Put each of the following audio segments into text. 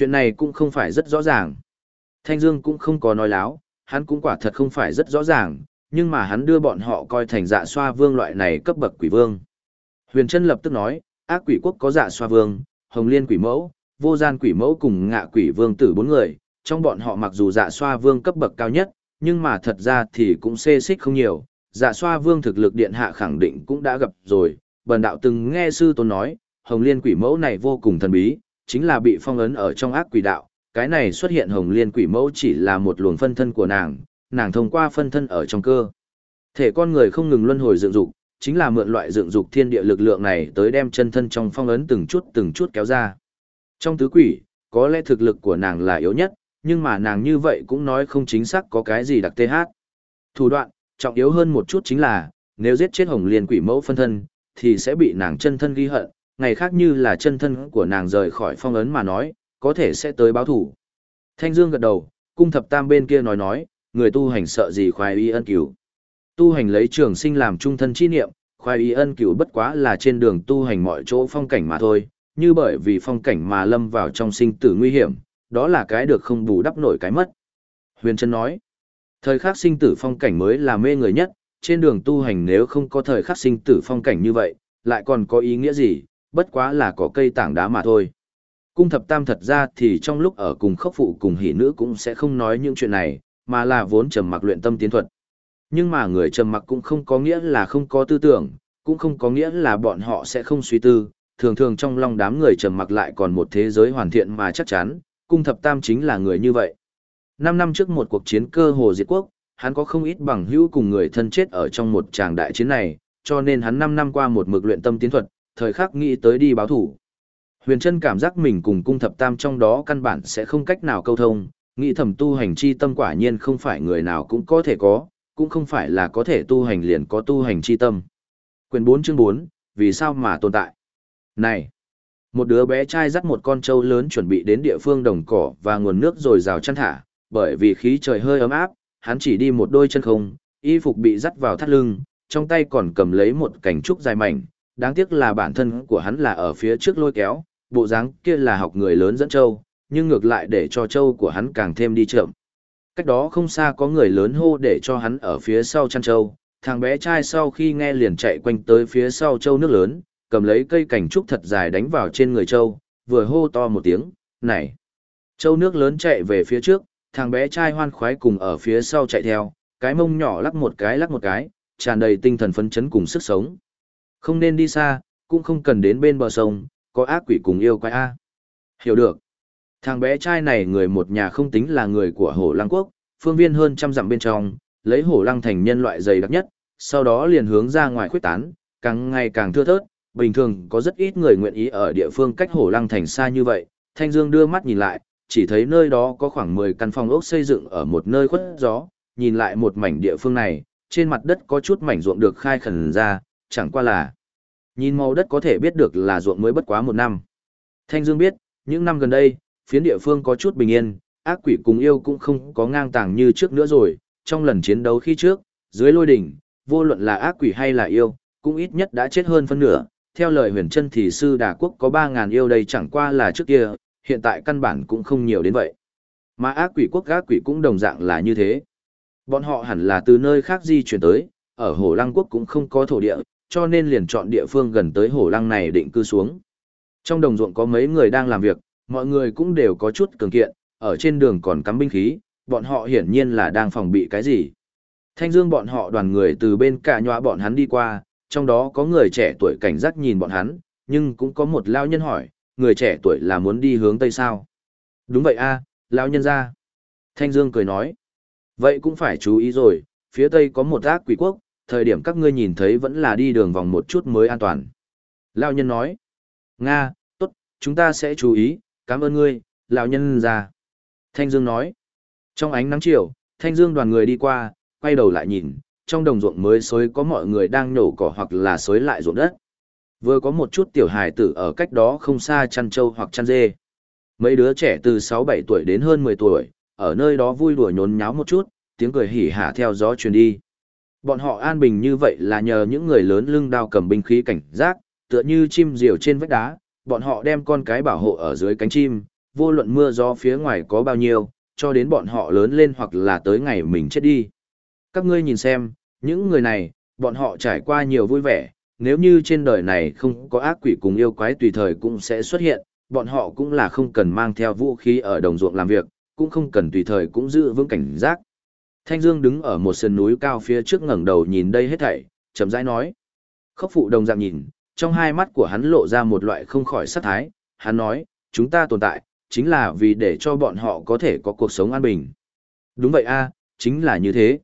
Chuyện này cũng không phải rất rõ ràng. Thanh Dương cũng không có nói láo, hắn cũng quả thật không phải rất rõ ràng, nhưng mà hắn đưa bọn họ coi thành dạ xoa vương loại này cấp bậc quỷ vương. Huyền Trân lập tức nói, ác quỷ quốc có dạ xoa vương, hồng liên quỷ mẫu, vô gian quỷ mẫu cùng ngạ quỷ vương tử bốn người, trong bọn họ mặc dù dạ xoa vương cấp bậc cao nhất, nhưng mà thật ra thì cũng xê xích không nhiều, dạ xoa vương thực lực điện hạ khẳng định cũng đã gặp rồi, bần đạo từng nghe sư tôn nói, hồng liên quỷ mẫu này vô cùng thần bí, chính là bị phong ấn ở trong ác quỷ đạo, cái này xuất hiện hồng liên quỷ mẫu chỉ là một luồng phân thân của nàng, nàng thông qua phân thân ở trong cơ. Thể con người không ngừng luân hồi dựng dục, chính là mượn loại dựng dục thiên địa lực lượng này tới đem chân thân trong phong ấn từng chút từng chút kéo ra. Trong tứ quỷ, có lẽ thực lực của nàng là yếu nhất, nhưng mà nàng như vậy cũng nói không chính xác có cái gì đặc tê hát. Thủ đoạn, trọng yếu hơn một chút chính là, nếu giết chết hồng liên quỷ mẫu phân thân, thì sẽ bị nàng chân thân ghi hận, ngày khác như là chân thân của nàng rời khỏi phong ấn mà nói, có thể sẽ tới báo thủ. Thanh Dương gật đầu, cung thập tam bên kia nói nói, người tu hành sợ gì khoái y ân cửu. Tu hành lấy trường sinh làm trung thân chi niệm, khoái y ân cửu bất quá là trên đường tu hành mọi chỗ phong cảnh mà thôi, như bởi vì phong cảnh mà lâm vào trong sinh tử nguy hiểm, đó là cái được không bù đắp nổi cái mất. Huyền Trân nói, thời khắc sinh tử phong cảnh mới là mê người nhất, trên đường tu hành nếu không có thời khắc sinh tử phong cảnh như vậy, lại còn có ý nghĩa gì, bất quá là có cây tảng đá mà thôi. Cung thập tam thật ra thì trong lúc ở cùng khốc phụ cùng hỷ nữ cũng sẽ không nói những chuyện này, mà là vốn trầm mặc luyện tâm tiến thuật. Nhưng mà người trầm mặc cũng không có nghĩa là không có tư tưởng, cũng không có nghĩa là bọn họ sẽ không suy tư, thường thường trong lòng đám người trầm mặc lại còn một thế giới hoàn thiện mà chắc chắn, cung thập tam chính là người như vậy. Năm năm trước một cuộc chiến cơ hồ diệt quốc, hắn có không ít bằng hữu cùng người thân chết ở trong một tràng đại chiến này, cho nên hắn năm năm qua một mực luyện tâm tiến thuật, thời khắc nghĩ tới đi báo thủ. Huyền Trân cảm giác mình cùng cung thập tam trong đó căn bản sẽ không cách nào câu thông, nghĩ thầm tu hành chi tâm quả nhiên không phải người nào cũng có thể có, cũng không phải là có thể tu hành liền có tu hành chi tâm. Quyền 4 chương 4, vì sao mà tồn tại? Này! Một đứa bé trai dắt một con trâu lớn chuẩn bị đến địa phương đồng cỏ và nguồn nước rồi rào chăn thả, bởi vì khí trời hơi ấm áp, hắn chỉ đi một đôi chân không, y phục bị dắt vào thắt lưng, trong tay còn cầm lấy một cành trúc dài mảnh, đáng tiếc là bản thân của hắn là ở phía trước lôi kéo, bộ dáng kia là học người lớn dẫn châu, nhưng ngược lại để cho châu của hắn càng thêm đi chậm. Cách đó không xa có người lớn hô để cho hắn ở phía sau chăn châu, thằng bé trai sau khi nghe liền chạy quanh tới phía sau châu nước lớn, cầm lấy cây cảnh trúc thật dài đánh vào trên người châu, vừa hô to một tiếng, này. Châu nước lớn chạy về phía trước, thằng bé trai hoan khoái cùng ở phía sau chạy theo, cái mông nhỏ lắc một cái lắc một cái, tràn đầy tinh thần phấn chấn cùng sức sống. Không nên đi xa, cũng không cần đến bên bờ sông, có ác quỷ cùng yêu quái A. Hiểu được. Thằng bé trai này người một nhà không tính là người của hổ lăng quốc, phương viên hơn trăm dặm bên trong, lấy hổ lăng thành nhân loại dày đặc nhất, sau đó liền hướng ra ngoài khuyết tán, càng ngày càng thưa thớt, bình thường có rất ít người nguyện ý ở địa phương cách hổ lăng thành xa như vậy. Thanh Dương đưa mắt nhìn lại, chỉ thấy nơi đó có khoảng 10 căn phòng ốc xây dựng ở một nơi khuất gió, nhìn lại một mảnh địa phương này, trên mặt đất có chút mảnh ruộng được khai khẩn ra, chẳng qua là nhìn màu đất có thể biết được là ruộng mới bất quá một năm. Thanh Dương biết, những năm gần đây, phiến địa phương có chút bình yên, ác quỷ cùng yêu cũng không có ngang tàng như trước nữa rồi, trong lần chiến đấu khi trước, dưới lôi đỉnh, vô luận là ác quỷ hay là yêu, cũng ít nhất đã chết hơn phân nửa. Theo lời huyền chân thì sư đà quốc có 3.000 yêu đây chẳng qua là trước kia, hiện tại căn bản cũng không nhiều đến vậy. Mà ác quỷ quốc ác quỷ cũng đồng dạng là như thế. Bọn họ hẳn là từ nơi khác di chuyển tới, ở Hồ Lăng quốc cũng không có thổ địa, cho nên liền chọn địa phương gần tới Hồ Lăng này định cư xuống. Trong đồng ruộng có mấy người đang làm việc, mọi người cũng đều có chút cường kiện, ở trên đường còn cắm binh khí, bọn họ hiển nhiên là đang phòng bị cái gì. Thanh Dương bọn họ đoàn người từ bên cả nhòa bọn hắn đi qua, trong đó có người trẻ tuổi cảnh giác nhìn bọn hắn, nhưng cũng có một lao nhân hỏi, người trẻ tuổi là muốn đi hướng Tây sao? Đúng vậy a, lão nhân ra. Thanh Dương cười nói, vậy cũng phải chú ý rồi, phía Tây có một ác quỷ quốc, thời điểm các ngươi nhìn thấy vẫn là đi đường vòng một chút mới an toàn. Lão nhân nói, Nga, tốt, chúng ta sẽ chú ý, cảm ơn ngươi, lão nhân ra. Thanh Dương nói, trong ánh nắng chiều, Thanh Dương đoàn người đi qua, quay đầu lại nhìn, trong đồng ruộng mới xối có mọi người đang nhổ cỏ hoặc là xối lại ruộng đất. Vừa có một chút tiểu hài tử ở cách đó không xa chăn trâu hoặc chăn dê. Mấy đứa trẻ từ 6-7 tuổi đến hơn 10 tuổi, ở nơi đó vui đùa nhốn nháo một chút, tiếng cười hỉ hả theo gió truyền đi. Bọn họ an bình như vậy là nhờ những người lớn lưng đao cầm binh khí cảnh giác, tựa như chim diều trên vách đá, bọn họ đem con cái bảo hộ ở dưới cánh chim, vô luận mưa gió phía ngoài có bao nhiêu, cho đến bọn họ lớn lên hoặc là tới ngày mình chết đi. Các ngươi nhìn xem, những người này, bọn họ trải qua nhiều vui vẻ, nếu như trên đời này không có ác quỷ cùng yêu quái tùy thời cũng sẽ xuất hiện, bọn họ cũng là không cần mang theo vũ khí ở đồng ruộng làm việc, cũng không cần tùy thời cũng giữ vững cảnh giác. Thanh Dương đứng ở một sườn núi cao phía trước ngẩng đầu nhìn đây hết thảy, chậm rãi nói. Khốc phụ đồng dạng nhìn, trong hai mắt của hắn lộ ra một loại không khỏi sát thái, hắn nói, chúng ta tồn tại, chính là vì để cho bọn họ có thể có cuộc sống an bình. Đúng vậy a, chính là như thế.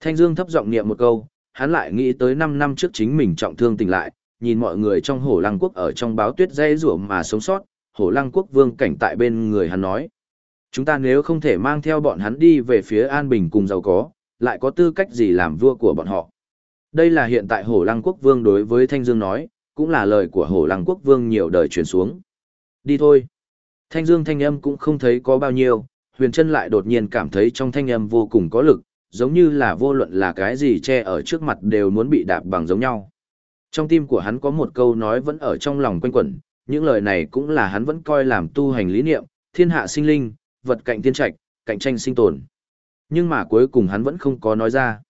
Thanh Dương thấp giọng niệm một câu, hắn lại nghĩ tới 5 năm trước chính mình trọng thương tỉnh lại, nhìn mọi người trong hổ lăng quốc ở trong báo tuyết dây rủa mà sống sót, hổ lăng quốc vương cảnh tại bên người hắn nói. Chúng ta nếu không thể mang theo bọn hắn đi về phía an bình cùng giàu có, lại có tư cách gì làm vua của bọn họ. Đây là hiện tại hổ lăng quốc vương đối với Thanh Dương nói, cũng là lời của hổ lăng quốc vương nhiều đời truyền xuống. Đi thôi. Thanh Dương thanh âm cũng không thấy có bao nhiêu, huyền Trân lại đột nhiên cảm thấy trong thanh âm vô cùng có lực, giống như là vô luận là cái gì che ở trước mặt đều muốn bị đạp bằng giống nhau. Trong tim của hắn có một câu nói vẫn ở trong lòng quanh quẩn, những lời này cũng là hắn vẫn coi làm tu hành lý niệm, thiên hạ sinh linh, vật cạnh thiên trạch, cạnh tranh sinh tồn. Nhưng mà cuối cùng hắn vẫn không có nói ra.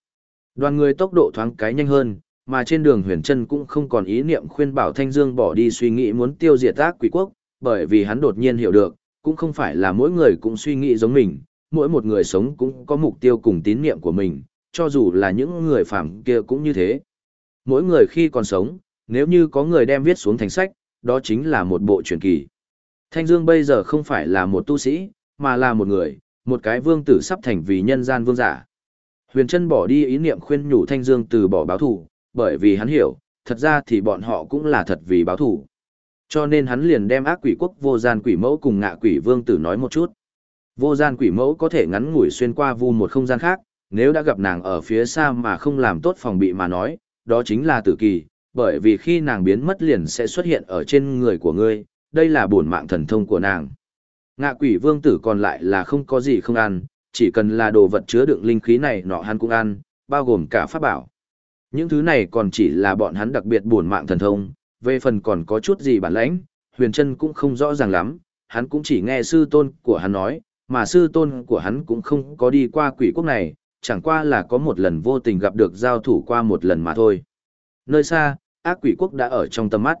Đoàn người tốc độ thoáng cái nhanh hơn, mà trên đường huyền chân cũng không còn ý niệm khuyên bảo Thanh Dương bỏ đi suy nghĩ muốn tiêu diệt ác quỷ quốc, bởi vì hắn đột nhiên hiểu được, cũng không phải là mỗi người cũng suy nghĩ giống mình, mỗi một người sống cũng có mục tiêu cùng tín niệm của mình, cho dù là những người phạm kia cũng như thế. Mỗi người khi còn sống, nếu như có người đem viết xuống thành sách, đó chính là một bộ truyền kỳ. Thanh Dương bây giờ không phải là một tu sĩ, mà là một người, một cái vương tử sắp thành vì nhân gian vương giả. Huyền Trân bỏ đi ý niệm khuyên nhủ Thanh Dương từ bỏ báo thủ, bởi vì hắn hiểu, thật ra thì bọn họ cũng là thật vì báo thủ. Cho nên hắn liền đem ác quỷ quốc vô gian quỷ mẫu cùng ngạ quỷ vương tử nói một chút. Vô gian quỷ mẫu có thể ngắn ngủi xuyên qua vu một không gian khác, nếu đã gặp nàng ở phía xa mà không làm tốt phòng bị mà nói, đó chính là tử kỳ, bởi vì khi nàng biến mất liền sẽ xuất hiện ở trên người của ngươi, đây là bổn mạng thần thông của nàng. Ngạ quỷ vương tử còn lại là không có gì không ăn, chỉ cần là đồ vật chứa đựng linh khí này nọ hắn cũng ăn, bao gồm cả pháp bảo. Những thứ này còn chỉ là bọn hắn đặc biệt buồn mạng thần thông, về phần còn có chút gì bản lãnh, huyền chân cũng không rõ ràng lắm, hắn cũng chỉ nghe sư tôn của hắn nói, mà sư tôn của hắn cũng không có đi qua quỷ quốc này, chẳng qua là có một lần vô tình gặp được giao thủ qua một lần mà thôi. Nơi xa, ác quỷ quốc đã ở trong tầm mắt.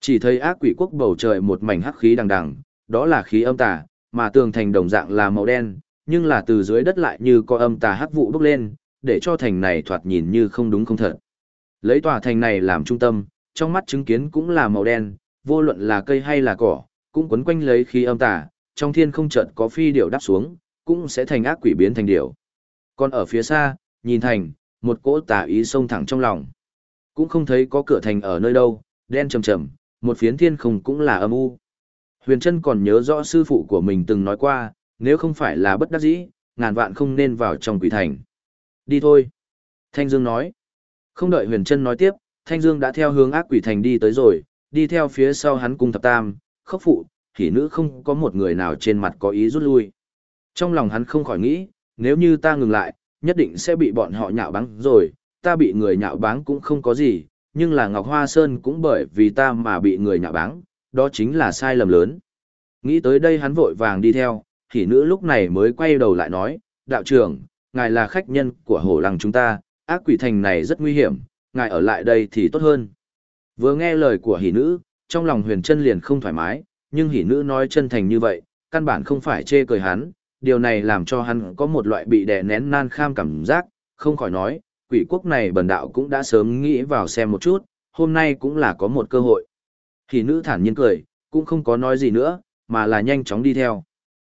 Chỉ thấy ác quỷ quốc bầu trời một mảnh hắc khí đằng đằng, đó là khí âm tà, mà tường thành đồng dạng là màu đen, nhưng là từ dưới đất lại như có âm tà hắc vụ bốc lên, để cho thành này thoạt nhìn như không đúng không thật. Lấy tòa thành này làm trung tâm, trong mắt chứng kiến cũng là màu đen, vô luận là cây hay là cỏ, cũng quấn quanh lấy khí âm tà, trong thiên không chợt có phi điểu đáp xuống, cũng sẽ thành ác quỷ biến thành điểu. Còn ở phía xa, nhìn thành, một cỗ tà ý xông thẳng trong lòng. Cũng không thấy có cửa thành ở nơi đâu, đen trầm trầm, một phiến thiên không cũng là âm u. Huyền Trân còn nhớ rõ sư phụ của mình từng nói qua, nếu không phải là bất đắc dĩ, ngàn vạn không nên vào trong quỷ thành. Đi thôi. Thanh Dương nói. Không đợi Huyền Trân nói tiếp, Thanh Dương đã theo hướng ác quỷ thành đi tới rồi, đi theo phía sau hắn cung thập tam, khốc phụ, thì nữ không có một người nào trên mặt có ý rút lui. Trong lòng hắn không khỏi nghĩ, nếu như ta ngừng lại, nhất định sẽ bị bọn họ nhạo báng rồi, ta bị người nhạo báng cũng không có gì, nhưng là Ngọc Hoa Sơn cũng bởi vì ta mà bị người nhạo báng, đó chính là sai lầm lớn. Nghĩ tới đây hắn vội vàng đi theo, thì nữ lúc này mới quay đầu lại nói, đạo trưởng, ngài là khách nhân của hổ lăng chúng ta, ác quỷ thành này rất nguy hiểm, ngài ở lại đây thì tốt hơn. Vừa nghe lời của hỷ nữ, trong lòng huyền chân liền không thoải mái, nhưng hỷ nữ nói chân thành như vậy, căn bản không phải chê cười hắn, điều này làm cho hắn có một loại bị đè nén nan kham cảm giác, không khỏi nói, quỷ quốc này bần đạo cũng đã sớm nghĩ vào xem một chút, hôm nay cũng là có một cơ hội. Hỷ nữ thản nhiên cười, cũng không có nói gì nữa, mà là nhanh chóng đi theo.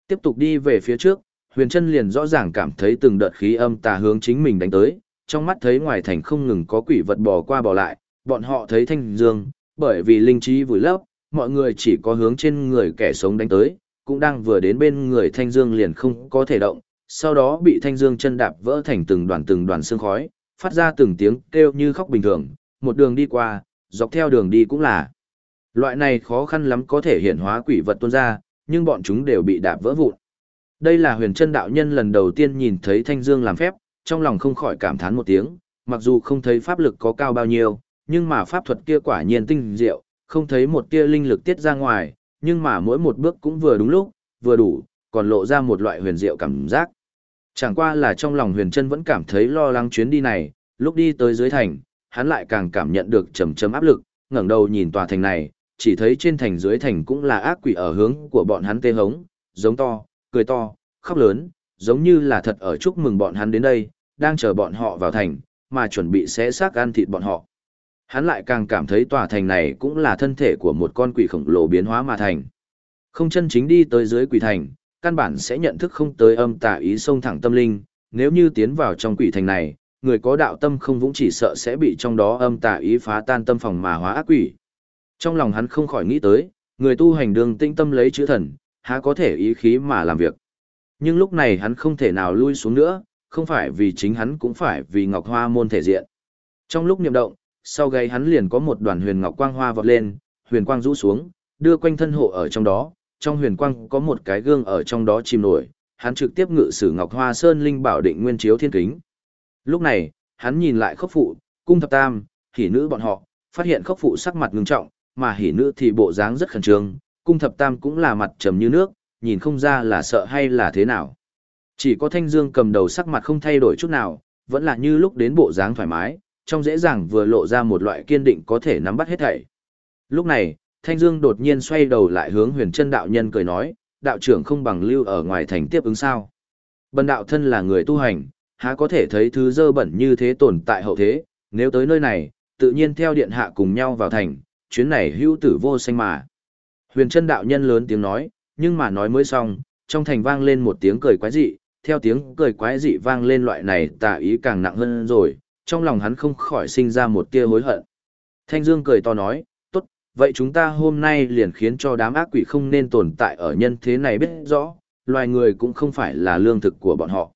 Tiếp tục đi về phía trước, huyền chân liền rõ ràng cảm thấy từng đợt khí âm tà hướng chính mình đánh tới, trong mắt thấy ngoài thành không ngừng có quỷ vật bò qua bò lại, bọn họ thấy thanh dương, bởi vì linh trí vùi lấp, mọi người chỉ có hướng trên người kẻ sống đánh tới, cũng đang vừa đến bên người thanh dương liền không có thể động, sau đó bị thanh dương chân đạp vỡ thành từng đoàn từng đoàn xương khói, phát ra từng tiếng kêu như khóc bình thường, một đường đi qua, dọc theo đường đi cũng là. Loại này khó khăn lắm có thể hiện hóa quỷ vật tuôn ra, nhưng bọn chúng đều bị đạp vỡ vụn. Đây là huyền chân đạo nhân lần đầu tiên nhìn thấy thanh dương làm phép, trong lòng không khỏi cảm thán một tiếng, mặc dù không thấy pháp lực có cao bao nhiêu, nhưng mà pháp thuật kia quả nhiên tinh diệu, không thấy một tia linh lực tiết ra ngoài, nhưng mà mỗi một bước cũng vừa đúng lúc, vừa đủ, còn lộ ra một loại huyền diệu cảm giác. Chẳng qua là trong lòng huyền chân vẫn cảm thấy lo lắng chuyến đi này, lúc đi tới dưới thành, hắn lại càng cảm nhận được trầm trầm áp lực, ngẩng đầu nhìn tòa thành này, chỉ thấy trên thành dưới thành cũng là ác quỷ ở hướng của bọn hắn tê hống, giống to, cười to, khóc lớn, giống như là thật ở chúc mừng bọn hắn đến đây, đang chờ bọn họ vào thành, mà chuẩn bị sẽ xác ăn thịt bọn họ. Hắn lại càng cảm thấy tòa thành này cũng là thân thể của một con quỷ khổng lồ biến hóa mà thành. Không chân chính đi tới dưới quỷ thành, căn bản sẽ nhận thức không tới âm tà ý xông thẳng tâm linh, nếu như tiến vào trong quỷ thành này, người có đạo tâm không vũng chỉ sợ sẽ bị trong đó âm tà ý phá tan tâm phòng mà hóa ác quỷ. Trong lòng hắn không khỏi nghĩ tới, người tu hành đường tinh tâm lấy chữ thần, há có thể ý khí mà làm việc. Nhưng lúc này hắn không thể nào lui xuống nữa, không phải vì chính hắn cũng phải vì ngọc hoa môn thể diện. Trong lúc niệm động, sau gáy hắn liền có một đoàn huyền ngọc quang hoa vọt lên, huyền quang rũ xuống, đưa quanh thân hộ ở trong đó, trong huyền quang có một cái gương ở trong đó chìm nổi, hắn trực tiếp ngự sử ngọc hoa sơn linh bảo định nguyên chiếu thiên kính. Lúc này, hắn nhìn lại khốc phụ, cung thập tam, hỉ nữ bọn họ, phát hiện khốc phụ sắc mặt ngưng trọng, mà hỉ nữ thì bộ dáng rất khẩn trương, cung thập tam cũng là mặt trầm như nước, nhìn không ra là sợ hay là thế nào. Chỉ có thanh dương cầm đầu sắc mặt không thay đổi chút nào, vẫn là như lúc đến bộ dáng thoải mái, trong dễ dàng vừa lộ ra một loại kiên định có thể nắm bắt hết thảy. Lúc này, Thanh Dương đột nhiên xoay đầu lại hướng huyền chân đạo nhân cười nói, đạo trưởng không bằng lưu ở ngoài thành tiếp ứng sao. Bần đạo thân là người tu hành, há có thể thấy thứ dơ bẩn như thế tồn tại hậu thế, nếu tới nơi này, tự nhiên theo điện hạ cùng nhau vào thành, chuyến này hữu tử vô sanh mà. Huyền chân đạo nhân lớn tiếng nói, nhưng mà nói mới xong, trong thành vang lên một tiếng cười quái dị, theo tiếng cười quái dị vang lên loại này tà ý càng nặng hơn rồi, trong lòng hắn không khỏi sinh ra một tia hối hận. Thanh Dương cười to nói, tốt, vậy chúng ta hôm nay liền khiến cho đám ác quỷ không nên tồn tại ở nhân thế này biết rõ, loài người cũng không phải là lương thực của bọn họ.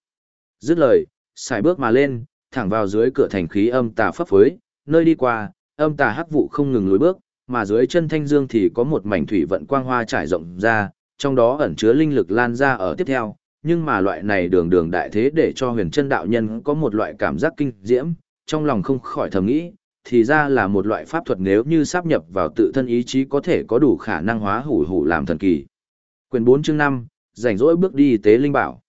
Dứt lời, xài bước mà lên, thẳng vào dưới cửa thành khí âm tà phấp phới, nơi đi qua, âm tà hắc vụ không ngừng lùi bước, mà dưới chân Thanh Dương thì có một mảnh thủy vận quang hoa trải rộng ra, trong đó ẩn chứa linh lực lan ra ở tiếp theo, nhưng mà loại này đường đường đại thế để cho huyền chân đạo nhân có một loại cảm giác kinh diễm, trong lòng không khỏi thầm nghĩ, thì ra là một loại pháp thuật nếu như sáp nhập vào tự thân ý chí có thể có đủ khả năng hóa hủ hủ làm thần kỳ. Quyền 4 chương 5, rảnh rỗi bước đi tế linh bảo.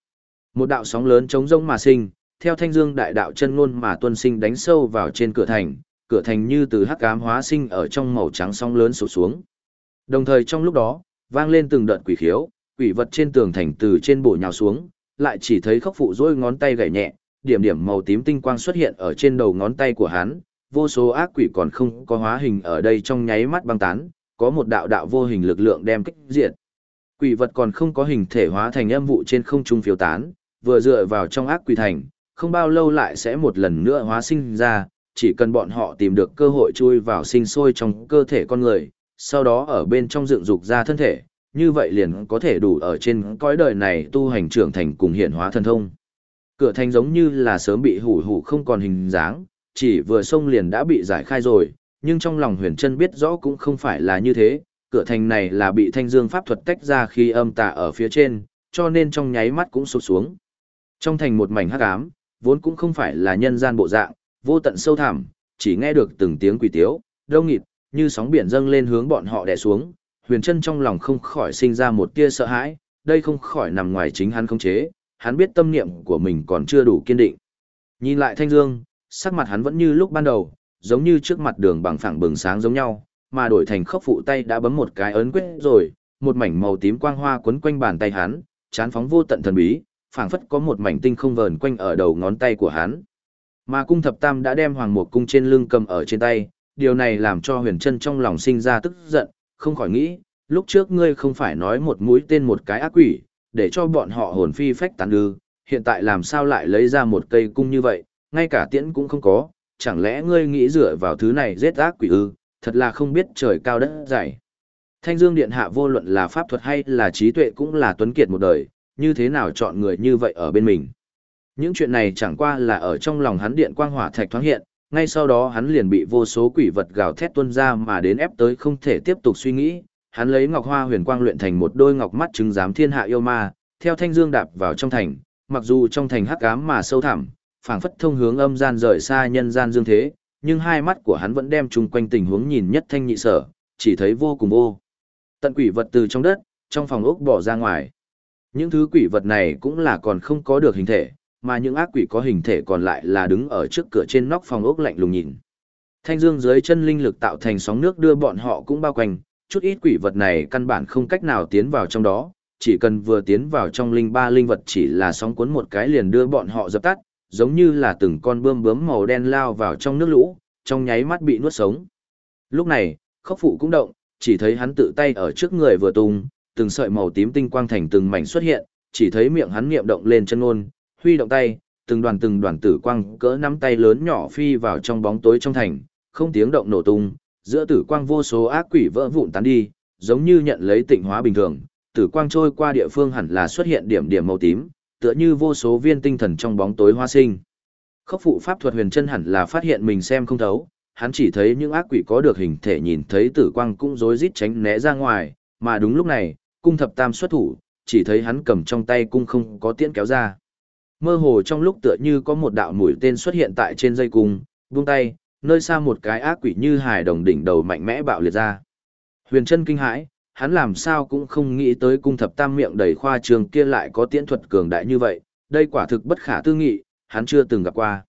Một đạo sóng lớn chống rông mà sinh, theo thanh dương đại đạo chân ngôn mà tuân sinh đánh sâu vào trên cửa thành, cửa thành như từ hắc ám hóa sinh ở trong màu trắng sóng lớn sụp xuống. Đồng thời trong lúc đó, vang lên từng đợt quỷ khiếu, quỷ vật trên tường thành từ trên bổ nhào xuống, lại chỉ thấy khốc phụ rôi ngón tay gảy nhẹ, điểm điểm màu tím tinh quang xuất hiện ở trên đầu ngón tay của hắn, vô số ác quỷ còn không có hóa hình ở đây trong nháy mắt băng tán, có một đạo đạo vô hình lực lượng đem kích diệt. Quỷ vật còn không có hình thể hóa thành âm vụ trên không trung phiêu tán, vừa dựa vào trong ác quỷ thành, không bao lâu lại sẽ một lần nữa hóa sinh ra, chỉ cần bọn họ tìm được cơ hội chui vào sinh sôi trong cơ thể con người, sau đó ở bên trong dựng dục ra thân thể, như vậy liền có thể đủ ở trên cõi đời này tu hành trưởng thành cùng hiện hóa thần thông. Cửa thành giống như là sớm bị hủ hủ không còn hình dáng, chỉ vừa xông liền đã bị giải khai rồi, nhưng trong lòng huyền chân biết rõ cũng không phải là như thế, cửa thành này là bị thanh dương pháp thuật tách ra khi âm tà ở phía trên, cho nên trong nháy mắt cũng sụt xuống. Trong thành một mảnh hắc ám, vốn cũng không phải là nhân gian bộ dạng, vô tận sâu thẳm, chỉ nghe được từng tiếng quỷ tiếu, đông nghịt, như sóng biển dâng lên hướng bọn họ đè xuống, huyền chân trong lòng không khỏi sinh ra một tia sợ hãi, đây không khỏi nằm ngoài chính hắn không chế, hắn biết tâm niệm của mình còn chưa đủ kiên định. Nhìn lại Thanh Dương, sắc mặt hắn vẫn như lúc ban đầu, giống như trước mặt đường bằng phẳng bừng sáng giống nhau, mà đổi thành khốc phụ tay đã bấm một cái ấn quyết rồi, một mảnh màu tím quang hoa quấn quanh bàn tay hắn, chán phóng vô tận thần bí, phảng phất có một mảnh tinh không vờn quanh ở đầu ngón tay của hắn. Mà cung thập tam đã đem hoàng một cung trên lưng cầm ở trên tay, điều này làm cho huyền chân trong lòng sinh ra tức giận, không khỏi nghĩ, lúc trước ngươi không phải nói một mũi tên một cái ác quỷ, để cho bọn họ hồn phi phách tán ư, hiện tại làm sao lại lấy ra một cây cung như vậy, ngay cả tiễn cũng không có, chẳng lẽ ngươi nghĩ dựa vào thứ này giết ác quỷ ư, thật là không biết trời cao đất dày. Thanh Dương Điện Hạ vô luận là pháp thuật hay là trí tuệ cũng là tuấn kiệt một đời, như thế nào chọn người như vậy ở bên mình. Những chuyện này chẳng qua là ở trong lòng hắn điện quang hỏa thạch thoáng hiện, ngay sau đó hắn liền bị vô số quỷ vật gào thét tuôn ra mà đến ép tới không thể tiếp tục suy nghĩ, hắn lấy ngọc hoa huyền quang luyện thành một đôi ngọc mắt chứng giám thiên hạ yêu ma, theo thanh dương đạp vào trong thành, mặc dù trong thành hắc ám mà sâu thẳm, phảng phất thông hướng âm gian rời xa nhân gian dương thế, nhưng hai mắt của hắn vẫn đem chung quanh tình huống nhìn nhất thanh nhị sở, chỉ thấy vô cùng vô. Tận quỷ vật từ trong đất, trong phòng ốc bỏ ra ngoài. Những thứ quỷ vật này cũng là còn không có được hình thể, mà những ác quỷ có hình thể còn lại là đứng ở trước cửa trên nóc phòng ốc lạnh lùng nhìn. Thanh dương dưới chân linh lực tạo thành sóng nước đưa bọn họ cũng bao quanh, chút ít quỷ vật này căn bản không cách nào tiến vào trong đó, chỉ cần vừa tiến vào trong linh ba linh vật chỉ là sóng cuốn một cái liền đưa bọn họ dập tắt, giống như là từng con bươm bướm màu đen lao vào trong nước lũ, trong nháy mắt bị nuốt sống. Lúc này, khốc phụ cũng động, chỉ thấy hắn tự tay ở trước người vừa tung, từng sợi màu tím tinh quang thành từng mảnh xuất hiện, chỉ thấy miệng hắn niệm động lên chân ngôn, huy động tay, từng đoàn từng đoàn tử quang cỡ nắm tay lớn nhỏ phi vào trong bóng tối trong thành, không tiếng động nổ tung, giữa tử quang vô số ác quỷ vỡ vụn tán đi, giống như nhận lấy tịnh hóa bình thường, tử quang trôi qua địa phương hẳn là xuất hiện điểm điểm màu tím, tựa như vô số viên tinh thần trong bóng tối hoa sinh. Khốc phụ pháp thuật huyền chân hẳn là phát hiện mình xem không thấu, hắn chỉ thấy những ác quỷ có được hình thể nhìn thấy tử quang cũng rối rít tránh né ra ngoài, mà đúng lúc này, cung thập tam xuất thủ, chỉ thấy hắn cầm trong tay cung không có tiễn kéo ra. Mơ hồ trong lúc tựa như có một đạo mũi tên xuất hiện tại trên dây cung, buông tay, nơi xa một cái ác quỷ như hài đồng đỉnh đầu mạnh mẽ bạo liệt ra. Huyền chân kinh hãi, hắn làm sao cũng không nghĩ tới cung thập tam miệng đầy khoa trường kia lại có tiễn thuật cường đại như vậy, đây quả thực bất khả tư nghị, hắn chưa từng gặp qua.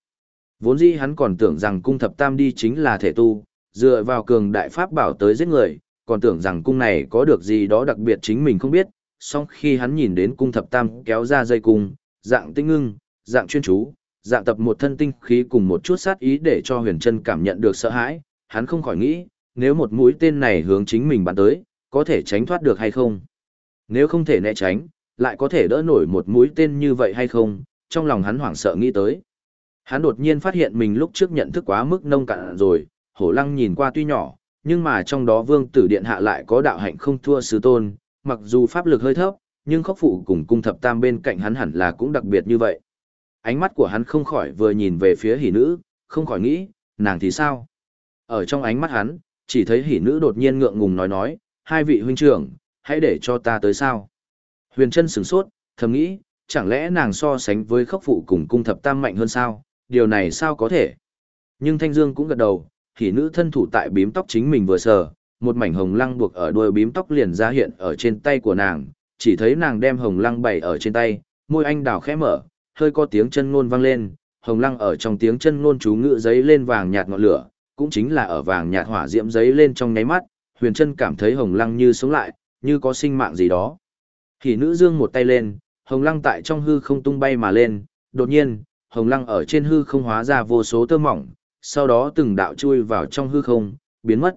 Vốn dĩ hắn còn tưởng rằng cung thập tam đi chính là thể tu, dựa vào cường đại pháp bảo tới giết người, còn tưởng rằng cung này có được gì đó đặc biệt chính mình không biết, song khi hắn nhìn đến cung thập tam kéo ra dây cung, dạng tinh ngưng, dạng chuyên chú, dạng tập một thân tinh khí cùng một chút sát ý để cho huyền chân cảm nhận được sợ hãi, hắn không khỏi nghĩ, nếu một mũi tên này hướng chính mình bắn tới, có thể tránh thoát được hay không? Nếu không thể né tránh, lại có thể đỡ nổi một mũi tên như vậy hay không? Trong lòng hắn hoảng sợ nghĩ tới. Hắn đột nhiên phát hiện mình lúc trước nhận thức quá mức nông cạn rồi, hổ lăng nhìn qua tuy nhỏ, nhưng mà trong đó vương tử điện hạ lại có đạo hạnh không thua sứ tôn, mặc dù pháp lực hơi thấp, nhưng khốc phụ cùng cung thập tam bên cạnh hắn hẳn là cũng đặc biệt như vậy. Ánh mắt của hắn không khỏi vừa nhìn về phía hỷ nữ, không khỏi nghĩ, nàng thì sao? Ở trong ánh mắt hắn, chỉ thấy hỷ nữ đột nhiên ngượng ngùng nói nói, hai vị huynh trưởng, hãy để cho ta tới sao. Huyền chân sửng sốt, thầm nghĩ, chẳng lẽ nàng so sánh với khốc phụ cùng cung thập tam mạnh hơn sao, điều này sao có thể. Nhưng Thanh Dương cũng gật đầu, hỷ nữ thân thủ tại bím tóc chính mình vừa sờ, một mảnh hồng lăng buộc ở đuôi bím tóc liền ra hiện ở trên tay của nàng, chỉ thấy nàng đem hồng lăng bày ở trên tay, môi anh đào khẽ mở, hơi có tiếng chân ngôn vang lên, hồng lăng ở trong tiếng chân ngôn chú ngữ giấy lên vàng nhạt ngọn lửa, cũng chính là ở vàng nhạt hỏa diễm giấy lên trong nháy mắt, huyền chân cảm thấy hồng lăng như sống lại, như có sinh mạng gì đó. thì nữ dương một tay lên, hồng lăng tại trong hư không tung bay mà lên, đột nhiên, hồng lăng ở trên hư không hóa ra vô số tơ mỏng, sau đó từng đạo chui vào trong hư không, biến mất.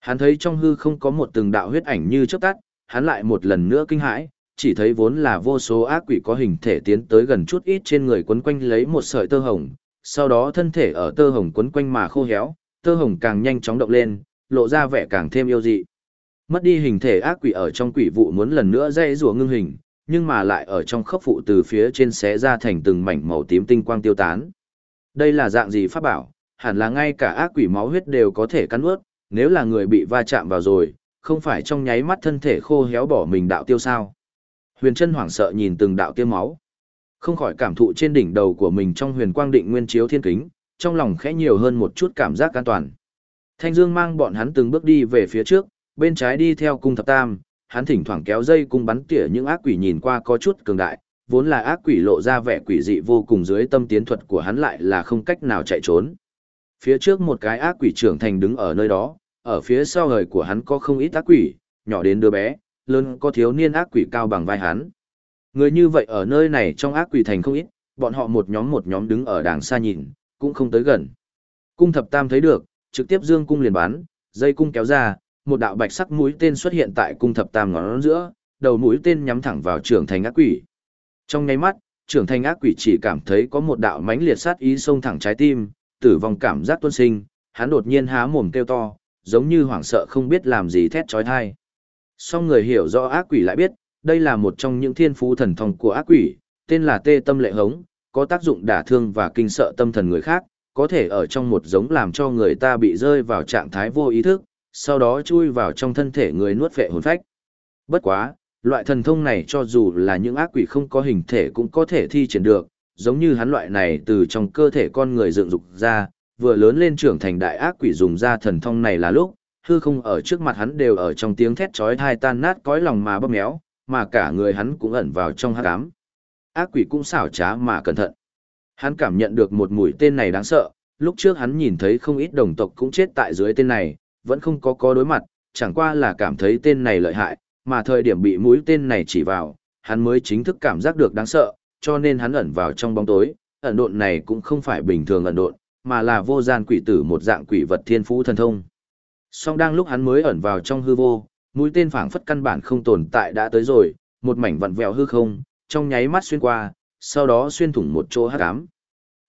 Hắn thấy trong hư không có một từng đạo huyết ảnh như chớp tắt, hắn lại một lần nữa kinh hãi, chỉ thấy vốn là vô số ác quỷ có hình thể tiến tới gần chút ít trên người quấn quanh lấy một sợi tơ hồng, sau đó thân thể ở tơ hồng quấn quanh mà khô héo, tơ hồng càng nhanh chóng động lên, lộ ra vẻ càng thêm yêu dị. Mất đi hình thể ác quỷ ở trong quỷ vụ muốn lần nữa dây rùa ngưng hình, nhưng mà lại ở trong khớp phụ từ phía trên xé ra thành từng mảnh màu tím tinh quang tiêu tán. Đây là dạng gì pháp bảo, hẳn là ngay cả ác quỷ máu huyết đều có thể cắn ướt, nếu là người bị va chạm vào rồi, không phải trong nháy mắt thân thể khô héo bỏ mình đạo tiêu sao. Huyền chân hoảng sợ nhìn từng đạo tiêu máu. Không khỏi cảm thụ trên đỉnh đầu của mình trong huyền quang định nguyên chiếu thiên kính, trong lòng khẽ nhiều hơn một chút cảm giác an toàn. Thanh Dương mang bọn hắn từng bước đi về phía trước, bên trái đi theo cung thập tam, hắn thỉnh thoảng kéo dây cung bắn tỉa những ác quỷ nhìn qua có chút cường đại, vốn là ác quỷ lộ ra vẻ quỷ dị vô cùng dưới tâm tiến thuật của hắn lại là không cách nào chạy trốn. Phía trước một cái ác quỷ trưởng thành đứng ở nơi đó, ở phía sau người của hắn có không ít ác quỷ, nhỏ đến đứa bé, lớn có thiếu niên ác quỷ cao bằng vai hắn. Người như vậy ở nơi này trong ác quỷ thành không ít, bọn họ một nhóm một nhóm đứng ở đàng xa nhìn, cũng không tới gần. Cung thập tam thấy được, trực tiếp dương cung liền bắn, dây cung kéo ra, một đạo bạch sắc mũi tên xuất hiện tại cung thập tam ngón giữa, đầu mũi tên nhắm thẳng vào trưởng thành ác quỷ. Trong nháy mắt, trưởng thành ác quỷ chỉ cảm thấy có một đạo mãnh liệt sát ý xông thẳng trái tim, tử vong cảm giác tuôn sinh, hắn đột nhiên há mồm kêu to, giống như hoảng sợ không biết làm gì thét chói tai. Song người hiểu rõ ác quỷ lại biết, đây là một trong những thiên phú thần thông của ác quỷ, tên là Tê Tâm Lệ Hống, có tác dụng đả thương và kinh sợ tâm thần người khác, có thể ở trong một giống làm cho người ta bị rơi vào trạng thái vô ý thức, sau đó chui vào trong thân thể người nuốt vệ hồn phách. Bất quá, loại thần thông này cho dù là những ác quỷ không có hình thể cũng có thể thi triển được, giống như hắn loại này từ trong cơ thể con người dựng dục ra, vừa lớn lên trưởng thành đại ác quỷ dùng ra thần thông này là lúc, hư không ở trước mặt hắn đều ở trong tiếng thét chói tai tan nát cõi lòng mà bóp méo, mà cả người hắn cũng ẩn vào trong hắc ám. Ác quỷ cũng xảo trá mà cẩn thận. Hắn cảm nhận được một mũi tên này đáng sợ, lúc trước hắn nhìn thấy không ít đồng tộc cũng chết tại dưới tên này, vẫn không có có đối mặt, chẳng qua là cảm thấy tên này lợi hại, mà thời điểm bị mũi tên này chỉ vào, hắn mới chính thức cảm giác được đáng sợ, cho nên hắn ẩn vào trong bóng tối, ẩn độn này cũng không phải bình thường ẩn độn, mà là vô gian quỷ tử một dạng quỷ vật thiên phú thần thông. Song đang lúc hắn mới ẩn vào trong hư vô, mũi tên phảng phất căn bản không tồn tại đã tới rồi, một mảnh vặn vẹo hư không, trong nháy mắt xuyên qua, sau đó xuyên thủng một chỗ hắc ám.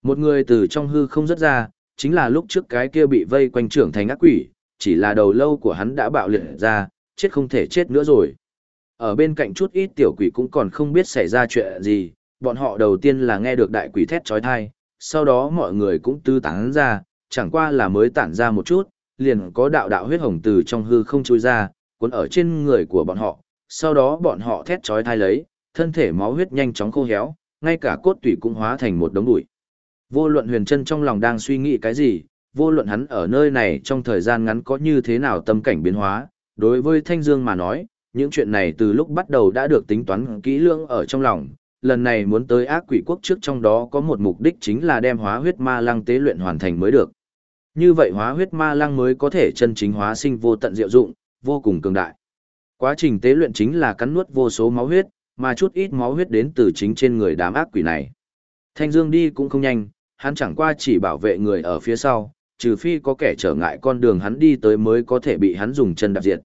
Một người từ trong hư không rất ra, chính là lúc trước cái kia bị vây quanh trưởng thành ác quỷ, chỉ là đầu lâu của hắn đã bạo liệt ra, chết không thể chết nữa rồi. Ở bên cạnh chút ít tiểu quỷ cũng còn không biết xảy ra chuyện gì, bọn họ đầu tiên là nghe được đại quỷ thét trói thai, sau đó mọi người cũng tư tán ra, chẳng qua là mới tản ra một chút, liền có đạo đạo huyết hồng từ trong hư không trôi ra, cuốn ở trên người của bọn họ, sau đó bọn họ thét trói thai lấy, thân thể máu huyết nhanh chóng khô héo, ngay cả cốt tủy cũng hóa thành một đống bụi. Vô luận huyền chân trong lòng đang suy nghĩ cái gì, vô luận hắn ở nơi này trong thời gian ngắn có như thế nào tâm cảnh biến hóa, đối với Thanh Dương mà nói, những chuyện này từ lúc bắt đầu đã được tính toán kỹ lưỡng ở trong lòng, lần này muốn tới ác quỷ quốc trước trong đó có một mục đích chính là đem hóa huyết ma lăng tế luyện hoàn thành mới được. Như vậy hóa huyết ma lăng mới có thể chân chính hóa sinh vô tận diệu dụng, vô cùng cường đại. Quá trình tế luyện chính là cắn nuốt vô số máu huyết, mà chút ít máu huyết đến từ chính trên người đám ác quỷ này. Thanh Dương đi cũng không nhanh, hắn chẳng qua chỉ bảo vệ người ở phía sau, trừ phi có kẻ trở ngại con đường hắn đi tới mới có thể bị hắn dùng chân đạp diệt.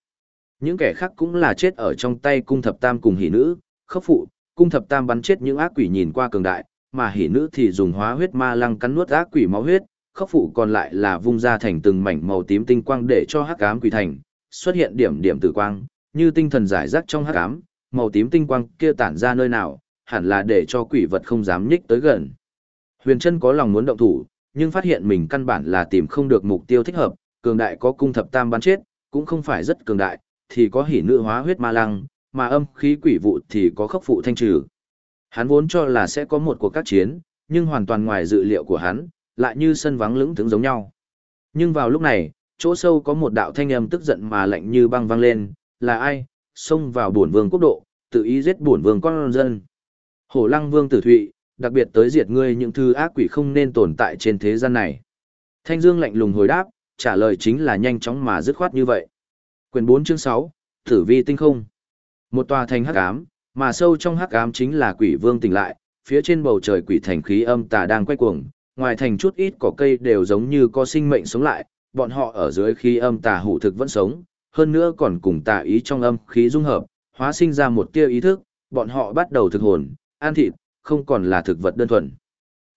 Những kẻ khác cũng là chết ở trong tay cung thập tam cùng hỷ nữ, khấp phụ, cung thập tam bắn chết những ác quỷ nhìn qua cường đại, mà hỉ nữ thì dùng hóa huyết ma lăng cắn nuốt ác quỷ máu huyết, khắc phụ còn lại là vung ra thành từng mảnh màu tím tinh quang để cho hắc ám quỷ thành, xuất hiện điểm điểm tử quang, như tinh thần giải rác trong hắc ám, màu tím tinh quang kia tản ra nơi nào, hẳn là để cho quỷ vật không dám nhích tới gần. Huyền chân có lòng muốn động thủ, nhưng phát hiện mình căn bản là tìm không được mục tiêu thích hợp, cường đại có cung thập tam bắn chết, cũng không phải rất cường đại, thì có hỉ nữ hóa huyết ma lăng, mà âm khí quỷ vụ thì có khốc phụ thanh trừ. Hắn vốn cho là sẽ có một cuộc các chiến, nhưng hoàn toàn ngoài dự liệu của hắn, lại như sân vắng lững thững giống nhau. Nhưng vào lúc này, chỗ sâu có một đạo thanh âm tức giận mà lạnh như băng vang lên, là ai, xông vào bổn vương quốc độ, tự ý giết bổn vương con dân. Hổ lăng vương tử thụy, đặc biệt tới diệt ngươi những thứ ác quỷ không nên tồn tại trên thế gian này. Thanh Dương lạnh lùng hồi đáp, trả lời chính là nhanh chóng mà dứt khoát như vậy. Quyền 4 chương 6, Tử vi tinh không. Một tòa thành hắc ám, mà sâu trong hắc ám chính là quỷ vương tỉnh lại, phía trên bầu trời quỷ thành khí âm tà đang quay cuồng, ngoài thành chút ít cỏ cây đều giống như có sinh mệnh sống lại, bọn họ ở dưới khí âm tà hủ thực vẫn sống, hơn nữa còn cùng tà ý trong âm khí dung hợp, hóa sinh ra một tia ý thức, bọn họ bắt đầu thực hồn, ăn thịt, không còn là thực vật đơn thuần.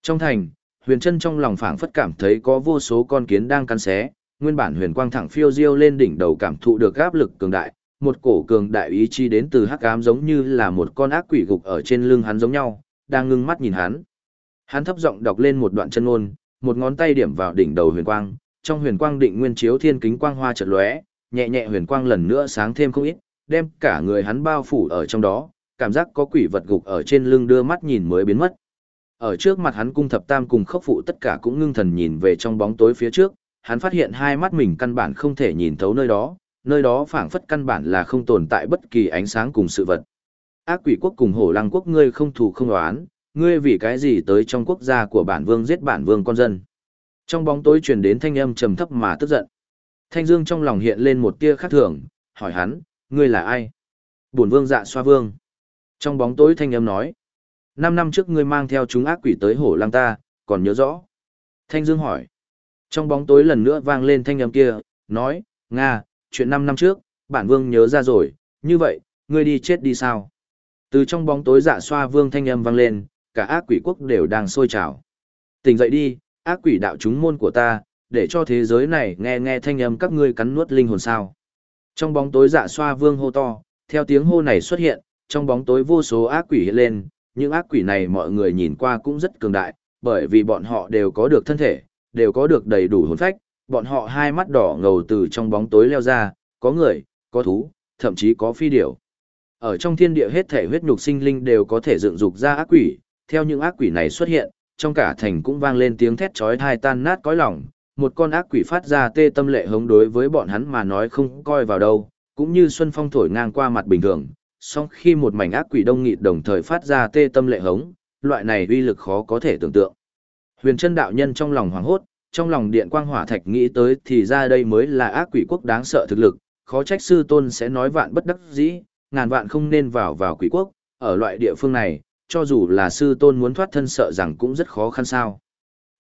Trong thành, huyền chân trong lòng phảng phất cảm thấy có vô số con kiến đang cắn xé, nguyên bản huyền quang thẳng phiêu diêu lên đỉnh đầu cảm thụ được áp lực cường đại, một cổ cường đại ý chi đến từ hắc ám giống như là một con ác quỷ gục ở trên lưng hắn giống nhau, đang ngưng mắt nhìn hắn. Hắn thấp giọng đọc lên một đoạn chân ngôn, một ngón tay điểm vào đỉnh đầu huyền quang, trong huyền quang định nguyên chiếu thiên kính quang hoa chợt lóe, nhẹ nhẹ huyền quang lần nữa sáng thêm không ít, đem cả người hắn bao phủ ở trong đó, cảm giác có quỷ vật gục ở trên lưng đưa mắt nhìn mới biến mất. Ở trước mặt hắn cung thập tam cùng khốc phụ tất cả cũng ngưng thần nhìn về trong bóng tối phía trước, hắn phát hiện hai mắt mình căn bản không thể nhìn thấu nơi đó, nơi đó phảng phất căn bản là không tồn tại bất kỳ ánh sáng cùng sự vật. Ác quỷ quốc cùng hổ lăng quốc ngươi không thù không đoán, ngươi vì cái gì tới trong quốc gia của bản vương giết bản vương con dân. Trong bóng tối truyền đến thanh âm trầm thấp mà tức giận. Thanh Dương trong lòng hiện lên một tia khác thường, hỏi hắn, ngươi là ai? Bổn vương dạ xoa vương. Trong bóng tối thanh âm nói, năm năm trước ngươi mang theo chúng ác quỷ tới hổ lăng ta, còn nhớ rõ. Thanh Dương hỏi. Trong bóng tối lần nữa vang lên thanh âm kia, nói, Nga, chuyện năm năm trước, bản vương nhớ ra rồi, như vậy, ngươi đi chết đi sao? Từ trong bóng tối dạ xoa vương thanh âm vang lên, cả ác quỷ quốc đều đang sôi trào. Tỉnh dậy đi, ác quỷ đạo chúng môn của ta, để cho thế giới này nghe nghe thanh âm các ngươi cắn nuốt linh hồn sao. Trong bóng tối dạ xoa vương hô to, theo tiếng hô này xuất hiện, trong bóng tối vô số ác quỷ hiện lên, những ác quỷ này mọi người nhìn qua cũng rất cường đại, bởi vì bọn họ đều có được thân thể, đều có được đầy đủ hồn phách, bọn họ hai mắt đỏ ngầu từ trong bóng tối leo ra, có người, có thú, thậm chí có phi điểu. Ở trong thiên địa hết thể huyết nhục sinh linh đều có thể dựng dục ra ác quỷ, theo những ác quỷ này xuất hiện, trong cả thành cũng vang lên tiếng thét chói tai tan nát cõi lòng, một con ác quỷ phát ra tê tâm lệ hống đối với bọn hắn mà nói không coi vào đâu, cũng như xuân phong thổi ngang qua mặt bình thường, song khi một mảnh ác quỷ đông nghịt đồng thời phát ra tê tâm lệ hống, loại này uy lực khó có thể tưởng tượng. Huyền chân đạo nhân trong lòng hoảng hốt, trong lòng điện quang hỏa thạch nghĩ tới thì ra đây mới là ác quỷ quốc đáng sợ thực lực, khó trách sư tôn sẽ nói vạn bất đắc dĩ, ngàn vạn không nên vào vào quỷ quốc, ở loại địa phương này, cho dù là sư tôn muốn thoát thân sợ rằng cũng rất khó khăn sao.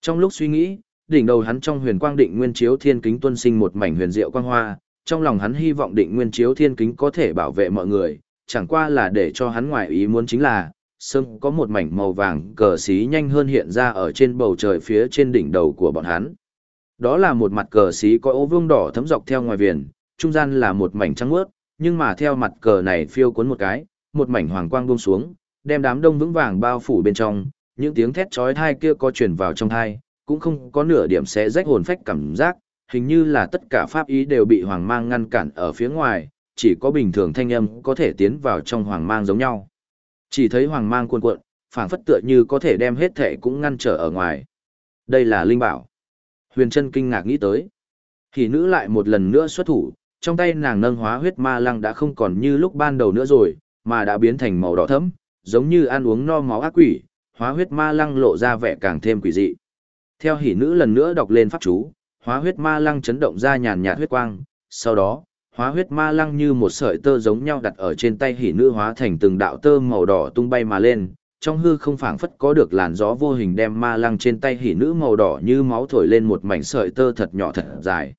Trong lúc suy nghĩ, đỉnh đầu hắn trong huyền quang định nguyên chiếu thiên kính tuân sinh một mảnh huyền diệu quang hoa, trong lòng hắn hy vọng định nguyên chiếu thiên kính có thể bảo vệ mọi người, chẳng qua là để cho hắn ngoại ý muốn chính là, sớm có một mảnh màu vàng cờ xí nhanh hơn hiện ra ở trên bầu trời phía trên đỉnh đầu của bọn hắn. Đó là một mặt cờ xí có ô vương đỏ thấm dọc theo ngoài viền, trung gian là một mảnh trắng mướt, nhưng mà theo mặt cờ này phiêu cuốn một cái, một mảnh hoàng quang buông xuống, đem đám đông vững vàng bao phủ bên trong, những tiếng thét chói tai kia có truyền vào trong tai, cũng không có nửa điểm sẽ rách hồn phách cảm giác, hình như là tất cả pháp ý đều bị hoàng mang ngăn cản ở phía ngoài, chỉ có bình thường thanh âm có thể tiến vào trong hoàng mang giống nhau. Chỉ thấy hoàng mang cuồn cuộn, phảng phất tựa như có thể đem hết thể cũng ngăn trở ở ngoài. Đây là linh bảo. Huyền Trân kinh ngạc nghĩ tới. Hỉ nữ lại một lần nữa xuất thủ, trong tay nàng nâng hóa huyết ma lăng đã không còn như lúc ban đầu nữa rồi, mà đã biến thành màu đỏ thẫm, giống như ăn uống no máu ác quỷ, hóa huyết ma lăng lộ ra vẻ càng thêm quỷ dị. Theo hỉ nữ lần nữa đọc lên pháp chú, hóa huyết ma lăng chấn động ra nhàn nhạt huyết quang, sau đó, hóa huyết ma lăng như một sợi tơ giống nhau đặt ở trên tay hỉ nữ hóa thành từng đạo tơ màu đỏ tung bay mà lên, trong hư không phảng phất có được làn gió vô hình đem ma lăng trên tay hỉ nữ màu đỏ như máu thổi lên một mảnh sợi tơ thật nhỏ thật dài.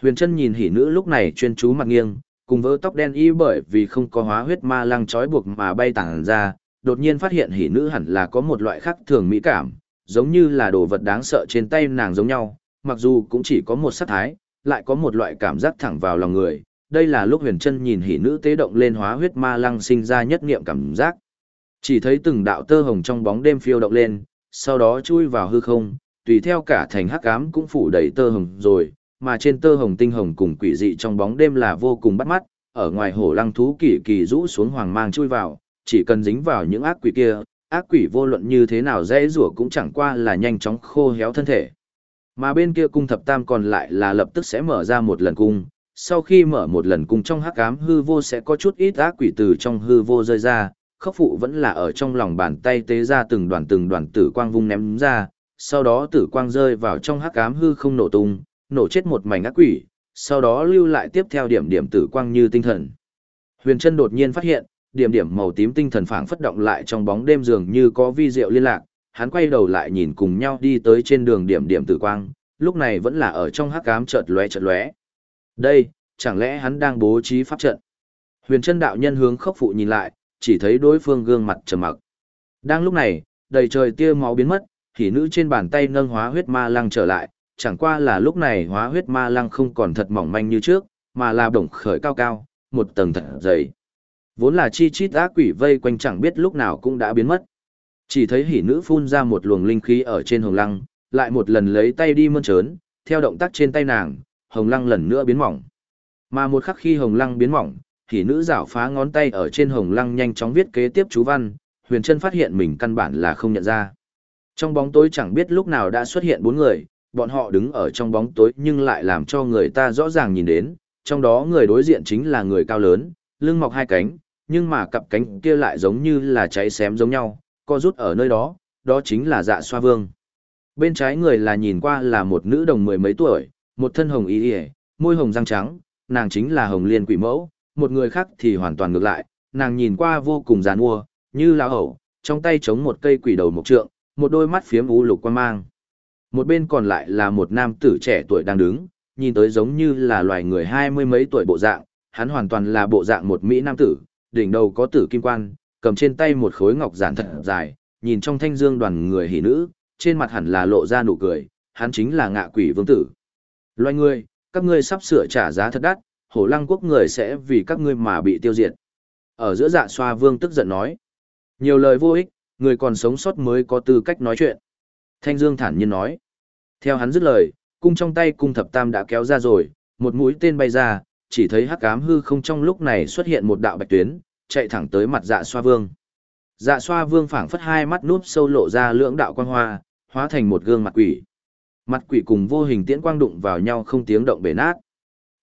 Huyền chân nhìn hỉ nữ lúc này chuyên chú mặt nghiêng, cùng vỡ tóc đen y bởi vì không có hóa huyết ma lăng trói buộc mà bay tản ra, đột nhiên phát hiện hỉ nữ hẳn là có một loại khác thường mỹ cảm, giống như là đồ vật đáng sợ trên tay nàng giống nhau, mặc dù cũng chỉ có một sát thái, lại có một loại cảm giác thẳng vào lòng người. Đây là lúc huyền chân nhìn hỉ nữ tế động lên hóa huyết ma lăng sinh ra nhất niệm cảm giác. Chỉ thấy từng đạo tơ hồng trong bóng đêm phiêu động lên, sau đó chui vào hư không, tùy theo cả thành hắc ám cũng phủ đầy tơ hồng rồi, mà trên tơ hồng tinh hồng cùng quỷ dị trong bóng đêm là vô cùng bắt mắt, ở ngoài hổ lăng thú kỳ kỳ rũ xuống hoàng mang chui vào, chỉ cần dính vào những ác quỷ kia, ác quỷ vô luận như thế nào dễ rủa cũng chẳng qua là nhanh chóng khô héo thân thể. Mà bên kia cung thập tam còn lại là lập tức sẽ mở ra một lần cung, sau khi mở một lần cung trong hắc ám hư vô sẽ có chút ít ác quỷ từ trong hư vô rơi ra, khốc phụ vẫn là ở trong lòng bàn tay tế ra từng đoàn từng đoàn tử quang vung ném ra, sau đó tử quang rơi vào trong hắc ám hư không nổ tung, nổ chết một mảnh ác quỷ, sau đó lưu lại tiếp theo điểm điểm tử quang như tinh thần. Huyền chân đột nhiên phát hiện, điểm điểm màu tím tinh thần phảng phất động lại trong bóng đêm dường như có vi diệu liên lạc, hắn quay đầu lại nhìn cùng nhau đi tới trên đường điểm điểm tử quang, lúc này vẫn là ở trong hắc ám chợt lóe chợt lóe. Đây, chẳng lẽ hắn đang bố trí pháp trận? Huyền chân đạo nhân hướng khốc phụ nhìn lại, chỉ thấy đối phương gương mặt trầm mặc. Đang lúc này, đầy trời tia máu biến mất, thì nữ trên bàn tay nâng hóa huyết ma lăng trở lại, chẳng qua là lúc này hóa huyết ma lăng không còn thật mỏng manh như trước, mà là đồng khởi cao cao, một tầng thật dày. Vốn là chi chít ác quỷ vây quanh chẳng biết lúc nào cũng đã biến mất. Chỉ thấy hỉ nữ phun ra một luồng linh khí ở trên hồng lăng, lại một lần lấy tay đi mơn trớn, theo động tác trên tay nàng, hồng lăng lần nữa biến mỏng. Mà một khắc khi hồng lăng biến mỏng, hỉ nữ rảo phá ngón tay ở trên hồng lăng nhanh chóng viết kế tiếp chú văn, huyền chân phát hiện mình căn bản là không nhận ra. Trong bóng tối chẳng biết lúc nào đã xuất hiện bốn người, bọn họ đứng ở trong bóng tối nhưng lại làm cho người ta rõ ràng nhìn đến, trong đó người đối diện chính là người cao lớn, lưng mọc hai cánh, nhưng mà cặp cánh kia lại giống như là cháy xém giống nhau, co rút ở nơi đó, đó chính là dạ xoa vương. Bên trái người là nhìn qua là một nữ đồng mười mấy tuổi, một thân hồng y y, môi hồng răng trắng, nàng chính là hồng liên quỷ mẫu, một người khác thì hoàn toàn ngược lại, nàng nhìn qua vô cùng giàn mua, như lão hậu, trong tay chống một cây quỷ đầu mộc trượng, một đôi mắt phiếm u lục quan mang. Một bên còn lại là một nam tử trẻ tuổi đang đứng, nhìn tới giống như là loài người hai mươi mấy tuổi bộ dạng, hắn hoàn toàn là bộ dạng một Mỹ nam tử, đỉnh đầu có tử kim quan, cầm trên tay một khối ngọc giản thật dài, nhìn trong thanh dương đoàn người hỷ nữ, trên mặt hẳn là lộ ra nụ cười, hắn chính là ngạ quỷ vương tử. Loài người, các ngươi sắp sửa trả giá thật đắt, hổ lăng quốc người sẽ vì các ngươi mà bị tiêu diệt. Ở giữa dạ xoa vương tức giận nói. Nhiều lời vô ích, người còn sống sót mới có tư cách nói chuyện. Thanh Dương thản nhiên nói. Theo hắn dứt lời, cung trong tay cung thập tam đã kéo ra rồi, một mũi tên bay ra, chỉ thấy hắc ám hư không trong lúc này xuất hiện một đạo bạch tuyến, chạy thẳng tới mặt dạ xoa vương. Dạ xoa vương phảng phất hai mắt núp sâu lộ ra lưỡng đạo quang hoa, hóa thành một gương mặt quỷ. Mặt quỷ cùng vô hình tiễn quang đụng vào nhau không tiếng động bể nát.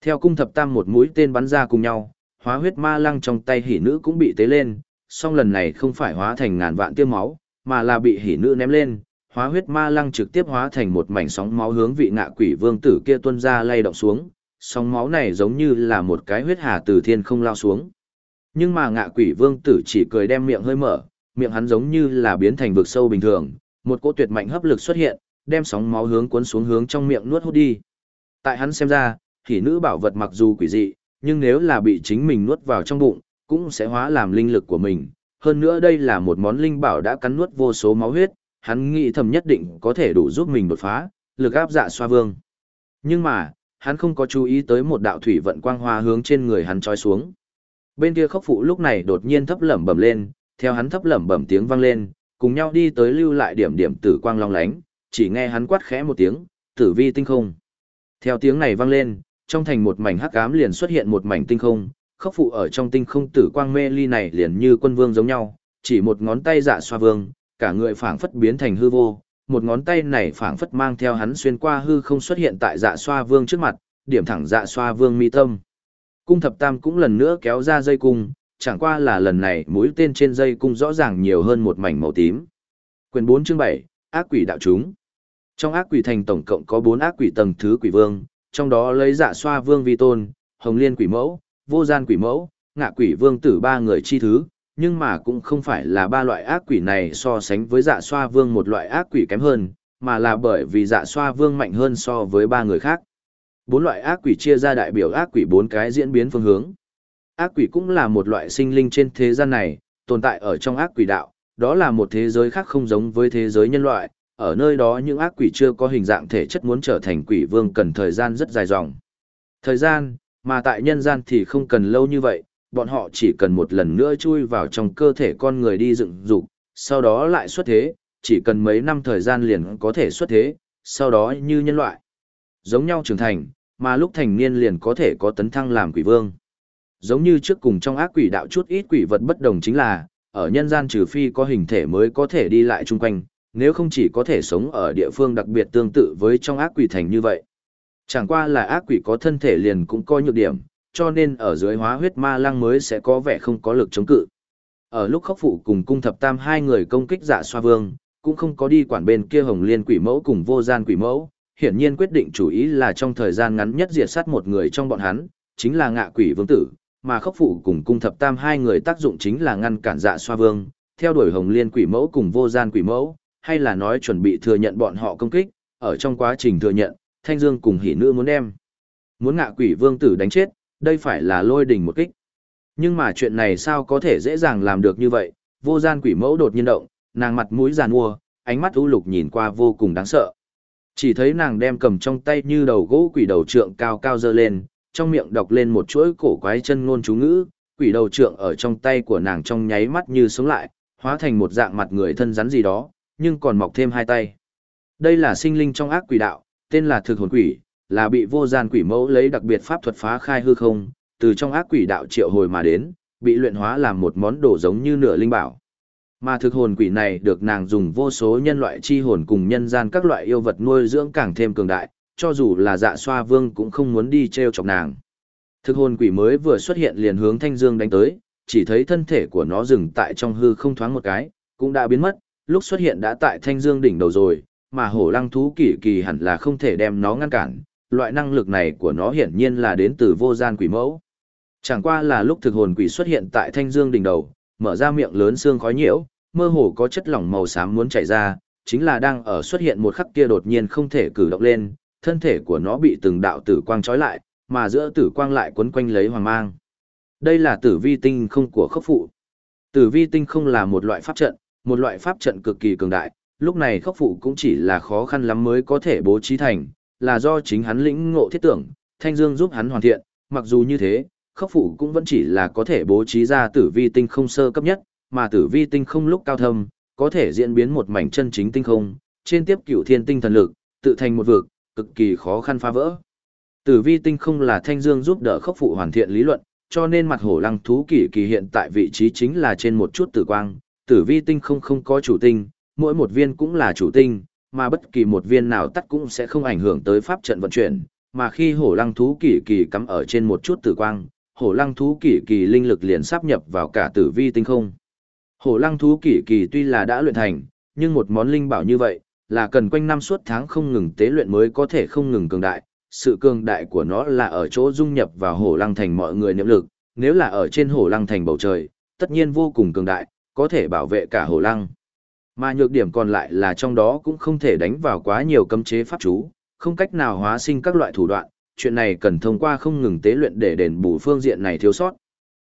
Theo cung thập tam một mũi tên bắn ra cùng nhau, hóa huyết ma lăng trong tay hỉ nữ cũng bị tế lên, song lần này không phải hóa thành ngàn vạn tiêu máu, mà là bị hỉ nữ ném lên, hóa huyết ma lăng trực tiếp hóa thành một mảnh sóng máu hướng vị ngạ quỷ vương tử kia tuôn ra lay động xuống, sóng máu này giống như là một cái huyết hà từ thiên không lao xuống. Nhưng mà ngạ quỷ vương tử chỉ cười đem miệng hơi mở, miệng hắn giống như là biến thành vực sâu bình thường, một cỗ tuyệt mạnh hấp lực xuất hiện, đem sóng máu hướng cuốn xuống hướng trong miệng nuốt hút đi. Tại hắn xem ra, thì nữ bảo vật mặc dù quỷ dị, nhưng nếu là bị chính mình nuốt vào trong bụng, cũng sẽ hóa làm linh lực của mình. Hơn nữa đây là một món linh bảo đã cắn nuốt vô số máu huyết, hắn nghĩ thầm nhất định có thể đủ giúp mình đột phá, lực áp dạ xoa vương. Nhưng mà, hắn không có chú ý tới một đạo thủy vận quang hoa hướng trên người hắn trói xuống. Bên kia khốc phụ lúc này đột nhiên thấp lẩm bẩm lên, theo hắn thấp lẩm bẩm tiếng vang lên, cùng nhau đi tới lưu lại điểm điểm tử quang long lánh, chỉ nghe hắn quát khẽ một tiếng, tử vi tinh không. Theo tiếng này vang lên, trong thành một mảnh hắc ám liền xuất hiện một mảnh tinh không, khốc phụ ở trong tinh không tử quang mê ly này liền như quân vương giống nhau, chỉ một ngón tay dạ xoa vương, cả người phảng phất biến thành hư vô, một ngón tay này phảng phất mang theo hắn xuyên qua hư không xuất hiện tại dạ xoa vương trước mặt, điểm thẳng dạ xoa vương mi tâm. Cung thập tam cũng lần nữa kéo ra dây cung, chẳng qua là lần này mũi tên trên dây cung rõ ràng nhiều hơn một mảnh màu tím. Quyền 4 chương 7, ác quỷ đạo chúng. Trong ác quỷ thành tổng cộng có 4 ác quỷ tầng thứ quỷ vương, trong đó lấy dạ xoa vương vi tôn, hồng liên quỷ mẫu, vô gian quỷ mẫu, ngạ quỷ vương tử ba người chi thứ, nhưng mà cũng không phải là ba loại ác quỷ này so sánh với dạ xoa vương một loại ác quỷ kém hơn, mà là bởi vì dạ xoa vương mạnh hơn so với ba người khác. Bốn loại ác quỷ chia ra đại biểu ác quỷ bốn cái diễn biến phương hướng. Ác quỷ cũng là một loại sinh linh trên thế gian này, tồn tại ở trong ác quỷ đạo, đó là một thế giới khác không giống với thế giới nhân loại, ở nơi đó những ác quỷ chưa có hình dạng thể chất muốn trở thành quỷ vương cần thời gian rất dài dòng. Thời gian, mà tại nhân gian thì không cần lâu như vậy, bọn họ chỉ cần một lần nữa chui vào trong cơ thể con người đi dựng dục, sau đó lại xuất thế, chỉ cần mấy năm thời gian liền có thể xuất thế, sau đó như nhân loại. Giống nhau trưởng thành, mà lúc thành niên liền có thể có tấn thăng làm quỷ vương. Giống như trước cùng trong ác quỷ đạo chút ít quỷ vật bất đồng chính là, ở nhân gian trừ phi có hình thể mới có thể đi lại chung quanh, nếu không chỉ có thể sống ở địa phương đặc biệt tương tự với trong ác quỷ thành như vậy. Chẳng qua là ác quỷ có thân thể liền cũng có nhược điểm, cho nên ở dưới hóa huyết ma lăng mới sẽ có vẻ không có lực chống cự. Ở lúc khóc phụ cùng cung thập tam hai người công kích giả xoa vương, cũng không có đi quản bên kia hồng liên quỷ mẫu cùng vô gian quỷ mẫu, hiển nhiên quyết định chủ ý là trong thời gian ngắn nhất diệt sát một người trong bọn hắn, chính là ngạ quỷ vương tử, mà khốc phụ cùng cung thập tam hai người tác dụng chính là ngăn cản dạ xoa vương, theo đuổi hồng liên quỷ mẫu cùng vô gian quỷ mẫu, hay là nói chuẩn bị thừa nhận bọn họ công kích, ở trong quá trình thừa nhận, thanh dương cùng Hỉ nữ muốn đem. Muốn ngạ quỷ vương tử đánh chết, đây phải là lôi đỉnh một kích. Nhưng mà chuyện này sao có thể dễ dàng làm được như vậy, vô gian quỷ mẫu đột nhiên động, nàng mặt mũi giàn mua, ánh mắt u lục nhìn qua vô cùng đáng sợ. Chỉ thấy nàng đem cầm trong tay như đầu gỗ quỷ đầu trượng cao cao dơ lên, trong miệng đọc lên một chuỗi cổ quái chân ngôn chú ngữ, quỷ đầu trượng ở trong tay của nàng trong nháy mắt như sống lại, hóa thành một dạng mặt người thân rắn gì đó, nhưng còn mọc thêm hai tay. Đây là sinh linh trong ác quỷ đạo, tên là thực hồn quỷ, là bị vô gian quỷ mẫu lấy đặc biệt pháp thuật phá khai hư không, từ trong ác quỷ đạo triệu hồi mà đến, bị luyện hóa làm một món đồ giống như nửa linh bảo. Mà thực hồn quỷ này được nàng dùng vô số nhân loại chi hồn cùng nhân gian các loại yêu vật nuôi dưỡng càng thêm cường đại, cho dù là dạ xoa vương cũng không muốn đi treo chọc nàng. Thực hồn quỷ mới vừa xuất hiện liền hướng thanh dương đánh tới, chỉ thấy thân thể của nó dừng tại trong hư không thoáng một cái, cũng đã biến mất, lúc xuất hiện đã tại thanh dương đỉnh đầu rồi, mà hổ lăng thú kỳ kỳ hẳn là không thể đem nó ngăn cản, loại năng lực này của nó hiển nhiên là đến từ vô gian quỷ mẫu. Chẳng qua là lúc thực hồn quỷ xuất hiện tại thanh dương đỉnh đầu, mở ra miệng lớn xương khói nhiễu, mơ hồ có chất lỏng màu xám muốn chảy ra, chính là đang ở xuất hiện một khắc kia đột nhiên không thể cử động lên, thân thể của nó bị từng đạo tử quang trói lại, mà giữa tử quang lại quấn quanh lấy hoàng mang. Đây là tử vi tinh không của khốc phụ. Tử vi tinh không là một loại pháp trận, một loại pháp trận cực kỳ cường đại, lúc này khốc phụ cũng chỉ là khó khăn lắm mới có thể bố trí thành, là do chính hắn lĩnh ngộ thiết tưởng, thanh dương giúp hắn hoàn thiện, mặc dù như thế, khốc phụ cũng vẫn chỉ là có thể bố trí ra tử vi tinh không sơ cấp nhất, mà tử vi tinh không lúc cao thâm, có thể diễn biến một mảnh chân chính tinh không, trên tiếp cửu thiên tinh thần lực, tự thành một vực, cực kỳ khó khăn phá vỡ. Tử vi tinh không là thanh dương giúp đỡ khắc phụ hoàn thiện lý luận, cho nên mặt hổ lăng thú kỳ kỳ hiện tại vị trí chính là trên một chút tử quang, tử vi tinh không không có chủ tinh, mỗi một viên cũng là chủ tinh, mà bất kỳ một viên nào tắt cũng sẽ không ảnh hưởng tới pháp trận vận chuyển, mà khi hổ lăng thú kỳ kỳ cắm ở trên một chút tử quang, hổ lăng thú kỳ kỳ linh lực liền sáp nhập vào cả tử vi tinh không. Hổ lăng thú kỳ kỳ tuy là đã luyện thành, nhưng một món linh bảo như vậy, là cần quanh năm suốt tháng không ngừng tế luyện mới có thể không ngừng cường đại. Sự cường đại của nó là ở chỗ dung nhập vào hổ lăng thành mọi người niệm lực, nếu là ở trên hổ lăng thành bầu trời, tất nhiên vô cùng cường đại, có thể bảo vệ cả hổ lăng. Mà nhược điểm còn lại là trong đó cũng không thể đánh vào quá nhiều cấm chế pháp chú, không cách nào hóa sinh các loại thủ đoạn, chuyện này cần thông qua không ngừng tế luyện để đền bù phương diện này thiếu sót.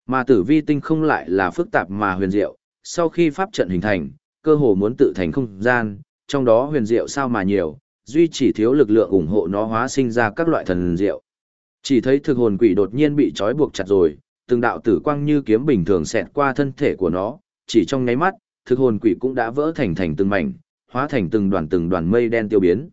Mà tử vi tinh không lại là phức tạp mà huyền diệu, sau khi pháp trận hình thành, cơ hồ muốn tự thành không gian, trong đó huyền diệu sao mà nhiều, duy chỉ thiếu lực lượng ủng hộ nó hóa sinh ra các loại thần diệu. Chỉ thấy thực hồn quỷ đột nhiên bị trói buộc chặt rồi, từng đạo tử quang như kiếm bình thường xẹt qua thân thể của nó, chỉ trong nháy mắt, thực hồn quỷ cũng đã vỡ thành thành từng mảnh, hóa thành từng đoàn từng đoàn mây đen tiêu biến.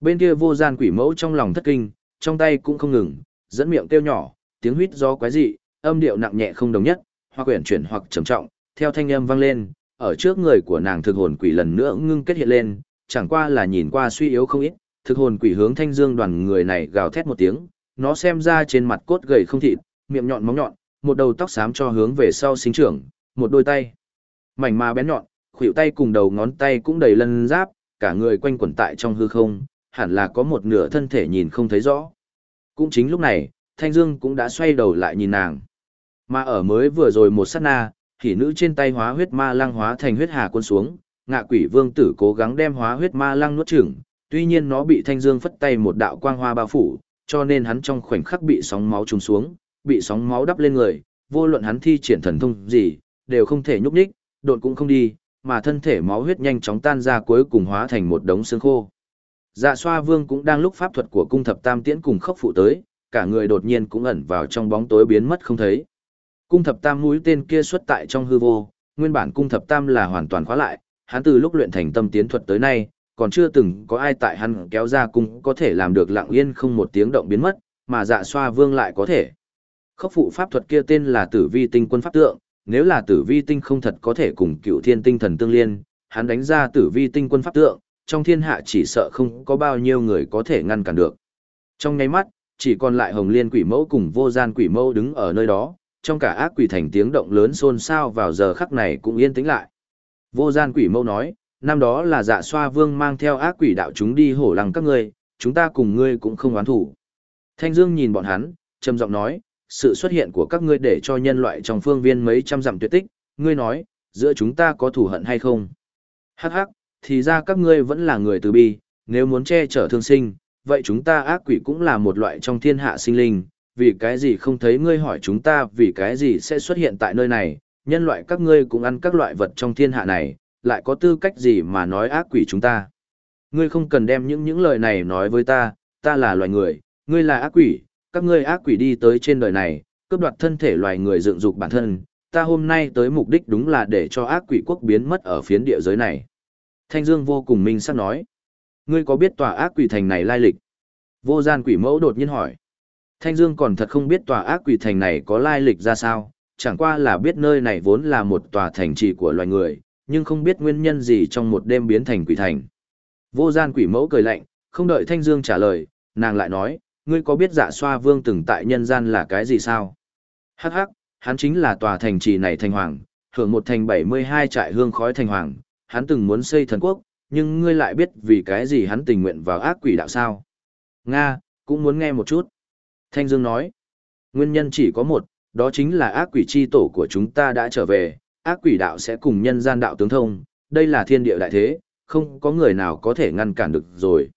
Bên kia vô gian quỷ mẫu trong lòng thất kinh, trong tay cũng không ngừng, dẫn miệng kêu nhỏ, tiếng huýt gió quái dị, âm điệu nặng nhẹ không đồng nhất, hoặc quyển chuyển hoặc trầm trọng, theo thanh âm vang lên, ở trước người của nàng thực hồn quỷ lần nữa ngưng kết hiện lên, chẳng qua là nhìn qua suy yếu không ít, thực hồn quỷ hướng thanh dương đoàn người này gào thét một tiếng, nó xem ra trên mặt cốt gầy không thịt, miệng nhọn móng nhọn, một đầu tóc xám cho hướng về sau sinh trưởng, một đôi tay mảnh mà bén nhọn, khuỷu tay cùng đầu ngón tay cũng đầy lân giáp, cả người quanh quẩn tại trong hư không, hẳn là có một nửa thân thể nhìn không thấy rõ. Cũng chính lúc này, Thanh Dương cũng đã xoay đầu lại nhìn nàng. Mà ở mới vừa rồi một sát na, thì nữ trên tay hóa huyết ma lăng hóa thành huyết hà quân xuống, ngạ quỷ vương tử cố gắng đem hóa huyết ma lăng nuốt chửng, tuy nhiên nó bị Thanh Dương phất tay một đạo quang hoa bao phủ, cho nên hắn trong khoảnh khắc bị sóng máu trùng xuống, bị sóng máu đắp lên người, vô luận hắn thi triển thần thông gì, đều không thể nhúc nhích, độn cũng không đi, mà thân thể máu huyết nhanh chóng tan ra cuối cùng hóa thành một đống xương khô. Dạ xoa vương cũng đang lúc pháp thuật của cung thập tam tiễn cùng khốc phụ tới, cả người đột nhiên cũng ẩn vào trong bóng tối biến mất không thấy. Cung thập tam mũi tên kia xuất tại trong hư vô, nguyên bản cung thập tam là hoàn toàn khóa lại, hắn từ lúc luyện thành tâm tiến thuật tới nay, còn chưa từng có ai tại hắn kéo ra cung có thể làm được lặng yên không một tiếng động biến mất, mà dạ xoa vương lại có thể. Khốc phụ pháp thuật kia tên là tử vi tinh quân pháp tượng, nếu là tử vi tinh không thật có thể cùng cựu thiên tinh thần tương liên, hắn đánh ra tử vi tinh quân pháp tượng, trong thiên hạ chỉ sợ không có bao nhiêu người có thể ngăn cản được. Trong ngay mắt, chỉ còn lại hồng liên quỷ mẫu cùng vô gian quỷ mẫu đứng ở nơi đó, trong cả ác quỷ thành tiếng động lớn xôn xao vào giờ khắc này cũng yên tĩnh lại. Vô gian quỷ mâu nói, năm đó là dạ xoa vương mang theo ác quỷ đạo chúng đi hổ lăng các ngươi, chúng ta cùng ngươi cũng không oán thủ. Thanh Dương nhìn bọn hắn, trầm giọng nói, sự xuất hiện của các ngươi để cho nhân loại trong phương viên mấy trăm dặm tuyệt tích, ngươi nói, giữa chúng ta có thù hận hay không? Hắc hắc, thì ra các ngươi vẫn là người từ bi, nếu muốn che chở thương sinh, vậy chúng ta ác quỷ cũng là một loại trong thiên hạ sinh linh, vì cái gì không thấy ngươi hỏi chúng ta vì cái gì sẽ xuất hiện tại nơi này, nhân loại các ngươi cũng ăn các loại vật trong thiên hạ này, lại có tư cách gì mà nói ác quỷ chúng ta. Ngươi không cần đem những những lời này nói với ta, ta là loài người, ngươi là ác quỷ, các ngươi ác quỷ đi tới trên đời này, cướp đoạt thân thể loài người dựng dục bản thân, ta hôm nay tới mục đích đúng là để cho ác quỷ quốc biến mất ở phiến địa giới này. Thanh Dương vô cùng minh sắc nói, ngươi có biết tòa ác quỷ thành này lai lịch? Vô gian quỷ mẫu đột nhiên hỏi. Thanh Dương còn thật không biết tòa ác quỷ thành này có lai lịch ra sao, chẳng qua là biết nơi này vốn là một tòa thành trì của loài người, nhưng không biết nguyên nhân gì trong một đêm biến thành quỷ thành. Vô gian quỷ mẫu cười lạnh, không đợi Thanh Dương trả lời, nàng lại nói, ngươi có biết dạ xoa vương từng tại nhân gian là cái gì sao? Hắc hắc, hắn chính là tòa thành trì này thành hoàng, hưởng một thành 72 trại hương khói thành hoàng, hắn từng muốn xây thần quốc, nhưng ngươi lại biết vì cái gì hắn tình nguyện vào ác quỷ đạo sao? Nga, cũng muốn nghe một chút. Thanh Dương nói, nguyên nhân chỉ có một, đó chính là ác quỷ chi tổ của chúng ta đã trở về, ác quỷ đạo sẽ cùng nhân gian đạo tướng thông, đây là thiên địa đại thế, không có người nào có thể ngăn cản được rồi.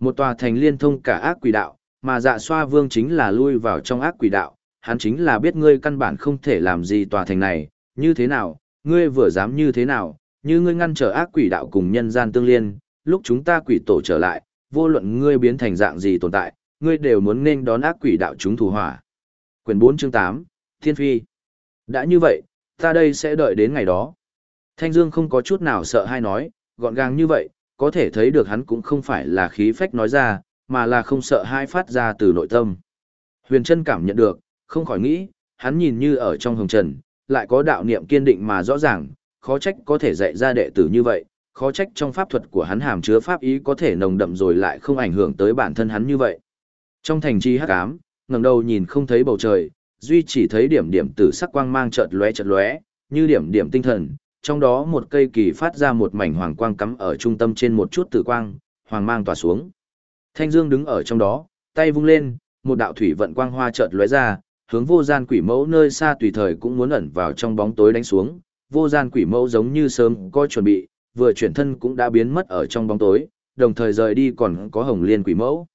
Một tòa thành liên thông cả ác quỷ đạo, mà dạ xoa vương chính là lui vào trong ác quỷ đạo, hắn chính là biết ngươi căn bản không thể làm gì tòa thành này, như thế nào, ngươi vừa dám như thế nào, như ngươi ngăn trở ác quỷ đạo cùng nhân gian tương liên, lúc chúng ta quỷ tổ trở lại, vô luận ngươi biến thành dạng gì tồn tại, ngươi đều muốn nên đón ác quỷ đạo chúng thủ hỏa. Quyền 4 chương 8, Thiên Phi. Đã như vậy, ta đây sẽ đợi đến ngày đó. Thanh Dương không có chút nào sợ hay nói, gọn gàng như vậy, có thể thấy được hắn cũng không phải là khí phách nói ra, mà là không sợ hai phát ra từ nội tâm. Huyền Trân cảm nhận được, không khỏi nghĩ, hắn nhìn như ở trong hồng trần, lại có đạo niệm kiên định mà rõ ràng, khó trách có thể dạy ra đệ tử như vậy, khó trách trong pháp thuật của hắn hàm chứa pháp ý có thể nồng đậm rồi lại không ảnh hưởng tới bản thân hắn như vậy. Trong thành chi hắc ám, ngẩng đầu nhìn không thấy bầu trời, duy chỉ thấy điểm điểm tử sắc quang mang chợt lóe chợt lóe, như điểm điểm tinh thần, trong đó một cây kỳ phát ra một mảnh hoàng quang cắm ở trung tâm trên một chút tử quang, hoàng mang tỏa xuống. Thanh Dương đứng ở trong đó, tay vung lên, một đạo thủy vận quang hoa chợt lóe ra, hướng vô gian quỷ mẫu nơi xa tùy thời cũng muốn ẩn vào trong bóng tối đánh xuống. Vô gian quỷ mẫu giống như sớm có chuẩn bị, vừa chuyển thân cũng đã biến mất ở trong bóng tối, đồng thời rời đi còn có hồng liên quỷ mẫu.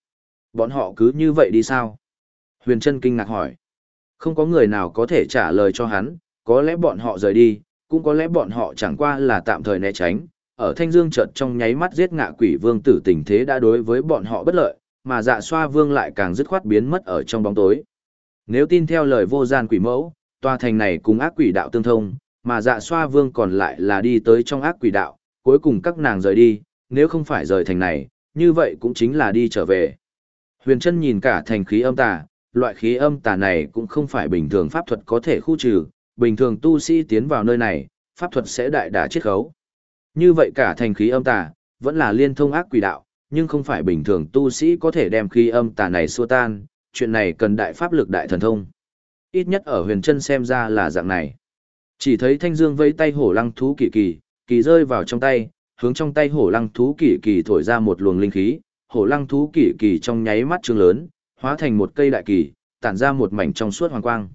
Bọn họ cứ như vậy đi sao? Huyền Trân kinh ngạc hỏi. Không có người nào có thể trả lời cho hắn, có lẽ bọn họ rời đi, cũng có lẽ bọn họ chẳng qua là tạm thời né tránh. Ở Thanh Dương chợt trong nháy mắt giết ngạ quỷ vương tử tình thế đã đối với bọn họ bất lợi, mà dạ xoa vương lại càng dứt khoát biến mất ở trong bóng tối. Nếu tin theo lời vô gian quỷ mẫu, tòa thành này cùng ác quỷ đạo tương thông, mà dạ xoa vương còn lại là đi tới trong ác quỷ đạo, cuối cùng các nàng rời đi, nếu không phải rời thành này, như vậy cũng chính là đi trở về. Huyền chân nhìn cả thành khí âm tà, loại khí âm tà này cũng không phải bình thường pháp thuật có thể khu trừ, bình thường tu sĩ tiến vào nơi này, pháp thuật sẽ đại đả chiết khấu. Như vậy cả thành khí âm tà, vẫn là liên thông ác quỷ đạo, nhưng không phải bình thường tu sĩ có thể đem khí âm tà này xua tan, chuyện này cần đại pháp lực đại thần thông. Ít nhất ở huyền chân xem ra là dạng này. Chỉ thấy thanh dương vẫy tay hổ lăng thú kỳ kỳ, kỳ rơi vào trong tay, hướng trong tay hổ lăng thú kỳ kỳ thổi ra một luồng linh khí, hổ lăng thú kỳ kỳ trong nháy mắt trương lớn, hóa thành một cây đại kỳ, tản ra một mảnh trong suốt hoàng quang.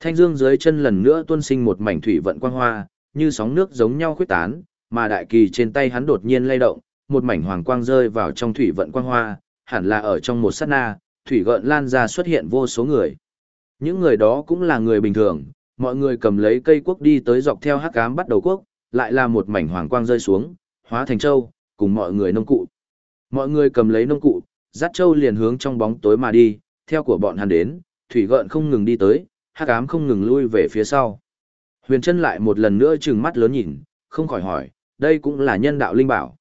Thanh dương dưới chân lần nữa tuôn sinh một mảnh thủy vận quang hoa, như sóng nước giống nhau khuyết tán, mà đại kỳ trên tay hắn đột nhiên lay động, một mảnh hoàng quang rơi vào trong thủy vận quang hoa, hẳn là ở trong một sát na, thủy gợn lan ra xuất hiện vô số người. Những người đó cũng là người bình thường, mọi người cầm lấy cây quốc đi tới dọc theo hắc ám bắt đầu quốc, lại là một mảnh hoàng quang rơi xuống, hóa thành châu, cùng mọi người nông cụ. Mọi người cầm lấy nông cụ, dắt châu liền hướng trong bóng tối mà đi, theo của bọn hắn đến, thủy gợn không ngừng đi tới, hắc ám không ngừng lui về phía sau. Huyền chân lại một lần nữa trừng mắt lớn nhìn, không khỏi hỏi, đây cũng là nhân đạo linh bảo.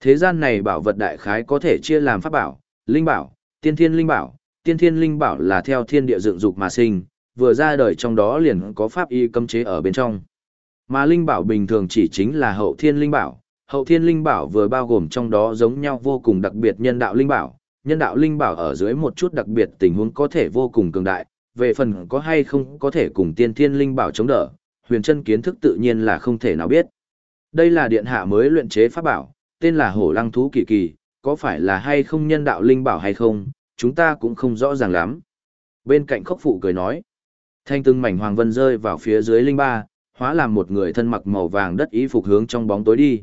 Thế gian này bảo vật đại khái có thể chia làm pháp bảo, linh bảo, tiên thiên linh bảo. Tiên thiên linh bảo là theo thiên địa dựng dục mà sinh, vừa ra đời trong đó liền có pháp y cấm chế ở bên trong. Mà linh bảo bình thường chỉ chính là hậu thiên linh bảo, hậu thiên linh bảo vừa bao gồm trong đó giống nhau vô cùng đặc biệt nhân đạo linh bảo, nhân đạo linh bảo ở dưới một chút đặc biệt tình huống có thể vô cùng cường đại, về phần có hay không có thể cùng tiên thiên linh bảo chống đỡ, huyền chân kiến thức tự nhiên là không thể nào biết. Đây là điện hạ mới luyện chế pháp bảo, tên là hổ lăng thú kỳ kỳ, có phải là hay không nhân đạo linh bảo hay không, chúng ta cũng không rõ ràng lắm. Bên cạnh khốc phụ cười nói, thanh từng mảnh hoàng vân rơi vào phía dưới linh ba, hóa làm một người thân mặc màu vàng đất ý phục hướng trong bóng tối đi.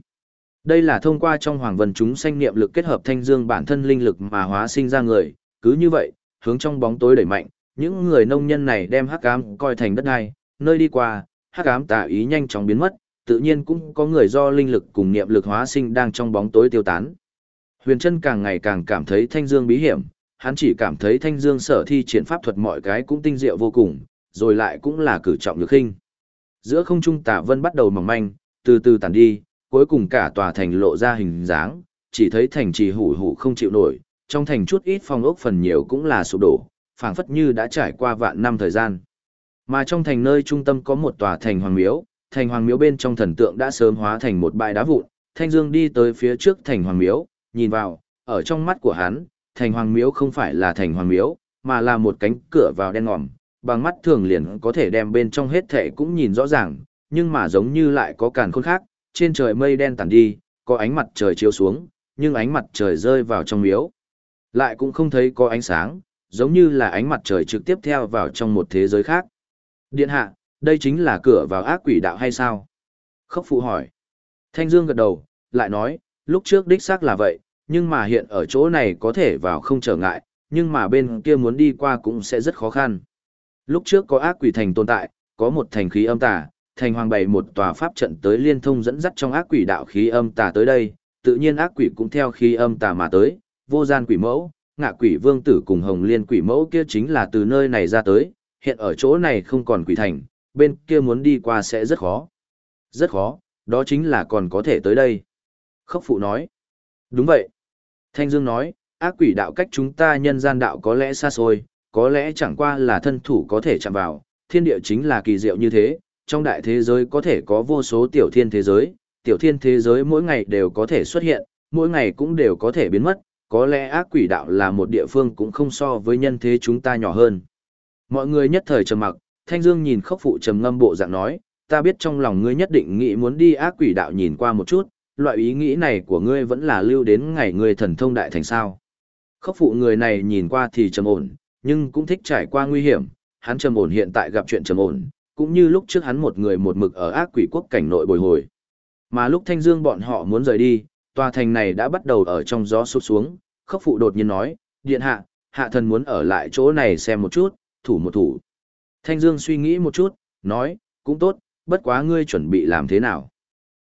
Đây là thông qua trong hoàng vân chúng sanh niệm lực kết hợp thanh dương bản thân linh lực mà hóa sinh ra người, cứ như vậy, hướng trong bóng tối đẩy mạnh, những người nông nhân này đem hắc ám coi thành đất đai, nơi đi qua, hắc ám tà ý nhanh chóng biến mất, tự nhiên cũng có người do linh lực cùng niệm lực hóa sinh đang trong bóng tối tiêu tán. Huyền Trân càng ngày càng cảm thấy Thanh Dương bí hiểm, hắn chỉ cảm thấy Thanh Dương sở thi triển pháp thuật mọi cái cũng tinh diệu vô cùng, rồi lại cũng là cử trọng lực khinh. Giữa không trung tà vân bắt đầu mỏng manh, từ từ tàn đi, cuối cùng cả tòa thành lộ ra hình dáng, chỉ thấy thành trì hủ hủ không chịu nổi, trong thành chút ít phong ốc phần nhiều cũng là sụp đổ, phảng phất như đã trải qua vạn năm thời gian. Mà trong thành nơi trung tâm có một tòa thành hoàng miếu, thành hoàng miếu bên trong thần tượng đã sớm hóa thành một bãi đá vụn, Thanh Dương đi tới phía trước thành hoàng miếu, nhìn vào, ở trong mắt của hắn, thành hoàng miếu không phải là thành hoàng miếu, mà là một cánh cửa vào đen ngòm, bằng mắt thường liền có thể đem bên trong hết thể cũng nhìn rõ ràng, nhưng mà giống như lại có càn khôn khác, trên trời mây đen tản đi, có ánh mặt trời chiếu xuống, nhưng ánh mặt trời rơi vào trong miếu. Lại cũng không thấy có ánh sáng, giống như là ánh mặt trời trực tiếp theo vào trong một thế giới khác. Điện hạ, đây chính là cửa vào ác quỷ đạo hay sao? Khốc phụ hỏi. Thanh Dương gật đầu, lại nói, lúc trước đích xác là vậy, nhưng mà hiện ở chỗ này có thể vào không trở ngại, nhưng mà bên kia muốn đi qua cũng sẽ rất khó khăn. Lúc trước có ác quỷ thành tồn tại, có một thành khí âm tà, thành hoàng bày một tòa pháp trận tới liên thông dẫn dắt trong ác quỷ đạo khí âm tà tới đây, tự nhiên ác quỷ cũng theo khí âm tà mà tới, vô gian quỷ mẫu, ngạ quỷ vương tử cùng hồng liên quỷ mẫu kia chính là từ nơi này ra tới, hiện ở chỗ này không còn quỷ thành, bên kia muốn đi qua sẽ rất khó. Rất khó, đó chính là còn có thể tới đây. Khốc phụ nói. Đúng vậy. Thanh Dương nói, ác quỷ đạo cách chúng ta nhân gian đạo có lẽ xa xôi, có lẽ chẳng qua là thân thủ có thể chạm vào, thiên địa chính là kỳ diệu như thế, trong đại thế giới có thể có vô số tiểu thiên thế giới, tiểu thiên thế giới mỗi ngày đều có thể xuất hiện, mỗi ngày cũng đều có thể biến mất, có lẽ ác quỷ đạo là một địa phương cũng không so với nhân thế chúng ta nhỏ hơn. Mọi người nhất thời trầm mặc, Thanh Dương nhìn khốc phụ trầm ngâm bộ dạng nói, ta biết trong lòng ngươi nhất định nghĩ muốn đi ác quỷ đạo nhìn qua một chút, loại ý nghĩ này của ngươi vẫn là lưu đến ngày ngươi thần thông đại thành sao. Khốc phụ người này nhìn qua thì trầm ổn, nhưng cũng thích trải qua nguy hiểm, hắn trầm ổn hiện tại gặp chuyện trầm ổn, cũng như lúc trước hắn một người một mực ở ác quỷ quốc cảnh nội bồi hồi. Mà lúc Thanh Dương bọn họ muốn rời đi, tòa thành này đã bắt đầu ở trong gió sụp xuống, khốc phụ đột nhiên nói, điện hạ, hạ thần muốn ở lại chỗ này xem một chút, thủ một thủ. Thanh Dương suy nghĩ một chút, nói, cũng tốt, bất quá ngươi chuẩn bị làm thế nào.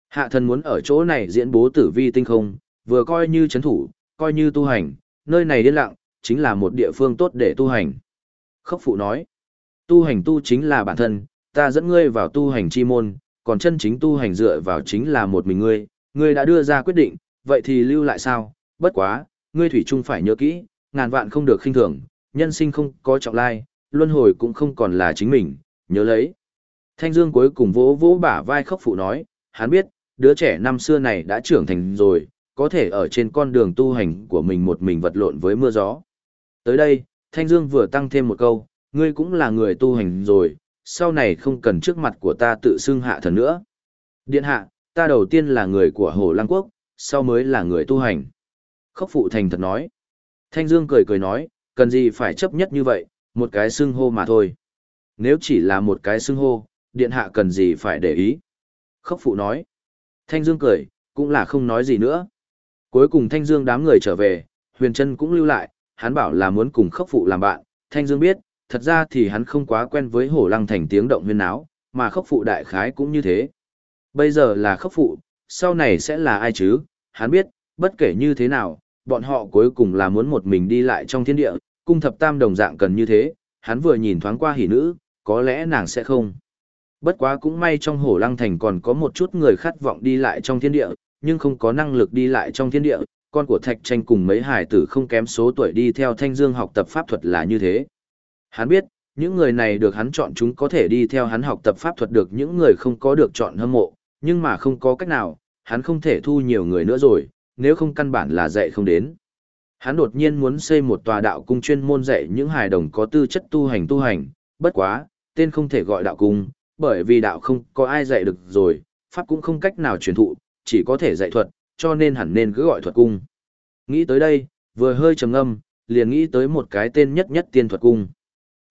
Hạ thần muốn ở chỗ này diễn bố tử vi tinh không, vừa coi như chấn thủ, coi như tu hành, nơi này điên lặng, chính là một địa phương tốt để tu hành. Khốc phụ nói, tu hành tu chính là bản thân, ta dẫn ngươi vào tu hành chi môn, còn chân chính tu hành dựa vào chính là một mình ngươi, ngươi đã đưa ra quyết định, vậy thì lưu lại sao, bất quá, ngươi thủy chung phải nhớ kỹ, ngàn vạn không được khinh thường, nhân sinh không có trọng lai, luân hồi cũng không còn là chính mình, nhớ lấy. Thanh Dương cuối cùng vỗ vỗ bả vai khóc phụ nói, hắn biết, đứa trẻ năm xưa này đã trưởng thành rồi, có thể ở trên con đường tu hành của mình một mình vật lộn với mưa gió. Tới đây, Thanh Dương vừa tăng thêm một câu, ngươi cũng là người tu hành rồi, sau này không cần trước mặt của ta tự xưng hạ thần nữa. Điện hạ, ta đầu tiên là người của Hồ Lăng Quốc, sau mới là người tu hành. Khốc phụ thành thật nói. Thanh Dương cười cười nói, cần gì phải chấp nhất như vậy, một cái xưng hô mà thôi. Nếu chỉ là một cái xưng hô, điện hạ cần gì phải để ý. Khốc phụ nói. Thanh Dương cười, cũng là không nói gì nữa. Cuối cùng Thanh Dương đám người trở về, Huyền Trân cũng lưu lại, hắn bảo là muốn cùng khốc phụ làm bạn. Thanh Dương biết, thật ra thì hắn không quá quen với hổ lăng thành tiếng động huyên náo, mà khốc phụ đại khái cũng như thế. Bây giờ là khốc phụ, sau này sẽ là ai chứ, hắn biết, bất kể như thế nào, bọn họ cuối cùng là muốn một mình đi lại trong thiên địa, cung thập tam đồng dạng cần như thế, hắn vừa nhìn thoáng qua hỉ nữ, có lẽ nàng sẽ không. Bất quá cũng may trong hổ lăng thành còn có một chút người khát vọng đi lại trong thiên địa, nhưng không có năng lực đi lại trong thiên địa, con của thạch tranh cùng mấy hải tử không kém số tuổi đi theo thanh dương học tập pháp thuật là như thế. Hắn biết, những người này được hắn chọn chúng có thể đi theo hắn học tập pháp thuật được những người không có được chọn hâm mộ, nhưng mà không có cách nào, hắn không thể thu nhiều người nữa rồi, nếu không căn bản là dạy không đến. Hắn đột nhiên muốn xây một tòa đạo cung chuyên môn dạy những hài đồng có tư chất tu hành tu hành, bất quá, tên không thể gọi đạo cung, bởi vì đạo không có ai dạy được rồi, pháp cũng không cách nào truyền thụ, chỉ có thể dạy thuật, cho nên hẳn nên cứ gọi thuật cung. Nghĩ tới đây, vừa hơi trầm ngâm, liền nghĩ tới một cái tên nhất nhất tiên thuật cung.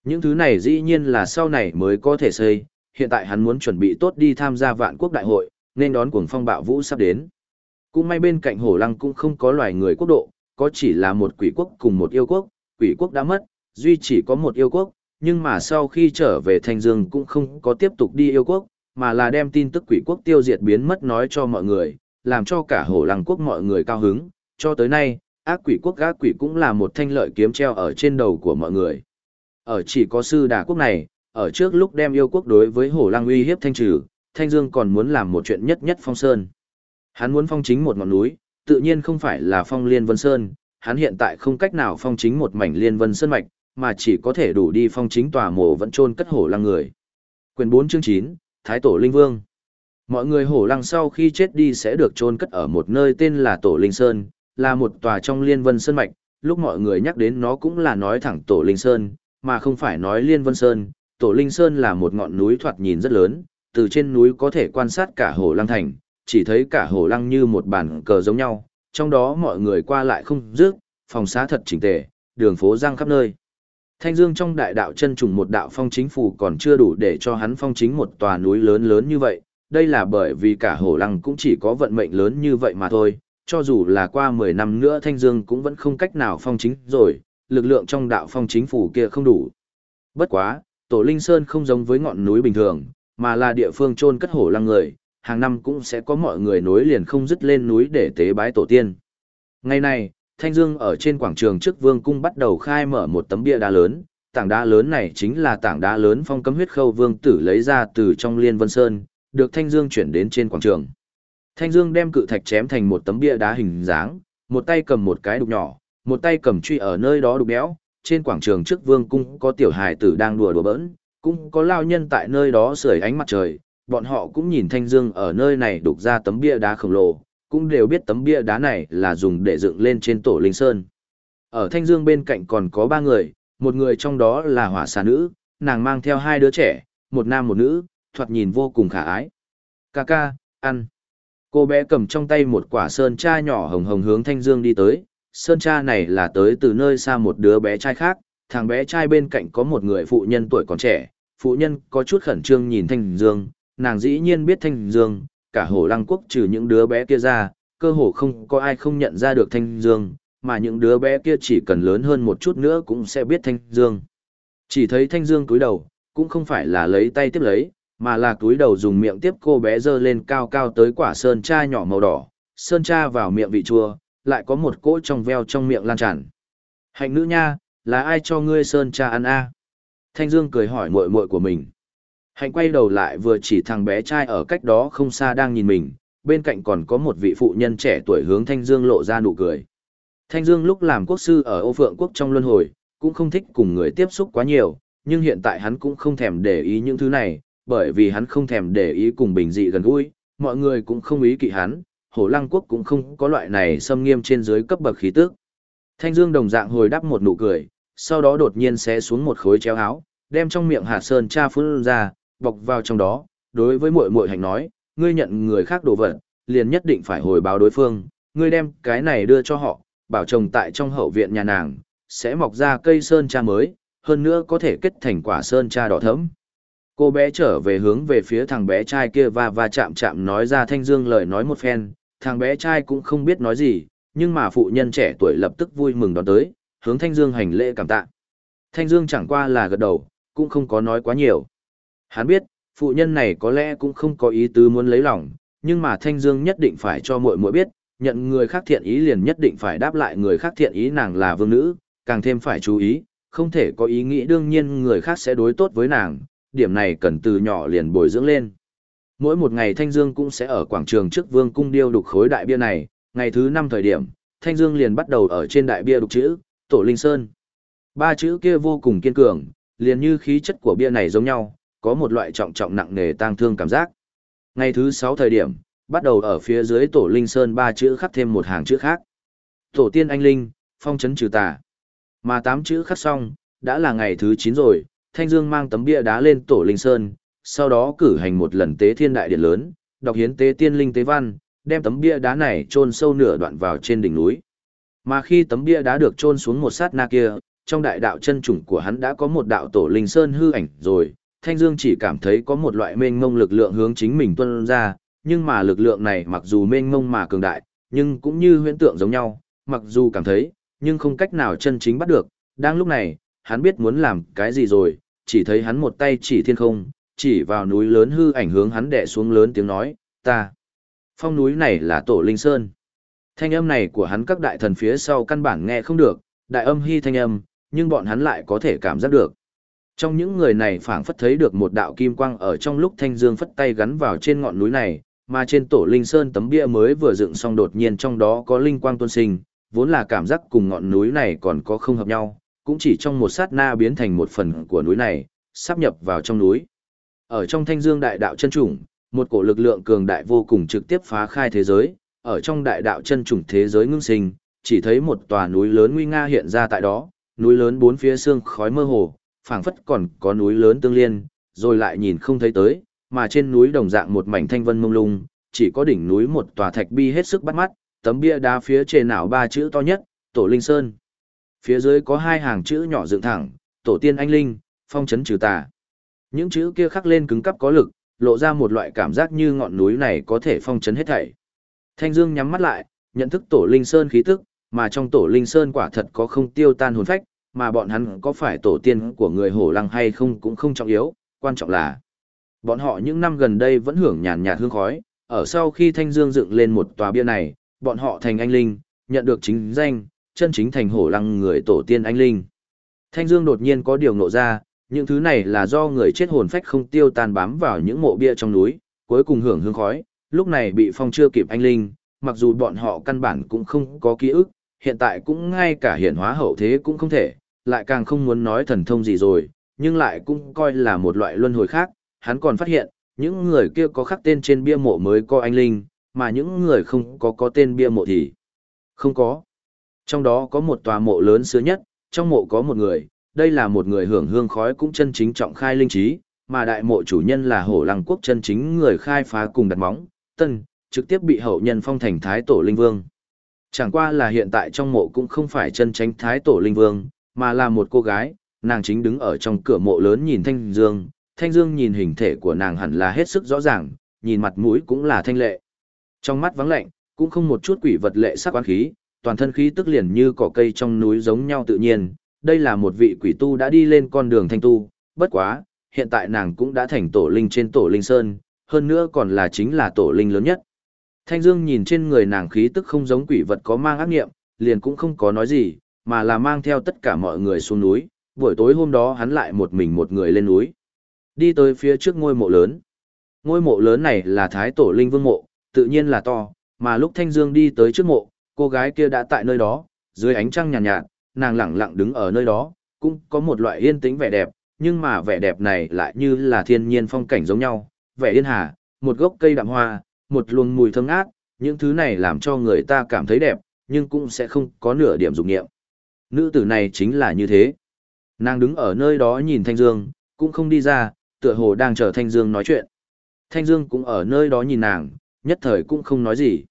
Những thứ này dĩ nhiên là sau này mới có thể xây, hiện tại hắn muốn chuẩn bị tốt đi tham gia vạn quốc đại hội, nên đón cuồng phong bạo vũ sắp đến. Cũng may bên cạnh hổ lăng cũng không có loài người quốc độ, có chỉ là một quỷ quốc cùng một yêu quốc, quỷ quốc đã mất, duy chỉ có một yêu quốc, nhưng mà sau khi trở về Thanh Dương cũng không có tiếp tục đi yêu quốc, mà là đem tin tức quỷ quốc tiêu diệt biến mất nói cho mọi người, làm cho cả hổ lăng quốc mọi người cao hứng, cho tới nay, ác quỷ quốc ác quỷ cũng là một thanh lợi kiếm treo ở trên đầu của mọi người. Ở chỉ có sư đà quốc này, ở trước lúc đem yêu quốc đối với hổ lang uy hiếp thanh trừ, Thanh Dương còn muốn làm một chuyện nhất nhất phong sơn. Hắn muốn phong chính một ngọn núi, tự nhiên không phải là phong liên vân sơn, hắn hiện tại không cách nào phong chính một mảnh liên vân sơn mạch, mà chỉ có thể đủ đi phong chính tòa mộ vẫn trôn cất hổ lang người. Quyền 4 chương 9, Thái Tổ Linh Vương Mọi người hổ lăng sau khi chết đi sẽ được chôn cất ở một nơi tên là Tổ Linh Sơn, là một tòa trong liên vân sơn mạch, lúc mọi người nhắc đến nó cũng là nói thẳng Tổ Linh Sơn, mà không phải nói Liên Vân Sơn. Tổ Linh Sơn là một ngọn núi thoạt nhìn rất lớn, từ trên núi có thể quan sát cả hồ lăng thành, chỉ thấy cả hồ lăng như một bản cờ giống nhau, trong đó mọi người qua lại không dứt, phòng xá thật chỉnh tề, đường phố giang khắp nơi. Thanh Dương trong đại đạo chân trùng một đạo phong chính phủ còn chưa đủ để cho hắn phong chính một tòa núi lớn lớn như vậy, đây là bởi vì cả hồ lăng cũng chỉ có vận mệnh lớn như vậy mà thôi, cho dù là qua 10 năm nữa Thanh Dương cũng vẫn không cách nào phong chính rồi, lực lượng trong đạo phong chính phủ kia không đủ. Bất quá, Tổ Linh Sơn không giống với ngọn núi bình thường, mà là địa phương chôn cất hổ lăng người, hàng năm cũng sẽ có mọi người nối liền không dứt lên núi để tế bái tổ tiên. Ngày này, Thanh Dương ở trên quảng trường trước vương cung bắt đầu khai mở một tấm bia đá lớn, tảng đá lớn này chính là tảng đá lớn phong cấm huyết khâu vương tử lấy ra từ trong liên vân sơn, được Thanh Dương chuyển đến trên quảng trường. Thanh Dương đem cự thạch chém thành một tấm bia đá hình dáng, một tay cầm một cái đục nhỏ, một tay cầm truy ở nơi đó đục béo, trên quảng trường trước vương cung có tiểu hài tử đang đùa đùa bỡn, cũng có lao nhân tại nơi đó sưởi ánh mặt trời, bọn họ cũng nhìn Thanh Dương ở nơi này đục ra tấm bia đá khổng lồ, cũng đều biết tấm bia đá này là dùng để dựng lên trên tổ linh sơn. Ở Thanh Dương bên cạnh còn có ba người, một người trong đó là hỏa xà nữ, nàng mang theo hai đứa trẻ, một nam một nữ, thoạt nhìn vô cùng khả ái. Ca ca, ăn. Cô bé cầm trong tay một quả sơn cha nhỏ hồng hồng hướng Thanh Dương đi tới. Sơn cha này là tới từ nơi xa một đứa bé trai khác, thằng bé trai bên cạnh có một người phụ nhân tuổi còn trẻ. Phụ nhân có chút khẩn trương nhìn Thanh Dương, nàng dĩ nhiên biết Thanh Dương, cả hồ lăng quốc trừ những đứa bé kia ra, cơ hồ không có ai không nhận ra được Thanh Dương, mà những đứa bé kia chỉ cần lớn hơn một chút nữa cũng sẽ biết Thanh Dương. Chỉ thấy Thanh Dương cúi đầu, cũng không phải là lấy tay tiếp lấy, mà là cúi đầu dùng miệng tiếp cô bé dơ lên cao cao tới quả sơn cha nhỏ màu đỏ, sơn cha vào miệng vị chua, lại có một cỗ trong veo trong miệng lan tràn. Hạnh nữ nha, là ai cho ngươi sơn cha ăn a? Thanh Dương cười hỏi muội muội của mình. Hạnh quay đầu lại vừa chỉ thằng bé trai ở cách đó không xa đang nhìn mình, bên cạnh còn có một vị phụ nhân trẻ tuổi hướng Thanh Dương lộ ra nụ cười. Thanh Dương lúc làm quốc sư ở Âu Phượng quốc trong luân hồi, cũng không thích cùng người tiếp xúc quá nhiều, nhưng hiện tại hắn cũng không thèm để ý những thứ này, bởi vì hắn không thèm để ý cùng bình dị gần gũi, mọi người cũng không ý kỵ hắn, Hổ Lăng quốc cũng không có loại này xâm nghiêm trên dưới cấp bậc khí tức. Thanh Dương đồng dạng hồi đáp một nụ cười, sau đó đột nhiên xé xuống một khối chéo áo, đem trong miệng hạt sơn cha phun ra, bọc vào trong đó, đối với muội muội hành nói, ngươi nhận người khác đồ vật, liền nhất định phải hồi báo đối phương, ngươi đem cái này đưa cho họ, bảo trồng tại trong hậu viện nhà nàng, sẽ mọc ra cây sơn cha mới, hơn nữa có thể kết thành quả sơn cha đỏ thẫm. Cô bé trở về hướng về phía thằng bé trai kia và và chạm chạm nói ra thanh dương lời nói một phen, thằng bé trai cũng không biết nói gì, nhưng mà phụ nhân trẻ tuổi lập tức vui mừng đón tới, hướng thanh dương hành lễ cảm tạ. Thanh dương chẳng qua là gật đầu, cũng không có nói quá nhiều. Hắn biết, phụ nhân này có lẽ cũng không có ý tứ muốn lấy lòng, nhưng mà thanh dương nhất định phải cho muội muội biết, nhận người khác thiện ý liền nhất định phải đáp lại người khác thiện ý nàng là vương nữ, càng thêm phải chú ý, không thể có ý nghĩ đương nhiên người khác sẽ đối tốt với nàng, điểm này cần từ nhỏ liền bồi dưỡng lên. Mỗi một ngày Thanh Dương cũng sẽ ở quảng trường trước vương cung điêu đục khối đại bia này, ngày thứ năm thời điểm, Thanh Dương liền bắt đầu ở trên đại bia đục chữ, Tổ Linh Sơn. Ba chữ kia vô cùng kiên cường, liền như khí chất của bia này giống nhau, có một loại trọng trọng nặng nề tang thương cảm giác. Ngày thứ sáu thời điểm, bắt đầu ở phía dưới Tổ Linh Sơn ba chữ khắc thêm một hàng chữ khác. Tổ tiên anh linh, phong trấn trừ tà. Mà tám chữ khắc xong, đã là ngày thứ chín rồi, Thanh Dương mang tấm bia đá lên tổ linh sơn, sau đó cử hành một lần tế thiên đại điện lớn, đọc hiến tế tiên linh tế văn, đem tấm bia đá này chôn sâu nửa đoạn vào trên đỉnh núi. Mà khi tấm bia đá được chôn xuống một sát na kia, trong đại đạo chân chủng của hắn đã có một đạo tổ linh sơn hư ảnh rồi, Thanh Dương chỉ cảm thấy có một loại mênh mông lực lượng hướng chính mình tuôn ra, nhưng mà lực lượng này mặc dù mênh mông mà cường đại, nhưng cũng như huyễn tượng giống nhau, mặc dù cảm thấy, nhưng không cách nào chân chính bắt được. Đang lúc này, hắn biết muốn làm cái gì rồi, chỉ thấy hắn một tay chỉ thiên không, chỉ vào núi lớn hư ảnh hướng hắn đẻ xuống lớn tiếng nói, ta. Phong núi này là tổ linh sơn. Thanh âm này của hắn các đại thần phía sau căn bản nghe không được, đại âm hy thanh âm, nhưng bọn hắn lại có thể cảm giác được. Trong những người này phảng phất thấy được một đạo kim quang ở trong lúc thanh dương phất tay gắn vào trên ngọn núi này, mà trên tổ linh sơn tấm bia mới vừa dựng xong đột nhiên trong đó có linh quang tuôn sinh, vốn là cảm giác cùng ngọn núi này còn có không hợp nhau, cũng chỉ trong một sát na biến thành một phần của núi này, sắp nhập vào trong núi. Ở trong thanh dương đại đạo chân chủng, một cổ lực lượng cường đại vô cùng trực tiếp phá khai thế giới, ở trong đại đạo chân chủng thế giới ngưng sinh, chỉ thấy một tòa núi lớn nguy nga hiện ra tại đó, núi lớn bốn phía xương khói mơ hồ, phảng phất còn có núi lớn tương liên, rồi lại nhìn không thấy tới, mà trên núi đồng dạng một mảnh thanh vân mông lung, chỉ có đỉnh núi một tòa thạch bi hết sức bắt mắt, tấm bia đá phía trên nào ba chữ to nhất, Tổ Linh Sơn phía dưới có hai hàng chữ nhỏ dựng thẳng, tổ tiên anh linh, phong trấn trừ tà. Những chữ kia khắc lên cứng cắp có lực, lộ ra một loại cảm giác như ngọn núi này có thể phong chấn hết thảy. Thanh Dương nhắm mắt lại, nhận thức tổ linh sơn khí tức, mà trong tổ linh sơn quả thật có không tiêu tan hồn phách, mà bọn hắn có phải tổ tiên của người hổ lăng hay không cũng không trọng yếu, quan trọng là bọn họ những năm gần đây vẫn hưởng nhàn nhạt hương khói, ở sau khi Thanh Dương dựng lên một tòa bia này, bọn họ thành anh linh, nhận được chính danh, chân chính thành hổ lăng người tổ tiên anh linh. Thanh Dương đột nhiên có điều ngộ ra, những thứ này là do người chết hồn phách không tiêu tan bám vào những mộ bia trong núi, cuối cùng hưởng hương khói, lúc này bị phong chưa kịp anh linh, mặc dù bọn họ căn bản cũng không có ký ức, hiện tại cũng ngay cả hiện hóa hậu thế cũng không thể, lại càng không muốn nói thần thông gì rồi, nhưng lại cũng coi là một loại luân hồi khác, hắn còn phát hiện, những người kia có khắc tên trên bia mộ mới có anh linh, mà những người không có có tên bia mộ thì không có. Trong đó có một tòa mộ lớn xưa nhất, trong mộ có một người, đây là một người hưởng hương khói cũng chân chính trọng khai linh trí, mà đại mộ chủ nhân là hổ lăng quốc chân chính người khai phá cùng đặt móng, tân, trực tiếp bị hậu nhân phong thành thái tổ linh vương. Chẳng qua là hiện tại trong mộ cũng không phải chân tránh thái tổ linh vương, mà là một cô gái, nàng chính đứng ở trong cửa mộ lớn nhìn Thanh Dương, Thanh Dương nhìn hình thể của nàng hẳn là hết sức rõ ràng, nhìn mặt mũi cũng là thanh lệ. Trong mắt vắng lạnh, cũng không một chút quỷ vật lệ sắc quán khí, toàn thân khí tức liền như cỏ cây trong núi giống nhau tự nhiên, đây là một vị quỷ tu đã đi lên con đường thanh tu, bất quá, hiện tại nàng cũng đã thành tổ linh trên tổ linh sơn, hơn nữa còn là chính là tổ linh lớn nhất. Thanh Dương nhìn trên người nàng khí tức không giống quỷ vật có mang ác nghiệm, liền cũng không có nói gì, mà là mang theo tất cả mọi người xuống núi, buổi tối hôm đó hắn lại một mình một người lên núi. Đi tới phía trước ngôi mộ lớn. Ngôi mộ lớn này là Thái Tổ Linh Vương mộ, tự nhiên là to, mà lúc Thanh Dương đi tới trước mộ, cô gái kia đã tại nơi đó, dưới ánh trăng nhàn nhạt, nhạt, nàng lẳng lặng đứng ở nơi đó, cũng có một loại yên tĩnh vẻ đẹp, nhưng mà vẻ đẹp này lại như là thiên nhiên phong cảnh giống nhau, vẻ yên hà, một gốc cây đạm hoa, một luồng mùi thơm ngát, những thứ này làm cho người ta cảm thấy đẹp, nhưng cũng sẽ không có nửa điểm dục niệm. Nữ tử này chính là như thế. Nàng đứng ở nơi đó nhìn Thanh Dương, cũng không đi ra, tựa hồ đang chờ Thanh Dương nói chuyện. Thanh Dương cũng ở nơi đó nhìn nàng, nhất thời cũng không nói gì.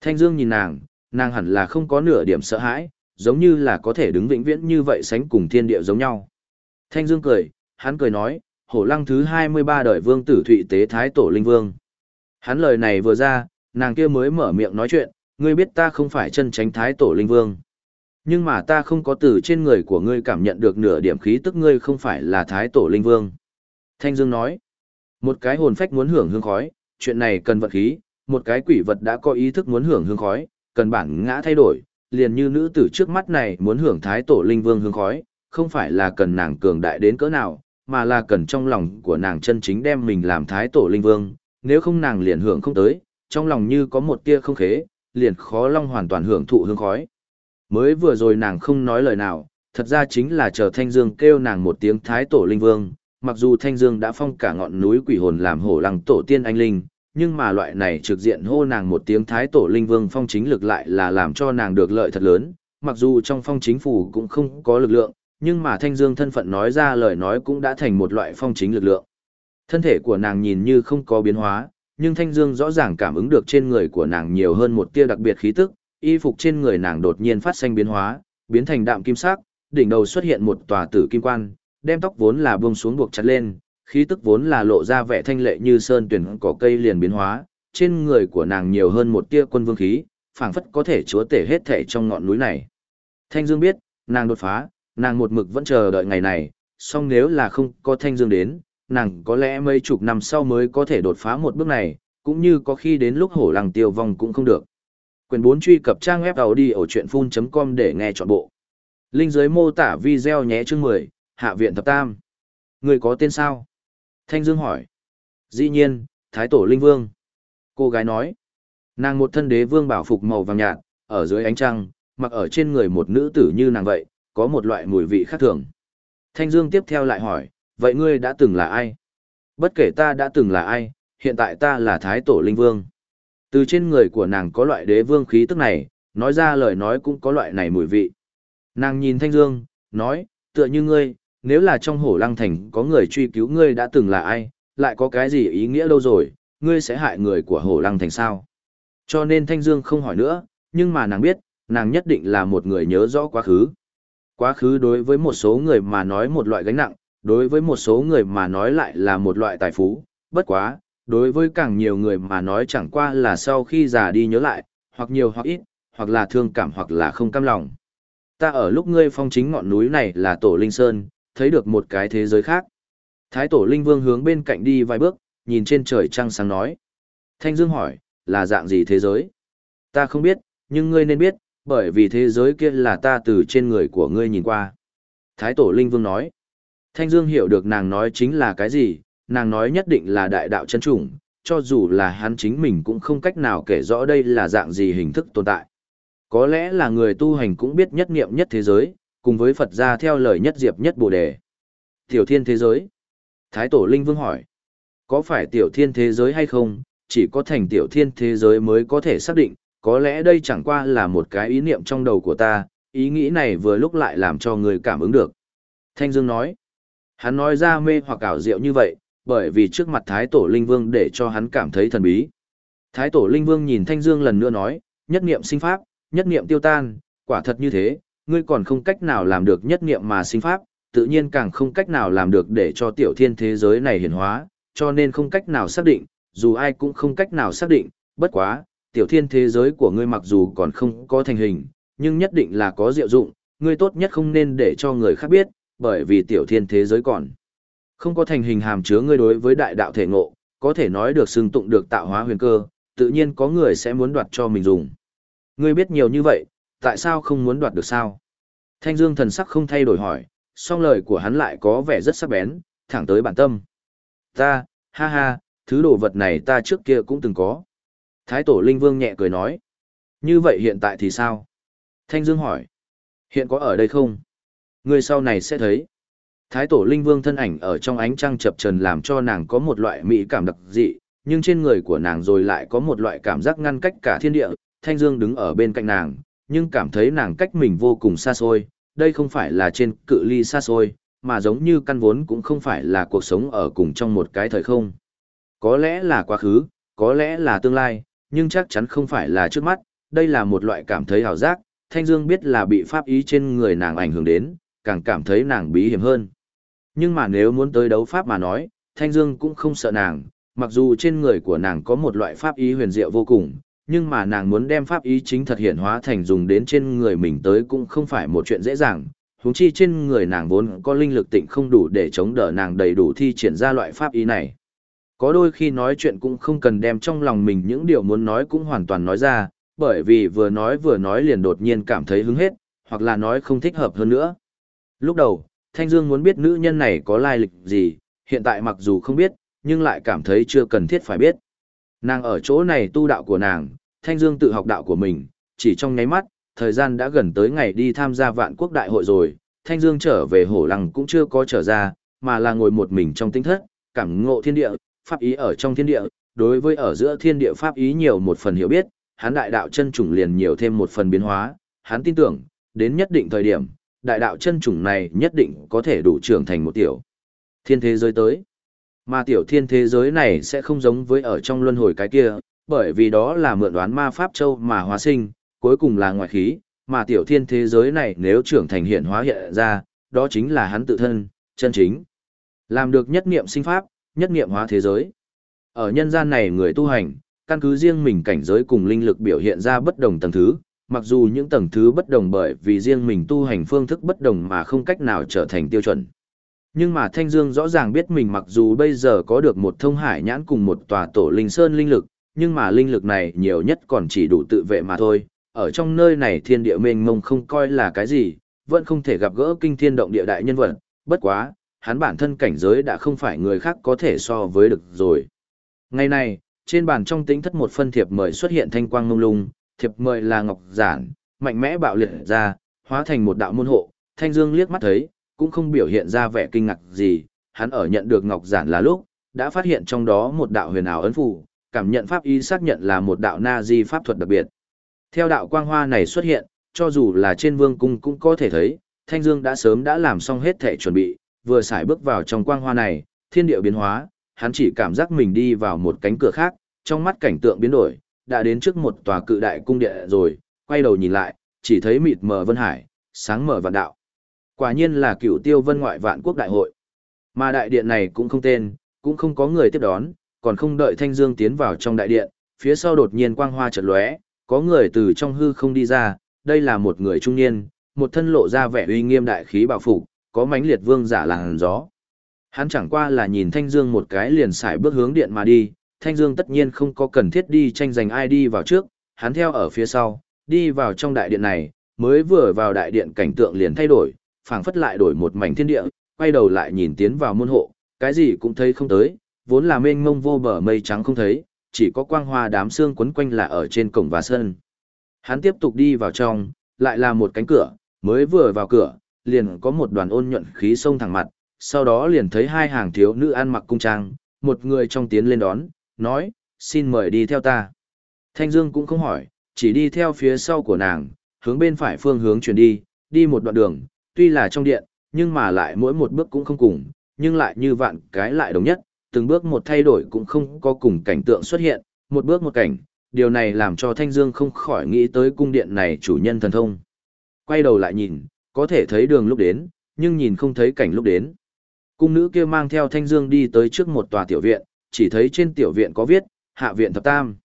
Thanh Dương nhìn nàng, nàng hẳn là không có nửa điểm sợ hãi, giống như là có thể đứng vĩnh viễn như vậy sánh cùng thiên địa giống nhau. Thanh Dương cười, hắn cười nói, hổ lăng thứ 23 đời vương tử thụy tế thái tổ linh vương. Hắn lời này vừa ra, nàng kia mới mở miệng nói chuyện, ngươi biết ta không phải chân tránh thái tổ linh vương. Nhưng mà ta không có từ trên người của ngươi cảm nhận được nửa điểm khí tức ngươi không phải là thái tổ linh vương. Thanh Dương nói, một cái hồn phách muốn hưởng hương khói, chuyện này cần vật khí, một cái quỷ vật đã có ý thức muốn hưởng hương khói, cần bản ngã thay đổi, liền như nữ tử trước mắt này muốn hưởng thái tổ linh vương hương khói, không phải là cần nàng cường đại đến cỡ nào, mà là cần trong lòng của nàng chân chính đem mình làm thái tổ linh vương, nếu không nàng liền hưởng không tới, trong lòng như có một tia không khế, liền khó long hoàn toàn hưởng thụ hương khói. Mới vừa rồi nàng không nói lời nào, thật ra chính là chờ Thanh Dương kêu nàng một tiếng thái tổ linh vương, mặc dù Thanh Dương đã phong cả ngọn núi quỷ hồn làm hổ lăng tổ tiên anh linh, nhưng mà loại này trực diện hô nàng một tiếng thái tổ linh vương phong chính lực lại là làm cho nàng được lợi thật lớn, mặc dù trong phong chính phủ cũng không có lực lượng, nhưng mà Thanh Dương thân phận nói ra lời nói cũng đã thành một loại phong chính lực lượng. Thân thể của nàng nhìn như không có biến hóa, nhưng Thanh Dương rõ ràng cảm ứng được trên người của nàng nhiều hơn một tia đặc biệt khí tức, y phục trên người nàng đột nhiên phát sinh biến hóa, biến thành đạm kim sắc, đỉnh đầu xuất hiện một tòa tử kim quan, đem tóc vốn là buông xuống buộc chặt lên, khí tức vốn là lộ ra vẻ thanh lệ như sơn tuyển cỏ cây liền biến hóa, trên người của nàng nhiều hơn một tia quân vương khí, phảng phất có thể chúa tể hết thể trong ngọn núi này. Thanh Dương biết, nàng đột phá, nàng một mực vẫn chờ đợi ngày này, song nếu là không có Thanh Dương đến, nàng có lẽ mấy chục năm sau mới có thể đột phá một bước này, cũng như có khi đến lúc hổ lăng tiêu vong cũng không được. Quyền 4 truy cập trang web đầu đi ở chuyện full.com để nghe trọn bộ. Linh dưới mô tả video nhé chương 10, Hạ viện thập tam. Người có tên sao? Thanh Dương hỏi. Dĩ nhiên, Thái Tổ Linh Vương. Cô gái nói. Nàng một thân đế vương bảo phục màu vàng nhạt, ở dưới ánh trăng, mặc ở trên người một nữ tử như nàng vậy, có một loại mùi vị khác thường. Thanh Dương tiếp theo lại hỏi, vậy ngươi đã từng là ai? Bất kể ta đã từng là ai, hiện tại ta là Thái Tổ Linh Vương. Từ trên người của nàng có loại đế vương khí tức này, nói ra lời nói cũng có loại này mùi vị. Nàng nhìn Thanh Dương, nói, tựa như ngươi, nếu là trong hổ lăng thành có người truy cứu ngươi đã từng là ai, lại có cái gì ý nghĩa đâu rồi, ngươi sẽ hại người của hổ lăng thành sao. Cho nên Thanh Dương không hỏi nữa, nhưng mà nàng biết, nàng nhất định là một người nhớ rõ quá khứ. Quá khứ đối với một số người mà nói một loại gánh nặng, đối với một số người mà nói lại là một loại tài phú, bất quá, đối với càng nhiều người mà nói chẳng qua là sau khi già đi nhớ lại, hoặc nhiều hoặc ít, hoặc là thương cảm hoặc là không cam lòng. Ta ở lúc ngươi phong chính ngọn núi này là Tổ Linh Sơn, thấy được một cái thế giới khác. Thái Tổ Linh Vương hướng bên cạnh đi vài bước, nhìn trên trời trăng sáng nói. Thanh Dương hỏi, là dạng gì thế giới? Ta không biết, nhưng ngươi nên biết, bởi vì thế giới kia là ta từ trên người của ngươi nhìn qua. Thái Tổ Linh Vương nói. Thanh Dương hiểu được nàng nói chính là cái gì, nàng nói nhất định là đại đạo chân chủng, cho dù là hắn chính mình cũng không cách nào kể rõ đây là dạng gì hình thức tồn tại. Có lẽ là người tu hành cũng biết nhất niệm nhất thế giới, cùng với Phật gia theo lời nhất diệp nhất bồ đề. Tiểu thiên thế giới. Thái tổ Linh Vương hỏi. Có phải tiểu thiên thế giới hay không, chỉ có thành tiểu thiên thế giới mới có thể xác định, có lẽ đây chẳng qua là một cái ý niệm trong đầu của ta, ý nghĩ này vừa lúc lại làm cho người cảm ứng được. Thanh Dương nói, hắn nói ra mê hoặc ảo diệu như vậy, bởi vì trước mặt Thái Tổ Linh Vương để cho hắn cảm thấy thần bí. Thái Tổ Linh Vương nhìn Thanh Dương lần nữa nói, nhất niệm sinh pháp, nhất niệm tiêu tan, quả thật như thế, ngươi còn không cách nào làm được nhất niệm mà sinh pháp, tự nhiên càng không cách nào làm được để cho tiểu thiên thế giới này hiển hóa, cho nên không cách nào xác định, dù ai cũng không cách nào xác định, bất quá, tiểu thiên thế giới của ngươi mặc dù còn không có thành hình, nhưng nhất định là có diệu dụng, ngươi tốt nhất không nên để cho người khác biết, bởi vì tiểu thiên thế giới còn không có thành hình hàm chứa ngươi đối với đại đạo thể ngộ, có thể nói được xưng tụng được tạo hóa huyền cơ, tự nhiên có người sẽ muốn đoạt cho mình dùng. Ngươi biết nhiều như vậy, tại sao không muốn đoạt được sao? Thanh Dương thần sắc không thay đổi hỏi, song lời của hắn lại có vẻ rất sắc bén, thẳng tới bản tâm. Ta, ha ha, thứ đồ vật này ta trước kia cũng từng có. Thái tổ Linh Vương nhẹ cười nói. Như vậy hiện tại thì sao? Thanh Dương hỏi. Hiện có ở đây không? Người sau này sẽ thấy. Thái tổ Linh Vương thân ảnh ở trong ánh trăng chập trần làm cho nàng có một loại mỹ cảm đặc dị, nhưng trên người của nàng rồi lại có một loại cảm giác ngăn cách cả thiên địa. Thanh Dương đứng ở bên cạnh nàng, nhưng cảm thấy nàng cách mình vô cùng xa xôi. Đây không phải là trên cự ly xa xôi, mà giống như căn vốn cũng không phải là cuộc sống ở cùng trong một cái thời không. Có lẽ là quá khứ, có lẽ là tương lai, nhưng chắc chắn không phải là trước mắt, đây là một loại cảm thấy hào giác, Thanh Dương biết là bị pháp ý trên người nàng ảnh hưởng đến, càng cảm thấy nàng bí hiểm hơn. Nhưng mà nếu muốn tới đấu pháp mà nói, Thanh Dương cũng không sợ nàng, mặc dù trên người của nàng có một loại pháp ý huyền diệu vô cùng, nhưng mà nàng muốn đem pháp ý chính thật hiện hóa thành dùng đến trên người mình tới cũng không phải một chuyện dễ dàng, huống chi trên người nàng vốn có linh lực tịnh không đủ để chống đỡ nàng đầy đủ thi triển ra loại pháp ý này. Có đôi khi nói chuyện cũng không cần đem trong lòng mình những điều muốn nói cũng hoàn toàn nói ra, bởi vì vừa nói vừa nói liền đột nhiên cảm thấy hứng hết, hoặc là nói không thích hợp hơn nữa. Lúc đầu, Thanh Dương muốn biết nữ nhân này có lai lịch gì, hiện tại mặc dù không biết, nhưng lại cảm thấy chưa cần thiết phải biết. Nàng ở chỗ này tu đạo của nàng, Thanh Dương tự học đạo của mình, chỉ trong nháy mắt, thời gian đã gần tới ngày đi tham gia vạn quốc đại hội rồi, Thanh Dương trở về hổ lăng cũng chưa có trở ra, mà là ngồi một mình trong tinh thất, cảm ngộ thiên địa, pháp ý ở trong thiên địa, đối với ở giữa thiên địa pháp ý nhiều một phần hiểu biết, hắn đại đạo chân chủng liền nhiều thêm một phần biến hóa, hắn tin tưởng, đến nhất định thời điểm, đại đạo chân chủng này nhất định có thể đủ trưởng thành một tiểu thiên thế giới tới. Mà tiểu thiên thế giới này sẽ không giống với ở trong luân hồi cái kia, bởi vì đó là mượn đoán ma pháp châu mà hóa sinh, cuối cùng là ngoại khí, mà tiểu thiên thế giới này nếu trưởng thành hiện hóa hiện ra, đó chính là hắn tự thân, chân chính. Làm được nhất niệm sinh pháp, nhất niệm hóa thế giới. Ở nhân gian này người tu hành, căn cứ riêng mình cảnh giới cùng linh lực biểu hiện ra bất đồng tầng thứ, mặc dù những tầng thứ bất đồng bởi vì riêng mình tu hành phương thức bất đồng mà không cách nào trở thành tiêu chuẩn. Nhưng mà Thanh Dương rõ ràng biết mình mặc dù bây giờ có được một thông hải nhãn cùng một tòa tổ linh sơn linh lực, nhưng mà linh lực này nhiều nhất còn chỉ đủ tự vệ mà thôi. Ở trong nơi này thiên địa mênh mông không coi là cái gì, vẫn không thể gặp gỡ kinh thiên động địa đại nhân vật, bất quá, hắn bản thân cảnh giới đã không phải người khác có thể so với được rồi. Ngày này, trên bàn trong tính thất một phân thiệp mời xuất hiện thanh quang mông lung, thiệp mời là ngọc giản, mạnh mẽ bạo liệt ra, hóa thành một đạo môn hộ, thanh dương liếc mắt thấy, cũng không biểu hiện ra vẻ kinh ngạc gì, hắn ở nhận được ngọc giản là lúc, đã phát hiện trong đó một đạo huyền ảo ấn phù, cảm nhận pháp y xác nhận là một đạo na di pháp thuật đặc biệt. Theo đạo quang hoa này xuất hiện, cho dù là trên vương cung cũng có thể thấy, Thanh Dương đã sớm đã làm xong hết thể chuẩn bị, vừa xài bước vào trong quang hoa này, thiên địa biến hóa, hắn chỉ cảm giác mình đi vào một cánh cửa khác, trong mắt cảnh tượng biến đổi, đã đến trước một tòa cự đại cung điện rồi, quay đầu nhìn lại, chỉ thấy mịt mờ vân hải, sáng mở vạn đạo. Quả nhiên là cựu tiêu vân ngoại vạn quốc đại hội. Mà đại điện này cũng không tên, cũng không có người tiếp đón, còn không đợi Thanh Dương tiến vào trong đại điện, phía sau đột nhiên quang hoa chợt lóe, có người từ trong hư không đi ra, đây là một người trung niên, một thân lộ ra vẻ uy nghiêm đại khí bảo phục, có mãnh liệt vương giả làn gió. Hắn chẳng qua là nhìn Thanh Dương một cái liền xài bước hướng điện mà đi, Thanh Dương tất nhiên không có cần thiết đi tranh giành ai đi vào trước, hắn theo ở phía sau, đi vào trong đại điện này, mới vừa vào đại điện cảnh tượng liền thay đổi, phảng phất lại đổi một mảnh thiên địa, quay đầu lại nhìn tiến vào môn hộ, cái gì cũng thấy không tới, vốn là mênh mông vô bờ mây trắng không thấy, chỉ có quang hoa đám xương quấn quanh là ở trên cổng và sân. Hắn tiếp tục đi vào trong, lại là một cánh cửa, mới vừa vào cửa, liền có một đoàn ôn nhuận khí sông thẳng mặt, sau đó liền thấy hai hàng thiếu nữ ăn mặc cung trang, một người trong tiến lên đón, nói, xin mời đi theo ta. Thanh Dương cũng không hỏi, chỉ đi theo phía sau của nàng, hướng bên phải phương hướng chuyển đi, đi một đoạn đường, tuy là trong điện, nhưng mà lại mỗi một bước cũng không cùng, nhưng lại như vạn cái lại đồng nhất, từng bước một thay đổi cũng không có cùng cảnh tượng xuất hiện, một bước một cảnh, điều này làm cho Thanh Dương không khỏi nghĩ tới cung điện này chủ nhân thần thông. Quay đầu lại nhìn, có thể thấy đường lúc đến, nhưng nhìn không thấy cảnh lúc đến. Cung nữ kia mang theo Thanh Dương đi tới trước một tòa tiểu viện, chỉ thấy trên tiểu viện có viết, hạ viện thập tam.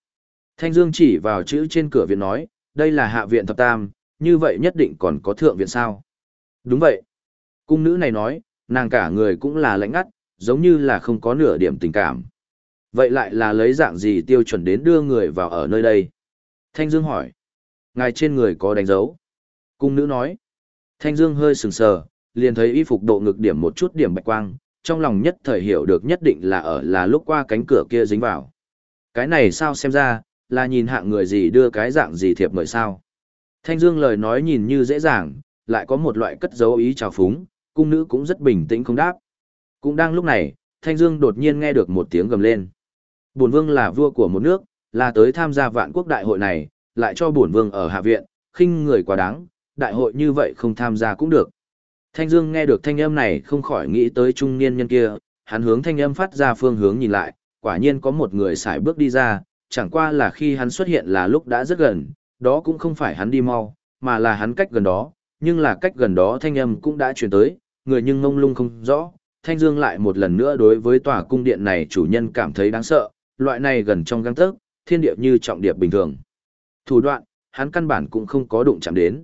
Thanh Dương chỉ vào chữ trên cửa viện nói, đây là hạ viện thập tam, như vậy nhất định còn có thượng viện sao? Đúng vậy. Cung nữ này nói, nàng cả người cũng là lãnh ngắt, giống như là không có nửa điểm tình cảm. Vậy lại là lấy dạng gì tiêu chuẩn đến đưa người vào ở nơi đây? Thanh Dương hỏi. Ngài trên người có đánh dấu. Cung nữ nói. Thanh Dương hơi sừng sờ, liền thấy y phục độ ngực điểm một chút điểm bạch quang, trong lòng nhất thời hiểu được nhất định là ở là lúc qua cánh cửa kia dính vào. Cái này sao xem ra, là nhìn hạng người gì đưa cái dạng gì thiệp mời sao. Thanh Dương lời nói nhìn như dễ dàng, lại có một loại cất dấu ý trào phúng, cung nữ cũng rất bình tĩnh không đáp. Cũng đang lúc này, Thanh Dương đột nhiên nghe được một tiếng gầm lên. Bổn vương là vua của một nước, là tới tham gia vạn quốc đại hội này, lại cho bổn vương ở hạ viện, khinh người quá đáng, đại hội như vậy không tham gia cũng được. Thanh Dương nghe được thanh âm này không khỏi nghĩ tới trung niên nhân kia, hắn hướng thanh âm phát ra phương hướng nhìn lại, quả nhiên có một người xài bước đi ra, chẳng qua là khi hắn xuất hiện là lúc đã rất gần, đó cũng không phải hắn đi mau, mà là hắn cách gần đó, nhưng là cách gần đó thanh âm cũng đã truyền tới, người nhưng ngông lung không rõ. Thanh Dương lại một lần nữa đối với tòa cung điện này chủ nhân cảm thấy đáng sợ, loại này gần trong găng tấc, thiên địa như trọng điệp bình thường. Thủ đoạn, hắn căn bản cũng không có đụng chạm đến.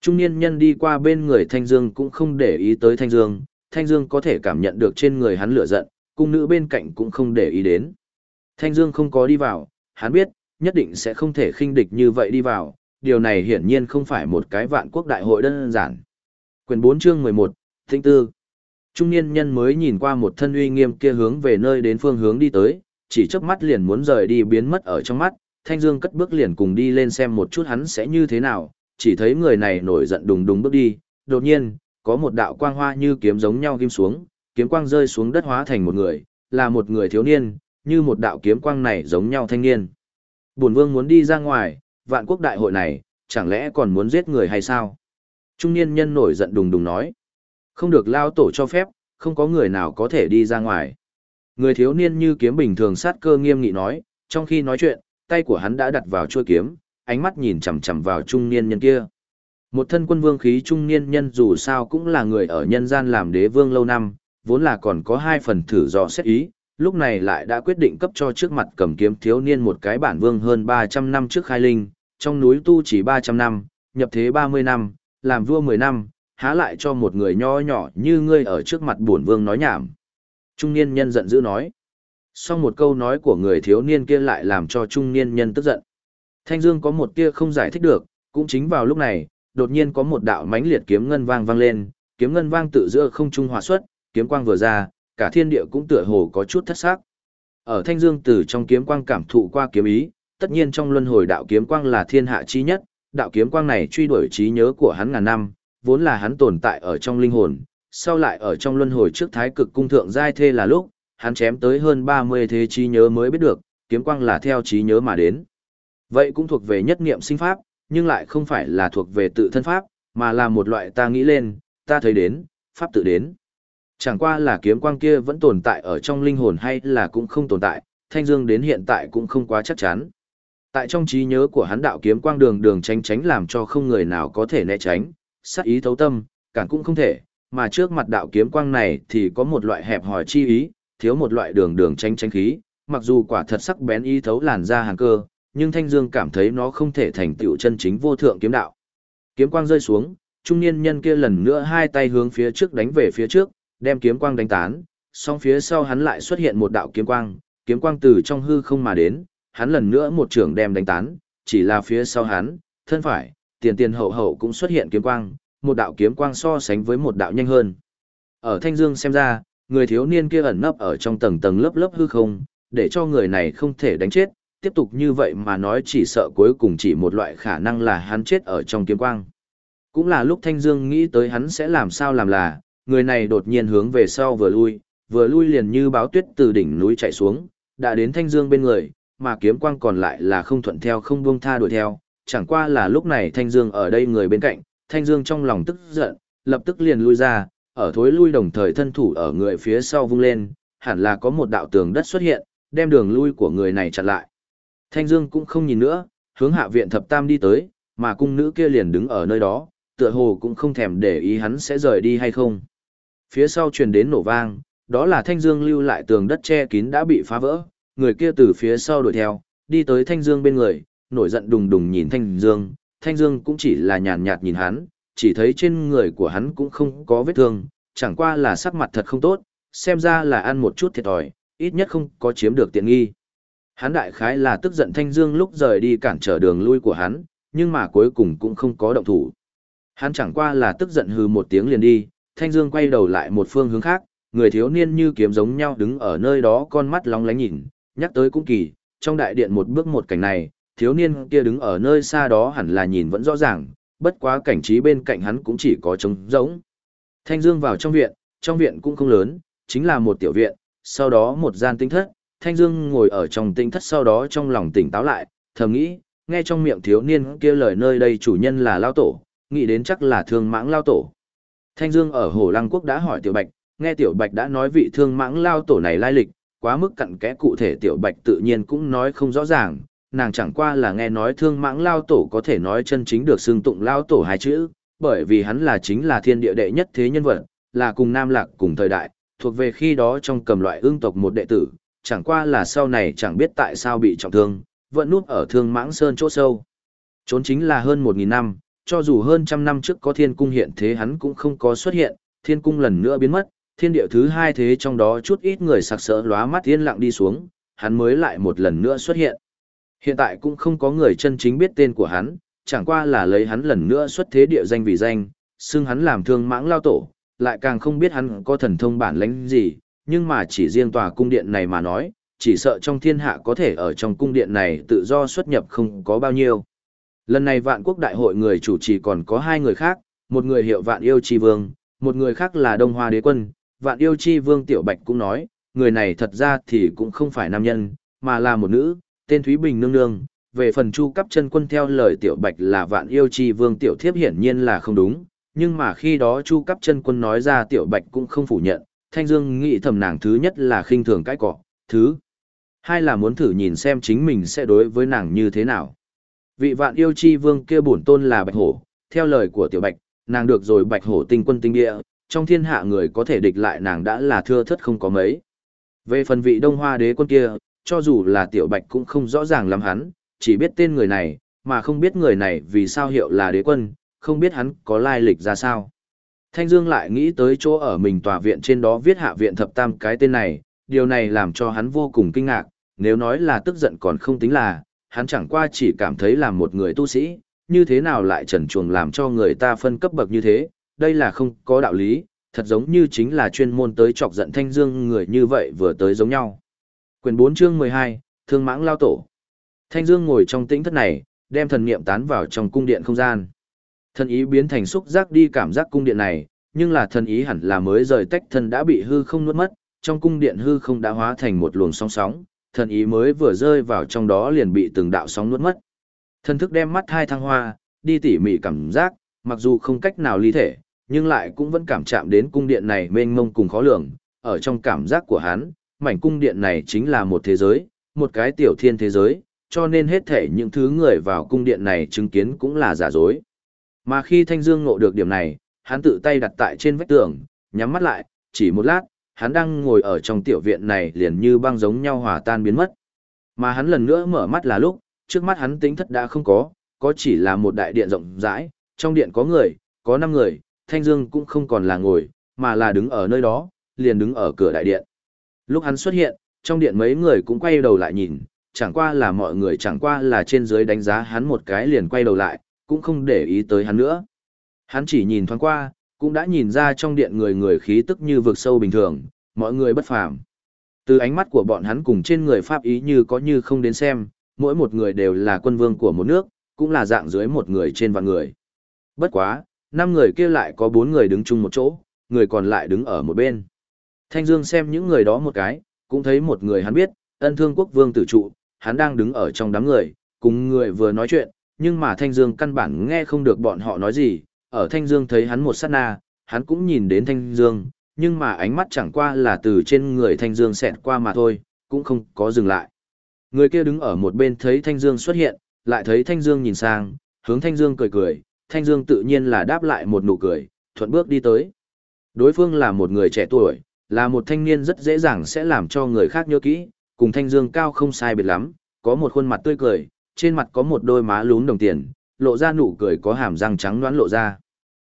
Trung niên nhân đi qua bên người Thanh Dương cũng không để ý tới Thanh Dương, Thanh Dương có thể cảm nhận được trên người hắn lửa giận, cung nữ bên cạnh cũng không để ý đến. Thanh Dương không có đi vào, hắn biết, nhất định sẽ không thể khinh địch như vậy đi vào, điều này hiển nhiên không phải một cái vạn quốc đại hội đơn giản. Quyền 4 chương 11, Thinh Tư Trung niên nhân mới nhìn qua một thân uy nghiêm kia hướng về nơi đến phương hướng đi tới, chỉ chớp mắt liền muốn rời đi biến mất ở trong mắt, Thanh Dương cất bước liền cùng đi lên xem một chút hắn sẽ như thế nào, chỉ thấy người này nổi giận đùng đùng bước đi, đột nhiên, có một đạo quang hoa như kiếm giống nhau kim xuống, kiếm quang rơi xuống đất hóa thành một người, là một người thiếu niên, như một đạo kiếm quang này giống nhau thanh niên. Bổn vương muốn đi ra ngoài, vạn quốc đại hội này, chẳng lẽ còn muốn giết người hay sao? Trung niên nhân nổi giận đùng đùng nói. Không được lao tổ cho phép, không có người nào có thể đi ra ngoài. Người thiếu niên như kiếm bình thường sát cơ nghiêm nghị nói, trong khi nói chuyện, tay của hắn đã đặt vào chuôi kiếm, ánh mắt nhìn chằm chằm vào trung niên nhân kia. Một thân quân vương khí trung niên nhân dù sao cũng là người ở nhân gian làm đế vương lâu năm, vốn là còn có hai phần thử dò xét ý, lúc này lại đã quyết định cấp cho trước mặt cầm kiếm thiếu niên một cái bản vương hơn 300 năm trước khai linh, trong núi tu chỉ 300 năm, nhập thế 30 năm, làm vua 10 năm, há lại cho một người nho nhỏ như ngươi ở trước mặt bổn vương nói nhảm. Trung niên nhân giận dữ nói. Sau một câu nói của người thiếu niên kia lại làm cho trung niên nhân tức giận. Thanh Dương có một tia không giải thích được, cũng chính vào lúc này, đột nhiên có một đạo mãnh liệt kiếm ngân vang vang lên, kiếm ngân vang tự giữa không trung hòa xuất, kiếm quang vừa ra, cả thiên địa cũng tựa hồ có chút thất sắc. Ở Thanh Dương từ trong kiếm quang cảm thụ qua kiếm ý, tất nhiên trong luân hồi đạo kiếm quang là thiên hạ chi nhất, đạo kiếm quang này truy đuổi trí nhớ của hắn ngàn năm, vốn là hắn tồn tại ở trong linh hồn, sau lại ở trong luân hồi trước thái cực cung thượng giai thê là lúc, hắn chém tới hơn 30 thế trí nhớ mới biết được, kiếm quang là theo trí nhớ mà đến. Vậy cũng thuộc về nhất niệm sinh pháp, nhưng lại không phải là thuộc về tự thân pháp, mà là một loại ta nghĩ lên, ta thấy đến, pháp tự đến. Chẳng qua là kiếm quang kia vẫn tồn tại ở trong linh hồn hay là cũng không tồn tại, Thanh Dương đến hiện tại cũng không quá chắc chắn. Tại trong trí nhớ của hắn đạo kiếm quang đường đường tránh tránh làm cho không người nào có thể né tránh, sát ý thấu tâm, cản cũng không thể, mà trước mặt đạo kiếm quang này thì có một loại hẹp hòi chi ý, thiếu một loại đường đường tránh tránh khí, mặc dù quả thật sắc bén ý thấu làn ra hàng cơ, nhưng Thanh Dương cảm thấy nó không thể thành tựu chân chính vô thượng kiếm đạo. Kiếm quang rơi xuống, trung niên nhân kia lần nữa hai tay hướng phía trước đánh về phía trước, đem kiếm quang đánh tán, song phía sau hắn lại xuất hiện một đạo kiếm quang, kiếm quang từ trong hư không mà đến, hắn lần nữa một trường đem đánh tán, chỉ là phía sau hắn, thân phải, tiền tiền hậu hậu cũng xuất hiện kiếm quang, một đạo kiếm quang so sánh với một đạo nhanh hơn. Ở Thanh Dương xem ra, người thiếu niên kia ẩn nấp ở trong tầng tầng lớp lớp hư không, để cho người này không thể đánh chết, tiếp tục như vậy mà nói chỉ sợ cuối cùng chỉ một loại khả năng là hắn chết ở trong kiếm quang. Cũng là lúc Thanh Dương nghĩ tới hắn sẽ làm sao làm là, người này đột nhiên hướng về sau vừa lui, vừa lui liền như báo tuyết từ đỉnh núi chạy xuống, đã đến Thanh Dương bên người, mà kiếm quang còn lại là không thuận theo không buông tha đuổi theo, chẳng qua là lúc này Thanh Dương ở đây người bên cạnh, Thanh Dương trong lòng tức giận, lập tức liền lui ra, ở thối lui đồng thời thân thủ ở người phía sau vung lên, hẳn là có một đạo tường đất xuất hiện, đem đường lui của người này chặn lại. Thanh Dương cũng không nhìn nữa, hướng hạ viện thập tam đi tới, mà cung nữ kia liền đứng ở nơi đó, tựa hồ cũng không thèm để ý hắn sẽ rời đi hay không. Phía sau truyền đến nổ vang, đó là Thanh Dương lưu lại tường đất che kín đã bị phá vỡ, người kia từ phía sau đuổi theo, đi tới Thanh Dương bên người, nổi giận đùng đùng nhìn Thanh Dương, Thanh Dương cũng chỉ là nhàn nhạt nhìn hắn, chỉ thấy trên người của hắn cũng không có vết thương, chẳng qua là sắc mặt thật không tốt, xem ra là ăn một chút thiệt thòi, ít nhất không có chiếm được tiện nghi. Hắn đại khái là tức giận Thanh Dương lúc rời đi cản trở đường lui của hắn, nhưng mà cuối cùng cũng không có động thủ. Hắn chẳng qua là tức giận hừ một tiếng liền đi, Thanh Dương quay đầu lại một phương hướng khác, người thiếu niên như kiếm giống nhau đứng ở nơi đó con mắt lóng lánh nhìn, nhắc tới cũng kỳ, trong đại điện một bước một cảnh này, thiếu niên kia đứng ở nơi xa đó hẳn là nhìn vẫn rõ ràng, bất quá cảnh trí bên cạnh hắn cũng chỉ có trống rỗng. Thanh Dương vào trong viện, trong viện cũng không lớn, chính là một tiểu viện, sau đó một gian tinh thất, Thanh Dương ngồi ở trong tinh thất sau đó trong lòng tỉnh táo lại, thầm nghĩ, nghe trong miệng thiếu niên kia lời nơi đây chủ nhân là Lao Tổ, nghĩ đến chắc là thương mãng Lao Tổ. Thanh Dương ở Hồ Lăng Quốc đã hỏi Tiểu Bạch, nghe Tiểu Bạch đã nói vị thương mãng Lao Tổ này lai lịch, quá mức cặn kẽ cụ thể Tiểu Bạch tự nhiên cũng nói không rõ ràng, nàng chẳng qua là nghe nói thương mãng Lao Tổ có thể nói chân chính được xưng tụng Lao Tổ hai chữ, bởi vì hắn là chính là thiên địa đệ nhất thế nhân vật, là cùng Nam Lạc cùng thời đại, thuộc về khi đó trong cầm loại ương tộc một đệ tử, chẳng qua là sau này chẳng biết tại sao bị trọng thương, vẫn núp ở thương mãng sơn chỗ sâu. Trốn chính là hơn một nghìn năm, cho dù hơn trăm năm trước có thiên cung hiện thế hắn cũng không có xuất hiện, thiên cung lần nữa biến mất, thiên địa thứ hai thế trong đó chút ít người sặc sỡ lóa mắt yên lặng đi xuống, hắn mới lại một lần nữa xuất hiện. Hiện tại cũng không có người chân chính biết tên của hắn, chẳng qua là lấy hắn lần nữa xuất thế địa danh vì danh, xưng hắn làm thương mãng lao tổ, lại càng không biết hắn có thần thông bản lãnh gì, nhưng mà chỉ riêng tòa cung điện này mà nói, chỉ sợ trong thiên hạ có thể ở trong cung điện này tự do xuất nhập không có bao nhiêu. Lần này vạn quốc đại hội người chủ trì còn có hai người khác, một người hiệu vạn yêu chi vương, một người khác là đông hoa đế quân, vạn yêu chi vương tiểu bạch cũng nói, người này thật ra thì cũng không phải nam nhân, mà là một nữ, tên Thúy Bình nương nương. Về phần chu cấp chân quân theo lời tiểu bạch là vạn yêu chi vương tiểu thiếp hiển nhiên là không đúng, nhưng mà khi đó chu cấp chân quân nói ra tiểu bạch cũng không phủ nhận, Thanh Dương nghĩ thầm nàng thứ nhất là khinh thường cái cọ, thứ hai là muốn thử nhìn xem chính mình sẽ đối với nàng như thế nào. Vị vạn yêu chi vương kia bổn tôn là Bạch Hổ, theo lời của tiểu Bạch, nàng được rồi Bạch Hổ tinh quân tinh địa, trong thiên hạ người có thể địch lại nàng đã là thưa thất không có mấy. Về phần vị Đông Hoa đế quân kia, cho dù là tiểu Bạch cũng không rõ ràng lắm hắn, chỉ biết tên người này, mà không biết người này vì sao hiệu là đế quân, không biết hắn có lai lịch ra sao. Thanh Dương lại nghĩ tới chỗ ở mình tòa viện trên đó viết hạ viện thập tam cái tên này, điều này làm cho hắn vô cùng kinh ngạc, nếu nói là tức giận còn không tính là, hắn chẳng qua chỉ cảm thấy là một người tu sĩ, như thế nào lại trần chuồng làm cho người ta phân cấp bậc như thế, đây là không có đạo lý, thật giống như chính là chuyên môn tới chọc giận Thanh Dương người như vậy vừa tới giống nhau. Quyền 4 chương 12, Thương mãng lao tổ. Thanh Dương ngồi trong tĩnh thất này, đem thần niệm tán vào trong cung điện không gian. Thần ý biến thành xúc giác đi cảm giác cung điện này, nhưng là thần ý hẳn là mới rời tách thân đã bị hư không nuốt mất, trong cung điện hư không đã hóa thành một luồng sóng sóng, thần ý mới vừa rơi vào trong đó liền bị từng đạo sóng nuốt mất. Thần thức đem mắt hai thăng hoa, đi tỉ mỉ cảm giác, mặc dù không cách nào ly thể, nhưng lại cũng vẫn cảm chạm đến cung điện này mênh mông cùng khó lường, ở trong cảm giác của hắn, mảnh cung điện này chính là một thế giới, một cái tiểu thiên thế giới, cho nên hết thể những thứ người vào cung điện này chứng kiến cũng là giả dối. Mà khi Thanh Dương ngộ được điểm này, hắn tự tay đặt tại trên vách tường, nhắm mắt lại, chỉ một lát, hắn đang ngồi ở trong tiểu viện này liền như băng giống nhau hòa tan biến mất. Mà hắn lần nữa mở mắt là lúc, trước mắt hắn tính thất đã không có, có chỉ là một đại điện rộng rãi, trong điện có người, có 5 người, Thanh Dương cũng không còn là ngồi, mà là đứng ở nơi đó, liền đứng ở cửa đại điện. Lúc hắn xuất hiện, trong điện mấy người cũng quay đầu lại nhìn, chẳng qua là mọi người chẳng qua là trên dưới đánh giá hắn một cái liền quay đầu lại, cũng không để ý tới hắn nữa. Hắn chỉ nhìn thoáng qua, cũng đã nhìn ra trong điện người người khí tức như vực sâu bình thường, mọi người bất phàm. Từ ánh mắt của bọn hắn cùng trên người pháp ý như có như không đến xem, mỗi một người đều là quân vương của một nước, cũng là dạng dưới một người trên vạn người. Bất quá, năm người kia lại có bốn người đứng chung một chỗ, người còn lại đứng ở một bên. Thanh Dương xem những người đó một cái, cũng thấy một người hắn biết, ân thương quốc vương tử trụ, hắn đang đứng ở trong đám người, cùng người vừa nói chuyện, nhưng mà Thanh Dương căn bản nghe không được bọn họ nói gì, ở Thanh Dương thấy hắn một sát na, hắn cũng nhìn đến Thanh Dương, nhưng mà ánh mắt chẳng qua là từ trên người Thanh Dương xẹt qua mà thôi, cũng không có dừng lại. Người kia đứng ở một bên thấy Thanh Dương xuất hiện, lại thấy Thanh Dương nhìn sang, hướng Thanh Dương cười cười, Thanh Dương tự nhiên là đáp lại một nụ cười, thuận bước đi tới. Đối phương là một người trẻ tuổi, là một thanh niên rất dễ dàng sẽ làm cho người khác nhớ kỹ, cùng Thanh Dương cao không sai biệt lắm, có một khuôn mặt tươi cười, trên mặt có một đôi má lún đồng tiền, lộ ra nụ cười có hàm răng trắng nõn lộ ra.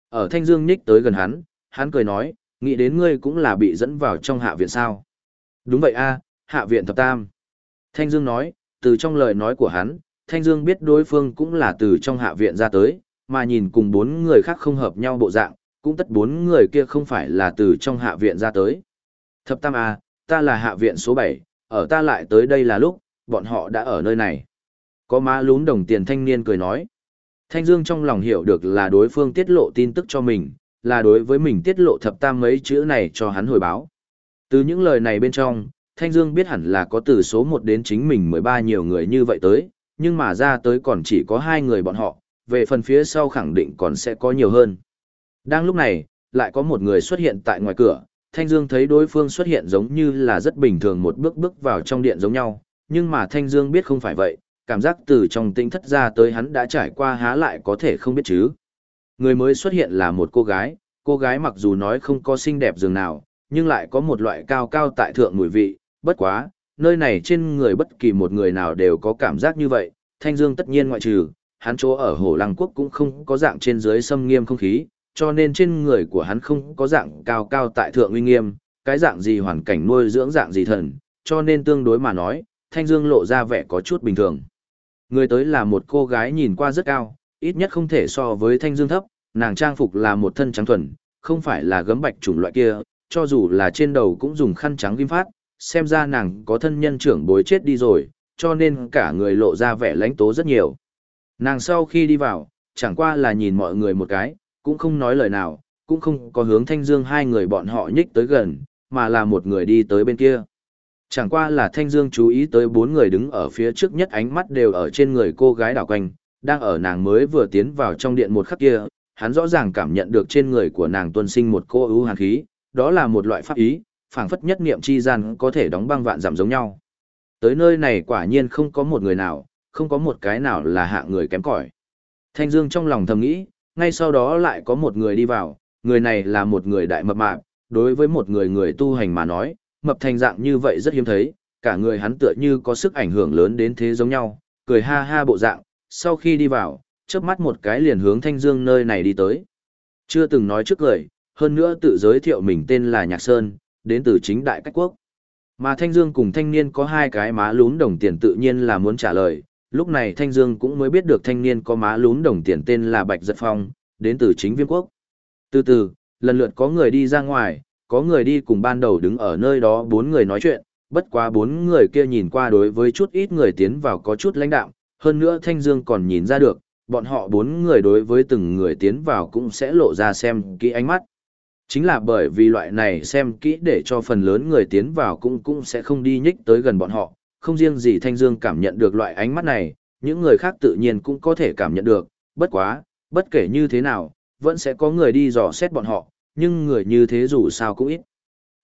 Ở Thanh Dương nhích tới gần hắn, hắn cười nói, nghĩ đến ngươi cũng là bị dẫn vào trong hạ viện sao. Đúng vậy a, hạ viện thập tam. Thanh Dương nói, từ trong lời nói của hắn, Thanh Dương biết đối phương cũng là từ trong hạ viện ra tới, mà nhìn cùng bốn người khác không hợp nhau bộ dạng, cũng tất bốn người kia không phải là từ trong hạ viện ra tới. Thập tam a, ta là hạ viện số 7, ở ta lại tới đây là lúc, bọn họ đã ở nơi này. Có má lún đồng tiền thanh niên cười nói. Thanh Dương trong lòng hiểu được là đối phương tiết lộ tin tức cho mình, là đối với mình tiết lộ thập tam mấy chữ này cho hắn hồi báo. Từ những lời này bên trong, Thanh Dương biết hẳn là có từ số 1 đến chính mình 13 nhiều người như vậy tới, nhưng mà ra tới còn chỉ có hai người bọn họ, về phần phía sau khẳng định còn sẽ có nhiều hơn. Đang lúc này, lại có một người xuất hiện tại ngoài cửa, Thanh Dương thấy đối phương xuất hiện giống như là rất bình thường một bước bước vào trong điện giống nhau, nhưng mà Thanh Dương biết không phải vậy, cảm giác từ trong tinh thất ra tới hắn đã trải qua há lại có thể không biết chứ. Người mới xuất hiện là một cô gái, cô gái mặc dù nói không có xinh đẹp dường nào, nhưng lại có một loại cao cao tại thượng mùi vị, bất quá, nơi này trên người bất kỳ một người nào đều có cảm giác như vậy, Thanh Dương tất nhiên ngoại trừ, hắn chỗ ở Hồ Lăng Quốc cũng không có dạng trên dưới xâm nghiêm không khí, cho nên trên người của hắn không có dạng cao cao tại thượng uy nghiêm, cái dạng gì hoàn cảnh nuôi dưỡng dạng gì thần, cho nên tương đối mà nói, Thanh Dương lộ ra vẻ có chút bình thường. Người tới là một cô gái nhìn qua rất cao, ít nhất không thể so với Thanh Dương thấp, nàng trang phục là một thân trắng thuần, không phải là gấm bạch chủng loại kia, cho dù là trên đầu cũng dùng khăn trắng ghim phát, xem ra nàng có thân nhân trưởng bối chết đi rồi, cho nên cả người lộ ra vẻ lãnh tố rất nhiều. Nàng sau khi đi vào, chẳng qua là nhìn mọi người một cái, cũng không nói lời nào, cũng không có hướng Thanh Dương hai người bọn họ nhích tới gần, mà là một người đi tới bên kia. Chẳng qua là Thanh Dương chú ý tới bốn người đứng ở phía trước nhất ánh mắt đều ở trên người cô gái đảo quanh, đang ở nàng mới vừa tiến vào trong điện một khắc kia, hắn rõ ràng cảm nhận được trên người của nàng tuân sinh một cô ưu hàn khí, đó là một loại pháp ý, phảng phất nhất niệm chi gian có thể đóng băng vạn giảm giống nhau. Tới nơi này quả nhiên không có một người nào, không có một cái nào là hạng người kém cỏi. Thanh Dương trong lòng thầm nghĩ, ngay sau đó lại có một người đi vào, người này là một người đại mập mạp, đối với một người người tu hành mà nói, mập thành dạng như vậy rất hiếm thấy, cả người hắn tựa như có sức ảnh hưởng lớn đến thế giống nhau, cười ha ha bộ dạng, sau khi đi vào, chớp mắt một cái liền hướng Thanh Dương nơi này đi tới. Chưa từng nói trước cười, hơn nữa tự giới thiệu mình tên là Nhạc Sơn, đến từ chính đại cách quốc. Mà Thanh Dương cùng thanh niên có hai cái má lún đồng tiền tự nhiên là muốn trả lời, lúc này Thanh Dương cũng mới biết được thanh niên có má lún đồng tiền tên là Bạch Giật Phong, đến từ chính viêm quốc. Từ từ, lần lượt có người đi ra ngoài, có người đi cùng ban đầu đứng ở nơi đó bốn người nói chuyện, bất quá bốn người kia nhìn qua đối với chút ít người tiến vào có chút lãnh đạm, hơn nữa Thanh Dương còn nhìn ra được, bọn họ bốn người đối với từng người tiến vào cũng sẽ lộ ra xem kỹ ánh mắt. Chính là bởi vì loại này xem kỹ để cho phần lớn người tiến vào cũng cũng sẽ không đi nhích tới gần bọn họ, không riêng gì Thanh Dương cảm nhận được loại ánh mắt này, những người khác tự nhiên cũng có thể cảm nhận được, bất quá, bất kể như thế nào, vẫn sẽ có người đi dò xét bọn họ, nhưng người như thế dù sao cũng ít.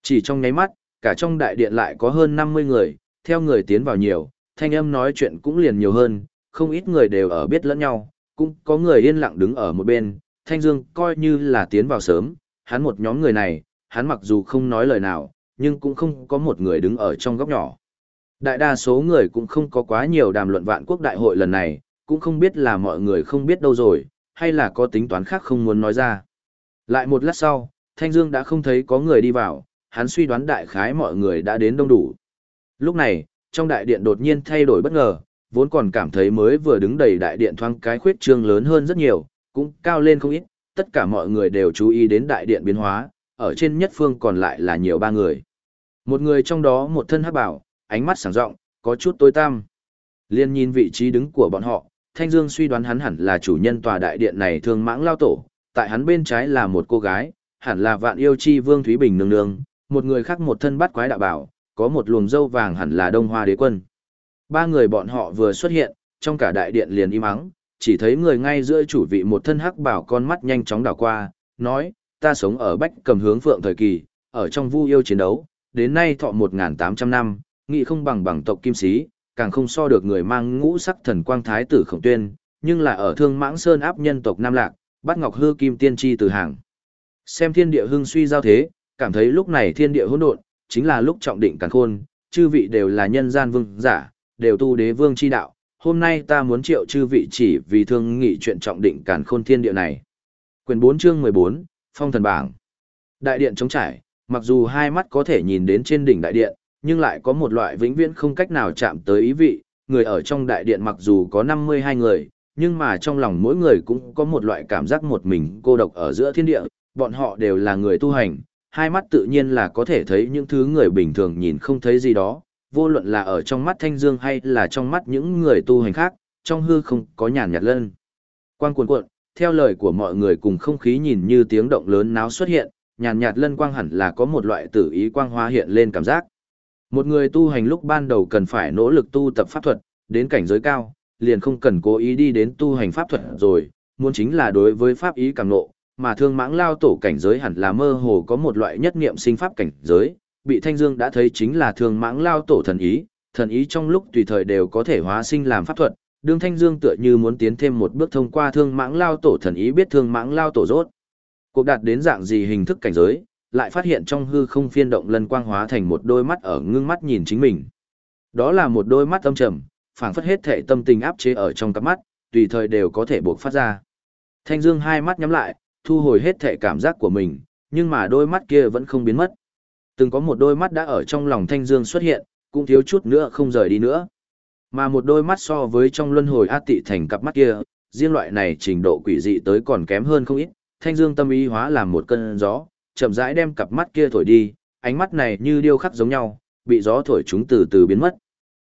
Chỉ trong nháy mắt, cả trong đại điện lại có hơn 50 người, theo người tiến vào nhiều, thanh âm nói chuyện cũng liền nhiều hơn, không ít người đều ở biết lẫn nhau, cũng có người yên lặng đứng ở một bên, Thanh Dương coi như là tiến vào sớm, hắn một nhóm người này, hắn mặc dù không nói lời nào, nhưng cũng không có một người đứng ở trong góc nhỏ. Đại đa số người cũng không có quá nhiều đàm luận vạn quốc đại hội lần này, cũng không biết là mọi người không biết đâu rồi, hay là có tính toán khác không muốn nói ra. Lại một lát sau, Thanh Dương đã không thấy có người đi vào, hắn suy đoán đại khái mọi người đã đến đông đủ. Lúc này, trong đại điện đột nhiên thay đổi bất ngờ, vốn còn cảm thấy mới vừa đứng đầy đại điện thoáng cái khuyết trương lớn hơn rất nhiều, cũng cao lên không ít, tất cả mọi người đều chú ý đến đại điện biến hóa, ở trên nhất phương còn lại là nhiều ba người. Một người trong đó một thân hắc bảo, ánh mắt sáng rộng, có chút tối tăm. Liên nhìn vị trí đứng của bọn họ, Thanh Dương suy đoán hắn hẳn là chủ nhân tòa đại điện này thương mãng lao tổ, tại hắn bên trái là một cô gái, hẳn là vạn yêu chi vương Thúy Bình nương nương, một người khác một thân bắt quái đạo bảo, có một luồng dâu vàng hẳn là Đông Hoa đế quân. Ba người bọn họ vừa xuất hiện, trong cả đại điện liền im ắng, chỉ thấy người ngay giữa chủ vị một thân hắc bảo con mắt nhanh chóng đảo qua, nói, ta sống ở Bách cầm hướng phượng thời kỳ, ở trong vu yêu chiến đấu, đến nay thọ 1.800 năm, nghị không bằng bằng tộc kim sĩ, càng không so được người mang ngũ sắc thần quang thái tử khổng tuyên, nhưng là ở thương mãng sơn áp nhân tộc Nam Lạc, bắt ngọc hư kim tiên tri từ hàng. Xem thiên địa hưng suy giao thế, cảm thấy lúc này thiên địa hỗn độn, chính là lúc trọng định càng khôn, chư vị đều là nhân gian vương giả, đều tu đế vương chi đạo. Hôm nay ta muốn triệu chư vị chỉ vì thương nghị chuyện trọng định càn khôn thiên địa này. Quyền 4 chương 14, Phong thần bảng. Đại điện trống trải, mặc dù hai mắt có thể nhìn đến trên đỉnh đại điện, nhưng lại có một loại vĩnh viễn không cách nào chạm tới ý vị, người ở trong đại điện mặc dù có 52 người, nhưng mà trong lòng mỗi người cũng có một loại cảm giác một mình cô độc ở giữa thiên địa, bọn họ đều là người tu hành, hai mắt tự nhiên là có thể thấy những thứ người bình thường nhìn không thấy gì đó, vô luận là ở trong mắt thanh dương hay là trong mắt những người tu hành khác, trong hư không có nhàn nhạt lân. Quang cuồn cuộn, theo lời của mọi người cùng không khí nhìn như tiếng động lớn náo xuất hiện, nhàn nhạt lân quang hẳn là có một loại tử ý quang hóa hiện lên cảm giác. Một người tu hành lúc ban đầu cần phải nỗ lực tu tập pháp thuật, đến cảnh giới cao, liền không cần cố ý đi đến tu hành pháp thuật rồi, muốn chính là đối với pháp ý càng nộ, mà thương mãng lao tổ cảnh giới hẳn là mơ hồ có một loại nhất niệm sinh pháp cảnh giới, bị Thanh Dương đã thấy chính là thương mãng lao tổ thần ý, thần ý trong lúc tùy thời đều có thể hóa sinh làm pháp thuật, đương Thanh Dương tựa như muốn tiến thêm một bước thông qua thương mãng lao tổ thần ý biết thương mãng lao tổ rốt. Cuộc đạt đến dạng gì hình thức cảnh giới, lại phát hiện trong hư không phiên động lân quang hóa thành một đôi mắt ở ngưng mắt nhìn chính mình. Đó là một đôi mắt âm trầm, phảng phất hết thể tâm tình áp chế ở trong cặp mắt, tùy thời đều có thể buộc phát ra. Thanh Dương hai mắt nhắm lại, thu hồi hết thể cảm giác của mình, nhưng mà đôi mắt kia vẫn không biến mất. Từng có một đôi mắt đã ở trong lòng Thanh Dương xuất hiện, cũng thiếu chút nữa không rời đi nữa. Mà một đôi mắt so với trong luân hồi át tị thành cặp mắt kia, riêng loại này trình độ quỷ dị tới còn kém hơn không ít. Thanh Dương tâm ý hóa làm một cơn gió, chậm rãi đem cặp mắt kia thổi đi, ánh mắt này như điêu khắc giống nhau, bị gió thổi chúng từ từ biến mất.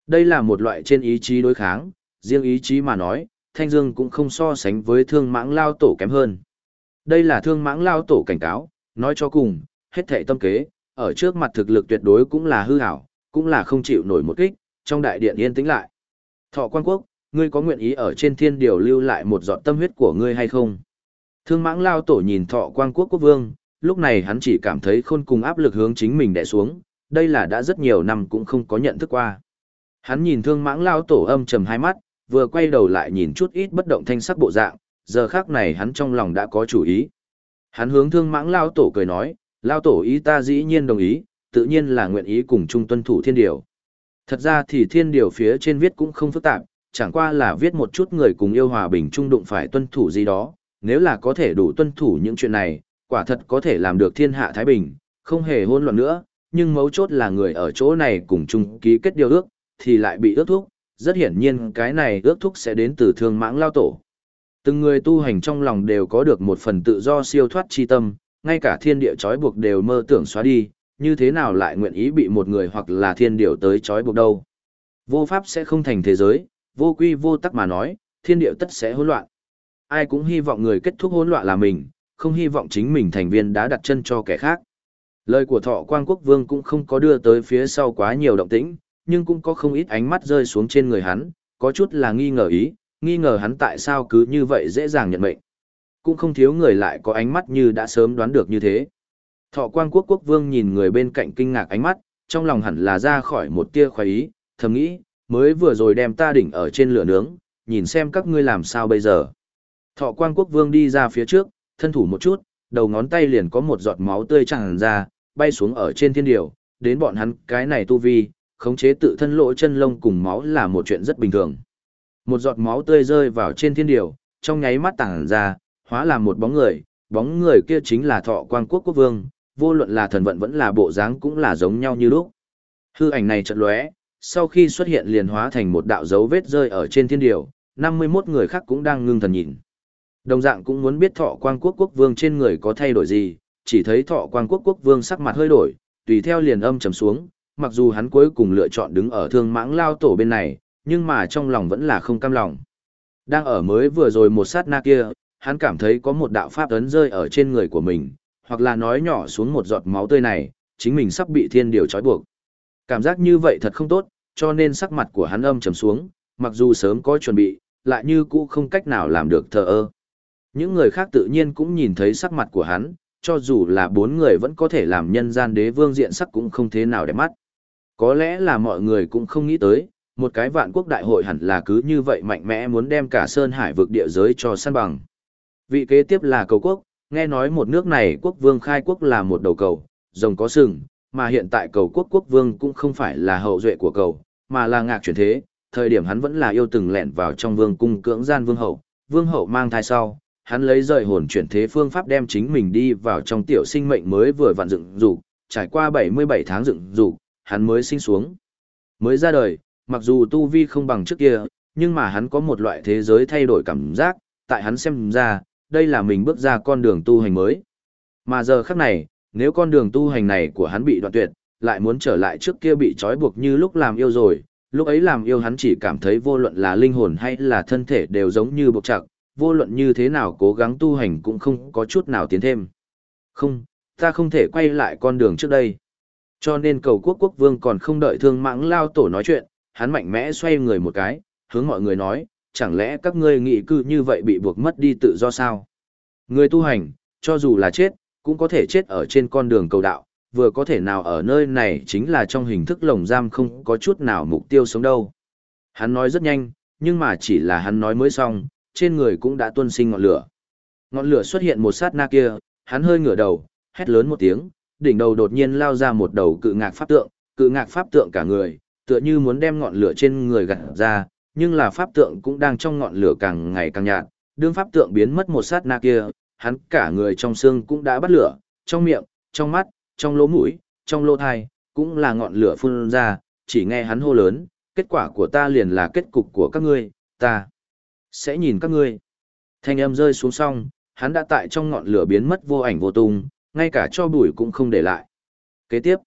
Đây là một loại trên ý chí đối kháng, riêng ý chí mà nói, Thanh Dương cũng không so sánh với thương mãng lao tổ kém hơn. Đây là thương mãng lao tổ cảnh cáo, nói cho cùng, hết thảy tâm kế, ở trước mặt thực lực tuyệt đối cũng là hư ảo, cũng là không chịu nổi một kích, trong đại điện yên tĩnh lại. Thọ quan quốc, ngươi có nguyện ý ở trên thiên điều lưu lại một giọt tâm huyết của ngươi hay không? Thương mãng lao tổ nhìn thọ quan quốc quốc vương, lúc này hắn chỉ cảm thấy khôn cùng áp lực hướng chính mình đè xuống, đây là đã rất nhiều năm cũng không có nhận thức qua. Hắn nhìn thương mãng lao tổ âm trầm hai mắt, vừa quay đầu lại nhìn chút ít bất động thanh sắc bộ dạng, giờ khác này hắn trong lòng đã có chủ ý. Hắn hướng thương mãng lao tổ cười nói, lao tổ ý ta dĩ nhiên đồng ý, tự nhiên là nguyện ý cùng chung tuân thủ thiên điều. Thật ra thì thiên điều phía trên viết cũng không phức tạp, chẳng qua là viết một chút người cùng yêu hòa bình trung đụng phải tuân thủ gì đó, nếu là có thể đủ tuân thủ những chuyện này, quả thật có thể làm được thiên hạ thái bình, không hề hỗn loạn nữa, nhưng mấu chốt là người ở chỗ này cùng chung ký kết điều ước, thì lại bị ước thúc, rất hiển nhiên cái này ước thúc sẽ đến từ thương mãng lao tổ. Từng người tu hành trong lòng đều có được một phần tự do siêu thoát chi tâm, ngay cả thiên địa trói buộc đều mơ tưởng xóa đi, như thế nào lại nguyện ý bị một người hoặc là thiên điệu tới trói buộc đâu. Vô pháp sẽ không thành thế giới, vô quy vô tắc mà nói, thiên điệu tất sẽ hỗn loạn. Ai cũng hy vọng người kết thúc hỗn loạn là mình, không hy vọng chính mình thành viên đã đặt chân cho kẻ khác. Lời của thọ quang quốc vương cũng không có đưa tới phía sau quá nhiều động tĩnh, nhưng cũng có không ít ánh mắt rơi xuống trên người hắn, có chút là nghi ngờ ý, nghi ngờ hắn tại sao cứ như vậy dễ dàng nhận mệnh. Cũng không thiếu người lại có ánh mắt như đã sớm đoán được như thế. Thọ quang quốc quốc vương nhìn người bên cạnh kinh ngạc ánh mắt, trong lòng hẳn là ra khỏi một tia khoái ý, thầm nghĩ, mới vừa rồi đem ta đỉnh ở trên lửa nướng, nhìn xem các ngươi làm sao bây giờ. Thọ quang quốc vương đi ra phía trước, thân thủ một chút, đầu ngón tay liền có một giọt máu tươi tràn ra, bay xuống ở trên thiên điều, đến bọn hắn cái này tu vi, khống chế tự thân lỗ chân lông cùng máu là một chuyện rất bình thường. Một giọt máu tươi rơi vào trên thiên điều, trong nháy mắt tản ra, hóa làm một bóng người, bóng người kia chính là thọ quang quốc quốc vương, vô luận là thần vận vẫn là bộ dáng cũng là giống nhau như lúc. Hư ảnh này chợt lóe, sau khi xuất hiện liền hóa thành một đạo dấu vết rơi ở trên thiên điều, 51 người khác cũng đang ngưng thần nhìn. Đồng dạng cũng muốn biết thọ quang quốc quốc vương trên người có thay đổi gì, chỉ thấy thọ quang quốc quốc vương sắc mặt hơi đổi, tùy theo liền âm trầm xuống, mặc dù hắn cuối cùng lựa chọn đứng ở thương mãng lao tổ bên này, nhưng mà trong lòng vẫn là không cam lòng. Đang ở mới vừa rồi một sát na kia, hắn cảm thấy có một đạo pháp ấn rơi ở trên người của mình, hoặc là nói nhỏ xuống một giọt máu tươi này, chính mình sắp bị thiên điều trói buộc. Cảm giác như vậy thật không tốt, cho nên sắc mặt của hắn âm trầm xuống, mặc dù sớm có chuẩn bị, lại như cũ không cách nào làm được thờ ơ. Những người khác tự nhiên cũng nhìn thấy sắc mặt của hắn, cho dù là bốn người vẫn có thể làm nhân gian đế vương diện sắc cũng không thế nào đẹp mắt. Có lẽ là mọi người cũng không nghĩ tới, một cái vạn quốc đại hội hẳn là cứ như vậy mạnh mẽ muốn đem cả Sơn Hải vực địa giới cho săn bằng. Vị kế tiếp là cầu quốc, nghe nói một nước này quốc vương khai quốc là một đầu cầu, rồng có sừng, mà hiện tại cầu quốc quốc vương cũng không phải là hậu duệ của cầu, mà là ngạc chuyển thế, thời điểm hắn vẫn là yêu từng lẹn vào trong vương cung cưỡng gian vương hậu, vương hậu mang thai sau, hắn lấy rời hồn chuyển thế phương pháp đem chính mình đi vào trong tiểu sinh mệnh mới vừa vặn dựng dục, trải qua 77 tháng dựng dục, hắn mới sinh xuống. Mới ra đời, mặc dù tu vi không bằng trước kia, nhưng mà hắn có một loại thế giới thay đổi cảm giác, tại hắn xem ra, đây là mình bước ra con đường tu hành mới. Mà giờ khắc này, nếu con đường tu hành này của hắn bị đoạn tuyệt, lại muốn trở lại trước kia bị trói buộc như lúc làm yêu rồi, lúc ấy làm yêu hắn chỉ cảm thấy vô luận là linh hồn hay là thân thể đều giống như buộc chặt, vô luận như thế nào cố gắng tu hành cũng không có chút nào tiến thêm. Không, ta không thể quay lại con đường trước đây. Cho nên cầu quốc quốc vương còn không đợi thương mãng lao tổ nói chuyện, hắn mạnh mẽ xoay người một cái, hướng mọi người nói, chẳng lẽ các ngươi nghĩ cư như vậy bị buộc mất đi tự do sao? Người tu hành, cho dù là chết, cũng có thể chết ở trên con đường cầu đạo, vừa có thể nào ở nơi này chính là trong hình thức lồng giam không có chút nào mục tiêu sống đâu. Hắn nói rất nhanh, nhưng mà chỉ là hắn nói mới xong, trên người cũng đã tuôn sinh ngọn lửa. Ngọn lửa xuất hiện một sát na kia, hắn hơi ngửa đầu, hét lớn một tiếng, đỉnh đầu đột nhiên lao ra một đầu cự ngạc pháp tượng, cự ngạc pháp tượng cả người, tựa như muốn đem ngọn lửa trên người gạt ra, nhưng là pháp tượng cũng đang trong ngọn lửa càng ngày càng nhạt, đương pháp tượng biến mất một sát na kia, hắn cả người trong xương cũng đã bắt lửa, trong miệng, trong mắt, trong lỗ mũi, trong lỗ thai, cũng là ngọn lửa phun ra, chỉ nghe hắn hô lớn, kết quả của ta liền là kết cục của các ngươi, ta sẽ nhìn các ngươi. Thanh âm rơi xuống xong, hắn đã tại trong ngọn lửa biến mất vô ảnh vô tung, ngay cả cho bụi cũng không để lại. Kế tiếp,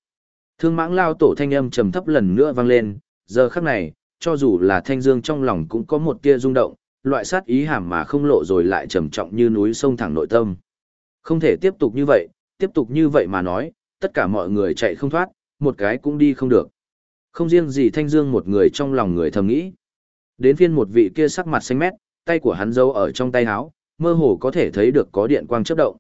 thương mãng lao tổ thanh âm trầm thấp lần nữa vang lên, giờ khắc này, cho dù là thanh dương trong lòng cũng có một tia rung động, loại sát ý hàm mà không lộ rồi lại trầm trọng như núi sông thẳng nội tâm. Không thể tiếp tục như vậy, tiếp tục như vậy mà nói, tất cả mọi người chạy không thoát, một cái cũng đi không được. Không riêng gì thanh dương một người trong lòng người thầm nghĩ. Đến phiên một vị kia sắc mặt xanh mét, tay của hắn giấu ở trong tay áo, mơ hồ có thể thấy được có điện quang chớp động.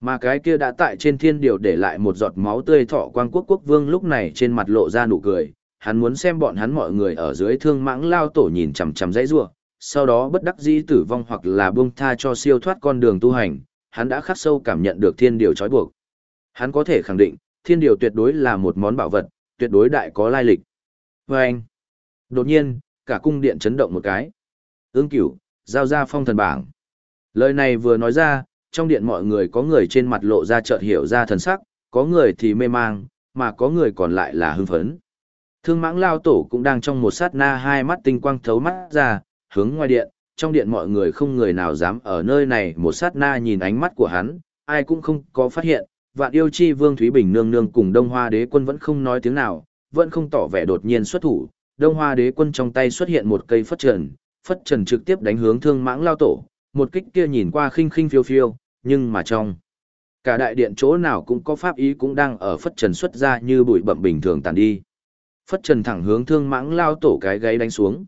Mà cái kia đã tại trên thiên điều để lại một giọt máu tươi thọ quang quốc quốc vương lúc này trên mặt lộ ra nụ cười, hắn muốn xem bọn hắn mọi người ở dưới thương mãng lao tổ nhìn chằm chằm dãy rủa, sau đó bất đắc dĩ tử vong hoặc là buông tha cho siêu thoát con đường tu hành, hắn đã khắc sâu cảm nhận được thiên điều trói buộc. Hắn có thể khẳng định, thiên điều tuyệt đối là một món bảo vật, tuyệt đối đại có lai lịch. Và anh, đột nhiên, cả cung điện chấn động một cái. Ưng cửu, giao ra phong thần bảng. Lời này vừa nói ra, trong điện mọi người có người trên mặt lộ ra chợt hiểu ra thần sắc, có người thì mê mang, mà có người còn lại là hưng phấn. Thương mãng lao tổ cũng đang trong một sát na hai mắt tinh quang thấu mắt ra, hướng ngoài điện, trong điện mọi người không người nào dám ở nơi này một sát na nhìn ánh mắt của hắn, ai cũng không có phát hiện, vạn yêu chi vương Thúy Bình nương nương cùng Đông Hoa đế quân vẫn không nói tiếng nào, vẫn không tỏ vẻ đột nhiên xuất thủ, Đông Hoa đế quân trong tay xuất hiện một cây phất trần, phất trần trực tiếp đánh hướng thương mãng lao tổ, một kích kia nhìn qua khinh khinh phiêu phiêu, nhưng mà trong cả đại điện chỗ nào cũng có pháp ý cũng đang ở phất trần xuất ra như bụi bậm bình thường tàn đi. Phất trần thẳng hướng thương mãng lao tổ cái gáy đánh xuống.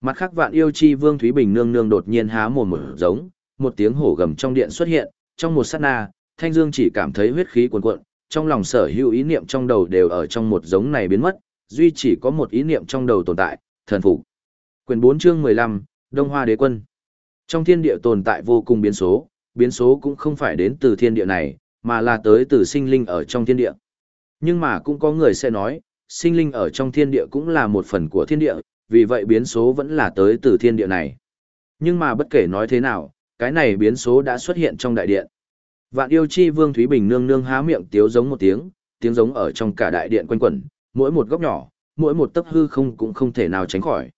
Mặt khác vạn yêu chi vương Thúy Bình nương nương đột nhiên há mồm một giống, một tiếng hổ gầm trong điện xuất hiện, trong một sát na, Thanh Dương chỉ cảm thấy huyết khí cuồn cuộn, trong lòng sở hữu ý niệm trong đầu đều ở trong một giống này biến mất, duy chỉ có một ý niệm trong đầu tồn tại, thần phục. Quyền 4 chương 15, Đông Hoa Đế Quân. Trong thiên địa tồn tại vô cùng biến số, biến số cũng không phải đến từ thiên địa này, mà là tới từ sinh linh ở trong thiên địa. Nhưng mà cũng có người sẽ nói, sinh linh ở trong thiên địa cũng là một phần của thiên địa, vì vậy biến số vẫn là tới từ thiên địa này. Nhưng mà bất kể nói thế nào, cái này biến số đã xuất hiện trong đại điện. Vạn yêu chi vương Thúy Bình nương nương há miệng tiếu giống một tiếng, tiếng giống ở trong cả đại điện quanh quẩn, mỗi một góc nhỏ, mỗi một tấc hư không cũng không thể nào tránh khỏi.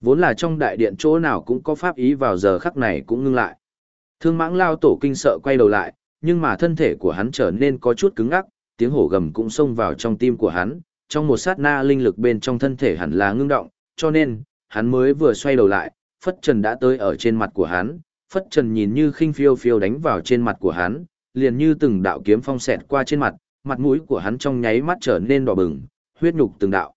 Vốn là trong đại điện chỗ nào cũng có pháp ý vào giờ khắc này cũng ngưng lại. Thương mãng lao tổ kinh sợ quay đầu lại, nhưng mà thân thể của hắn trở nên có chút cứng ngắc, tiếng hổ gầm cũng xông vào trong tim của hắn, trong một sát na linh lực bên trong thân thể hẳn là ngưng động, cho nên, hắn mới vừa xoay đầu lại, phất trần đã tới ở trên mặt của hắn, phất trần nhìn như khinh phiêu phiêu đánh vào trên mặt của hắn, liền như từng đạo kiếm phong xẹt qua trên mặt, mặt mũi của hắn trong nháy mắt trở nên đỏ bừng, huyết nhục từng đạo.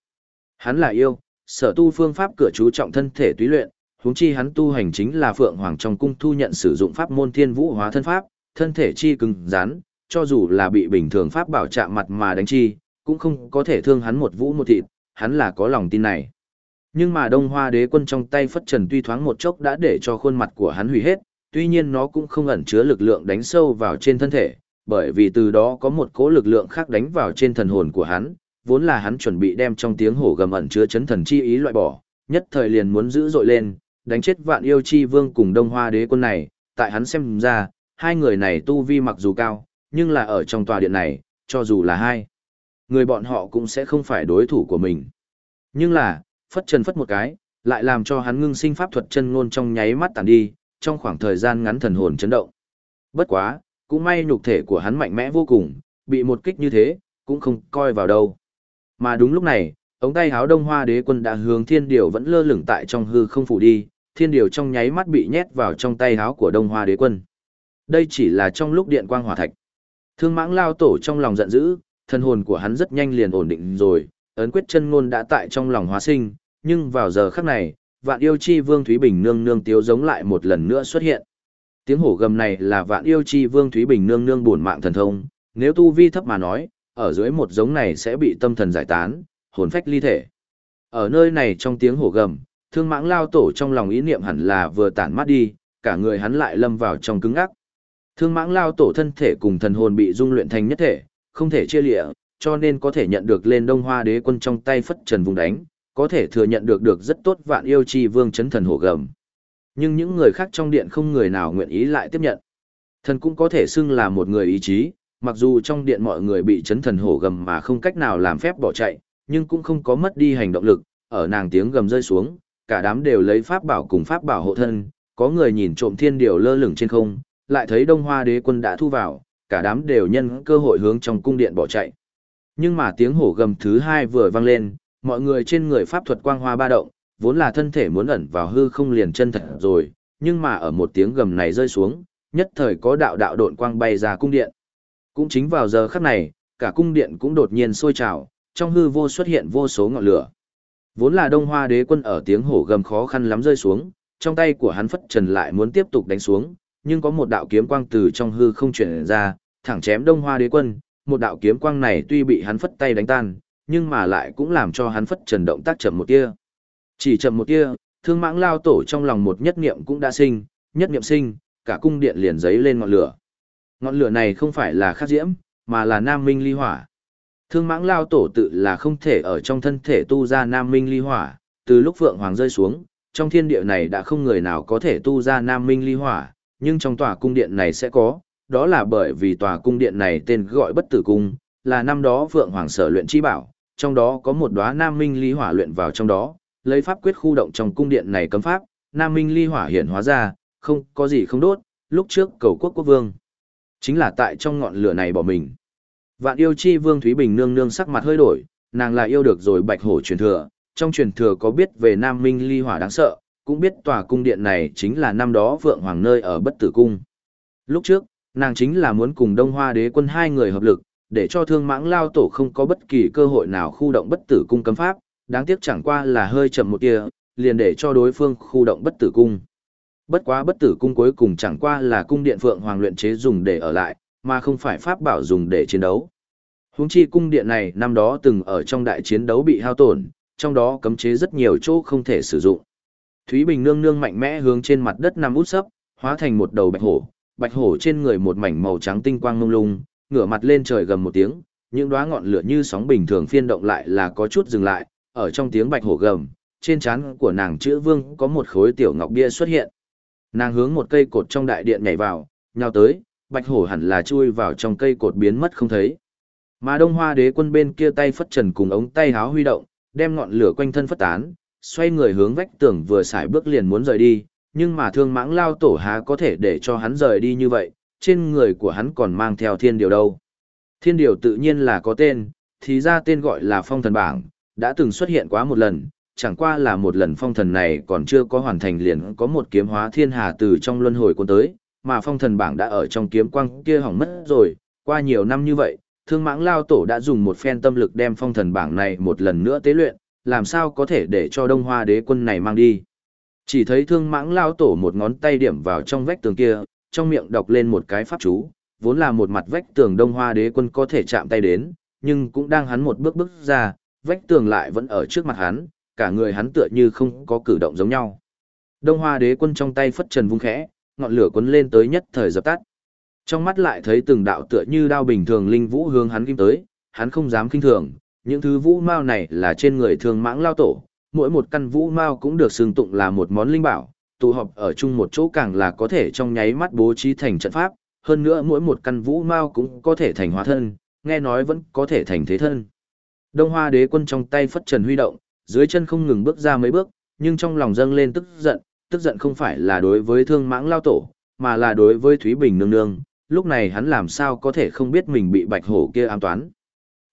Hắn là yêu, sở tu phương pháp cửa chú trọng thân thể túy luyện, huống chi hắn tu hành chính là Phượng Hoàng trong cung thu nhận sử dụng pháp môn Thiên Vũ Hóa thân pháp, thân thể chi cứng rắn, cho dù là bị bình thường pháp bảo chạm mặt mà đánh chi, cũng không có thể thương hắn một vũ một thịt, hắn là có lòng tin này. Nhưng mà Đông Hoa Đế quân trong tay phất trần tuy thoáng một chốc đã để cho khuôn mặt của hắn hủy hết, tuy nhiên nó cũng không ẩn chứa lực lượng đánh sâu vào trên thân thể, bởi vì từ đó có một cỗ lực lượng khác đánh vào trên thần hồn của hắn, vốn là hắn chuẩn bị đem trong tiếng hổ gầm ẩn chứa chấn thần chi ý loại bỏ, nhất thời liền muốn giữ dội lên, đánh chết vạn yêu chi vương cùng Đông Hoa Đế quân này, tại hắn xem ra, hai người này tu vi mặc dù cao, nhưng là ở trong tòa điện này, cho dù là hai, người bọn họ cũng sẽ không phải đối thủ của mình. Nhưng là, phất trần phất một cái, lại làm cho hắn ngưng sinh pháp thuật chân ngôn trong nháy mắt tàn đi, trong khoảng thời gian ngắn thần hồn chấn động. Bất quá, cũng may nhục thể của hắn mạnh mẽ vô cùng, bị một kích như thế, cũng không coi vào đâu. Mà đúng lúc này, ống tay háo đông hoa đế quân đã hướng thiên điều vẫn lơ lửng tại trong hư không phủ đi, thiên điều trong nháy mắt bị nhét vào trong tay háo của đông hoa đế quân. Đây chỉ là trong lúc điện quang hỏa thạch. Thương mãng lao tổ trong lòng giận dữ, thân hồn của hắn rất nhanh liền ổn định rồi, ấn quyết chân ngôn đã tại trong lòng hóa sinh, nhưng vào giờ khắc này, vạn yêu chi vương Thúy Bình nương nương tiếu giống lại một lần nữa xuất hiện. Tiếng hổ gầm này là vạn yêu chi vương Thúy Bình nương nương buồn mạng thần thông, nếu tu vi thấp mà nói, ở dưới một giống này sẽ bị tâm thần giải tán, hồn phách ly thể. Ở nơi này trong tiếng hổ gầm, thương mãng lao tổ trong lòng ý niệm hẳn là vừa tản mắt đi, cả người hắn lại lâm vào trong cứng ắc. Thương mãng lao tổ thân thể cùng thần hồn bị dung luyện thành nhất thể, không thể chia lịa, cho nên có thể nhận được lên đông hoa đế quân trong tay phất trần vùng đánh, có thể thừa nhận được được rất tốt vạn yêu chi vương chấn thần hổ gầm. Nhưng những người khác trong điện không người nào nguyện ý lại tiếp nhận. Thần cũng có thể xưng là một người ý chí, mặc dù trong điện mọi người bị chấn thần hổ gầm mà không cách nào làm phép bỏ chạy, nhưng cũng không có mất đi hành động lực, ở nàng tiếng gầm rơi xuống, cả đám đều lấy pháp bảo cùng pháp bảo hộ thân, có người nhìn trộm thiên điều lơ lửng trên không, lại thấy Đông Hoa Đế quân đã thu vào, cả đám đều nhân cơ hội hướng trong cung điện bỏ chạy. Nhưng mà tiếng hổ gầm thứ hai vừa vang lên, mọi người trên người pháp thuật quang hoa ba động, vốn là thân thể muốn ẩn vào hư không liền chân thật rồi, nhưng mà ở một tiếng gầm này rơi xuống, nhất thời có đạo đạo độn quang bay ra cung điện. Cũng chính vào giờ khắc này, cả cung điện cũng đột nhiên sôi trào, trong hư vô xuất hiện vô số ngọn lửa. Vốn là Đông Hoa Đế quân ở tiếng hổ gầm khó khăn lắm rơi xuống, trong tay của hắn phất trần lại muốn tiếp tục đánh xuống, nhưng có một đạo kiếm quang từ trong hư không chuyển ra, thẳng chém Đông Hoa Đế quân, một đạo kiếm quang này tuy bị hắn phất tay đánh tan, nhưng mà lại cũng làm cho hắn phất trần động tác chậm một tia. Chỉ chậm một tia, thương mãng lao tổ trong lòng một nhất niệm cũng đã sinh, nhất niệm sinh, cả cung điện liền giấy lên ngọn lửa. Ngọn lửa này không phải là khắc diễm, mà là nam minh ly hỏa. Thương mãng lao tổ tự là không thể ở trong thân thể tu ra nam minh ly hỏa, từ lúc vượng hoàng rơi xuống, trong thiên địa này đã không người nào có thể tu ra nam minh ly hỏa, nhưng trong tòa cung điện này sẽ có, đó là bởi vì tòa cung điện này tên gọi bất tử cung, là năm đó vượng hoàng sở luyện chi bảo, trong đó có một đóa nam minh ly hỏa luyện vào trong đó, lấy pháp quyết khu động trong cung điện này cấm pháp, nam minh ly hỏa hiện hóa ra, không có gì không đốt, lúc trước cầu quốc quốc vương. Chính là tại trong ngọn lửa này bỏ mình. Vạn yêu chi vương Thúy Bình nương nương sắc mặt hơi đổi, nàng là yêu được rồi bạch hổ truyền thừa, trong truyền thừa có biết về nam minh ly hỏa đáng sợ, cũng biết tòa cung điện này chính là năm đó vượng hoàng nơi ở bất tử cung. Lúc trước, nàng chính là muốn cùng đông hoa đế quân hai người hợp lực, để cho thương mãng lao tổ không có bất kỳ cơ hội nào khu động bất tử cung cấm pháp, đáng tiếc chẳng qua là hơi chậm một tia, liền để cho đối phương khu động bất tử cung. Bất quá bất tử cung cuối cùng chẳng qua là cung điện phượng hoàng luyện chế dùng để ở lại, mà không phải pháp bảo dùng để chiến đấu. Huống chi cung điện này năm đó từng ở trong đại chiến đấu bị hao tổn, trong đó cấm chế rất nhiều chỗ không thể sử dụng. Thúy Bình nương nương mạnh mẽ hướng trên mặt đất nằm út sấp, hóa thành một đầu bạch hổ, bạch hổ trên người một mảnh màu trắng tinh quang mông lung, ngửa mặt lên trời gầm một tiếng, những đóa ngọn lửa như sóng bình thường phiên động lại là có chút dừng lại, ở trong tiếng bạch hổ gầm, trên trán của nàng chữ vương có một khối tiểu ngọc bia xuất hiện. Nàng hướng một cây cột trong đại điện nhảy vào, nhào tới, bạch hổ hẳn là chui vào trong cây cột biến mất không thấy. Mà đông hoa đế quân bên kia tay phất trần cùng ống tay háo huy động, đem ngọn lửa quanh thân phất tán, xoay người hướng vách tường vừa xài bước liền muốn rời đi, nhưng mà thương mãng lao tổ há có thể để cho hắn rời đi như vậy, trên người của hắn còn mang theo thiên điều đâu. Thiên điều tự nhiên là có tên, thì ra tên gọi là phong thần bảng, đã từng xuất hiện quá một lần, chẳng qua là một lần phong thần này còn chưa có hoàn thành liền có một kiếm hóa thiên hà từ trong luân hồi cuốn tới, mà phong thần bảng đã ở trong kiếm quang kia hỏng mất rồi, qua nhiều năm như vậy, Thương mãng lao tổ đã dùng một phen tâm lực đem phong thần bảng này một lần nữa tế luyện, làm sao có thể để cho đông hoa đế quân này mang đi. Chỉ thấy thương mãng lao tổ một ngón tay điểm vào trong vách tường kia, trong miệng đọc lên một cái pháp chú, vốn là một mặt vách tường đông hoa đế quân có thể chạm tay đến, nhưng cũng đang hắn một bước bước ra, vách tường lại vẫn ở trước mặt hắn, cả người hắn tựa như không có cử động giống nhau. Đông hoa đế quân trong tay phất trần vung khẽ, ngọn lửa cuốn lên tới nhất thời dập tắt. Trong mắt lại thấy từng đạo tựa như đao bình thường linh vũ hướng hắn kim tới, hắn không dám kinh thường, những thứ vũ mao này là trên người thường mãng lao tổ, mỗi một căn vũ mao cũng được xưng tụng là một món linh bảo, tụ họp ở chung một chỗ càng là có thể trong nháy mắt bố trí thành trận pháp, hơn nữa mỗi một căn vũ mao cũng có thể thành hóa thân, nghe nói vẫn có thể thành thế thân. Đông Hoa Đế quân trong tay phất trần huy động, dưới chân không ngừng bước ra mấy bước, nhưng trong lòng dâng lên tức giận, tức giận không phải là đối với Thương Mãng lao tổ, mà là đối với Thúy Bình nương nương, lúc này hắn làm sao có thể không biết mình bị Bạch Hổ kia ám toán.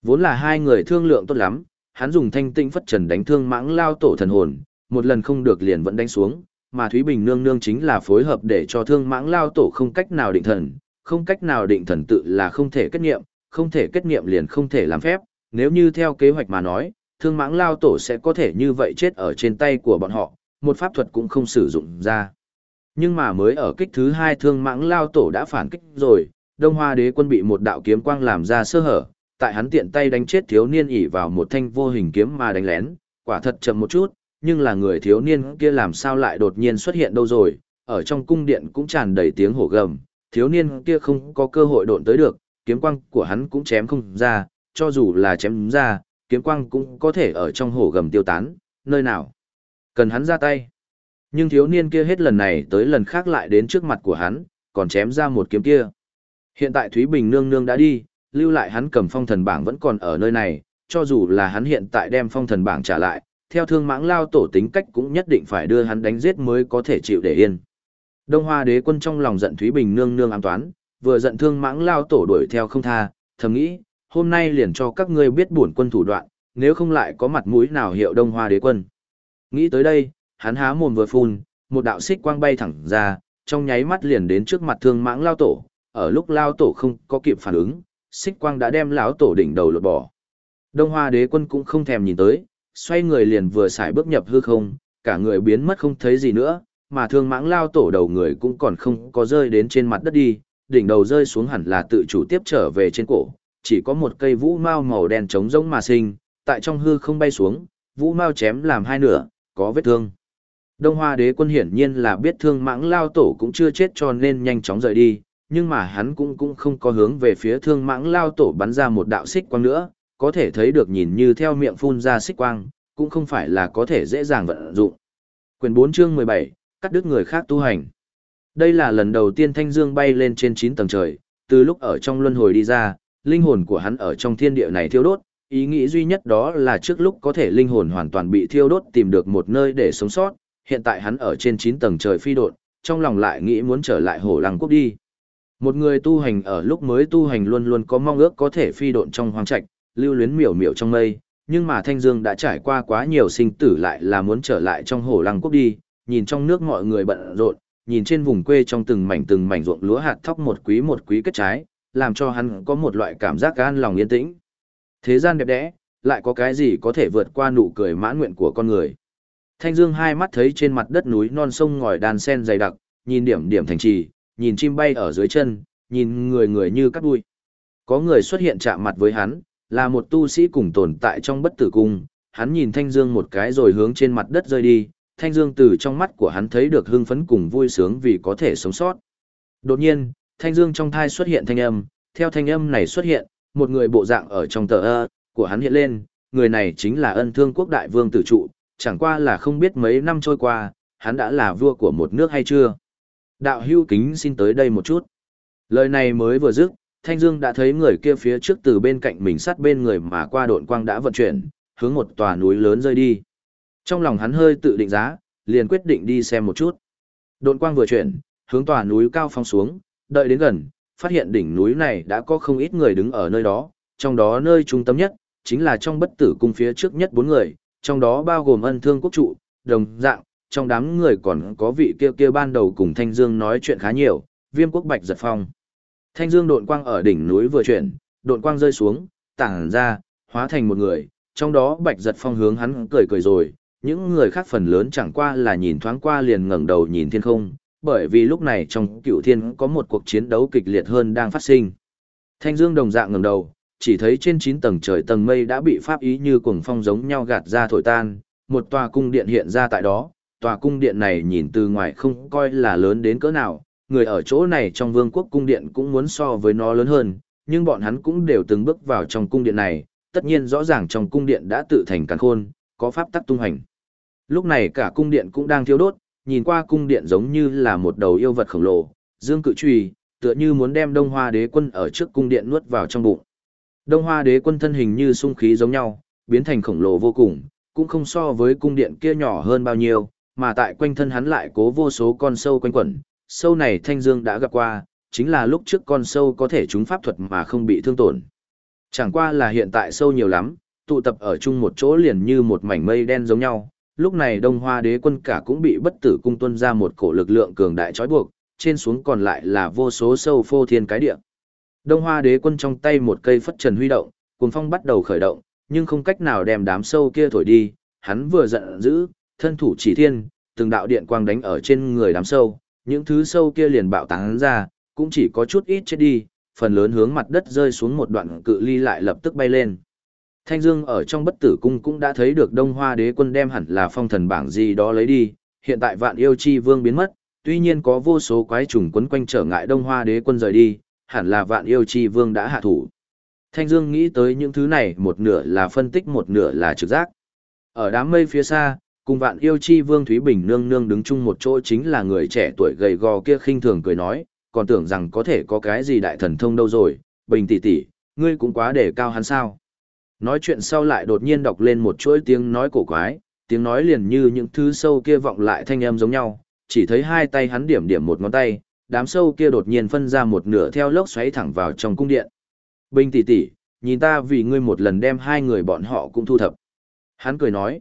Vốn là hai người thương lượng tốt lắm, hắn dùng thanh tinh phất trần đánh Thương Mãng lao tổ thần hồn, một lần không được liền vẫn đánh xuống, mà Thúy Bình nương nương chính là phối hợp để cho Thương Mãng lao tổ không cách nào định thần, không cách nào định thần tự là không thể kết nghiệm, không thể kết nghiệm liền không thể làm phép, nếu như theo kế hoạch mà nói, thương mãng lao tổ sẽ có thể như vậy chết ở trên tay của bọn họ, một pháp thuật cũng không sử dụng ra. Nhưng mà mới ở kích thứ hai thương mãng lao tổ đã phản kích rồi, Đông Hoa đế quân bị một đạo kiếm quang làm ra sơ hở, tại hắn tiện tay đánh chết thiếu niên ỉ vào một thanh vô hình kiếm mà đánh lén, quả thật chậm một chút, nhưng là người thiếu niên kia làm sao lại đột nhiên xuất hiện đâu rồi, ở trong cung điện cũng tràn đầy tiếng hổ gầm, thiếu niên kia không có cơ hội độn tới được, kiếm quang của hắn cũng chém không ra, cho dù là chém ra, kiếm quang cũng có thể ở trong hồ gầm tiêu tán, nơi nào cần hắn ra tay. Nhưng thiếu niên kia hết lần này tới lần khác lại đến trước mặt của hắn, còn chém ra một kiếm kia. Hiện tại Thúy Bình nương nương đã đi, lưu lại hắn cầm phong thần bảng vẫn còn ở nơi này, cho dù là hắn hiện tại đem phong thần bảng trả lại, theo thương mãng lao tổ tính cách cũng nhất định phải đưa hắn đánh giết mới có thể chịu để yên. Đông Hoa đế quân trong lòng giận Thúy Bình nương nương ám toán, vừa giận thương mãng lao tổ đuổi theo không tha, thầm nghĩ, hôm nay liền cho các ngươi biết bổn quân thủ đoạn, nếu không lại có mặt mũi nào hiệu Đông Hoa đế quân. Nghĩ tới đây, hắn há mồm vừa phun, một đạo xích quang bay thẳng ra, trong nháy mắt liền đến trước mặt thương mãng lao tổ, ở lúc lao tổ không có kịp phản ứng, xích quang đã đem lão tổ đỉnh đầu lột bỏ. Đông Hoa đế quân cũng không thèm nhìn tới, xoay người liền vừa xài bước nhập hư không, cả người biến mất không thấy gì nữa, mà thương mãng lao tổ đầu người cũng còn không có rơi đến trên mặt đất đi, đỉnh đầu rơi xuống hẳn là tự chủ tiếp trở về trên cổ, chỉ có một cây vũ mao màu đen trống rỗng mà sinh, tại trong hư không bay xuống, vũ mao chém làm hai nửa, có vết thương. Đông Hoa đế quân hiển nhiên là biết thương mãng lao tổ cũng chưa chết cho nên nhanh chóng rời đi, nhưng mà hắn cũng cũng không có hướng về phía thương mãng lao tổ bắn ra một đạo xích quang nữa, có thể thấy được nhìn như theo miệng phun ra xích quang, cũng không phải là có thể dễ dàng vận dụng. Quyền 4 chương 17, cắt đứt người khác tu hành. Đây là lần đầu tiên Thanh Dương bay lên trên 9 tầng trời, từ lúc ở trong luân hồi đi ra, linh hồn của hắn ở trong thiên địa này thiêu đốt, ý nghĩ duy nhất đó là trước lúc có thể linh hồn hoàn toàn bị thiêu đốt tìm được một nơi để sống sót, hiện tại hắn ở trên 9 tầng trời phi độn, trong lòng lại nghĩ muốn trở lại hổ lăng quốc đi. Một người tu hành ở lúc mới tu hành luôn luôn có mong ước có thể phi độn trong hoang trạch, lưu luyến miểu miểu trong mây, nhưng mà Thanh Dương đã trải qua quá nhiều sinh tử lại là muốn trở lại trong hổ lăng quốc đi, nhìn trong nước mọi người bận rộn, nhìn trên vùng quê trong từng mảnh từng mảnh ruộng lúa hạt thóc một quý một quý kết trái, làm cho hắn có một loại cảm giác an lòng yên tĩnh. Thế gian đẹp đẽ, lại có cái gì có thể vượt qua nụ cười mãn nguyện của con người. Thanh Dương hai mắt thấy trên mặt đất núi non sông ngòi đàn sen dày đặc, nhìn điểm điểm thành trì, nhìn chim bay ở dưới chân, nhìn người người như cắt đuôi. Có người xuất hiện chạm mặt với hắn, là một tu sĩ cùng tồn tại trong bất tử cung, hắn nhìn Thanh Dương một cái rồi hướng trên mặt đất rơi đi, Thanh Dương từ trong mắt của hắn thấy được hưng phấn cùng vui sướng vì có thể sống sót. Đột nhiên, Thanh Dương trong thai xuất hiện thanh âm, theo thanh âm này xuất hiện, một người bộ dạng ở trong tờ ơ của hắn hiện lên, người này chính là ân thương quốc đại vương tử trụ, chẳng qua là không biết mấy năm trôi qua, hắn đã là vua của một nước hay chưa. Đạo hưu kính xin tới đây một chút. Lời này mới vừa dứt, Thanh Dương đã thấy người kia phía trước từ bên cạnh mình sát bên người mà qua độn quang đã vận chuyển, hướng một tòa núi lớn rơi đi. Trong lòng hắn hơi tự định giá, liền quyết định đi xem một chút. Độn quang vừa chuyển, hướng tòa núi cao phong xuống, đợi đến gần, phát hiện đỉnh núi này đã có không ít người đứng ở nơi đó, trong đó nơi trung tâm nhất, chính là trong bất tử cung phía trước nhất bốn người, trong đó bao gồm ân thương quốc trụ, đồng dạng, trong đám người còn có vị kia kia ban đầu cùng Thanh Dương nói chuyện khá nhiều, viêm quốc bạch giật phong. Thanh Dương độn quang ở đỉnh núi vừa chuyển, độn quang rơi xuống, tản ra, hóa thành một người, trong đó bạch giật phong hướng hắn cười cười rồi, những người khác phần lớn chẳng qua là nhìn thoáng qua liền ngẩng đầu nhìn thiên không, bởi vì lúc này trong cựu thiên có một cuộc chiến đấu kịch liệt hơn đang phát sinh. Thanh Dương đồng dạng ngẩng đầu, chỉ thấy trên 9 tầng trời tầng mây đã bị pháp ý như cuồng phong giống nhau gạt ra thổi tan, một tòa cung điện hiện ra tại đó, tòa cung điện này nhìn từ ngoài không coi là lớn đến cỡ nào, người ở chỗ này trong vương quốc cung điện cũng muốn so với nó lớn hơn, nhưng bọn hắn cũng đều từng bước vào trong cung điện này, tất nhiên rõ ràng trong cung điện đã tự thành càn khôn, có pháp tắc tung hành. Lúc này cả cung điện cũng đang thiêu đốt, nhìn qua cung điện giống như là một đầu yêu vật khổng lồ, dương cự trùy, tựa như muốn đem Đông Hoa Đế quân ở trước cung điện nuốt vào trong bụng. Đông Hoa Đế quân thân hình như sung khí giống nhau, biến thành khổng lồ vô cùng, cũng không so với cung điện kia nhỏ hơn bao nhiêu, mà tại quanh thân hắn lại cố vô số con sâu quanh quẩn. Sâu này Thanh Dương đã gặp qua, chính là lúc trước con sâu có thể trúng pháp thuật mà không bị thương tổn. Chẳng qua là hiện tại sâu nhiều lắm, tụ tập ở chung một chỗ liền như một mảnh mây đen giống nhau. Lúc này Đông Hoa Đế quân cả cũng bị bất tử cung tuân ra một cổ lực lượng cường đại trói buộc, trên xuống còn lại là vô số sâu phô thiên cái địa. Đông Hoa Đế quân trong tay một cây phất trần huy động, cuồng phong bắt đầu khởi động, nhưng không cách nào đem đám sâu kia thổi đi, hắn vừa giận dữ, thân thủ chỉ thiên, từng đạo điện quang đánh ở trên người đám sâu, những thứ sâu kia liền bạo tán ra, cũng chỉ có chút ít chết đi, phần lớn hướng mặt đất rơi xuống một đoạn cự ly lại lập tức bay lên. Thanh Dương ở trong bất tử cung cũng đã thấy được Đông Hoa Đế quân đem hẳn là phong thần bảng gì đó lấy đi, hiện tại vạn yêu chi vương biến mất, tuy nhiên có vô số quái trùng quấn quanh trở ngại Đông Hoa Đế quân rời đi, hẳn là vạn yêu chi vương đã hạ thủ. Thanh Dương nghĩ tới những thứ này một nửa là phân tích một nửa là trực giác. Ở đám mây phía xa, cùng vạn yêu chi vương Thúy Bình nương nương đứng chung một chỗ chính là người trẻ tuổi gầy gò kia khinh thường cười nói, còn tưởng rằng có thể có cái gì đại thần thông đâu rồi, Bình tỷ tỷ, ngươi cũng quá để cao hắn sao. Nói chuyện sau lại đột nhiên đọc lên một chuỗi tiếng nói cổ quái, tiếng nói liền như những thứ sâu kia vọng lại thanh âm giống nhau, chỉ thấy hai tay hắn điểm điểm một ngón tay, đám sâu kia đột nhiên phân ra một nửa theo lốc xoáy thẳng vào trong cung điện. Bình tỷ tỷ, nhìn ta vì ngươi một lần đem hai người bọn họ cũng thu thập. Hắn cười nói.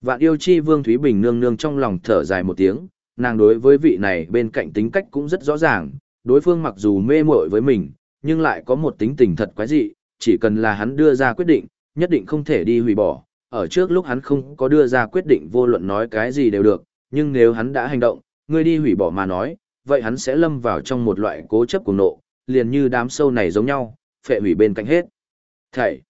Vạn yêu chi vương Thúy Bình nương nương trong lòng thở dài một tiếng, nàng đối với vị này bên cạnh tính cách cũng rất rõ ràng, đối phương mặc dù mê muội với mình, nhưng lại có một tính tình thật quái dị, chỉ cần là hắn đưa ra quyết định, nhất định không thể đi hủy bỏ. Ở trước lúc hắn không có đưa ra quyết định vô luận nói cái gì đều được, nhưng nếu hắn đã hành động, ngươi đi hủy bỏ mà nói, vậy hắn sẽ lâm vào trong một loại cố chấp cuồng nộ, liền như đám sâu này giống nhau, phệ hủy bên cạnh hết. Thầy,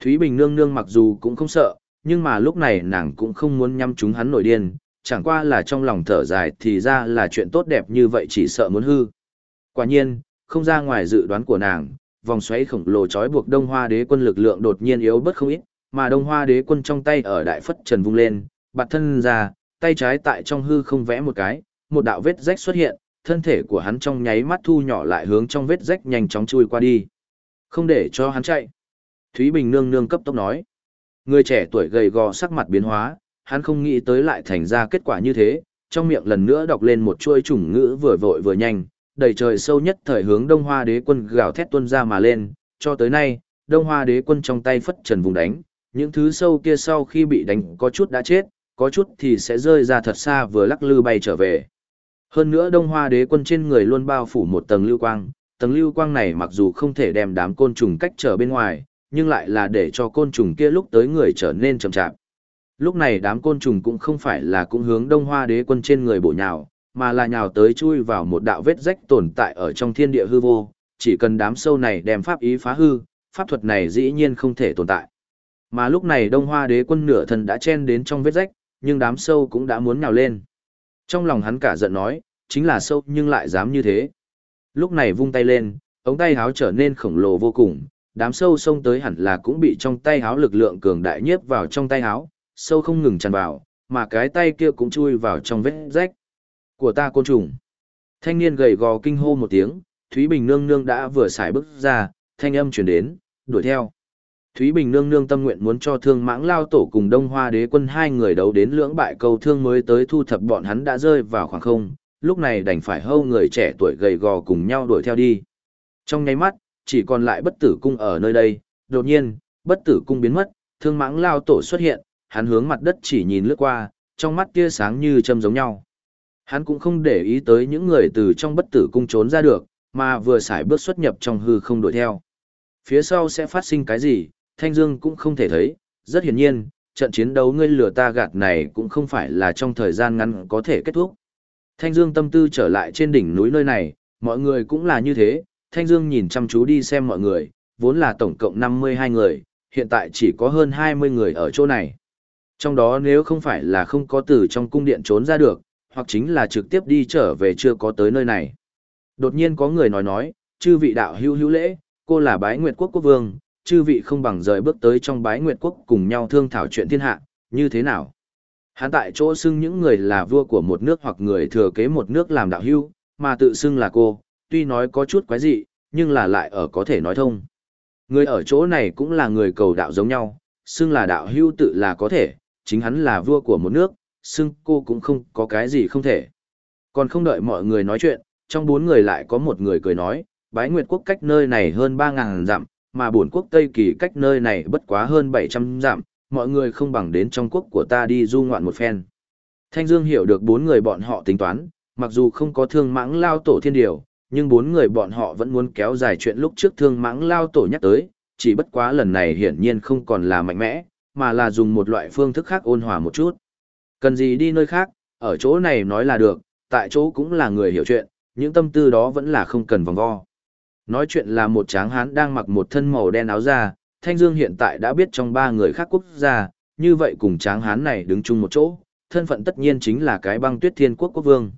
Thúy Bình nương nương mặc dù cũng không sợ, nhưng mà lúc này nàng cũng không muốn nhắm chúng hắn nổi điên, chẳng qua là trong lòng thở dài thì ra là chuyện tốt đẹp như vậy chỉ sợ muốn hư. Quả nhiên, không ra ngoài dự đoán của nàng, vòng xoáy khổng lồ trói buộc Đông Hoa Đế quân lực lượng đột nhiên yếu bớt không ít, mà Đông Hoa Đế quân trong tay ở đại phất trần vung lên, bạt thân ra, tay trái tại trong hư không vẽ một cái, một đạo vết rách xuất hiện, thân thể của hắn trong nháy mắt thu nhỏ lại hướng trong vết rách nhanh chóng chui qua đi. Không để cho hắn chạy. Thúy Bình nương nương cấp tốc nói. Người trẻ tuổi gầy gò sắc mặt biến hóa, hắn không nghĩ tới lại thành ra kết quả như thế, trong miệng lần nữa đọc lên một chuôi chủng ngữ vừa vội vừa nhanh, đầy trời sâu nhất thời hướng Đông Hoa Đế quân gào thét tuôn ra mà lên, cho tới nay, Đông Hoa Đế quân trong tay phất trần vùng đánh, những thứ sâu kia sau khi bị đánh có chút đã chết, có chút thì sẽ rơi ra thật xa vừa lắc lư bay trở về. Hơn nữa Đông Hoa Đế quân trên người luôn bao phủ một tầng lưu quang, tầng lưu quang này mặc dù không thể đem đám côn trùng cách trở bên ngoài, nhưng lại là để cho côn trùng kia lúc tới người trở nên chậm chạp. Lúc này đám côn trùng cũng không phải là cũng hướng Đông Hoa Đế quân trên người bổ nhào, mà là nhào tới chui vào một đạo vết rách tồn tại ở trong thiên địa hư vô, chỉ cần đám sâu này đem pháp ý phá hư, pháp thuật này dĩ nhiên không thể tồn tại. Mà lúc này Đông Hoa Đế quân nửa thần đã chen đến trong vết rách, nhưng đám sâu cũng đã muốn nhào lên. Trong lòng hắn cả giận nói, chính là sâu nhưng lại dám như thế. Lúc này vung tay lên, ống tay háo trở nên khổng lồ vô cùng, đám sâu xông tới hẳn là cũng bị trong tay háo lực lượng cường đại nhiếp vào trong tay háo, sâu không ngừng tràn vào, mà cái tay kia cũng chui vào trong vết rách. Của ta côn trùng. Thanh niên gầy gò kinh hô một tiếng, Thúy Bình nương nương đã vừa xài bước ra, thanh âm chuyển đến, đuổi theo. Thúy Bình nương nương tâm nguyện muốn cho thương mãng lao tổ cùng Đông Hoa đế quân hai người đấu đến lưỡng bại cầu thương mới tới thu thập bọn hắn đã rơi vào khoảng không, lúc này đành phải hâu người trẻ tuổi gầy gò cùng nhau đuổi theo đi. Trong nháy mắt, chỉ còn lại bất tử cung ở nơi đây, đột nhiên, bất tử cung biến mất, thương mãng lao tổ xuất hiện, hắn hướng mặt đất chỉ nhìn lướt qua, trong mắt kia sáng như châm giống nhau. Hắn cũng không để ý tới những người từ trong bất tử cung trốn ra được, mà vừa xài bước xuất nhập trong hư không đuổi theo. Phía sau sẽ phát sinh cái gì, Thanh Dương cũng không thể thấy, rất hiển nhiên, trận chiến đấu ngươi lừa ta gạt này cũng không phải là trong thời gian ngắn có thể kết thúc. Thanh Dương tâm tư trở lại trên đỉnh núi nơi này, mọi người cũng là như thế, Thanh Dương nhìn chăm chú đi xem mọi người, vốn là tổng cộng 52 người, hiện tại chỉ có hơn 20 người ở chỗ này. Trong đó nếu không phải là không có từ trong cung điện trốn ra được, hoặc chính là trực tiếp đi trở về chưa có tới nơi này. Đột nhiên có người nói nói, chư vị đạo hữu hữu lễ, cô là bái nguyệt quốc quốc vương, chư vị không bằng rời bước tới trong bái nguyệt quốc cùng nhau thương thảo chuyện thiên hạ, như thế nào? Hắn tại chỗ xưng những người là vua của một nước hoặc người thừa kế một nước làm đạo hữu, mà tự xưng là cô, tuy nói có chút quái dị, nhưng là lại ở có thể nói thông. Người ở chỗ này cũng là người cầu đạo giống nhau, xưng là đạo hữu tự là có thể, chính hắn là vua của một nước, xưng cô cũng không có cái gì không thể. Còn không đợi mọi người nói chuyện, trong bốn người lại có một người cười nói, bái nguyệt quốc cách nơi này hơn 3.000 dặm, mà bổn quốc Tây Kỳ cách nơi này bất quá hơn 700 dặm, mọi người không bằng đến trong quốc của ta đi du ngoạn một phen. Thanh Dương hiểu được bốn người bọn họ tính toán, mặc dù không có thương mãng lao tổ thiên điều, nhưng bốn người bọn họ vẫn muốn kéo dài chuyện lúc trước thương mãng lao tổ nhắc tới, chỉ bất quá lần này hiển nhiên không còn là mạnh mẽ, mà là dùng một loại phương thức khác ôn hòa một chút. Cần gì đi nơi khác, ở chỗ này nói là được, tại chỗ cũng là người hiểu chuyện, những tâm tư đó vẫn là không cần vòng vo. Nói chuyện là một tráng hán đang mặc một thân màu đen áo da, Thanh Dương hiện tại đã biết trong ba người khác quốc gia, như vậy cùng tráng hán này đứng chung một chỗ, thân phận tất nhiên chính là cái băng tuyết thiên quốc quốc vương.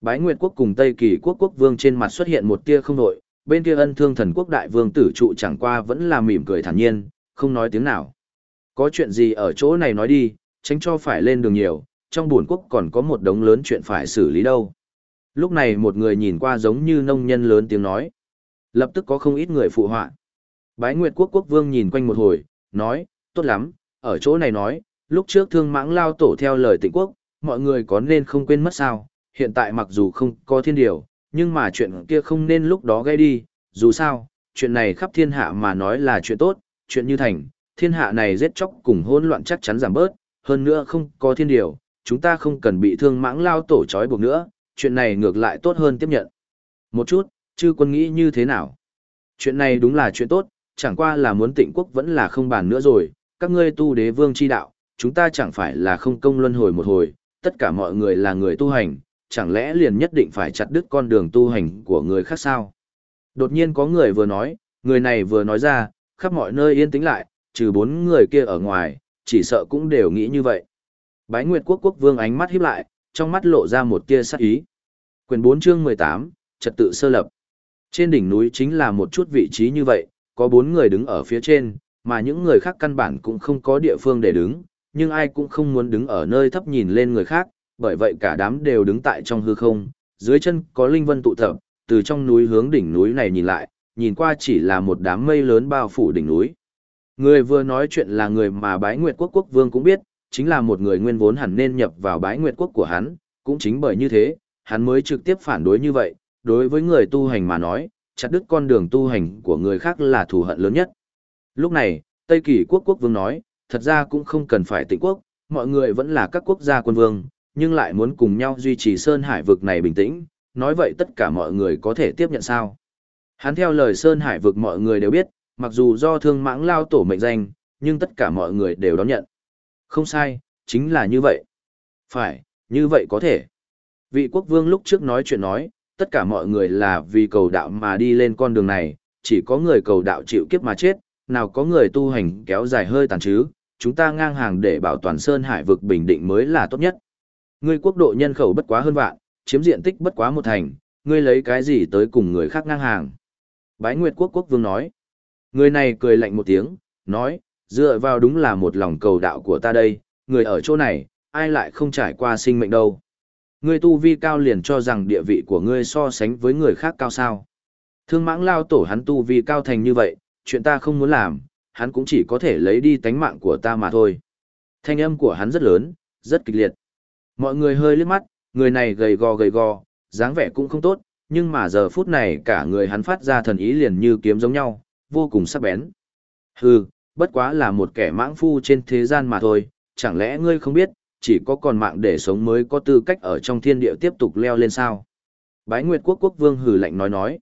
Bái Nguyệt quốc cùng Tây Kỳ quốc quốc vương trên mặt xuất hiện một tia không nội, bên kia ân thương thần quốc đại vương tử trụ chẳng qua vẫn là mỉm cười thản nhiên, không nói tiếng nào. Có chuyện gì ở chỗ này nói đi, tránh cho phải lên đường nhiều, trong buồn quốc còn có một đống lớn chuyện phải xử lý đâu. Lúc này một người nhìn qua giống như nông nhân lớn tiếng nói. Lập tức có không ít người phụ họa. Bái Nguyệt quốc quốc vương nhìn quanh một hồi, nói, tốt lắm, ở chỗ này nói, lúc trước thương mãng lao tổ theo lời tịnh quốc, mọi người có nên không quên mất sao, hiện tại mặc dù không có thiên điều, nhưng mà chuyện kia không nên lúc đó gây đi, dù sao, chuyện này khắp thiên hạ mà nói là chuyện tốt, chuyện như thành, thiên hạ này giết chóc cùng hỗn loạn chắc chắn giảm bớt, hơn nữa không có thiên điều, chúng ta không cần bị thương mãng lao tổ trói buộc nữa, chuyện này ngược lại tốt hơn tiếp nhận. Một chút, chư quân nghĩ như thế nào? Chuyện này đúng là chuyện tốt, chẳng qua là muốn tịnh quốc vẫn là không bàn nữa rồi, các ngươi tu đế vương chi đạo, chúng ta chẳng phải là không công luân hồi một hồi, tất cả mọi người là người tu hành, chẳng lẽ liền nhất định phải chặt đứt con đường tu hành của người khác sao? Đột nhiên có người vừa nói, người này vừa nói ra, khắp mọi nơi yên tĩnh lại, trừ bốn người kia ở ngoài, chỉ sợ cũng đều nghĩ như vậy. Bái Nguyệt Quốc Quốc Vương ánh mắt híp lại, trong mắt lộ ra một tia sắc ý. Quyền 4 chương 18, trật tự sơ lập. Trên đỉnh núi chính là một chút vị trí như vậy, có bốn người đứng ở phía trên, mà những người khác căn bản cũng không có địa phương để đứng, nhưng ai cũng không muốn đứng ở nơi thấp nhìn lên người khác, bởi vậy cả đám đều đứng tại trong hư không, dưới chân có linh vân tụ tập, từ trong núi hướng đỉnh núi này nhìn lại, nhìn qua chỉ là một đám mây lớn bao phủ đỉnh núi. Người vừa nói chuyện là người mà bái nguyệt quốc quốc vương cũng biết, chính là một người nguyên vốn hẳn nên nhập vào bái nguyệt quốc của hắn, cũng chính bởi như thế, hắn mới trực tiếp phản đối như vậy, đối với người tu hành mà nói, chặt đứt con đường tu hành của người khác là thù hận lớn nhất. Lúc này, Tây Kỳ quốc quốc vương nói, thật ra cũng không cần phải tịnh quốc, mọi người vẫn là các quốc gia quân vương, nhưng lại muốn cùng nhau duy trì Sơn Hải vực này bình tĩnh, nói vậy tất cả mọi người có thể tiếp nhận sao. Hắn theo lời Sơn Hải vực mọi người đều biết, mặc dù do thương mãng lao tổ mệnh danh, nhưng tất cả mọi người đều đón nhận. Không sai, chính là như vậy. Phải, như vậy có thể. Vị quốc vương lúc trước nói chuyện nói, tất cả mọi người là vì cầu đạo mà đi lên con đường này, chỉ có người cầu đạo chịu kiếp mà chết, nào có người tu hành kéo dài hơi tàn chứ, chúng ta ngang hàng để bảo toàn Sơn Hải vực bình định mới là tốt nhất. Ngươi quốc độ nhân khẩu bất quá hơn vạn, chiếm diện tích bất quá một thành, ngươi lấy cái gì tới cùng người khác ngang hàng. Bái Nguyệt quốc quốc vương nói. Người này cười lạnh một tiếng, nói, dựa vào đúng là một lòng cầu đạo của ta đây, người ở chỗ này, ai lại không trải qua sinh mệnh đâu. Ngươi tu vi cao liền cho rằng địa vị của ngươi so sánh với người khác cao sao. Thương mãng lao tổ hắn tu vi cao thành như vậy, chuyện ta không muốn làm, hắn cũng chỉ có thể lấy đi tánh mạng của ta mà thôi. Thanh âm của hắn rất lớn, rất kịch liệt. Mọi người hơi liếc mắt, người này gầy gò gầy gò, dáng vẻ cũng không tốt, nhưng mà giờ phút này cả người hắn phát ra thần ý liền như kiếm giống nhau, vô cùng sắc bén. Hừ, bất quá là một kẻ mãng phu trên thế gian mà thôi, chẳng lẽ ngươi không biết, chỉ có còn mạng để sống mới có tư cách ở trong thiên địa tiếp tục leo lên sao? Bái Nguyệt Quốc Quốc Vương hừ lạnh nói nói.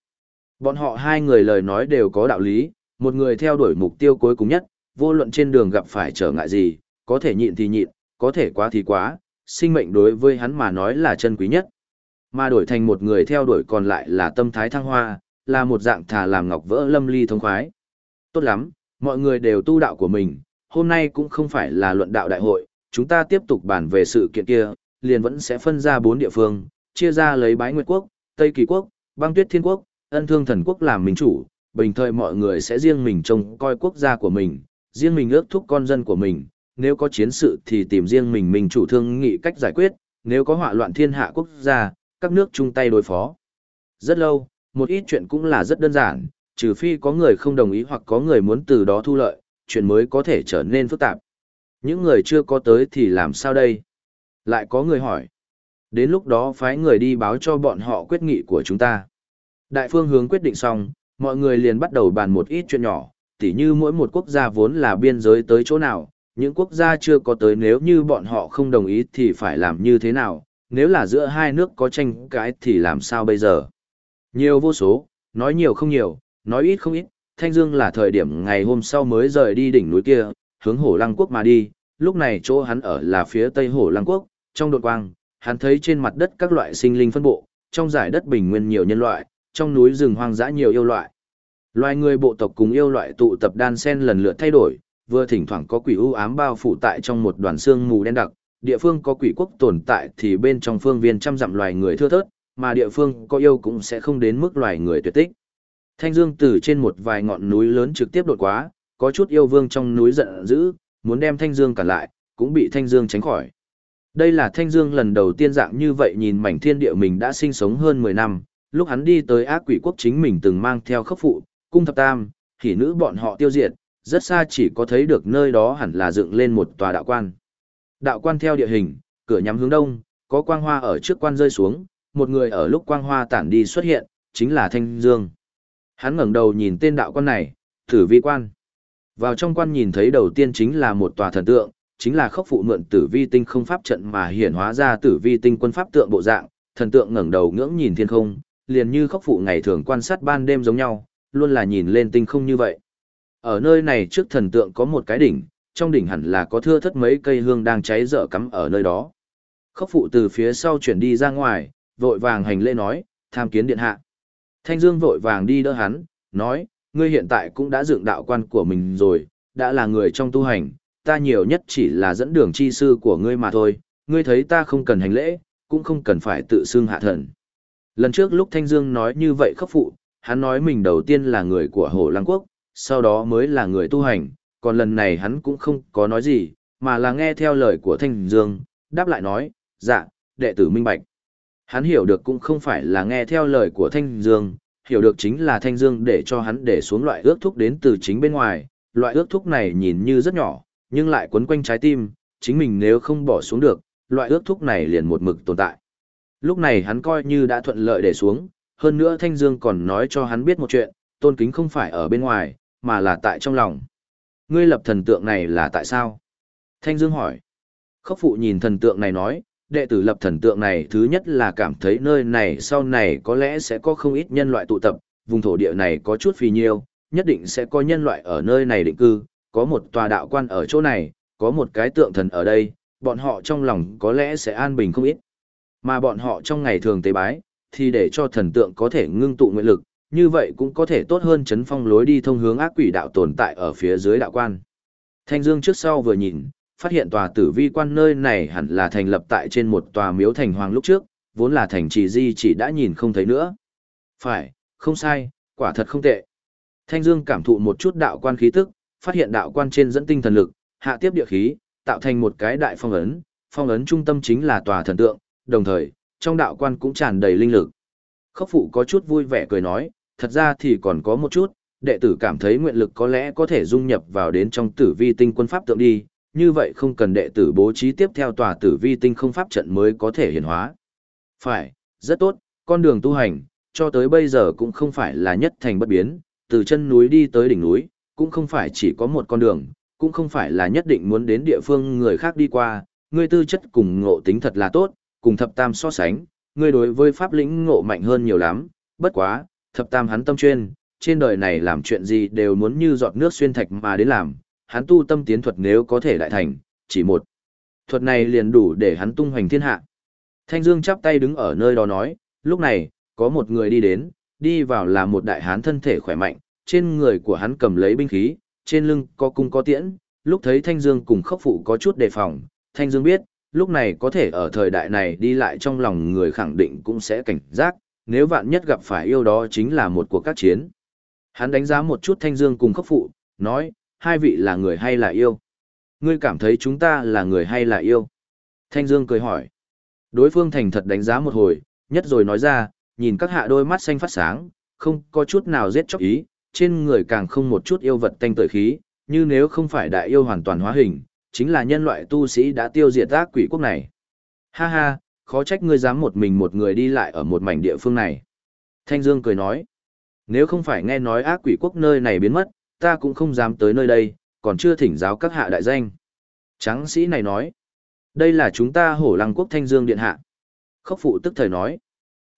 Bọn họ hai người lời nói đều có đạo lý, Một người theo đuổi mục tiêu cuối cùng nhất, vô luận trên đường gặp phải trở ngại gì, có thể nhịn thì nhịn, có thể quá thì quá, sinh mệnh đối với hắn mà nói là chân quý nhất. Mà đổi thành một người theo đuổi còn lại là tâm thái thăng hoa, là một dạng thả làm ngọc vỡ lâm ly thông khoái. Tốt lắm, mọi người đều tu đạo của mình, hôm nay cũng không phải là luận đạo đại hội, chúng ta tiếp tục bàn về sự kiện kia, liền vẫn sẽ phân ra bốn địa phương, chia ra lấy Bái Nguyệt Quốc, Tây Kỳ Quốc, Băng Tuyết Thiên Quốc, Ân Thương Thần Quốc làm mình chủ, bình thời mọi người sẽ riêng mình trông coi quốc gia của mình, riêng mình ước thúc con dân của mình, nếu có chiến sự thì tìm riêng mình mình chủ thương nghị cách giải quyết, nếu có họa loạn thiên hạ quốc gia, các nước chung tay đối phó. Rất lâu, một ít chuyện cũng là rất đơn giản, trừ phi có người không đồng ý hoặc có người muốn từ đó thu lợi, chuyện mới có thể trở nên phức tạp. Những người chưa có tới thì làm sao đây? Lại có người hỏi. Đến lúc đó phái người đi báo cho bọn họ quyết nghị của chúng ta. Đại phương hướng quyết định xong, mọi người liền bắt đầu bàn một ít chuyện nhỏ, tỉ như mỗi một quốc gia vốn là biên giới tới chỗ nào, những quốc gia chưa có tới nếu như bọn họ không đồng ý thì phải làm như thế nào, nếu là giữa hai nước có tranh cãi thì làm sao bây giờ. Nhiều vô số, nói nhiều không nhiều, nói ít không ít, Thanh Dương là thời điểm ngày hôm sau mới rời đi đỉnh núi kia, hướng Hổ Lăng Quốc mà đi, lúc này chỗ hắn ở là phía tây Hổ Lăng Quốc, trong đột quang, hắn thấy trên mặt đất các loại sinh linh phân bộ, trong giải đất bình nguyên nhiều nhân loại, trong núi rừng hoang dã nhiều yêu loại. Loài người bộ tộc cùng yêu loại tụ tập đan sen lần lượt thay đổi, vừa thỉnh thoảng có quỷ u ám bao phủ tại trong một đoàn xương mù đen đặc, địa phương có quỷ quốc tồn tại thì bên trong phương viên trăm dặm loài người thưa thớt, mà địa phương có yêu cũng sẽ không đến mức loài người tuyệt tích. Thanh Dương từ trên một vài ngọn núi lớn trực tiếp đột quá, có chút yêu vương trong núi giận dữ, muốn đem Thanh Dương cản lại, cũng bị Thanh Dương tránh khỏi. Đây là Thanh Dương lần đầu tiên dạng như vậy nhìn mảnh thiên địa mình đã sinh sống hơn 10 năm, lúc hắn đi tới ác quỷ quốc chính mình từng mang theo khốc phụ, cung thập tam, thì nữ bọn họ tiêu diệt, rất xa chỉ có thấy được nơi đó hẳn là dựng lên một tòa đạo quan. Đạo quan theo địa hình, cửa nhắm hướng đông, có quang hoa ở trước quan rơi xuống, một người ở lúc quang hoa tản đi xuất hiện, chính là Thanh Dương. Hắn ngẩng đầu nhìn tên đạo quan này, thử vi quan. Vào trong quan nhìn thấy đầu tiên chính là một tòa thần tượng, chính là khốc phụ mượn tử vi tinh không pháp trận mà hiển hóa ra tử vi tinh quân pháp tượng bộ dạng, thần tượng ngẩng đầu ngưỡng nhìn thiên không, liền như khốc phụ ngày thường quan sát ban đêm giống nhau, luôn là nhìn lên tinh không như vậy. Ở nơi này trước thần tượng có một cái đỉnh, trong đỉnh hẳn là có thưa thất mấy cây hương đang cháy dở cắm ở nơi đó. Khốc phụ từ phía sau chuyển đi ra ngoài, vội vàng hành lễ nói, tham kiến điện hạ. Thanh Dương vội vàng đi đỡ hắn, nói, ngươi hiện tại cũng đã dựng đạo quan của mình rồi, đã là người trong tu hành, ta nhiều nhất chỉ là dẫn đường chi sư của ngươi mà thôi, ngươi thấy ta không cần hành lễ, cũng không cần phải tự xưng hạ thần. Lần trước lúc Thanh Dương nói như vậy khắc phụ, hắn nói mình đầu tiên là người của Hồ Lăng Quốc, sau đó mới là người tu hành, còn lần này hắn cũng không có nói gì, mà là nghe theo lời của Thanh Dương, đáp lại nói, dạ, đệ tử minh bạch. Hắn hiểu được cũng không phải là nghe theo lời của Thanh Dương, hiểu được chính là Thanh Dương để cho hắn để xuống loại ước thúc đến từ chính bên ngoài, loại ước thúc này nhìn như rất nhỏ, nhưng lại quấn quanh trái tim, chính mình nếu không bỏ xuống được, loại ước thúc này liền một mực tồn tại. Lúc này hắn coi như đã thuận lợi để xuống, hơn nữa Thanh Dương còn nói cho hắn biết một chuyện, tôn kính không phải ở bên ngoài, mà là tại trong lòng. Ngươi lập thần tượng này là tại sao? Thanh Dương hỏi. Khốc phụ nhìn thần tượng này nói, đệ tử lập thần tượng này thứ nhất là cảm thấy nơi này sau này có lẽ sẽ có không ít nhân loại tụ tập, vùng thổ địa này có chút phì nhiêu, nhất định sẽ có nhân loại ở nơi này định cư, có một tòa đạo quan ở chỗ này, có một cái tượng thần ở đây, bọn họ trong lòng có lẽ sẽ an bình không ít. Mà bọn họ trong ngày thường tế bái, thì để cho thần tượng có thể ngưng tụ nguyện lực, như vậy cũng có thể tốt hơn chấn phong lối đi thông hướng ác quỷ đạo tồn tại ở phía dưới đạo quan. Thanh Dương trước sau vừa nhìn, phát hiện tòa tử vi quan nơi này hẳn là thành lập tại trên một tòa miếu thành hoàng lúc trước, vốn là thành trì di chỉ đã nhìn không thấy nữa. Phải, không sai, quả thật không tệ. Thanh Dương cảm thụ một chút đạo quan khí tức, phát hiện đạo quan trên dẫn tinh thần lực, hạ tiếp địa khí, tạo thành một cái đại phong ấn, phong ấn trung tâm chính là tòa thần tượng, đồng thời, trong đạo quan cũng tràn đầy linh lực. Khốc phụ có chút vui vẻ cười nói, thật ra thì còn có một chút, đệ tử cảm thấy nguyện lực có lẽ có thể dung nhập vào đến trong tử vi tinh quân pháp tượng đi, như vậy không cần đệ tử bố trí tiếp theo tòa tử vi tinh không pháp trận mới có thể hiển hóa. Phải, rất tốt, con đường tu hành, cho tới bây giờ cũng không phải là nhất thành bất biến, từ chân núi đi tới đỉnh núi, cũng không phải chỉ có một con đường, cũng không phải là nhất định muốn đến địa phương người khác đi qua, ngươi tư chất cùng ngộ tính thật là tốt, cùng thập tam so sánh, ngươi đối với pháp lĩnh ngộ mạnh hơn nhiều lắm, bất quá, thập tam hắn tâm chuyên, trên đời này làm chuyện gì đều muốn như giọt nước xuyên thạch mà đến làm, hắn tu tâm tiến thuật nếu có thể đại thành, chỉ một. Thuật này liền đủ để hắn tung hoành thiên hạ. Thanh Dương chắp tay đứng ở nơi đó nói, lúc này, có một người đi đến, đi vào là một đại hán thân thể khỏe mạnh, trên người của hắn cầm lấy binh khí, trên lưng có cung có tiễn, lúc thấy Thanh Dương cùng khốc phụ có chút đề phòng, Thanh Dương biết, lúc này có thể ở thời đại này đi lại trong lòng người khẳng định cũng sẽ cảnh giác, nếu vạn nhất gặp phải yêu đó chính là một cuộc các chiến. Hắn đánh giá một chút Thanh Dương cùng khốc phụ, nói, hai vị là người hay là yêu? Ngươi cảm thấy chúng ta là người hay là yêu? Thanh Dương cười hỏi. Đối phương thành thật đánh giá một hồi, nhất rồi nói ra, nhìn các hạ đôi mắt xanh phát sáng, không có chút nào giết chóc ý, trên người càng không một chút yêu vật tanh tợi khí, như nếu không phải đại yêu hoàn toàn hóa hình, chính là nhân loại tu sĩ đã tiêu diệt ác quỷ quốc này. Ha ha, khó trách ngươi dám một mình một người đi lại ở một mảnh địa phương này. Thanh Dương cười nói, nếu không phải nghe nói ác quỷ quốc nơi này biến mất, ta cũng không dám tới nơi đây, còn chưa thỉnh giáo các hạ đại danh. Tráng sĩ này nói, đây là chúng ta hổ lăng quốc Thanh Dương Điện Hạ. Khốc phụ tức thời nói,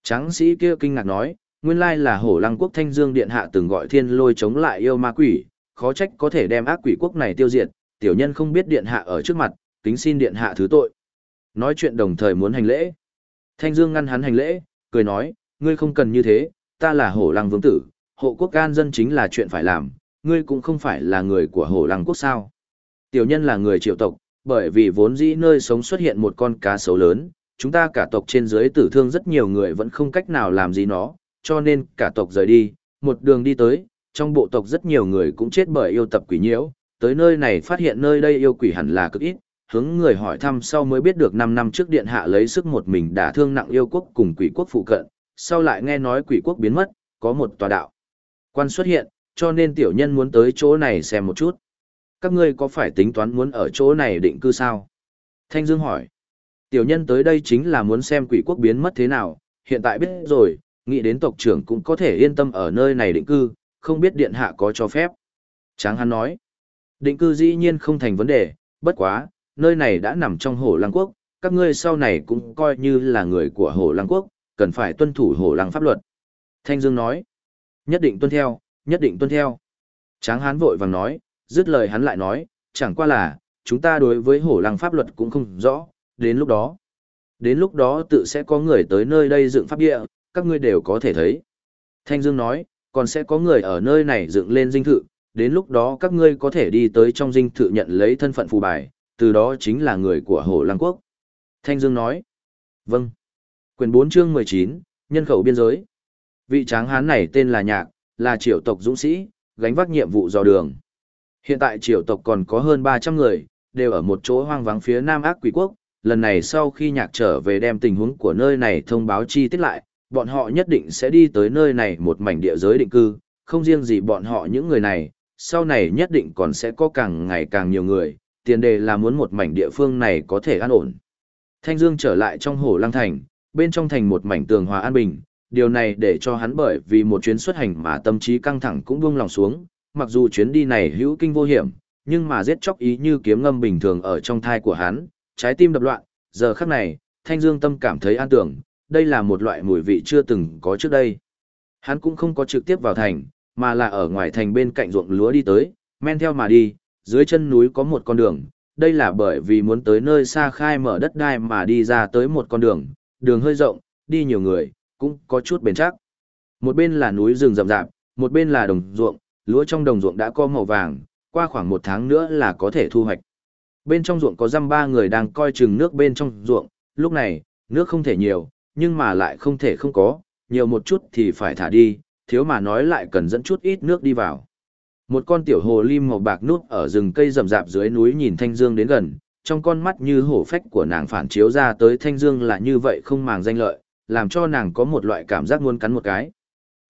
tráng sĩ kia kinh ngạc nói, nguyên lai là hổ lăng quốc Thanh Dương Điện Hạ từng gọi thiên lôi chống lại yêu ma quỷ, khó trách có thể đem ác quỷ quốc này tiêu diệt, tiểu nhân không biết Điện Hạ ở trước mặt, kính xin Điện Hạ thứ tội. Nói chuyện đồng thời muốn hành lễ. Thanh Dương ngăn hắn hành lễ, cười nói, ngươi không cần như thế, ta là hổ lăng vương tử, hộ quốc can dân chính là chuyện phải làm, ngươi cũng không phải là người của hổ lăng quốc sao. Tiểu nhân là người triệu tộc, bởi vì vốn dĩ nơi sống xuất hiện một con cá sấu lớn, chúng ta cả tộc trên dưới tử thương rất nhiều người vẫn không cách nào làm gì nó, cho nên cả tộc rời đi, một đường đi tới, trong bộ tộc rất nhiều người cũng chết bởi yêu tập quỷ nhiễu, tới nơi này phát hiện nơi đây yêu quỷ hẳn là cực ít, hướng người hỏi thăm sau mới biết được 5 năm trước điện hạ lấy sức một mình đả thương nặng yêu quốc cùng quỷ quốc phụ cận, sau lại nghe nói quỷ quốc biến mất, có một tòa đạo. Quan xuất hiện, cho nên tiểu nhân muốn tới chỗ này xem một chút. Các ngươi có phải tính toán muốn ở chỗ này định cư sao? Thanh Dương hỏi. Tiểu nhân tới đây chính là muốn xem quỷ quốc biến mất thế nào, hiện tại biết rồi, nghĩ đến tộc trưởng cũng có thể yên tâm ở nơi này định cư, không biết điện hạ có cho phép. Tráng hắn nói. Định cư dĩ nhiên không thành vấn đề, bất quá, nơi này đã nằm trong hổ lăng quốc, các ngươi sau này cũng coi như là người của hổ lăng quốc, cần phải tuân thủ hổ lăng pháp luật. Thanh Dương nói. Nhất định tuân theo, nhất định tuân theo. Tráng hán vội vàng nói, dứt lời hắn lại nói, chẳng qua là, chúng ta đối với hổ lăng pháp luật cũng không rõ, đến lúc đó. Đến lúc đó tự sẽ có người tới nơi đây dựng pháp địa, các ngươi đều có thể thấy. Thanh Dương nói, còn sẽ có người ở nơi này dựng lên dinh thự, đến lúc đó các ngươi có thể đi tới trong dinh thự nhận lấy thân phận phù bài, từ đó chính là người của Hổ Lăng Quốc. Thanh Dương nói, vâng. Quyền 4 chương 19, nhân khẩu biên giới. Vị tráng hán này tên là Nhạc, là triều tộc dũng sĩ, gánh vác nhiệm vụ dò đường. Hiện tại triều tộc còn có hơn 300 người, đều ở một chỗ hoang vắng phía Nam Ác Quỷ Quốc. Lần này sau khi nhạc trở về đem tình huống của nơi này thông báo chi tiết lại, bọn họ nhất định sẽ đi tới nơi này một mảnh địa giới định cư, không riêng gì bọn họ những người này, sau này nhất định còn sẽ có càng ngày càng nhiều người, tiền đề là muốn một mảnh địa phương này có thể an ổn. Thanh Dương trở lại trong hồ lăng thành, bên trong thành một mảnh tường hòa an bình, điều này để cho hắn bởi vì một chuyến xuất hành mà tâm trí căng thẳng cũng buông lòng xuống, mặc dù chuyến đi này hữu kinh vô hiểm, nhưng mà giết chóc ý như kiếm ngâm bình thường ở trong thai của hắn, trái tim đập loạn, giờ khắc này, Thanh Dương tâm cảm thấy an tưởng, đây là một loại mùi vị chưa từng có trước đây. Hắn cũng không có trực tiếp vào thành, mà là ở ngoài thành bên cạnh ruộng lúa đi tới, men theo mà đi, dưới chân núi có một con đường, đây là bởi vì muốn tới nơi xa khai mở đất đai mà đi ra tới một con đường, đường hơi rộng, đi nhiều người, cũng có chút bền chắc. Một bên là núi rừng rậm rạp, một bên là đồng ruộng, lúa trong đồng ruộng đã có màu vàng, qua khoảng một tháng nữa là có thể thu hoạch. Bên trong ruộng có răm ba người đang coi chừng nước bên trong ruộng, lúc này, nước không thể nhiều, nhưng mà lại không thể không có, nhiều một chút thì phải thả đi, thiếu mà nói lại cần dẫn chút ít nước đi vào. Một con tiểu hồ lim màu bạc nút ở rừng cây rậm rạp dưới núi nhìn Thanh Dương đến gần, trong con mắt như hổ phách của nàng phản chiếu ra tới Thanh Dương là như vậy không màng danh lợi, làm cho nàng có một loại cảm giác muốn cắn một cái.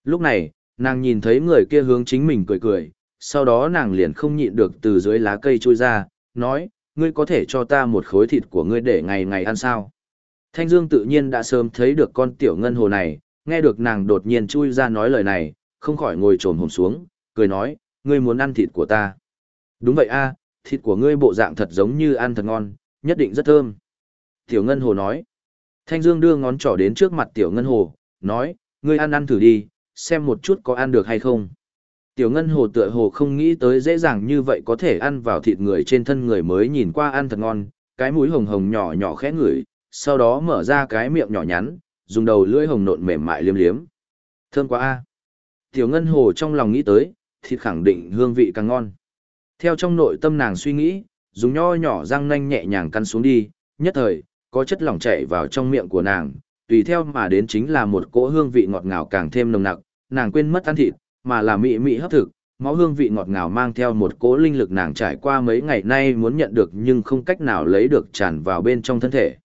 Lúc này, nàng nhìn thấy người kia hướng chính mình cười cười, sau đó nàng liền không nhịn được từ dưới lá cây trôi ra, nói, ngươi có thể cho ta một khối thịt của ngươi để ngày ngày ăn sao. Thanh Dương tự nhiên đã sớm thấy được con tiểu ngân hồ này, nghe được nàng đột nhiên chui ra nói lời này, không khỏi ngồi trồm hồn xuống, cười nói, ngươi muốn ăn thịt của ta. Đúng vậy a, thịt của ngươi bộ dạng thật giống như ăn thật ngon, nhất định rất thơm. Tiểu ngân hồ nói, Thanh Dương đưa ngón trỏ đến trước mặt tiểu ngân hồ, nói, ngươi ăn ăn thử đi, xem một chút có ăn được hay không. Tiểu ngân hồ tựa hồ không nghĩ tới dễ dàng như vậy có thể ăn vào thịt người trên thân người mới nhìn qua ăn thật ngon, cái mũi hồng hồng nhỏ nhỏ khẽ ngửi, sau đó mở ra cái miệng nhỏ nhắn, dùng đầu lưỡi hồng nộn mềm mại liếm liếm. Thơm quá a. Tiểu ngân hồ trong lòng nghĩ tới, thịt khẳng định hương vị càng ngon. Theo trong nội tâm nàng suy nghĩ, dùng nho nhỏ răng nanh nhẹ nhàng căn xuống đi, nhất thời, có chất lỏng chảy vào trong miệng của nàng, tùy theo mà đến chính là một cỗ hương vị ngọt ngào càng thêm nồng nặc, nàng quên mất ăn thịt, mà là mị mị hấp thực, máu hương vị ngọt ngào mang theo một cỗ linh lực nàng trải qua mấy ngày nay muốn nhận được nhưng không cách nào lấy được tràn vào bên trong thân thể.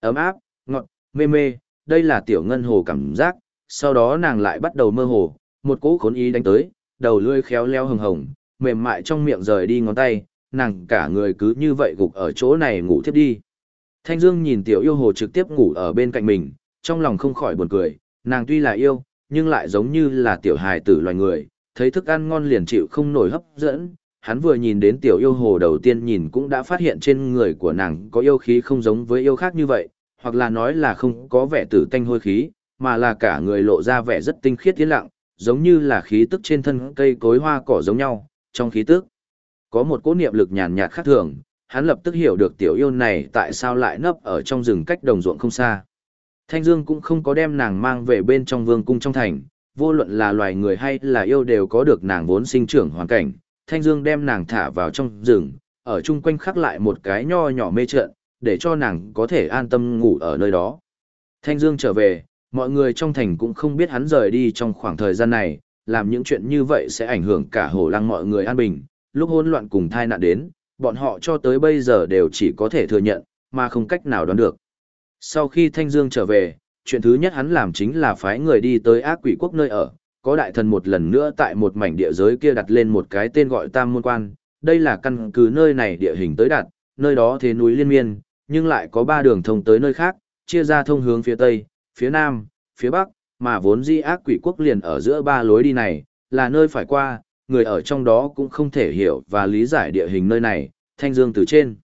Ấm áp, ngọt, mê mê, đây là tiểu ngân hồ cảm giác, sau đó nàng lại bắt đầu mơ hồ, một cỗ khốn ý đánh tới, đầu lưỡi khéo leo hồng hồng, mềm mại trong miệng rời đi ngón tay, nàng cả người cứ như vậy gục ở chỗ này ngủ thiếp đi. Thanh Dương nhìn tiểu yêu hồ trực tiếp ngủ ở bên cạnh mình, trong lòng không khỏi buồn cười, nàng tuy là yêu, nhưng lại giống như là tiểu hài tử loài người, thấy thức ăn ngon liền chịu không nổi hấp dẫn. Hắn vừa nhìn đến tiểu yêu hồ đầu tiên nhìn cũng đã phát hiện trên người của nàng có yêu khí không giống với yêu khác như vậy, hoặc là nói là không có vẻ tử tanh hôi khí, mà là cả người lộ ra vẻ rất tinh khiết tiến lặng, giống như là khí tức trên thân cây cối hoa cỏ giống nhau, trong khí tức có một cỗ niệm lực nhàn nhạt khác thường, hắn lập tức hiểu được tiểu yêu này tại sao lại nấp ở trong rừng cách đồng ruộng không xa. Thanh Dương cũng không có đem nàng mang về bên trong vương cung trong thành, vô luận là loài người hay là yêu đều có được nàng vốn sinh trưởng hoàn cảnh. Thanh Dương đem nàng thả vào trong rừng, ở chung quanh khắc lại một cái nho nhỏ mê trận, để cho nàng có thể an tâm ngủ ở nơi đó. Thanh Dương trở về, mọi người trong thành cũng không biết hắn rời đi trong khoảng thời gian này, làm những chuyện như vậy sẽ ảnh hưởng cả hồ lăng mọi người an bình. Lúc hỗn loạn cùng tai nạn đến, bọn họ cho tới bây giờ đều chỉ có thể thừa nhận, mà không cách nào đoán được. Sau khi Thanh Dương trở về, chuyện thứ nhất hắn làm chính là phái người đi tới ác quỷ quốc nơi ở, có đại thần một lần nữa tại một mảnh địa giới kia đặt lên một cái tên gọi Tam Môn Quan, đây là căn cứ nơi này địa hình tới đặt, nơi đó thế núi liên miên, nhưng lại có ba đường thông tới nơi khác, chia ra thông hướng phía Tây, phía Nam, phía Bắc, mà vốn di ác quỷ quốc liền ở giữa ba lối đi này, là nơi phải qua, người ở trong đó cũng không thể hiểu và lý giải địa hình nơi này, thanh dương từ trên.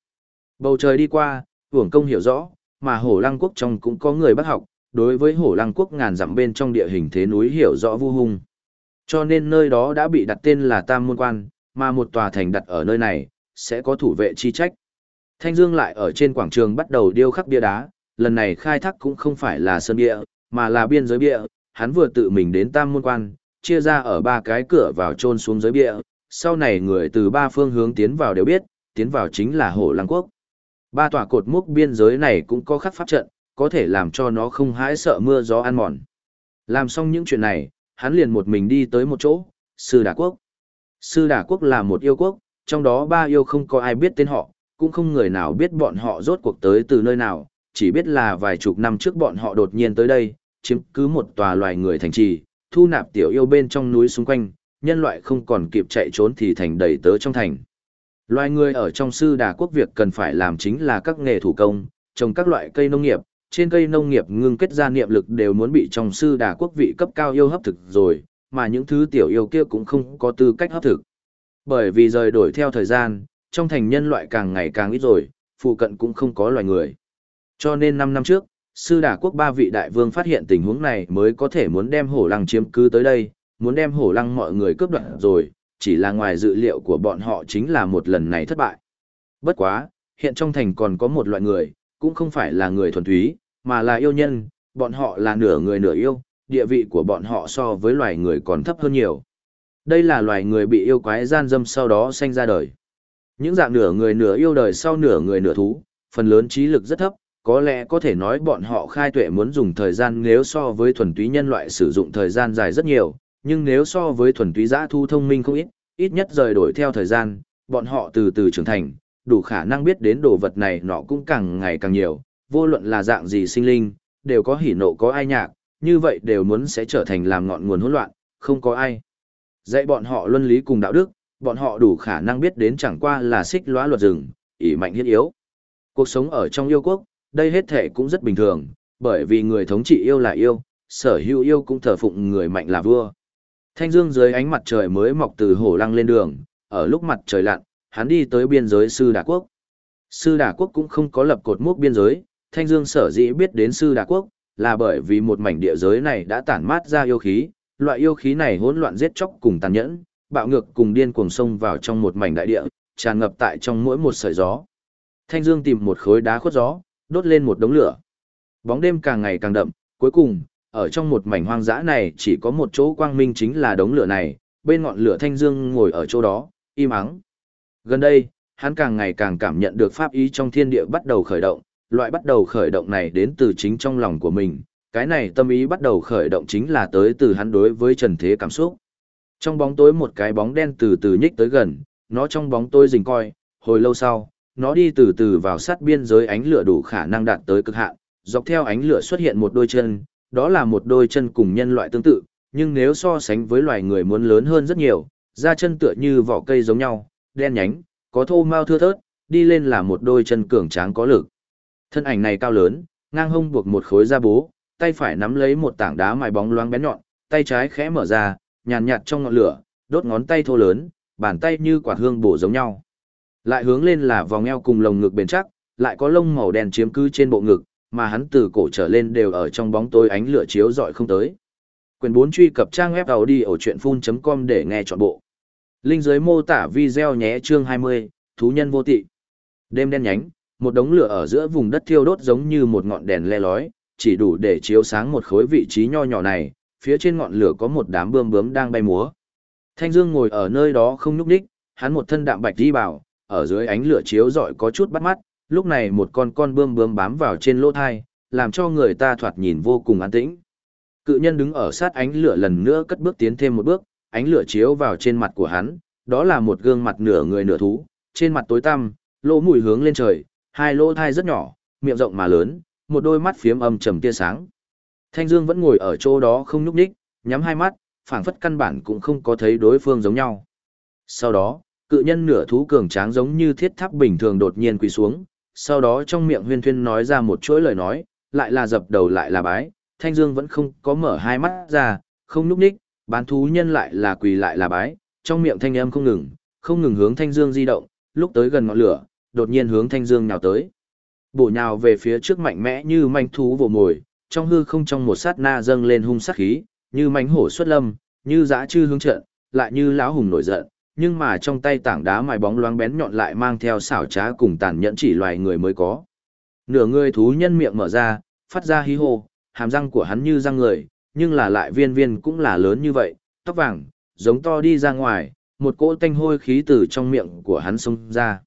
Bầu trời đi qua, hưởng công hiểu rõ, mà hổ lăng quốc trong cũng có người bắt học, đối với hổ lăng quốc ngàn dặm bên trong địa hình thế núi hiểu rõ vu hung. Cho nên nơi đó đã bị đặt tên là Tam Môn Quan, mà một tòa thành đặt ở nơi này, sẽ có thủ vệ chi trách. Thanh Dương lại ở trên quảng trường bắt đầu điêu khắc bia đá, lần này khai thác cũng không phải là sơn bia, mà là biên giới bia, hắn vừa tự mình đến Tam Môn Quan, chia ra ở ba cái cửa vào trôn xuống giới bia, sau này người từ ba phương hướng tiến vào đều biết, tiến vào chính là Hổ Lăng Quốc. Ba tòa cột mốc biên giới này cũng có khắc pháp trận, có thể làm cho nó không hãi sợ mưa gió ăn mòn. Làm xong những chuyện này, hắn liền một mình đi tới một chỗ, Sư Đà Quốc. Sư Đà Quốc là một yêu quốc, trong đó ba yêu không có ai biết tên họ, cũng không người nào biết bọn họ rốt cuộc tới từ nơi nào, chỉ biết là vài chục năm trước bọn họ đột nhiên tới đây, chiếm cứ một tòa loài người thành trì, thu nạp tiểu yêu bên trong núi xung quanh, nhân loại không còn kịp chạy trốn thì thành đầy tớ trong thành. Loài người ở trong sư đà quốc việc cần phải làm chính là các nghề thủ công, trồng các loại cây nông nghiệp, trên cây nông nghiệp ngưng kết ra niệm lực đều muốn bị trong sư đà quốc vị cấp cao yêu hấp thực rồi, mà những thứ tiểu yêu kia cũng không có tư cách hấp thực. Bởi vì rời đổi theo thời gian, trong thành nhân loại càng ngày càng ít rồi, phụ cận cũng không có loài người. Cho nên 5 năm trước, sư đà quốc ba vị đại vương phát hiện tình huống này mới có thể muốn đem hổ lăng chiếm cứ tới đây, muốn đem hổ lăng mọi người cướp đoạt rồi, chỉ là ngoài dự liệu của bọn họ chính là một lần này thất bại. Bất quá, hiện trong thành còn có một loại người, cũng không phải là người thuần túy, mà là yêu nhân, bọn họ là nửa người nửa yêu, địa vị của bọn họ so với loài người còn thấp hơn nhiều. Đây là loài người bị yêu quái gian dâm sau đó sanh ra đời. Những dạng nửa người nửa yêu đời sau nửa người nửa thú, phần lớn trí lực rất thấp, có lẽ có thể nói bọn họ khai tuệ muốn dùng thời gian nếu so với thuần túy nhân loại sử dụng thời gian dài rất nhiều, nhưng nếu so với thuần túy giã thu thông minh không ít, ít nhất rời đổi theo thời gian, bọn họ từ từ trưởng thành, đủ khả năng biết đến đồ vật này nọ cũng càng ngày càng nhiều, vô luận là dạng gì sinh linh, đều có hỉ nộ có ai nhạc, như vậy đều muốn sẽ trở thành làm ngọn nguồn hỗn loạn, không có ai. Dạy bọn họ luân lý cùng đạo đức, bọn họ đủ khả năng biết đến chẳng qua là xích lóa luật rừng, ỷ mạnh hiết yếu. Cuộc sống ở trong yêu quốc, đây hết thể cũng rất bình thường, bởi vì người thống trị yêu là yêu, sở hữu yêu cũng thờ phụng người mạnh là vua. Thanh dương dưới ánh mặt trời mới mọc từ hồ lăng lên đường, ở lúc mặt trời lặn, hắn đi tới biên giới sư đà quốc. Sư đà quốc cũng không có lập cột mốc biên giới, thanh dương sở dĩ biết đến sư đà quốc, là bởi vì một mảnh địa giới này đã tản mát ra yêu khí, loại yêu khí này hỗn loạn giết chóc cùng tàn nhẫn, bạo ngược cùng điên cuồng sông vào trong một mảnh đại địa, tràn ngập tại trong mỗi một sợi gió. Thanh Dương tìm một khối đá khuất gió, đốt lên một đống lửa. Bóng đêm càng ngày càng đậm, cuối cùng, ở trong một mảnh hoang dã này chỉ có một chỗ quang minh chính là đống lửa này, bên ngọn lửa Thanh Dương ngồi ở chỗ đó, im ắng. Gần đây, hắn càng ngày càng cảm nhận được pháp ý trong thiên địa bắt đầu khởi động, loại bắt đầu khởi động này đến từ chính trong lòng của mình, cái này tâm ý bắt đầu khởi động chính là tới từ hắn đối với trần thế cảm xúc. Trong bóng tối một cái bóng đen từ từ nhích tới gần, nó trong bóng tối rình coi, hồi lâu sau, nó đi từ từ vào sát biên giới ánh lửa đủ khả năng đạt tới cực hạn, dọc theo ánh lửa xuất hiện một đôi chân, đó là một đôi chân cùng nhân loại tương tự, nhưng nếu so sánh với loài người muốn lớn hơn rất nhiều, da chân tựa như vỏ cây giống nhau, đen nhánh, có thô mau thưa thớt, đi lên là một đôi chân cường tráng có lực. Thân ảnh này cao lớn, ngang hông buộc một khối da bố, tay phải nắm lấy một tảng đá mài bóng loáng bén nhọn, tay trái khẽ mở ra, nhàn nhạt trong ngọn lửa, đốt ngón tay thô lớn, bàn tay như quả hương bổ giống nhau. Lại hướng lên là vòng eo cùng lồng ngực bền chắc, lại có lông màu đen chiếm cứ trên bộ ngực, mà hắn từ cổ trở lên đều ở trong bóng tối ánh lửa chiếu rọi không tới. Quyền 4 truy cập trang web đầu đi ở chuyện để nghe trọn bộ. Linh dưới mô tả video nhé chương 20, thú nhân vô tị. Đêm đen nhánh, một đống lửa ở giữa vùng đất thiêu đốt giống như một ngọn đèn le lói, chỉ đủ để chiếu sáng một khối vị trí nho nhỏ này, phía trên ngọn lửa có một đám bươm bướm đang bay múa. Thanh Dương ngồi ở nơi đó không nhúc nhích, hắn một thân đạm bạch đi bảo, ở dưới ánh lửa chiếu rọi có chút bắt mắt, lúc này một con con bươm bướm bám vào trên lỗ thai, làm cho người ta thoạt nhìn vô cùng an tĩnh. Cự nhân đứng ở sát ánh lửa lần nữa cất bước tiến thêm một bước, ánh lửa chiếu vào trên mặt của hắn, đó là một gương mặt nửa người nửa thú, trên mặt tối tăm, lỗ mũi hướng lên trời, hai lỗ thai rất nhỏ, miệng rộng mà lớn, một đôi mắt phiếm âm trầm tia sáng. Thanh Dương vẫn ngồi ở chỗ đó không nhúc nhích, nhắm hai mắt, phảng phất căn bản cũng không có thấy đối phương giống nhau. Sau đó, cự nhân nửa thú cường tráng giống như thiết tháp bình thường đột nhiên quỳ xuống, sau đó trong miệng huyên thuyên nói ra một chuỗi lời nói, lại là dập đầu lại là bái, Thanh Dương vẫn không có mở hai mắt ra, không núp ních, bán thú nhân lại là quỳ lại là bái, trong miệng thanh âm không ngừng, không ngừng hướng Thanh Dương di động, lúc tới gần ngọn lửa, đột nhiên hướng Thanh Dương nhào tới. Bổ nhào về phía trước mạnh mẽ như manh thú vồ mồi, trong hư không trong một sát na dâng lên hung sát khí, như mánh hổ xuất lâm, như dã chư hướng trận, lại như lão hùng nổi giận, nhưng mà trong tay tảng đá mài bóng loáng bén nhọn lại mang theo xảo trá cùng tàn nhẫn chỉ loài người mới có. Nửa người thú nhân miệng mở ra, phát ra hí hô, hàm răng của hắn như răng người, nhưng là lại viên viên cũng là lớn như vậy, tóc vàng, giống to đi ra ngoài, một cỗ tanh hôi khí từ trong miệng của hắn xông ra.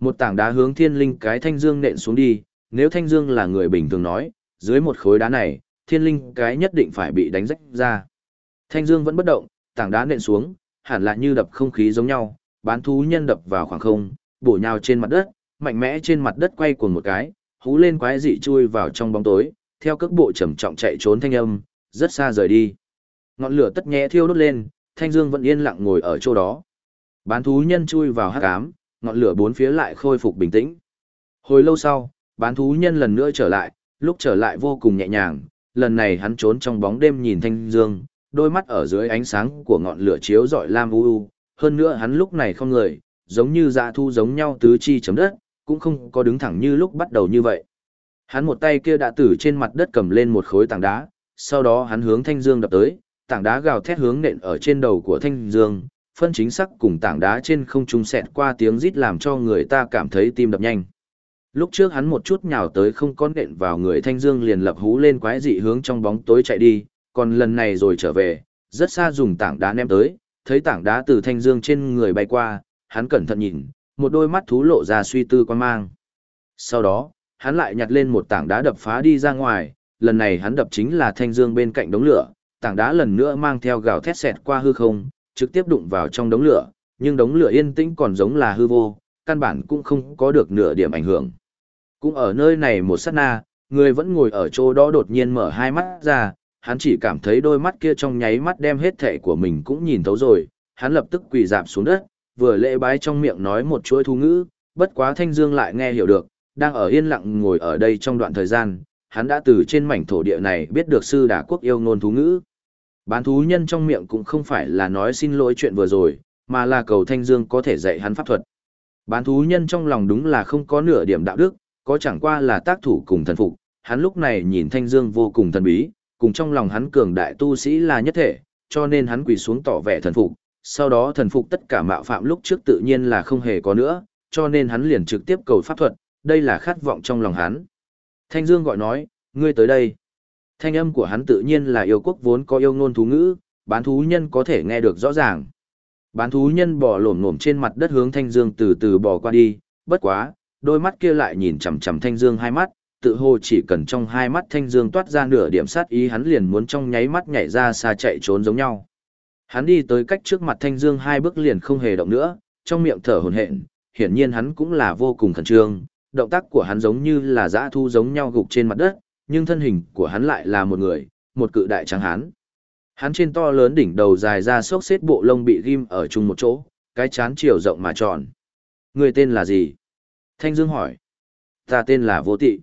Một tảng đá hướng thiên linh cái thanh dương nện xuống đi, nếu thanh dương là người bình thường nói, dưới một khối đá này, thiên linh cái nhất định phải bị đánh rách ra. Thanh dương vẫn bất động, tảng đá nện xuống, hẳn là như đập không khí giống nhau, bán thú nhân đập vào khoảng không, bổ nhào trên mặt đất, mạnh mẽ trên mặt đất quay cuồng một cái, hú lên quái dị chui vào trong bóng tối, theo cước bộ trầm trọng chạy trốn thanh âm, rất xa rời đi. Ngọn lửa tất nhẹ thiêu đốt lên, Thanh Dương vẫn yên lặng ngồi ở chỗ đó. Bán thú nhân chui vào hắc ám, ngọn lửa bốn phía lại khôi phục bình tĩnh. Hồi lâu sau, bán thú nhân lần nữa trở lại, lúc trở lại vô cùng nhẹ nhàng, lần này hắn trốn trong bóng đêm nhìn Thanh Dương, đôi mắt ở dưới ánh sáng của ngọn lửa chiếu rọi lam u u, hơn nữa hắn lúc này không người, giống như dạ thu giống nhau tứ chi chấm đất, cũng không có đứng thẳng như lúc bắt đầu như vậy. Hắn một tay kia đã từ trên mặt đất cầm lên một khối tảng đá, sau đó hắn hướng Thanh Dương đập tới, tảng đá gào thét hướng nện ở trên đầu của Thanh Dương, phân chính xác cùng tảng đá trên không trung xẹt qua tiếng rít làm cho người ta cảm thấy tim đập nhanh. Lúc trước hắn một chút nhào tới không có nện vào người Thanh Dương liền lập hú lên quái dị hướng trong bóng tối chạy đi, còn lần này rồi trở về, rất xa dùng tảng đá ném tới, thấy tảng đá từ Thanh Dương trên người bay qua, hắn cẩn thận nhìn, một đôi mắt thú lộ ra suy tư quan mang. Sau đó, hắn lại nhặt lên một tảng đá đập phá đi ra ngoài, lần này hắn đập chính là Thanh Dương bên cạnh đống lửa, tảng đá lần nữa mang theo gào thét xẹt qua hư không, trực tiếp đụng vào trong đống lửa, nhưng đống lửa yên tĩnh còn giống là hư vô, căn bản cũng không có được nửa điểm ảnh hưởng. Cũng ở nơi này một sát na, người vẫn ngồi ở chỗ đó đột nhiên mở hai mắt ra, hắn chỉ cảm thấy đôi mắt kia trong nháy mắt đem hết thể của mình cũng nhìn thấu rồi, hắn lập tức quỳ dạp xuống đất, vừa lễ bái trong miệng nói một chuỗi thu ngữ, bất quá Thanh Dương lại nghe hiểu được, đang ở yên lặng ngồi ở đây trong đoạn thời gian, hắn đã từ trên mảnh thổ địa này biết được sư đà quốc yêu ngôn thú ngữ. Bán thú nhân trong miệng cũng không phải là nói xin lỗi chuyện vừa rồi, mà là cầu Thanh Dương có thể dạy hắn pháp thuật. Bán thú nhân trong lòng đúng là không có nửa điểm đạo đức, có chẳng qua là tác thủ cùng thần phục, hắn lúc này nhìn Thanh Dương vô cùng thần bí, cùng trong lòng hắn cường đại tu sĩ là nhất thể, cho nên hắn quỳ xuống tỏ vẻ thần phục, sau đó thần phục tất cả mạo phạm lúc trước tự nhiên là không hề có nữa, cho nên hắn liền trực tiếp cầu pháp thuật, đây là khát vọng trong lòng hắn. Thanh Dương gọi nói, ngươi tới đây. Thanh âm của hắn tự nhiên là yêu quốc vốn có yêu ngôn thú ngữ, bán thú nhân có thể nghe được rõ ràng. Bán thú nhân bò lổm ngổm trên mặt đất hướng Thanh Dương từ từ bò qua đi, bất quá, đôi mắt kia lại nhìn chằm chằm Thanh Dương hai mắt, tự hồ chỉ cần trong hai mắt Thanh Dương toát ra nửa điểm sát ý hắn liền muốn trong nháy mắt nhảy ra xa chạy trốn giống nhau. Hắn đi tới cách trước mặt Thanh Dương hai bước liền không hề động nữa, trong miệng thở hổn hển, hiển nhiên hắn cũng là vô cùng khẩn trương, động tác của hắn giống như là dã thu giống nhau gục trên mặt đất, nhưng thân hình của hắn lại là một người, một cự đại trắng hán. Hắn trên to lớn đỉnh đầu dài ra xốc xếp bộ lông bị ghim ở chung một chỗ, cái chán chiều rộng mà tròn. Người tên là gì? Thanh Dương hỏi. Ta tên là Vô Tị.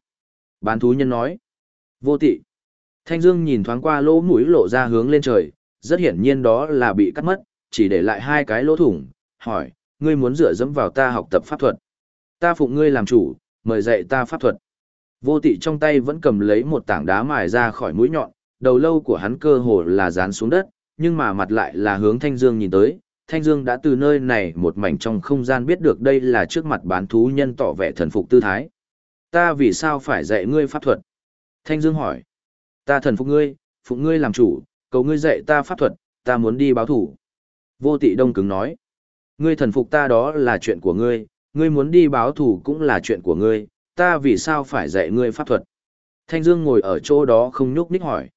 Bán thú nhân nói. Vô Tị. Thanh Dương nhìn thoáng qua lỗ mũi lộ ra hướng lên trời, rất hiển nhiên đó là bị cắt mất, chỉ để lại hai cái lỗ thủng, hỏi, ngươi muốn dựa dẫm vào ta học tập pháp thuật. Ta phụng ngươi làm chủ, mời dạy ta pháp thuật. Vô tị trong tay vẫn cầm lấy một tảng đá mài ra khỏi mũi nhọn, đầu lâu của hắn cơ hồ là dán xuống đất, nhưng mà mặt lại là hướng Thanh Dương nhìn tới. Thanh Dương đã từ nơi này một mảnh trong không gian biết được đây là trước mặt bán thú nhân tỏ vẻ thần phục tư thái. Ta vì sao phải dạy ngươi pháp thuật? Thanh Dương hỏi. Ta thần phục ngươi, phụng ngươi làm chủ, cầu ngươi dạy ta pháp thuật, ta muốn đi báo thủ. Vô tị đông cứng nói. Ngươi thần phục ta đó là chuyện của ngươi, ngươi muốn đi báo thủ cũng là chuyện của ngươi, ta vì sao phải dạy ngươi pháp thuật? Thanh Dương ngồi ở chỗ đó không nhúc nhích hỏi.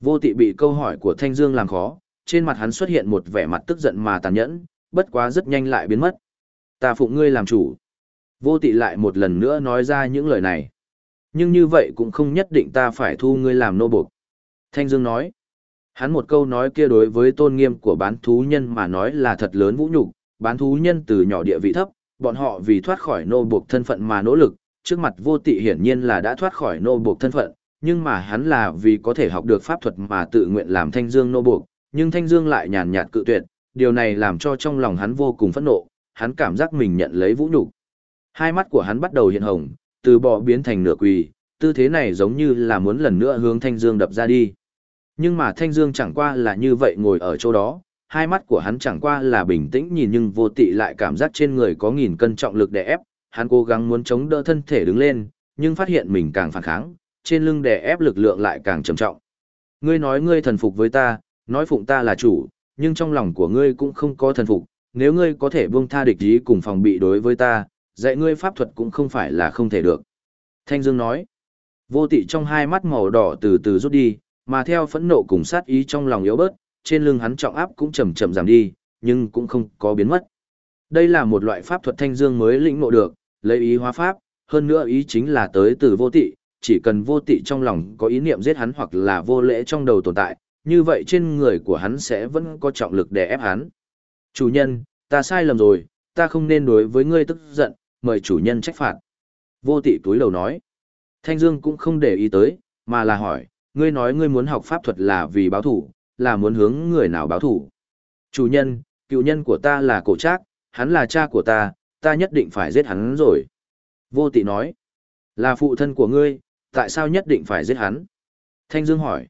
Vô tị bị câu hỏi của Thanh Dương làm khó, trên mặt hắn xuất hiện một vẻ mặt tức giận mà tàn nhẫn, bất quá rất nhanh lại biến mất. Ta phụng ngươi làm chủ. Vô tị lại một lần nữa nói ra những lời này. Nhưng như vậy cũng không nhất định ta phải thu ngươi làm nô buộc. Thanh Dương nói. Hắn một câu nói kia đối với tôn nghiêm của bán thú nhân mà nói là thật lớn vũ nhục, bán thú nhân từ nhỏ địa vị thấp, bọn họ vì thoát khỏi nô buộc thân phận mà nỗ lực, trước mặt vô tị hiển nhiên là đã thoát khỏi nô buộc thân phận, nhưng mà hắn là vì có thể học được pháp thuật mà tự nguyện làm thanh dương nô buộc, nhưng thanh dương lại nhàn nhạt cự tuyệt, điều này làm cho trong lòng hắn vô cùng phẫn nộ, hắn cảm giác mình nhận lấy vũ nhục. Hai mắt của hắn bắt đầu hiện hồng, từ bò biến thành nửa quỳ, tư thế này giống như là muốn lần nữa hướng thanh dương đập ra đi. Nhưng mà thanh dương chẳng qua là như vậy ngồi ở chỗ đó, hai mắt của hắn chẳng qua là bình tĩnh nhìn nhưng vô tị lại cảm giác trên người có nghìn cân trọng lực đè ép, hắn cố gắng muốn chống đỡ thân thể đứng lên, nhưng phát hiện mình càng phản kháng, trên lưng đè ép lực lượng lại càng trầm trọng. Ngươi nói ngươi thần phục với ta, nói phụng ta là chủ, nhưng trong lòng của ngươi cũng không có thần phục, nếu ngươi có thể buông tha địch ý cùng phòng bị đối với ta, dạy ngươi pháp thuật cũng không phải là không thể được. Thanh Dương nói, vô tị trong hai mắt màu đỏ từ từ rút đi, mà theo phẫn nộ cùng sát ý trong lòng yếu bớt, trên lưng hắn trọng áp cũng chậm chậm giảm đi, nhưng cũng không có biến mất. Đây là một loại pháp thuật thanh dương mới lĩnh ngộ được, lấy ý hóa pháp, hơn nữa ý chính là tới từ vô tị, chỉ cần vô tị trong lòng có ý niệm giết hắn hoặc là vô lễ trong đầu tồn tại, như vậy trên người của hắn sẽ vẫn có trọng lực để ép hắn. Chủ nhân, ta sai lầm rồi, ta không nên đối với ngươi tức giận, mời chủ nhân trách phạt. Vô tị túi đầu nói. Thanh Dương cũng không để ý tới, mà là hỏi, ngươi nói ngươi muốn học pháp thuật là vì báo thủ, là muốn hướng người nào báo thủ. Chủ nhân, cựu nhân của ta là cổ trác, hắn là cha của ta, ta nhất định phải giết hắn rồi. Vô tị nói, là phụ thân của ngươi, tại sao nhất định phải giết hắn? Thanh Dương hỏi,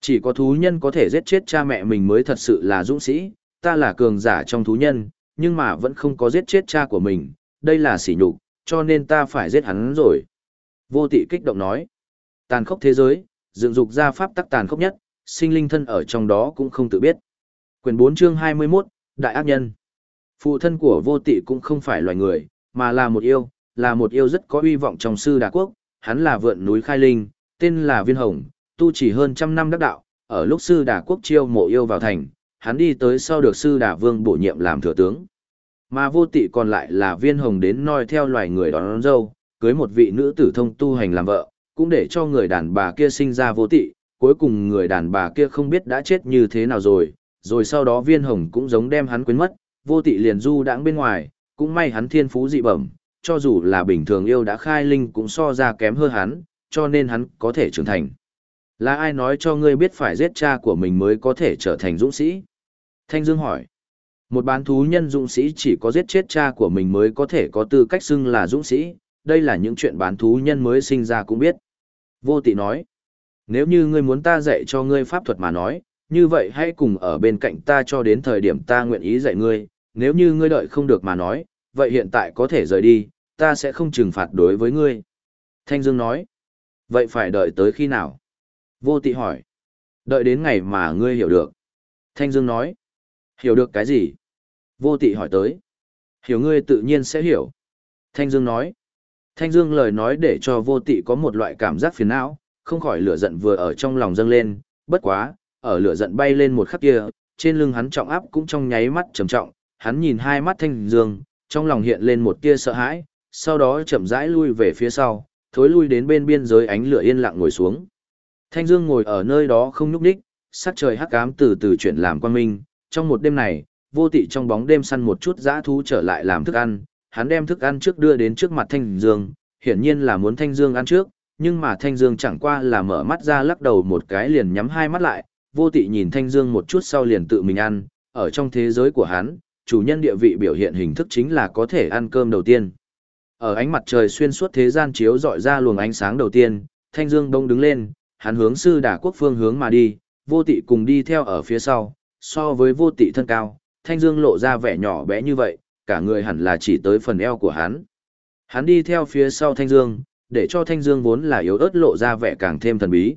chỉ có thú nhân có thể giết chết cha mẹ mình mới thật sự là dũng sĩ, ta là cường giả trong thú nhân, nhưng mà vẫn không có giết chết cha của mình, đây là sỉ nhục, cho nên ta phải giết hắn rồi. Vô tị kích động nói, tàn khốc thế giới, dựng dục ra pháp tắc tàn khốc nhất, sinh linh thân ở trong đó cũng không tự biết. Quyền 4 chương 21, Đại ác nhân. Phụ thân của vô tị cũng không phải loài người, mà là một yêu, là một yêu rất có uy vọng trong sư đà quốc, hắn là vượn núi khai linh, tên là Viên Hồng, tu chỉ hơn trăm năm đắc đạo, ở lúc sư đà quốc chiêu mộ yêu vào thành, hắn đi tới sau được sư đà vương bổ nhiệm làm thừa tướng. Mà vô tị còn lại là Viên Hồng đến noi theo loài người đón, đón dâu, cưới một vị nữ tử thông tu hành làm vợ, cũng để cho người đàn bà kia sinh ra vô tị, cuối cùng người đàn bà kia không biết đã chết như thế nào rồi, rồi sau đó viên hồng cũng giống đem hắn quên mất, vô tị liền du đãng bên ngoài, cũng may hắn thiên phú dị bẩm, cho dù là bình thường yêu đã khai linh cũng so ra kém hơn hắn, cho nên hắn có thể trưởng thành. Là ai nói cho ngươi biết phải giết cha của mình mới có thể trở thành dũng sĩ? Thanh Dương hỏi. Một bán thú nhân dũng sĩ chỉ có giết chết cha của mình mới có thể có tư cách xưng là dũng sĩ, đây là những chuyện bán thú nhân mới sinh ra cũng biết. Vô tị nói. Nếu như ngươi muốn ta dạy cho ngươi pháp thuật mà nói, như vậy hãy cùng ở bên cạnh ta cho đến thời điểm ta nguyện ý dạy ngươi, nếu như ngươi đợi không được mà nói, vậy hiện tại có thể rời đi, ta sẽ không trừng phạt đối với ngươi. Thanh Dương nói, vậy phải đợi tới khi nào? Vô tị hỏi, đợi đến ngày mà ngươi hiểu được. Thanh Dương nói, hiểu được cái gì? Vô tị hỏi tới, hiểu ngươi tự nhiên sẽ hiểu. Thanh Dương nói, Thanh Dương lời nói để cho vô tị có một loại cảm giác phiền não, không khỏi lửa giận vừa ở trong lòng dâng lên, bất quá, ở lửa giận bay lên một khắc kia, trên lưng hắn trọng áp cũng trong nháy mắt trầm trọng, hắn nhìn hai mắt Thanh Dương, trong lòng hiện lên một tia sợ hãi, sau đó chậm rãi lui về phía sau, thối lui đến bên biên giới ánh lửa yên lặng ngồi xuống. Thanh Dương ngồi ở nơi đó không nhúc nhích, sắc trời hắc ám từ từ chuyển làm quang minh, trong một đêm này, vô tị trong bóng đêm săn một chút dã thú trở lại làm thức ăn, hắn đem thức ăn trước đưa đến trước mặt Thanh Dương, hiển nhiên là muốn Thanh Dương ăn trước, nhưng mà Thanh Dương chẳng qua là mở mắt ra lắc đầu một cái liền nhắm hai mắt lại, vô tị nhìn Thanh Dương một chút sau liền tự mình ăn, ở trong thế giới của hắn, chủ nhân địa vị biểu hiện hình thức chính là có thể ăn cơm đầu tiên. Ở ánh mặt trời xuyên suốt thế gian chiếu dọi ra luồng ánh sáng đầu tiên, Thanh Dương đông đứng lên, hắn hướng sư đà quốc phương hướng mà đi, vô tị cùng đi theo ở phía sau, so với vô tị thân cao, Thanh Dương lộ ra vẻ nhỏ bé như vậy, cả người hẳn là chỉ tới phần eo của hắn. Hắn đi theo phía sau Thanh Dương, để cho Thanh Dương vốn là yếu ớt lộ ra vẻ càng thêm thần bí.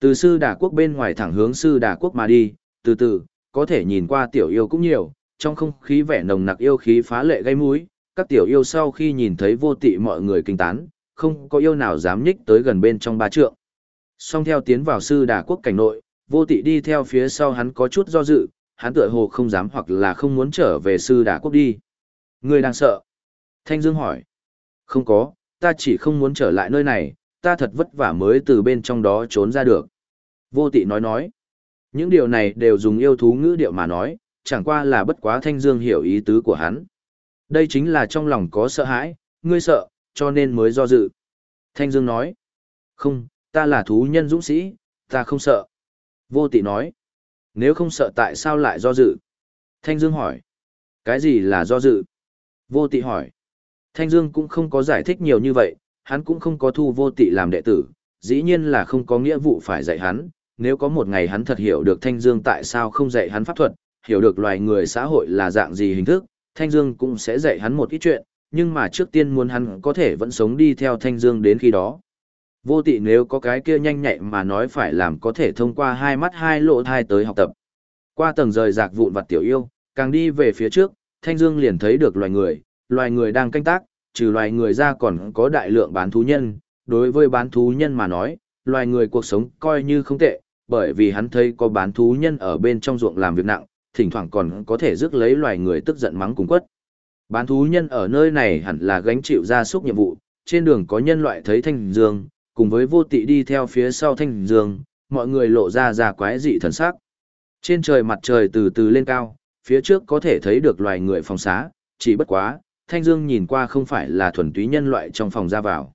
Từ sư đà quốc bên ngoài thẳng hướng sư đà quốc mà đi, từ từ, có thể nhìn qua tiểu yêu cũng nhiều, trong không khí vẻ nồng nặc yêu khí phá lệ gây mũi, các tiểu yêu sau khi nhìn thấy vô tị mọi người kinh tán, không có yêu nào dám nhích tới gần bên trong ba trượng. Song theo tiến vào sư đà quốc cảnh nội, vô tị đi theo phía sau hắn có chút do dự, hắn tựa hồ không dám hoặc là không muốn trở về sư đà quốc đi. Người đang sợ. Thanh Dương hỏi. Không có, ta chỉ không muốn trở lại nơi này, ta thật vất vả mới từ bên trong đó trốn ra được. Vô tị nói nói. Những điều này đều dùng yêu thú ngữ điệu mà nói, chẳng qua là bất quá Thanh Dương hiểu ý tứ của hắn. Đây chính là trong lòng có sợ hãi, ngươi sợ, cho nên mới do dự. Thanh Dương nói. Không, ta là thú nhân dũng sĩ, ta không sợ. Vô tị nói. Nếu không sợ tại sao lại do dự? Thanh Dương hỏi. Cái gì là do dự? Vô tị hỏi. Thanh Dương cũng không có giải thích nhiều như vậy, hắn cũng không có thu vô tị làm đệ tử, dĩ nhiên là không có nghĩa vụ phải dạy hắn. Nếu có một ngày hắn thật hiểu được Thanh Dương tại sao không dạy hắn pháp thuật, hiểu được loài người xã hội là dạng gì hình thức, Thanh Dương cũng sẽ dạy hắn một ít chuyện, nhưng mà trước tiên muốn hắn có thể vẫn sống đi theo Thanh Dương đến khi đó. Vô tị nếu có cái kia nhanh nhạy mà nói phải làm có thể thông qua hai mắt hai lỗ thai tới học tập. Qua tầng rời rạc vụn vặt tiểu yêu, càng đi về phía trước, Thanh Dương liền thấy được loài người, loài người đang canh tác, trừ loài người ra còn có đại lượng bán thú nhân. Đối với bán thú nhân mà nói, loài người cuộc sống coi như không tệ, bởi vì hắn thấy có bán thú nhân ở bên trong ruộng làm việc nặng, thỉnh thoảng còn có thể rước lấy loài người tức giận mắng cùng quất. Bán thú nhân ở nơi này hẳn là gánh chịu gia súc nhiệm vụ, trên đường có nhân loại thấy thanh dương, cùng với vô tị đi theo phía sau thanh dương, mọi người lộ ra ra quái dị thần sắc. Trên trời mặt trời từ từ lên cao, phía trước có thể thấy được loài người phòng xá, chỉ bất quá, thanh dương nhìn qua không phải là thuần túy nhân loại trong phòng ra vào.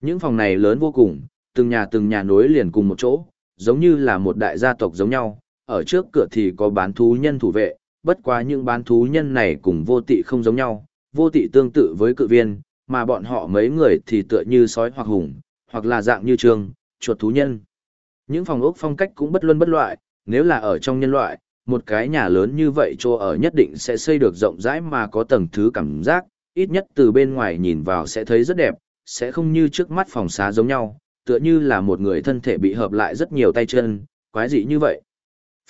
Những phòng này lớn vô cùng, từng nhà từng nhà nối liền cùng một chỗ, giống như là một đại gia tộc giống nhau, ở trước cửa thì có bán thú nhân thủ vệ, bất quá những bán thú nhân này cùng vô tị không giống nhau, vô tị tương tự với cự viên, mà bọn họ mấy người thì tựa như sói hoặc hùng, hoặc là dạng như trường, chuột thú nhân. Những phòng ốc phong cách cũng bất luân bất loại, nếu là ở trong nhân loại, một cái nhà lớn như vậy cho ở nhất định sẽ xây được rộng rãi mà có tầng thứ cảm giác, ít nhất từ bên ngoài nhìn vào sẽ thấy rất đẹp, sẽ không như trước mắt phòng xá giống nhau, tựa như là một người thân thể bị hợp lại rất nhiều tay chân, quái dị như vậy.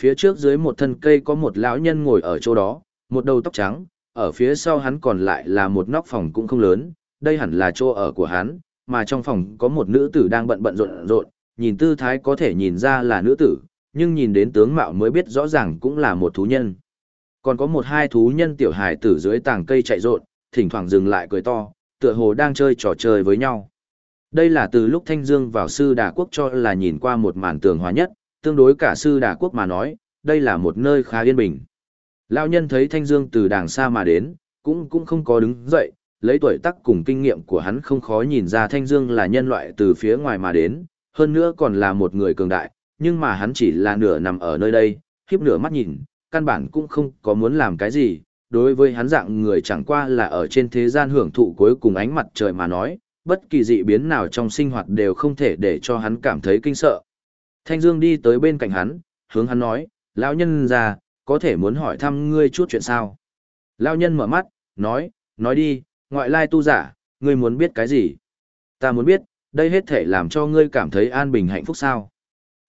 Phía trước dưới một thân cây có một lão nhân ngồi ở chỗ đó, một đầu tóc trắng, ở phía sau hắn còn lại là một nóc phòng cũng không lớn, đây hẳn là chỗ ở của hắn, mà trong phòng có một nữ tử đang bận bận rộn rộn, nhìn tư thái có thể nhìn ra là nữ tử, nhưng nhìn đến tướng mạo mới biết rõ ràng cũng là một thú nhân. Còn có một hai thú nhân tiểu hài tử dưới tàng cây chạy rộn, thỉnh thoảng dừng lại cười to, tựa hồ đang chơi trò chơi với nhau. Đây là từ lúc Thanh Dương vào sư đà quốc cho là nhìn qua một màn tường hòa nhất, tương đối cả sư đà quốc mà nói, đây là một nơi khá yên bình. Lão nhân thấy Thanh Dương từ đàng xa mà đến, cũng cũng không có đứng dậy, lấy tuổi tác cùng kinh nghiệm của hắn không khó nhìn ra Thanh Dương là nhân loại từ phía ngoài mà đến, hơn nữa còn là một người cường đại, nhưng mà hắn chỉ là nửa nằm ở nơi đây, khiếp nửa mắt nhìn, căn bản cũng không có muốn làm cái gì, đối với hắn dạng người chẳng qua là ở trên thế gian hưởng thụ cuối cùng ánh mặt trời mà nói, bất kỳ dị biến nào trong sinh hoạt đều không thể để cho hắn cảm thấy kinh sợ. Thanh Dương đi tới bên cạnh hắn, hướng hắn nói, lão nhân già có thể muốn hỏi thăm ngươi chút chuyện sao? Lão nhân mở mắt, nói, nói đi, ngoại lai tu giả, ngươi muốn biết cái gì? Ta muốn biết, đây hết thể làm cho ngươi cảm thấy an bình hạnh phúc sao?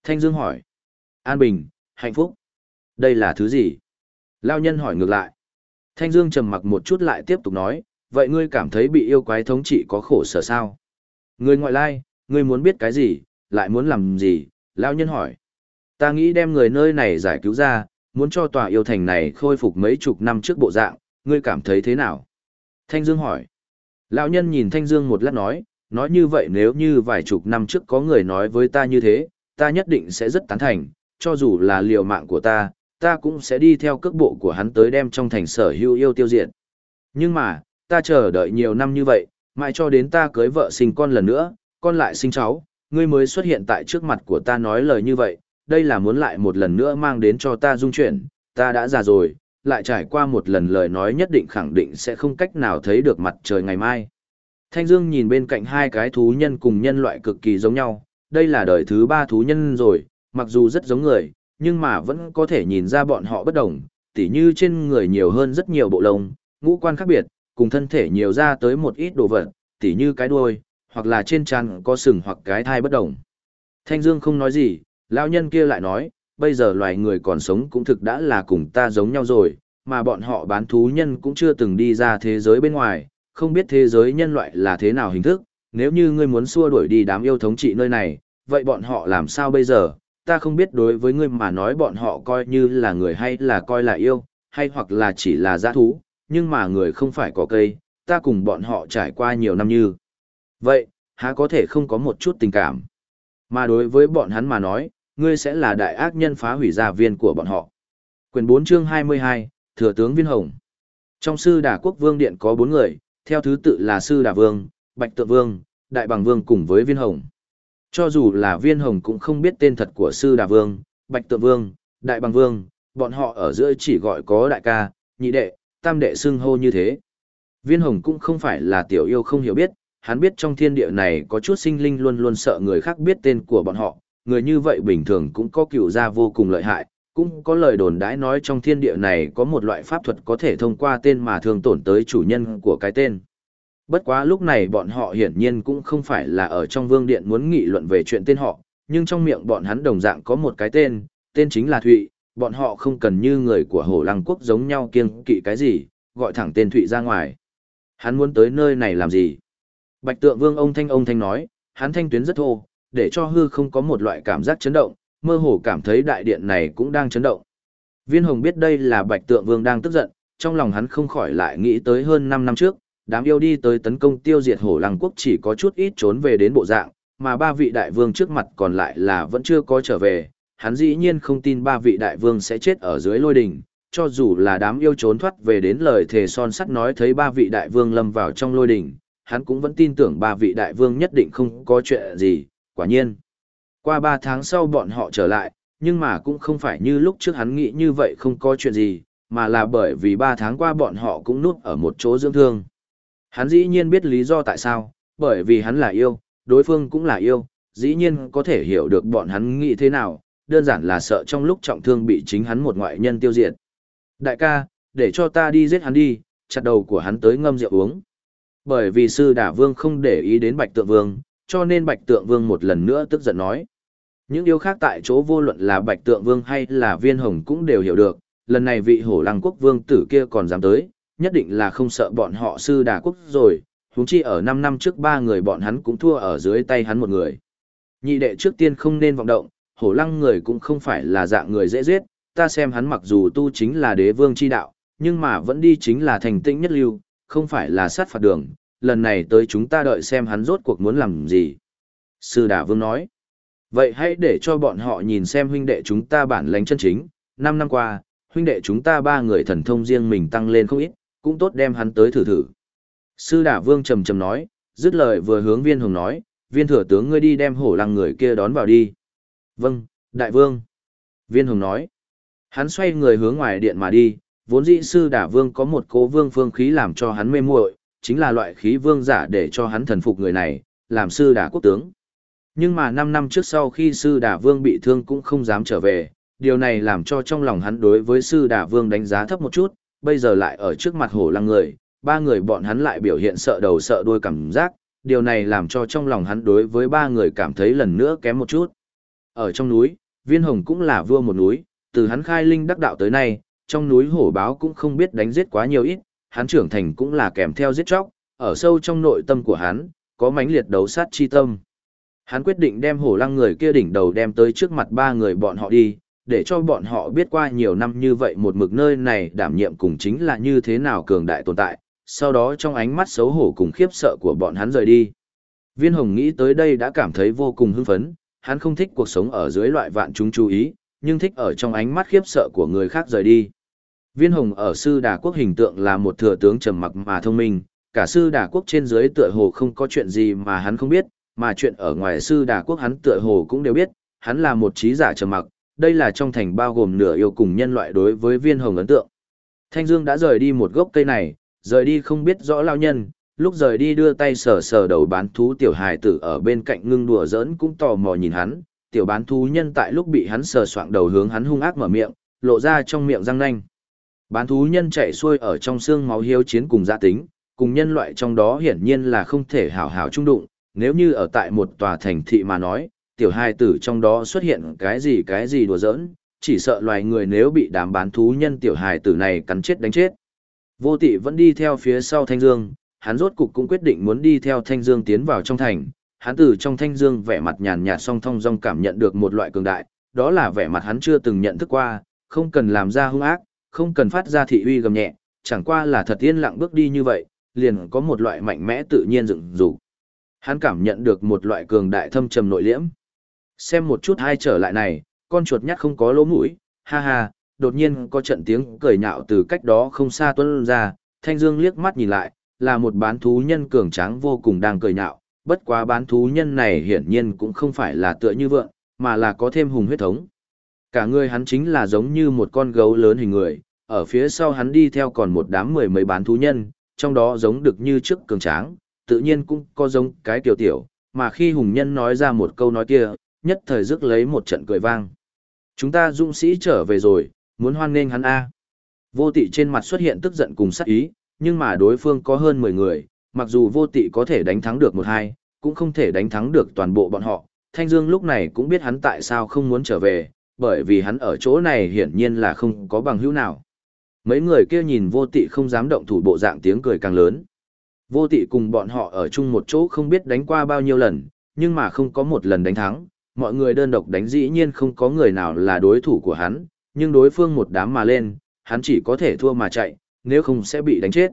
Thanh Dương hỏi, an bình, hạnh phúc, đây là thứ gì? Lão nhân hỏi ngược lại. Thanh Dương trầm mặc một chút lại tiếp tục nói, vậy ngươi cảm thấy bị yêu quái thống trị có khổ sở sao? Ngươi ngoại lai, ngươi muốn biết cái gì, lại muốn làm gì? Lão nhân hỏi. Ta nghĩ đem người nơi này giải cứu ra, muốn cho tòa yêu thành này khôi phục mấy chục năm trước bộ dạng, ngươi cảm thấy thế nào? Thanh Dương hỏi. Lão nhân nhìn Thanh Dương một lát nói, nói như vậy nếu như vài chục năm trước có người nói với ta như thế, ta nhất định sẽ rất tán thành, cho dù là liều mạng của ta, ta cũng sẽ đi theo cước bộ của hắn tới đem trong thành sở hữu yêu tiêu diệt. Nhưng mà, ta chờ đợi nhiều năm như vậy, mãi cho đến ta cưới vợ sinh con lần nữa, con lại sinh cháu, ngươi mới xuất hiện tại trước mặt của ta nói lời như vậy, đây là muốn lại một lần nữa mang đến cho ta dung chuyển, ta đã già rồi, lại trải qua một lần lời nói nhất định khẳng định sẽ không cách nào thấy được mặt trời ngày mai. Thanh Dương nhìn bên cạnh hai cái thú nhân cùng nhân loại cực kỳ giống nhau, đây là đời thứ ba thú nhân rồi, mặc dù rất giống người, nhưng mà vẫn có thể nhìn ra bọn họ bất đồng, tỉ như trên người nhiều hơn rất nhiều bộ lông, ngũ quan khác biệt, cùng thân thể nhiều ra tới một ít đồ vật, tỉ như cái đuôi, hoặc là trên trán có sừng hoặc cái thai bất đồng. Thanh Dương không nói gì, lão nhân kia lại nói, bây giờ loài người còn sống cũng thực đã là cùng ta giống nhau rồi, mà bọn họ bán thú nhân cũng chưa từng đi ra thế giới bên ngoài, không biết thế giới nhân loại là thế nào hình thức, nếu như ngươi muốn xua đuổi đi đám yêu thống trị nơi này, vậy bọn họ làm sao bây giờ, ta không biết đối với ngươi mà nói bọn họ coi như là người hay là coi là yêu, hay hoặc là chỉ là giã thú, nhưng mà người không phải có cây, ta cùng bọn họ trải qua nhiều năm như. Vậy, há có thể không có một chút tình cảm. Mà đối với bọn hắn mà nói, ngươi sẽ là đại ác nhân phá hủy gia viên của bọn họ. Quyền 4 chương 22, Thừa tướng Viên Hồng. Trong sư đà quốc vương điện có 4 người, theo thứ tự là sư đà vương, bạch tượng vương, đại bằng vương cùng với viên hồng. Cho dù là viên hồng cũng không biết tên thật của sư đà vương, bạch tượng vương, đại bằng vương, bọn họ ở giữa chỉ gọi có đại ca, nhị đệ, tam đệ xưng hô như thế. Viên hồng cũng không phải là tiểu yêu không hiểu biết, hắn biết trong thiên địa này có chút sinh linh luôn luôn sợ người khác biết tên của bọn họ, người như vậy bình thường cũng có cựu gia vô cùng lợi hại, cũng có lời đồn đãi nói trong thiên địa này có một loại pháp thuật có thể thông qua tên mà thường tổn tới chủ nhân của cái tên. Bất quá lúc này bọn họ hiển nhiên cũng không phải là ở trong vương điện muốn nghị luận về chuyện tên họ, nhưng trong miệng bọn hắn đồng dạng có một cái tên, tên chính là Thụy, bọn họ không cần như người của Hồ Lăng Quốc giống nhau kiêng kỵ cái gì, gọi thẳng tên Thụy ra ngoài. Hắn muốn tới nơi này làm gì? Bạch tượng vương ông thanh ông thanh nói, hắn thanh tuyến rất thô, để cho hư không có một loại cảm giác chấn động, mơ hồ cảm thấy đại điện này cũng đang chấn động. Viên hồng biết đây là bạch tượng vương đang tức giận, trong lòng hắn không khỏi lại nghĩ tới hơn 5 năm trước, đám yêu đi tới tấn công tiêu diệt hổ lăng quốc chỉ có chút ít trốn về đến bộ dạng, mà ba vị đại vương trước mặt còn lại là vẫn chưa có trở về, hắn dĩ nhiên không tin ba vị đại vương sẽ chết ở dưới lôi đỉnh, cho dù là đám yêu trốn thoát về đến lời thề son sắt nói thấy ba vị đại vương lâm vào trong lôi đỉnh, hắn cũng vẫn tin tưởng ba vị đại vương nhất định không có chuyện gì, quả nhiên. Qua ba tháng sau bọn họ trở lại, nhưng mà cũng không phải như lúc trước hắn nghĩ như vậy không có chuyện gì, mà là bởi vì ba tháng qua bọn họ cũng núp ở một chỗ dưỡng thương. Hắn dĩ nhiên biết lý do tại sao, bởi vì hắn là yêu, đối phương cũng là yêu, dĩ nhiên có thể hiểu được bọn hắn nghĩ thế nào, đơn giản là sợ trong lúc trọng thương bị chính hắn một ngoại nhân tiêu diệt. Đại ca, để cho ta đi giết hắn đi, chặt đầu của hắn tới ngâm rượu uống. Bởi vì sư đả vương không để ý đến bạch tượng vương, cho nên bạch tượng vương một lần nữa tức giận nói. Những yêu khác tại chỗ vô luận là bạch tượng vương hay là viên hồng cũng đều hiểu được, lần này vị hổ lăng quốc vương tử kia còn dám tới, nhất định là không sợ bọn họ sư đà quốc rồi, huống chi ở 5 năm trước ba người bọn hắn cũng thua ở dưới tay hắn một người. Nhị đệ trước tiên không nên vọng động, hổ lăng người cũng không phải là dạng người dễ giết, ta xem hắn mặc dù tu chính là đế vương chi đạo, nhưng mà vẫn đi chính là thành tĩnh nhất lưu, không phải là sát phạt đường, lần này tới chúng ta đợi xem hắn rốt cuộc muốn làm gì. Sư Đà Vương nói, vậy hãy để cho bọn họ nhìn xem huynh đệ chúng ta bản lãnh chân chính, 5 năm qua, huynh đệ chúng ta ba người thần thông riêng mình tăng lên không ít, cũng tốt đem hắn tới thử thử. Sư Đà Vương trầm trầm nói, dứt lời vừa hướng viên hùng nói, viên thừa tướng ngươi đi đem hổ lăng người kia đón vào đi. Vâng, đại vương. Viên hùng nói, hắn xoay người hướng ngoài điện mà đi, vốn dĩ sư Đà Vương có một cố vương phương khí làm cho hắn mê muội, chính là loại khí vương giả để cho hắn thần phục người này, làm sư Đà quốc tướng. Nhưng mà 5 năm trước sau khi sư Đà Vương bị thương cũng không dám trở về, điều này làm cho trong lòng hắn đối với sư đà vương đánh giá thấp một chút, bây giờ lại ở trước mặt hổ lăng người, ba người bọn hắn lại biểu hiện sợ đầu sợ đuôi cảm giác, điều này làm cho trong lòng hắn đối với ba người cảm thấy lần nữa kém một chút. Ở trong núi, viên hồng cũng là vua một núi, từ hắn khai linh đắc đạo tới nay, trong núi hổ báo cũng không biết đánh giết quá nhiều ít, hắn trưởng thành cũng là kèm theo giết chóc, ở sâu trong nội tâm của hắn, có mãnh liệt đấu sát chi tâm. Hắn quyết định đem hổ lăng người kia đỉnh đầu đem tới trước mặt ba người bọn họ đi, để cho bọn họ biết qua nhiều năm như vậy một mực nơi này đảm nhiệm cùng chính là như thế nào cường đại tồn tại, sau đó trong ánh mắt xấu hổ cùng khiếp sợ của bọn hắn rời đi. Viên Hồng nghĩ tới đây đã cảm thấy vô cùng hưng phấn, hắn không thích cuộc sống ở dưới loại vạn chúng chú ý, nhưng thích ở trong ánh mắt khiếp sợ của người khác rời đi. Viên Hồng ở sư đà quốc hình tượng là một thừa tướng trầm mặc mà thông minh, cả sư đà quốc trên dưới tựa hồ không có chuyện gì mà hắn không biết, mà chuyện ở ngoài sư đà quốc hắn tựa hồ cũng đều biết, hắn là một trí giả trầm mặc, đây là trong thành bao gồm nửa yêu cùng nhân loại đối với viên hồng ấn tượng. Thanh Dương đã rời đi một gốc cây này, rời đi không biết rõ lao nhân, lúc rời đi đưa tay sờ sờ đầu bán thú tiểu hài tử ở bên cạnh ngưng đùa giỡn cũng tò mò nhìn hắn, tiểu bán thú nhân tại lúc bị hắn sờ soạng đầu hướng hắn hung ác mở miệng, lộ ra trong miệng răng nanh. Bán thú nhân chạy xuôi ở trong xương máu hiếu chiến cùng gia tính, cùng nhân loại trong đó hiển nhiên là không thể hảo hảo chung đụng, nếu như ở tại một tòa thành thị mà nói, tiểu hai tử trong đó xuất hiện cái gì cái gì đùa giỡn, chỉ sợ loài người nếu bị đám bán thú nhân tiểu hài tử này cắn chết đánh chết. Vô tị vẫn đi theo phía sau Thanh Dương, hắn rốt cục cũng quyết định muốn đi theo Thanh Dương tiến vào trong thành. Hắn từ trong Thanh Dương vẻ mặt nhàn nhạt song thông dong cảm nhận được một loại cường đại, đó là vẻ mặt hắn chưa từng nhận thức qua, không cần làm ra hung ác, không cần phát ra thị uy gầm nhẹ, chẳng qua là thật yên lặng bước đi như vậy, liền có một loại mạnh mẽ tự nhiên dựng dục. Hắn cảm nhận được một loại cường đại thâm trầm nội liễm. Xem một chút hai trở lại này, con chuột nhắt không có lỗ mũi, ha ha, đột nhiên có trận tiếng cười nhạo từ cách đó không xa tuân ra, Thanh Dương liếc mắt nhìn lại, là một bán thú nhân cường tráng vô cùng đang cười nhạo, bất quá bán thú nhân này hiển nhiên cũng không phải là tựa như vượng, mà là có thêm hùng huyết thống. Cả người hắn chính là giống như một con gấu lớn hình người, ở phía sau hắn đi theo còn một đám mười mấy bán thú nhân, trong đó giống được như trước cường tráng, tự nhiên cũng có giống cái tiểu tiểu, mà khi hùng nhân nói ra một câu nói kia, nhất thời rước lấy một trận cười vang. Chúng ta dũng sĩ trở về rồi, muốn hoan nghênh hắn A. Vô tị trên mặt xuất hiện tức giận cùng sắc ý, nhưng mà đối phương có hơn 10 người, mặc dù vô tị có thể đánh thắng được một hai, cũng không thể đánh thắng được toàn bộ bọn họ. Thanh Dương lúc này cũng biết hắn tại sao không muốn trở về, bởi vì hắn ở chỗ này hiển nhiên là không có bằng hữu nào. Mấy người kia nhìn vô tị không dám động thủ bộ dạng tiếng cười càng lớn. Vô tị cùng bọn họ ở chung một chỗ không biết đánh qua bao nhiêu lần, nhưng mà không có một lần đánh thắng, mọi người đơn độc đánh dĩ nhiên không có người nào là đối thủ của hắn, nhưng đối phương một đám mà lên, hắn chỉ có thể thua mà chạy, nếu không sẽ bị đánh chết.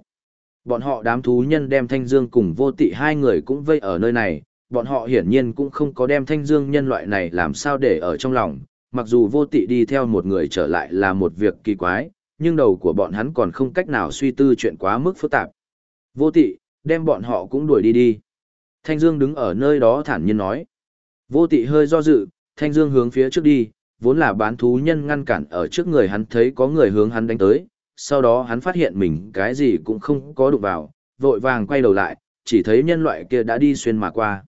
Bọn họ đám thú nhân đem Thanh Dương cùng vô tị hai người cũng vây ở nơi này, bọn họ hiển nhiên cũng không có đem Thanh Dương nhân loại này làm sao để ở trong lòng, mặc dù vô tị đi theo một người trở lại là một việc kỳ quái, nhưng đầu của bọn hắn còn không cách nào suy tư chuyện quá mức phức tạp. Vô tị, đem bọn họ cũng đuổi đi đi. Thanh Dương đứng ở nơi đó thản nhiên nói. Vô tị hơi do dự, Thanh Dương hướng phía trước đi, vốn là bán thú nhân ngăn cản ở trước người hắn thấy có người hướng hắn đánh tới, sau đó hắn phát hiện mình cái gì cũng không có đụng vào, vội vàng quay đầu lại, chỉ thấy nhân loại kia đã đi xuyên mà qua.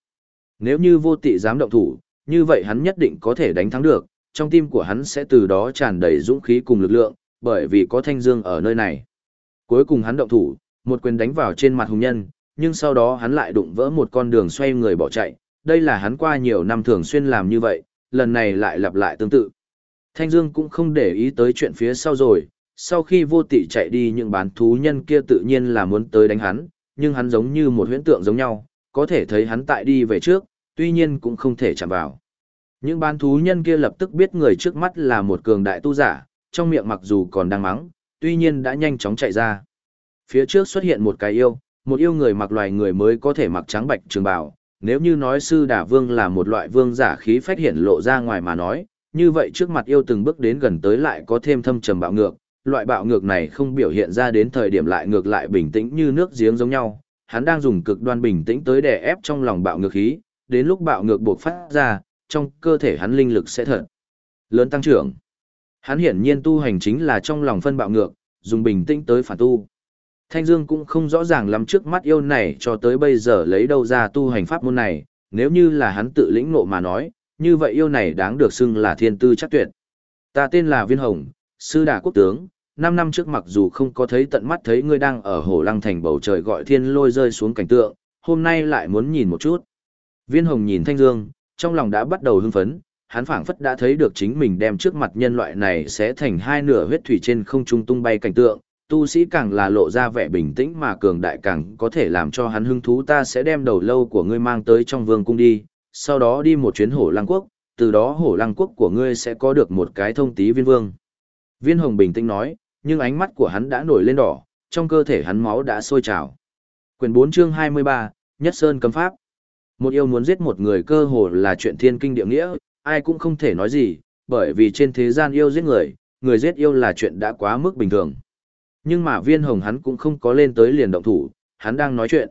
Nếu như vô tị dám động thủ, như vậy hắn nhất định có thể đánh thắng được, trong tim của hắn sẽ từ đó tràn đầy dũng khí cùng lực lượng, bởi vì có thanh dương ở nơi này. Cuối cùng hắn động thủ, một quyền đánh vào trên mặt hùng nhân, nhưng sau đó hắn lại đụng vỡ một con đường xoay người bỏ chạy, đây là hắn qua nhiều năm thường xuyên làm như vậy, lần này lại lặp lại tương tự. Thanh Dương cũng không để ý tới chuyện phía sau rồi, sau khi vô tị chạy đi những bán thú nhân kia tự nhiên là muốn tới đánh hắn, nhưng hắn giống như một huyễn tượng giống nhau, có thể thấy hắn tại đi về trước, tuy nhiên cũng không thể chạm vào. Những bán thú nhân kia lập tức biết người trước mắt là một cường đại tu giả, trong miệng mặc dù còn đang mắng, tuy nhiên đã nhanh chóng chạy ra. Phía trước xuất hiện một cái yêu, một yêu người mặc loài người mới có thể mặc trắng bạch trường bào, nếu như nói sư đà vương là một loại vương giả khí phát hiện lộ ra ngoài mà nói, như vậy trước mặt yêu từng bước đến gần tới lại có thêm thâm trầm bạo ngược, loại bạo ngược này không biểu hiện ra đến thời điểm lại ngược lại bình tĩnh như nước giếng giống nhau, hắn đang dùng cực đoan bình tĩnh tới đè ép trong lòng bạo ngược khí, đến lúc bạo ngược buộc phát ra, trong cơ thể hắn linh lực sẽ thật lớn tăng trưởng. Hắn hiển nhiên tu hành chính là trong lòng phân bạo ngược, dùng bình tĩnh tới phản tu. Thanh Dương cũng không rõ ràng lắm trước mắt yêu này cho tới bây giờ lấy đâu ra tu hành pháp môn này, nếu như là hắn tự lĩnh ngộ mà nói, như vậy yêu này đáng được xưng là thiên tư chắc tuyệt. Ta tên là Viên Hồng, sư đà quốc tướng, năm năm trước mặc dù không có thấy tận mắt thấy ngươi đang ở hồ lăng thành bầu trời gọi thiên lôi rơi xuống cảnh tượng, hôm nay lại muốn nhìn một chút. Viên Hồng nhìn Thanh Dương, trong lòng đã bắt đầu hưng phấn, hắn phảng phất đã thấy được chính mình đem trước mặt nhân loại này sẽ thành hai nửa huyết thủy trên không trung tung bay cảnh tượng, tu sĩ càng là lộ ra vẻ bình tĩnh mà cường đại càng có thể làm cho hắn hưng thú ta sẽ đem đầu lâu của ngươi mang tới trong vương cung đi, sau đó đi một chuyến hổ lăng quốc, từ đó hổ lăng quốc của ngươi sẽ có được một cái thông tí viên vương. Viên hồng bình tĩnh nói, nhưng ánh mắt của hắn đã nổi lên đỏ, trong cơ thể hắn máu đã sôi trào. Quyền 4 chương 23, Nhất Sơn cấm pháp. Một yêu muốn giết một người cơ hồ là chuyện thiên kinh địa nghĩa, ai cũng không thể nói gì, bởi vì trên thế gian yêu giết người, người giết yêu là chuyện đã quá mức bình thường. Nhưng mà viên hồng hắn cũng không có lên tới liền động thủ, hắn đang nói chuyện.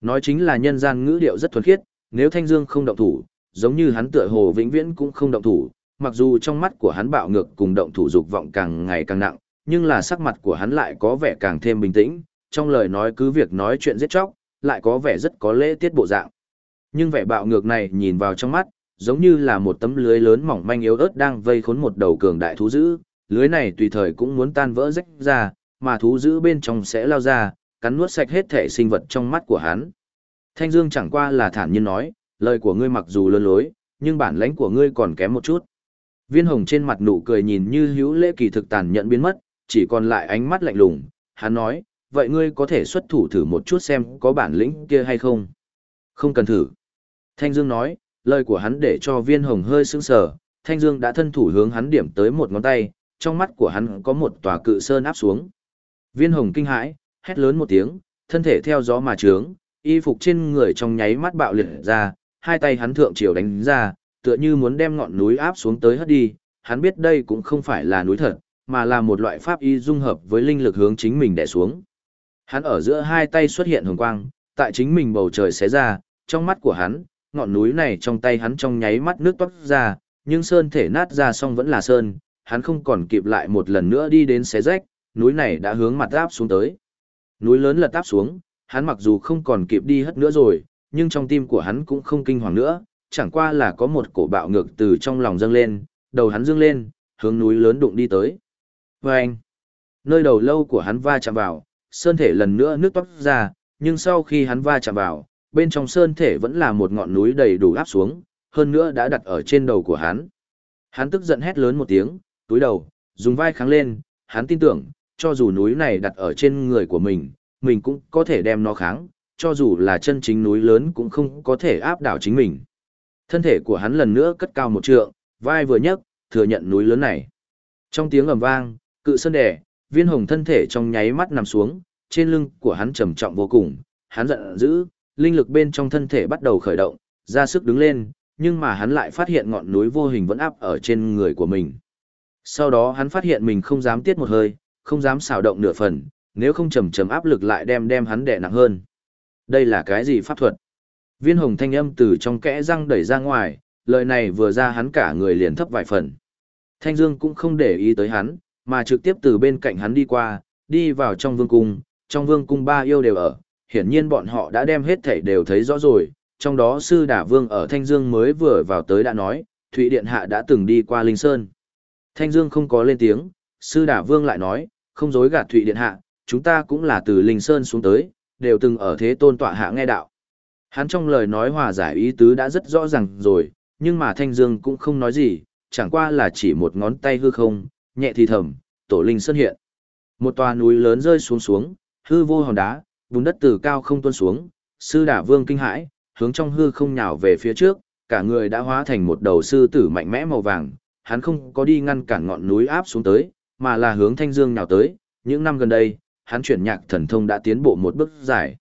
Nói chính là nhân gian ngữ điệu rất thuần khiết, nếu Thanh Dương không động thủ, giống như hắn tựa hồ vĩnh viễn cũng không động thủ, mặc dù trong mắt của hắn bạo ngược cùng động thủ dục vọng càng ngày càng nặng, nhưng là sắc mặt của hắn lại có vẻ càng thêm bình tĩnh, trong lời nói cứ việc nói chuyện giết chóc, lại có vẻ rất có lễ tiết bộ dạng. Nhưng vẻ bạo ngược này nhìn vào trong mắt, giống như là một tấm lưới lớn mỏng manh yếu ớt đang vây khốn một đầu cường đại thú dữ, lưới này tùy thời cũng muốn tan vỡ rách ra, mà thú dữ bên trong sẽ lao ra, cắn nuốt sạch hết thể sinh vật trong mắt của hắn. Thanh Dương chẳng qua là thản nhiên nói, lời của ngươi mặc dù lơ lối, nhưng bản lãnh của ngươi còn kém một chút. Viên hồng trên mặt nụ cười nhìn như hữu lễ kỳ thực tàn nhận biến mất, chỉ còn lại ánh mắt lạnh lùng, hắn nói, vậy ngươi có thể xuất thủ thử một chút xem có bản lĩnh kia hay không? Không cần thử. Thanh Dương nói, lời của hắn để cho viên hồng hơi sững sờ, Thanh Dương đã thân thủ hướng hắn điểm tới một ngón tay, trong mắt của hắn có một tòa cự sơn áp xuống. Viên hồng kinh hãi, hét lớn một tiếng, thân thể theo gió mà trướng, y phục trên người trong nháy mắt bạo liệt ra, hai tay hắn thượng triều đánh ra, tựa như muốn đem ngọn núi áp xuống tới hất đi, hắn biết đây cũng không phải là núi thật, mà là một loại pháp y dung hợp với linh lực hướng chính mình đè xuống. Hắn ở giữa hai tay xuất hiện hồng quang, tại chính mình bầu trời xé ra, trong mắt của hắn, ngọn núi này trong tay hắn trong nháy mắt nước toát ra, nhưng sơn thể nát ra xong vẫn là sơn, hắn không còn kịp lại một lần nữa đi đến xé rách, núi này đã hướng mặt áp xuống tới. Núi lớn lật áp xuống, hắn mặc dù không còn kịp đi hất nữa rồi, nhưng trong tim của hắn cũng không kinh hoàng nữa, chẳng qua là có một cổ bạo ngược từ trong lòng dâng lên, đầu hắn dâng lên, hướng núi lớn đụng đi tới. Và anh, nơi đầu lâu của hắn va chạm vào, sơn thể lần nữa nước toát ra, nhưng sau khi hắn va chạm vào, bên trong sơn thể vẫn là một ngọn núi đầy đủ áp xuống, hơn nữa đã đặt ở trên đầu của hắn. Hắn tức giận hét lớn một tiếng, túi đầu, dùng vai kháng lên, hắn tin tưởng, cho dù núi này đặt ở trên người của mình, mình cũng có thể đem nó kháng, cho dù là chân chính núi lớn cũng không có thể áp đảo chính mình. Thân thể của hắn lần nữa cất cao một trượng, vai vừa nhấc, thừa nhận núi lớn này. Trong tiếng ầm vang, cự sơn đè, viên hồng thân thể trong nháy mắt nằm xuống, trên lưng của hắn trầm trọng vô cùng, hắn giận dữ, linh lực bên trong thân thể bắt đầu khởi động, ra sức đứng lên, nhưng mà hắn lại phát hiện ngọn núi vô hình vẫn áp ở trên người của mình. Sau đó hắn phát hiện mình không dám tiết một hơi, không dám xào động nửa phần, nếu không chầm chầm áp lực lại đem đem hắn đè nặng hơn. Đây là cái gì pháp thuật? Viên hồng thanh âm từ trong kẽ răng đẩy ra ngoài, lời này vừa ra hắn cả người liền thấp vài phần. Thanh Dương cũng không để ý tới hắn, mà trực tiếp từ bên cạnh hắn đi qua, đi vào trong vương cung, trong vương cung ba yêu đều ở, hiển nhiên bọn họ đã đem hết thảy đều thấy rõ rồi, trong đó sư đả vương ở Thanh Dương mới vừa vào tới đã nói, Thụy Điện Hạ đã từng đi qua Linh Sơn. Thanh Dương không có lên tiếng, sư đả vương lại nói, không dối gạt Thụy Điện Hạ, chúng ta cũng là từ Linh Sơn xuống tới, đều từng ở thế tôn tọa hạ nghe đạo. Hắn trong lời nói hòa giải ý tứ đã rất rõ ràng rồi, nhưng mà Thanh Dương cũng không nói gì, chẳng qua là chỉ một ngón tay hư không, nhẹ thì thầm, tổ linh sơn hiện. Một tòa núi lớn rơi xuống xuống, hư vô hòn đá, bùn đất từ cao không tuôn xuống, sư đả vương kinh hãi, hướng trong hư không nhào về phía trước, cả người đã hóa thành một đầu sư tử mạnh mẽ màu vàng, hắn không có đi ngăn cản ngọn núi áp xuống tới, mà là hướng Thanh Dương nhào tới, những năm gần đây, hắn chuyển nhạc thần thông đã tiến bộ một bước dài.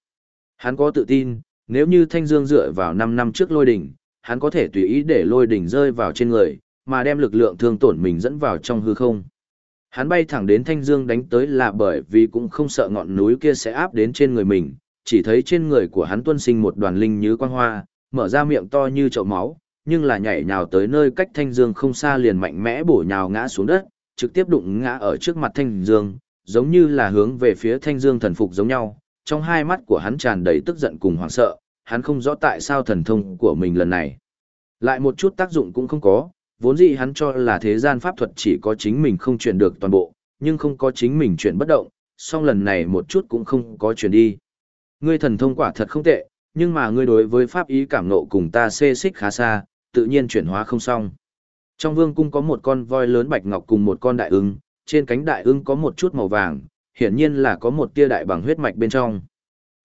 Hắn có tự tin, nếu như Thanh Dương dựa vào 5 năm trước lôi đỉnh, hắn có thể tùy ý để lôi đỉnh rơi vào trên người, mà đem lực lượng thương tổn mình dẫn vào trong hư không. Hắn bay thẳng đến Thanh Dương đánh tới là bởi vì cũng không sợ ngọn núi kia sẽ áp đến trên người mình, chỉ thấy trên người của hắn tuôn sinh một đoàn linh như quang hoa, mở ra miệng to như chậu máu, nhưng là nhảy nhào tới nơi cách Thanh Dương không xa liền mạnh mẽ bổ nhào ngã xuống đất, trực tiếp đụng ngã ở trước mặt Thanh Dương, giống như là hướng về phía Thanh Dương thần phục giống nhau. Trong hai mắt của hắn tràn đầy tức giận cùng hoảng sợ, hắn không rõ tại sao thần thông của mình lần này lại một chút tác dụng cũng không có, vốn dĩ hắn cho là thế gian pháp thuật chỉ có chính mình không chuyển được toàn bộ, nhưng không có chính mình chuyển bất động, song lần này một chút cũng không có chuyển đi. Ngươi thần thông quả thật không tệ, nhưng mà ngươi đối với pháp ý cảm nộ cùng ta xê xích khá xa, tự nhiên chuyển hóa không xong. Trong vương cung có một con voi lớn bạch ngọc cùng một con đại ưng, trên cánh đại ưng có một chút màu vàng, hiển nhiên là có một tia đại bằng huyết mạch bên trong.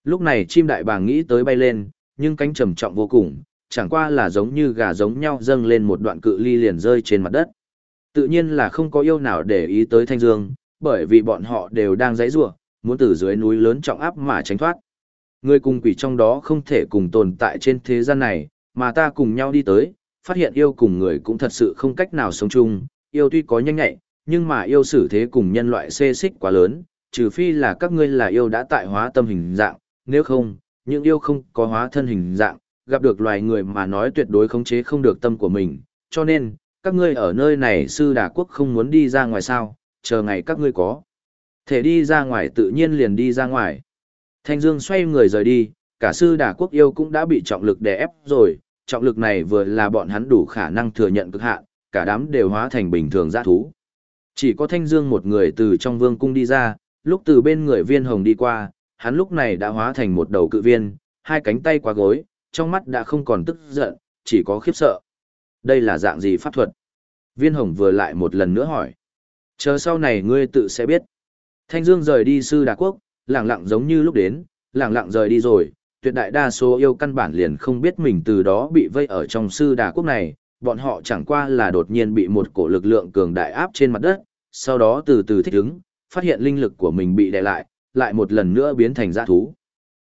Lúc này chim đại bàng nghĩ tới bay lên, nhưng cánh trầm trọng vô cùng, chẳng qua là giống như gà giống nhau dâng lên một đoạn cự ly liền rơi trên mặt đất. Tự nhiên là không có yêu nào để ý tới Thanh Dương, bởi vì bọn họ đều đang giãy giụa, muốn từ dưới núi lớn trọng áp mà tránh thoát. Người cùng quỷ trong đó không thể cùng tồn tại trên thế gian này, mà ta cùng nhau đi tới, phát hiện yêu cùng người cũng thật sự không cách nào sống chung, yêu tuy có nhanh nhạy, nhưng mà yêu xử thế cùng nhân loại xê xích quá lớn, trừ phi là các ngươi là yêu đã tại hóa tâm hình dạng, nếu không, những yêu không có hóa thân hình dạng, gặp được loài người mà nói tuyệt đối khống chế không được tâm của mình, cho nên, các ngươi ở nơi này sư đà quốc không muốn đi ra ngoài sao, chờ ngày các ngươi có. Thể đi ra ngoài tự nhiên liền đi ra ngoài. Thanh Dương xoay người rời đi, cả sư đà quốc yêu cũng đã bị trọng lực đè ép rồi, trọng lực này vừa là bọn hắn đủ khả năng thừa nhận cực hạn, cả đám đều hóa thành bình thường dã thú. Chỉ có Thanh Dương một người từ trong vương cung đi ra, lúc từ bên người viên hồng đi qua, hắn lúc này đã hóa thành một đầu cự viên, hai cánh tay qua gối, trong mắt đã không còn tức giận, chỉ có khiếp sợ. Đây là dạng gì pháp thuật? Viên hồng vừa lại một lần nữa hỏi. Chờ sau này ngươi tự sẽ biết. Thanh Dương rời đi sư đà quốc, lẳng lặng giống như lúc đến, lẳng lặng rời đi rồi, tuyệt đại đa số yêu căn bản liền không biết mình từ đó bị vây ở trong sư đà quốc này, bọn họ chẳng qua là đột nhiên bị một cổ lực lượng cường đại áp trên mặt đất, sau đó từ từ thích ứng, phát hiện linh lực của mình bị đè lại, lại một lần nữa biến thành dã thú.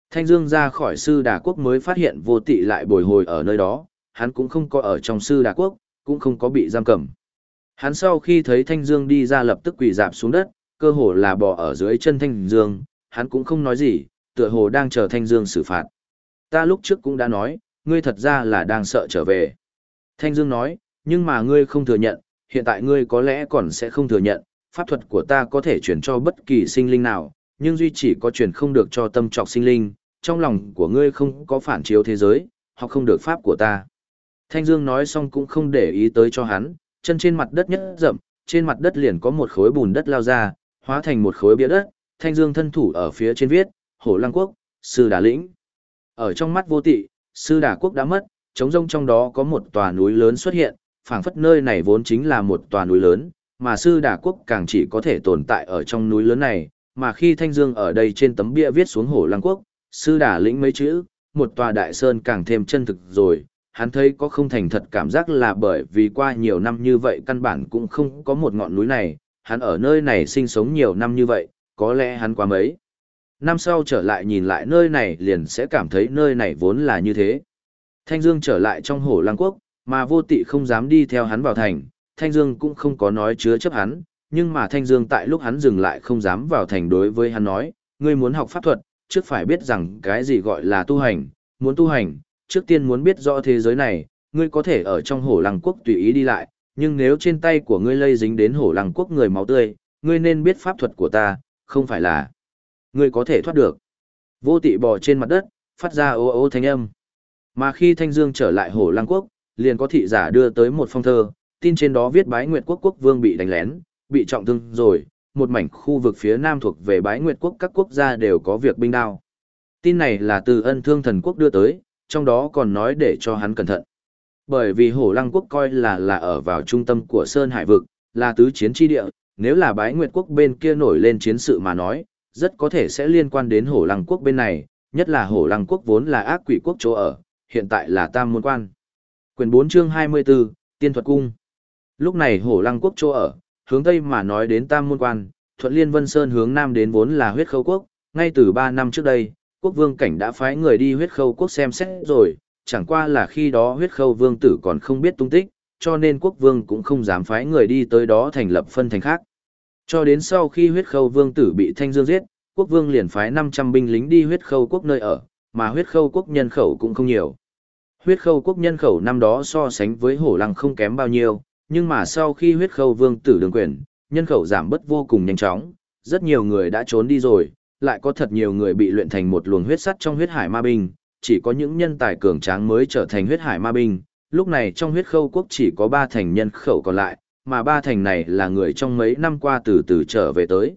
Thanh Dương ra khỏi sư đà quốc mới phát hiện vô tị lại bồi hồi ở nơi đó, hắn cũng không có ở trong sư đà quốc, cũng không có bị giam cầm. Hắn sau khi thấy Thanh Dương đi ra lập tức quỳ dạp xuống đất, cơ hồ là bò ở dưới chân Thanh Dương, hắn cũng không nói gì, tựa hồ đang chờ Thanh Dương xử phạt. Ta lúc trước cũng đã nói, ngươi thật ra là đang sợ trở về. Thanh Dương nói, nhưng mà ngươi không thừa nhận, hiện tại ngươi có lẽ còn sẽ không thừa nhận, pháp thuật của ta có thể chuyển cho bất kỳ sinh linh nào, nhưng duy chỉ có truyền không được cho tâm trọc sinh linh, trong lòng của ngươi không có phản chiếu thế giới, hoặc không được pháp của ta. Thanh Dương nói xong cũng không để ý tới cho hắn, chân trên mặt đất nhất rậm, trên mặt đất liền có một khối bùn đất lao ra, hóa thành một khối bia đất, Thanh Dương thân thủ ở phía trên viết, Hổ Lăng Quốc, Sư Đà Lĩnh. Ở trong mắt vô tị, Sư Đà Quốc đã mất, trống rông trong đó có một tòa núi lớn xuất hiện, phảng phất nơi này vốn chính là một tòa núi lớn, mà Sư Đà Quốc càng chỉ có thể tồn tại ở trong núi lớn này, mà khi Thanh Dương ở đây trên tấm bia viết xuống Hổ Lăng Quốc, Sư Đà Lĩnh mấy chữ, một tòa đại sơn càng thêm chân thực rồi, hắn thấy có không thành thật cảm giác là bởi vì qua nhiều năm như vậy căn bản cũng không có một ngọn núi này, hắn ở nơi này sinh sống nhiều năm như vậy, có lẽ hắn quá mấy. Năm sau trở lại nhìn lại nơi này liền sẽ cảm thấy nơi này vốn là như thế. Thanh Dương trở lại trong hồ lăng quốc, mà vô tị không dám đi theo hắn vào thành, Thanh Dương cũng không có nói chứa chấp hắn, nhưng mà Thanh Dương tại lúc hắn dừng lại không dám vào thành đối với hắn nói, ngươi muốn học pháp thuật, trước phải biết rằng cái gì gọi là tu hành, muốn tu hành, trước tiên muốn biết rõ thế giới này, ngươi có thể ở trong hổ lăng quốc tùy ý đi lại, nhưng nếu trên tay của ngươi lây dính đến hổ lăng quốc người máu tươi, ngươi nên biết pháp thuật của ta, không phải là ngươi có thể thoát được. Vô tị bò trên mặt đất, phát ra ô ô thanh âm. Mà khi Thanh Dương trở lại hổ lăng quốc, liền có thị giả đưa tới một phong thơ, tin trên đó viết bái nguyệt quốc quốc vương bị đánh lén, bị trọng thương rồi, một mảnh khu vực phía nam thuộc về bái nguyệt quốc các quốc gia đều có việc binh đao. Tin này là từ ân thương thần quốc đưa tới, trong đó còn nói để cho hắn cẩn thận. Bởi vì hổ lăng quốc coi là là ở vào trung tâm của Sơn Hải Vực, là tứ chiến tri địa, nếu là bái nguyệt quốc bên kia nổi lên chiến sự mà nói, rất có thể sẽ liên quan đến hổ lăng quốc bên này, nhất là hổ lăng quốc vốn là ác quỷ quốc chỗ ở, hiện tại là tam môn quan. Quyền 4 chương 24, Tiên thuật cung. Lúc này hổ lăng quốc chỗ ở, hướng tây mà nói đến tam môn quan, thuận liên vân sơn hướng nam đến vốn là huyết khâu quốc, ngay từ 3 năm trước đây, quốc vương cảnh đã phái người đi huyết khâu quốc xem xét rồi, chẳng qua là khi đó huyết khâu vương tử còn không biết tung tích, cho nên quốc vương cũng không dám phái người đi tới đó thành lập phân thành khác. Cho đến sau khi huyết khâu vương tử bị thanh dương giết, quốc vương liền phái 500 binh lính đi huyết khâu quốc nơi ở, mà huyết khâu quốc nhân khẩu cũng không nhiều. Huyết khâu quốc nhân khẩu năm đó so sánh với hổ lăng không kém bao nhiêu, nhưng mà sau khi huyết khâu vương tử đường quyền, nhân khẩu giảm bất vô cùng nhanh chóng, rất nhiều người đã trốn đi rồi, lại có thật nhiều người bị luyện thành một luồng huyết sắt trong huyết hải ma binh, chỉ có những nhân tài cường tráng mới trở thành huyết hải ma binh. lúc này trong huyết khâu quốc chỉ có ba thành nhân khẩu còn lại, mà ba thành này là người trong mấy năm qua từ từ trở về tới.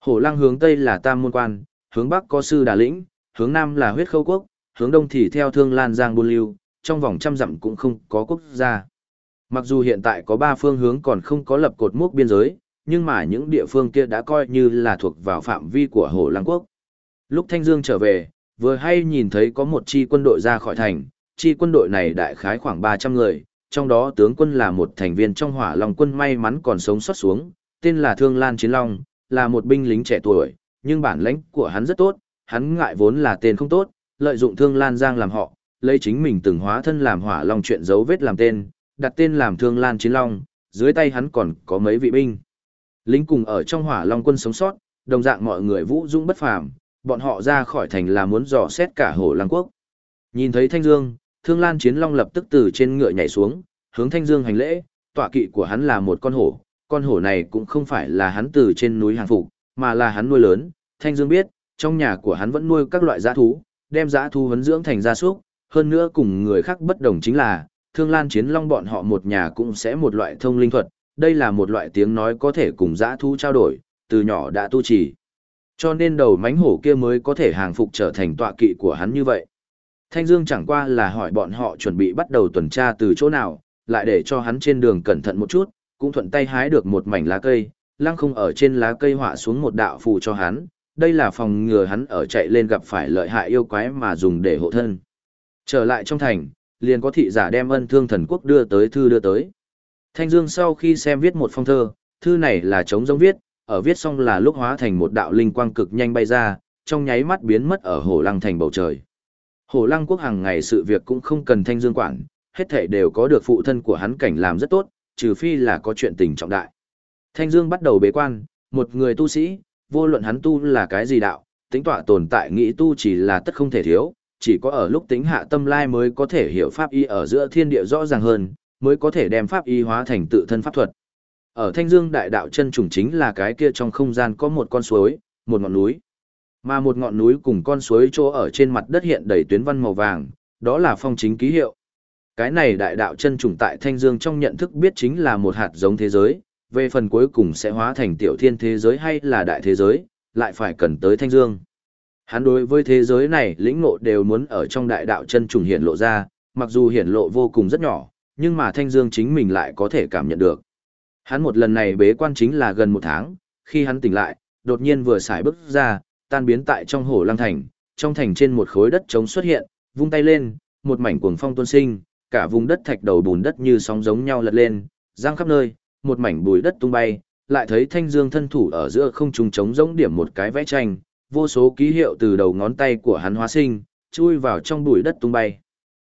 Hổ lăng hướng Tây là Tam Môn Quan, hướng Bắc có Sư Đà Lĩnh, hướng Nam là huyết khâu quốc, hướng Đông thì theo Thương Lan Giang Buôn Lưu, trong vòng trăm dặm cũng không có quốc gia. Mặc dù hiện tại có ba phương hướng còn không có lập cột mốc biên giới, nhưng mà những địa phương kia đã coi như là thuộc vào phạm vi của Hổ Lăng Quốc. Lúc Thanh Dương trở về, vừa hay nhìn thấy có một chi quân đội ra khỏi thành, chi quân đội này đại khái khoảng 300 người, trong đó tướng quân là một thành viên trong hỏa long quân may mắn còn sống sót xuống, tên là Thương Lan Chiến Long, là một binh lính trẻ tuổi, nhưng bản lãnh của hắn rất tốt, hắn ngại vốn là tên không tốt, lợi dụng Thương Lan Giang làm họ, lấy chính mình từng hóa thân làm hỏa long chuyện dấu vết làm tên, đặt tên làm Thương Lan Chiến Long, dưới tay hắn còn có mấy vị binh. Lính cùng ở trong hỏa long quân sống sót, đồng dạng mọi người vũ dũng bất phàm, bọn họ ra khỏi thành là muốn dò xét cả hổ lăng quốc. Nhìn thấy Thanh Dương, Thương Lan Chiến Long lập tức từ trên ngựa nhảy xuống, hướng Thanh Dương hành lễ, tọa kỵ của hắn là một con hổ, con hổ này cũng không phải là hắn từ trên núi hàng phục, mà là hắn nuôi lớn, Thanh Dương biết, trong nhà của hắn vẫn nuôi các loại dã thú, đem dã thú huấn dưỡng thành gia súc, hơn nữa cùng người khác bất đồng chính là, Thương Lan Chiến Long bọn họ một nhà cũng sẽ một loại thông linh thuật, đây là một loại tiếng nói có thể cùng dã thú trao đổi, từ nhỏ đã tu trì. Cho nên đầu mánh hổ kia mới có thể hàng phục trở thành tọa kỵ của hắn như vậy. Thanh Dương chẳng qua là hỏi bọn họ chuẩn bị bắt đầu tuần tra từ chỗ nào, lại để cho hắn trên đường cẩn thận một chút, cũng thuận tay hái được một mảnh lá cây, lăng không ở trên lá cây họa xuống một đạo phù cho hắn, đây là phòng ngừa hắn ở chạy lên gặp phải lợi hại yêu quái mà dùng để hộ thân. Trở lại trong thành, liền có thị giả đem ân thương thần quốc đưa tới thư đưa tới. Thanh Dương sau khi xem viết một phong thơ, thư này là chống giống viết, ở viết xong là lúc hóa thành một đạo linh quang cực nhanh bay ra, trong nháy mắt biến mất ở hồ lăng thành bầu trời. Hồ lăng quốc hàng ngày sự việc cũng không cần Thanh Dương quản, hết thảy đều có được phụ thân của hắn cảnh làm rất tốt, trừ phi là có chuyện tình trọng đại. Thanh Dương bắt đầu bế quan, một người tu sĩ, vô luận hắn tu là cái gì đạo, tính tọa tồn tại nghĩ tu chỉ là tất không thể thiếu, chỉ có ở lúc tính hạ tâm lai mới có thể hiểu pháp y ở giữa thiên địa rõ ràng hơn, mới có thể đem pháp y hóa thành tự thân pháp thuật. Ở Thanh Dương đại đạo chân trùng chính là cái kia trong không gian có một con suối, một ngọn núi. Mà một ngọn núi cùng con suối chỗ ở trên mặt đất hiện đầy tuyến văn màu vàng, đó là phong chính ký hiệu. Cái này đại đạo chân trùng tại Thanh Dương trong nhận thức biết chính là một hạt giống thế giới, về phần cuối cùng sẽ hóa thành tiểu thiên thế giới hay là đại thế giới, lại phải cần tới Thanh Dương. Hắn đối với thế giới này lĩnh ngộ đều muốn ở trong đại đạo chân trùng hiện lộ ra, mặc dù hiện lộ vô cùng rất nhỏ, nhưng mà Thanh Dương chính mình lại có thể cảm nhận được. Hắn một lần này bế quan chính là gần một tháng, khi hắn tỉnh lại, đột nhiên vừa xài bước ra, tan biến tại trong hồ lăng thành, trong thành trên một khối đất trống xuất hiện, vung tay lên, một mảnh cuồng phong tuôn sinh, cả vùng đất thạch đầu bùn đất như sóng giống nhau lật lên, giang khắp nơi, một mảnh bùi đất tung bay, lại thấy thanh dương thân thủ ở giữa không trung trống giống điểm một cái vẽ tranh, vô số ký hiệu từ đầu ngón tay của hắn hóa sinh, chui vào trong bụi đất tung bay.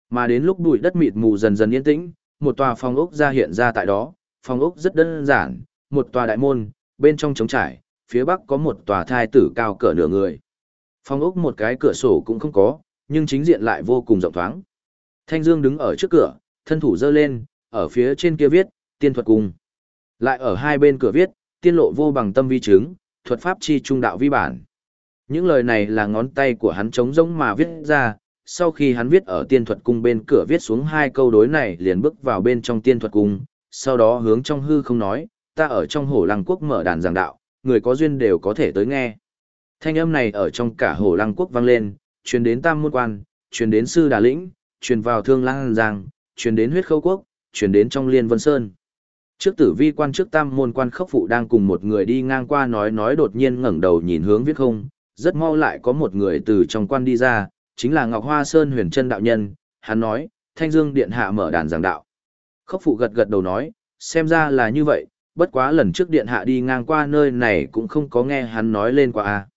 Mà đến lúc bụi đất mịt mù dần dần yên tĩnh, một tòa phòng ốc ra hiện ra tại đó, phòng ốc rất đơn giản, một tòa đại môn, bên trong trống trải, phía bắc có một tòa thai tử cao cỡ nửa người. Phòng ốc một cái cửa sổ cũng không có, nhưng chính diện lại vô cùng rộng thoáng. Thanh Dương đứng ở trước cửa, thân thủ giơ lên, ở phía trên kia viết, tiên thuật cùng, Lại ở hai bên cửa viết, tiên lộ vô bằng tâm vi chứng, thuật pháp chi trung đạo vi bản. Những lời này là ngón tay của hắn trống rỗng mà viết ra, sau khi hắn viết ở tiên thuật cung bên cửa viết xuống hai câu đối này liền bước vào bên trong tiên thuật cung, sau đó hướng trong hư không nói, ta ở trong hổ lăng quốc mở đàn giảng đạo, người có duyên đều có thể tới nghe. Thanh âm này ở trong cả hổ lăng quốc vang lên, truyền đến tam môn quan, truyền đến sư đà lĩnh, truyền vào thương lang giang, truyền đến huyết khâu quốc, truyền đến trong liên vân sơn. Trước tử vi quan trước tam môn quan khốc phụ đang cùng một người đi ngang qua nói nói đột nhiên ngẩng đầu nhìn hướng viết không, rất mau lại có một người từ trong quan đi ra, chính là Ngọc Hoa Sơn huyền chân đạo nhân, hắn nói, Thanh Dương Điện Hạ mở đàn giảng đạo. Khốc phụ gật gật đầu nói, xem ra là như vậy, bất quá lần trước Điện Hạ đi ngang qua nơi này cũng không có nghe hắn nói lên qua. a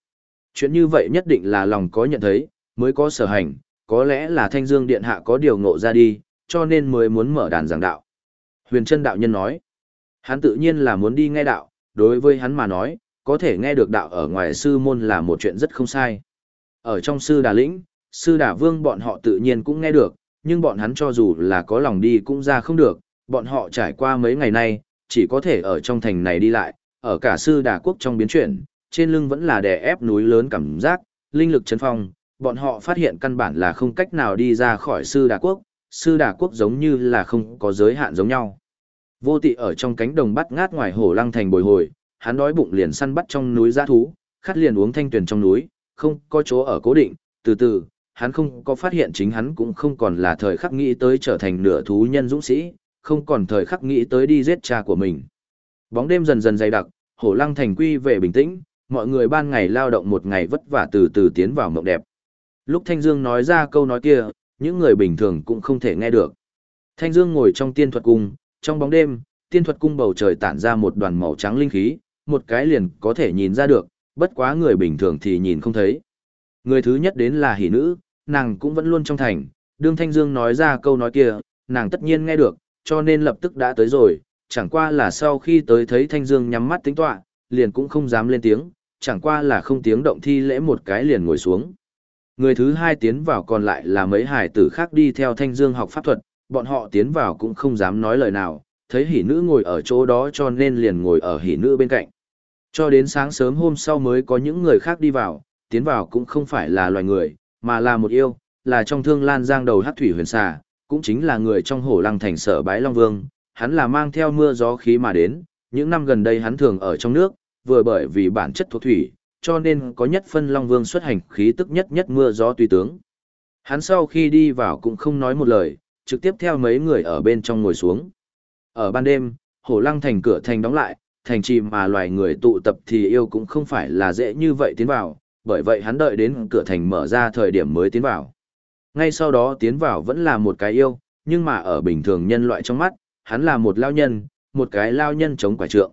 Chuyện như vậy nhất định là lòng có nhận thấy, mới có sở hành, có lẽ là Thanh Dương Điện Hạ có điều ngộ ra đi, cho nên mới muốn mở đàn giảng đạo. Huyền chân đạo nhân nói, hắn tự nhiên là muốn đi nghe đạo, đối với hắn mà nói, có thể nghe được đạo ở ngoài sư môn là một chuyện rất không sai. Ở trong sư đà lĩnh, sư đà vương bọn họ tự nhiên cũng nghe được, nhưng bọn hắn cho dù là có lòng đi cũng ra không được, bọn họ trải qua mấy ngày nay, chỉ có thể ở trong thành này đi lại, ở cả sư đà quốc trong biến chuyển, trên lưng vẫn là đè ép núi lớn cảm giác, linh lực chấn phong, bọn họ phát hiện căn bản là không cách nào đi ra khỏi sư đà quốc, sư đà quốc giống như là không có giới hạn giống nhau. Vô tị ở trong cánh đồng bắt ngát ngoài hồ lăng thành bồi hồi, hắn đói bụng liền săn bắt trong núi giã thú, khát liền uống thanh tuyển trong núi, không có chỗ ở cố định, từ từ, hắn không có phát hiện chính hắn cũng không còn là thời khắc nghĩ tới trở thành nửa thú nhân dũng sĩ, không còn thời khắc nghĩ tới đi giết cha của mình. Bóng đêm dần dần dày đặc, hổ lăng thành quy về bình tĩnh, mọi người ban ngày lao động một ngày vất vả từ từ tiến vào mộng đẹp. Lúc Thanh Dương nói ra câu nói kia, những người bình thường cũng không thể nghe được. Thanh Dương ngồi trong tiên thuật cung, trong bóng đêm, tiên thuật cung bầu trời tản ra một đoàn màu trắng linh khí, một cái liền có thể nhìn ra được, bất quá người bình thường thì nhìn không thấy. Người thứ nhất đến là hỷ nữ, nàng cũng vẫn luôn trong thành, đương Thanh Dương nói ra câu nói kia, nàng tất nhiên nghe được, cho nên lập tức đã tới rồi, chẳng qua là sau khi tới thấy Thanh Dương nhắm mắt tính tọa, liền cũng không dám lên tiếng, chẳng qua là không tiếng động thi lễ một cái liền ngồi xuống. Người thứ hai tiến vào còn lại là mấy hải tử khác đi theo Thanh Dương học pháp thuật, bọn họ tiến vào cũng không dám nói lời nào, thấy hỷ nữ ngồi ở chỗ đó cho nên liền ngồi ở hỷ nữ bên cạnh. Cho đến sáng sớm hôm sau mới có những người khác đi vào, tiến vào cũng không phải là loài người, mà là một yêu, là trong thương lan giang đầu hát thủy huyền xà, cũng chính là người trong hổ lăng thành sở bái Long Vương, hắn là mang theo mưa gió khí mà đến, những năm gần đây hắn thường ở trong nước, vừa bởi vì bản chất thuộc thủy, cho nên có nhất phân Long Vương xuất hành khí tức nhất nhất mưa gió tùy tướng. Hắn sau khi đi vào cũng không nói một lời, trực tiếp theo mấy người ở bên trong ngồi xuống. Ở ban đêm, hổ lăng thành cửa thành đóng lại, thành trì mà loài người tụ tập thì yêu cũng không phải là dễ như vậy tiến vào, bởi vậy hắn đợi đến cửa thành mở ra thời điểm mới tiến vào. Ngay sau đó tiến vào vẫn là một cái yêu, nhưng mà ở bình thường nhân loại trong mắt, hắn là một lao nhân, một cái lao nhân chống quả trượng.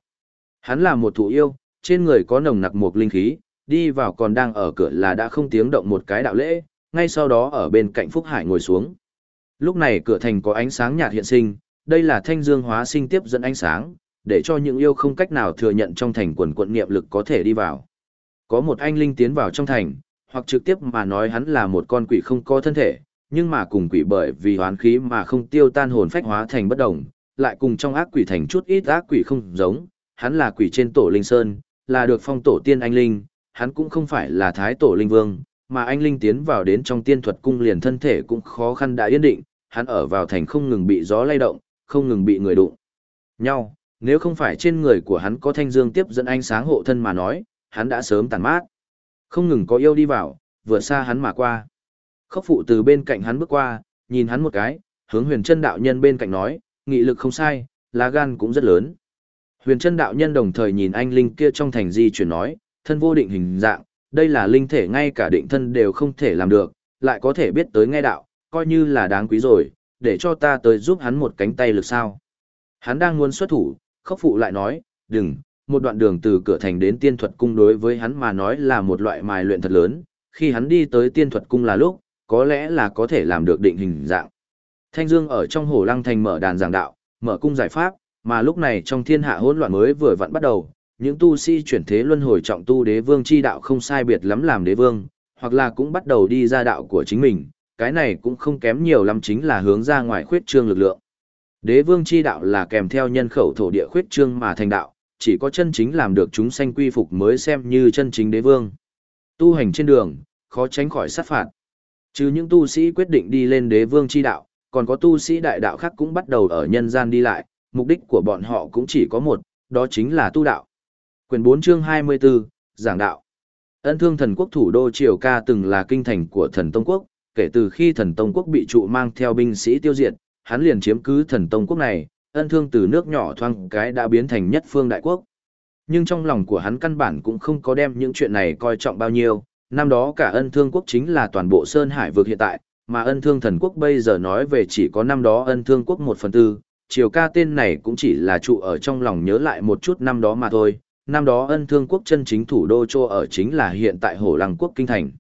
Hắn là một thủ yêu, trên người có nồng nặc một linh khí, đi vào còn đang ở cửa là đã không tiếng động một cái đạo lễ, ngay sau đó ở bên cạnh Phúc Hải ngồi xuống. Lúc này cửa thành có ánh sáng nhạt hiện sinh, đây là thanh dương hóa sinh tiếp dẫn ánh sáng, để cho những yêu không cách nào thừa nhận trong thành quần quận niệm lực có thể đi vào. Có một anh linh tiến vào trong thành, hoặc trực tiếp mà nói hắn là một con quỷ không có thân thể, nhưng mà cùng quỷ bởi vì hoán khí mà không tiêu tan hồn phách hóa thành bất động, lại cùng trong ác quỷ thành chút ít ác quỷ không giống, hắn là quỷ trên tổ linh sơn, là được phong tổ tiên anh linh, hắn cũng không phải là thái tổ linh vương, mà anh linh tiến vào đến trong tiên thuật cung liền thân thể cũng khó khăn đã yên định, hắn ở vào thành không ngừng bị gió lay động, không ngừng bị người đụng. Nhau, nếu không phải trên người của hắn có thanh dương tiếp dẫn ánh sáng hộ thân mà nói, hắn đã sớm tàn mát. Không ngừng có yêu đi vào, vừa xa hắn mà qua. Khốc phụ từ bên cạnh hắn bước qua, nhìn hắn một cái, hướng huyền chân đạo nhân bên cạnh nói, nghị lực không sai, lá gan cũng rất lớn. Huyền chân đạo nhân đồng thời nhìn anh linh kia trong thành di chuyển nói, thân vô định hình dạng, đây là linh thể ngay cả định thân đều không thể làm được, lại có thể biết tới nghe đạo, coi như là đáng quý rồi, để cho ta tới giúp hắn một cánh tay lực sao. Hắn đang muốn xuất thủ, khốc phụ lại nói, đừng, một đoạn đường từ cửa thành đến tiên thuật cung đối với hắn mà nói là một loại mài luyện thật lớn, khi hắn đi tới tiên thuật cung là lúc, có lẽ là có thể làm được định hình dạng. Thanh Dương ở trong hồ lăng thành mở đàn giảng đạo, mở cung giải pháp, mà lúc này trong thiên hạ hỗn loạn mới vừa vặn bắt đầu, những tu sĩ chuyển thế luân hồi trọng tu đế vương chi đạo không sai biệt lắm làm đế vương, hoặc là cũng bắt đầu đi ra đạo của chính mình, cái này cũng không kém nhiều lắm chính là hướng ra ngoài khuyết trương lực lượng. Đế vương chi đạo là kèm theo nhân khẩu thổ địa khuyết trương mà thành đạo, chỉ có chân chính làm được chúng sanh quy phục mới xem như chân chính đế vương. Tu hành trên đường, khó tránh khỏi sát phạt. Chứ những tu sĩ quyết định đi lên đế vương chi đạo, còn có tu sĩ đại đạo khác cũng bắt đầu ở nhân gian đi lại, mục đích của bọn họ cũng chỉ có một, đó chính là tu đạo. Quyền 4 chương 24, Giảng đạo. Ân thương thần quốc thủ đô Triều Ca từng là kinh thành của thần Tông Quốc, kể từ khi thần Tông Quốc bị trụ mang theo binh sĩ tiêu diệt, hắn liền chiếm cứ thần Tông Quốc này, ân thương từ nước nhỏ thoang cái đã biến thành nhất phương đại quốc. Nhưng trong lòng của hắn căn bản cũng không có đem những chuyện này coi trọng bao nhiêu, năm đó cả ân thương quốc chính là toàn bộ Sơn Hải vực hiện tại, mà ân thương thần quốc bây giờ nói về chỉ có năm đó ân thương quốc một phần tư, chiều ca tên này cũng chỉ là trụ ở trong lòng nhớ lại một chút năm đó mà thôi, năm đó ân thương quốc chân chính thủ đô chô ở chính là hiện tại hổ lăng quốc kinh thành.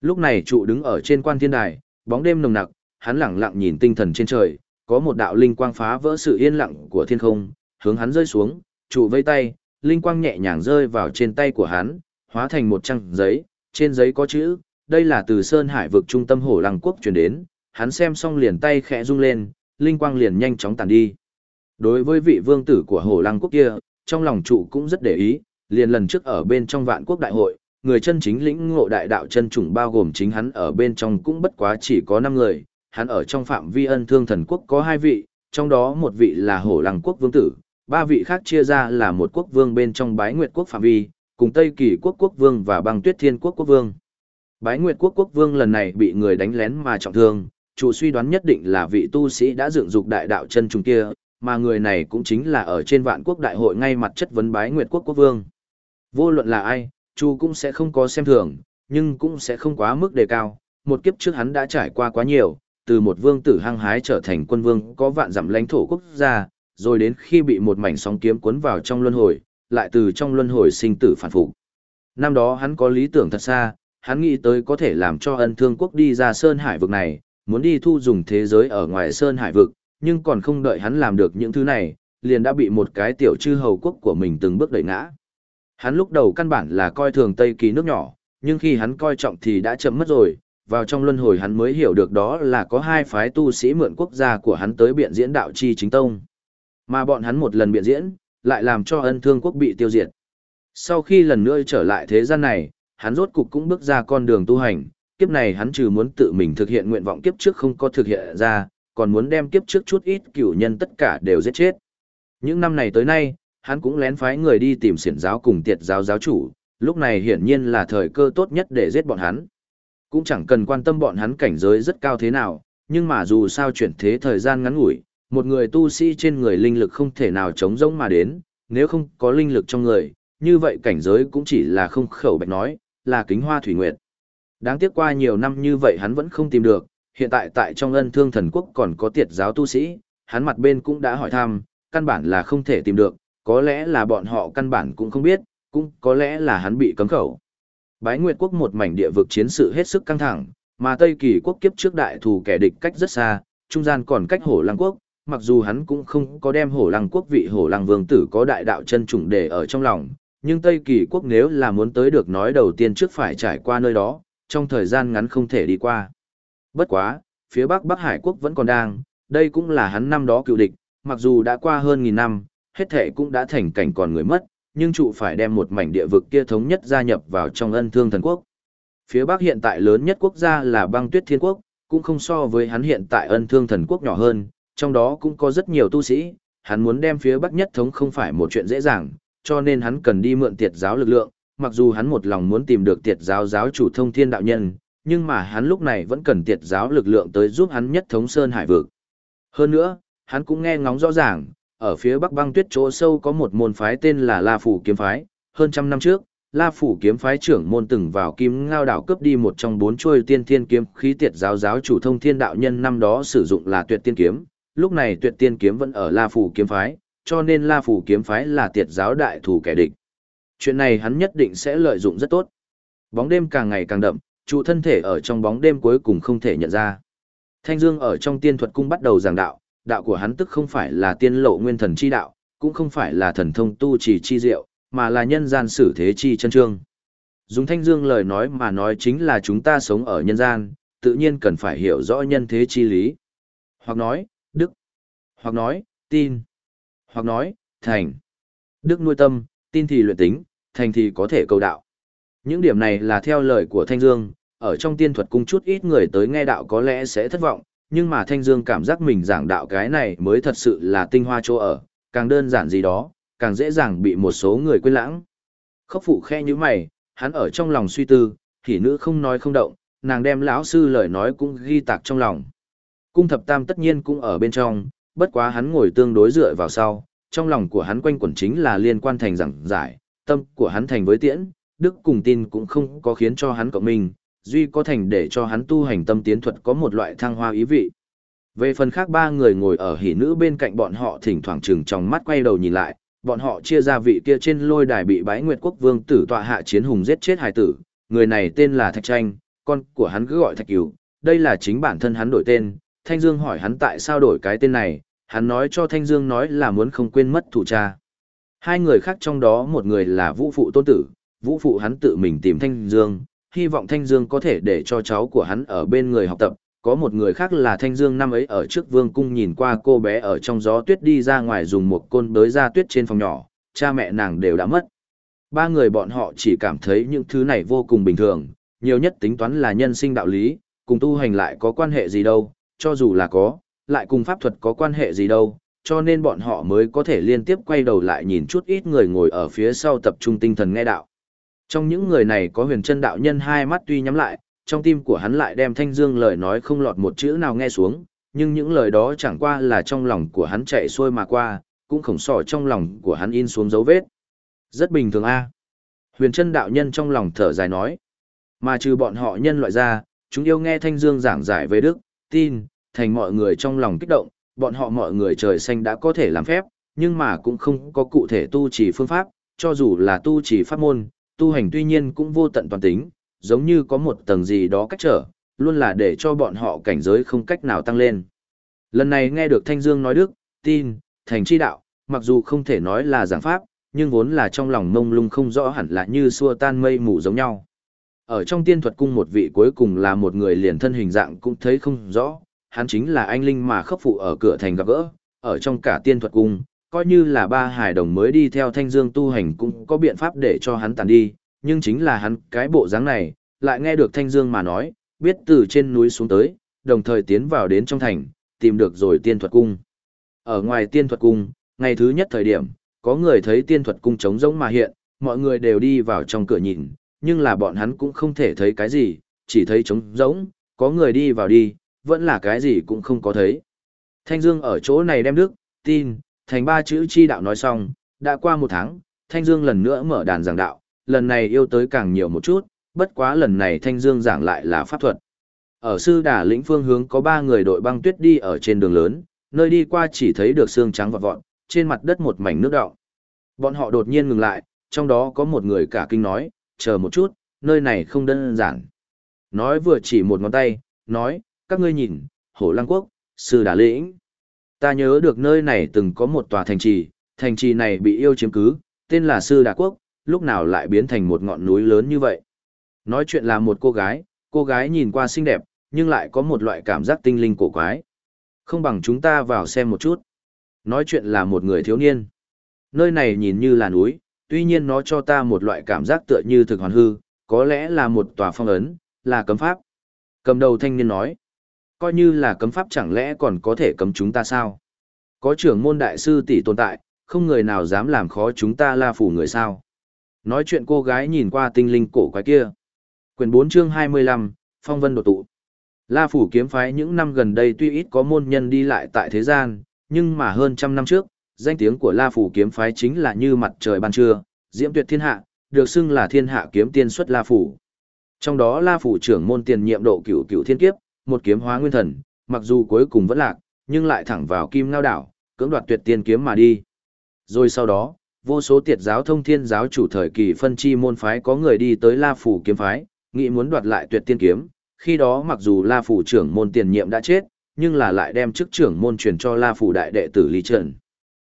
Lúc này trụ đứng ở trên quan thiên đài, bóng đêm nồng nặc, hắn lẳng lặng nhìn tinh thần trên trời, có một đạo linh quang phá vỡ sự yên lặng của thiên không, hướng hắn rơi xuống, trụ vây tay, linh quang nhẹ nhàng rơi vào trên tay của hắn, hóa thành một trang giấy, trên giấy có chữ, đây là từ Sơn Hải vực trung tâm hổ lăng quốc truyền đến, hắn xem xong liền tay khẽ rung lên, linh quang liền nhanh chóng tàn đi. Đối với vị vương tử của hổ lăng quốc kia, trong lòng trụ cũng rất để ý, liền lần trước ở bên trong vạn quốc đại hội, người chân chính lĩnh ngộ đại đạo chân chủng bao gồm chính hắn ở bên trong cũng bất quá chỉ có 5 người, hắn ở trong phạm vi ân thương thần quốc có hai vị, trong đó một vị là hổ lăng quốc vương tử, ba vị khác chia ra là một quốc vương bên trong bái nguyệt quốc phạm vi, cùng Tây Kỳ quốc quốc vương và băng tuyết thiên quốc quốc vương. Bái nguyệt quốc quốc vương lần này bị người đánh lén mà trọng thương, chủ suy đoán nhất định là vị tu sĩ đã dựng dục đại đạo chân trùng kia, mà người này cũng chính là ở trên vạn quốc đại hội ngay mặt chất vấn bái nguyệt quốc quốc vương. Vô luận là ai, chu cũng sẽ không có xem thường, nhưng cũng sẽ không quá mức đề cao, một kiếp trước hắn đã trải qua quá nhiều, từ một vương tử hăng hái trở thành quân vương có vạn dặm lãnh thổ quốc gia, rồi đến khi bị một mảnh sóng kiếm cuốn vào trong luân hồi, lại từ trong luân hồi sinh tử phản phục. Năm đó hắn có lý tưởng thật xa, hắn nghĩ tới có thể làm cho ân thương quốc đi ra sơn hải vực này, muốn đi thu dùng thế giới ở ngoài sơn hải vực, nhưng còn không đợi hắn làm được những thứ này, liền đã bị một cái tiểu chư hầu quốc của mình từng bước đẩy ngã. Hắn lúc đầu căn bản là coi thường Tây Kỳ nước nhỏ, nhưng khi hắn coi trọng thì đã chậm mất rồi, vào trong luân hồi hắn mới hiểu được đó là có hai phái tu sĩ mượn quốc gia của hắn tới biện diễn đạo chi chính tông. Mà bọn hắn một lần biện diễn, lại làm cho ân thương quốc bị tiêu diệt. Sau khi lần nữa trở lại thế gian này, hắn rốt cục cũng bước ra con đường tu hành, kiếp này hắn trừ muốn tự mình thực hiện nguyện vọng kiếp trước không có thực hiện ra, còn muốn đem kiếp trước chút ít cửu nhân tất cả đều giết chết. Những năm này tới nay, hắn cũng lén phái người đi tìm xiển giáo cùng tiệt giáo giáo chủ, lúc này hiển nhiên là thời cơ tốt nhất để giết bọn hắn. Cũng chẳng cần quan tâm bọn hắn cảnh giới rất cao thế nào, nhưng mà dù sao chuyển thế thời gian ngắn ngủi, một người tu sĩ trên người linh lực không thể nào chống rỗng mà đến, nếu không có linh lực trong người, như vậy cảnh giới cũng chỉ là không khẩu bạch nói, là kính hoa thủy nguyệt. Đáng tiếc qua nhiều năm như vậy hắn vẫn không tìm được, hiện tại tại trong ân thương thần quốc còn có tiệt giáo tu sĩ, hắn mặt bên cũng đã hỏi thăm, căn bản là không thể tìm được, có lẽ là bọn họ căn bản cũng không biết, cũng có lẽ là hắn bị cấm khẩu. Bái Nguyệt quốc một mảnh địa vực chiến sự hết sức căng thẳng, mà Tây Kỳ quốc kiếp trước đại thù kẻ địch cách rất xa, trung gian còn cách Hổ Lăng quốc, mặc dù hắn cũng không có đem Hổ Lăng quốc vị Hổ Lăng vương tử có đại đạo chân trùng để ở trong lòng, nhưng Tây Kỳ quốc nếu là muốn tới được nói đầu tiên trước phải trải qua nơi đó, trong thời gian ngắn không thể đi qua. Bất quá, phía Bắc Bắc Hải quốc vẫn còn đang, đây cũng là hắn năm đó cựu địch, mặc dù đã qua hơn nghìn năm, hết thể cũng đã thành cảnh còn người mất, nhưng trụ phải đem một mảnh địa vực kia thống nhất gia nhập vào trong ân thương thần quốc. Phía Bắc hiện tại lớn nhất quốc gia là băng tuyết thiên quốc, cũng không so với hắn hiện tại ân thương thần quốc nhỏ hơn, trong đó cũng có rất nhiều tu sĩ, hắn muốn đem phía Bắc nhất thống không phải một chuyện dễ dàng, cho nên hắn cần đi mượn tiệt giáo lực lượng, mặc dù hắn một lòng muốn tìm được tiệt giáo giáo chủ thông thiên đạo nhân, nhưng mà hắn lúc này vẫn cần tiệt giáo lực lượng tới giúp hắn nhất thống sơn hải vực. Hơn nữa, hắn cũng nghe ngóng rõ ràng, ở phía bắc băng tuyết chỗ sâu có một môn phái tên là La Phủ Kiếm Phái, hơn trăm năm trước, La Phủ Kiếm Phái trưởng môn từng vào kim ngao đảo cướp đi một trong bốn chuôi tiên thiên kiếm khí tiệt giáo giáo chủ thông thiên đạo nhân năm đó sử dụng là tuyệt tiên kiếm, lúc này tuyệt tiên kiếm vẫn ở La Phủ Kiếm Phái, cho nên La Phủ Kiếm Phái là tiệt giáo đại thủ kẻ địch. Chuyện này hắn nhất định sẽ lợi dụng rất tốt. Bóng đêm càng ngày càng đậm, trụ thân thể ở trong bóng đêm cuối cùng không thể nhận ra. Thanh Dương ở trong tiên thuật cung bắt đầu giảng đạo, đạo của hắn tức không phải là tiên lộ nguyên thần chi đạo, cũng không phải là thần thông tu trì chi diệu, mà là nhân gian xử thế chi chân trương. Dùng Thanh Dương lời nói mà nói chính là chúng ta sống ở nhân gian, tự nhiên cần phải hiểu rõ nhân thế chi lý. Hoặc nói, đức. Hoặc nói, tin. Hoặc nói, thành. Đức nuôi tâm, tin thì luyện tính, thành thì có thể cầu đạo. Những điểm này là theo lời của Thanh Dương, ở trong tiên thuật cung chút ít người tới nghe đạo có lẽ sẽ thất vọng, nhưng mà Thanh Dương cảm giác mình giảng đạo cái này mới thật sự là tinh hoa chỗ ở, càng đơn giản gì đó, càng dễ dàng bị một số người quên lãng. Khốc phụ khe như mày, hắn ở trong lòng suy tư, thì nữ không nói không động, nàng đem lão sư lời nói cũng ghi tạc trong lòng. Cung thập tam tất nhiên cũng ở bên trong, bất quá hắn ngồi tương đối dựa vào sau, trong lòng của hắn quanh quẩn chính là liên quan thành giảng giải, tâm của hắn thành với tiễn, đức cùng tin cũng không có khiến cho hắn cộng mình, duy có thành để cho hắn tu hành tâm tiến thuật có một loại thăng hoa ý vị. Về phần khác ba người ngồi ở hỉ nữ bên cạnh bọn họ thỉnh thoảng chừng trong mắt quay đầu nhìn lại, bọn họ chia ra vị kia trên lôi đài bị bái nguyệt quốc vương tử tọa hạ chiến hùng giết chết hài tử, người này tên là Thạch Tranh, con của hắn cứ gọi Thạch Cửu, đây là chính bản thân hắn đổi tên, Thanh Dương hỏi hắn tại sao đổi cái tên này, hắn nói cho Thanh Dương nói là muốn không quên mất thủ cha. Hai người khác trong đó một người là Vũ Phụ Tôn Tử, Vũ Phụ hắn tự mình tìm Thanh Dương, hy vọng Thanh Dương có thể để cho cháu của hắn ở bên người học tập. Có một người khác là Thanh Dương năm ấy ở trước vương cung nhìn qua cô bé ở trong gió tuyết đi ra ngoài dùng một côn đới ra tuyết trên phòng nhỏ, cha mẹ nàng đều đã mất. Ba người bọn họ chỉ cảm thấy những thứ này vô cùng bình thường, nhiều nhất tính toán là nhân sinh đạo lý, cùng tu hành lại có quan hệ gì đâu, cho dù là có, lại cùng pháp thuật có quan hệ gì đâu, cho nên bọn họ mới có thể liên tiếp quay đầu lại nhìn chút ít người ngồi ở phía sau tập trung tinh thần nghe đạo. Trong những người này có huyền chân đạo nhân hai mắt tuy nhắm lại, trong tim của hắn lại đem thanh dương lời nói không lọt một chữ nào nghe xuống, nhưng những lời đó chẳng qua là trong lòng của hắn chạy xuôi mà qua, cũng khổng sỏ trong lòng của hắn in xuống dấu vết. Rất bình thường a. Huyền chân đạo nhân trong lòng thở dài nói. Mà trừ bọn họ nhân loại ra, chúng yêu nghe thanh dương giảng giải về đức, tin, thành mọi người trong lòng kích động, bọn họ mọi người trời xanh đã có thể làm phép, nhưng mà cũng không có cụ thể tu chỉ phương pháp, cho dù là tu chỉ pháp môn, tu hành tuy nhiên cũng vô tận toàn tính, giống như có một tầng gì đó cách trở, luôn là để cho bọn họ cảnh giới không cách nào tăng lên. Lần này nghe được Thanh Dương nói đức, tin, thành chi đạo, mặc dù không thể nói là giảng pháp, nhưng vốn là trong lòng mông lung không rõ hẳn là như xua tan mây mù giống nhau. Ở trong tiên thuật cung một vị cuối cùng là một người liền thân hình dạng cũng thấy không rõ, hắn chính là anh linh mà khắc phụ ở cửa thành gặp gỡ, ở trong cả tiên thuật cung, coi như là ba hải đồng mới đi theo thanh dương tu hành cũng có biện pháp để cho hắn tàn đi, nhưng chính là hắn cái bộ dáng này, lại nghe được thanh dương mà nói, biết từ trên núi xuống tới, đồng thời tiến vào đến trong thành, tìm được rồi tiên thuật cung. Ở ngoài tiên thuật cung, ngày thứ nhất thời điểm, có người thấy tiên thuật cung trống rỗng mà hiện, mọi người đều đi vào trong cửa nhìn, nhưng là bọn hắn cũng không thể thấy cái gì, chỉ thấy trống rỗng, có người đi vào đi, vẫn là cái gì cũng không có thấy. Thanh Dương ở chỗ này đem đức, tin, thành ba chữ chi đạo nói xong, đã qua một tháng, Thanh Dương lần nữa mở đàn giảng đạo, lần này yêu tới càng nhiều một chút, bất quá lần này Thanh Dương giảng lại là pháp thuật. Ở sư đà lĩnh phương hướng có ba người đội băng tuyết đi ở trên đường lớn, nơi đi qua chỉ thấy được xương trắng vọt vọt, trên mặt đất một mảnh nước đọng. Bọn họ đột nhiên ngừng lại, trong đó có một người cả kinh nói, chờ một chút, nơi này không đơn giản. Nói vừa chỉ một ngón tay, nói, các ngươi nhìn, hổ lăng quốc, sư đà lĩnh. Ta nhớ được nơi này từng có một tòa thành trì, thành trì này bị yêu chiếm cứ, tên là sư đà quốc, lúc nào lại biến thành một ngọn núi lớn như vậy. Nói chuyện là một cô gái, cô gái nhìn qua xinh đẹp, nhưng lại có một loại cảm giác tinh linh cổ quái. Không bằng chúng ta vào xem một chút. Nói chuyện là một người thiếu niên. Nơi này nhìn như là núi, tuy nhiên nó cho ta một loại cảm giác tựa như thực hoàn hư, có lẽ là một tòa phong ấn, là cấm pháp. Cầm đầu thanh niên nói, coi như là cấm pháp chẳng lẽ còn có thể cấm chúng ta sao? Có trưởng môn đại sư tỷ tồn tại, không người nào dám làm khó chúng ta la phủ người sao? Nói chuyện cô gái nhìn qua tinh linh cổ quái kia. Quyền 4 chương 25, Phong vân đột tụ. La phủ kiếm phái những năm gần đây tuy ít có môn nhân đi lại tại thế gian, nhưng mà hơn trăm năm trước, danh tiếng của La phủ kiếm phái chính là như mặt trời ban trưa, diễm tuyệt thiên hạ, được xưng là thiên hạ kiếm tiên xuất La phủ. Trong đó La phủ trưởng môn tiền nhiệm độ cửu cửu thiên kiếp, một kiếm hóa nguyên thần, mặc dù cuối cùng vẫn lạc, nhưng lại thẳng vào kim ngao đảo, cưỡng đoạt tuyệt tiên kiếm mà đi. Rồi sau đó, vô số tiệt giáo thông thiên giáo chủ thời kỳ phân chi môn phái có người đi tới La phủ kiếm phái, nghĩ muốn đoạt lại tuyệt tiên kiếm, khi đó mặc dù La phủ trưởng môn tiền nhiệm đã chết, nhưng là lại đem chức trưởng môn truyền cho La phủ đại đệ tử Lý Trần.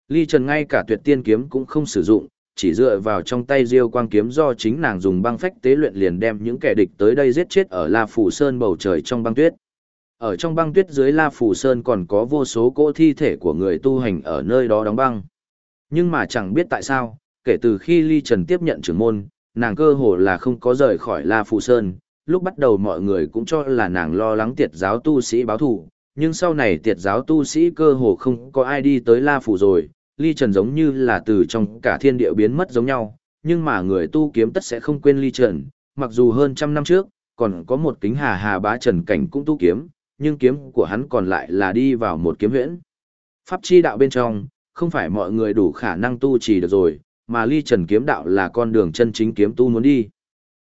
Lý Trần ngay cả tuyệt tiên kiếm cũng không sử dụng, chỉ dựa vào trong tay diêu quang kiếm do chính nàng dùng băng phách tế luyện liền đem những kẻ địch tới đây giết chết ở La phủ sơn bầu trời trong băng tuyết. Ở trong băng tuyết dưới La phủ sơn còn có vô số cỗ thi thể của người tu hành ở nơi đó đóng băng. Nhưng mà chẳng biết tại sao, kể từ khi Ly Trần tiếp nhận trưởng môn, nàng cơ hồ là không có rời khỏi La phủ Sơn, lúc bắt đầu mọi người cũng cho là nàng lo lắng tiệt giáo tu sĩ báo thù, nhưng sau này tiệt giáo tu sĩ cơ hồ không có ai đi tới La Phủ rồi, Ly Trần giống như là từ trong cả thiên địa biến mất giống nhau, nhưng mà người tu kiếm tất sẽ không quên Ly Trần, mặc dù hơn trăm năm trước, còn có một kính hà hà bá trần cảnh cũng tu kiếm, nhưng kiếm của hắn còn lại là đi vào một kiếm huyễn. Pháp chi đạo bên trong, không phải mọi người đủ khả năng tu trì được rồi, mà ly trần kiếm đạo là con đường chân chính kiếm tu muốn đi.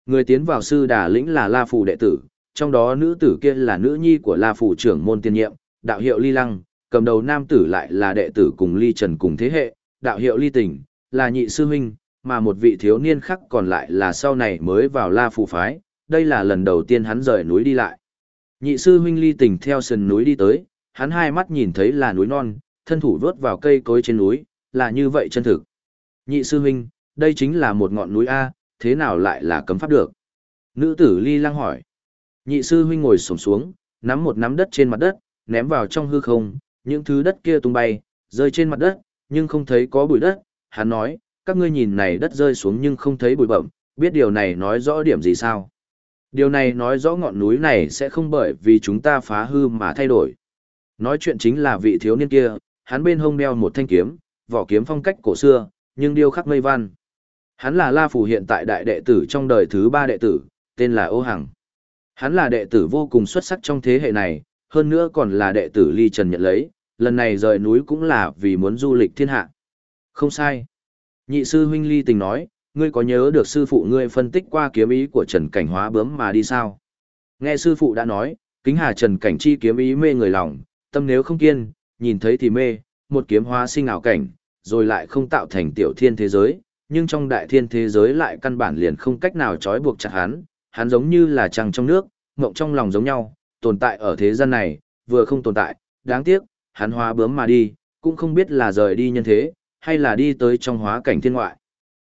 Người tiến vào sư đà lĩnh là La Phù đệ tử, trong đó nữ tử kia là nữ nhi của La Phù trưởng môn tiên nhiệm, đạo hiệu ly lăng, cầm đầu nam tử lại là đệ tử cùng ly trần cùng thế hệ, đạo hiệu ly tình, là nhị sư huynh, mà một vị thiếu niên khác còn lại là sau này mới vào La Phù phái, đây là lần đầu tiên hắn rời núi đi lại. Nhị sư huynh ly tình theo sườn núi đi tới, hắn hai mắt nhìn thấy là núi non, thân thủ vớt vào cây cối trên núi, là như vậy chân thực. Nhị sư huynh, đây chính là một ngọn núi A, thế nào lại là cấm pháp được? Nữ tử ly lăng hỏi. Nhị sư huynh ngồi sổng xuống, nắm một nắm đất trên mặt đất, ném vào trong hư không, những thứ đất kia tung bay, rơi trên mặt đất, nhưng không thấy có bụi đất. Hắn nói, các ngươi nhìn này đất rơi xuống nhưng không thấy bụi bậm, biết điều này nói rõ điểm gì sao? Điều này nói rõ ngọn núi này sẽ không bởi vì chúng ta phá hư mà thay đổi. Nói chuyện chính là vị thiếu niên kia, hắn bên hông đeo một thanh kiếm, vỏ kiếm phong cách cổ xưa, nhưng điêu khắc mây văn. Hắn là La Phủ hiện tại đại đệ tử trong đời thứ ba đệ tử, tên là Ô Hằng. Hắn là đệ tử vô cùng xuất sắc trong thế hệ này, hơn nữa còn là đệ tử Ly Trần nhận lấy, lần này rời núi cũng là vì muốn du lịch thiên hạ. Không sai. Nhị sư huynh Ly Tình nói, ngươi có nhớ được sư phụ ngươi phân tích qua kiếm ý của Trần Cảnh hóa bướm mà đi sao? Nghe sư phụ đã nói, kính hà Trần Cảnh chi kiếm ý mê người lòng, tâm nếu không kiên, nhìn thấy thì mê, một kiếm hóa sinh ảo cảnh, rồi lại không tạo thành tiểu thiên thế giới, nhưng trong đại thiên thế giới lại căn bản liền không cách nào trói buộc chặt hắn, hắn giống như là trăng trong nước, ngộng trong lòng giống nhau, tồn tại ở thế gian này, vừa không tồn tại, đáng tiếc, hắn hóa bướm mà đi, cũng không biết là rời đi nhân thế, hay là đi tới trong hóa cảnh thiên ngoại.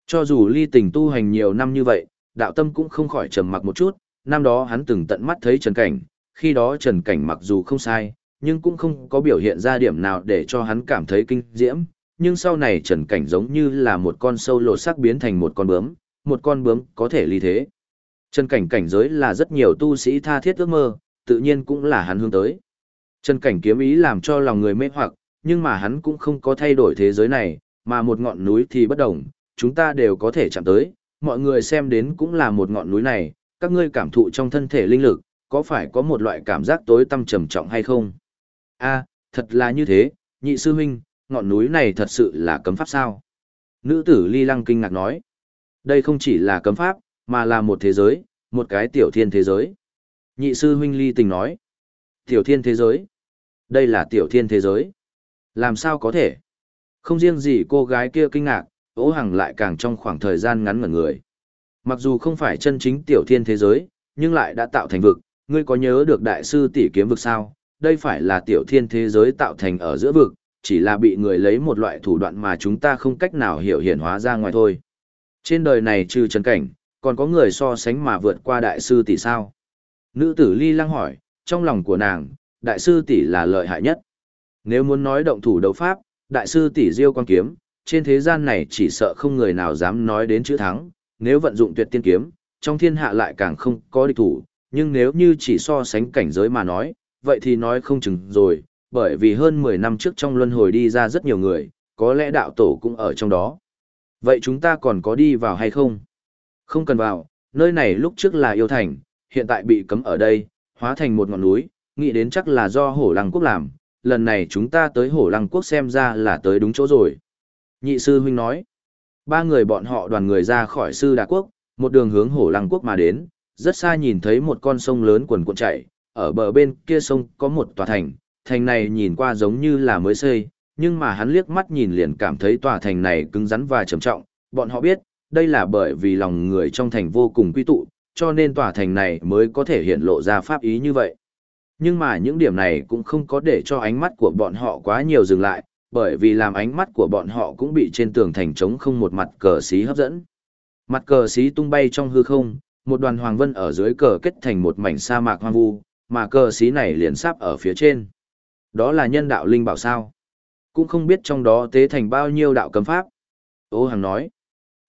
Cho dù ly tình tu hành nhiều năm như vậy, đạo tâm cũng không khỏi trầm mặc một chút, năm đó hắn từng tận mắt thấy Trần Cảnh, khi đó Trần Cảnh mặc dù không sai, nhưng cũng không có biểu hiện ra điểm nào để cho hắn cảm thấy kinh diễm, nhưng sau này Trần Cảnh giống như là một con sâu lột sắc biến thành một con bướm, một con bướm có thể ly thế. Trần Cảnh cảnh giới là rất nhiều tu sĩ tha thiết ước mơ, tự nhiên cũng là hắn hướng tới. Trần Cảnh kiếm ý làm cho lòng người mê hoặc, nhưng mà hắn cũng không có thay đổi thế giới này, mà một ngọn núi thì bất đồng, chúng ta đều có thể chạm tới, mọi người xem đến cũng là một ngọn núi này, các ngươi cảm thụ trong thân thể linh lực, có phải có một loại cảm giác tối tâm trầm trọng hay không? A, thật là như thế, nhị sư huynh, ngọn núi này thật sự là cấm pháp sao? Nữ tử ly lăng kinh ngạc nói, đây không chỉ là cấm pháp, mà là một thế giới, một cái tiểu thiên thế giới. Nhị sư huynh ly tình nói, tiểu thiên thế giới, đây là tiểu thiên thế giới. Làm sao có thể? Không riêng gì cô gái kia kinh ngạc, ố hằng lại càng trong khoảng thời gian ngắn ngẩn người. Mặc dù không phải chân chính tiểu thiên thế giới, nhưng lại đã tạo thành vực, ngươi có nhớ được đại sư tỷ kiếm vực sao? Đây phải là tiểu thiên thế giới tạo thành ở giữa vực, chỉ là bị người lấy một loại thủ đoạn mà chúng ta không cách nào hiểu hiển hóa ra ngoài thôi. Trên đời này trừ trần cảnh, còn có người so sánh mà vượt qua đại sư tỷ sao? Nữ tử ly lăng hỏi, trong lòng của nàng, đại sư tỷ là lợi hại nhất. Nếu muốn nói động thủ đấu pháp, đại sư tỷ diêu quan kiếm, trên thế gian này chỉ sợ không người nào dám nói đến chữ thắng, nếu vận dụng tuyệt tiên kiếm, trong thiên hạ lại càng không có địch thủ, nhưng nếu như chỉ so sánh cảnh giới mà nói, vậy thì nói không chừng rồi, bởi vì hơn 10 năm trước trong luân hồi đi ra rất nhiều người, có lẽ đạo tổ cũng ở trong đó. Vậy chúng ta còn có đi vào hay không? Không cần vào, nơi này lúc trước là yêu thành, hiện tại bị cấm ở đây, hóa thành một ngọn núi, nghĩ đến chắc là do hổ lăng quốc làm, lần này chúng ta tới hổ lăng quốc xem ra là tới đúng chỗ rồi. Nhị sư huynh nói, ba người bọn họ đoàn người ra khỏi sư đà quốc, một đường hướng hổ lăng quốc mà đến, rất xa nhìn thấy một con sông lớn quần cuộn chảy, ở bờ bên kia sông có một tòa thành, thành này nhìn qua giống như là mới xây, nhưng mà hắn liếc mắt nhìn liền cảm thấy tòa thành này cứng rắn và trầm trọng, bọn họ biết, đây là bởi vì lòng người trong thành vô cùng quy tụ, cho nên tòa thành này mới có thể hiện lộ ra pháp ý như vậy. Nhưng mà những điểm này cũng không có để cho ánh mắt của bọn họ quá nhiều dừng lại, bởi vì làm ánh mắt của bọn họ cũng bị trên tường thành trống không một mặt cờ xí hấp dẫn. Mặt cờ xí tung bay trong hư không, một đoàn hoàng vân ở dưới cờ kết thành một mảnh sa mạc hoang vu, mà cờ xí này liền sắp ở phía trên. Đó là nhân đạo linh bảo sao? Cũng không biết trong đó tế thành bao nhiêu đạo cấm pháp. Ô Hằng nói.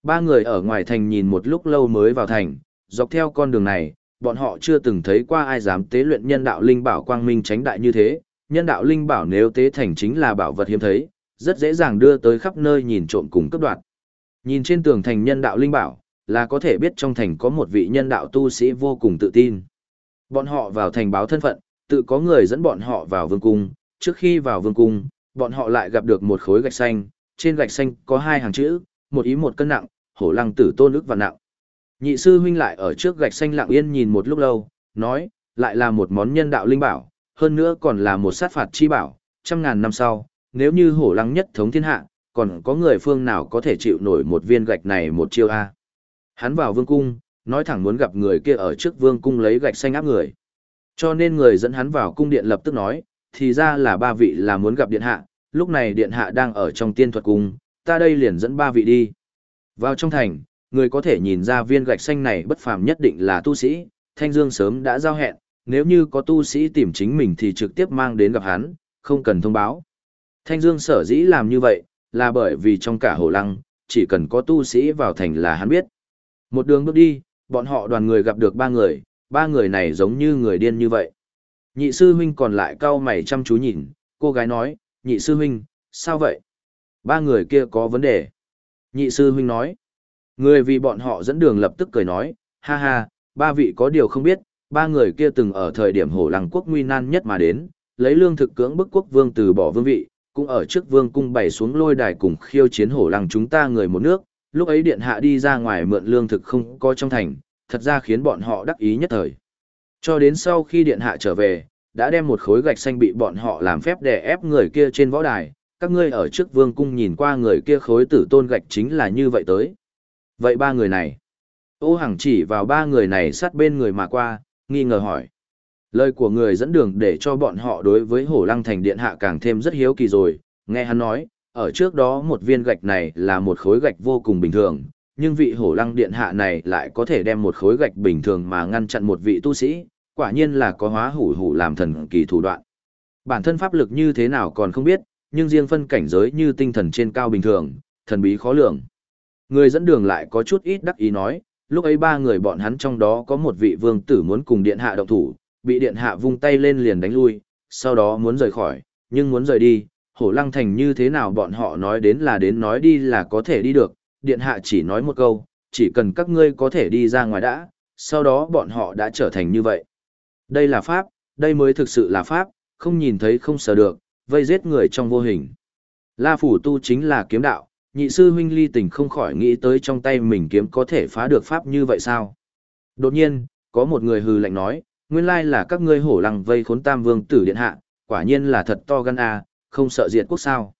Ba người ở ngoài thành nhìn một lúc lâu mới vào thành, dọc theo con đường này, bọn họ chưa từng thấy qua ai dám tế luyện nhân đạo linh bảo quang minh tránh đại như thế. Nhân đạo linh bảo nếu tế thành chính là bảo vật hiếm thấy, rất dễ dàng đưa tới khắp nơi nhìn trộm cùng cấp đoạt. Nhìn trên tường thành nhân đạo linh bảo, là có thể biết trong thành có một vị nhân đạo tu sĩ vô cùng tự tin. Bọn họ vào thành báo thân phận, tự có người dẫn bọn họ vào vương cung, trước khi vào vương cung, bọn họ lại gặp được một khối gạch xanh, trên gạch xanh có hai hàng chữ, một ý một cân nặng, hổ lăng tử tôn ức và nặng. Nhị sư huynh lại ở trước gạch xanh lặng yên nhìn một lúc lâu, nói, lại là một món nhân đạo linh bảo, hơn nữa còn là một sát phạt chi bảo, trăm ngàn năm sau, nếu như hổ lăng nhất thống thiên hạ, còn có người phương nào có thể chịu nổi một viên gạch này một chiêu A. Hắn vào vương cung, nói thẳng muốn gặp người kia ở trước vương cung lấy gạch xanh áp người. Cho nên người dẫn hắn vào cung điện lập tức nói, thì ra là ba vị là muốn gặp điện hạ, lúc này điện hạ đang ở trong tiên thuật cung, ta đây liền dẫn ba vị đi. Vào trong thành, người có thể nhìn ra viên gạch xanh này bất phàm nhất định là tu sĩ, Thanh Dương sớm đã giao hẹn, nếu như có tu sĩ tìm chính mình thì trực tiếp mang đến gặp hắn, không cần thông báo. Thanh Dương sở dĩ làm như vậy, là bởi vì trong cả hồ lăng, chỉ cần có tu sĩ vào thành là hắn biết. Một đường bước đi, bọn họ đoàn người gặp được ba người, ba người này giống như người điên như vậy. Nhị sư huynh còn lại cau mày chăm chú nhìn, cô gái nói, nhị sư huynh, sao vậy? Ba người kia có vấn đề. Nhị sư huynh nói, người vì bọn họ dẫn đường lập tức cười nói, ha ha, ba vị có điều không biết, ba người kia từng ở thời điểm hổ lăng quốc nguy nan nhất mà đến, lấy lương thực cưỡng bức quốc vương từ bỏ vương vị, cũng ở trước vương cung bày xuống lôi đài cùng khiêu chiến hổ lăng chúng ta người một nước, lúc ấy điện hạ đi ra ngoài mượn lương thực không có trong thành, thật ra khiến bọn họ đắc ý nhất thời. Cho đến sau khi điện hạ trở về, đã đem một khối gạch xanh bị bọn họ làm phép đè ép người kia trên võ đài, các ngươi ở trước vương cung nhìn qua người kia khối tử tôn gạch chính là như vậy tới. Vậy ba người này, ô hằng chỉ vào ba người này sát bên người mà qua, nghi ngờ hỏi. Lời của người dẫn đường để cho bọn họ đối với hổ lăng thành điện hạ càng thêm rất hiếu kỳ rồi, nghe hắn nói, ở trước đó một viên gạch này là một khối gạch vô cùng bình thường, nhưng vị hổ lăng điện hạ này lại có thể đem một khối gạch bình thường mà ngăn chặn một vị tu sĩ, quả nhiên là có hóa hủ hủ làm thần kỳ thủ đoạn. Bản thân pháp lực như thế nào còn không biết, nhưng riêng phân cảnh giới như tinh thần trên cao bình thường, thần bí khó lường. Người dẫn đường lại có chút ít đắc ý nói, lúc ấy ba người bọn hắn trong đó có một vị vương tử muốn cùng điện hạ động thủ, bị điện hạ vung tay lên liền đánh lui, sau đó muốn rời khỏi, nhưng muốn rời đi, hổ lăng thành như thế nào bọn họ nói đến là đến nói đi là có thể đi được, điện hạ chỉ nói một câu, chỉ cần các ngươi có thể đi ra ngoài đã, sau đó bọn họ đã trở thành như vậy. Đây là pháp, đây mới thực sự là pháp, không nhìn thấy không sợ được, vây giết người trong vô hình. La phủ tu chính là kiếm đạo, nhị sư huynh ly tình không khỏi nghĩ tới trong tay mình kiếm có thể phá được pháp như vậy sao. Đột nhiên, có một người hừ lạnh nói, nguyên lai là các ngươi hổ lăng vây khốn tam vương tử điện hạ, quả nhiên là thật to gan à, không sợ diệt quốc sao.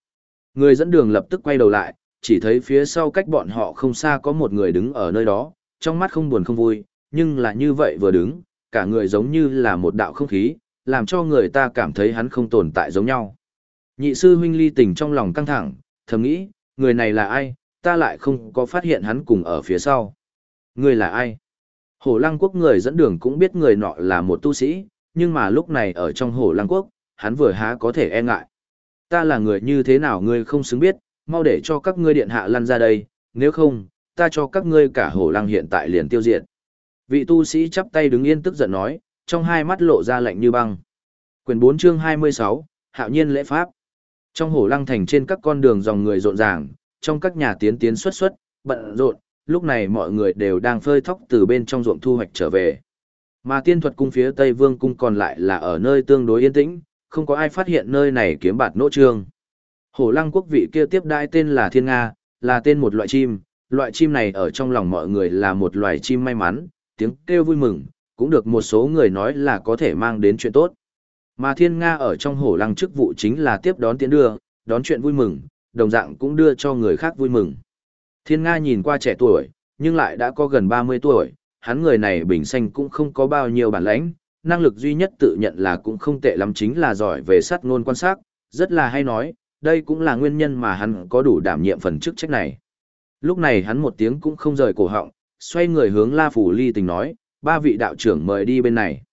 Người dẫn đường lập tức quay đầu lại, chỉ thấy phía sau cách bọn họ không xa có một người đứng ở nơi đó, trong mắt không buồn không vui, nhưng là như vậy vừa đứng, cả người giống như là một đạo không khí, làm cho người ta cảm thấy hắn không tồn tại giống nhau. Nhị sư huynh ly tình trong lòng căng thẳng, thầm nghĩ, người này là ai, ta lại không có phát hiện hắn cùng ở phía sau. Người là ai? Hổ lăng quốc người dẫn đường cũng biết người nọ là một tu sĩ, nhưng mà lúc này ở trong hổ lăng quốc, hắn vừa há có thể e ngại. Ta là người như thế nào ngươi không xứng biết, mau để cho các ngươi điện hạ lăn ra đây, nếu không, ta cho các ngươi cả hổ lăng hiện tại liền tiêu diệt. Vị tu sĩ chắp tay đứng yên tức giận nói, trong hai mắt lộ ra lạnh như băng. Quyền 4 chương 26, Hạo nhiên lễ pháp. Trong hồ lăng thành trên các con đường dòng người rộn ràng, trong các nhà tiến tiến xuất xuất, bận rộn, lúc này mọi người đều đang phơi thóc từ bên trong ruộng thu hoạch trở về. Mà tiên thuật cung phía Tây Vương cung còn lại là ở nơi tương đối yên tĩnh, không có ai phát hiện nơi này kiếm bạt nỗ trương. Hổ lăng quốc vị kia tiếp đai tên là Thiên Nga, là tên một loại chim, loại chim này ở trong lòng mọi người là một loài chim may mắn, tiếng kêu vui mừng, cũng được một số người nói là có thể mang đến chuyện tốt. Mà Thiên Nga ở trong hổ lăng chức vụ chính là tiếp đón tiến đưa, đón chuyện vui mừng, đồng dạng cũng đưa cho người khác vui mừng. Thiên Nga nhìn qua trẻ tuổi, nhưng lại đã có gần 30 tuổi, hắn người này bình xanh cũng không có bao nhiêu bản lãnh, năng lực duy nhất tự nhận là cũng không tệ lắm chính là giỏi về sát ngôn quan sát, rất là hay nói, đây cũng là nguyên nhân mà hắn có đủ đảm nhiệm phần chức trách này. Lúc này hắn một tiếng cũng không rời cổ họng, xoay người hướng La Phủ Ly tình nói, ba vị đạo trưởng mời đi bên này.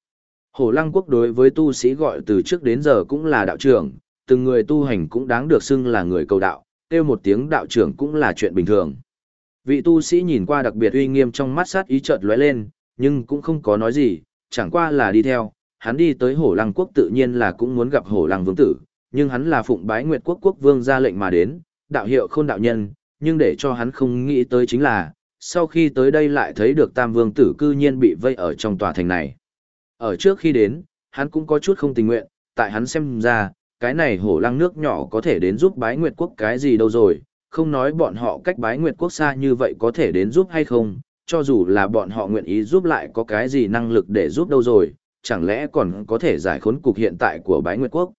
Hổ Lăng Quốc đối với tu sĩ gọi từ trước đến giờ cũng là đạo trưởng, từng người tu hành cũng đáng được xưng là người cầu đạo, kêu một tiếng đạo trưởng cũng là chuyện bình thường. Vị tu sĩ nhìn qua đặc biệt uy nghiêm trong mắt sát ý chợt lóe lên, nhưng cũng không có nói gì, chẳng qua là đi theo, hắn đi tới Hổ Lăng Quốc tự nhiên là cũng muốn gặp Hổ Lăng Vương Tử, nhưng hắn là phụng bái Nguyệt Quốc Quốc Vương ra lệnh mà đến, đạo hiệu khôn đạo nhân, nhưng để cho hắn không nghĩ tới chính là, sau khi tới đây lại thấy được Tam Vương Tử cư nhiên bị vây ở trong tòa thành này. Ở trước khi đến, hắn cũng có chút không tình nguyện, tại hắn xem ra, cái này hổ lăng nước nhỏ có thể đến giúp bái nguyệt quốc cái gì đâu rồi, không nói bọn họ cách bái nguyệt quốc xa như vậy có thể đến giúp hay không, cho dù là bọn họ nguyện ý giúp lại có cái gì năng lực để giúp đâu rồi, chẳng lẽ còn có thể giải khốn cục hiện tại của bái nguyệt quốc.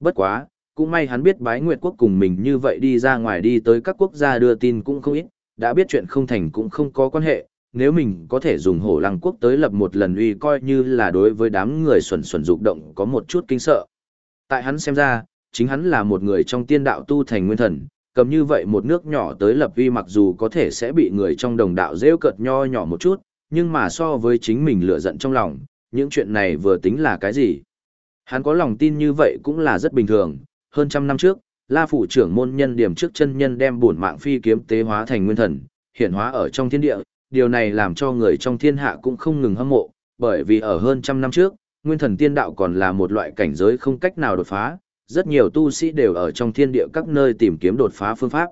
Bất quá, cũng may hắn biết bái nguyệt quốc cùng mình như vậy đi ra ngoài đi tới các quốc gia đưa tin cũng không ít, đã biết chuyện không thành cũng không có quan hệ, nếu mình có thể dùng hổ lăng quốc tới lập một lần uy coi như là đối với đám người xuẩn xuẩn dục động có một chút kinh sợ. Tại hắn xem ra, chính hắn là một người trong tiên đạo tu thành nguyên thần, cầm như vậy một nước nhỏ tới lập uy mặc dù có thể sẽ bị người trong đồng đạo rêu cợt nho nhỏ một chút, nhưng mà so với chính mình lựa giận trong lòng, những chuyện này vừa tính là cái gì. Hắn có lòng tin như vậy cũng là rất bình thường, hơn trăm năm trước, La phủ trưởng môn nhân điểm trước chân nhân đem bổn mạng phi kiếm tế hóa thành nguyên thần, hiện hóa ở trong thiên địa, điều này làm cho người trong thiên hạ cũng không ngừng hâm mộ, bởi vì ở hơn trăm năm trước, nguyên thần tiên đạo còn là một loại cảnh giới không cách nào đột phá, rất nhiều tu sĩ đều ở trong thiên địa các nơi tìm kiếm đột phá phương pháp.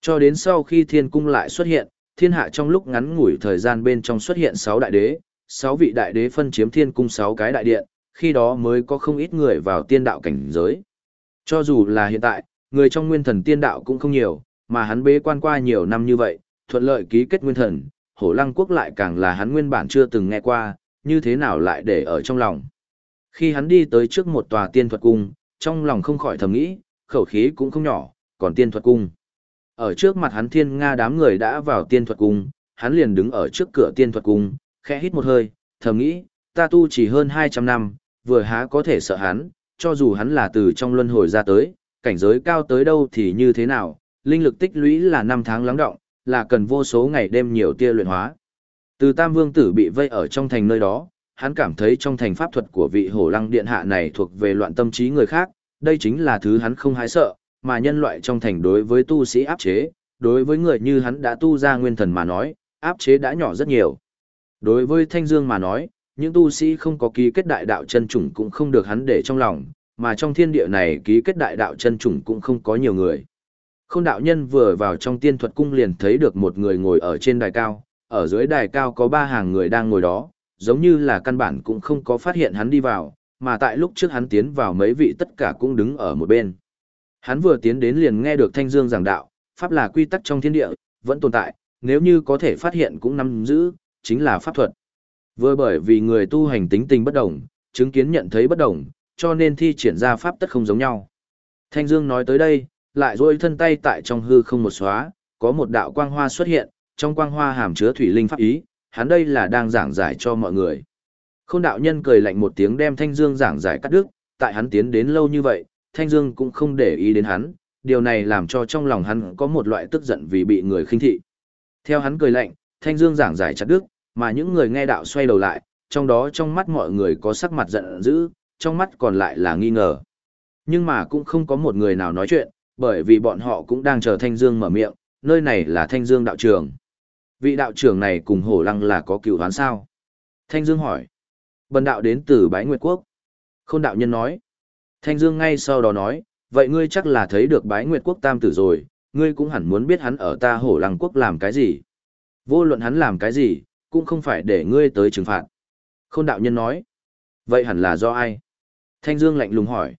Cho đến sau khi thiên cung lại xuất hiện, thiên hạ trong lúc ngắn ngủi thời gian bên trong xuất hiện 6 đại đế, 6 vị đại đế phân chiếm thiên cung 6 cái đại điện, khi đó mới có không ít người vào tiên đạo cảnh giới. Cho dù là hiện tại, người trong nguyên thần tiên đạo cũng không nhiều, mà hắn bế quan qua nhiều năm như vậy, thuận lợi ký kết nguyên thần, hổ lăng quốc lại càng là hắn nguyên bản chưa từng nghe qua, như thế nào lại để ở trong lòng. Khi hắn đi tới trước một tòa tiên thuật cung, trong lòng không khỏi thầm nghĩ, khẩu khí cũng không nhỏ, còn tiên thuật cung. Ở trước mặt hắn thiên Nga đám người đã vào tiên thuật cung, hắn liền đứng ở trước cửa tiên thuật cung, khẽ hít một hơi, thầm nghĩ, ta tu chỉ hơn 200 năm, vừa há có thể sợ hắn, cho dù hắn là từ trong luân hồi ra tới, cảnh giới cao tới đâu thì như thế nào, linh lực tích lũy là năm tháng lắng động, là cần vô số ngày đêm nhiều tia luyện hóa. Từ Tam Vương tử bị vây ở trong thành nơi đó, hắn cảm thấy trong thành pháp thuật của vị hổ lăng điện hạ này thuộc về loạn tâm trí người khác, đây chính là thứ hắn không hái sợ, mà nhân loại trong thành đối với tu sĩ áp chế, đối với người như hắn đã tu ra nguyên thần mà nói, áp chế đã nhỏ rất nhiều. Đối với Thanh Dương mà nói, những tu sĩ không có ký kết đại đạo chân chủng cũng không được hắn để trong lòng, mà trong thiên địa này ký kết đại đạo chân chủng cũng không có nhiều người. Khôn đạo nhân vừa vào trong tiên thuật cung liền thấy được một người ngồi ở trên đài cao, ở dưới đài cao có ba hàng người đang ngồi đó, giống như là căn bản cũng không có phát hiện hắn đi vào, mà tại lúc trước hắn tiến vào mấy vị tất cả cũng đứng ở một bên. Hắn vừa tiến đến liền nghe được Thanh Dương giảng đạo, pháp là quy tắc trong thiên địa, vẫn tồn tại, nếu như có thể phát hiện cũng nắm giữ, chính là pháp thuật. Vừa bởi vì người tu hành tính tình bất đồng, chứng kiến nhận thấy bất đồng, cho nên thi triển ra pháp tất không giống nhau. Thanh Dương nói tới đây, lại duỗi thân tay tại trong hư không một xóa, có một đạo quang hoa xuất hiện, trong quang hoa hàm chứa thủy linh pháp ý, hắn đây là đang giảng giải cho mọi người. Khôn đạo nhân cười lạnh một tiếng đem Thanh Dương giảng giải cắt đứt, tại hắn tiến đến lâu như vậy, Thanh Dương cũng không để ý đến hắn, điều này làm cho trong lòng hắn có một loại tức giận vì bị người khinh thị. Theo hắn cười lạnh, Thanh Dương giảng giải chặt đứt, mà những người nghe đạo xoay đầu lại, trong đó trong mắt mọi người có sắc mặt giận dữ, trong mắt còn lại là nghi ngờ. Nhưng mà cũng không có một người nào nói chuyện, bởi vì bọn họ cũng đang chờ Thanh Dương mở miệng, nơi này là Thanh Dương đạo trường. Vị đạo trưởng này cùng Hổ Lăng là có cựu đoán sao? Thanh Dương hỏi. Bần đạo đến từ Bái Nguyệt Quốc. Khôn đạo nhân nói. Thanh Dương ngay sau đó nói, vậy ngươi chắc là thấy được Bái Nguyệt Quốc tam tử rồi, ngươi cũng hẳn muốn biết hắn ở ta Hổ Lăng Quốc làm cái gì. Vô luận hắn làm cái gì, cũng không phải để ngươi tới trừng phạt. Khôn đạo nhân nói. Vậy hẳn là do ai? Thanh Dương lạnh lùng hỏi.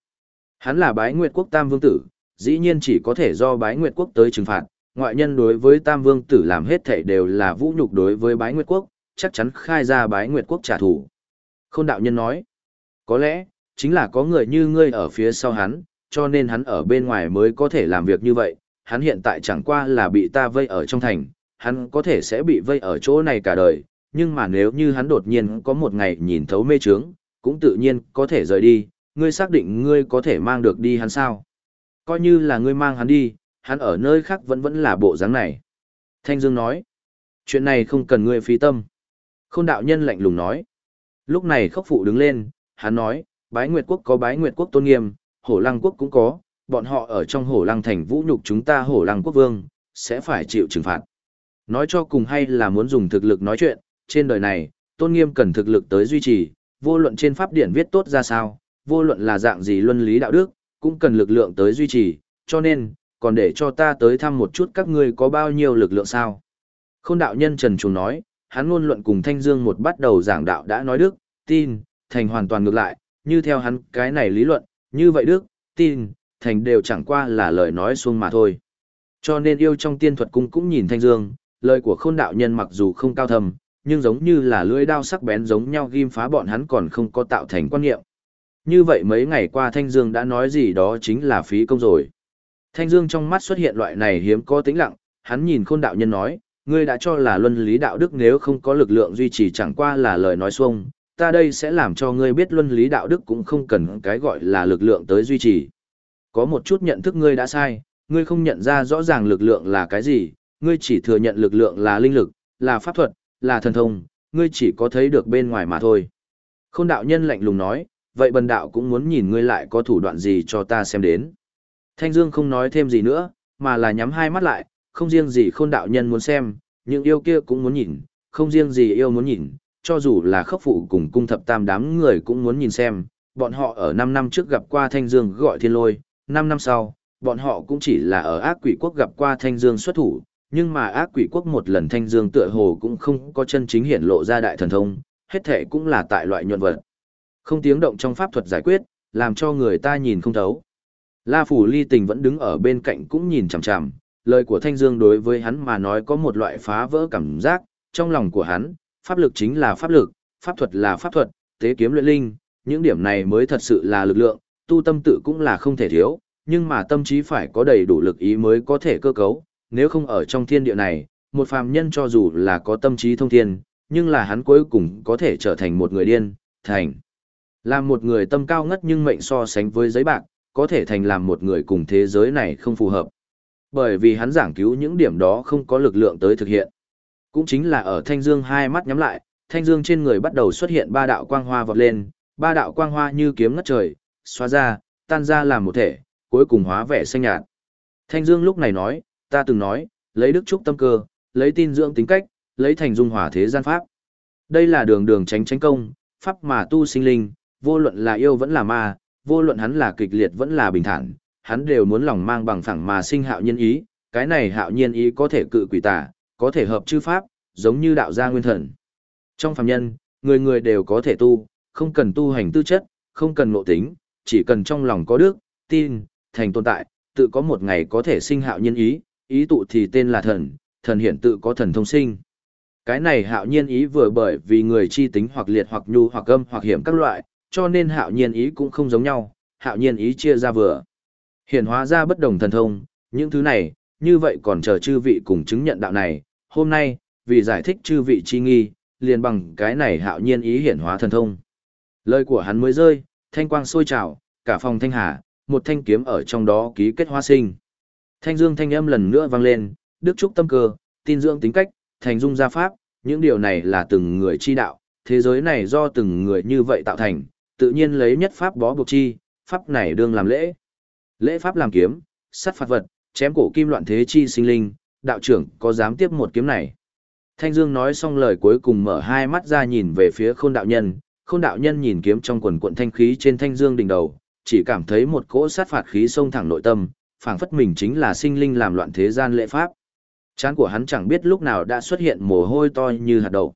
Hắn là Bái Nguyệt Quốc tam vương tử, dĩ nhiên chỉ có thể do Bái Nguyệt Quốc tới trừng phạt, ngoại nhân đối với Tam Vương tử làm hết thảy đều là vũ nhục đối với Bái Nguyệt Quốc, chắc chắn khai ra Bái Nguyệt Quốc trả thù. Khôn đạo nhân nói, có lẽ, chính là có người như ngươi ở phía sau hắn, cho nên hắn ở bên ngoài mới có thể làm việc như vậy, hắn hiện tại chẳng qua là bị ta vây ở trong thành, hắn có thể sẽ bị vây ở chỗ này cả đời, nhưng mà nếu như hắn đột nhiên có một ngày nhìn thấu mê trướng, cũng tự nhiên có thể rời đi, ngươi xác định ngươi có thể mang được đi hắn sao? Coi như là ngươi mang hắn đi, hắn ở nơi khác vẫn vẫn là bộ dáng này. Thanh Dương nói, chuyện này không cần ngươi phí tâm. Khôn đạo nhân lạnh lùng nói. Lúc này khốc phụ đứng lên, hắn nói, bái nguyệt quốc có bái nguyệt quốc tôn nghiêm, hổ lăng quốc cũng có, bọn họ ở trong hổ lăng thành vũ nhục chúng ta hổ lăng quốc vương, sẽ phải chịu trừng phạt. Nói cho cùng hay là muốn dùng thực lực nói chuyện, trên đời này, tôn nghiêm cần thực lực tới duy trì, vô luận trên pháp điển viết tốt ra sao, vô luận là dạng gì luân lý đạo đức, cũng cần lực lượng tới duy trì, cho nên, còn để cho ta tới thăm một chút các ngươi có bao nhiêu lực lượng sao. Khôn đạo nhân Trần Trùng nói, hắn luôn luận cùng Thanh Dương một bắt đầu giảng đạo đã nói đức, tin, thành hoàn toàn ngược lại, như theo hắn cái này lý luận, như vậy đức, tin, thành đều chẳng qua là lời nói xuông mà thôi. Cho nên yêu trong tiên thuật cung cũng nhìn Thanh Dương, lời của khôn đạo nhân mặc dù không cao thầm, nhưng giống như là lưỡi đao sắc bén giống nhau ghim phá bọn hắn còn không có tạo thành quan niệm. Như vậy mấy ngày qua Thanh Dương đã nói gì đó chính là phí công rồi. Thanh Dương trong mắt xuất hiện loại này hiếm có tĩnh lặng, hắn nhìn khôn đạo nhân nói, ngươi đã cho là luân lý đạo đức nếu không có lực lượng duy trì chẳng qua là lời nói xuông, ta đây sẽ làm cho ngươi biết luân lý đạo đức cũng không cần cái gọi là lực lượng tới duy trì. Có một chút nhận thức ngươi đã sai, ngươi không nhận ra rõ ràng lực lượng là cái gì, ngươi chỉ thừa nhận lực lượng là linh lực, là pháp thuật, là thần thông, ngươi chỉ có thấy được bên ngoài mà thôi. Khôn đạo nhân lạnh lùng nói, vậy bần đạo cũng muốn nhìn ngươi lại có thủ đoạn gì cho ta xem đến. Thanh Dương không nói thêm gì nữa, mà là nhắm hai mắt lại, không riêng gì khôn đạo nhân muốn xem, những yêu kia cũng muốn nhìn, không riêng gì yêu muốn nhìn, cho dù là khốc phụ cùng cung thập tam đám người cũng muốn nhìn xem, bọn họ ở 5 năm trước gặp qua Thanh Dương gọi thiên lôi, 5 năm sau, bọn họ cũng chỉ là ở ác quỷ quốc gặp qua Thanh Dương xuất thủ, nhưng mà ác quỷ quốc một lần Thanh Dương tựa hồ cũng không có chân chính hiện lộ ra đại thần thông, hết thể cũng là tại loại nhuận vật. Không tiếng động trong pháp thuật giải quyết, làm cho người ta nhìn không thấu. La Phủ Ly Tình vẫn đứng ở bên cạnh cũng nhìn chằm chằm, lời của Thanh Dương đối với hắn mà nói có một loại phá vỡ cảm giác, trong lòng của hắn, pháp lực chính là pháp lực, pháp thuật là pháp thuật, tế kiếm luyện linh, những điểm này mới thật sự là lực lượng, tu tâm tự cũng là không thể thiếu, nhưng mà tâm trí phải có đầy đủ lực ý mới có thể cơ cấu, nếu không ở trong thiên địa này, một phàm nhân cho dù là có tâm trí thông thiên, nhưng là hắn cuối cùng có thể trở thành một người điên, thành. Làm một người tâm cao ngất nhưng mệnh so sánh với giấy bạc, có thể thành làm một người cùng thế giới này không phù hợp. Bởi vì hắn giảng cứu những điểm đó không có lực lượng tới thực hiện. Cũng chính là ở Thanh Dương hai mắt nhắm lại, Thanh Dương trên người bắt đầu xuất hiện ba đạo quang hoa vọt lên, ba đạo quang hoa như kiếm ngất trời, xóa ra, tan ra làm một thể, cuối cùng hóa vẻ xanh nhạt. Thanh Dương lúc này nói, ta từng nói, lấy đức trúc tâm cơ, lấy tin dưỡng tính cách, lấy thành dung hòa thế gian pháp. Đây là đường đường tránh tránh công, pháp mà tu sinh linh, vô luận là yêu vẫn là ma, vô luận hắn là kịch liệt vẫn là bình thản, hắn đều muốn lòng mang bằng phẳng mà sinh hạo nhiên ý, cái này hạo nhiên ý có thể cự quỷ tà, có thể hợp chư pháp, giống như đạo gia nguyên thần. Trong phàm nhân, người người đều có thể tu, không cần tu hành tư chất, không cần nội tính, chỉ cần trong lòng có đức, tin, thành tồn tại, tự có một ngày có thể sinh hạo nhiên ý, ý tụ thì tên là thần, thần hiện tự có thần thông sinh. Cái này hạo nhiên ý vừa bởi vì người chi tính hoặc liệt hoặc nhu hoặc âm hoặc hiểm các loại, cho nên hạo nhiên ý cũng không giống nhau, hạo nhiên ý chia ra vừa. Hiện hóa ra bất đồng thần thông, những thứ này, như vậy còn chờ chư vị cùng chứng nhận đạo này, hôm nay, vì giải thích chư vị chi nghi, liền bằng cái này hạo nhiên ý hiển hóa thần thông. Lời của hắn mới rơi, thanh quang sôi trào, cả phòng thanh hà, một thanh kiếm ở trong đó ký kết hoa sinh. Thanh dương thanh âm lần nữa vang lên, đức trúc tâm cơ, tin dưỡng tính cách, thành dung gia pháp, những điều này là từng người chi đạo, thế giới này do từng người như vậy tạo thành, tự nhiên lấy nhất pháp bó buộc chi, pháp này đương làm lễ. Lễ pháp làm kiếm, sắt phạt vật, chém cổ kim loạn thế chi sinh linh, đạo trưởng có dám tiếp một kiếm này. Thanh Dương nói xong lời cuối cùng mở hai mắt ra nhìn về phía khôn đạo nhân, khôn đạo nhân nhìn kiếm trong quần cuộn thanh khí trên Thanh Dương đỉnh đầu, chỉ cảm thấy một cỗ sát phạt khí xông thẳng nội tâm, phảng phất mình chính là sinh linh làm loạn thế gian lễ pháp. Chán của hắn chẳng biết lúc nào đã xuất hiện mồ hôi to như hạt đậu.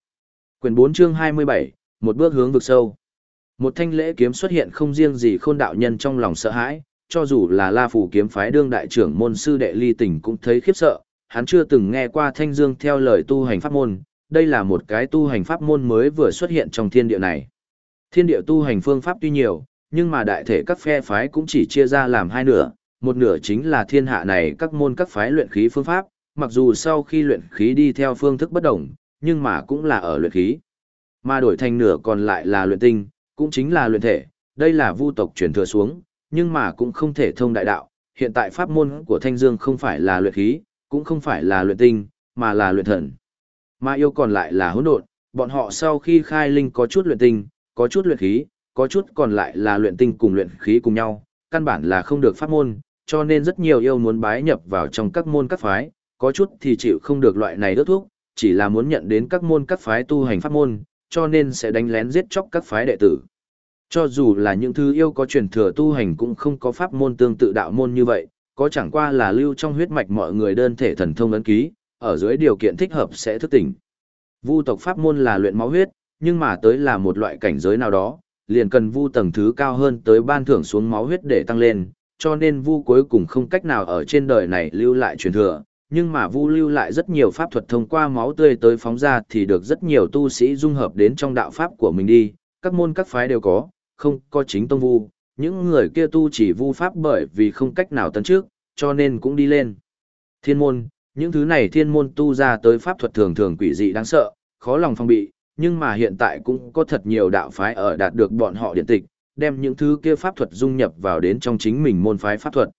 Quyền 4 chương 27, một bước hướng vực sâu. Một thanh lễ kiếm xuất hiện không riêng gì khôn đạo nhân trong lòng sợ hãi, cho dù là La Phủ kiếm phái đương đại trưởng môn sư đệ ly tình cũng thấy khiếp sợ, hắn chưa từng nghe qua thanh dương theo lời tu hành pháp môn, đây là một cái tu hành pháp môn mới vừa xuất hiện trong thiên địa này. Thiên địa tu hành phương pháp tuy nhiều, nhưng mà đại thể các phe phái cũng chỉ chia ra làm hai nửa, một nửa chính là thiên hạ này các môn các phái luyện khí phương pháp, mặc dù sau khi luyện khí đi theo phương thức bất đồng, nhưng mà cũng là ở luyện khí. Mà đổi thành nửa còn lại là luyện tinh, cũng chính là luyện thể, đây là vu tộc truyền thừa xuống, nhưng mà cũng không thể thông đại đạo. Hiện tại pháp môn của Thanh Dương không phải là luyện khí, cũng không phải là luyện tinh, mà là luyện thần. Mà yêu còn lại là hỗn độn, bọn họ sau khi khai linh có chút luyện tinh, có chút luyện khí, có chút còn lại là luyện tinh cùng luyện khí cùng nhau, căn bản là không được pháp môn, cho nên rất nhiều yêu muốn bái nhập vào trong các môn các phái, có chút thì chịu không được loại này đốt thuốc, chỉ là muốn nhận đến các môn các phái tu hành pháp môn, cho nên sẽ đánh lén giết chóc các phái đệ tử. Cho dù là những thứ yêu có truyền thừa tu hành cũng không có pháp môn tương tự đạo môn như vậy, có chẳng qua là lưu trong huyết mạch mọi người đơn thể thần thông ấn ký, ở dưới điều kiện thích hợp sẽ thức tỉnh. Vu tộc pháp môn là luyện máu huyết, nhưng mà tới là một loại cảnh giới nào đó, liền cần vu tầng thứ cao hơn tới ban thưởng xuống máu huyết để tăng lên, cho nên vu cuối cùng không cách nào ở trên đời này lưu lại truyền thừa, nhưng mà vu lưu lại rất nhiều pháp thuật thông qua máu tươi tới phóng ra thì được rất nhiều tu sĩ dung hợp đến trong đạo pháp của mình đi, các môn các phái đều có, không có chính tông vu, những người kia tu chỉ vu pháp bởi vì không cách nào tấn trước, cho nên cũng đi lên. Thiên môn, những thứ này thiên môn tu ra tới pháp thuật thường thường quỷ dị đáng sợ, khó lòng phong bị, nhưng mà hiện tại cũng có thật nhiều đạo phái ở đạt được bọn họ điện tịch, đem những thứ kia pháp thuật dung nhập vào đến trong chính mình môn phái pháp thuật.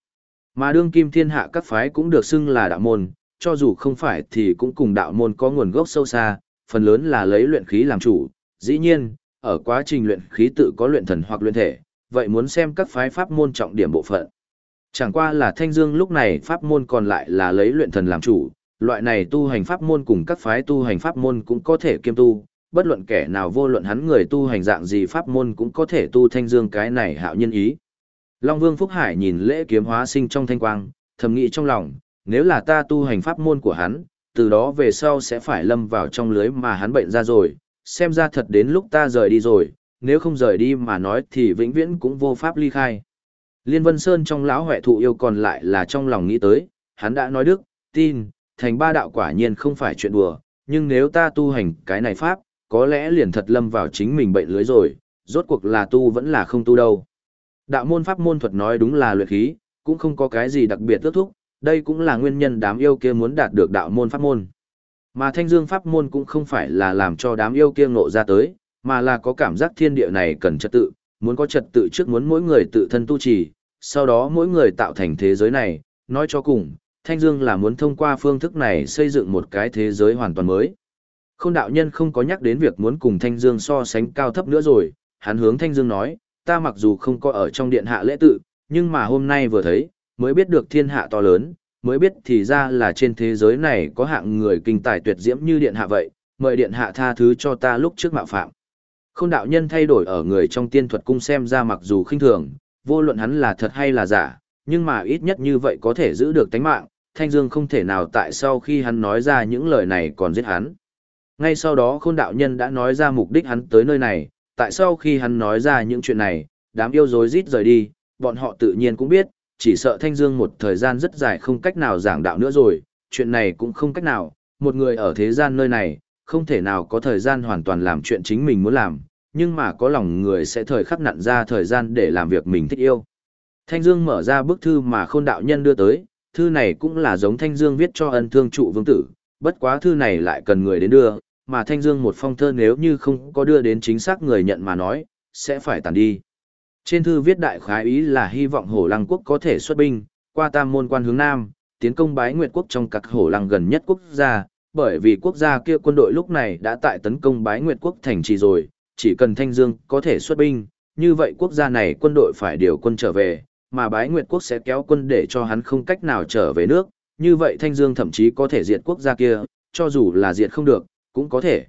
Mà đương kim thiên hạ các phái cũng được xưng là đạo môn, cho dù không phải thì cũng cùng đạo môn có nguồn gốc sâu xa, phần lớn là lấy luyện khí làm chủ. Dĩ nhiên, ở quá trình luyện khí tự có luyện thần hoặc luyện thể, vậy muốn xem các phái pháp môn trọng điểm bộ phận. Chẳng qua là Thanh Dương lúc này pháp môn còn lại là lấy luyện thần làm chủ, loại này tu hành pháp môn cùng các phái tu hành pháp môn cũng có thể kiêm tu, bất luận kẻ nào vô luận hắn người tu hành dạng gì pháp môn cũng có thể tu thanh dương cái này hạo nhân ý. Long Vương Phúc Hải nhìn lễ kiếm hóa sinh trong thanh quang, thầm nghĩ trong lòng, nếu là ta tu hành pháp môn của hắn, từ đó về sau sẽ phải lâm vào trong lưới mà hắn bệnh ra rồi, xem ra thật đến lúc ta rời đi rồi, nếu không rời đi mà nói thì vĩnh viễn cũng vô pháp ly khai. Liên Vân Sơn trong lão huệ thụ yêu còn lại là trong lòng nghĩ tới, hắn đã nói đức, tin, thành ba đạo quả nhiên không phải chuyện đùa, nhưng nếu ta tu hành cái này pháp, có lẽ liền thật lâm vào chính mình bệnh lưới rồi, rốt cuộc là tu vẫn là không tu đâu. Đạo môn pháp môn thuật nói đúng là luyện khí, cũng không có cái gì đặc biệt tước thúc, đây cũng là nguyên nhân đám yêu kia muốn đạt được đạo môn pháp môn. Mà thanh dương pháp môn cũng không phải là làm cho đám yêu kia ngộ ra tới, mà là có cảm giác thiên địa này cần trật tự, muốn có trật tự trước muốn mỗi người tự thân tu trì, sau đó mỗi người tạo thành thế giới này, nói cho cùng, thanh dương là muốn thông qua phương thức này xây dựng một cái thế giới hoàn toàn mới. Không đạo nhân không có nhắc đến việc muốn cùng thanh dương so sánh cao thấp nữa rồi, hắn hướng thanh dương nói, ta mặc dù không có ở trong điện hạ lễ tự, nhưng mà hôm nay vừa thấy, mới biết được thiên hạ to lớn, mới biết thì ra là trên thế giới này có hạng người kinh tài tuyệt diễm như điện hạ vậy, mời điện hạ tha thứ cho ta lúc trước mạo phạm. Không đạo nhân thay đổi ở người trong tiên thuật cung xem ra mặc dù khinh thường, vô luận hắn là thật hay là giả, nhưng mà ít nhất như vậy có thể giữ được tánh mạng, Thanh Dương không thể nào tại sau khi hắn nói ra những lời này còn giết hắn. Ngay sau đó khôn đạo nhân đã nói ra mục đích hắn tới nơi này, tại sau khi hắn nói ra những chuyện này, đám yêu dối rít rời đi, bọn họ tự nhiên cũng biết, chỉ sợ Thanh Dương một thời gian rất dài không cách nào giảng đạo nữa rồi, chuyện này cũng không cách nào, một người ở thế gian nơi này, không thể nào có thời gian hoàn toàn làm chuyện chính mình muốn làm, nhưng mà có lòng người sẽ thời khắc nặn ra thời gian để làm việc mình thích yêu. Thanh Dương mở ra bức thư mà khôn đạo nhân đưa tới, thư này cũng là giống Thanh Dương viết cho ân thương trụ vương tử, bất quá thư này lại cần người đến đưa, mà Thanh Dương một phong thơ nếu như không có đưa đến chính xác người nhận mà nói, sẽ phải tàn đi. Trên thư viết đại khái ý là hy vọng Hổ Lăng quốc có thể xuất binh, qua tam môn quan hướng Nam, tiến công bái nguyệt quốc trong các Hổ Lăng gần nhất quốc gia, bởi vì quốc gia kia quân đội lúc này đã tại tấn công bái nguyệt quốc thành trì rồi, chỉ cần Thanh Dương có thể xuất binh, như vậy quốc gia này quân đội phải điều quân trở về, mà bái nguyệt quốc sẽ kéo quân để cho hắn không cách nào trở về nước, như vậy Thanh Dương thậm chí có thể diệt quốc gia kia, cho dù là diệt không được, cũng có thể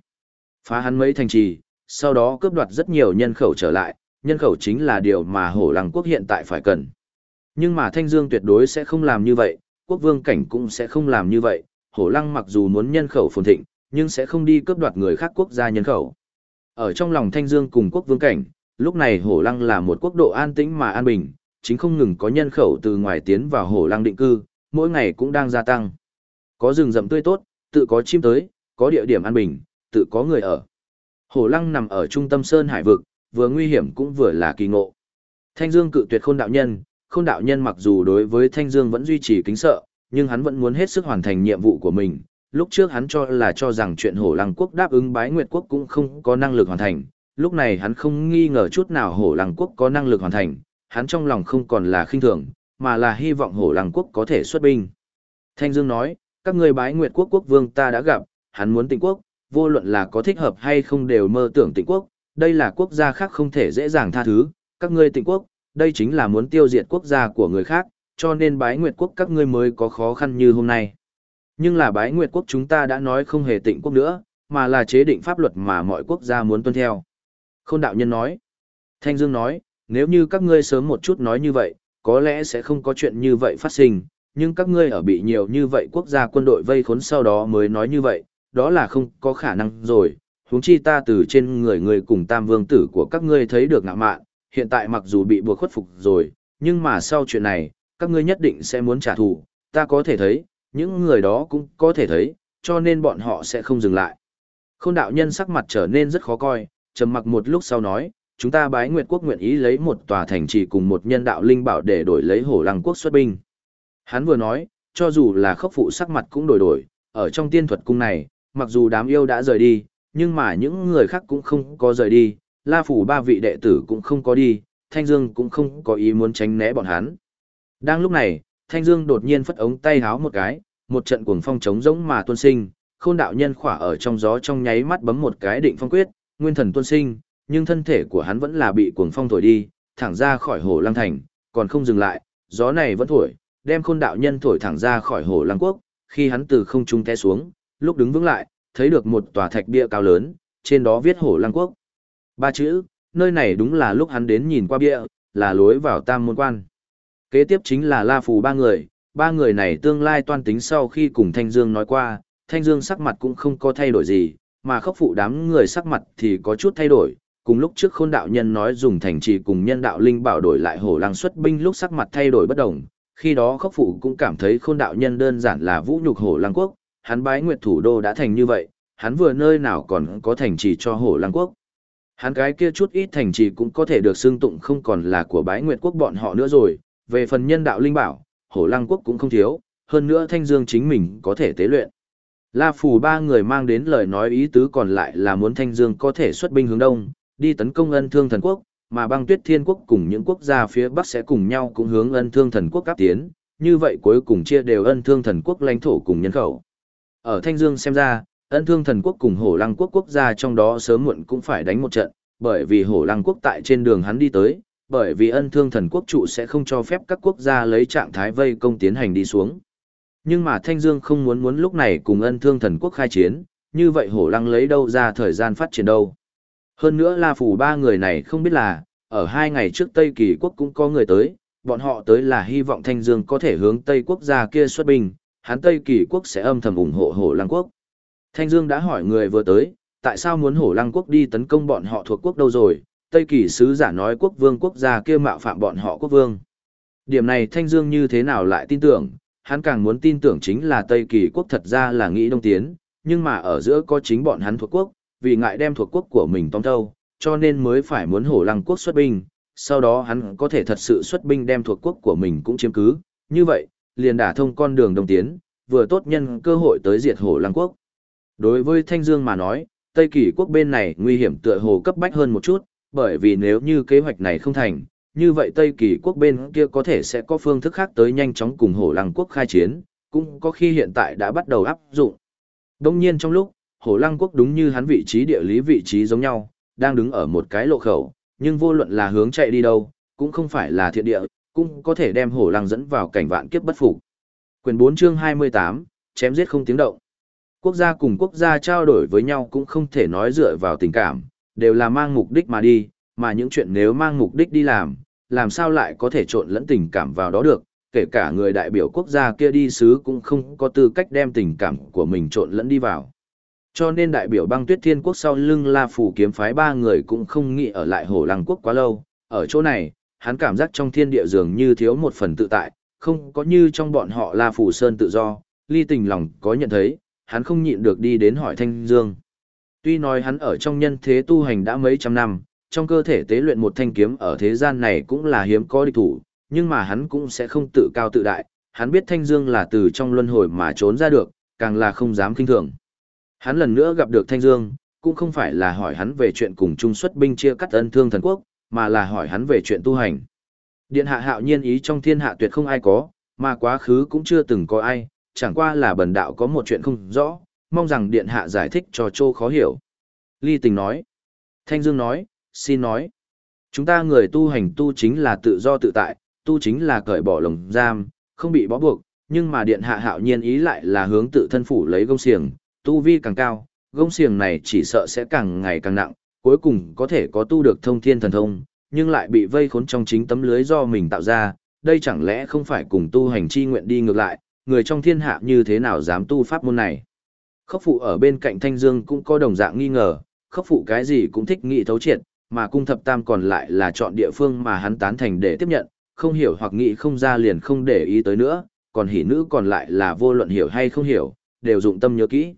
phá hắn mấy thành trì, sau đó cướp đoạt rất nhiều nhân khẩu trở lại, nhân khẩu chính là điều mà hổ lăng quốc hiện tại phải cần. Nhưng mà Thanh Dương tuyệt đối sẽ không làm như vậy, quốc vương cảnh cũng sẽ không làm như vậy, hổ lăng mặc dù muốn nhân khẩu phồn thịnh, nhưng sẽ không đi cướp đoạt người khác quốc gia nhân khẩu. Ở trong lòng Thanh Dương cùng quốc vương cảnh, lúc này hổ lăng là một quốc độ an tĩnh mà an bình, chính không ngừng có nhân khẩu từ ngoài tiến vào hổ lăng định cư, mỗi ngày cũng đang gia tăng. Có rừng rậm tươi tốt, tự có chim tới, có địa điểm an bình, tự có người ở. Hổ lăng nằm ở trung tâm sơn hải vực, vừa nguy hiểm cũng vừa là kỳ ngộ. Thanh Dương cự tuyệt khôn đạo nhân, khôn đạo nhân mặc dù đối với Thanh Dương vẫn duy trì kính sợ, nhưng hắn vẫn muốn hết sức hoàn thành nhiệm vụ của mình. Lúc trước hắn cho là cho rằng chuyện hổ lăng quốc đáp ứng bái nguyệt quốc cũng không có năng lực hoàn thành, lúc này hắn không nghi ngờ chút nào hổ lăng quốc có năng lực hoàn thành, hắn trong lòng không còn là khinh thường, mà là hy vọng hổ lăng quốc có thể xuất binh. Thanh Dương nói, các người bái nguyệt quốc quốc vương ta đã gặp, hắn muốn tịnh quốc, vô luận là có thích hợp hay không đều mơ tưởng tịnh quốc, đây là quốc gia khác không thể dễ dàng tha thứ, các ngươi tịnh quốc, đây chính là muốn tiêu diệt quốc gia của người khác, cho nên bái nguyệt quốc các ngươi mới có khó khăn như hôm nay. Nhưng là bái nguyệt quốc chúng ta đã nói không hề tịnh quốc nữa, mà là chế định pháp luật mà mọi quốc gia muốn tuân theo. Khôn đạo nhân nói. Thanh Dương nói, nếu như các ngươi sớm một chút nói như vậy, có lẽ sẽ không có chuyện như vậy phát sinh, nhưng các ngươi ở bị nhiều như vậy quốc gia quân đội vây khốn sau đó mới nói như vậy, đó là không có khả năng rồi, huống chi ta từ trên người người cùng tam vương tử của các ngươi thấy được ngạ mạn, hiện tại mặc dù bị buộc khuất phục rồi, nhưng mà sau chuyện này, các ngươi nhất định sẽ muốn trả thù, ta có thể thấy, những người đó cũng có thể thấy, cho nên bọn họ sẽ không dừng lại. Khôn đạo nhân sắc mặt trở nên rất khó coi, trầm mặc một lúc sau nói, chúng ta bái nguyệt quốc nguyện ý lấy một tòa thành trì cùng một nhân đạo linh bảo để đổi lấy hổ lăng quốc xuất binh. Hắn vừa nói, cho dù là khốc phụ sắc mặt cũng đổi đổi, ở trong tiên thuật cung này, mặc dù đám yêu đã rời đi, nhưng mà những người khác cũng không có rời đi, La Phủ ba vị đệ tử cũng không có đi, Thanh Dương cũng không có ý muốn tránh né bọn hắn. Đang lúc này, Thanh Dương đột nhiên phất ống tay háo một cái, một trận cuồng phong trống rỗng mà tuôn sinh, khôn đạo nhân khỏa ở trong gió trong nháy mắt bấm một cái định phong quyết, nguyên thần tuôn sinh, nhưng thân thể của hắn vẫn là bị cuồng phong thổi đi, thẳng ra khỏi hồ lăng thành, còn không dừng lại, gió này vẫn thổi, đem khôn đạo nhân thổi thẳng ra khỏi hồ lăng quốc, khi hắn từ không trung té xuống, lúc đứng vững lại, thấy được một tòa thạch bia cao lớn, trên đó viết hổ lăng quốc. Ba chữ, nơi này đúng là lúc hắn đến nhìn qua bia, là lối vào tam môn quan. Kế tiếp chính là La Phù ba người, ba người này tương lai toan tính sau khi cùng Thanh Dương nói qua, Thanh Dương sắc mặt cũng không có thay đổi gì, mà khốc phụ đám người sắc mặt thì có chút thay đổi. Cùng lúc trước khôn đạo nhân nói dùng thành trì cùng nhân đạo linh bảo đổi lại hổ lăng xuất binh lúc sắc mặt thay đổi bất đồng, khi đó khốc phụ cũng cảm thấy khôn đạo nhân đơn giản là vũ nhục hổ lăng quốc, hắn bái nguyệt thủ đô đã thành như vậy, hắn vừa nơi nào còn có thành trì cho hổ lăng quốc. Hắn cái kia chút ít thành trì cũng có thể được xưng tụng không còn là của bái nguyệt quốc bọn họ nữa rồi, về phần nhân đạo linh bảo, hổ lăng quốc cũng không thiếu, hơn nữa thanh dương chính mình có thể tế luyện. La Phù ba người mang đến lời nói ý tứ còn lại là muốn thanh dương có thể xuất binh hướng đông, đi tấn công ân thương thần quốc, mà băng tuyết thiên quốc cùng những quốc gia phía bắc sẽ cùng nhau cũng hướng ân thương thần quốc áp tiến, như vậy cuối cùng chia đều ân thương thần quốc lãnh thổ cùng nhân khẩu. Ở Thanh Dương xem ra, ân thương thần quốc cùng hổ lăng quốc quốc gia trong đó sớm muộn cũng phải đánh một trận, bởi vì hổ lăng quốc tại trên đường hắn đi tới, bởi vì ân thương thần quốc trụ sẽ không cho phép các quốc gia lấy trạng thái vây công tiến hành đi xuống. Nhưng mà Thanh Dương không muốn muốn lúc này cùng ân thương thần quốc khai chiến, như vậy hổ lăng lấy đâu ra thời gian phát triển đâu. Hơn nữa La Phủ ba người này không biết là, ở hai ngày trước Tây Kỳ quốc cũng có người tới, bọn họ tới là hy vọng Thanh Dương có thể hướng Tây quốc gia kia xuất binh, hắn Tây Kỳ quốc sẽ âm thầm ủng hộ hổ lăng quốc. Thanh Dương đã hỏi người vừa tới, tại sao muốn hổ lăng quốc đi tấn công bọn họ thuộc quốc đâu rồi, Tây Kỳ sứ giả nói quốc vương quốc gia kia mạo phạm bọn họ quốc vương. Điểm này Thanh Dương như thế nào lại tin tưởng, hắn càng muốn tin tưởng chính là Tây Kỳ quốc thật ra là nghĩ đông tiến, nhưng mà ở giữa có chính bọn hắn thuộc quốc, vì ngại đem thuộc quốc của mình tóm thâu, cho nên mới phải muốn hổ lăng quốc xuất binh, sau đó hắn có thể thật sự xuất binh đem thuộc quốc của mình cũng chiếm cứ, như vậy, liền đả thông con đường đồng tiến, vừa tốt nhân cơ hội tới diệt hổ lăng quốc. Đối với Thanh Dương mà nói, Tây Kỳ quốc bên này nguy hiểm tựa hồ cấp bách hơn một chút, bởi vì nếu như kế hoạch này không thành, như vậy Tây Kỳ quốc bên kia có thể sẽ có phương thức khác tới nhanh chóng cùng Hổ Lăng quốc khai chiến, cũng có khi hiện tại đã bắt đầu áp dụng. Đông nhiên trong lúc, Hổ Lăng quốc đúng như hắn vị trí địa lý vị trí giống nhau, đang đứng ở một cái lộ khẩu, nhưng vô luận là hướng chạy đi đâu, cũng không phải là thiện địa, cũng có thể đem Hổ Lăng dẫn vào cảnh vạn kiếp bất phục. Quyền 4 chương 28, chém giết không tiếng động. Quốc gia cùng quốc gia trao đổi với nhau cũng không thể nói dựa vào tình cảm, đều là mang mục đích mà đi, mà những chuyện nếu mang mục đích đi làm, làm sao lại có thể trộn lẫn tình cảm vào đó được, kể cả người đại biểu quốc gia kia đi sứ cũng không có tư cách đem tình cảm của mình trộn lẫn đi vào. Cho nên đại biểu băng tuyết thiên quốc sau lưng La Phủ kiếm phái ba người cũng không nghĩ ở lại hổ lăng quốc quá lâu, ở chỗ này, hắn cảm giác trong thiên địa dường như thiếu một phần tự tại, không có như trong bọn họ La Phủ Sơn tự do, ly tình lòng có nhận thấy, hắn không nhịn được đi đến hỏi Thanh Dương. Tuy nói hắn ở trong nhân thế tu hành đã mấy trăm năm, trong cơ thể tế luyện một thanh kiếm ở thế gian này cũng là hiếm có địch thủ, nhưng mà hắn cũng sẽ không tự cao tự đại, hắn biết Thanh Dương là từ trong luân hồi mà trốn ra được, càng là không dám kinh thường. Hắn lần nữa gặp được Thanh Dương, cũng không phải là hỏi hắn về chuyện cùng trung xuất binh chia cắt ân thương thần quốc, mà là hỏi hắn về chuyện tu hành. Điện hạ hạo nhiên ý trong thiên hạ tuyệt không ai có, mà quá khứ cũng chưa từng có ai, chẳng qua là bần đạo có một chuyện không rõ, mong rằng điện hạ giải thích cho Châu khó hiểu. Ly tình nói. Thanh Dương nói, xin nói. Chúng ta người tu hành tu chính là tự do tự tại, tu chính là cởi bỏ lồng giam, không bị bó buộc, nhưng mà điện hạ hạo nhiên ý lại là hướng tự thân phủ lấy gông xiềng, tu vi càng cao, gông xiềng này chỉ sợ sẽ càng ngày càng nặng, cuối cùng có thể có tu được thông thiên thần thông, nhưng lại bị vây khốn trong chính tấm lưới do mình tạo ra, đây chẳng lẽ không phải cùng tu hành chi nguyện đi ngược lại, người trong thiên hạ như thế nào dám tu pháp môn này. Khốc phụ ở bên cạnh Thanh Dương cũng có đồng dạng nghi ngờ, khốc phụ cái gì cũng thích nghĩ thấu triệt, mà cung thập tam còn lại là chọn địa phương mà hắn tán thành để tiếp nhận, không hiểu hoặc nghĩ không ra liền không để ý tới nữa, còn hỉ nữ còn lại là vô luận hiểu hay không hiểu, đều dụng tâm nhớ kỹ.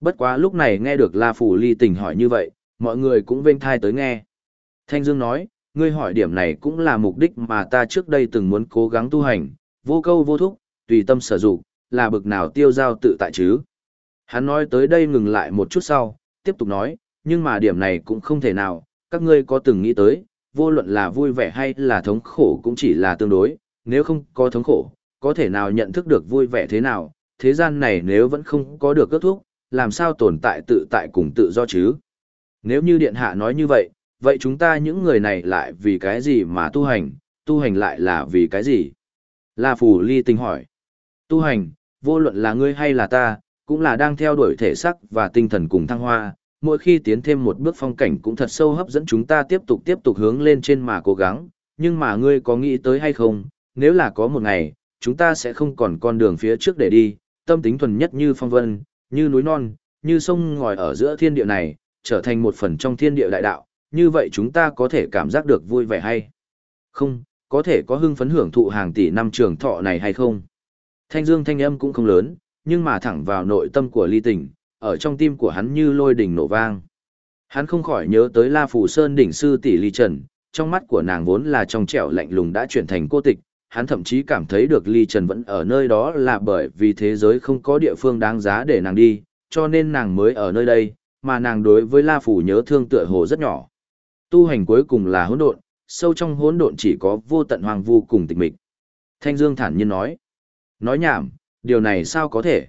Bất quá lúc này nghe được La Phủ Ly tình hỏi như vậy, mọi người cũng vênh thai tới nghe. Thanh Dương nói, ngươi hỏi điểm này cũng là mục đích mà ta trước đây từng muốn cố gắng tu hành, vô câu vô thúc, tùy tâm sở dụng, là bực nào tiêu giao tự tại chứ. Hắn nói tới đây ngừng lại một chút sau, tiếp tục nói, nhưng mà điểm này cũng không thể nào, các ngươi có từng nghĩ tới, vô luận là vui vẻ hay là thống khổ cũng chỉ là tương đối, nếu không có thống khổ, có thể nào nhận thức được vui vẻ thế nào, thế gian này nếu vẫn không có được kết thúc, làm sao tồn tại tự tại cùng tự do chứ? Nếu như Điện Hạ nói như vậy, vậy chúng ta những người này lại vì cái gì mà tu hành, tu hành lại là vì cái gì? La phù Ly tình hỏi. Tu hành, vô luận là ngươi hay là ta, cũng là đang theo đuổi thể sắc và tinh thần cùng thăng hoa, mỗi khi tiến thêm một bước phong cảnh cũng thật sâu hấp dẫn chúng ta tiếp tục tiếp tục hướng lên trên mà cố gắng, nhưng mà ngươi có nghĩ tới hay không, nếu là có một ngày, chúng ta sẽ không còn con đường phía trước để đi, tâm tính thuần nhất như phong vân, như núi non, như sông ngòi ở giữa thiên địa này, trở thành một phần trong thiên địa đại đạo, như vậy chúng ta có thể cảm giác được vui vẻ hay không, có thể có hưng phấn hưởng thụ hàng tỷ năm trường thọ này hay không. Thanh dương thanh âm cũng không lớn, nhưng mà thẳng vào nội tâm của ly tình, ở trong tim của hắn như lôi đỉnh nổ vang. Hắn không khỏi nhớ tới La Phủ Sơn đỉnh sư tỷ ly trần, trong mắt của nàng vốn là trong trẻo lạnh lùng đã chuyển thành cô tịch, hắn thậm chí cảm thấy được ly trần vẫn ở nơi đó là bởi vì thế giới không có địa phương đáng giá để nàng đi, cho nên nàng mới ở nơi đây, mà nàng đối với La Phủ nhớ thương tựa hồ rất nhỏ. Tu hành cuối cùng là hỗn độn, sâu trong hỗn độn chỉ có vô tận hoàng vu cùng tịch mịch. Thanh Dương thản nhiên nói. Nói nhảm, điều này sao có thể?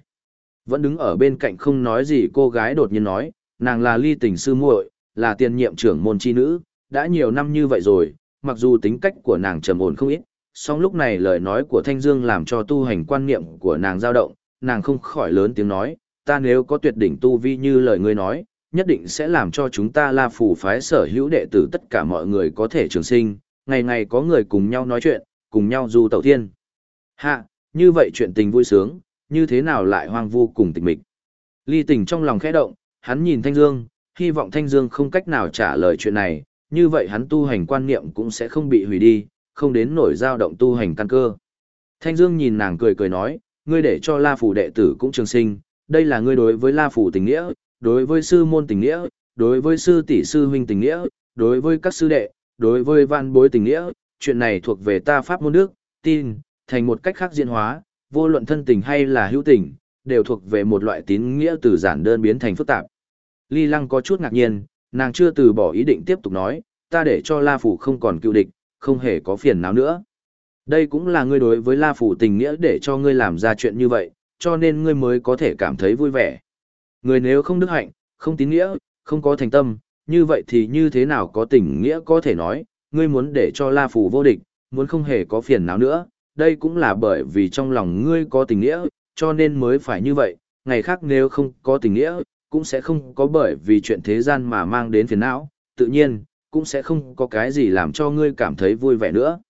Vẫn đứng ở bên cạnh không nói gì cô gái đột nhiên nói, nàng là ly tình sư muội, là tiền nhiệm trưởng môn chi nữ, đã nhiều năm như vậy rồi, mặc dù tính cách của nàng trầm ổn không ít, song lúc này lời nói của Thanh Dương làm cho tu hành quan niệm của nàng dao động, nàng không khỏi lớn tiếng nói, ta nếu có tuyệt đỉnh tu vi như lời ngươi nói, nhất định sẽ làm cho chúng ta La Phủ phái sở hữu đệ tử tất cả mọi người có thể trường sinh, ngày ngày có người cùng nhau nói chuyện, cùng nhau du tẩu thiên. Hạ, như vậy chuyện tình vui sướng, như thế nào lại hoang vu cùng tịch mịch. Ly tình trong lòng khẽ động, hắn nhìn Thanh Dương, hy vọng Thanh Dương không cách nào trả lời chuyện này, như vậy hắn tu hành quan niệm cũng sẽ không bị hủy đi, không đến nổi dao động tu hành căn cơ. Thanh Dương nhìn nàng cười cười nói, ngươi để cho La Phủ đệ tử cũng trường sinh, đây là ngươi đối với La Phủ tình nghĩa, đối với sư môn tình nghĩa, đối với sư tỷ sư huynh tình nghĩa, đối với các sư đệ, đối với văn bối tình nghĩa, chuyện này thuộc về ta pháp môn nước, tin, thành một cách khác diễn hóa, vô luận thân tình hay là hữu tình, đều thuộc về một loại tín nghĩa từ giản đơn biến thành phức tạp. Ly Lăng có chút ngạc nhiên, nàng chưa từ bỏ ý định tiếp tục nói, ta để cho La Phủ không còn cựu địch, không hề có phiền não nữa. Đây cũng là ngươi đối với La Phủ tình nghĩa để cho ngươi làm ra chuyện như vậy, cho nên ngươi mới có thể cảm thấy vui vẻ. Người nếu không đức hạnh, không tín nghĩa, không có thành tâm, như vậy thì như thế nào có tình nghĩa có thể nói, ngươi muốn để cho La Phủ vô địch, muốn không hề có phiền não nữa, đây cũng là bởi vì trong lòng ngươi có tình nghĩa, cho nên mới phải như vậy, ngày khác nếu không có tình nghĩa, cũng sẽ không có bởi vì chuyện thế gian mà mang đến phiền não, tự nhiên, cũng sẽ không có cái gì làm cho ngươi cảm thấy vui vẻ nữa.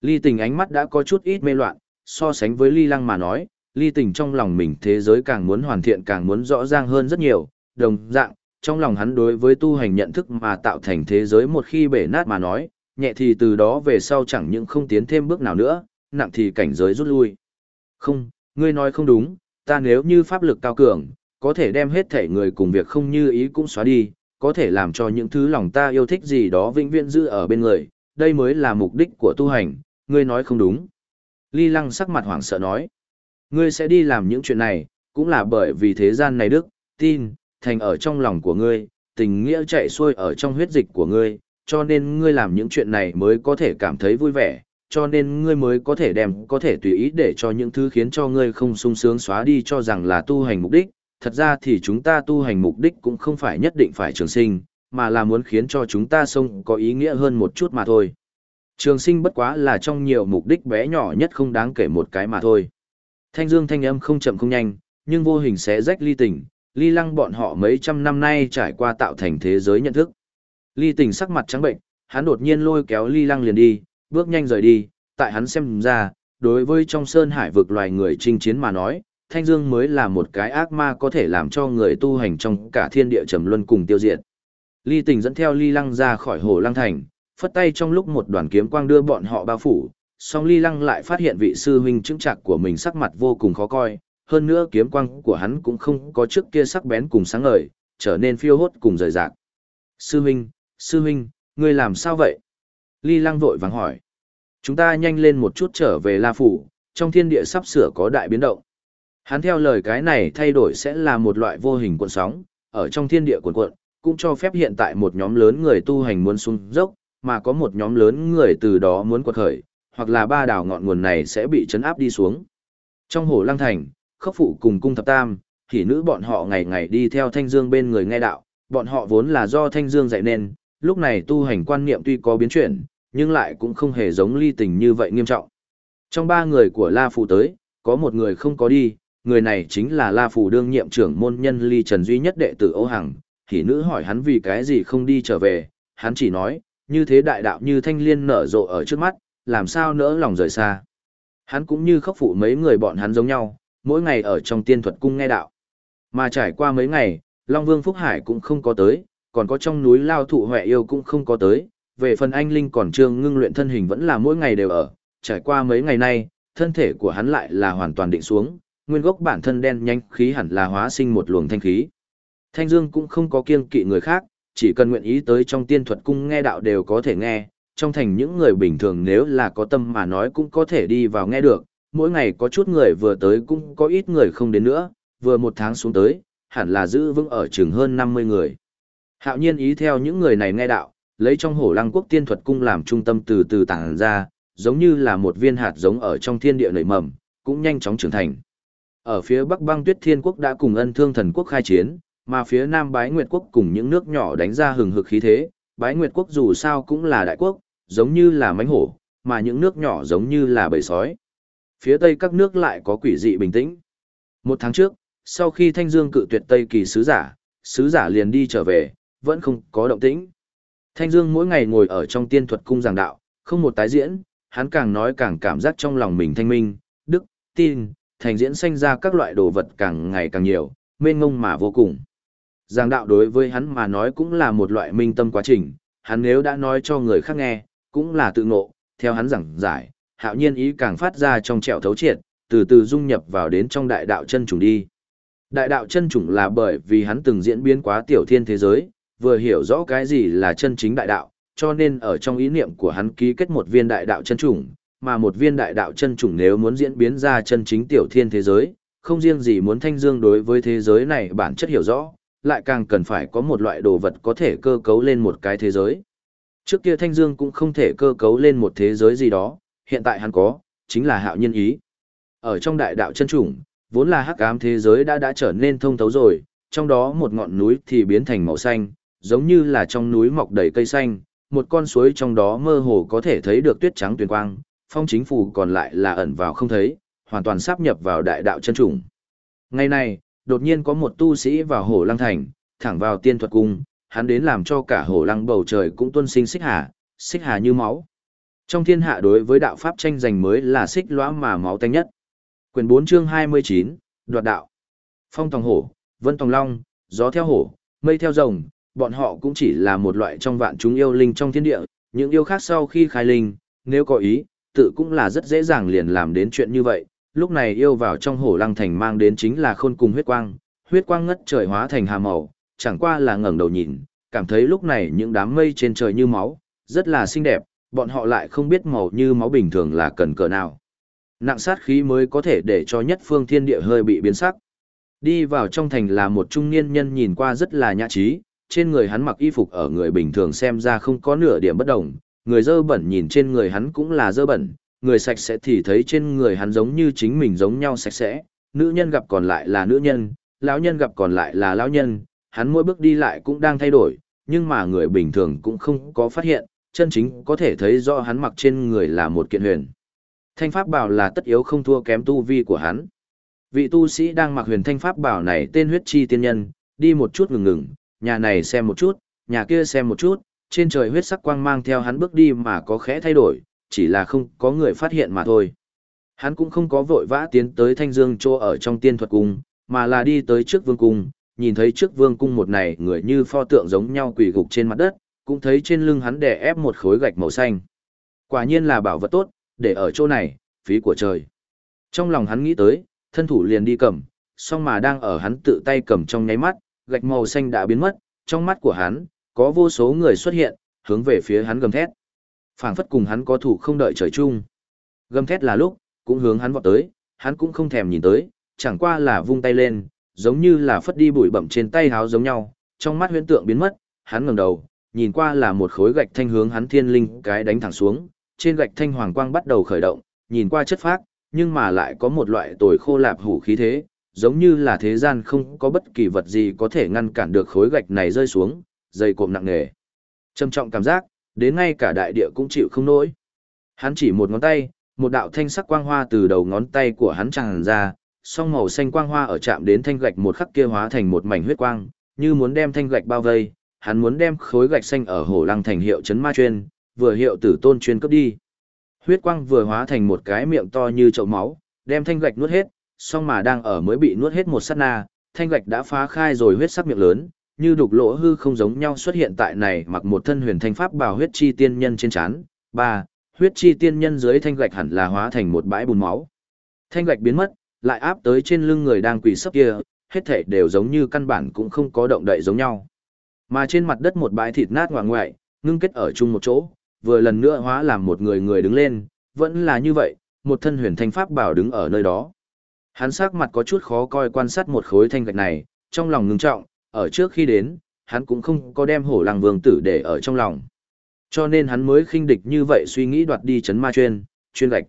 Ly tình ánh mắt đã có chút ít mê loạn, so sánh với ly lăng mà nói, ly tình trong lòng mình thế giới càng muốn hoàn thiện càng muốn rõ ràng hơn rất nhiều, đồng dạng, trong lòng hắn đối với tu hành nhận thức mà tạo thành thế giới một khi bể nát mà nói, nhẹ thì từ đó về sau chẳng những không tiến thêm bước nào nữa, nặng thì cảnh giới rút lui. Không, ngươi nói không đúng, ta nếu như pháp lực cao cường, có thể đem hết thể người cùng việc không như ý cũng xóa đi, có thể làm cho những thứ lòng ta yêu thích gì đó vĩnh viễn giữ ở bên người, đây mới là mục đích của tu hành, ngươi nói không đúng. Ly lăng sắc mặt hoảng sợ nói, ngươi sẽ đi làm những chuyện này, cũng là bởi vì thế gian này đức, tin, thành ở trong lòng của ngươi, tình nghĩa chạy xuôi ở trong huyết dịch của ngươi, cho nên ngươi làm những chuyện này mới có thể cảm thấy vui vẻ, cho nên ngươi mới có thể đem có thể tùy ý để cho những thứ khiến cho ngươi không sung sướng xóa đi cho rằng là tu hành mục đích. Thật ra thì chúng ta tu hành mục đích cũng không phải nhất định phải trường sinh, mà là muốn khiến cho chúng ta sống có ý nghĩa hơn một chút mà thôi. Trường sinh bất quá là trong nhiều mục đích bé nhỏ nhất không đáng kể một cái mà thôi. Thanh dương thanh âm không chậm không nhanh, nhưng vô hình sẽ rách ly tình, ly lăng bọn họ mấy trăm năm nay trải qua tạo thành thế giới nhận thức. Ly tình sắc mặt trắng bệnh, hắn đột nhiên lôi kéo ly lăng liền đi, bước nhanh rời đi, tại hắn xem ra, đối với trong sơn hải vực loài người chinh chiến mà nói, Thanh Dương mới là một cái ác ma có thể làm cho người tu hành trong cả thiên địa trầm luân cùng tiêu diệt. Ly Tình dẫn theo Ly Lăng ra khỏi hồ Lăng Thành, phất tay trong lúc một đoàn kiếm quang đưa bọn họ bao phủ, song Ly Lăng lại phát hiện vị sư huynh chứng trạc của mình sắc mặt vô cùng khó coi, hơn nữa kiếm quang của hắn cũng không có trước kia sắc bén cùng sáng ngời, trở nên phiêu hốt cùng rời rạc. Sư huynh, sư huynh, ngươi làm sao vậy? Ly Lăng vội vàng hỏi. Chúng ta nhanh lên một chút trở về La Phủ, trong thiên địa sắp sửa có đại biến động. Hắn theo lời cái này thay đổi sẽ là một loại vô hình cuộn sóng, ở trong thiên địa cuộn cuộn, cũng cho phép hiện tại một nhóm lớn người tu hành muốn xuống dốc, mà có một nhóm lớn người từ đó muốn quật khởi, hoặc là ba đảo ngọn nguồn này sẽ bị chấn áp đi xuống. Trong hồ lăng thành, khốc phụ cùng cung thập tam, thì nữ bọn họ ngày ngày đi theo thanh dương bên người nghe đạo, bọn họ vốn là do thanh dương dạy nên, lúc này tu hành quan niệm tuy có biến chuyển, nhưng lại cũng không hề giống ly tình như vậy nghiêm trọng. Trong ba người của La phụ tới, có một người không có đi, người này chính là La phụ đương nhiệm trưởng môn nhân ly trần duy nhất đệ tử Âu Hằng, thì nữ hỏi hắn vì cái gì không đi trở về, hắn chỉ nói, như thế đại đạo như thanh liên nở rộ ở trước mắt, làm sao nỡ lòng rời xa. Hắn cũng như khắc phụ mấy người bọn hắn giống nhau, mỗi ngày ở trong tiên thuật cung nghe đạo. Mà trải qua mấy ngày, Long Vương Phúc Hải cũng không có tới, còn có trong núi Lao Thụ Huệ Yêu cũng không có tới, về phần anh Linh còn trương ngưng luyện thân hình vẫn là mỗi ngày đều ở, trải qua mấy ngày nay, thân thể của hắn lại là hoàn toàn định xuống, nguyên gốc bản thân đen nhanh khí hẳn là hóa sinh một luồng thanh khí. Thanh Dương cũng không có kiêng kỵ người khác, chỉ cần nguyện ý tới trong tiên thuật cung nghe đạo đều có thể nghe, trong thành những người bình thường nếu là có tâm mà nói cũng có thể đi vào nghe được, mỗi ngày có chút người vừa tới cũng có ít người không đến nữa, vừa một tháng xuống tới, hẳn là giữ vững ở chừng hơn 50 người. Hạo nhiên ý theo những người này nghe đạo, lấy trong hổ lăng quốc tiên thuật cung làm trung tâm từ từ tàng ra, giống như là một viên hạt giống ở trong thiên địa nảy mầm, cũng nhanh chóng trưởng thành. Ở phía bắc băng tuyết thiên quốc đã cùng ân thương thần quốc khai chiến, mà phía nam bái nguyệt quốc cùng những nước nhỏ đánh ra hừng hực khí thế, bái nguyệt quốc dù sao cũng là đại quốc, giống như là mánh hổ, mà những nước nhỏ giống như là bầy sói. Phía tây các nước lại có quỷ dị bình tĩnh. Một tháng trước, sau khi Thanh Dương cự tuyệt Tây kỳ sứ giả, sứ giả liền đi trở về, vẫn không có động tĩnh. Thanh Dương mỗi ngày ngồi ở trong tiên thuật cung giảng đạo, không một tái diễn, hắn càng nói càng cảm giác trong lòng mình thanh minh, đức, tin, thành diễn sanh ra các loại đồ vật càng ngày càng nhiều, mênh ngông mà vô cùng. Giảng đạo đối với hắn mà nói cũng là một loại minh tâm quá trình, hắn nếu đã nói cho người khác nghe, cũng là tự ngộ, theo hắn giảng giải, hạo nhiên ý càng phát ra trong trẻo thấu triệt, từ từ dung nhập vào đến trong đại đạo chân trùng đi. Đại đạo chân trùng là bởi vì hắn từng diễn biến quá tiểu thiên thế giới, vừa hiểu rõ cái gì là chân chính đại đạo, cho nên ở trong ý niệm của hắn ký kết một viên đại đạo chân trùng, mà một viên đại đạo chân trùng nếu muốn diễn biến ra chân chính tiểu thiên thế giới, không riêng gì muốn thanh dương đối với thế giới này bản chất hiểu rõ, lại càng cần phải có một loại đồ vật có thể cơ cấu lên một cái thế giới. Trước kia thanh dương cũng không thể cơ cấu lên một thế giới gì đó, hiện tại hắn có, chính là hạo nhân ý. Ở trong đại đạo chân trùng, vốn là hắc ám thế giới đã đã trở nên thông thấu rồi, trong đó một ngọn núi thì biến thành màu xanh, giống như là trong núi mọc đầy cây xanh, một con suối trong đó mơ hồ có thể thấy được tuyết trắng tuyền quang, phong chính phủ còn lại là ẩn vào không thấy, hoàn toàn sáp nhập vào đại đạo chân trùng. Ngày này, đột nhiên có một tu sĩ vào hồ lăng thành, thẳng vào tiên thuật cung, hắn đến làm cho cả hồ lăng bầu trời cũng tuân sinh xích hà, xích hà như máu. Trong thiên hạ đối với đạo pháp tranh giành mới là xích lõa mà máu tanh nhất. Quyền 4 chương 29, đoạt đạo. Phong tòng hổ, vân tòng long, gió theo hổ, mây theo rồng, bọn họ cũng chỉ là một loại trong vạn chúng yêu linh trong thiên địa, những yêu khác sau khi khai linh, nếu có ý, tự cũng là rất dễ dàng liền làm đến chuyện như vậy. Lúc này yêu vào trong hổ lăng thành mang đến chính là khôn cùng huyết quang, huyết quang ngất trời hóa thành hà màu, chẳng qua là ngẩng đầu nhìn, cảm thấy lúc này những đám mây trên trời như máu, rất là xinh đẹp, bọn họ lại không biết màu như máu bình thường là cần cỡ nào. Nặng sát khí mới có thể để cho nhất phương thiên địa hơi bị biến sắc. Đi vào trong thành là một trung niên nhân nhìn qua rất là nhã trí, trên người hắn mặc y phục ở người bình thường xem ra không có nửa điểm bất đồng, người dơ bẩn nhìn trên người hắn cũng là dơ bẩn, người sạch sẽ thì thấy trên người hắn giống như chính mình giống nhau sạch sẽ, nữ nhân gặp còn lại là nữ nhân, lão nhân gặp còn lại là lão nhân, hắn mỗi bước đi lại cũng đang thay đổi, nhưng mà người bình thường cũng không có phát hiện, chân chính có thể thấy rõ hắn mặc trên người là một kiện huyền. Thanh pháp bảo là tất yếu không thua kém tu vi của hắn. Vị tu sĩ đang mặc huyền thanh pháp bảo này tên huyết chi tiên nhân, đi một chút ngừng ngừng, nhà này xem một chút, nhà kia xem một chút, trên trời huyết sắc quang mang theo hắn bước đi mà có khẽ thay đổi, chỉ là không có người phát hiện mà thôi. Hắn cũng không có vội vã tiến tới thanh dương chỗ ở trong tiên thuật cung, mà là đi tới trước vương cung, nhìn thấy trước vương cung một này người như pho tượng giống nhau quỳ gục trên mặt đất, cũng thấy trên lưng hắn đè ép một khối gạch màu xanh. Quả nhiên là bảo vật tốt, để ở chỗ này, phí của trời. Trong lòng hắn nghĩ tới, thân thủ liền đi cầm, song mà đang ở hắn tự tay cầm trong nháy mắt, gạch màu xanh đã biến mất, trong mắt của hắn, có vô số người xuất hiện, hướng về phía hắn gầm thét. phảng phất cùng hắn có thủ không đợi trời chung. Gầm thét là lúc, cũng hướng hắn vọt tới, hắn cũng không thèm nhìn tới, chẳng qua là vung tay lên, giống như là phất đi bụi bậm trên tay háo giống nhau, trong mắt huyễn tượng biến mất, hắn ngẩng đầu, nhìn qua là một khối gạch thanh hướng hắn thiên linh cái đánh thẳng xuống, trên gạch thanh hoàng quang bắt đầu khởi động, nhìn qua chất phác, nhưng mà lại có một loại tồi khô lạp hủ khí thế, giống như là thế gian không có bất kỳ vật gì có thể ngăn cản được khối gạch này rơi xuống, dày cộm nặng nề. Trầm trọng cảm giác, đến ngay cả đại địa cũng chịu không nổi. Hắn chỉ một ngón tay, một đạo thanh sắc quang hoa từ đầu ngón tay của hắn tràn ra, song màu xanh quang hoa ở chạm đến thanh gạch một khắc kia hóa thành một mảnh huyết quang, như muốn đem thanh gạch bao vây, hắn muốn đem khối gạch xanh ở hồ lăng thành hiệu chấn ma chuyên, vừa hiệu tử tôn chuyên cấp đi. Huyết quang vừa hóa thành một cái miệng to như chậu máu, đem thanh gạch nuốt hết, song mà đang ở mới bị nuốt hết một sát na, thanh gạch đã phá khai rồi huyết sắc miệng lớn, như đục lỗ hư không giống nhau xuất hiện tại này mặc một thân huyền thanh pháp bào huyết chi tiên nhân trên trán. Ba, huyết chi tiên nhân dưới thanh gạch hẳn là hóa thành một bãi bùn máu. Thanh gạch biến mất, lại áp tới trên lưng người đang quỳ sấp kia, hết thảy đều giống như căn bản cũng không có động đậy giống nhau. Mà trên mặt đất một bãi thịt nát ngoại ngoại, ngưng kết ở chung một chỗ, vừa lần nữa hóa làm một người người đứng lên, vẫn là như vậy, một thân huyền thanh pháp bảo đứng ở nơi đó. Hắn sắc mặt có chút khó coi quan sát một khối thanh gạch này, trong lòng ngưng trọng, ở trước khi đến, hắn cũng không có đem hổ làng vương tử để ở trong lòng. Cho nên hắn mới khinh địch như vậy suy nghĩ đoạt đi chấn ma chuyên, chuyên gạch.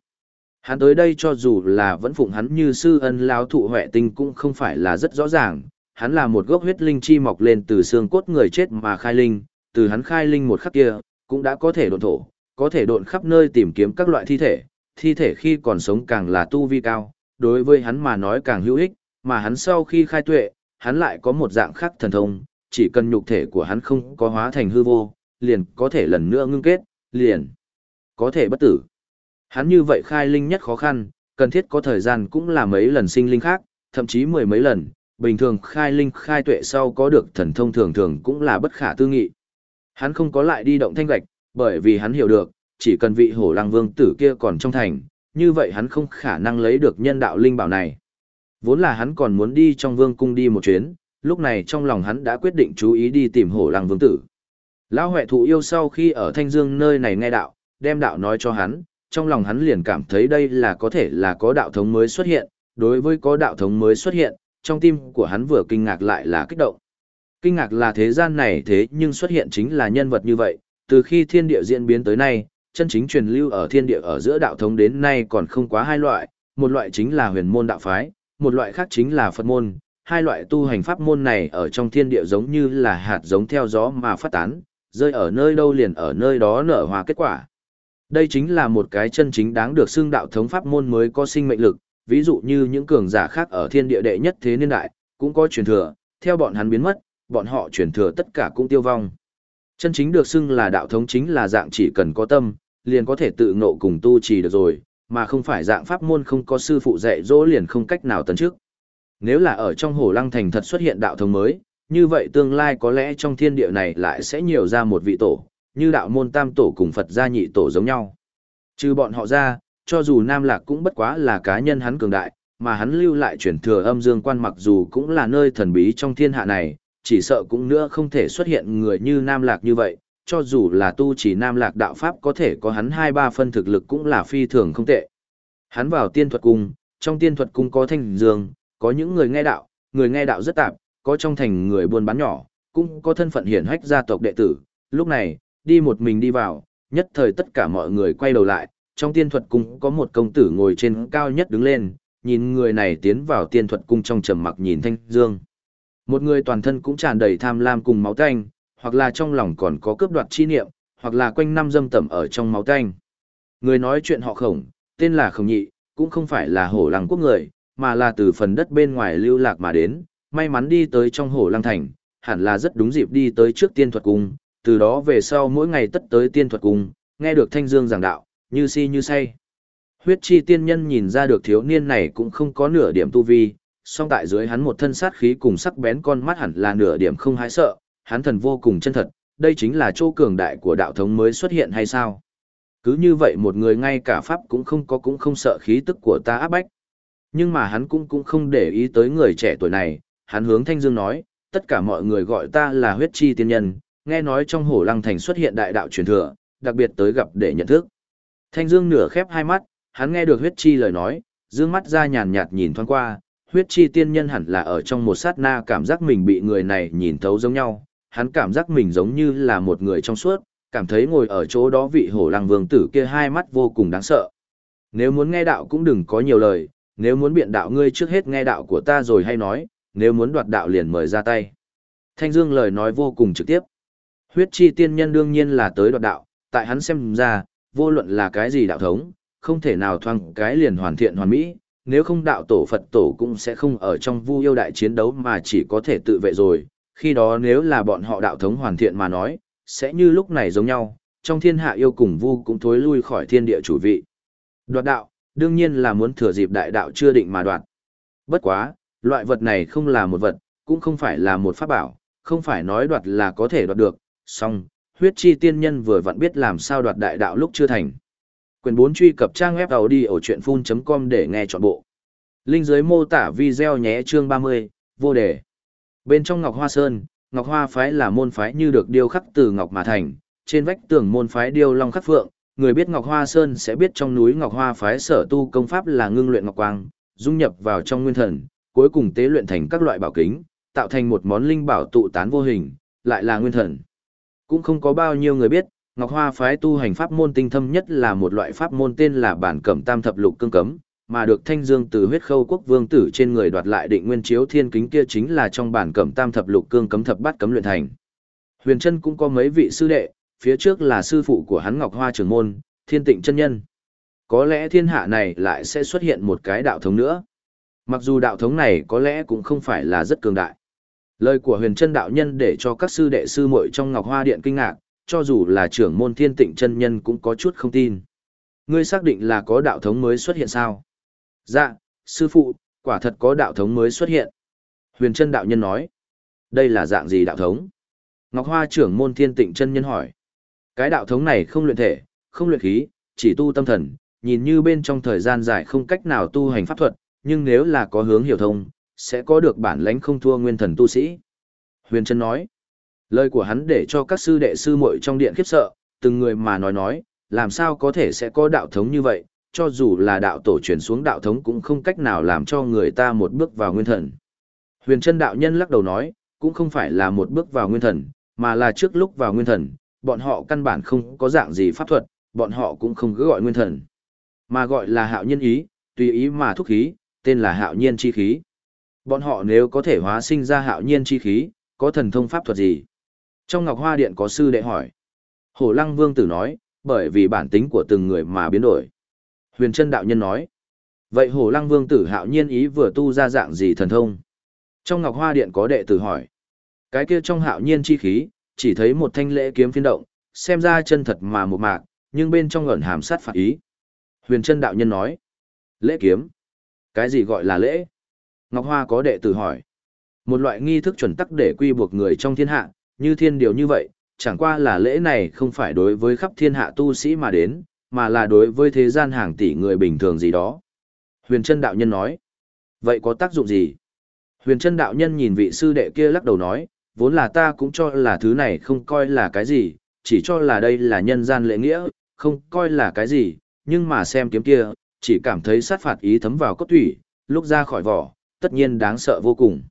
Hắn tới đây cho dù là vẫn phụng hắn như sư ân lao thụ huệ tinh cũng không phải là rất rõ ràng, hắn là một gốc huyết linh chi mọc lên từ xương cốt người chết mà khai linh, từ hắn khai linh một khắc kia, cũng đã có thể độn thổ, có thể độn khắp nơi tìm kiếm các loại thi thể, thi thể khi còn sống càng là tu vi cao, đối với hắn mà nói càng hữu ích, mà hắn sau khi khai tuệ, hắn lại có một dạng khác thần thông, chỉ cần nhục thể của hắn không có hóa thành hư vô, liền có thể lần nữa ngưng kết, liền có thể bất tử. Hắn như vậy khai linh nhất khó khăn, cần thiết có thời gian cũng là mấy lần sinh linh khác, thậm chí mười mấy lần, bình thường khai linh khai tuệ sau có được thần thông thường thường cũng là bất khả tư nghị. Hắn không có lại đi động thanh gạch, bởi vì hắn hiểu được, chỉ cần vị hổ lăng vương tử kia còn trong thành, như vậy hắn không khả năng lấy được nhân đạo linh bảo này. Vốn là hắn còn muốn đi trong vương cung đi một chuyến, lúc này trong lòng hắn đã quyết định chú ý đi tìm hổ lăng vương tử. Lão Huệ thụ yêu sau khi ở Thanh Dương nơi này nghe đạo, đem đạo nói cho hắn, trong lòng hắn liền cảm thấy đây là có thể là có đạo thống mới xuất hiện, đối với có đạo thống mới xuất hiện, trong tim của hắn vừa kinh ngạc lại là kích động. Kinh ngạc là thế gian này thế nhưng xuất hiện chính là nhân vật như vậy, từ khi thiên địa diễn biến tới nay, chân chính truyền lưu ở thiên địa ở giữa đạo thống đến nay còn không quá hai loại, một loại chính là huyền môn đạo phái, một loại khác chính là Phật môn. Hai loại tu hành pháp môn này ở trong thiên địa giống như là hạt giống theo gió mà phát tán, rơi ở nơi đâu liền ở nơi đó nở hoa kết quả. Đây chính là một cái chân chính đáng được xưng đạo thống pháp môn mới có sinh mệnh lực, ví dụ như những cường giả khác ở thiên địa đệ nhất thế niên đại, cũng có truyền thừa, theo bọn hắn biến mất, bọn họ truyền thừa tất cả cũng tiêu vong. Chân chính được xưng là đạo thống chính là dạng chỉ cần có tâm, liền có thể tự ngộ cùng tu trì được rồi, mà không phải dạng pháp môn không có sư phụ dạy dỗ liền không cách nào tấn trước. Nếu là ở trong hồ lăng thành thật xuất hiện đạo thống mới, như vậy tương lai có lẽ trong thiên địa này lại sẽ nhiều ra một vị tổ, như đạo môn tam tổ cùng Phật gia nhị tổ giống nhau. Trừ bọn họ ra, cho dù Nam Lạc cũng bất quá là cá nhân hắn cường đại, mà hắn lưu lại truyền thừa âm dương quan mặc dù cũng là nơi thần bí trong thiên hạ này, chỉ sợ cũng nữa không thể xuất hiện người như Nam Lạc như vậy, cho dù là tu chỉ Nam Lạc đạo Pháp có thể có hắn hai ba phân thực lực cũng là phi thường không tệ. Hắn vào tiên thuật cung, trong tiên thuật cung có thanh dương, có những người nghe đạo, người nghe đạo rất tạp, có trong thành người buôn bán nhỏ, cũng có thân phận hiển hách gia tộc đệ tử. Lúc này, đi một mình đi vào, nhất thời tất cả mọi người quay đầu lại, trong tiên thuật cung có một công tử ngồi trên cao nhất đứng lên, nhìn người này tiến vào tiên thuật cung trong trầm mặc nhìn thanh dương. Một người toàn thân cũng tràn đầy tham lam cùng máu tanh, hoặc là trong lòng còn có cướp đoạt chi niệm, hoặc là quanh năm dâm tẩm ở trong máu tanh. Người nói chuyện họ khổng, tên là khổng nhị, cũng không phải là hổ lăng quốc người, mà là từ phần đất bên ngoài lưu lạc mà đến, may mắn đi tới trong hổ lăng thành, hẳn là rất đúng dịp đi tới trước tiên thuật cung, từ đó về sau mỗi ngày tất tới tiên thuật cung, nghe được thanh dương giảng đạo, như si như say. Huyết chi tiên nhân nhìn ra được thiếu niên này cũng không có nửa điểm tu vi, song tại dưới hắn một thân sát khí cùng sắc bén con mắt hẳn là nửa điểm không hái sợ, hắn thần vô cùng chân thật, đây chính là chỗ cường đại của đạo thống mới xuất hiện hay sao? Cứ như vậy một người ngay cả pháp cũng không có cũng không sợ khí tức của ta áp bách. Nhưng mà hắn cũng cũng không để ý tới người trẻ tuổi này, hắn hướng Thanh Dương nói, tất cả mọi người gọi ta là huyết chi tiên nhân, nghe nói trong hổ lăng thành xuất hiện đại đạo truyền thừa, đặc biệt tới gặp để nhận thức. Thanh Dương nửa khép hai mắt, hắn nghe được huyết chi lời nói, dương mắt ra nhàn nhạt nhìn thoáng qua, huyết chi tiên nhân hẳn là ở trong một sát na cảm giác mình bị người này nhìn thấu giống nhau, hắn cảm giác mình giống như là một người trong suốt, cảm thấy ngồi ở chỗ đó vị hổ lăng vương tử kia hai mắt vô cùng đáng sợ. Nếu muốn nghe đạo cũng đừng có nhiều lời, nếu muốn biện đạo ngươi trước hết nghe đạo của ta rồi hay nói, nếu muốn đoạt đạo liền mời ra tay. Thanh Dương lời nói vô cùng trực tiếp. Huyết chi tiên nhân đương nhiên là tới đoạt đạo, tại hắn xem ra, vô luận là cái gì đạo thống, không thể nào thoang cái liền hoàn thiện hoàn mỹ, nếu không đạo tổ Phật tổ cũng sẽ không ở trong vu yêu đại chiến đấu mà chỉ có thể tự vệ rồi, Khi đó nếu là bọn họ đạo thống hoàn thiện mà nói, sẽ như lúc này giống nhau, trong thiên hạ yêu cùng vu cũng thối lui khỏi thiên địa chủ vị. Đoạt đạo, đương nhiên là muốn thừa dịp đại đạo chưa định mà đoạt. Bất quá, loại vật này không là một vật, cũng không phải là một pháp bảo, không phải nói đoạt là có thể đoạt được, song, huyết chi tiên nhân vừa vặn biết làm sao đoạt đại đạo lúc chưa thành. Quyền 4 truy cập trang web đầu đi ở chuyện full.com để nghe trọn bộ. Linh dưới mô tả video nhé chương 30, vô đề. Bên trong Ngọc Hoa Sơn, Ngọc Hoa phái là môn phái như được điêu khắc từ ngọc mà thành, trên vách tường môn phái điêu long khắc phượng, người biết Ngọc Hoa Sơn sẽ biết trong núi Ngọc Hoa phái sở tu công pháp là ngưng luyện ngọc quang, dung nhập vào trong nguyên thần, cuối cùng tế luyện thành các loại bảo kính, tạo thành một món linh bảo tụ tán vô hình, lại là nguyên thần. Cũng không có bao nhiêu người biết, Ngọc Hoa phái tu hành pháp môn tinh thâm nhất là một loại pháp môn tên là bản cẩm tam thập lục cương cấm, mà được Thanh Dương từ huyết khâu quốc vương tử trên người đoạt lại định nguyên chiếu thiên kính kia chính là trong bản cẩm tam thập lục cương cấm thập bát cấm luyện thành. Huyền Trân cũng có mấy vị sư đệ, phía trước là sư phụ của hắn Ngọc Hoa trưởng môn, Thiên Tịnh chân nhân. Có lẽ thiên hạ này lại sẽ xuất hiện một cái đạo thống nữa. Mặc dù đạo thống này có lẽ cũng không phải là rất cường đại. Lời của huyền chân đạo nhân để cho các sư đệ sư muội trong Ngọc Hoa Điện kinh ngạc, cho dù là trưởng môn thiên tịnh chân nhân cũng có chút không tin. Ngươi xác định là có đạo thống mới xuất hiện sao? Dạ, sư phụ, quả thật có đạo thống mới xuất hiện. Huyền chân đạo nhân nói. Đây là dạng gì đạo thống? Ngọc Hoa trưởng môn thiên tịnh chân nhân hỏi. Cái đạo thống này không luyện thể, không luyện khí, chỉ tu tâm thần, nhìn như bên trong thời gian dài không cách nào tu hành pháp thuật, nhưng nếu là có hướng hiểu thông, sẽ có được bản lãnh không thua nguyên thần tu sĩ. Huyền Trân nói, lời của hắn để cho các sư đệ sư muội trong điện khiếp sợ, từng người mà nói nói, làm sao có thể sẽ có đạo thống như vậy, cho dù là đạo tổ truyền xuống đạo thống cũng không cách nào làm cho người ta một bước vào nguyên thần. Huyền Trân đạo nhân lắc đầu nói, cũng không phải là một bước vào nguyên thần, mà là trước lúc vào nguyên thần, bọn họ căn bản không có dạng gì pháp thuật, bọn họ cũng không cứ gọi nguyên thần, mà gọi là hạo nhân ý, tùy ý mà thúc khí, tên là hạo nhiên chi khí. Bọn họ nếu có thể hóa sinh ra hạo nhiên chi khí, có thần thông pháp thuật gì? Trong Ngọc Hoa Điện có sư đệ hỏi. Hổ Lăng Vương tử nói, bởi vì bản tính của từng người mà biến đổi. Huyền Trân Đạo Nhân nói. Vậy Hổ Lăng Vương tử hạo nhiên ý vừa tu ra dạng gì thần thông? Trong Ngọc Hoa Điện có đệ tử hỏi. Cái kia trong hạo nhiên chi khí, chỉ thấy một thanh lễ kiếm phiên động, xem ra chân thật mà một mạc, nhưng bên trong ẩn hàm sát phạt ý. Huyền Trân Đạo Nhân nói. Lễ kiếm. Cái gì gọi là lễ? Ngọc Hoa có đệ tử hỏi. Một loại nghi thức chuẩn tắc để quy buộc người trong thiên hạ, như thiên điều như vậy, chẳng qua là lễ này không phải đối với khắp thiên hạ tu sĩ mà đến, mà là đối với thế gian hàng tỷ người bình thường gì đó. Huyền Trân Đạo Nhân nói. Vậy có tác dụng gì? Huyền Trân Đạo Nhân nhìn vị sư đệ kia lắc đầu nói, vốn là ta cũng cho là thứ này không coi là cái gì, chỉ cho là đây là nhân gian lễ nghĩa, không coi là cái gì, nhưng mà xem kiếm kia, chỉ cảm thấy sát phạt ý thấm vào cốt thủy, lúc ra khỏi vỏ, tất nhiên đáng sợ vô cùng.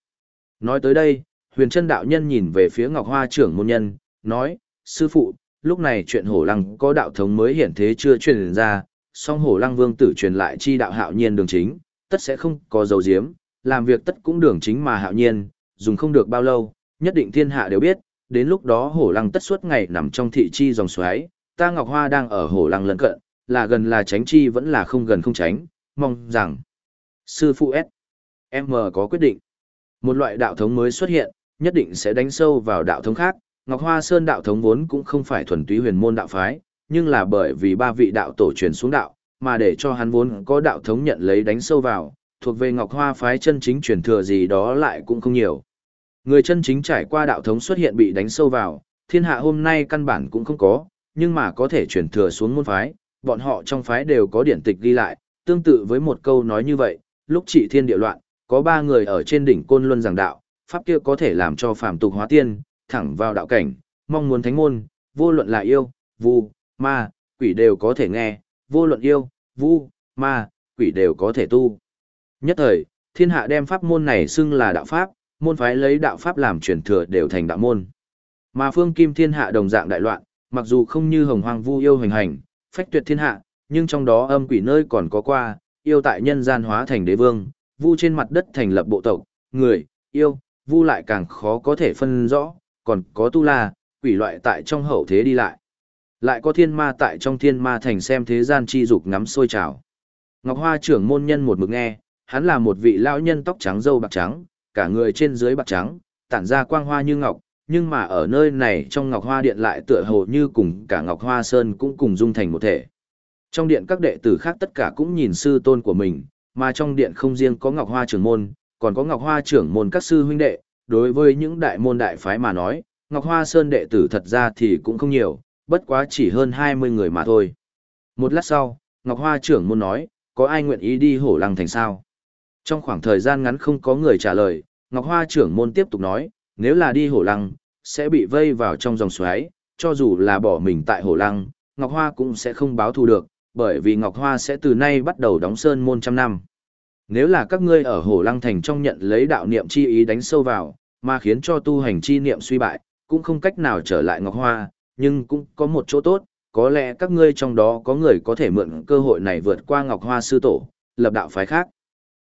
Nói tới đây, huyền chân đạo nhân nhìn về phía Ngọc Hoa trưởng môn nhân, nói, sư phụ, lúc này chuyện hổ lăng có đạo thống mới hiển thế chưa truyền ra, song hổ lăng vương tử truyền lại chi đạo hạo nhiên đường chính, tất sẽ không có dấu diếm, làm việc tất cũng đường chính mà hạo nhiên, dùng không được bao lâu, nhất định thiên hạ đều biết, đến lúc đó hổ lăng tất suốt ngày nằm trong thị chi dòng xoáy, ta Ngọc Hoa đang ở hổ lăng lân cận, là gần là tránh chi vẫn là không gần không tránh, mong rằng sư phụ S. M có quyết định. Một loại đạo thống mới xuất hiện, nhất định sẽ đánh sâu vào đạo thống khác. Ngọc Hoa Sơn đạo thống vốn cũng không phải thuần túy huyền môn đạo phái, nhưng là bởi vì ba vị đạo tổ truyền xuống đạo, mà để cho hắn vốn có đạo thống nhận lấy đánh sâu vào, thuộc về Ngọc Hoa phái chân chính truyền thừa gì đó lại cũng không nhiều. Người chân chính trải qua đạo thống xuất hiện bị đánh sâu vào, thiên hạ hôm nay căn bản cũng không có, nhưng mà có thể truyền thừa xuống môn phái, bọn họ trong phái đều có điển tịch ghi lại, tương tự với một câu nói như vậy, lúc trị thiên địa loạn, có ba người ở trên đỉnh côn luân giảng đạo, pháp kia có thể làm cho phàm tục hóa tiên, thẳng vào đạo cảnh, mong muốn thánh môn, vô luận là yêu, vu, ma, quỷ đều có thể nghe, vô luận yêu, vu, ma, quỷ đều có thể tu. Nhất thời, thiên hạ đem pháp môn này xưng là đạo pháp, môn phái lấy đạo pháp làm truyền thừa đều thành đạo môn. Mà phương kim thiên hạ đồng dạng đại loạn, mặc dù không như hồng hoang vu yêu hành hành, phách tuyệt thiên hạ, nhưng trong đó âm quỷ nơi còn có qua, yêu tại nhân gian hóa thành đế vương, vu trên mặt đất thành lập bộ tộc, người, yêu, vu lại càng khó có thể phân rõ, còn có tu la, quỷ loại tại trong hậu thế đi lại. Lại có thiên ma tại trong thiên ma thành xem thế gian chi dục ngắm sôi trào. Ngọc Hoa trưởng môn nhân một mực nghe, hắn là một vị lão nhân tóc trắng râu bạc trắng, cả người trên dưới bạc trắng, tản ra quang hoa như ngọc, nhưng mà ở nơi này trong ngọc hoa điện lại tựa hồ như cùng cả ngọc hoa sơn cũng cùng dung thành một thể. Trong điện các đệ tử khác tất cả cũng nhìn sư tôn của mình, mà trong điện không riêng có ngọc hoa trưởng môn, còn có ngọc hoa trưởng môn các sư huynh đệ, đối với những đại môn đại phái mà nói, ngọc hoa sơn đệ tử thật ra thì cũng không nhiều, bất quá chỉ hơn 20 người mà thôi. Một lát sau, ngọc hoa trưởng môn nói, có ai nguyện ý đi hổ lăng thành sao? Trong khoảng thời gian ngắn không có người trả lời, ngọc hoa trưởng môn tiếp tục nói, nếu là đi hổ lăng, sẽ bị vây vào trong dòng xoáy, cho dù là bỏ mình tại hổ lăng, Ngọc Hoa cũng sẽ không báo thù được, bởi vì Ngọc Hoa sẽ từ nay bắt đầu đóng sơn môn trăm năm. Nếu là các ngươi ở Hồ lăng thành trong nhận lấy đạo niệm chi ý đánh sâu vào, mà khiến cho tu hành chi niệm suy bại, cũng không cách nào trở lại Ngọc Hoa, nhưng cũng có một chỗ tốt, có lẽ các ngươi trong đó có người có thể mượn cơ hội này vượt qua Ngọc Hoa sư tổ, lập đạo phái khác.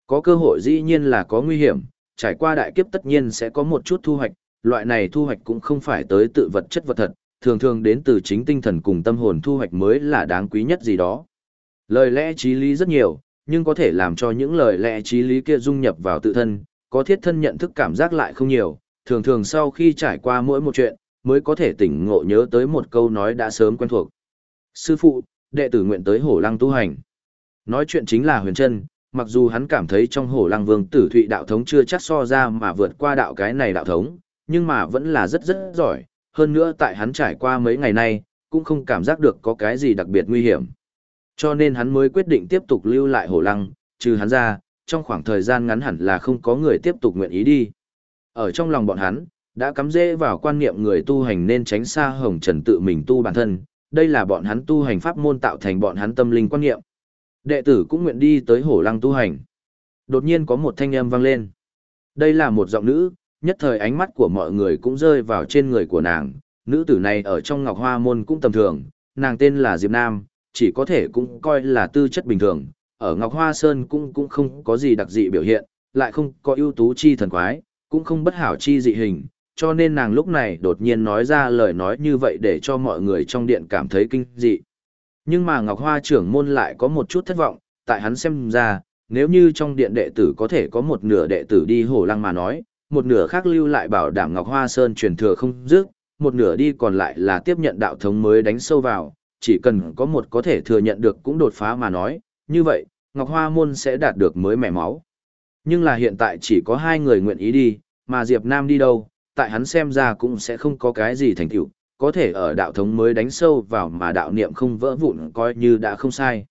Có cơ hội dĩ nhiên là có nguy hiểm, trải qua đại kiếp tất nhiên sẽ có một chút thu hoạch, loại này thu hoạch cũng không phải tới tự vật chất vật thật, thường thường đến từ chính tinh thần cùng tâm hồn thu hoạch mới là đáng quý nhất gì đó. Lời lẽ trí lý rất nhiều, nhưng có thể làm cho những lời lẽ trí lý kia dung nhập vào tự thân, có thiết thân nhận thức cảm giác lại không nhiều, thường thường sau khi trải qua mỗi một chuyện, mới có thể tỉnh ngộ nhớ tới một câu nói đã sớm quen thuộc. Sư phụ, đệ tử nguyện tới hổ lăng tu hành. Nói chuyện chính là huyền chân, mặc dù hắn cảm thấy trong hổ lăng vương tử thụy đạo thống chưa chắc so ra mà vượt qua đạo cái này đạo thống, nhưng mà vẫn là rất rất giỏi, hơn nữa tại hắn trải qua mấy ngày nay, cũng không cảm giác được có cái gì đặc biệt nguy hiểm. Cho nên hắn mới quyết định tiếp tục lưu lại hổ lăng, trừ hắn ra, trong khoảng thời gian ngắn hẳn là không có người tiếp tục nguyện ý đi. Ở trong lòng bọn hắn, đã cắm rễ vào quan niệm người tu hành nên tránh xa hồng trần tự mình tu bản thân, đây là bọn hắn tu hành pháp môn tạo thành bọn hắn tâm linh quan niệm. Đệ tử cũng nguyện đi tới hổ lăng tu hành. Đột nhiên có một thanh âm vang lên. Đây là một giọng nữ, nhất thời ánh mắt của mọi người cũng rơi vào trên người của nàng. Nữ tử này ở trong Ngọc Hoa Môn cũng tầm thường, nàng tên là Diệp Nam, chỉ có thể cũng coi là tư chất bình thường. Ở Ngọc Hoa Sơn cũng cũng không có gì đặc dị biểu hiện, lại không có ưu tú chi thần quái, cũng không bất hảo chi dị hình, cho nên nàng lúc này đột nhiên nói ra lời nói như vậy để cho mọi người trong điện cảm thấy kinh dị. Nhưng mà Ngọc Hoa trưởng môn lại có một chút thất vọng, tại hắn xem ra, nếu như trong điện đệ tử có thể có một nửa đệ tử đi hổ lăng mà nói, một nửa khác lưu lại bảo đảm Ngọc Hoa Sơn truyền thừa không dứt, một nửa đi còn lại là tiếp nhận đạo thống mới đánh sâu vào, chỉ cần có một có thể thừa nhận được cũng đột phá mà nói, như vậy, Ngọc Hoa Môn sẽ đạt được mới mẻ máu. Nhưng là hiện tại chỉ có hai người nguyện ý đi, mà Diệp Nam đi đâu, tại hắn xem ra cũng sẽ không có cái gì thành tựu, có thể ở đạo thống mới đánh sâu vào mà đạo niệm không vỡ vụn coi như đã không sai.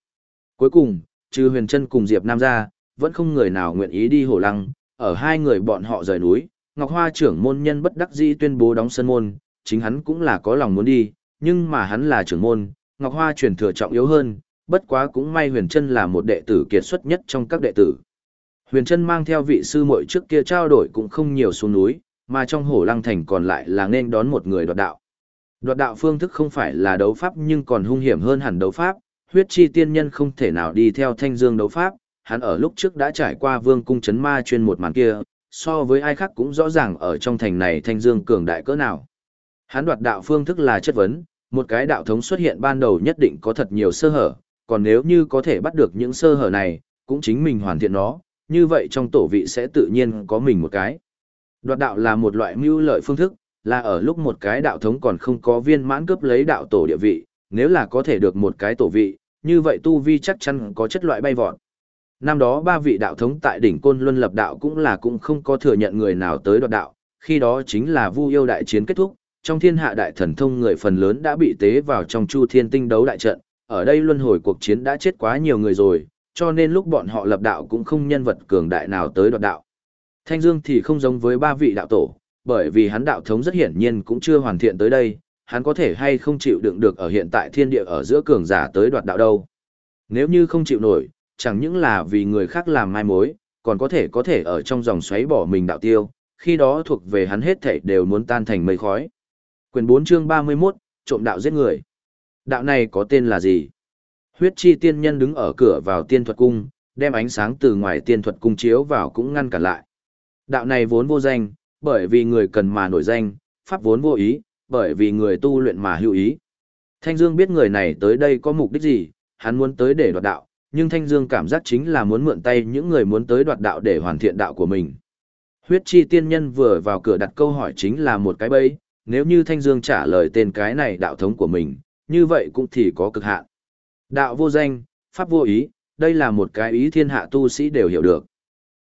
Cuối cùng, trừ huyền chân cùng Diệp Nam ra, vẫn không người nào nguyện ý đi hổ lăng, ở hai người bọn họ rời núi, Ngọc Hoa trưởng môn nhân bất đắc dĩ tuyên bố đóng sân môn, chính hắn cũng là có lòng muốn đi, nhưng mà hắn là trưởng môn, Ngọc Hoa truyền thừa trọng yếu hơn, bất quá cũng may huyền chân là một đệ tử kiệt xuất nhất trong các đệ tử. Huyền chân mang theo vị sư muội trước kia trao đổi cũng không nhiều xuống núi, mà trong hổ lăng thành còn lại là nên đón một người đoạt đạo. Đoạt đạo phương thức không phải là đấu pháp nhưng còn hung hiểm hơn hẳn đấu pháp, huyết chi tiên nhân không thể nào đi theo thanh dương đấu pháp, hắn ở lúc trước đã trải qua vương cung chấn ma chuyên một màn kia, so với ai khác cũng rõ ràng ở trong thành này thanh dương cường đại cỡ nào. Hắn đoạt đạo phương thức là chất vấn, một cái đạo thống xuất hiện ban đầu nhất định có thật nhiều sơ hở, còn nếu như có thể bắt được những sơ hở này, cũng chính mình hoàn thiện nó, như vậy trong tổ vị sẽ tự nhiên có mình một cái. Đoạt đạo là một loại mưu lợi phương thức, là ở lúc một cái đạo thống còn không có viên mãn cướp lấy đạo tổ địa vị, nếu là có thể được một cái tổ vị, như vậy tu vi chắc chắn có chất loại bay vọt. Năm đó ba vị đạo thống tại đỉnh Côn Luân lập đạo cũng là cũng không có thừa nhận người nào tới đoạt đạo, khi đó chính là Vu yêu đại chiến kết thúc, trong thiên hạ đại thần thông người phần lớn đã bị tế vào trong Chu Thiên Tinh đấu đại trận, ở đây luân hồi cuộc chiến đã chết quá nhiều người rồi, cho nên lúc bọn họ lập đạo cũng không nhân vật cường đại nào tới đoạt đạo. Thanh Dương thì không giống với ba vị đạo tổ, bởi vì hắn đạo thống rất hiển nhiên cũng chưa hoàn thiện tới đây, hắn có thể hay không chịu đựng được ở hiện tại thiên địa ở giữa cường giả tới đoạt đạo đâu. Nếu như không chịu nổi, chẳng những là vì người khác làm mai mối, còn có thể có thể ở trong dòng xoáy bỏ mình đạo tiêu, khi đó thuộc về hắn hết thảy đều muốn tan thành mây khói. Quyền 4 chương 31, trộm đạo giết người. Đạo này có tên là gì? Huyết chi tiên nhân đứng ở cửa vào tiên thuật cung, đem ánh sáng từ ngoài tiên thuật cung chiếu vào cũng ngăn cản lại. Đạo này vốn vô danh, bởi vì người cần mà nổi danh, pháp vốn vô ý, bởi vì người tu luyện mà hữu ý. Thanh Dương biết người này tới đây có mục đích gì, hắn muốn tới để đoạt đạo, nhưng Thanh Dương cảm giác chính là muốn mượn tay những người muốn tới đoạt đạo để hoàn thiện đạo của mình. Huyết chi tiên nhân vừa vào cửa đặt câu hỏi chính là một cái bẫy, nếu như Thanh Dương trả lời tên cái này đạo thống của mình, như vậy cũng thì có cực hạn. Đạo vô danh, pháp vô ý, đây là một cái ý thiên hạ tu sĩ đều hiểu được.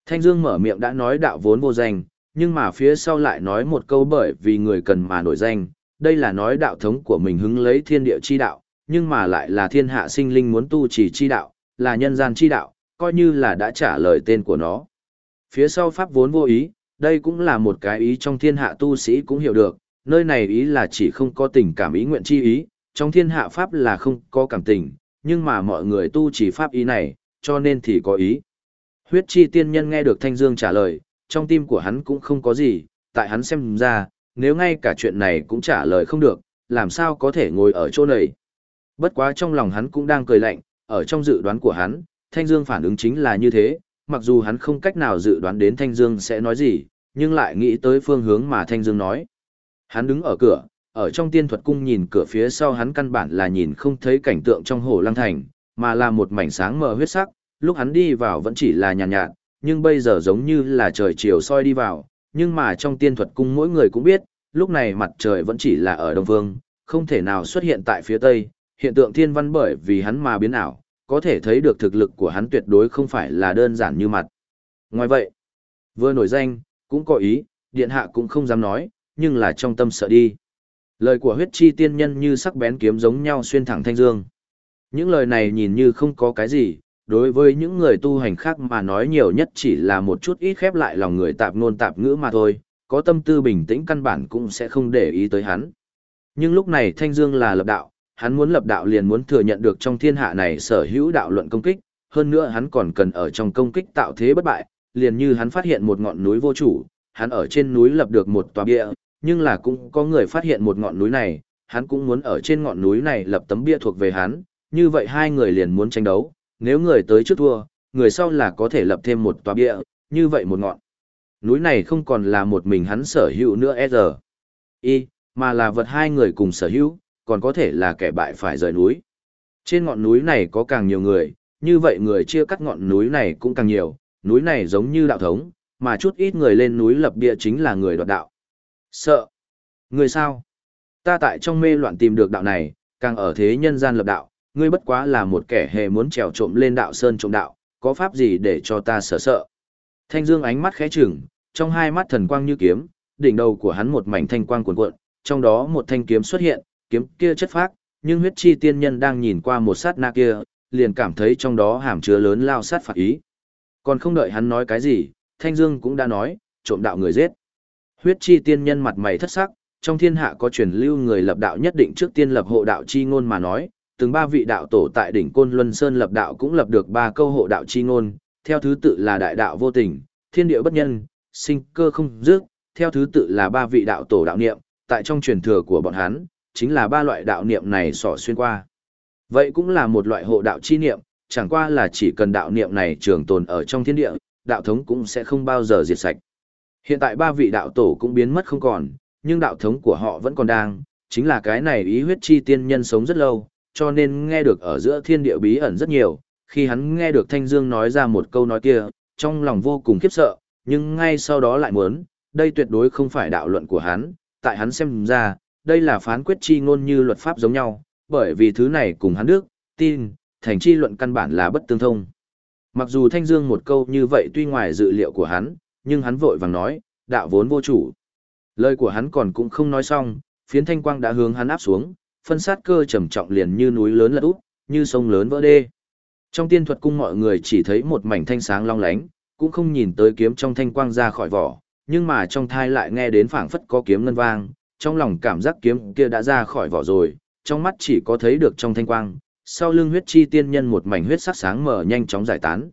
Thanh Dương mở miệng đã nói đạo vốn vô danh, nhưng mà phía sau lại nói một câu bởi vì người cần mà nổi danh, đây là nói đạo thống của mình hứng lấy thiên địa chi đạo, nhưng mà lại là thiên hạ sinh linh muốn tu chỉ chi đạo, là nhân gian chi đạo, coi như là đã trả lời tên của nó. Phía sau pháp vốn vô ý, đây cũng là một cái ý trong thiên hạ tu sĩ cũng hiểu được, nơi này ý là chỉ không có tình cảm ý nguyện chi ý, trong thiên hạ pháp là không có cảm tình, nhưng mà mọi người tu chỉ pháp ý này, cho nên thì có ý. Huyết chi tiên nhân nghe được Thanh Dương trả lời, trong tim của hắn cũng không có gì, tại hắn xem ra, nếu ngay cả chuyện này cũng trả lời không được, làm sao có thể ngồi ở chỗ này. Bất quá trong lòng hắn cũng đang cười lạnh, ở trong dự đoán của hắn, Thanh Dương phản ứng chính là như thế, mặc dù hắn không cách nào dự đoán đến Thanh Dương sẽ nói gì, nhưng lại nghĩ tới phương hướng mà Thanh Dương nói. Hắn đứng ở cửa, ở trong tiên thuật cung nhìn cửa phía sau hắn căn bản là nhìn không thấy cảnh tượng trong hồ lăng thành, mà là một mảnh sáng mờ huyết sắc, lúc hắn đi vào vẫn chỉ là nhàn nhạt, nhạt, nhưng bây giờ giống như là trời chiều soi đi vào, nhưng mà trong tiên thuật cung mỗi người cũng biết, lúc này mặt trời vẫn chỉ là ở đông phương, không thể nào xuất hiện tại phía tây, hiện tượng thiên văn bởi vì hắn mà biến ảo, có thể thấy được thực lực của hắn tuyệt đối không phải là đơn giản như mặt. Ngoài vậy, vừa nổi danh, cũng có ý, điện hạ cũng không dám nói, nhưng là trong tâm sợ đi. Lời của huyết chi tiên nhân như sắc bén kiếm giống nhau xuyên thẳng thanh dương. Những lời này nhìn như không có cái gì, đối với những người tu hành khác mà nói nhiều nhất chỉ là một chút ít khép lại lòng người tạp ngôn tạp ngữ mà thôi, có tâm tư bình tĩnh căn bản cũng sẽ không để ý tới hắn. Nhưng lúc này Thanh Dương là lập đạo, hắn muốn lập đạo liền muốn thừa nhận được trong thiên hạ này sở hữu đạo luận công kích, hơn nữa hắn còn cần ở trong công kích tạo thế bất bại, liền như hắn phát hiện một ngọn núi vô chủ, hắn ở trên núi lập được một tòa bia, nhưng là cũng có người phát hiện một ngọn núi này, hắn cũng muốn ở trên ngọn núi này lập tấm bia thuộc về hắn, như vậy hai người liền muốn tranh đấu, nếu người tới trước thua, người sau là có thể lập thêm một tòa bia, như vậy một ngọn. Núi này không còn là một mình hắn sở hữu nữa e giờ. Y, mà là vật hai người cùng sở hữu, còn có thể là kẻ bại phải rời núi. Trên ngọn núi này có càng nhiều người, như vậy người chia cắt ngọn núi này cũng càng nhiều, núi này giống như đạo thống, mà chút ít người lên núi lập bia chính là người đoạt đạo. Sợ. Người sao? Ta tại trong mê loạn tìm được đạo này, càng ở thế nhân gian lập đạo, ngươi bất quá là một kẻ hề muốn trèo trộm lên đạo sơn trộm đạo, có pháp gì để cho ta sợ sợ. Thanh Dương ánh mắt khẽ chừng, trong hai mắt thần quang như kiếm, đỉnh đầu của hắn một mảnh thanh quang cuồn cuộn, trong đó một thanh kiếm xuất hiện, kiếm kia chất phác, nhưng huyết chi tiên nhân đang nhìn qua một sát na kia, liền cảm thấy trong đó hàm chứa lớn lao sát phạt ý. Còn không đợi hắn nói cái gì, Thanh Dương cũng đã nói, trộm đạo người giết. Huyết chi tiên nhân mặt mày thất sắc, trong thiên hạ có truyền lưu người lập đạo nhất định trước tiên lập hộ đạo chi ngôn mà nói, từng ba vị đạo tổ tại đỉnh Côn Luân Sơn lập đạo cũng lập được ba câu hộ đạo chi ngôn, theo thứ tự là đại đạo vô tình, thiên địa bất nhân, sinh cơ không dứt, theo thứ tự là ba vị đạo tổ đạo niệm, tại trong truyền thừa của bọn hắn, chính là ba loại đạo niệm này sỏ xuyên qua. Vậy cũng là một loại hộ đạo chi niệm, chẳng qua là chỉ cần đạo niệm này trường tồn ở trong thiên địa, đạo thống cũng sẽ không bao giờ diệt sạch. Hiện tại ba vị đạo tổ cũng biến mất không còn, nhưng đạo thống của họ vẫn còn đang, chính là cái này ý huyết chi tiên nhân sống rất lâu, cho nên nghe được ở giữa thiên địa bí ẩn rất nhiều, khi hắn nghe được Thanh Dương nói ra một câu nói kia, trong lòng vô cùng khiếp sợ, nhưng ngay sau đó lại muốn, đây tuyệt đối không phải đạo luận của hắn, tại hắn xem ra, đây là phán quyết chi ngôn như luật pháp giống nhau, bởi vì thứ này cùng hắn đức, tin, thành chi luận căn bản là bất tương thông. Mặc dù Thanh Dương một câu như vậy tuy ngoài dự liệu của hắn, nhưng hắn vội vàng nói, đạo vốn vô chủ. Lời của hắn còn cũng không nói xong, phiến thanh quang đã hướng hắn áp xuống, phân sát cơ trầm trọng liền như núi lớn lật úp, như sông lớn vỡ đê. Trong tiên thuật cung mọi người chỉ thấy một mảnh thanh sáng long lánh, cũng không nhìn tới kiếm trong thanh quang ra khỏi vỏ, nhưng mà trong thai lại nghe đến phảng phất có kiếm ngân vang, trong lòng cảm giác kiếm kia đã ra khỏi vỏ rồi, trong mắt chỉ có thấy được trong thanh quang, sau lưng huyết chi tiên nhân một mảnh huyết sắc sáng mở nhanh chóng giải tán.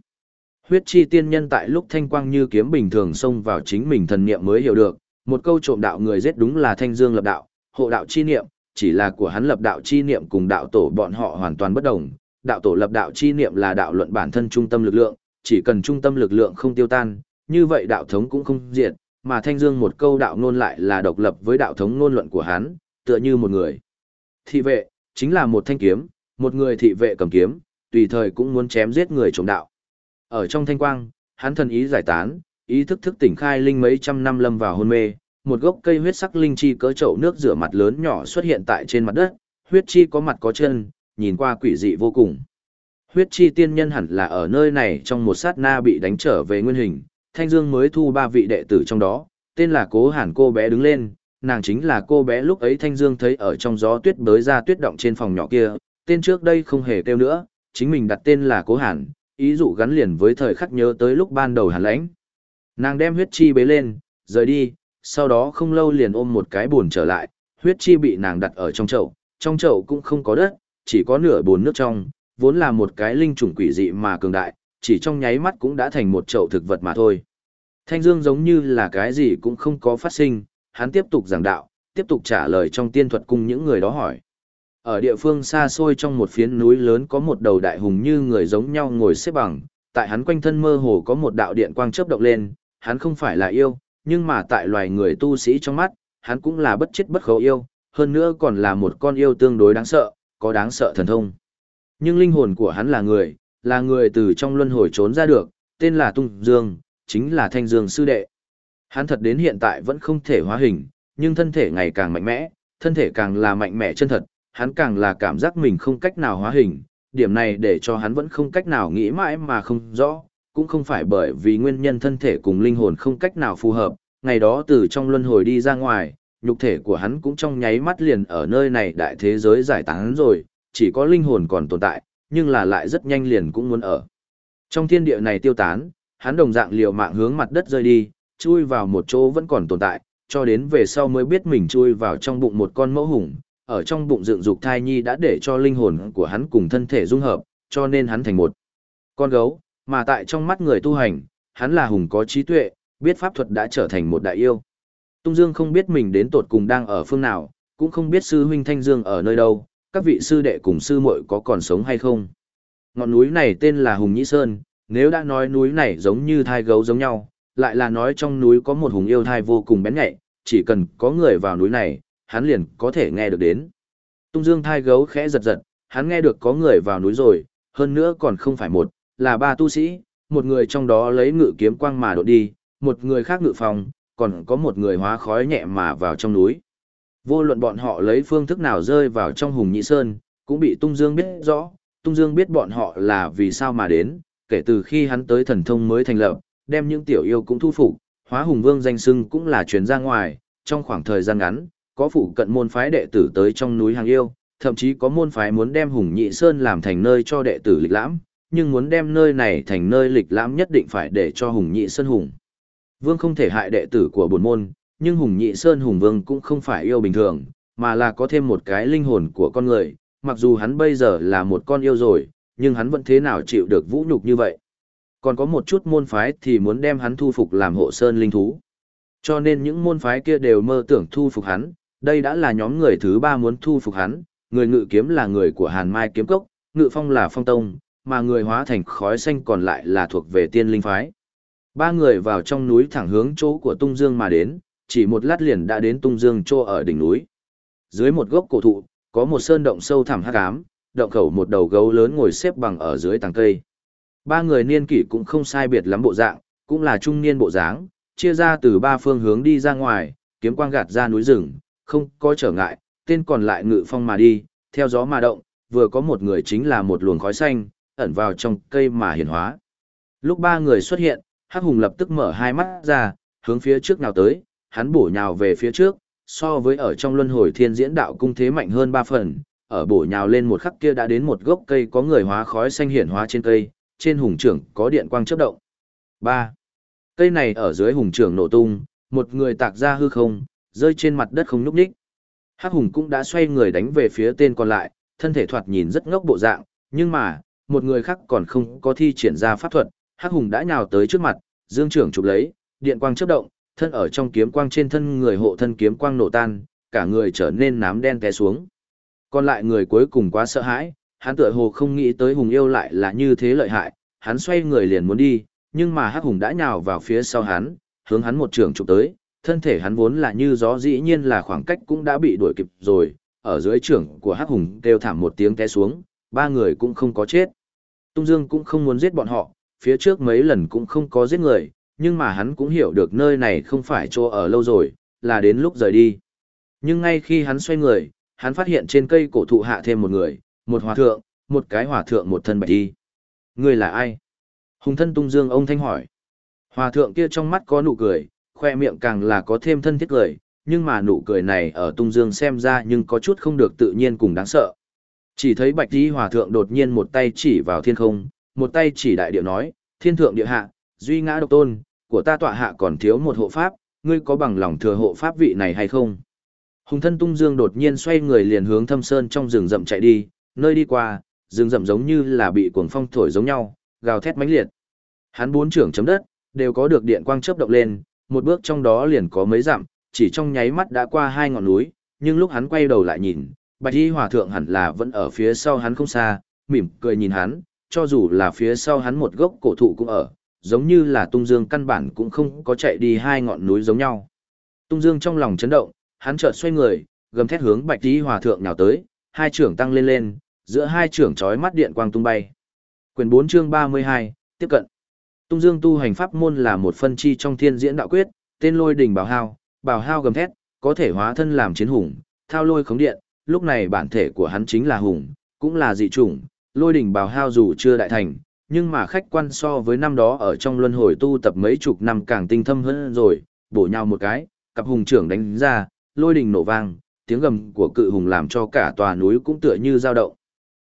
Huyết chi tiên nhân tại lúc thanh quang như kiếm bình thường xông vào chính mình thần niệm mới hiểu được, một câu trộm đạo người giết đúng là thanh dương lập đạo, hộ đạo chi niệm, chỉ là của hắn lập đạo chi niệm cùng đạo tổ bọn họ hoàn toàn bất đồng. Đạo tổ lập đạo chi niệm là đạo luận bản thân trung tâm lực lượng, chỉ cần trung tâm lực lượng không tiêu tan, như vậy đạo thống cũng không diệt, mà thanh dương một câu đạo ngôn lại là độc lập với đạo thống ngôn luận của hắn, tựa như một người. Thị vệ, chính là một thanh kiếm, một người thị vệ cầm kiếm, tùy thời cũng muốn chém giết người trộm đạo. Ở trong thanh quang, hắn thần ý giải tán, ý thức thức tỉnh khai linh mấy trăm năm lâm vào hôn mê, một gốc cây huyết sắc linh chi cỡ chậu nước rửa mặt lớn nhỏ xuất hiện tại trên mặt đất, huyết chi có mặt có chân, nhìn qua quỷ dị vô cùng. Huyết chi tiên nhân hẳn là ở nơi này trong một sát na bị đánh trở về nguyên hình, Thanh Dương mới thu ba vị đệ tử trong đó, tên là Cố Hàn cô bé đứng lên, nàng chính là cô bé lúc ấy Thanh Dương thấy ở trong gió tuyết bới ra tuyết động trên phòng nhỏ kia, tên trước đây không hề kêu nữa, chính mình đặt tên là Cố Hàn, ý dụ gắn liền với thời khắc nhớ tới lúc ban đầu Hàn lãnh. Nàng đem huyết chi bế lên, rời đi, sau đó không lâu liền ôm một cái buồn trở lại, huyết chi bị nàng đặt ở trong chậu, trong chậu cũng không có đất, chỉ có nửa bồn nước trong, vốn là một cái linh trùng quỷ dị mà cường đại, chỉ trong nháy mắt cũng đã thành một chậu thực vật mà thôi. Thanh Dương giống như là cái gì cũng không có phát sinh, hắn tiếp tục giảng đạo, tiếp tục trả lời trong tiên thuật cùng những người đó hỏi. Ở địa phương xa xôi trong một phiến núi lớn có một đầu đại hùng như người giống nhau ngồi xếp bằng, tại hắn quanh thân mơ hồ có một đạo điện quang chớp động lên, hắn không phải là yêu, nhưng mà tại loài người tu sĩ trong mắt, hắn cũng là bất chết bất khấu yêu, hơn nữa còn là một con yêu tương đối đáng sợ, có đáng sợ thần thông. Nhưng linh hồn của hắn là người, là người từ trong luân hồi trốn ra được, tên là Tung Dương, chính là Thanh Dương sư đệ. Hắn thật đến hiện tại vẫn không thể hóa hình, nhưng thân thể ngày càng mạnh mẽ, thân thể càng là mạnh mẽ chân thật, hắn càng là cảm giác mình không cách nào hóa hình, điểm này để cho hắn vẫn không cách nào nghĩ mãi mà không rõ, cũng không phải bởi vì nguyên nhân thân thể cùng linh hồn không cách nào phù hợp, ngày đó từ trong luân hồi đi ra ngoài, nhục thể của hắn cũng trong nháy mắt liền ở nơi này đại thế giới giải tán rồi, chỉ có linh hồn còn tồn tại, nhưng là lại rất nhanh liền cũng muốn ở. Trong thiên địa này tiêu tán, hắn đồng dạng liều mạng hướng mặt đất rơi đi, chui vào một chỗ vẫn còn tồn tại, cho đến về sau mới biết mình chui vào trong bụng một con mẫu hùng, ở trong bụng dựng dục thai nhi đã để cho linh hồn của hắn cùng thân thể dung hợp, cho nên hắn thành một con gấu, mà tại trong mắt người tu hành, hắn là hùng có trí tuệ, biết pháp thuật đã trở thành một đại yêu. Tung Dương không biết mình đến tột cùng đang ở phương nào, cũng không biết sư huynh Thanh Dương ở nơi đâu, các vị sư đệ cùng sư muội có còn sống hay không. Ngọn núi này tên là Hùng Nhĩ Sơn, nếu đã nói núi này giống như thai gấu giống nhau, lại là nói trong núi có một hùng yêu thai vô cùng bén nhạy, chỉ cần có người vào núi này, hắn liền có thể nghe được đến. Tung Dương thai gấu khẽ giật giật, hắn nghe được có người vào núi rồi, hơn nữa còn không phải một, là ba tu sĩ, một người trong đó lấy ngự kiếm quang mà đột đi, một người khác ngự phòng, còn có một người hóa khói nhẹ mà vào trong núi. Vô luận bọn họ lấy phương thức nào rơi vào trong hùng nhị sơn, cũng bị Tung Dương biết rõ, Tung Dương biết bọn họ là vì sao mà đến, kể từ khi hắn tới thần thông mới thành lập, đem những tiểu yêu cũng thu phục, hóa hùng vương danh sưng cũng là truyền ra ngoài, trong khoảng thời gian ngắn, có phủ cận môn phái đệ tử tới trong núi hàng yêu, thậm chí có môn phái muốn đem hùng nhị sơn làm thành nơi cho đệ tử lịch lãm, nhưng muốn đem nơi này thành nơi lịch lãm nhất định phải để cho hùng nhị sơn hùng. Vương không thể hại đệ tử của bổn môn, nhưng hùng nhị sơn hùng vương cũng không phải yêu bình thường, mà là có thêm một cái linh hồn của con người, mặc dù hắn bây giờ là một con yêu rồi, nhưng hắn vẫn thế nào chịu được vũ nhục như vậy. Còn có một chút môn phái thì muốn đem hắn thu phục làm hộ sơn linh thú. Cho nên những môn phái kia đều mơ tưởng thu phục hắn, đây đã là nhóm người thứ ba muốn thu phục hắn, người ngự kiếm là người của Hàn Mai kiếm cốc, ngự phong là phong tông, mà người hóa thành khói xanh còn lại là thuộc về tiên linh phái. Ba người vào trong núi thẳng hướng chỗ của Tung Dương mà đến, chỉ một lát liền đã đến Tung Dương chỗ ở đỉnh núi. Dưới một gốc cổ thụ, có một sơn động sâu thẳm hắc ám, động khẩu một đầu gấu lớn ngồi xếp bằng ở dưới tàng cây. Ba người niên kỷ cũng không sai biệt lắm bộ dạng, cũng là trung niên bộ dáng, chia ra từ ba phương hướng đi ra ngoài, kiếm quang gạt ra núi rừng, không có trở ngại, tên còn lại ngự phong mà đi, theo gió mà động, vừa có một người chính là một luồng khói xanh, ẩn vào trong cây mà hiển hóa. Lúc ba người xuất hiện, Hắc Hùng lập tức mở hai mắt ra, hướng phía trước nào tới, hắn bổ nhào về phía trước, so với ở trong luân hồi thiên diễn đạo cung thế mạnh hơn ba phần, ở bổ nhào lên một khắc kia đã đến một gốc cây có người hóa khói xanh hiển hóa trên cây, trên hùng trưởng có điện quang chớp động. 3. Cây này ở dưới hùng trưởng nổ tung, một người tạc ra hư không, rơi trên mặt đất không nhúc nhích. Hắc hùng cũng đã xoay người đánh về phía tên còn lại, thân thể thoạt nhìn rất ngốc bộ dạng, nhưng mà, một người khác còn không có thi triển ra pháp thuật, Hắc hùng đã nhào tới trước mặt, dương trưởng chụp lấy, điện quang chớp động, thân ở trong kiếm quang trên thân người hộ thân kiếm quang nổ tan, cả người trở nên nám đen té xuống. Còn lại người cuối cùng quá sợ hãi, hắn tựa hồ không nghĩ tới hùng yêu lại là như thế lợi hại, hắn xoay người liền muốn đi, nhưng mà hắc hùng đã nhào vào phía sau hắn, hướng hắn một trường chụp tới, thân thể hắn vốn là như gió dĩ nhiên là khoảng cách cũng đã bị đuổi kịp rồi, ở dưới trưởng của hắc hùng kêu thảm một tiếng té xuống, ba người cũng không có chết. Tung Dương cũng không muốn giết bọn họ, phía trước mấy lần cũng không có giết người, nhưng mà hắn cũng hiểu được nơi này không phải chỗ ở lâu rồi, là đến lúc rời đi. Nhưng ngay khi hắn xoay người, hắn phát hiện trên cây cổ thụ hạ thêm một người, một hòa thượng, một cái hòa thượng một thân bạch đi. Người là ai? Hùng thân tung dương ông thanh hỏi. Hòa thượng kia trong mắt có nụ cười, khoe miệng càng là có thêm thân thiết cười, nhưng mà nụ cười này ở tung dương xem ra nhưng có chút không được tự nhiên cùng đáng sợ. Chỉ thấy bạch tí hòa thượng đột nhiên một tay chỉ vào thiên không, một tay chỉ đại điệu nói, thiên thượng địa hạ, duy ngã độc tôn, của ta tọa hạ còn thiếu một hộ pháp, ngươi có bằng lòng thừa hộ pháp vị này hay không? Hùng thân tung dương đột nhiên xoay người liền hướng thâm sơn trong rừng rậm chạy đi, nơi đi qua, rừng rậm giống như là bị cuồng phong thổi giống nhau, gào thét mãnh liệt. Hắn bốn trưởng chấm đất, đều có được điện quang chớp động lên, một bước trong đó liền có mấy dặm, chỉ trong nháy mắt đã qua hai ngọn núi, nhưng lúc hắn quay đầu lại nhìn, Bạch Y Hòa thượng hẳn là vẫn ở phía sau hắn không xa, mỉm cười nhìn hắn, cho dù là phía sau hắn một gốc cổ thụ cũng ở, giống như là Tung Dương căn bản cũng không có chạy đi hai ngọn núi giống nhau. Tung Dương trong lòng chấn động, hắn chợt xoay người, gầm thét hướng Bạch Y Hòa thượng nhào tới, hai trưởng tăng lên lên, giữa hai trưởng chói mắt điện quang tung bay. Quyền 4 chương 32, tiếp cận. Tung Dương tu hành pháp môn là một phân chi trong thiên diễn đạo quyết, tên lôi đỉnh bảo hao, bảo hao gầm thét, có thể hóa thân làm chiến hùng, thao lôi khống điện, lúc này bản thể của hắn chính là hùng, cũng là dị chủng, lôi đỉnh bảo hao dù chưa đại thành, nhưng mà khách quan so với năm đó ở trong luân hồi tu tập mấy chục năm càng tinh thâm hơn rồi, bổ nhau một cái, cặp hùng trưởng đánh ra, lôi đỉnh nổ vang, tiếng gầm của cự hùng làm cho cả tòa núi cũng tựa như dao động.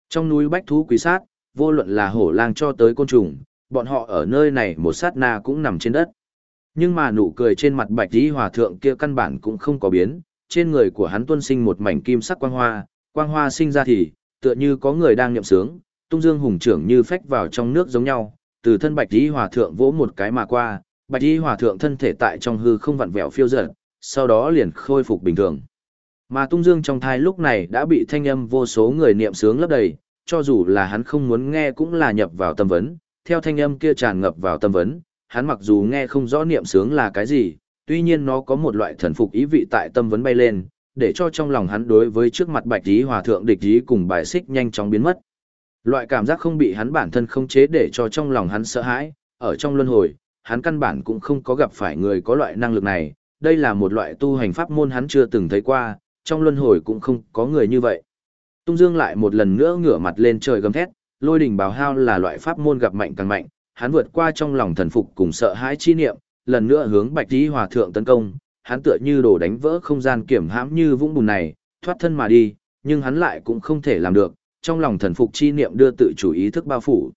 Trong núi bách thú quý sát, vô luận là hổ lang cho tới côn trùng, bọn họ ở nơi này một sát na cũng nằm trên đất. Nhưng mà nụ cười trên mặt bạch tí hòa thượng kia căn bản cũng không có biến, trên người của hắn tuân sinh một mảnh kim sắc quang hoa, quang hoa sinh ra thì, tựa như có người đang nhậm sướng, tung dương hùng trưởng như phách vào trong nước giống nhau, từ thân bạch tí hòa thượng vỗ một cái mà qua, bạch tí hòa thượng thân thể tại trong hư không vặn vẹo phiêu dở, sau đó liền khôi phục bình thường. Mà tung dương trong thai lúc này đã bị thanh âm vô số người niệm sướng lấp đầy, cho dù là hắn không muốn nghe cũng là nhập vào tâm vấn, theo thanh âm kia tràn ngập vào tâm vấn, hắn mặc dù nghe không rõ niệm sướng là cái gì, tuy nhiên nó có một loại thần phục ý vị tại tâm vấn bay lên, để cho trong lòng hắn đối với trước mặt bạch ý hòa thượng địch ý cùng bài xích nhanh chóng biến mất. Loại cảm giác không bị hắn bản thân không chế để cho trong lòng hắn sợ hãi, ở trong luân hồi, hắn căn bản cũng không có gặp phải người có loại năng lực này, đây là một loại tu hành pháp môn hắn chưa từng thấy qua, trong luân hồi cũng không có người như vậy. Tung Dương lại một lần nữa ngửa mặt lên trời gầm thét, lôi đỉnh bào hao là loại pháp môn gặp mạnh càng mạnh, hắn vượt qua trong lòng thần phục cùng sợ hãi chi niệm, lần nữa hướng Bạch Tí Hòa thượng tấn công, hắn tựa như đổ đánh vỡ không gian kiểm hãm như vũng bùn này, thoát thân mà đi, nhưng hắn lại cũng không thể làm được, trong lòng thần phục chi niệm đưa tự chủ ý thức bao phủ.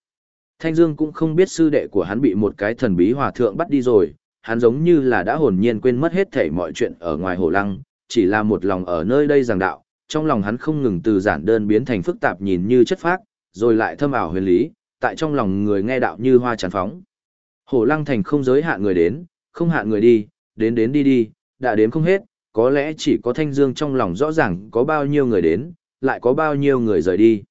Thanh Dương cũng không biết sư đệ của hắn bị một cái thần bí hòa thượng bắt đi rồi, hắn giống như là đã hồn nhiên quên mất hết thảy mọi chuyện ở ngoài hồ lăng, chỉ là một lòng ở nơi đây giảng đạo, trong lòng hắn không ngừng từ giản đơn biến thành phức tạp nhìn như chất phác, rồi lại thâm ảo huyền lý, tại trong lòng người nghe đạo như hoa tràn phóng. hồ lăng thành không giới hạn người đến, không hạn người đi, đến đến đi đi, đã đến không hết, có lẽ chỉ có thanh dương trong lòng rõ ràng có bao nhiêu người đến, lại có bao nhiêu người rời đi.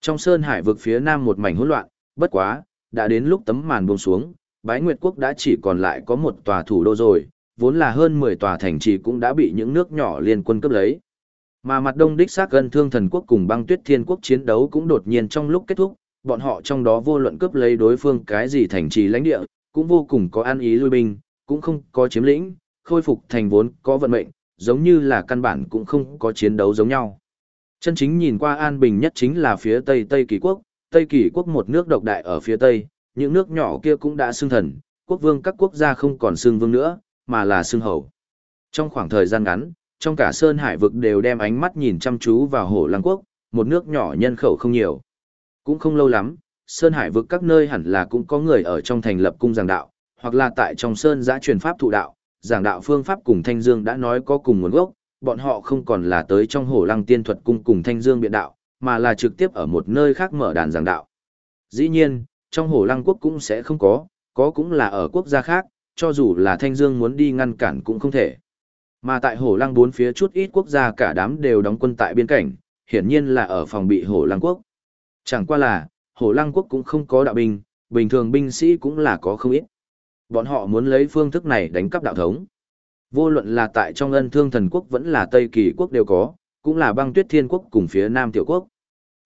Trong sơn hải vực phía nam một mảnh hỗn loạn, bất quá, đã đến lúc tấm màn buông xuống, bái nguyệt quốc đã chỉ còn lại có một tòa thủ đô rồi, vốn là hơn 10 tòa thành trì cũng đã bị những nước nhỏ liên quân cướp lấy. Mà mặt đông đích xác gần thương thần quốc cùng băng tuyết thiên quốc chiến đấu cũng đột nhiên trong lúc kết thúc, bọn họ trong đó vô luận cướp lấy đối phương cái gì thành trì lãnh địa, cũng vô cùng có an ý lui binh, cũng không có chiếm lĩnh, khôi phục thành vốn có vận mệnh, giống như là căn bản cũng không có chiến đấu giống nhau. Chân chính nhìn qua an bình nhất chính là phía Tây Tây Kỳ Quốc, Tây Kỳ Quốc một nước độc đại ở phía Tây, những nước nhỏ kia cũng đã xưng thần, quốc vương các quốc gia không còn xưng vương nữa, mà là xưng hầu. Trong khoảng thời gian ngắn, trong cả Sơn Hải vực đều đem ánh mắt nhìn chăm chú vào Hổ Lăng Quốc, một nước nhỏ nhân khẩu không nhiều. Cũng không lâu lắm, Sơn Hải vực các nơi hẳn là cũng có người ở trong thành lập cung giảng đạo, hoặc là tại trong Sơn giã truyền pháp thụ đạo, giảng đạo phương pháp cùng Thanh Dương đã nói có cùng nguồn gốc, bọn họ không còn là tới trong Hổ Lăng Tiên Thuật cung cùng Thanh Dương biện đạo, mà là trực tiếp ở một nơi khác mở đàn giảng đạo. Dĩ nhiên, trong Hổ Lăng quốc cũng sẽ không có, có cũng là ở quốc gia khác, cho dù là Thanh Dương muốn đi ngăn cản cũng không thể. Mà tại Hổ Lăng bốn phía chút ít quốc gia cả đám đều đóng quân tại biên cảnh, hiển nhiên là ở phòng bị Hổ Lăng quốc. Chẳng qua là, Hổ Lăng quốc cũng không có đạo binh, bình thường binh sĩ cũng là có không ít. Bọn họ muốn lấy phương thức này đánh cắp đạo thống. Vô luận là tại trong ân thương thần quốc vẫn là Tây Kỳ quốc đều có, cũng là băng tuyết thiên quốc cùng phía Nam tiểu quốc.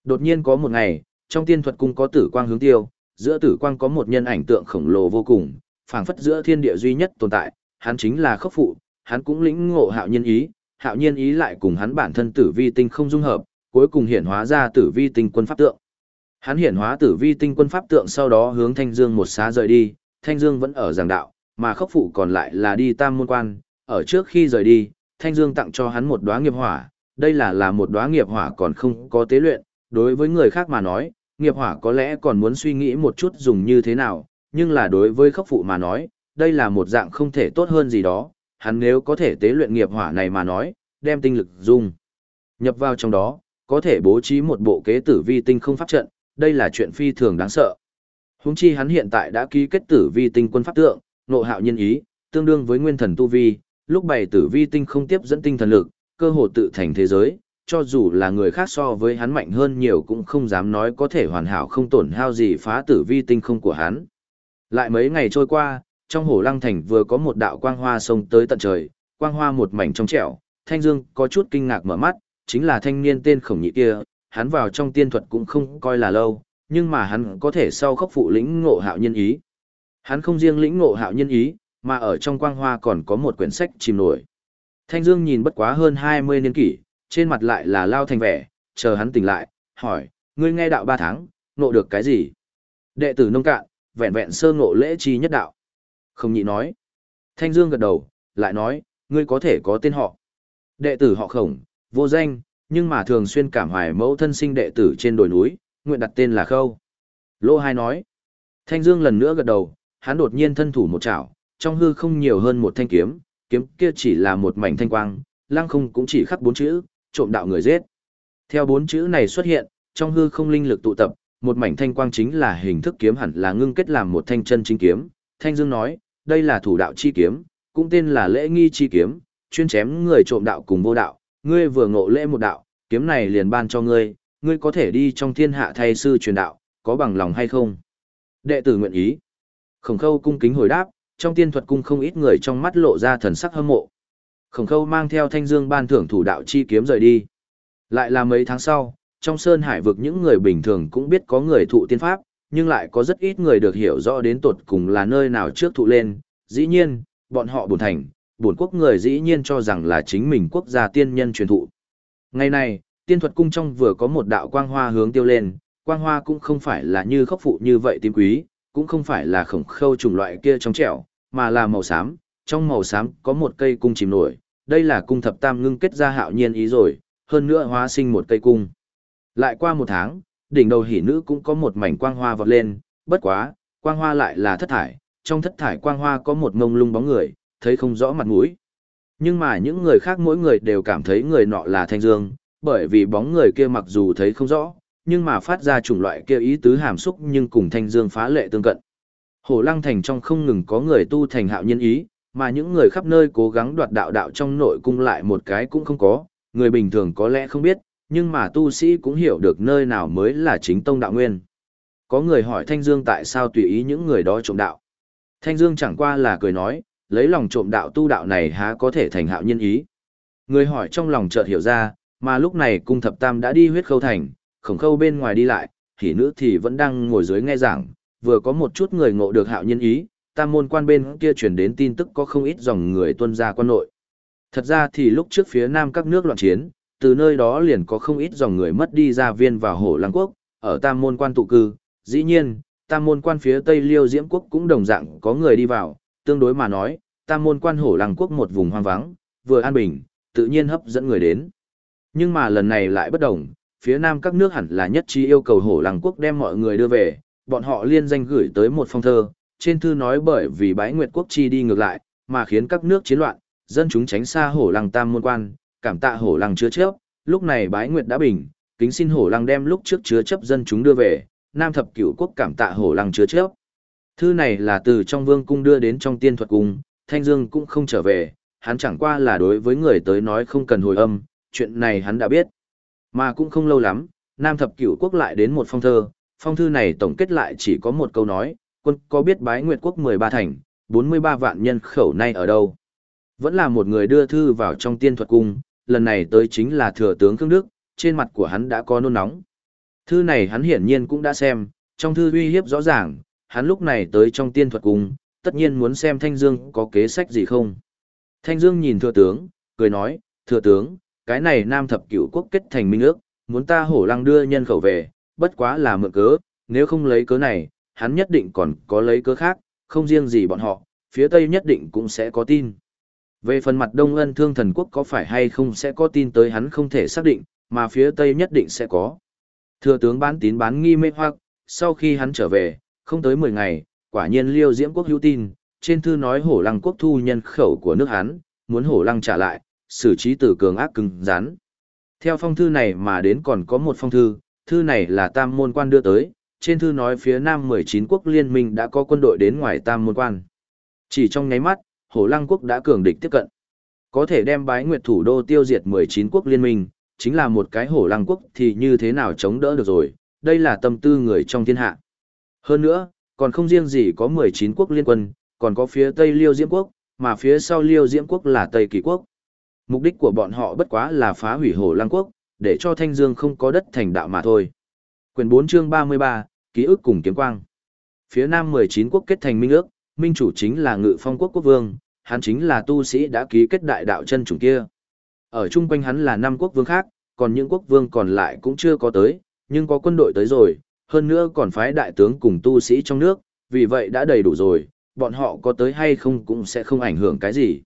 Đột nhiên có một ngày, trong tiên thuật cung có tử quang hướng tiêu, giữa tử quang có một nhân ảnh tượng khổng lồ vô cùng, phảng phất giữa thiên địa duy nhất tồn tại, hắn chính là khốc phụ, hắn cũng lĩnh ngộ hạo nhiên ý, hạo nhiên ý lại cùng hắn bản thân tử vi tinh không dung hợp, cuối cùng hiển hóa ra tử vi tinh quân pháp tượng. Hắn hiển hóa tử vi tinh quân pháp tượng sau đó hướng Thanh Dương một xá rời đi, Thanh Dương vẫn ở giảng đạo, mà khốc phụ còn lại là đi tam môn quan, ở trước khi rời đi, Thanh Dương tặng cho hắn một đóa nghiệp hỏa, đây là là một đóa nghiệp hỏa còn không có tế luyện, đối với người khác mà nói, nghiệp hỏa có lẽ còn muốn suy nghĩ một chút dùng như thế nào, nhưng là đối với khốc phụ mà nói, đây là một dạng không thể tốt hơn gì đó, hắn nếu có thể tế luyện nghiệp hỏa này mà nói, đem tinh lực dung nhập vào trong đó, có thể bố trí một bộ kế tử vi tinh không pháp trận, đây là chuyện phi thường đáng sợ. Húng chi hắn hiện tại đã ký kết tử vi tinh quân pháp tượng, nộ hạo nhân ý, tương đương với nguyên thần tu vi, lúc bày tử vi tinh không tiếp dẫn tinh thần lực, cơ hồ tự thành thế giới, cho dù là người khác so với hắn mạnh hơn nhiều cũng không dám nói có thể hoàn hảo không tổn hao gì phá tử vi tinh không của hắn. Lại mấy ngày trôi qua, trong hồ lăng thành vừa có một đạo quang hoa sông tới tận trời, quang hoa một mảnh trong trẻo, thanh dương có chút kinh ngạc mở mắt, chính là thanh niên tên khổng nhị kia, hắn vào trong tiên thuật cũng không coi là lâu, nhưng mà hắn có thể sau khốc phụ lĩnh ngộ hạo nhân ý. Hắn không riêng lĩnh ngộ hạo nhân ý, mà ở trong quang hoa còn có một quyển sách chìm nổi. Thanh Dương nhìn bất quá hơn 20 niên kỷ, trên mặt lại là lao thành vẻ, chờ hắn tỉnh lại, hỏi, ngươi nghe đạo ba tháng, ngộ được cái gì? Đệ tử nông cạn, vẹn vẹn sơ ngộ lễ chi nhất đạo. Không nhị nói. Thanh Dương gật đầu, lại nói, ngươi có thể có tên họ. Đệ tử họ khổng, vô danh, nhưng mà thường xuyên cảm hoài mẫu thân sinh đệ tử trên đồi núi, nguyện đặt tên là Khâu. Lô Hai nói. Thanh Dương lần nữa gật đầu, hắn đột nhiên thân thủ một chảo, trong hư không nhiều hơn một thanh kiếm, kiếm kia chỉ là một mảnh thanh quang, lăng không cũng chỉ khắc bốn chữ, trộm đạo người giết. Theo bốn chữ này xuất hiện, trong hư không linh lực tụ tập, một mảnh thanh quang chính là hình thức kiếm hẳn là ngưng kết làm một thanh chân chính kiếm. Thanh Dương nói, đây là thủ đạo chi kiếm, cũng tên là lễ nghi chi kiếm, chuyên chém người trộm đạo cùng vô đạo, ngươi vừa ngộ lễ một đạo, kiếm này liền ban cho ngươi, ngươi có thể đi trong thiên hạ thay sư truyền đạo, có bằng lòng hay không? Đệ tử nguyện ý. Khổng khâu cung kính hồi đáp, trong tiên thuật cung không ít người trong mắt lộ ra thần sắc hâm mộ. Khổng khâu mang theo thanh dương ban thưởng thủ đạo chi kiếm rời đi. Lại là mấy tháng sau, trong sơn hải vực những người bình thường cũng biết có người thụ tiên pháp, nhưng lại có rất ít người được hiểu rõ đến tột cùng là nơi nào trước thụ lên. Dĩ nhiên, bọn họ buồn thành, buồn quốc người dĩ nhiên cho rằng là chính mình quốc gia tiên nhân truyền thụ. Ngày này, tiên thuật cung trong vừa có một đạo quang hoa hướng tiêu lên, quang hoa cũng không phải là như khốc phụ như vậy tím quý, cũng không phải là khổng khâu chủng loại kia trong trẻo, mà là màu xám, trong màu xám có một cây cung chìm nổi, đây là cung thập tam ngưng kết ra hạo nhiên ý rồi, hơn nữa hóa sinh một cây cung. Lại qua một tháng, đỉnh đầu hỉ nữ cũng có một mảnh quang hoa vọt lên, bất quá, quang hoa lại là thất thải, trong thất thải quang hoa có một ngông lung bóng người, thấy không rõ mặt mũi. Nhưng mà những người khác mỗi người đều cảm thấy người nọ là Thanh Dương, bởi vì bóng người kia mặc dù thấy không rõ, nhưng mà phát ra chủng loại kia ý tứ hàm xúc nhưng cùng Thanh Dương phá lệ tương cận. Hồ Lăng Thành trong không ngừng có người tu thành hạo nhân ý, mà những người khắp nơi cố gắng đoạt đạo đạo trong nội cung lại một cái cũng không có, người bình thường có lẽ không biết, nhưng mà tu sĩ cũng hiểu được nơi nào mới là chính tông đạo nguyên. Có người hỏi Thanh Dương tại sao tùy ý những người đó trộm đạo. Thanh Dương chẳng qua là cười nói, lấy lòng trộm đạo tu đạo này há có thể thành hạo nhân ý. Người hỏi trong lòng chợt hiểu ra, mà lúc này cung thập tam đã đi huyết khâu thành, khổng khâu bên ngoài đi lại, thì nữ thì vẫn đang ngồi dưới nghe giảng, vừa có một chút người ngộ được hạo nhân ý, tam môn quan bên kia truyền đến tin tức có không ít dòng người tuân ra quan nội. Thật ra thì lúc trước phía nam các nước loạn chiến, từ nơi đó liền có không ít dòng người mất đi ra viên vào hổ lăng quốc, ở tam môn quan tụ cư, dĩ nhiên, tam môn quan phía tây liêu diễm quốc cũng đồng dạng có người đi vào, tương đối mà nói, tam môn quan hổ lăng quốc một vùng hoang vắng, vừa an bình, tự nhiên hấp dẫn người đến. Nhưng mà lần này lại bất đồng, phía nam các nước hẳn là nhất trí yêu cầu hổ lăng quốc đem mọi người đưa về, bọn họ liên danh gửi tới một phong thơ, trên thư nói bởi vì bái nguyệt quốc chi đi ngược lại, mà khiến các nước chiến loạn, dân chúng tránh xa hổ lăng tam môn quan, cảm tạ hổ lăng chứa chấp, lúc này bái nguyệt đã bình, kính xin hổ lăng đem lúc trước chứa chấp dân chúng đưa về, nam thập cửu quốc cảm tạ hổ lăng chứa chấp. Thư này là từ trong vương cung đưa đến trong tiên thuật cung, Thanh Dương cũng không trở về, hắn chẳng qua là đối với người tới nói không cần hồi âm, chuyện này hắn đã biết. Mà cũng không lâu lắm, Nam Thập Cửu Quốc lại đến một phong thơ, phong thư này tổng kết lại chỉ có một câu nói, quân có biết bái Nguyệt Quốc 13 thành, 43 vạn nhân khẩu nay ở đâu. Vẫn là một người đưa thư vào trong tiên thuật cung, lần này tới chính là thừa tướng Khương Đức, trên mặt của hắn đã có nôn nóng. Thư này hắn hiển nhiên cũng đã xem, trong thư uy hiếp rõ ràng, hắn lúc này tới trong tiên thuật cung, tất nhiên muốn xem Thanh Dương có kế sách gì không. Thanh Dương nhìn thừa tướng, cười nói, thừa tướng, cái này nam thập cửu quốc kết thành minh ước, muốn ta hổ lăng đưa nhân khẩu về, bất quá là mượn cớ, nếu không lấy cớ này, hắn nhất định còn có lấy cớ khác, không riêng gì bọn họ, phía Tây nhất định cũng sẽ có tin. Về phần mặt Đông Ân Thương Thần Quốc có phải hay không sẽ có tin tới hắn không thể xác định, mà phía Tây nhất định sẽ có. Thừa tướng bán tín bán nghi mê hoặc, sau khi hắn trở về, không tới 10 ngày, quả nhiên Liêu Diễm Quốc hữu tin, trên thư nói hổ lăng quốc thu nhân khẩu của nước hắn, muốn hổ lăng trả lại, xử trí tử cường ác cứng rắn. Theo phong thư này mà đến còn có một phong thư, thư này là tam môn quan đưa tới, trên thư nói phía nam 19 quốc liên minh đã có quân đội đến ngoài tam môn quan. Chỉ trong nháy mắt, hổ lăng quốc đã cường địch tiếp cận. Có thể đem bái nguyệt thủ đô tiêu diệt 19 quốc liên minh, chính là một cái hổ lăng quốc thì như thế nào chống đỡ được rồi, đây là tâm tư người trong thiên hạ. Hơn nữa, còn không riêng gì có 19 quốc liên quân, còn có phía Tây Liêu Diễm Quốc, mà phía sau Liêu Diễm Quốc là Tây Kỳ Quốc. Mục đích của bọn họ bất quá là phá hủy Hồ Lăng Quốc, để cho Thanh Dương không có đất thành đạo mà thôi. Quyền 4 chương 33, ký ức cùng kiếm quang. Phía Nam 19 quốc kết thành minh ước, minh chủ chính là Ngự Phong Quốc quốc vương, hắn chính là tu sĩ đã ký kết đại đạo chân chủng kia. Ở chung quanh hắn là năm quốc vương khác, còn những quốc vương còn lại cũng chưa có tới, nhưng có quân đội tới rồi, hơn nữa còn phái đại tướng cùng tu sĩ trong nước, vì vậy đã đầy đủ rồi, bọn họ có tới hay không cũng sẽ không ảnh hưởng cái gì.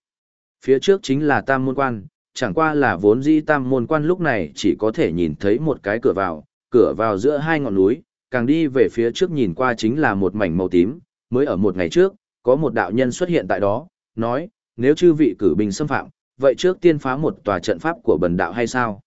Phía trước chính là tam môn quan, chẳng qua là vốn di tam môn quan lúc này chỉ có thể nhìn thấy một cái cửa vào, cửa vào giữa hai ngọn núi, càng đi về phía trước nhìn qua chính là một mảnh màu tím, mới ở một ngày trước, có một đạo nhân xuất hiện tại đó, nói, nếu chư vị cử binh xâm phạm, vậy trước tiên phá một tòa trận pháp của bần đạo hay sao?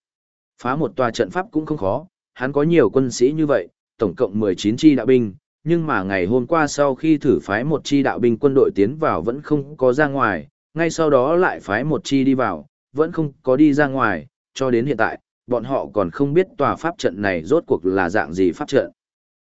Phá một tòa trận pháp cũng không khó, hắn có nhiều quân sĩ như vậy, tổng cộng 19 chi đạo binh, nhưng mà ngày hôm qua sau khi thử phái một chi đạo binh quân đội tiến vào vẫn không có ra ngoài, ngay sau đó lại phái một chi đi vào, vẫn không có đi ra ngoài, cho đến hiện tại, bọn họ còn không biết tòa pháp trận này rốt cuộc là dạng gì pháp trận.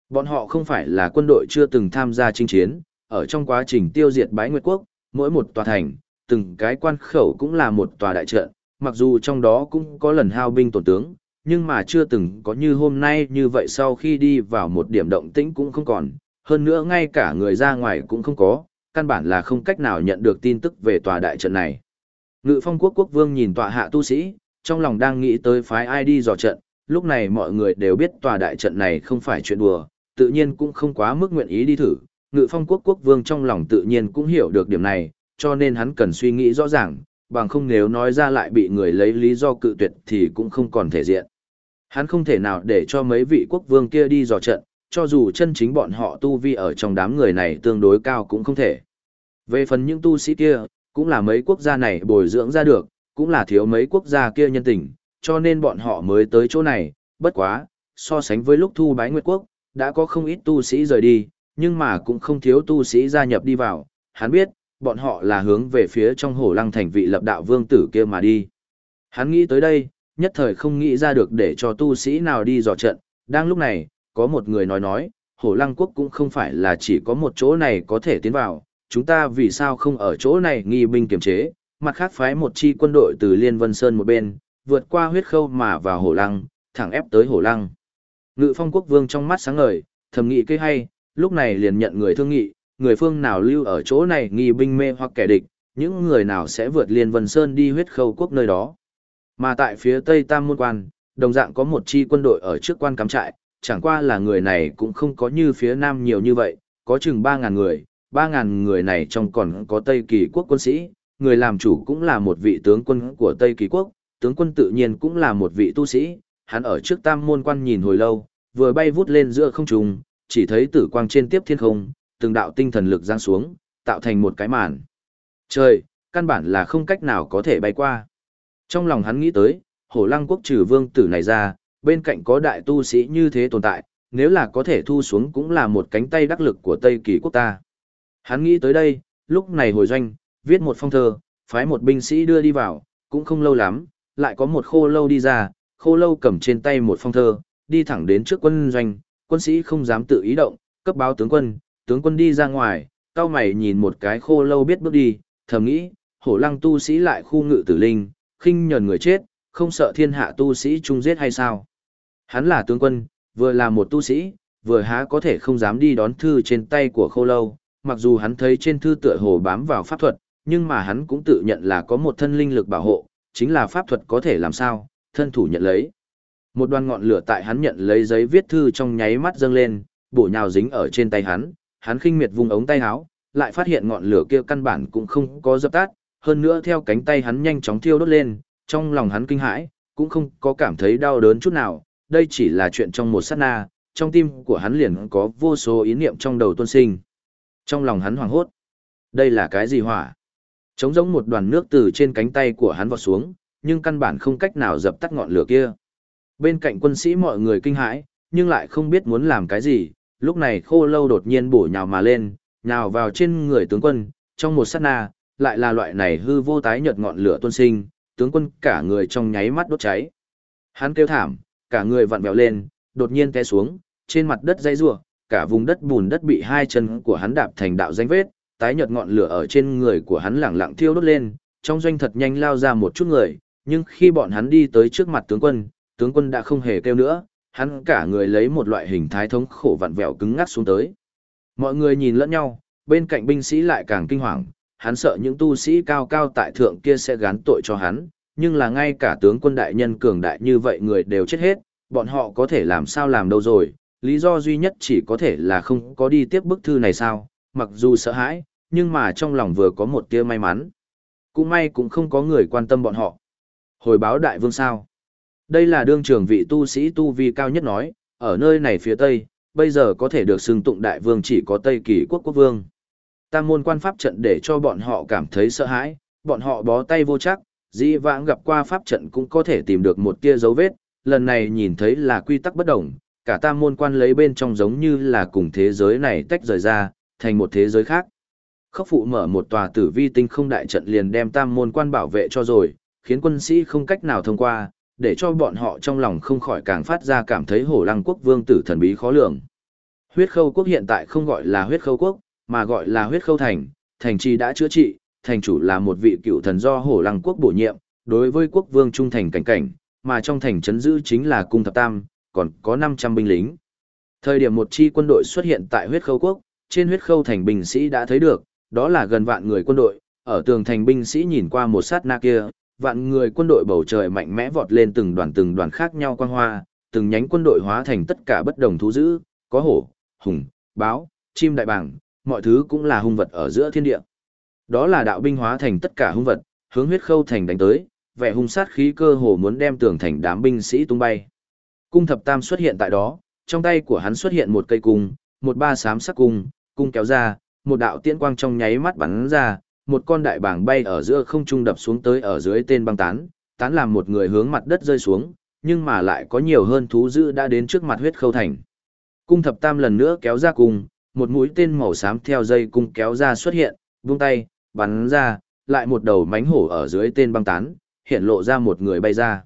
Bọn họ không phải là quân đội chưa từng tham gia chinh chiến, ở trong quá trình tiêu diệt bái nguyệt quốc, mỗi một tòa thành, từng cái quan khẩu cũng là một tòa đại trận, mặc dù trong đó cũng có lần hao binh tổn tướng, nhưng mà chưa từng có như hôm nay như vậy sau khi đi vào một điểm động tĩnh cũng không còn, hơn nữa ngay cả người ra ngoài cũng không có, căn bản là không cách nào nhận được tin tức về tòa đại trận này. Ngự phong quốc quốc vương nhìn tòa hạ tu sĩ, trong lòng đang nghĩ tới phái ai đi dò trận, lúc này mọi người đều biết tòa đại trận này không phải chuyện đùa, tự nhiên cũng không quá mức nguyện ý đi thử. Ngự phong quốc quốc vương trong lòng tự nhiên cũng hiểu được điểm này, cho nên hắn cần suy nghĩ rõ ràng, bằng không nếu nói ra lại bị người lấy lý do cự tuyệt thì cũng không còn thể diện. Hắn không thể nào để cho mấy vị quốc vương kia đi dò trận, cho dù chân chính bọn họ tu vi ở trong đám người này tương đối cao cũng không thể. Về phần những tu sĩ kia, cũng là mấy quốc gia này bồi dưỡng ra được, cũng là thiếu mấy quốc gia kia nhân tình, cho nên bọn họ mới tới chỗ này, bất quá, so sánh với lúc thu bái nguyệt quốc, đã có không ít tu sĩ rời đi, nhưng mà cũng không thiếu tu sĩ gia nhập đi vào, hắn biết, bọn họ là hướng về phía trong hồ lăng thành vị lập đạo vương tử kia mà đi. Hắn nghĩ tới đây, nhất thời không nghĩ ra được để cho tu sĩ nào đi dò trận, đang lúc này, có một người nói nói, hồ lăng quốc cũng không phải là chỉ có một chỗ này có thể tiến vào, chúng ta vì sao không ở chỗ này nghi binh kiểm chế, mặt khác phái một chi quân đội từ Liên Vân Sơn một bên, vượt qua huyết khâu mà vào hồ lăng, thẳng ép tới hồ lăng. Ngự phong quốc vương trong mắt sáng ngời, thầm nghĩ cây hay, lúc này liền nhận người thương nghị, người phương nào lưu ở chỗ này nghi binh mê hoặc kẻ địch, những người nào sẽ vượt Liên Vân Sơn đi huyết khâu quốc nơi đó. Mà tại phía tây Tam Môn Quan, đồng dạng có một chi quân đội ở trước quan cắm trại, chẳng qua là người này cũng không có như phía Nam nhiều như vậy, có chừng 3.000 người, 3.000 người này trong còn có Tây Kỳ quốc quân sĩ, người làm chủ cũng là một vị tướng quân của Tây Kỳ quốc, tướng quân tự nhiên cũng là một vị tu sĩ, hắn ở trước Tam Môn Quan nhìn hồi lâu, vừa bay vút lên giữa không trung, chỉ thấy tử quang trên tiếp thiên không, từng đạo tinh thần lực giáng xuống, tạo thành một cái màn. Trời, căn bản là không cách nào có thể bay qua. Trong lòng hắn nghĩ tới, hổ lăng quốc trừ vương tử này ra, bên cạnh có đại tu sĩ như thế tồn tại, nếu là có thể thu xuống cũng là một cánh tay đắc lực của Tây Kỳ quốc ta. Hắn nghĩ tới đây, lúc này hồi doanh, viết một phong thơ, phái một binh sĩ đưa đi vào, cũng không lâu lắm, lại có một khô lâu đi ra, khô lâu cầm trên tay một phong thơ, đi thẳng đến trước quân doanh, quân sĩ không dám tự ý động, cấp báo tướng quân, tướng quân đi ra ngoài, cao mày nhìn một cái khô lâu biết bước đi, thầm nghĩ, hổ lăng tu sĩ lại khu ngự tử linh, khinh nhờn người chết, không sợ thiên hạ tu sĩ chung giết hay sao? Hắn là tướng quân, vừa là một tu sĩ, vừa há có thể không dám đi đón thư trên tay của khô lâu, mặc dù hắn thấy trên thư tựa hồ bám vào pháp thuật, nhưng mà hắn cũng tự nhận là có một thân linh lực bảo hộ, chính là pháp thuật có thể làm sao, thân thủ nhận lấy. Một đoàn ngọn lửa tại hắn nhận lấy giấy viết thư trong nháy mắt dâng lên, bổ nhào dính ở trên tay hắn, hắn khinh miệt vùng ống tay áo, lại phát hiện ngọn lửa kia căn bản cũng không có dập tắt, hơn nữa theo cánh tay hắn nhanh chóng thiêu đốt lên, trong lòng hắn kinh hãi, cũng không có cảm thấy đau đớn chút nào, đây chỉ là chuyện trong một sát na, trong tim của hắn liền có vô số ý niệm trong đầu tuôn sinh. Trong lòng hắn hoảng hốt. Đây là cái gì hỏa? Trống giống một đoàn nước từ trên cánh tay của hắn vọt xuống, nhưng căn bản không cách nào dập tắt ngọn lửa kia. Bên cạnh quân sĩ mọi người kinh hãi, nhưng lại không biết muốn làm cái gì, lúc này khô lâu đột nhiên bổ nhào mà lên, nhào vào trên người tướng quân, trong một sát na, lại là loại này hư vô tái nhợt ngọn lửa tuôn sinh, tướng quân cả người trong nháy mắt đốt cháy. Hắn kêu thảm, cả người vặn vẹo lên, đột nhiên té xuống, trên mặt đất dây rủa, cả vùng đất bùn đất bị hai chân của hắn đạp thành đạo danh vết, tái nhợt ngọn lửa ở trên người của hắn lẳng lặng thiêu đốt lên, trong doanh thật nhanh lao ra một chút người, nhưng khi bọn hắn đi tới trước mặt tướng quân, tướng quân đã không hề kêu nữa, hắn cả người lấy một loại hình thái thống khổ vặn vẹo cứng ngắc xuống tới. Mọi người nhìn lẫn nhau, bên cạnh binh sĩ lại càng kinh hoàng, hắn sợ những tu sĩ cao cao tại thượng kia sẽ gán tội cho hắn, nhưng là ngay cả tướng quân đại nhân cường đại như vậy người đều chết hết, bọn họ có thể làm sao làm đâu rồi, lý do duy nhất chỉ có thể là không có đi tiếp bức thư này sao, mặc dù sợ hãi, nhưng mà trong lòng vừa có một tia may mắn. Cũng may cũng không có người quan tâm bọn họ. Hồi báo đại vương sao? Đây là đương trường vị tu sĩ tu vi cao nhất nói, ở nơi này phía Tây, bây giờ có thể được xưng tụng đại vương chỉ có Tây kỳ quốc quốc vương. Tam môn quan pháp trận để cho bọn họ cảm thấy sợ hãi, bọn họ bó tay vô chắc, dĩ vãng gặp qua pháp trận cũng có thể tìm được một tia dấu vết, lần này nhìn thấy là quy tắc bất đồng, cả tam môn quan lấy bên trong giống như là cùng thế giới này tách rời ra, thành một thế giới khác. Khốc phụ mở một tòa tử vi tinh không đại trận liền đem tam môn quan bảo vệ cho rồi, khiến quân sĩ không cách nào thông qua, để cho bọn họ trong lòng không khỏi càng phát ra cảm thấy hổ lăng quốc vương tử thần bí khó lường. Huyết khâu quốc hiện tại không gọi là huyết khâu quốc, mà gọi là huyết khâu thành, thành trì đã chữa trị, thành chủ là một vị cựu thần do hổ lăng quốc bổ nhiệm, đối với quốc vương trung thành cảnh cảnh, mà trong thành trấn giữ chính là cung thập tam, còn có 500 binh lính. Thời điểm một chi quân đội xuất hiện tại huyết khâu quốc, trên huyết khâu thành binh sĩ đã thấy được, đó là gần vạn người quân đội, ở tường thành binh sĩ nhìn qua một sát na kia, vạn người quân đội bầu trời mạnh mẽ vọt lên từng đoàn từng đoàn khác nhau quang hoa, từng nhánh quân đội hóa thành tất cả bất đồng thú dữ, có hổ, hùng, báo, chim đại bàng, mọi thứ cũng là hung vật ở giữa thiên địa. Đó là đạo binh hóa thành tất cả hung vật, hướng huyết khâu thành đánh tới, vẻ hung sát khí cơ hồ muốn đem tường thành đám binh sĩ tung bay. Cung thập tam xuất hiện tại đó, trong tay của hắn xuất hiện một cây cung, một ba sám sắc cung, cung kéo ra, một đạo tiễn quang trong nháy mắt bắn ra, một con đại bảng bay ở giữa không trung đập xuống tới ở dưới tên băng tán, tán làm một người hướng mặt đất rơi xuống, nhưng mà lại có nhiều hơn thú dữ đã đến trước mặt huyết khâu thành. Cung thập tam lần nữa kéo ra cung, một mũi tên màu xám theo dây cung kéo ra xuất hiện, vung tay, bắn ra, lại một đầu mánh hổ ở dưới tên băng tán, hiện lộ ra một người bay ra.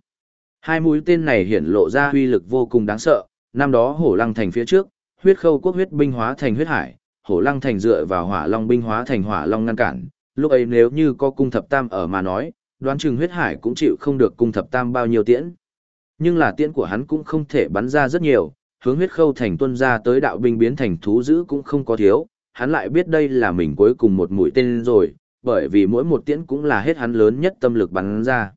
Hai mũi tên này hiện lộ ra uy lực vô cùng đáng sợ, năm đó hổ lăng thành phía trước, huyết khâu quốc huyết binh hóa thành huyết hải, hổ lăng thành dựa vào hỏa long binh hóa thành hỏa long ngăn cản, lúc ấy nếu như có cung thập tam ở mà nói, đoán chừng huyết hải cũng chịu không được cung thập tam bao nhiêu tiễn. Nhưng là tiễn của hắn cũng không thể bắn ra rất nhiều, hướng huyết khâu thành tuân ra tới đạo binh biến thành thú dữ cũng không có thiếu, hắn lại biết đây là mình cuối cùng một mũi tên rồi, bởi vì mỗi một tiễn cũng là hết hắn lớn nhất tâm lực bắn ra.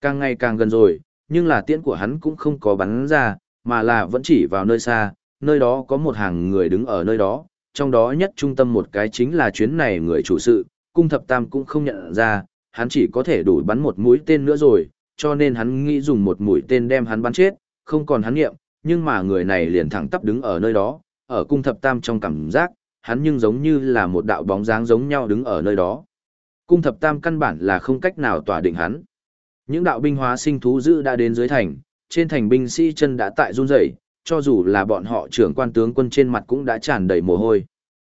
Càng ngày càng gần rồi, nhưng là tiễn của hắn cũng không có bắn ra, mà là vẫn chỉ vào nơi xa, nơi đó có một hàng người đứng ở nơi đó, trong đó nhất trung tâm một cái chính là chuyến này người chủ sự, cung thập tam cũng không nhận ra, hắn chỉ có thể đủ bắn một mũi tên nữa rồi, cho nên hắn nghĩ dùng một mũi tên đem hắn bắn chết, không còn hắn nghiệm, nhưng mà người này liền thẳng tắp đứng ở nơi đó, ở cung thập tam trong cảm giác, hắn nhưng giống như là một đạo bóng dáng giống nhau đứng ở nơi đó. Cung thập tam căn bản là không cách nào tỏa định hắn. Những đạo binh hóa sinh thú dữ đã đến dưới thành, trên thành binh sĩ chân đã tại run rẩy, cho dù là bọn họ trưởng quan tướng quân trên mặt cũng đã tràn đầy mồ hôi.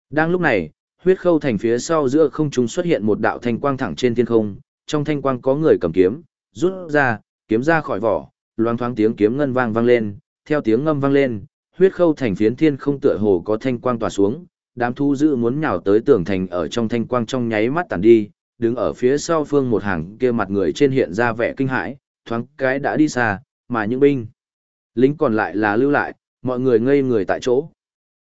Đang lúc này, huyết khâu thành phía sau giữa không trung xuất hiện một đạo thanh quang thẳng trên thiên không, trong thanh quang có người cầm kiếm, rút ra, kiếm ra khỏi vỏ, loáng thoáng tiếng kiếm ngân vang vang lên, theo tiếng ngâm vang lên, huyết khâu thành phiến thiên không tựa hồ có thanh quang tỏa xuống, đám thu dữ muốn nhào tới tường thành ở trong thanh quang trong nháy mắt tàn đi, đứng ở phía sau phương một hàng kia mặt người trên hiện ra vẻ kinh hãi, thoáng cái đã đi xa, mà những binh lính còn lại là lưu lại, mọi người ngây người tại chỗ.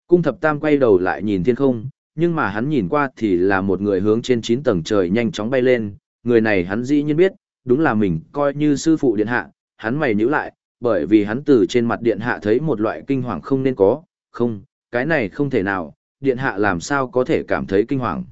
Cung thập tam quay đầu lại nhìn thiên không, nhưng mà hắn nhìn qua thì là một người hướng trên 9 tầng trời nhanh chóng bay lên, người này hắn dĩ nhiên biết, đúng là mình coi như sư phụ điện hạ, hắn mày nhíu lại, bởi vì hắn từ trên mặt điện hạ thấy một loại kinh hoàng không nên có, không, cái này không thể nào, điện hạ làm sao có thể cảm thấy kinh hoàng.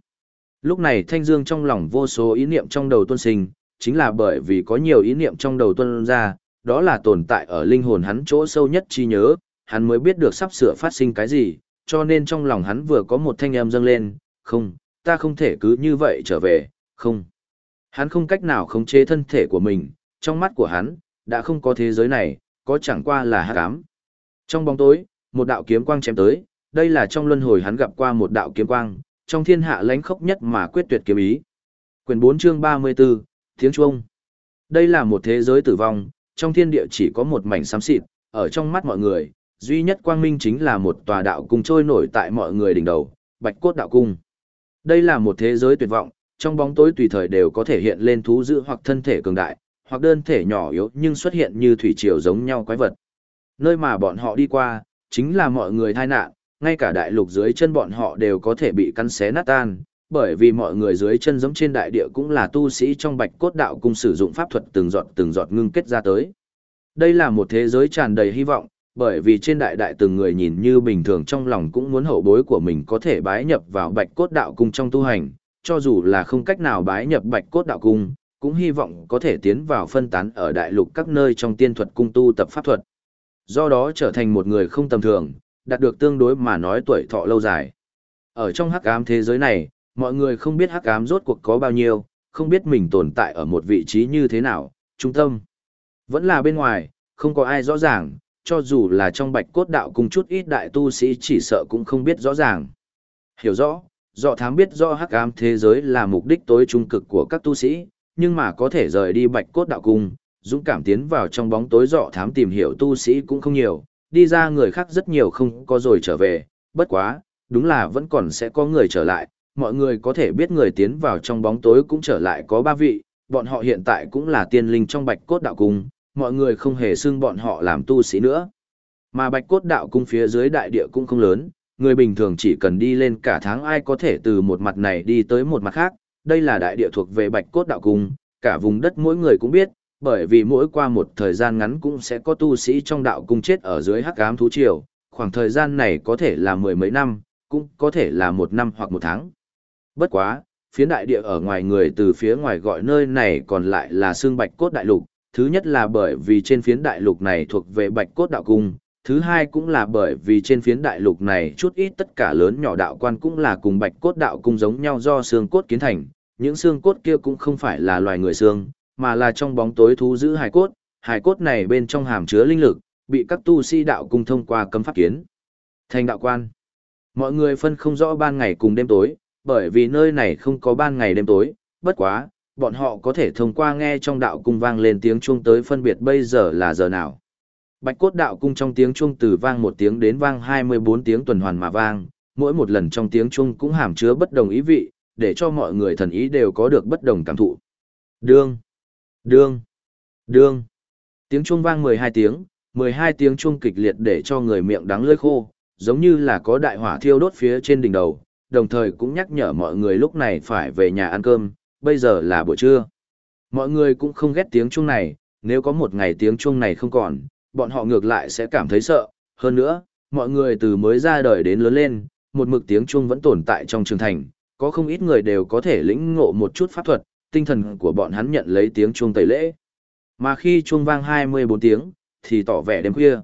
Lúc này Thanh Dương trong lòng vô số ý niệm trong đầu tuân sinh, chính là bởi vì có nhiều ý niệm trong đầu tuân ra, đó là tồn tại ở linh hồn hắn chỗ sâu nhất chi nhớ, hắn mới biết được sắp sửa phát sinh cái gì, cho nên trong lòng hắn vừa có một thanh âm dâng lên, không, ta không thể cứ như vậy trở về, không. Hắn không cách nào khống chế thân thể của mình, trong mắt của hắn, đã không có thế giới này, có chẳng qua là hát ám. Trong bóng tối, một đạo kiếm quang chém tới, đây là trong luân hồi hắn gặp qua một đạo kiếm quang, trong thiên hạ lãnh khốc nhất mà quyết tuyệt kiếm ý. Quyền 4 chương 34, tiếng chuông. Đây là một thế giới tử vong, trong thiên địa chỉ có một mảnh xám xịt, ở trong mắt mọi người, duy nhất quang minh chính là một tòa đạo cung trôi nổi tại mọi người đỉnh đầu, Bạch Cốt Đạo Cung. Đây là một thế giới tuyệt vọng, trong bóng tối tùy thời đều có thể hiện lên thú dữ hoặc thân thể cường đại, hoặc đơn thể nhỏ yếu nhưng xuất hiện như thủy triều giống nhau quái vật. Nơi mà bọn họ đi qua, chính là mọi người thai nạn, ngay cả đại lục dưới chân bọn họ đều có thể bị cắn xé nát tan, bởi vì mọi người dưới chân giống trên đại địa cũng là tu sĩ trong bạch cốt đạo cung sử dụng pháp thuật từng giọt từng giọt ngưng kết ra tới. Đây là một thế giới tràn đầy hy vọng, bởi vì trên đại đại từng người nhìn như bình thường trong lòng cũng muốn hậu bối của mình có thể bái nhập vào bạch cốt đạo cung trong tu hành, cho dù là không cách nào bái nhập bạch cốt đạo cung, cũng hy vọng có thể tiến vào phân tán ở đại lục các nơi trong tiên thuật cung tu tập pháp thuật. Do đó trở thành một người không tầm thường, đạt được tương đối mà nói tuổi thọ lâu dài. Ở trong hắc ám thế giới này, mọi người không biết hắc ám rốt cuộc có bao nhiêu, không biết mình tồn tại ở một vị trí như thế nào, trung tâm. Vẫn là bên ngoài, không có ai rõ ràng, cho dù là trong bạch cốt đạo cùng chút ít đại tu sĩ chỉ sợ cũng không biết rõ ràng. Hiểu rõ, dọ thám biết rõ hắc ám thế giới là mục đích tối trung cực của các tu sĩ, nhưng mà có thể rời đi bạch cốt đạo cung, dũng cảm tiến vào trong bóng tối dọ thám tìm hiểu tu sĩ cũng không nhiều, đi ra người khác rất nhiều không có rồi trở về, bất quá, đúng là vẫn còn sẽ có người trở lại, mọi người có thể biết người tiến vào trong bóng tối cũng trở lại có ba vị, bọn họ hiện tại cũng là tiên linh trong bạch cốt đạo cung, mọi người không hề xưng bọn họ làm tu sĩ nữa. Mà bạch cốt đạo cung phía dưới đại địa cũng không lớn, người bình thường chỉ cần đi lên cả tháng ai có thể từ một mặt này đi tới một mặt khác, đây là đại địa thuộc về bạch cốt đạo cung, cả vùng đất mỗi người cũng biết, bởi vì mỗi qua một thời gian ngắn cũng sẽ có tu sĩ trong đạo cung chết ở dưới hắc ám thú triều, khoảng thời gian này có thể là mười mấy năm, cũng có thể là một năm hoặc một tháng. Bất quá, phía đại địa ở ngoài người từ phía ngoài gọi nơi này còn lại là xương bạch cốt đại lục, thứ nhất là bởi vì trên phiến đại lục này thuộc về bạch cốt đạo cung, thứ hai cũng là bởi vì trên phiến đại lục này chút ít tất cả lớn nhỏ đạo quan cũng là cùng bạch cốt đạo cung giống nhau do xương cốt kiến thành, những xương cốt kia cũng không phải là loài người xương, mà là trong bóng tối thú giữ hài cốt, hài cốt này bên trong hàm chứa linh lực, bị các tu sĩ đạo cung thông qua cấm pháp kiến. Thành đạo quan. Mọi người phân không rõ ban ngày cùng đêm tối, bởi vì nơi này không có ban ngày đêm tối, bất quá, bọn họ có thể thông qua nghe trong đạo cung vang lên tiếng chuông tới phân biệt bây giờ là giờ nào. Bạch cốt đạo cung trong tiếng chuông từ vang một tiếng đến vang 24 tiếng tuần hoàn mà vang, mỗi một lần trong tiếng chuông cũng hàm chứa bất đồng ý vị, để cho mọi người thần ý đều có được bất đồng cảm thụ. Đương, đương, đương. Tiếng chuông vang 12 tiếng, 12 tiếng chuông kịch liệt để cho người miệng đắng lưỡi khô, giống như là có đại hỏa thiêu đốt phía trên đỉnh đầu, đồng thời cũng nhắc nhở mọi người lúc này phải về nhà ăn cơm, bây giờ là buổi trưa. Mọi người cũng không ghét tiếng chuông này, nếu có một ngày tiếng chuông này không còn, bọn họ ngược lại sẽ cảm thấy sợ. Hơn nữa, mọi người từ mới ra đời đến lớn lên, một mực tiếng chuông vẫn tồn tại trong trường thành, có không ít người đều có thể lĩnh ngộ một chút pháp thuật, tinh thần của bọn hắn nhận lấy tiếng chuông tẩy lễ. Mà khi chuông vang 24 tiếng, thì tỏ vẻ đêm khuya.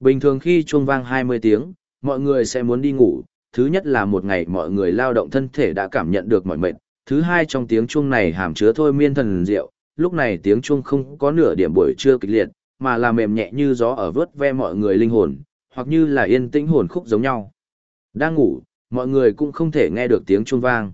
Bình thường khi chuông vang 20 tiếng, mọi người sẽ muốn đi ngủ, thứ nhất là một ngày mọi người lao động thân thể đã cảm nhận được mỏi mệt, thứ hai trong tiếng chuông này hàm chứa thôi miên thần diệu, lúc này tiếng chuông không có nửa điểm buổi trưa kịch liệt, mà là mềm nhẹ như gió ở vớt ve mọi người linh hồn, hoặc như là yên tĩnh hồn khúc giống nhau. Đang ngủ, mọi người cũng không thể nghe được tiếng chuông vang.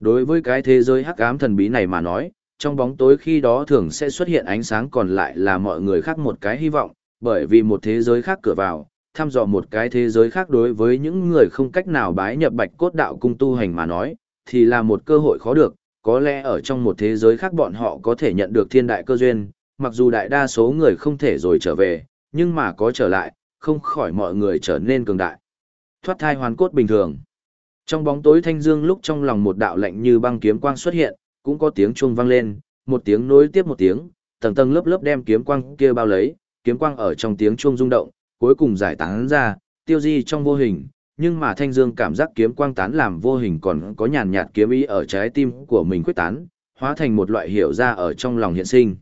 Đối với cái thế giới hắc ám thần bí này mà nói, trong bóng tối khi đó thường sẽ xuất hiện ánh sáng còn lại là mọi người khác một cái hy vọng, bởi vì một thế giới khác cửa vào, thăm dò một cái thế giới khác đối với những người không cách nào bái nhập bạch cốt đạo cung tu hành mà nói, thì là một cơ hội khó được, có lẽ ở trong một thế giới khác bọn họ có thể nhận được thiên đại cơ duyên, mặc dù đại đa số người không thể rồi trở về, nhưng mà có trở lại, không khỏi mọi người trở nên cường đại. Thoát thai hoàn cốt bình thường. Trong bóng tối thanh dương lúc trong lòng một đạo lạnh như băng kiếm quang xuất hiện, cũng có tiếng chuông vang lên, một tiếng nối tiếp một tiếng, tầng tầng lớp lớp đem kiếm quang kia bao lấy, kiếm quang ở trong tiếng chuông rung động, cuối cùng giải tán ra, tiêu di trong vô hình, nhưng mà thanh dương cảm giác kiếm quang tán làm vô hình còn có nhàn nhạt kiếm ý ở trái tim của mình quyết tán, hóa thành một loại hiểu ra ở trong lòng hiện sinh.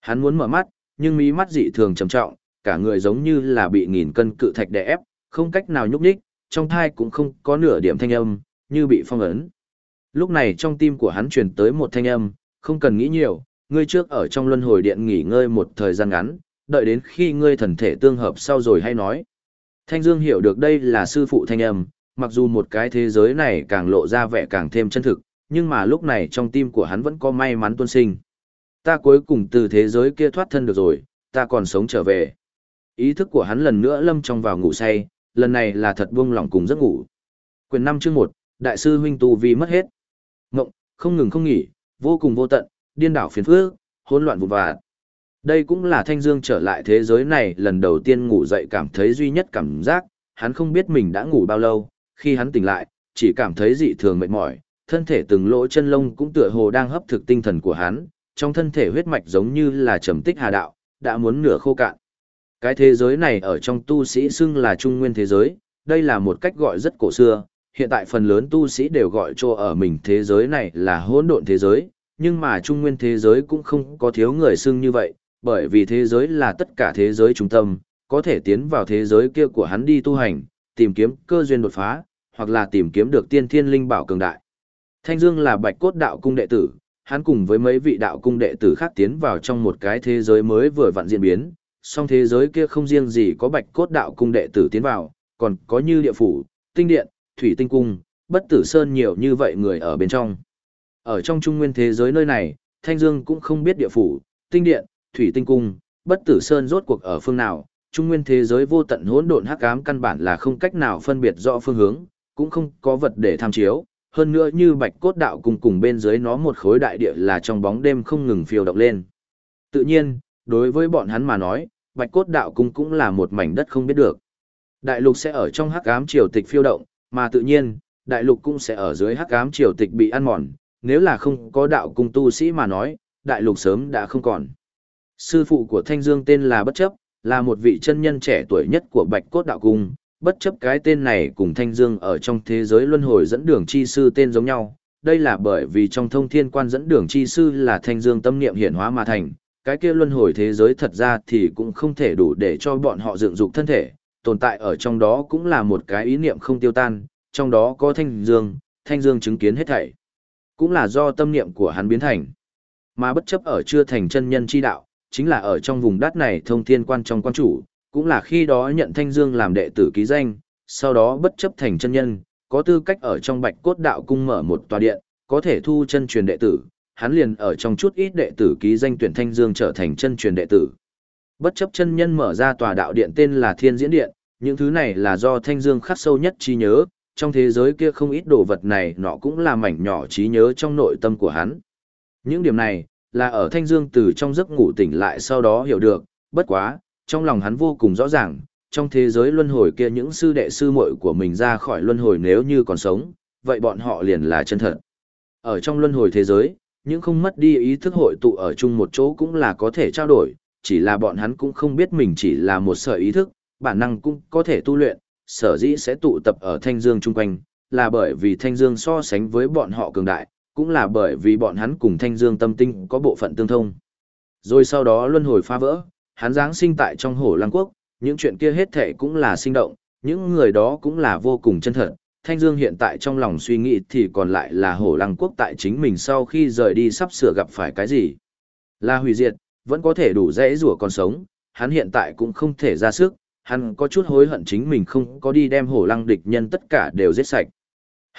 Hắn muốn mở mắt, nhưng mí mắt dị thường trầm trọng, cả người giống như là bị nghìn cân cự thạch đè ép, không cách nào nhúc nhích, trong thai cũng không có nửa điểm thanh âm, như bị phong ấn. Lúc này trong tim của hắn truyền tới một thanh âm, không cần nghĩ nhiều, ngươi trước ở trong luân hồi điện nghỉ ngơi một thời gian ngắn, đợi đến khi ngươi thần thể tương hợp sau rồi hay nói. Thanh Dương hiểu được đây là sư phụ thanh âm, mặc dù một cái thế giới này càng lộ ra vẻ càng thêm chân thực, nhưng mà lúc này trong tim của hắn vẫn có may mắn tuôn sinh. Ta cuối cùng từ thế giới kia thoát thân được rồi, ta còn sống trở về. Ý thức của hắn lần nữa lâm trong vào ngủ say, lần này là thật buông lỏng cùng giấc ngủ. Quyền 5 chương 1, Đại sư huynh tu vi mất hết. Ngộng, không ngừng không nghỉ, vô cùng vô tận, điên đảo phiền phức, hỗn loạn vụn vặt. Đây cũng là Thanh Dương trở lại thế giới này lần đầu tiên ngủ dậy cảm thấy duy nhất cảm giác, hắn không biết mình đã ngủ bao lâu, khi hắn tỉnh lại, chỉ cảm thấy dị thường mệt mỏi, thân thể từng lỗ chân lông cũng tựa hồ đang hấp thực tinh thần của hắn, trong thân thể huyết mạch giống như là trầm tích hà đạo, đã muốn nửa khô cạn. Cái thế giới này ở trong tu sĩ xưng là trung nguyên thế giới, đây là một cách gọi rất cổ xưa, hiện tại phần lớn tu sĩ đều gọi cho ở mình thế giới này là hỗn độn thế giới, nhưng mà trung nguyên thế giới cũng không có thiếu người xưng như vậy, bởi vì thế giới là tất cả thế giới trung tâm, có thể tiến vào thế giới kia của hắn đi tu hành, tìm kiếm cơ duyên đột phá, hoặc là tìm kiếm được tiên thiên linh bảo cường đại. Thanh Dương là bạch cốt đạo cung đệ tử, hắn cùng với mấy vị đạo cung đệ tử khác tiến vào trong một cái thế giới mới vừa vặn diễn biến, song thế giới kia không riêng gì có bạch cốt đạo cung đệ tử tiến vào, còn có như địa phủ, tinh điện, thủy tinh cung, bất tử sơn nhiều như vậy người ở bên trong. Ở trong trung nguyên thế giới nơi này, Thanh Dương cũng không biết địa phủ, tinh điện, thủy tinh cung, bất tử sơn rốt cuộc ở phương nào, trung nguyên thế giới vô tận hỗn độn hắc ám căn bản là không cách nào phân biệt rõ phương hướng, cũng không có vật để tham chiếu, hơn nữa như bạch cốt đạo cùng cùng bên dưới nó một khối đại địa là trong bóng đêm không ngừng phiêu động lên. Tự nhiên, đối với bọn hắn mà nói, bạch cốt đạo cung cũng là một mảnh đất không biết được. Đại lục sẽ ở trong hắc ám triều tịch phiêu động, mà tự nhiên, đại lục cũng sẽ ở dưới hắc ám triều tịch bị ăn mòn, nếu là không có đạo cung tu sĩ mà nói, đại lục sớm đã không còn. Sư phụ của Thanh Dương tên là Bất Chấp, là một vị chân nhân trẻ tuổi nhất của Bạch Cốt Đạo Cung. Bất chấp cái tên này cùng Thanh Dương ở trong thế giới luân hồi dẫn đường chi sư tên giống nhau. Đây là bởi vì trong thông thiên quan dẫn đường chi sư là Thanh Dương tâm niệm hiển hóa mà thành. Cái kia luân hồi thế giới thật ra thì cũng không thể đủ để cho bọn họ dựng dục thân thể. Tồn tại ở trong đó cũng là một cái ý niệm không tiêu tan, trong đó có Thanh Dương, Thanh Dương chứng kiến hết thảy. Cũng là do tâm niệm của hắn biến thành. Mà bất chấp ở chưa thành chân nhân chi đạo, chính là ở trong vùng đất này thông thiên quan trong quan chủ, cũng là khi đó nhận Thanh Dương làm đệ tử ký danh, sau đó bất chấp thành chân nhân, có tư cách ở trong bạch cốt đạo cung mở một tòa điện, có thể thu chân truyền đệ tử, hắn liền ở trong chút ít đệ tử ký danh tuyển Thanh Dương trở thành chân truyền đệ tử. Bất chấp chân nhân mở ra tòa đạo điện tên là Thiên Diễn Điện, những thứ này là do Thanh Dương khắc sâu nhất trí nhớ, trong thế giới kia không ít đồ vật này nọ cũng là mảnh nhỏ trí nhớ trong nội tâm của hắn. Những điểm này, là ở Thanh Dương từ trong giấc ngủ tỉnh lại sau đó hiểu được, bất quá, trong lòng hắn vô cùng rõ ràng, trong thế giới luân hồi kia những sư đệ sư muội của mình ra khỏi luân hồi nếu như còn sống, vậy bọn họ liền là chân thật. Ở trong luân hồi thế giới, những không mất đi ý thức hội tụ ở chung một chỗ cũng là có thể trao đổi, chỉ là bọn hắn cũng không biết mình chỉ là một sở ý thức, bản năng cũng có thể tu luyện, sở dĩ sẽ tụ tập ở Thanh Dương chung quanh, là bởi vì Thanh Dương so sánh với bọn họ cường đại, cũng là bởi vì bọn hắn cùng thanh dương tâm tinh có bộ phận tương thông. Rồi sau đó luân hồi phá vỡ, hắn giáng sinh tại trong hổ lăng quốc, những chuyện kia hết thể cũng là sinh động, những người đó cũng là vô cùng chân thật. Thanh Dương hiện tại trong lòng suy nghĩ thì còn lại là hổ lăng quốc tại chính mình sau khi rời đi sắp sửa gặp phải cái gì. Là hủy diệt, vẫn có thể đủ dễ rủa còn sống, hắn hiện tại cũng không thể ra sức, hắn có chút hối hận chính mình không có đi đem hổ lăng địch nhân tất cả đều giết sạch.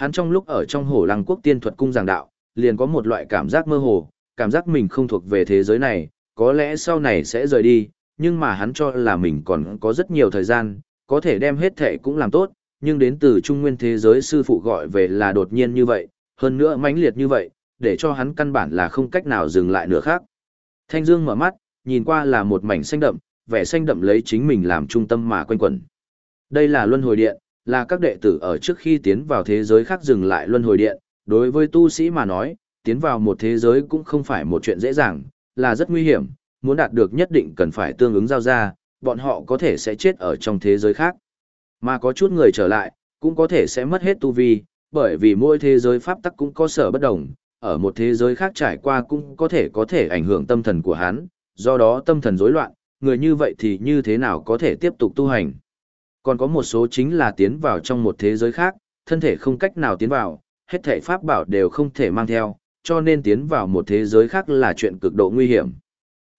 Hắn trong lúc ở trong hổ lăng quốc tiên thuật cung giảng đạo, liền có một loại cảm giác mơ hồ, cảm giác mình không thuộc về thế giới này, có lẽ sau này sẽ rời đi, nhưng mà hắn cho là mình còn có rất nhiều thời gian, có thể đem hết thể cũng làm tốt, nhưng đến từ trung nguyên thế giới sư phụ gọi về là đột nhiên như vậy, hơn nữa mãnh liệt như vậy, để cho hắn căn bản là không cách nào dừng lại nữa khác. Thanh Dương mở mắt, nhìn qua là một mảnh xanh đậm, vẻ xanh đậm lấy chính mình làm trung tâm mà quanh quẩn. Đây là luân hồi điện, là các đệ tử ở trước khi tiến vào thế giới khác dừng lại luân hồi điện, đối với tu sĩ mà nói, tiến vào một thế giới cũng không phải một chuyện dễ dàng, là rất nguy hiểm, muốn đạt được nhất định cần phải tương ứng giao ra, bọn họ có thể sẽ chết ở trong thế giới khác. Mà có chút người trở lại, cũng có thể sẽ mất hết tu vi, bởi vì mỗi thế giới pháp tắc cũng có sở bất đồng, ở một thế giới khác trải qua cũng có thể có thể ảnh hưởng tâm thần của hắn, do đó tâm thần rối loạn, người như vậy thì như thế nào có thể tiếp tục tu hành. Còn có một số chính là tiến vào trong một thế giới khác, thân thể không cách nào tiến vào, hết thể pháp bảo đều không thể mang theo, cho nên tiến vào một thế giới khác là chuyện cực độ nguy hiểm.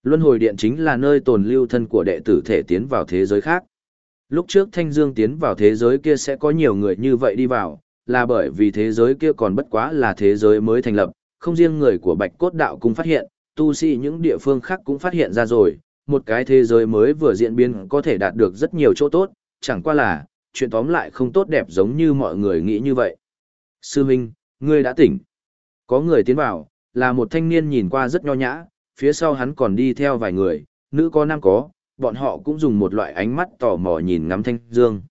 Luân hồi điện chính là nơi tồn lưu thân của đệ tử thể tiến vào thế giới khác. Lúc trước Thanh Dương tiến vào thế giới kia sẽ có nhiều người như vậy đi vào, là bởi vì thế giới kia còn bất quá là thế giới mới thành lập, không riêng người của Bạch Cốt Đạo cũng phát hiện, tu sĩ những địa phương khác cũng phát hiện ra rồi, một cái thế giới mới vừa diễn biến có thể đạt được rất nhiều chỗ tốt, chẳng qua là, chuyện tóm lại không tốt đẹp giống như mọi người nghĩ như vậy. Sư Minh, ngươi đã tỉnh. Có người tiến vào, là một thanh niên nhìn qua rất nho nhã, phía sau hắn còn đi theo vài người, nữ có nam có, bọn họ cũng dùng một loại ánh mắt tò mò nhìn ngắm Thanh Dương.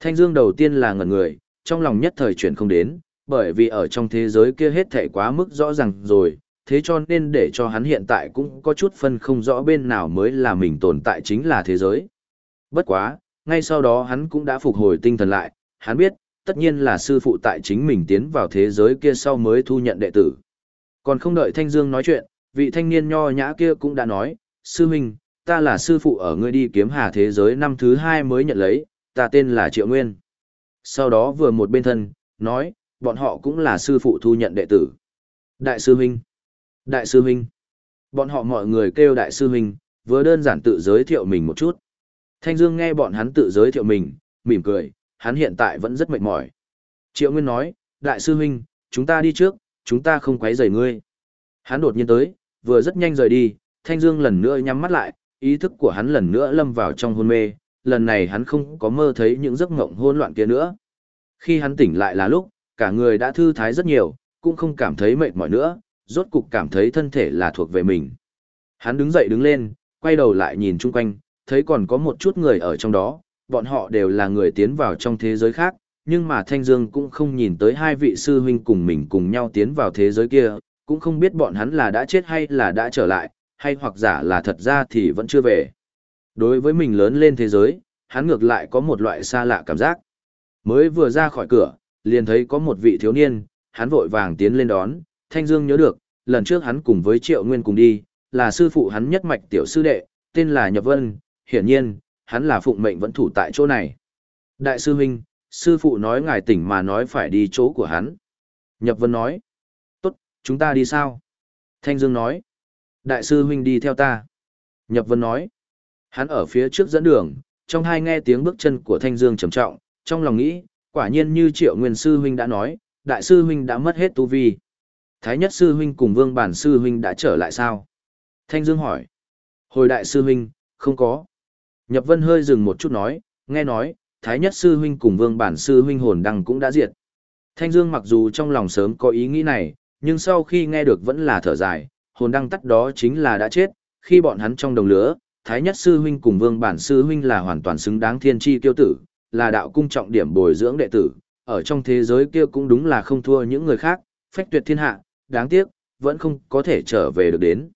Thanh Dương đầu tiên là ngẩn người, trong lòng nhất thời chuyển không đến, bởi vì ở trong thế giới kia hết thảy quá mức rõ ràng rồi, thế cho nên để cho hắn hiện tại cũng có chút phân không rõ bên nào mới là mình tồn tại chính là thế giới. Bất quá, ngay sau đó hắn cũng đã phục hồi tinh thần lại, hắn biết, tất nhiên là sư phụ tại chính mình tiến vào thế giới kia sau mới thu nhận đệ tử. Còn không đợi Thanh Dương nói chuyện, vị thanh niên nho nhã kia cũng đã nói, sư huynh, ta là sư phụ ở ngươi đi kiếm hà thế giới năm thứ hai mới nhận lấy, ta tên là Triệu Nguyên. Sau đó vừa một bên thân, nói, bọn họ cũng là sư phụ thu nhận đệ tử. Đại sư huynh, đại sư huynh, bọn họ mọi người kêu đại sư huynh, vừa đơn giản tự giới thiệu mình một chút. Thanh Dương nghe bọn hắn tự giới thiệu mình, mỉm cười, hắn hiện tại vẫn rất mệt mỏi. Triệu Nguyên nói, đại sư huynh, chúng ta đi trước, chúng ta không quấy rầy ngươi. Hắn đột nhiên tới, vừa rất nhanh rời đi, Thanh Dương lần nữa nhắm mắt lại, ý thức của hắn lần nữa lâm vào trong hôn mê, lần này hắn không có mơ thấy những giấc mộng hỗn loạn kia nữa. Khi hắn tỉnh lại là lúc, cả người đã thư thái rất nhiều, cũng không cảm thấy mệt mỏi nữa, rốt cục cảm thấy thân thể là thuộc về mình. Hắn đứng dậy đứng lên, quay đầu lại nhìn chung quanh, thấy còn có một chút người ở trong đó, bọn họ đều là người tiến vào trong thế giới khác, nhưng mà Thanh Dương cũng không nhìn tới hai vị sư huynh cùng mình cùng nhau tiến vào thế giới kia, cũng không biết bọn hắn là đã chết hay là đã trở lại, hay hoặc giả là thật ra thì vẫn chưa về. Đối với mình lớn lên thế giới, hắn ngược lại có một loại xa lạ cảm giác. Mới vừa ra khỏi cửa, liền thấy có một vị thiếu niên, hắn vội vàng tiến lên đón, Thanh Dương nhớ được, lần trước hắn cùng với Triệu Nguyên cùng đi, là sư phụ hắn nhất mạch tiểu sư đệ, tên là Nhập Vân, hiển nhiên, hắn là phụng mệnh vẫn thủ tại chỗ này. Đại sư huynh, sư phụ nói ngài tỉnh mà nói phải đi chỗ của hắn. Nhập Vân nói, tốt, chúng ta đi sao? Thanh Dương nói, đại sư huynh đi theo ta. Nhập Vân nói, hắn ở phía trước dẫn đường, trong hai nghe tiếng bước chân của Thanh Dương trầm trọng, trong lòng nghĩ, quả nhiên như Triệu Nguyên sư huynh đã nói, đại sư huynh đã mất hết tu vi. Thái nhất sư huynh cùng Vương Bản sư huynh đã trở lại sao? Thanh Dương hỏi. Hồi đại sư huynh, không có. Nhập Vân hơi dừng một chút nói, nghe nói, Thái nhất sư huynh cùng Vương Bản sư huynh hồn đăng cũng đã diệt. Thanh Dương mặc dù trong lòng sớm có ý nghĩ này, nhưng sau khi nghe được vẫn là thở dài, hồn đăng tắt đó chính là đã chết, khi bọn hắn trong đồng lửa, Thái nhất sư huynh cùng Vương Bản sư huynh là hoàn toàn xứng đáng thiên chi kiêu tử, là đạo cung trọng điểm bồi dưỡng đệ tử, ở trong thế giới kia cũng đúng là không thua những người khác, phách tuyệt thiên hạ, đáng tiếc, vẫn không có thể trở về được đến.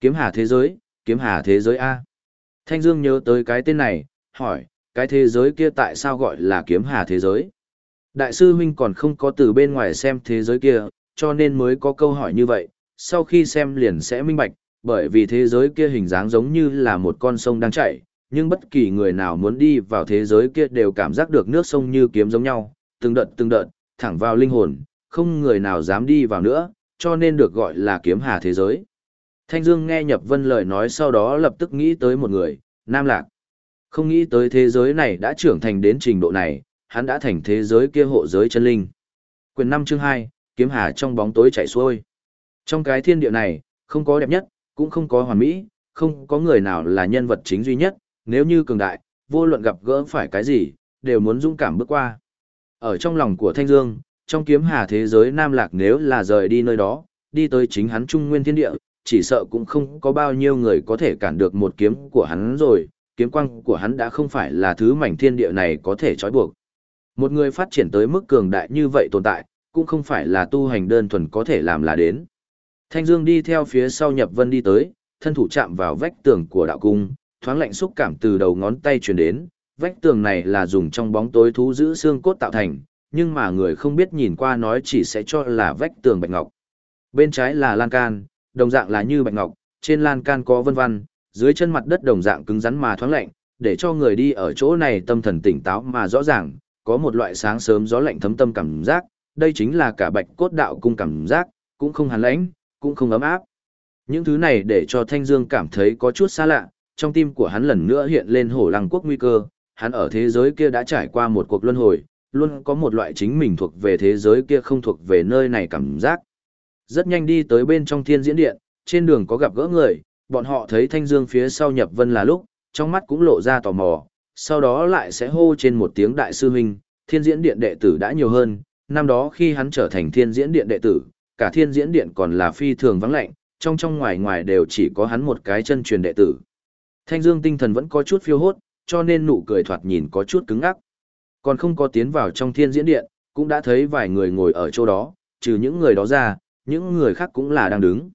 Kiếm hà thế giới, kiếm hà thế giới A. Thanh Dương nhớ tới cái tên này, hỏi, cái thế giới kia tại sao gọi là kiếm hà thế giới? Đại sư huynh còn không có từ bên ngoài xem thế giới kia, cho nên mới có câu hỏi như vậy, sau khi xem liền sẽ minh bạch, bởi vì thế giới kia hình dáng giống như là một con sông đang chảy, nhưng bất kỳ người nào muốn đi vào thế giới kia đều cảm giác được nước sông như kiếm giống nhau, từng đợt từng đợt, thẳng vào linh hồn, không người nào dám đi vào nữa, cho nên được gọi là kiếm hà thế giới. Thanh Dương nghe Nhập Vân lời nói sau đó lập tức nghĩ tới một người, Nam Lạc. Không nghĩ tới thế giới này đã trưởng thành đến trình độ này, hắn đã thành thế giới kia hộ giới chân linh. Quyền 5 chương 2, kiếm hà trong bóng tối chạy xuôi. Trong cái thiên địa này, không có đẹp nhất, cũng không có hoàn mỹ, không có người nào là nhân vật chính duy nhất, nếu như cường đại, vô luận gặp gỡ phải cái gì, đều muốn dũng cảm bước qua. Ở trong lòng của Thanh Dương, trong kiếm hà thế giới Nam Lạc nếu là rời đi nơi đó, đi tới chính hắn trung nguyên thiên địa, chỉ sợ cũng không có bao nhiêu người có thể cản được một kiếm của hắn rồi, kiếm quang của hắn đã không phải là thứ mảnh thiên địa này có thể trói buộc. Một người phát triển tới mức cường đại như vậy tồn tại, cũng không phải là tu hành đơn thuần có thể làm là đến. Thanh Dương đi theo phía sau Nhập Vân đi tới, thân thủ chạm vào vách tường của đạo cung, thoáng lạnh xúc cảm từ đầu ngón tay truyền đến, vách tường này là dùng trong bóng tối thú giữ xương cốt tạo thành, nhưng mà người không biết nhìn qua nói chỉ sẽ cho là vách tường bạch ngọc. Bên trái là lan can, đồng dạng là như bạch ngọc, trên lan can có vân vân, dưới chân mặt đất đồng dạng cứng rắn mà thoáng lạnh, để cho người đi ở chỗ này tâm thần tỉnh táo mà rõ ràng, có một loại sáng sớm gió lạnh thấm tâm cảm giác, đây chính là cả bạch cốt đạo cung cảm giác, cũng không hàn lãnh, cũng không ấm áp. Những thứ này để cho Thanh Dương cảm thấy có chút xa lạ, trong tim của hắn lần nữa hiện lên hổ lăng quốc nguy cơ, hắn ở thế giới kia đã trải qua một cuộc luân hồi, luôn có một loại chính mình thuộc về thế giới kia không thuộc về nơi này cảm giác. Rất nhanh đi tới bên trong thiên diễn điện, trên đường có gặp gỡ người, bọn họ thấy Thanh Dương phía sau nhập vân là lúc, trong mắt cũng lộ ra tò mò, sau đó lại sẽ hô trên một tiếng đại sư huynh, thiên diễn điện đệ tử đã nhiều hơn, năm đó khi hắn trở thành thiên diễn điện đệ tử, cả thiên diễn điện còn là phi thường vắng lạnh, trong trong ngoài ngoài đều chỉ có hắn một cái chân truyền đệ tử. Thanh Dương tinh thần vẫn có chút phiêu hốt, cho nên nụ cười thoạt nhìn có chút cứng ngắc. Còn không có tiến vào trong thiên diễn điện, cũng đã thấy vài người ngồi ở chỗ đó, trừ những người đó ra, những người khác cũng là đang đứng.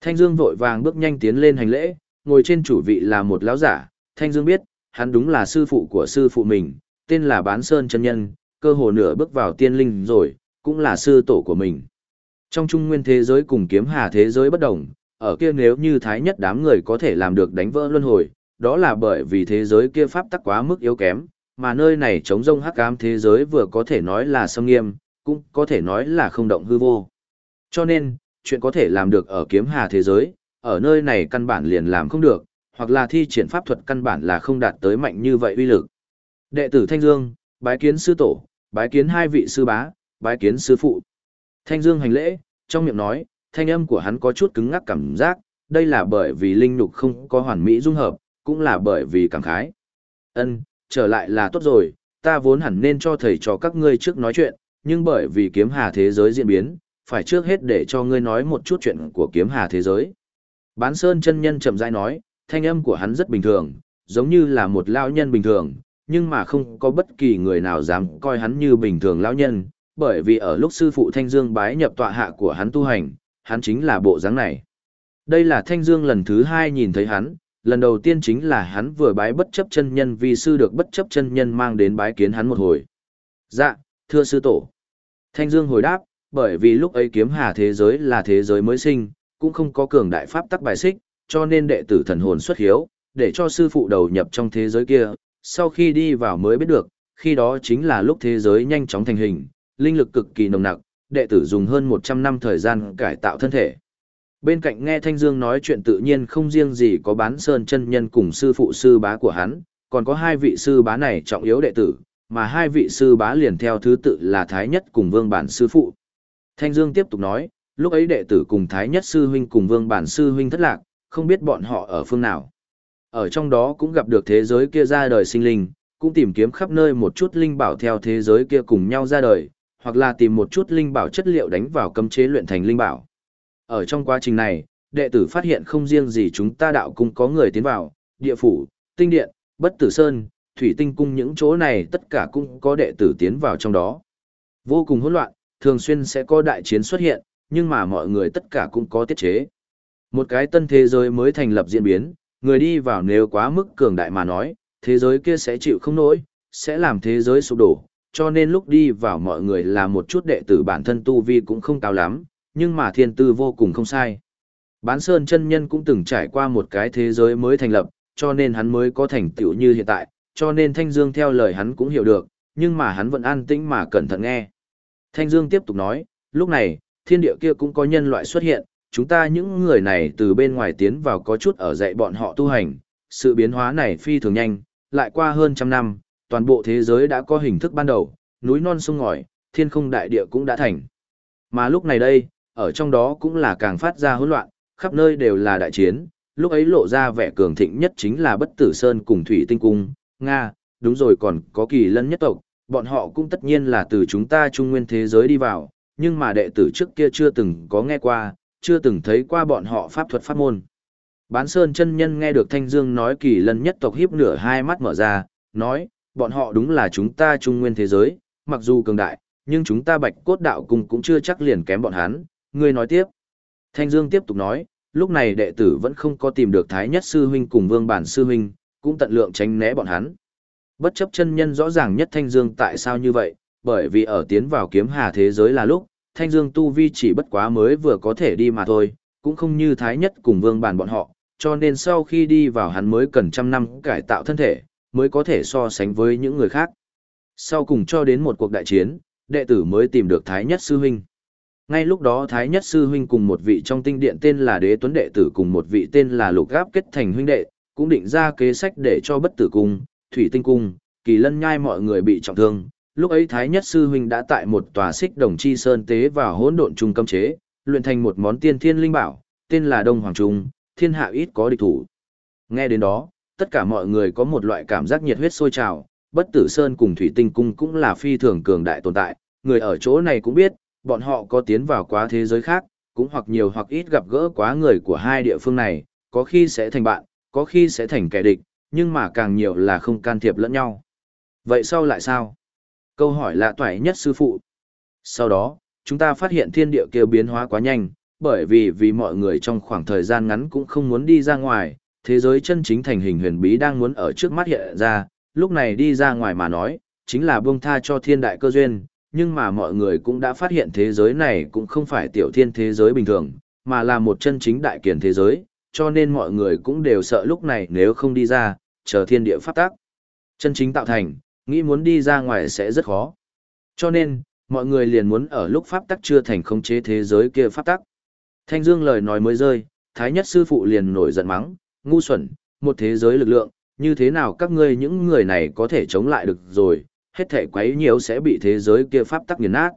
Thanh Dương vội vàng bước nhanh tiến lên hành lễ, ngồi trên chủ vị là một lão giả, Thanh Dương biết, hắn đúng là sư phụ của sư phụ mình, tên là Bán Sơn chân nhân, cơ hồ nửa bước vào tiên linh rồi, cũng là sư tổ của mình. Trong trung nguyên thế giới cùng kiếm hà thế giới bất đồng, ở kia nếu như thái nhất đám người có thể làm được đánh vỡ luân hồi, đó là bởi vì thế giới kia pháp tắc quá mức yếu kém, mà nơi này chống rông hắc ám thế giới vừa có thể nói là sâm nghiêm, cũng có thể nói là không động hư vô. Cho nên, chuyện có thể làm được ở kiếm hà thế giới, ở nơi này căn bản liền làm không được, hoặc là thi triển pháp thuật căn bản là không đạt tới mạnh như vậy uy lực. Đệ tử Thanh Dương, bái kiến sư tổ, bái kiến hai vị sư bá, bái kiến sư phụ. Thanh Dương hành lễ, trong miệng nói, thanh âm của hắn có chút cứng ngắc cảm giác, đây là bởi vì linh nhục không có hoàn mỹ dung hợp, cũng là bởi vì cảm khái. Ân, trở lại là tốt rồi, ta vốn hẳn nên cho thầy cho các ngươi trước nói chuyện, nhưng bởi vì kiếm hà thế giới diễn biến, phải trước hết để cho ngươi nói một chút chuyện của kiếm hà thế giới. Bán Sơn chân nhân chậm rãi nói, thanh âm của hắn rất bình thường, giống như là một lão nhân bình thường, nhưng mà không có bất kỳ người nào dám coi hắn như bình thường lão nhân, bởi vì ở lúc sư phụ Thanh Dương bái nhập tọa hạ của hắn tu hành, hắn chính là bộ dáng này. Đây là Thanh Dương lần thứ hai nhìn thấy hắn, lần đầu tiên chính là hắn vừa bái bất chấp chân nhân vì sư được bất chấp chân nhân mang đến bái kiến hắn một hồi. Dạ, thưa sư tổ. Thanh Dương hồi đáp, bởi vì lúc ấy kiếm hà thế giới là thế giới mới sinh, cũng không có cường đại pháp tắc bài xích, cho nên đệ tử thần hồn xuất hiếu, để cho sư phụ đầu nhập trong thế giới kia, sau khi đi vào mới biết được, khi đó chính là lúc thế giới nhanh chóng thành hình, linh lực cực kỳ nồng nặc, đệ tử dùng hơn 100 năm thời gian cải tạo thân thể. Bên cạnh nghe Thanh Dương nói chuyện tự nhiên không riêng gì có bán sơn chân nhân cùng sư phụ sư bá của hắn, còn có hai vị sư bá này trọng yếu đệ tử, mà hai vị sư bá liền theo thứ tự là Thái Nhất cùng Vương Bản sư phụ. Thanh Dương tiếp tục nói, lúc ấy đệ tử cùng Thái Nhất sư huynh cùng Vương Bản sư huynh thất lạc, không biết bọn họ ở phương nào. Ở trong đó cũng gặp được thế giới kia ra đời sinh linh, cũng tìm kiếm khắp nơi một chút linh bảo theo thế giới kia cùng nhau ra đời, hoặc là tìm một chút linh bảo chất liệu đánh vào cấm chế luyện thành linh bảo. Ở trong quá trình này, đệ tử phát hiện không riêng gì chúng ta đạo cung có người tiến vào, địa phủ, tinh điện, bất tử sơn, thủy tinh cung những chỗ này tất cả cũng có đệ tử tiến vào trong đó. Vô cùng hỗn loạn, thường xuyên sẽ có đại chiến xuất hiện, nhưng mà mọi người tất cả cũng có tiết chế. Một cái tân thế giới mới thành lập diễn biến, người đi vào nếu quá mức cường đại mà nói, thế giới kia sẽ chịu không nổi, sẽ làm thế giới sụp đổ, cho nên lúc đi vào mọi người là một chút đệ tử bản thân tu vi cũng không cao lắm, nhưng mà thiên tư vô cùng không sai. Bán Sơn chân nhân cũng từng trải qua một cái thế giới mới thành lập, cho nên hắn mới có thành tựu như hiện tại, cho nên Thanh Dương theo lời hắn cũng hiểu được, nhưng mà hắn vẫn an tĩnh mà cẩn thận nghe. Thanh Dương tiếp tục nói, lúc này, thiên địa kia cũng có nhân loại xuất hiện, chúng ta những người này từ bên ngoài tiến vào có chút ở dạy bọn họ tu hành, sự biến hóa này phi thường nhanh, lại qua hơn trăm năm, toàn bộ thế giới đã có hình thức ban đầu, núi non sông ngòi, thiên không đại địa cũng đã thành. Mà lúc này đây, ở trong đó cũng là càng phát ra hỗn loạn, khắp nơi đều là đại chiến, lúc ấy lộ ra vẻ cường thịnh nhất chính là bất tử sơn cùng thủy tinh cung, Nga, đúng rồi còn có kỳ lân nhất tộc, bọn họ cũng tất nhiên là từ chúng ta trung nguyên thế giới đi vào, nhưng mà đệ tử trước kia chưa từng có nghe qua, chưa từng thấy qua bọn họ pháp thuật pháp môn. Bán Sơn chân nhân nghe được Thanh Dương nói kỳ lần nhất tộc hiếp nửa hai mắt mở ra, nói, bọn họ đúng là chúng ta trung nguyên thế giới, mặc dù cường đại, nhưng chúng ta bạch cốt đạo cùng cũng chưa chắc liền kém bọn hắn, ngươi nói tiếp. Thanh Dương tiếp tục nói, lúc này đệ tử vẫn không có tìm được Thái Nhất Sư Huynh cùng Vương Bản Sư Huynh, cũng tận lượng tránh né bọn hắn. Bất chấp chân nhân rõ ràng nhất Thanh Dương tại sao như vậy, bởi vì ở tiến vào kiếm hà thế giới là lúc, Thanh Dương tu vi chỉ bất quá mới vừa có thể đi mà thôi, cũng không như Thái Nhất cùng Vương bàn bọn họ, cho nên sau khi đi vào hắn mới cần trăm năm cải tạo thân thể, mới có thể so sánh với những người khác. Sau cùng cho đến một cuộc đại chiến, đệ tử mới tìm được Thái Nhất Sư Huynh. Ngay lúc đó Thái Nhất Sư Huynh cùng một vị trong tinh điện tên là Đế Tuấn Đệ tử cùng một vị tên là Lục Gáp kết thành huynh đệ, cũng định ra kế sách để cho bất tử cung, thủy tinh cung, kỳ lân nhai mọi người bị trọng thương. Lúc ấy Thái Nhất Sư Huynh đã tại một tòa xích đồng chi sơn tế vào hỗn độn trung cấm chế, luyện thành một món tiên thiên linh bảo, tên là Đông Hoàng Trung, thiên hạ ít có địch thủ. Nghe đến đó, tất cả mọi người có một loại cảm giác nhiệt huyết sôi trào, bất tử sơn cùng thủy tinh cung cũng là phi thường cường đại tồn tại, người ở chỗ này cũng biết, bọn họ có tiến vào quá thế giới khác, cũng hoặc nhiều hoặc ít gặp gỡ quá người của hai địa phương này, có khi sẽ thành bạn, có khi sẽ thành kẻ địch, nhưng mà càng nhiều là không can thiệp lẫn nhau. Vậy sau lại sao? Câu hỏi lạ toại nhất sư phụ. Sau đó, chúng ta phát hiện thiên địa kia biến hóa quá nhanh, bởi vì vì mọi người trong khoảng thời gian ngắn cũng không muốn đi ra ngoài, thế giới chân chính thành hình huyền bí đang muốn ở trước mắt hiện ra, lúc này đi ra ngoài mà nói, chính là buông tha cho thiên đại cơ duyên, nhưng mà mọi người cũng đã phát hiện thế giới này cũng không phải tiểu thiên thế giới bình thường, mà là một chân chính đại kiền thế giới, cho nên mọi người cũng đều sợ lúc này nếu không đi ra, chờ thiên địa phát tác. Chân chính tạo thành, nghĩ muốn đi ra ngoài sẽ rất khó. Cho nên, mọi người liền muốn ở lúc pháp tắc chưa thành khống chế thế giới kia pháp tắc. Thanh Dương lời nói mới rơi, Thái Nhất sư phụ liền nổi giận mắng, ngu xuẩn, một thế giới lực lượng, như thế nào các ngươi những người này có thể chống lại được rồi, hết thể quấy nhiều sẽ bị thế giới kia pháp tắc nghiền nát.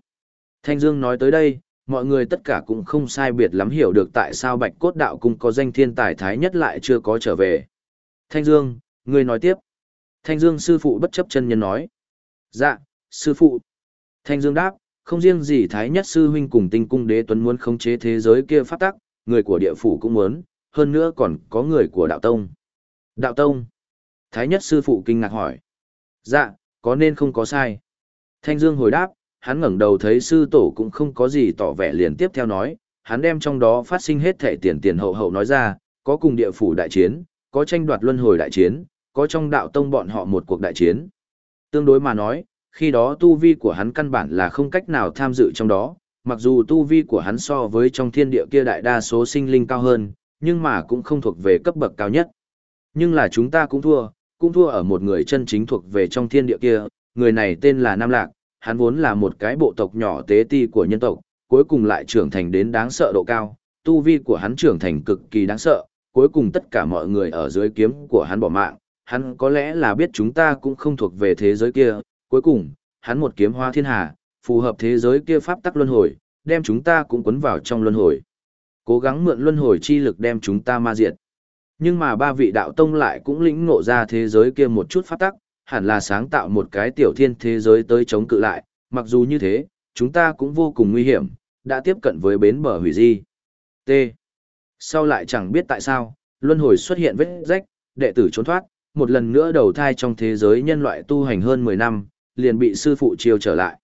Thanh Dương nói tới đây, mọi người tất cả cũng không sai biệt lắm hiểu được tại sao Bạch Cốt Đạo Cung có danh thiên tài thái nhất lại chưa có trở về. Thanh Dương, ngươi nói tiếp. Thanh Dương sư phụ bất chấp chân nhân nói. Dạ, sư phụ. Thanh Dương đáp, không riêng gì thái nhất sư huynh cùng tinh cung đế tuấn muốn khống chế thế giới kia pháp tắc, người của địa phủ cũng muốn, hơn nữa còn có người của đạo tông. Đạo tông. Thái nhất sư phụ kinh ngạc hỏi. Dạ, có nên không có sai. Thanh Dương hồi đáp, hắn ngẩng đầu thấy sư tổ cũng không có gì tỏ vẻ liền tiếp theo nói, hắn đem trong đó phát sinh hết thể tiền tiền hậu hậu nói ra, có cùng địa phủ đại chiến, có tranh đoạt luân hồi đại chiến, có trong đạo tông bọn họ một cuộc đại chiến. Tương đối mà nói, khi đó tu vi của hắn căn bản là không cách nào tham dự trong đó, mặc dù tu vi của hắn so với trong thiên địa kia đại đa số sinh linh cao hơn, nhưng mà cũng không thuộc về cấp bậc cao nhất. Nhưng là chúng ta cũng thua, cũng thua ở một người chân chính thuộc về trong thiên địa kia, người này tên là Nam Lạc, hắn vốn là một cái bộ tộc nhỏ tế ti của nhân tộc, cuối cùng lại trưởng thành đến đáng sợ độ cao, tu vi của hắn trưởng thành cực kỳ đáng sợ, cuối cùng tất cả mọi người ở dưới kiếm của hắn bỏ mạng, hắn có lẽ là biết chúng ta cũng không thuộc về thế giới kia, cuối cùng, hắn một kiếm hoa thiên hà, phù hợp thế giới kia pháp tắc luân hồi, đem chúng ta cũng cuốn vào trong luân hồi. Cố gắng mượn luân hồi chi lực đem chúng ta ma diệt. Nhưng mà ba vị đạo tông lại cũng lĩnh ngộ ra thế giới kia một chút pháp tắc, hẳn là sáng tạo một cái tiểu thiên thế giới tới chống cự lại, mặc dù như thế, chúng ta cũng vô cùng nguy hiểm, đã tiếp cận với bến bờ hủy di. T. Sau lại chẳng biết tại sao, luân hồi xuất hiện vết rách, đệ tử trốn thoát, một lần nữa đầu thai trong thế giới nhân loại tu hành hơn 10 năm, liền bị sư phụ chiêu trở lại.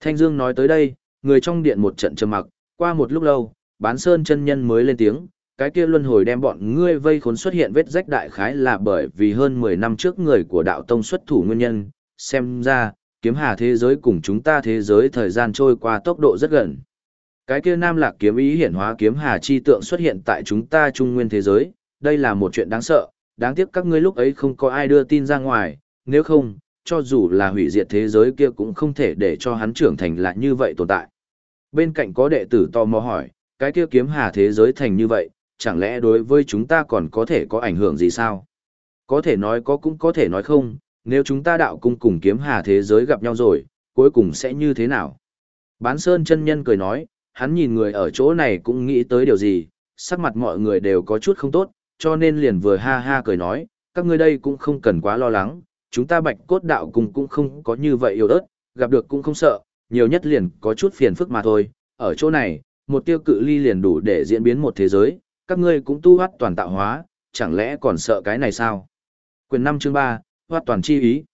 Thanh Dương nói tới đây, người trong điện một trận trầm mặc, qua một lúc lâu, bán sơn chân nhân mới lên tiếng, cái kia luân hồi đem bọn ngươi vây khốn xuất hiện vết rách đại khái là bởi vì hơn 10 năm trước người của đạo tông xuất thủ nguyên nhân, xem ra, kiếm hà thế giới cùng chúng ta thế giới thời gian trôi qua tốc độ rất gần. Cái kia nam lạc kiếm ý hiển hóa kiếm hà chi tượng xuất hiện tại chúng ta trung nguyên thế giới, đây là một chuyện đáng sợ, đáng tiếc các ngươi lúc ấy không có ai đưa tin ra ngoài, nếu không, cho dù là hủy diệt thế giới kia cũng không thể để cho hắn trưởng thành lại như vậy tồn tại. Bên cạnh có đệ tử tò mò hỏi, cái kia kiếm hà thế giới thành như vậy, chẳng lẽ đối với chúng ta còn có thể có ảnh hưởng gì sao? Có thể nói có cũng có thể nói không, nếu chúng ta đạo cung cùng kiếm hà thế giới gặp nhau rồi, cuối cùng sẽ như thế nào? Bán Sơn chân nhân cười nói, hắn nhìn người ở chỗ này cũng nghĩ tới điều gì, sắc mặt mọi người đều có chút không tốt, cho nên liền vừa ha ha cười nói, các ngươi đây cũng không cần quá lo lắng, chúng ta bạch cốt đạo cung cũng không có như vậy yêu ớt, gặp được cũng không sợ, nhiều nhất liền có chút phiền phức mà thôi, ở chỗ này, một tiêu cự ly liền đủ để diễn biến một thế giới, các ngươi cũng tu hoát toàn tạo hóa, chẳng lẽ còn sợ cái này sao? Quyền 5 chương 3, hoát toàn chi ý.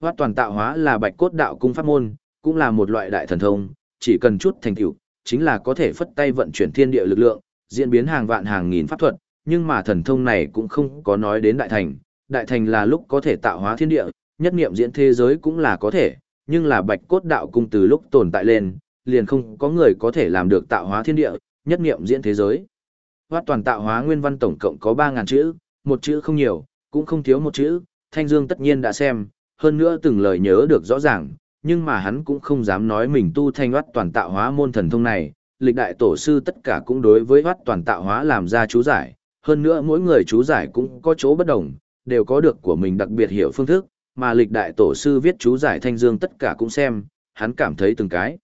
Hoát toàn tạo hóa là bạch cốt đạo cung pháp môn, cũng là một loại đại thần thông, chỉ cần chút thành tựu, chính là có thể phất tay vận chuyển thiên địa lực lượng, diễn biến hàng vạn hàng nghìn pháp thuật, nhưng mà thần thông này cũng không có nói đến đại thành, đại thành là lúc có thể tạo hóa thiên địa, nhất niệm diễn thế giới cũng là có thể, nhưng là bạch cốt đạo cung từ lúc tồn tại lên, liền không có người có thể làm được tạo hóa thiên địa, nhất niệm diễn thế giới. Hoát toàn tạo hóa nguyên văn tổng cộng có 3.000 chữ, một chữ không nhiều, cũng không thiếu một chữ, Thanh Dương tất nhiên đã xem, hơn nữa từng lời nhớ được rõ ràng, nhưng mà hắn cũng không dám nói mình tu thanh hoát toàn tạo hóa môn thần thông này, lịch đại tổ sư tất cả cũng đối với hoát toàn tạo hóa làm ra chú giải, hơn nữa mỗi người chú giải cũng có chỗ bất đồng, đều có được của mình đặc biệt hiểu phương thức, mà lịch đại tổ sư viết chú giải thanh dương tất cả cũng xem, hắn cảm thấy từng cái.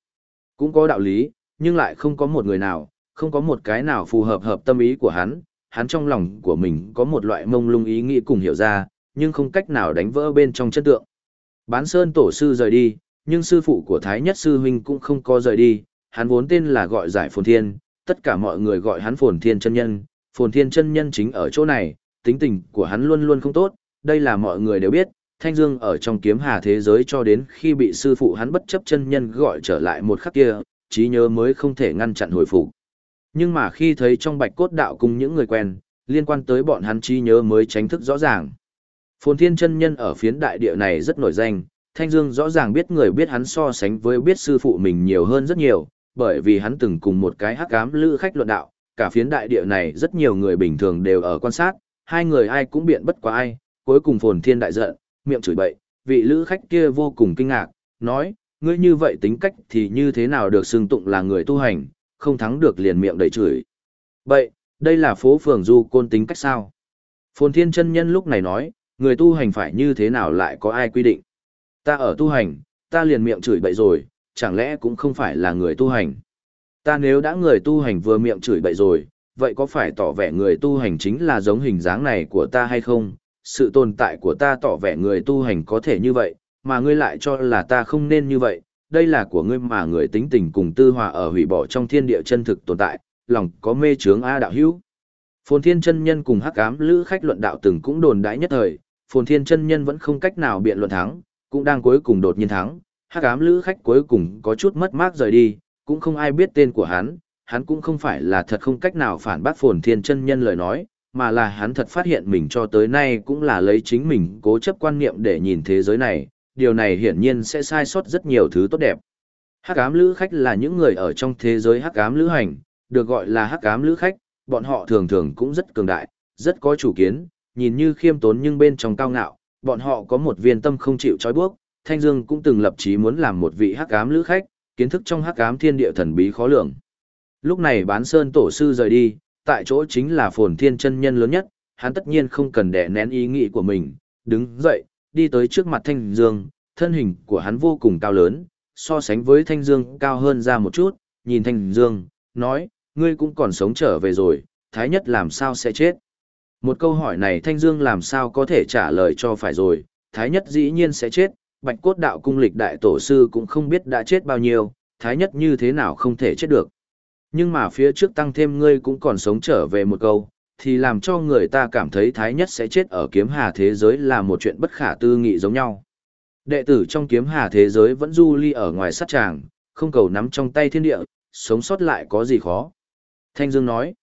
Cũng có đạo lý, nhưng lại không có một người nào, không có một cái nào phù hợp hợp tâm ý của hắn, hắn trong lòng của mình có một loại mông lung ý nghĩ cùng hiểu ra, nhưng không cách nào đánh vỡ bên trong chất tượng. Bán Sơn tổ sư rời đi, nhưng sư phụ của Thái Nhất sư huynh cũng không có rời đi, hắn vốn tên là gọi giải Phồn Thiên, tất cả mọi người gọi hắn Phồn Thiên chân nhân, Phồn Thiên chân nhân chính ở chỗ này, tính tình của hắn luôn luôn không tốt, đây là mọi người đều biết, Thanh Dương ở trong kiếm hà thế giới cho đến khi bị sư phụ hắn bất chấp chân nhân gọi trở lại một khắc kia, trí nhớ mới không thể ngăn chặn hồi phục. Nhưng mà khi thấy trong bạch cốt đạo cùng những người quen, liên quan tới bọn hắn trí nhớ mới tránh thức rõ ràng. Phồn Thiên chân nhân ở phiến đại địa này rất nổi danh, Thanh Dương rõ ràng biết người biết hắn so sánh với biết sư phụ mình nhiều hơn rất nhiều, bởi vì hắn từng cùng một cái hắc ám lữ khách luận đạo, cả phiến đại địa này rất nhiều người bình thường đều ở quan sát, hai người ai cũng biện bất quá ai, cuối cùng Phồn Thiên đại giận, miệng chửi bậy, vị lữ khách kia vô cùng kinh ngạc, nói, ngươi như vậy tính cách thì như thế nào được xưng tụng là người tu hành, không thắng được liền miệng đầy chửi. Vậy, đây là phố phường du côn tính cách sao? Phồn Thiên chân nhân lúc này nói, người tu hành phải như thế nào lại có ai quy định? Ta ở tu hành, ta liền miệng chửi bậy rồi, chẳng lẽ cũng không phải là người tu hành? Ta nếu đã người tu hành vừa miệng chửi bậy rồi, vậy có phải tỏ vẻ người tu hành chính là giống hình dáng này của ta hay không? Sự tồn tại của ta tỏ vẻ người tu hành có thể như vậy, mà ngươi lại cho là ta không nên như vậy, đây là của ngươi mà người tính tình cùng tư hòa ở hủy bỏ trong thiên địa chân thực tồn tại, lòng có mê chướng A đạo hữu. Phồn Thiên chân nhân cùng Hắc Ám Lữ khách luận đạo từng cũng đồn đãi nhất thời, Phồn Thiên chân nhân vẫn không cách nào biện luận thắng, cũng đang cuối cùng đột nhiên thắng, Hắc Ám Lữ khách cuối cùng có chút mất mát rời đi, cũng không ai biết tên của hắn, hắn cũng không phải là thật không cách nào phản bác Phồn Thiên chân nhân lời nói, mà là hắn thật phát hiện mình cho tới nay cũng là lấy chính mình cố chấp quan niệm để nhìn thế giới này, điều này hiển nhiên sẽ sai sót rất nhiều thứ tốt đẹp. Hắc ám lữ khách là những người ở trong thế giới hắc ám lữ hành, được gọi là hắc ám lữ khách, bọn họ thường thường cũng rất cường đại, rất có chủ kiến, nhìn như khiêm tốn nhưng bên trong cao ngạo, bọn họ có một viên tâm không chịu trói buộc. Thanh Dương cũng từng lập chí muốn làm một vị hắc ám lữ khách, kiến thức trong hắc ám thiên địa thần bí khó lường. Lúc này bán sơn tổ sư rời đi, tại chỗ chính là phồn thiên chân nhân lớn nhất, hắn tất nhiên không cần đè nén ý nghĩ của mình, đứng dậy, đi tới trước mặt Thanh Dương, thân hình của hắn vô cùng cao lớn, so sánh với Thanh Dương cao hơn ra một chút, nhìn Thanh Dương, nói, ngươi cũng còn sống trở về rồi, Thái Nhất làm sao sẽ chết? Một câu hỏi này Thanh Dương làm sao có thể trả lời cho phải rồi, Thái Nhất dĩ nhiên sẽ chết, Bạch Cốt Đạo Cung lịch đại tổ sư cũng không biết đã chết bao nhiêu, Thái Nhất như thế nào không thể chết được. Nhưng mà phía trước tăng thêm ngươi cũng còn sống trở về một câu, thì làm cho người ta cảm thấy Thái Nhất sẽ chết ở kiếm hà thế giới là một chuyện bất khả tư nghị giống nhau. Đệ tử trong kiếm hà thế giới vẫn du ly ở ngoài sát tràng, không cầu nắm trong tay thiên địa, sống sót lại có gì khó. Thanh Dương nói,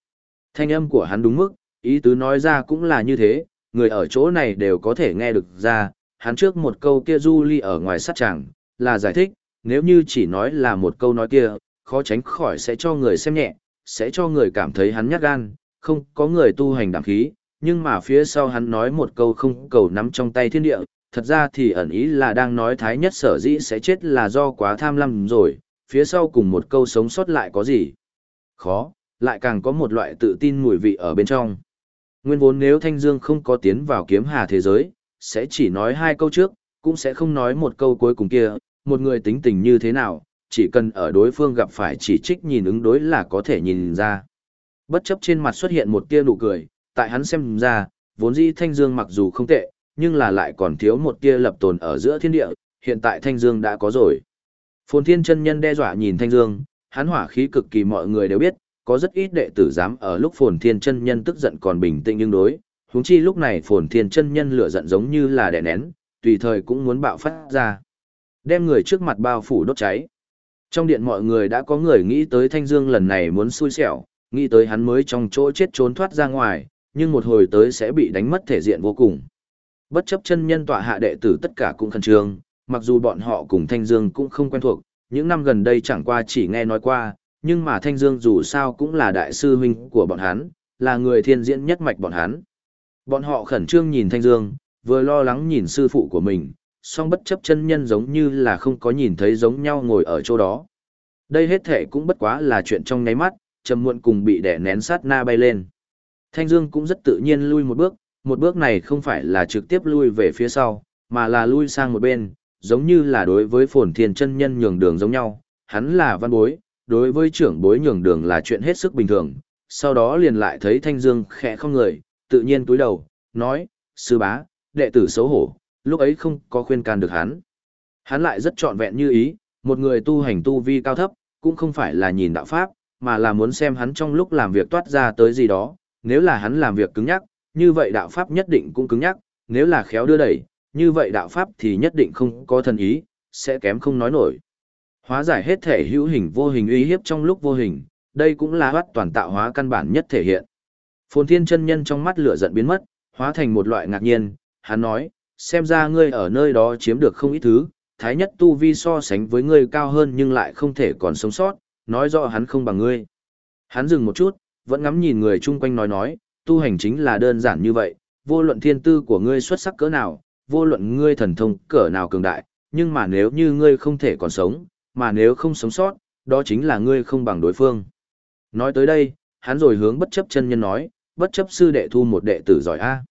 thanh âm của hắn đúng mức, ý tứ nói ra cũng là như thế, người ở chỗ này đều có thể nghe được ra, hắn trước một câu kia du ly ở ngoài sát chàng, là giải thích, nếu như chỉ nói là một câu nói kia, khó tránh khỏi sẽ cho người xem nhẹ, sẽ cho người cảm thấy hắn nhát gan, không có người tu hành đảm khí, nhưng mà phía sau hắn nói một câu không cầu nắm trong tay thiên địa, thật ra thì ẩn ý là đang nói thái nhất sở dĩ sẽ chết là do quá tham lam rồi, phía sau cùng một câu sống sót lại có gì. Khó, lại càng có một loại tự tin mùi vị ở bên trong. Nguyên vốn nếu Thanh Dương không có tiến vào kiếm hà thế giới, sẽ chỉ nói hai câu trước, cũng sẽ không nói một câu cuối cùng kia, một người tính tình như thế nào, chỉ cần ở đối phương gặp phải chỉ trích nhìn ứng đối là có thể nhìn ra. Bất chấp trên mặt xuất hiện một tia nụ cười, tại hắn xem ra, vốn dĩ Thanh Dương mặc dù không tệ, nhưng là lại còn thiếu một tia lập tồn ở giữa thiên địa, hiện tại Thanh Dương đã có rồi. Phồn Thiên chân nhân đe dọa nhìn Thanh Dương, hắn hỏa khí cực kỳ mọi người đều biết, có rất ít đệ tử dám ở lúc Phồn Thiên chân nhân tức giận còn bình tĩnh nhưng đối, huống chi lúc này Phồn Thiên chân nhân lửa giận giống như là đè nén, tùy thời cũng muốn bạo phát ra. Đem người trước mặt bao phủ đốt cháy. Trong điện mọi người đã có người nghĩ tới Thanh Dương lần này muốn xui xẻo, nghĩ tới hắn mới trong chỗ chết trốn thoát ra ngoài, nhưng một hồi tới sẽ bị đánh mất thể diện vô cùng. Bất chấp chân nhân tọa hạ đệ tử tất cả cũng khẩn trương, mặc dù bọn họ cùng Thanh Dương cũng không quen thuộc, những năm gần đây chẳng qua chỉ nghe nói qua, nhưng mà Thanh Dương dù sao cũng là đại sư huynh của bọn hắn, là người thiên diễn nhất mạch bọn hắn. Bọn họ khẩn trương nhìn Thanh Dương, vừa lo lắng nhìn sư phụ của mình, song bất chấp chân nhân giống như là không có nhìn thấy giống nhau ngồi ở chỗ đó. Đây hết thể cũng bất quá là chuyện trong nháy mắt, trầm muộn cùng bị đè nén sát na bay lên. Thanh Dương cũng rất tự nhiên lui một bước, một bước này không phải là trực tiếp lui về phía sau, mà là lui sang một bên, giống như là đối với phồn thiên chân nhân nhường đường giống nhau, hắn là văn bối, đối với trưởng bối nhường đường là chuyện hết sức bình thường, sau đó liền lại thấy Thanh Dương khẽ không người, tự nhiên túi đầu, nói, sư bá, đệ tử xấu hổ, lúc ấy không có khuyên can được hắn. Hắn lại rất trọn vẹn như ý, một người tu hành tu vi cao thấp, cũng không phải là nhìn đạo pháp, mà là muốn xem hắn trong lúc làm việc toát ra tới gì đó, nếu là hắn làm việc cứng nhắc, như vậy đạo pháp nhất định cũng cứng nhắc, nếu là khéo đưa đẩy, như vậy đạo pháp thì nhất định không có thần ý, sẽ kém không nói nổi. Hóa giải hết thể hữu hình vô hình uy hiếp trong lúc vô hình, đây cũng là hoát toàn tạo hóa căn bản nhất thể hiện. Phồn thiên chân nhân trong mắt lửa giận biến mất, hóa thành một loại ngạc nhiên, hắn nói, xem ra ngươi ở nơi đó chiếm được không ít thứ, thái nhất tu vi so sánh với ngươi cao hơn nhưng lại không thể còn sống sót, nói rõ hắn không bằng ngươi. Hắn dừng một chút, vẫn ngắm nhìn người chung quanh nói nói, tu hành chính là đơn giản như vậy, vô luận thiên tư của ngươi xuất sắc cỡ nào, vô luận ngươi thần thông cỡ nào cường đại, nhưng mà nếu như ngươi không thể còn sống, mà nếu không sống sót, đó chính là ngươi không bằng đối phương. Nói tới đây, hắn rồi hướng bất chấp chân nhân nói, bất chấp sư đệ thu một đệ tử giỏi A.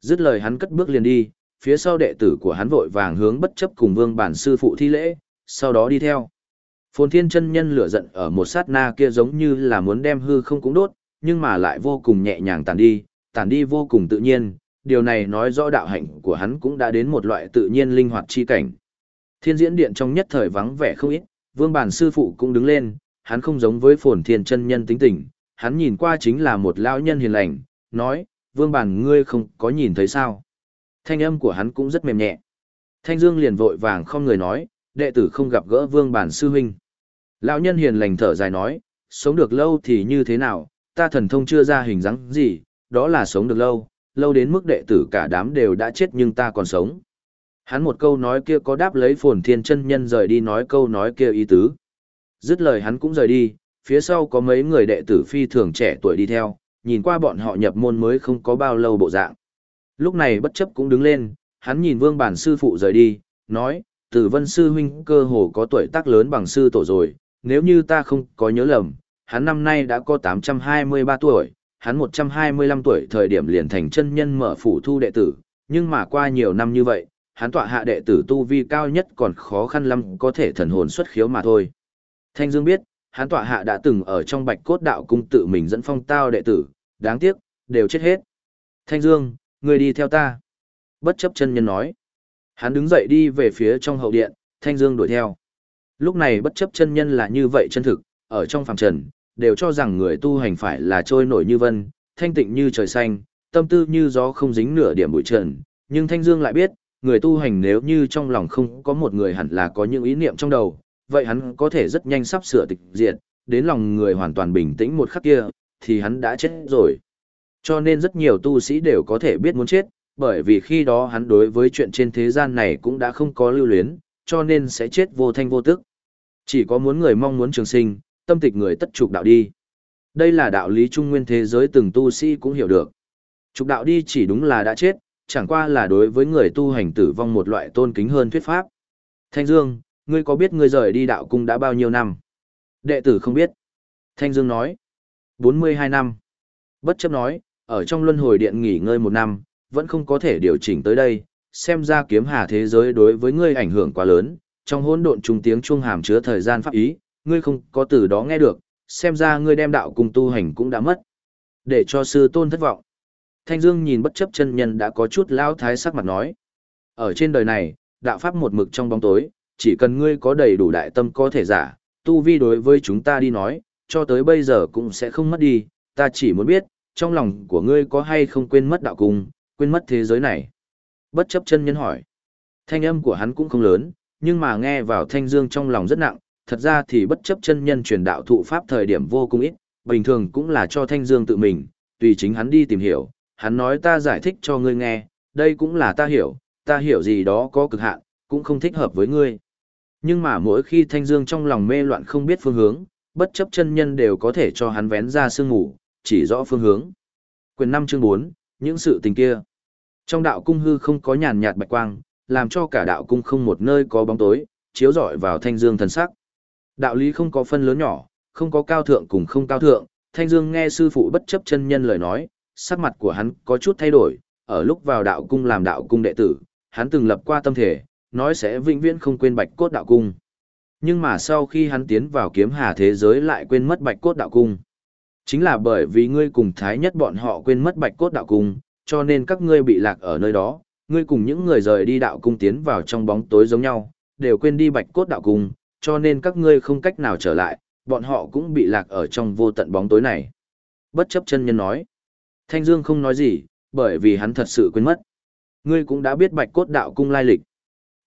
Dứt lời hắn cất bước liền đi, phía sau đệ tử của hắn vội vàng hướng bất chấp cùng vương bản sư phụ thi lễ, sau đó đi theo. Phồn thiên chân nhân lửa giận ở một sát na kia giống như là muốn đem hư không cũng đốt, nhưng mà lại vô cùng nhẹ nhàng tàn đi, tàn đi vô cùng tự nhiên, điều này nói rõ đạo hạnh của hắn cũng đã đến một loại tự nhiên linh hoạt chi cảnh. Thiên diễn điện trong nhất thời vắng vẻ không ít, vương bản sư phụ cũng đứng lên, hắn không giống với phồn thiên chân nhân tính tình, hắn nhìn qua chính là một lão nhân hiền lành, nói, vương bản ngươi không có nhìn thấy sao. Thanh âm của hắn cũng rất mềm nhẹ. Thanh Dương liền vội vàng không người nói, đệ tử không gặp gỡ vương bản sư huynh. Lão nhân hiền lành thở dài nói, sống được lâu thì như thế nào, ta thần thông chưa ra hình dáng gì, đó là sống được lâu, lâu đến mức đệ tử cả đám đều đã chết nhưng ta còn sống. Hắn một câu nói kia có đáp lấy phồn thiên chân nhân rời đi nói câu nói kia ý tứ. Dứt lời hắn cũng rời đi, phía sau có mấy người đệ tử phi thường trẻ tuổi đi theo, nhìn qua bọn họ nhập môn mới không có bao lâu bộ dạng. Lúc này bất chấp cũng đứng lên, hắn nhìn vương bản sư phụ rời đi, nói, tử vân sư huynh cơ hồ có tuổi tác lớn bằng sư tổ rồi, nếu như ta không có nhớ lầm, hắn năm nay đã có 823 tuổi, hắn 125 tuổi thời điểm liền thành chân nhân mở phủ thu đệ tử, nhưng mà qua nhiều năm như vậy, hắn tọa hạ đệ tử tu vi cao nhất còn khó khăn lắm có thể thần hồn xuất khiếu mà thôi. Thanh Dương biết, hắn tọa hạ đã từng ở trong bạch cốt đạo cung tự mình dẫn phong tao đệ tử, đáng tiếc, đều chết hết. Thanh Dương, người đi theo ta. Bất chấp chân nhân nói. Hắn đứng dậy đi về phía trong hậu điện, Thanh Dương đuổi theo. Lúc này bất chấp chân nhân là như vậy chân thực, ở trong phàm trần, đều cho rằng người tu hành phải là trôi nổi như vân, thanh tịnh như trời xanh, tâm tư như gió không dính nửa điểm bụi trần. Nhưng Thanh Dương lại biết, người tu hành nếu như trong lòng không có một người hẳn là có những ý niệm trong đầu, vậy hắn có thể rất nhanh sắp sửa tịch diệt, đến lòng người hoàn toàn bình tĩnh một khắc kia, thì hắn đã chết rồi. Cho nên rất nhiều tu sĩ đều có thể biết muốn chết, bởi vì khi đó hắn đối với chuyện trên thế gian này cũng đã không có lưu luyến, cho nên sẽ chết vô thanh vô tức. Chỉ có muốn người mong muốn trường sinh, tâm tịch người tất trục đạo đi. Đây là đạo lý trung nguyên thế giới từng tu sĩ cũng hiểu được. Trục đạo đi chỉ đúng là đã chết, chẳng qua là đối với người tu hành tử vong một loại tôn kính hơn thuyết pháp. Thanh Dương, ngươi có biết ngươi rời đi đạo cung đã bao nhiêu năm? Đệ tử không biết. Thanh Dương nói. 42 năm. Bất chấp nói, ở trong luân hồi điện nghỉ ngơi một năm, vẫn không có thể điều chỉnh tới đây, xem ra kiếm hà thế giới đối với ngươi ảnh hưởng quá lớn, trong hỗn độn trung tiếng chuông hàm chứa thời gian pháp ý, ngươi không có từ đó nghe được, xem ra ngươi đem đạo cung tu hành cũng đã mất. Để cho sư tôn thất vọng. Thanh Dương nhìn bất chấp chân nhân đã có chút lao thái sắc mặt nói. Ở trên đời này, đạo pháp một mực trong bóng tối, chỉ cần ngươi có đầy đủ đại tâm có thể giả, tu vi đối với chúng ta đi nói, cho tới bây giờ cũng sẽ không mất đi, ta chỉ muốn biết, trong lòng của ngươi có hay không quên mất đạo cung, quên mất thế giới này. Bất chấp chân nhân hỏi. Thanh âm của hắn cũng không lớn, nhưng mà nghe vào Thanh Dương trong lòng rất nặng, thật ra thì bất chấp chân nhân truyền đạo thụ pháp thời điểm vô cùng ít, bình thường cũng là cho Thanh Dương tự mình, tùy chính hắn đi tìm hiểu, hắn nói ta giải thích cho ngươi nghe, đây cũng là ta hiểu, ta hiểu gì đó có cực hạn, cũng không thích hợp với ngươi. Nhưng mà mỗi khi Thanh Dương trong lòng mê loạn không biết phương hướng, bất chấp chân nhân đều có thể cho hắn vén ra sương ngủ, chỉ rõ phương hướng. Quyền 5 chương 4, những sự tình kia. Trong đạo cung hư không có nhàn nhạt bạch quang, làm cho cả đạo cung không một nơi có bóng tối, chiếu rọi vào Thanh Dương thần sắc. Đạo lý không có phân lớn nhỏ, không có cao thượng cùng không cao thượng, Thanh Dương nghe sư phụ bất chấp chân nhân lời nói, sắc mặt của hắn có chút thay đổi, ở lúc vào đạo cung làm đạo cung đệ tử, hắn từng lập qua tâm thể, nói sẽ vĩnh viễn không quên bạch cốt đạo cung. Nhưng mà sau khi hắn tiến vào kiếm hà thế giới lại quên mất bạch cốt đạo cung. Chính là bởi vì ngươi cùng thái nhất bọn họ quên mất bạch cốt đạo cung, cho nên các ngươi bị lạc ở nơi đó, ngươi cùng những người rời đi đạo cung tiến vào trong bóng tối giống nhau, đều quên đi bạch cốt đạo cung, cho nên các ngươi không cách nào trở lại, bọn họ cũng bị lạc ở trong vô tận bóng tối này. Bất chấp chân nhân nói. Thanh Dương không nói gì, bởi vì hắn thật sự quên mất. Ngươi cũng đã biết bạch cốt đạo cung lai lịch.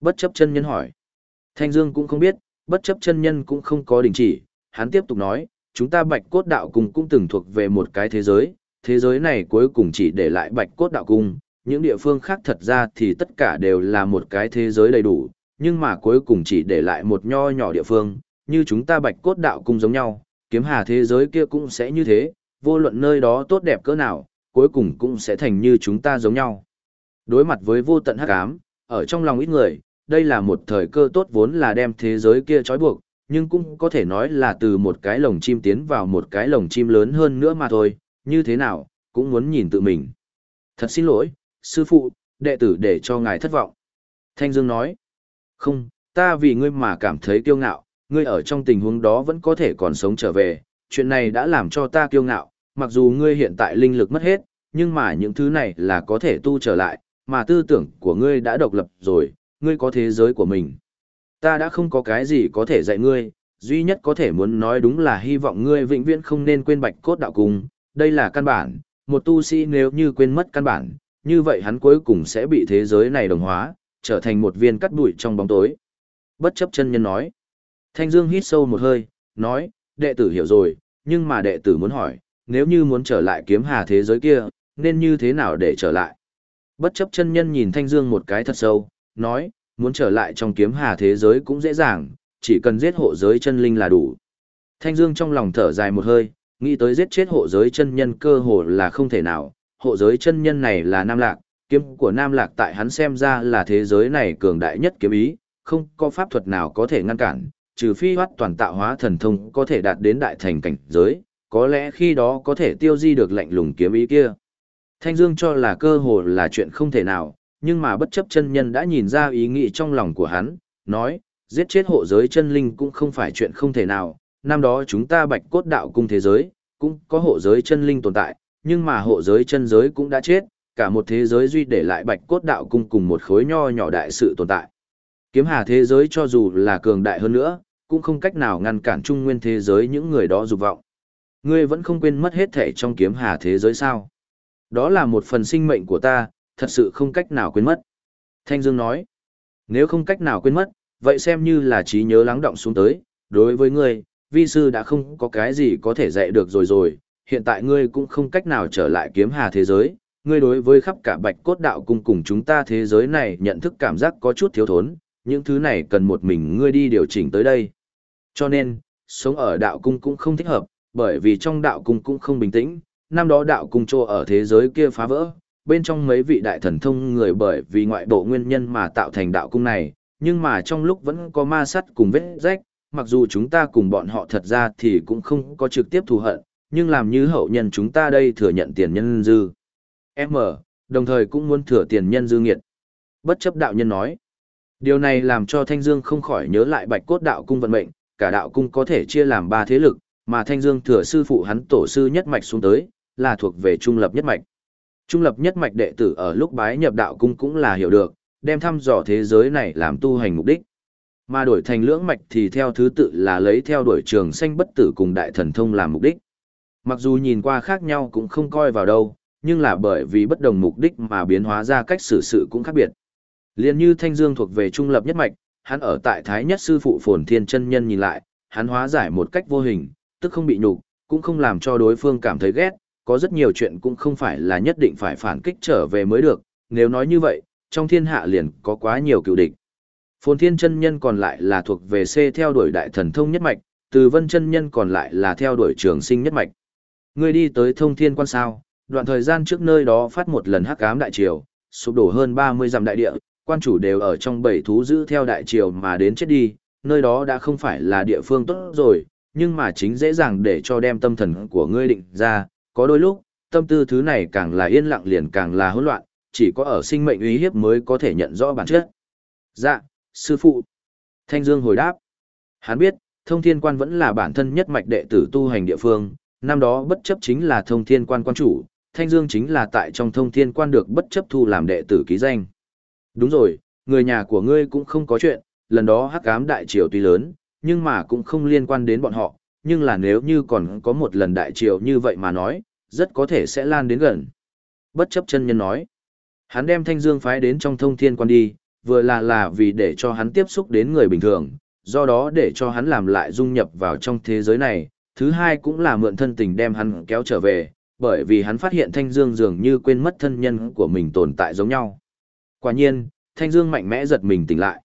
Bất chấp chân nhân hỏi. Thanh Dương cũng không biết, bất chấp chân nhân cũng không có đình chỉ. Hắn tiếp tục nói, chúng ta bạch cốt đạo cung cũng từng thuộc về một cái thế giới. Thế giới này cuối cùng chỉ để lại bạch cốt đạo cung. Những địa phương khác thật ra thì tất cả đều là một cái thế giới đầy đủ. Nhưng mà cuối cùng chỉ để lại một nho nhỏ địa phương, như chúng ta bạch cốt đạo cung giống nhau, kiếm hà thế giới kia cũng sẽ như thế, vô luận nơi đó tốt đẹp cỡ nào, cuối cùng cũng sẽ thành như chúng ta giống nhau. Đối mặt với vô tận hắc ám, ở trong lòng ít người, đây là một thời cơ tốt vốn là đem thế giới kia trói buộc, nhưng cũng có thể nói là từ một cái lồng chim tiến vào một cái lồng chim lớn hơn nữa mà thôi, như thế nào, cũng muốn nhìn tự mình. Thật xin lỗi, sư phụ, đệ tử để cho ngài thất vọng. Thanh Dương nói, không, ta vì ngươi mà cảm thấy kiêu ngạo, ngươi ở trong tình huống đó vẫn có thể còn sống trở về, chuyện này đã làm cho ta kiêu ngạo, mặc dù ngươi hiện tại linh lực mất hết, nhưng mà những thứ này là có thể tu trở lại, mà tư tưởng của ngươi đã độc lập rồi, ngươi có thế giới của mình. Ta đã không có cái gì có thể dạy ngươi, duy nhất có thể muốn nói đúng là hy vọng ngươi vĩnh viễn không nên quên bạch cốt đạo cung, đây là căn bản, một tu sĩ nếu như quên mất căn bản, như vậy hắn cuối cùng sẽ bị thế giới này đồng hóa, trở thành một viên cắt bụi trong bóng tối. Bất chấp chân nhân nói. Thanh Dương hít sâu một hơi, nói, đệ tử hiểu rồi, nhưng mà đệ tử muốn hỏi, nếu như muốn trở lại kiếm hà thế giới kia, nên như thế nào để trở lại? Bất chấp chân nhân nhìn Thanh Dương một cái thật sâu, nói, muốn trở lại trong kiếm hà thế giới cũng dễ dàng, chỉ cần giết hộ giới chân linh là đủ. Thanh Dương trong lòng thở dài một hơi, nghĩ tới giết chết hộ giới chân nhân cơ hồ là không thể nào, hộ giới chân nhân này là Nam Lạc, kiếm của Nam Lạc tại hắn xem ra là thế giới này cường đại nhất kiếm ý, không có pháp thuật nào có thể ngăn cản, trừ phi hoát toàn tạo hóa thần thông có thể đạt đến đại thành cảnh giới, có lẽ khi đó có thể tiêu di được lạnh lùng kiếm ý kia. Thanh Dương cho là cơ hồ là chuyện không thể nào, nhưng mà bất chấp chân nhân đã nhìn ra ý nghĩ trong lòng của hắn, nói, giết chết hộ giới chân linh cũng không phải chuyện không thể nào, năm đó chúng ta bạch cốt đạo cung thế giới, cũng có hộ giới chân linh tồn tại, nhưng mà hộ giới chân giới cũng đã chết, cả một thế giới duy để lại bạch cốt đạo cung cùng một khối nho nhỏ đại sự tồn tại. Kiếm hà thế giới cho dù là cường đại hơn nữa, cũng không cách nào ngăn cản trung nguyên thế giới những người đó dục vọng. Ngươi vẫn không quên mất hết thể trong kiếm hà thế giới sao? Đó là một phần sinh mệnh của ta, thật sự không cách nào quên mất. Thanh Dương nói, nếu không cách nào quên mất, vậy xem như là trí nhớ lắng động xuống tới, đối với ngươi, vi sư đã không có cái gì có thể dạy được rồi rồi, hiện tại ngươi cũng không cách nào trở lại kiếm hà thế giới, ngươi đối với khắp cả bạch cốt đạo cung cùng chúng ta thế giới này nhận thức cảm giác có chút thiếu thốn, những thứ này cần một mình ngươi đi điều chỉnh tới đây. Cho nên, sống ở đạo cung cũng không thích hợp, bởi vì trong đạo cung cũng không bình tĩnh, năm đó đạo cung trô ở thế giới kia phá vỡ, bên trong mấy vị đại thần thông người bởi vì ngoại bộ nguyên nhân mà tạo thành đạo cung này, nhưng mà trong lúc vẫn có ma sắt cùng vết rách, mặc dù chúng ta cùng bọn họ thật ra thì cũng không có trực tiếp thù hận, nhưng làm như hậu nhân chúng ta đây thừa nhận tiền nhân dư. M, đồng thời cũng muốn thừa tiền nhân dư nghiệt. Bất chấp đạo nhân nói. Điều này làm cho Thanh Dương không khỏi nhớ lại bạch cốt đạo cung vận mệnh, cả đạo cung có thể chia làm ba thế lực, mà Thanh Dương thừa sư phụ hắn tổ sư nhất mạch xuống tới, là thuộc về trung lập nhất mạch. Trung lập nhất mạch đệ tử ở lúc bái nhập đạo cung cũng là hiểu được, đem thăm dò thế giới này làm tu hành mục đích. Mà đổi thành lưỡng mạch thì theo thứ tự là lấy theo đuổi trường sanh bất tử cùng đại thần thông làm mục đích. Mặc dù nhìn qua khác nhau cũng không coi vào đâu, nhưng là bởi vì bất đồng mục đích mà biến hóa ra cách xử sự cũng khác biệt. Liên như Thanh Dương thuộc về trung lập nhất mạch, hắn ở tại Thái Nhất sư phụ Phồn Thiên chân nhân nhìn lại, hắn hóa giải một cách vô hình, tức không bị nhục, cũng không làm cho đối phương cảm thấy ghét, có rất nhiều chuyện cũng không phải là nhất định phải phản kích trở về mới được, nếu nói như vậy, trong thiên hạ liền có quá nhiều cựu địch. Phồn Thiên chân nhân còn lại là thuộc về C theo đuổi đại thần thông nhất mạch, Từ Vân chân nhân còn lại là theo đuổi trường sinh nhất mạch. Ngươi đi tới thông thiên quan sao, đoạn thời gian trước nơi đó phát một lần hắc ám đại triều, sụp đổ hơn 30 dặm đại địa, quan chủ đều ở trong bảy thú giữ theo đại triều mà đến chết đi, nơi đó đã không phải là địa phương tốt rồi, nhưng mà chính dễ dàng để cho đem tâm thần của ngươi định ra, có đôi lúc, tâm tư thứ này càng là yên lặng liền càng là hỗn loạn, chỉ có ở sinh mệnh uy hiếp mới có thể nhận rõ bản chất. Dạ, sư phụ. Thanh Dương hồi đáp. Hắn biết, thông thiên quan vẫn là bản thân nhất mạch đệ tử tu hành địa phương, năm đó bất chấp chính là thông thiên quan quan chủ, Thanh Dương chính là tại trong thông thiên quan được bất chấp thu làm đệ tử ký danh. Đúng rồi, người nhà của ngươi cũng không có chuyện, lần đó hắc ám đại triều tuy lớn, nhưng mà cũng không liên quan đến bọn họ, nhưng là nếu như còn có một lần đại triều như vậy mà nói, rất có thể sẽ lan đến gần. Bất chấp chân nhân nói, hắn đem Thanh Dương phái đến trong thông thiên quan đi, vừa là là vì để cho hắn tiếp xúc đến người bình thường, do đó để cho hắn làm lại dung nhập vào trong thế giới này, thứ hai cũng là mượn thân tình đem hắn kéo trở về, bởi vì hắn phát hiện Thanh Dương dường như quên mất thân nhân của mình tồn tại giống nhau. Quả nhiên, Thanh Dương mạnh mẽ giật mình tỉnh lại.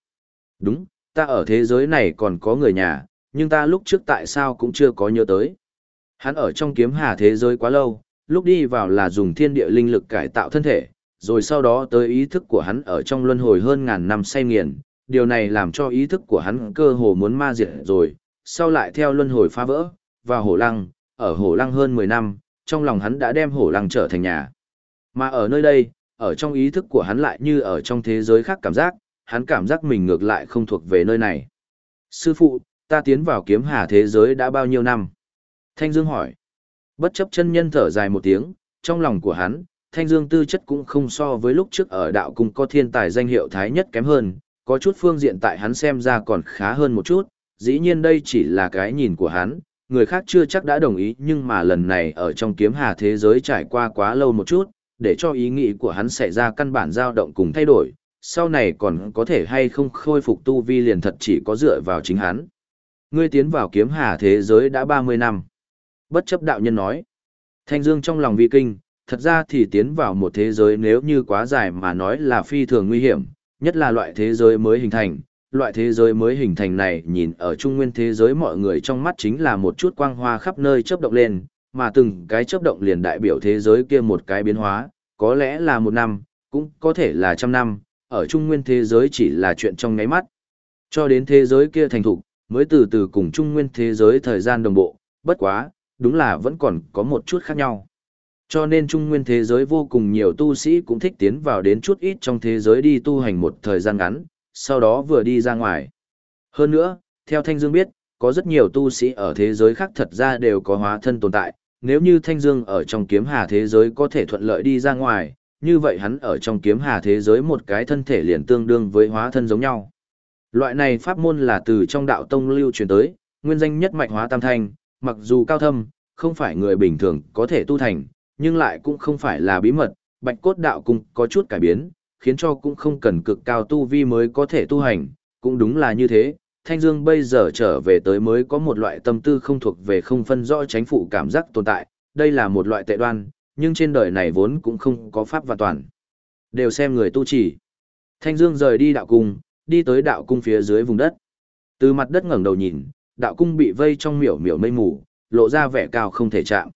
Đúng, ta ở thế giới này còn có người nhà, nhưng ta lúc trước tại sao cũng chưa có nhớ tới. Hắn ở trong kiếm hà thế giới quá lâu, lúc đi vào là dùng thiên địa linh lực cải tạo thân thể, rồi sau đó tới ý thức của hắn ở trong luân hồi hơn ngàn năm say nghiền, điều này làm cho ý thức của hắn cơ hồ muốn ma diệt rồi, sau lại theo luân hồi phá vỡ, vào hổ lăng, ở hổ lăng hơn 10 năm, trong lòng hắn đã đem hổ lăng trở thành nhà. Mà ở nơi đây, ở trong ý thức của hắn lại như ở trong thế giới khác cảm giác, hắn cảm giác mình ngược lại không thuộc về nơi này. Sư phụ, ta tiến vào kiếm hà thế giới đã bao nhiêu năm? Thanh Dương hỏi. Bất chấp chân nhân thở dài một tiếng, trong lòng của hắn, Thanh Dương tư chất cũng không so với lúc trước ở đạo cung có thiên tài danh hiệu thái nhất kém hơn, có chút phương diện tại hắn xem ra còn khá hơn một chút, dĩ nhiên đây chỉ là cái nhìn của hắn, người khác chưa chắc đã đồng ý nhưng mà lần này ở trong kiếm hà thế giới trải qua quá lâu một chút, để cho ý nghĩ của hắn xảy ra căn bản dao động cùng thay đổi, sau này còn có thể hay không khôi phục tu vi liền thật chỉ có dựa vào chính hắn. Ngươi tiến vào kiếm hà thế giới đã 30 năm. Bất chấp đạo nhân nói. Thanh Dương trong lòng vi kinh, thật ra thì tiến vào một thế giới nếu như quá dài mà nói là phi thường nguy hiểm, nhất là loại thế giới mới hình thành. Loại thế giới mới hình thành này nhìn ở trung nguyên thế giới mọi người trong mắt chính là một chút quang hoa khắp nơi chớp động lên, mà từng cái chớp động liền đại biểu thế giới kia một cái biến hóa, có lẽ là một năm, cũng có thể là trăm năm, ở trung nguyên thế giới chỉ là chuyện trong ngáy mắt. Cho đến thế giới kia thành thục, mới từ từ cùng trung nguyên thế giới thời gian đồng bộ, bất quá, đúng là vẫn còn có một chút khác nhau. Cho nên trung nguyên thế giới vô cùng nhiều tu sĩ cũng thích tiến vào đến chút ít trong thế giới đi tu hành một thời gian ngắn, sau đó vừa đi ra ngoài. Hơn nữa, theo Thanh Dương biết, có rất nhiều tu sĩ ở thế giới khác thật ra đều có hóa thân tồn tại, nếu như Thanh Dương ở trong kiếm hà thế giới có thể thuận lợi đi ra ngoài, như vậy hắn ở trong kiếm hà thế giới một cái thân thể liền tương đương với hóa thân giống nhau. Loại này pháp môn là từ trong đạo tông lưu truyền tới, nguyên danh nhất mạch hóa tam thanh, mặc dù cao thâm, không phải người bình thường có thể tu thành, nhưng lại cũng không phải là bí mật, bạch cốt đạo cung có chút cải biến, khiến cho cũng không cần cực cao tu vi mới có thể tu hành, cũng đúng là như thế. Thanh Dương bây giờ trở về tới mới có một loại tâm tư không thuộc về không phân rõ tránh phụ cảm giác tồn tại, đây là một loại tệ đoan, nhưng trên đời này vốn cũng không có pháp và toàn. Đều xem người tu chỉ. Thanh Dương rời đi đạo cung, đi tới đạo cung phía dưới vùng đất. Từ mặt đất ngẩng đầu nhìn, đạo cung bị vây trong miểu miểu mây mù, lộ ra vẻ cao không thể chạm.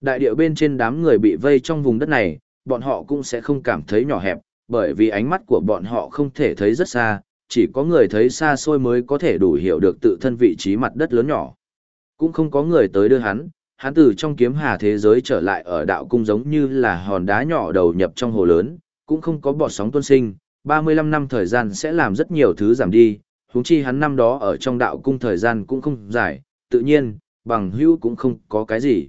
Đại điệu bên trên đám người bị vây trong vùng đất này, bọn họ cũng sẽ không cảm thấy nhỏ hẹp, bởi vì ánh mắt của bọn họ không thể thấy rất xa, chỉ có người thấy xa xôi mới có thể đủ hiểu được tự thân vị trí mặt đất lớn nhỏ. Cũng không có người tới đưa hắn, hắn từ trong kiếm hà thế giới trở lại ở đạo cung giống như là hòn đá nhỏ đầu nhập trong hồ lớn, cũng không có bọt sóng tuôn sinh, 35 năm thời gian sẽ làm rất nhiều thứ giảm đi, huống chi hắn năm đó ở trong đạo cung thời gian cũng không dài, tự nhiên, bằng hữu cũng không có cái gì.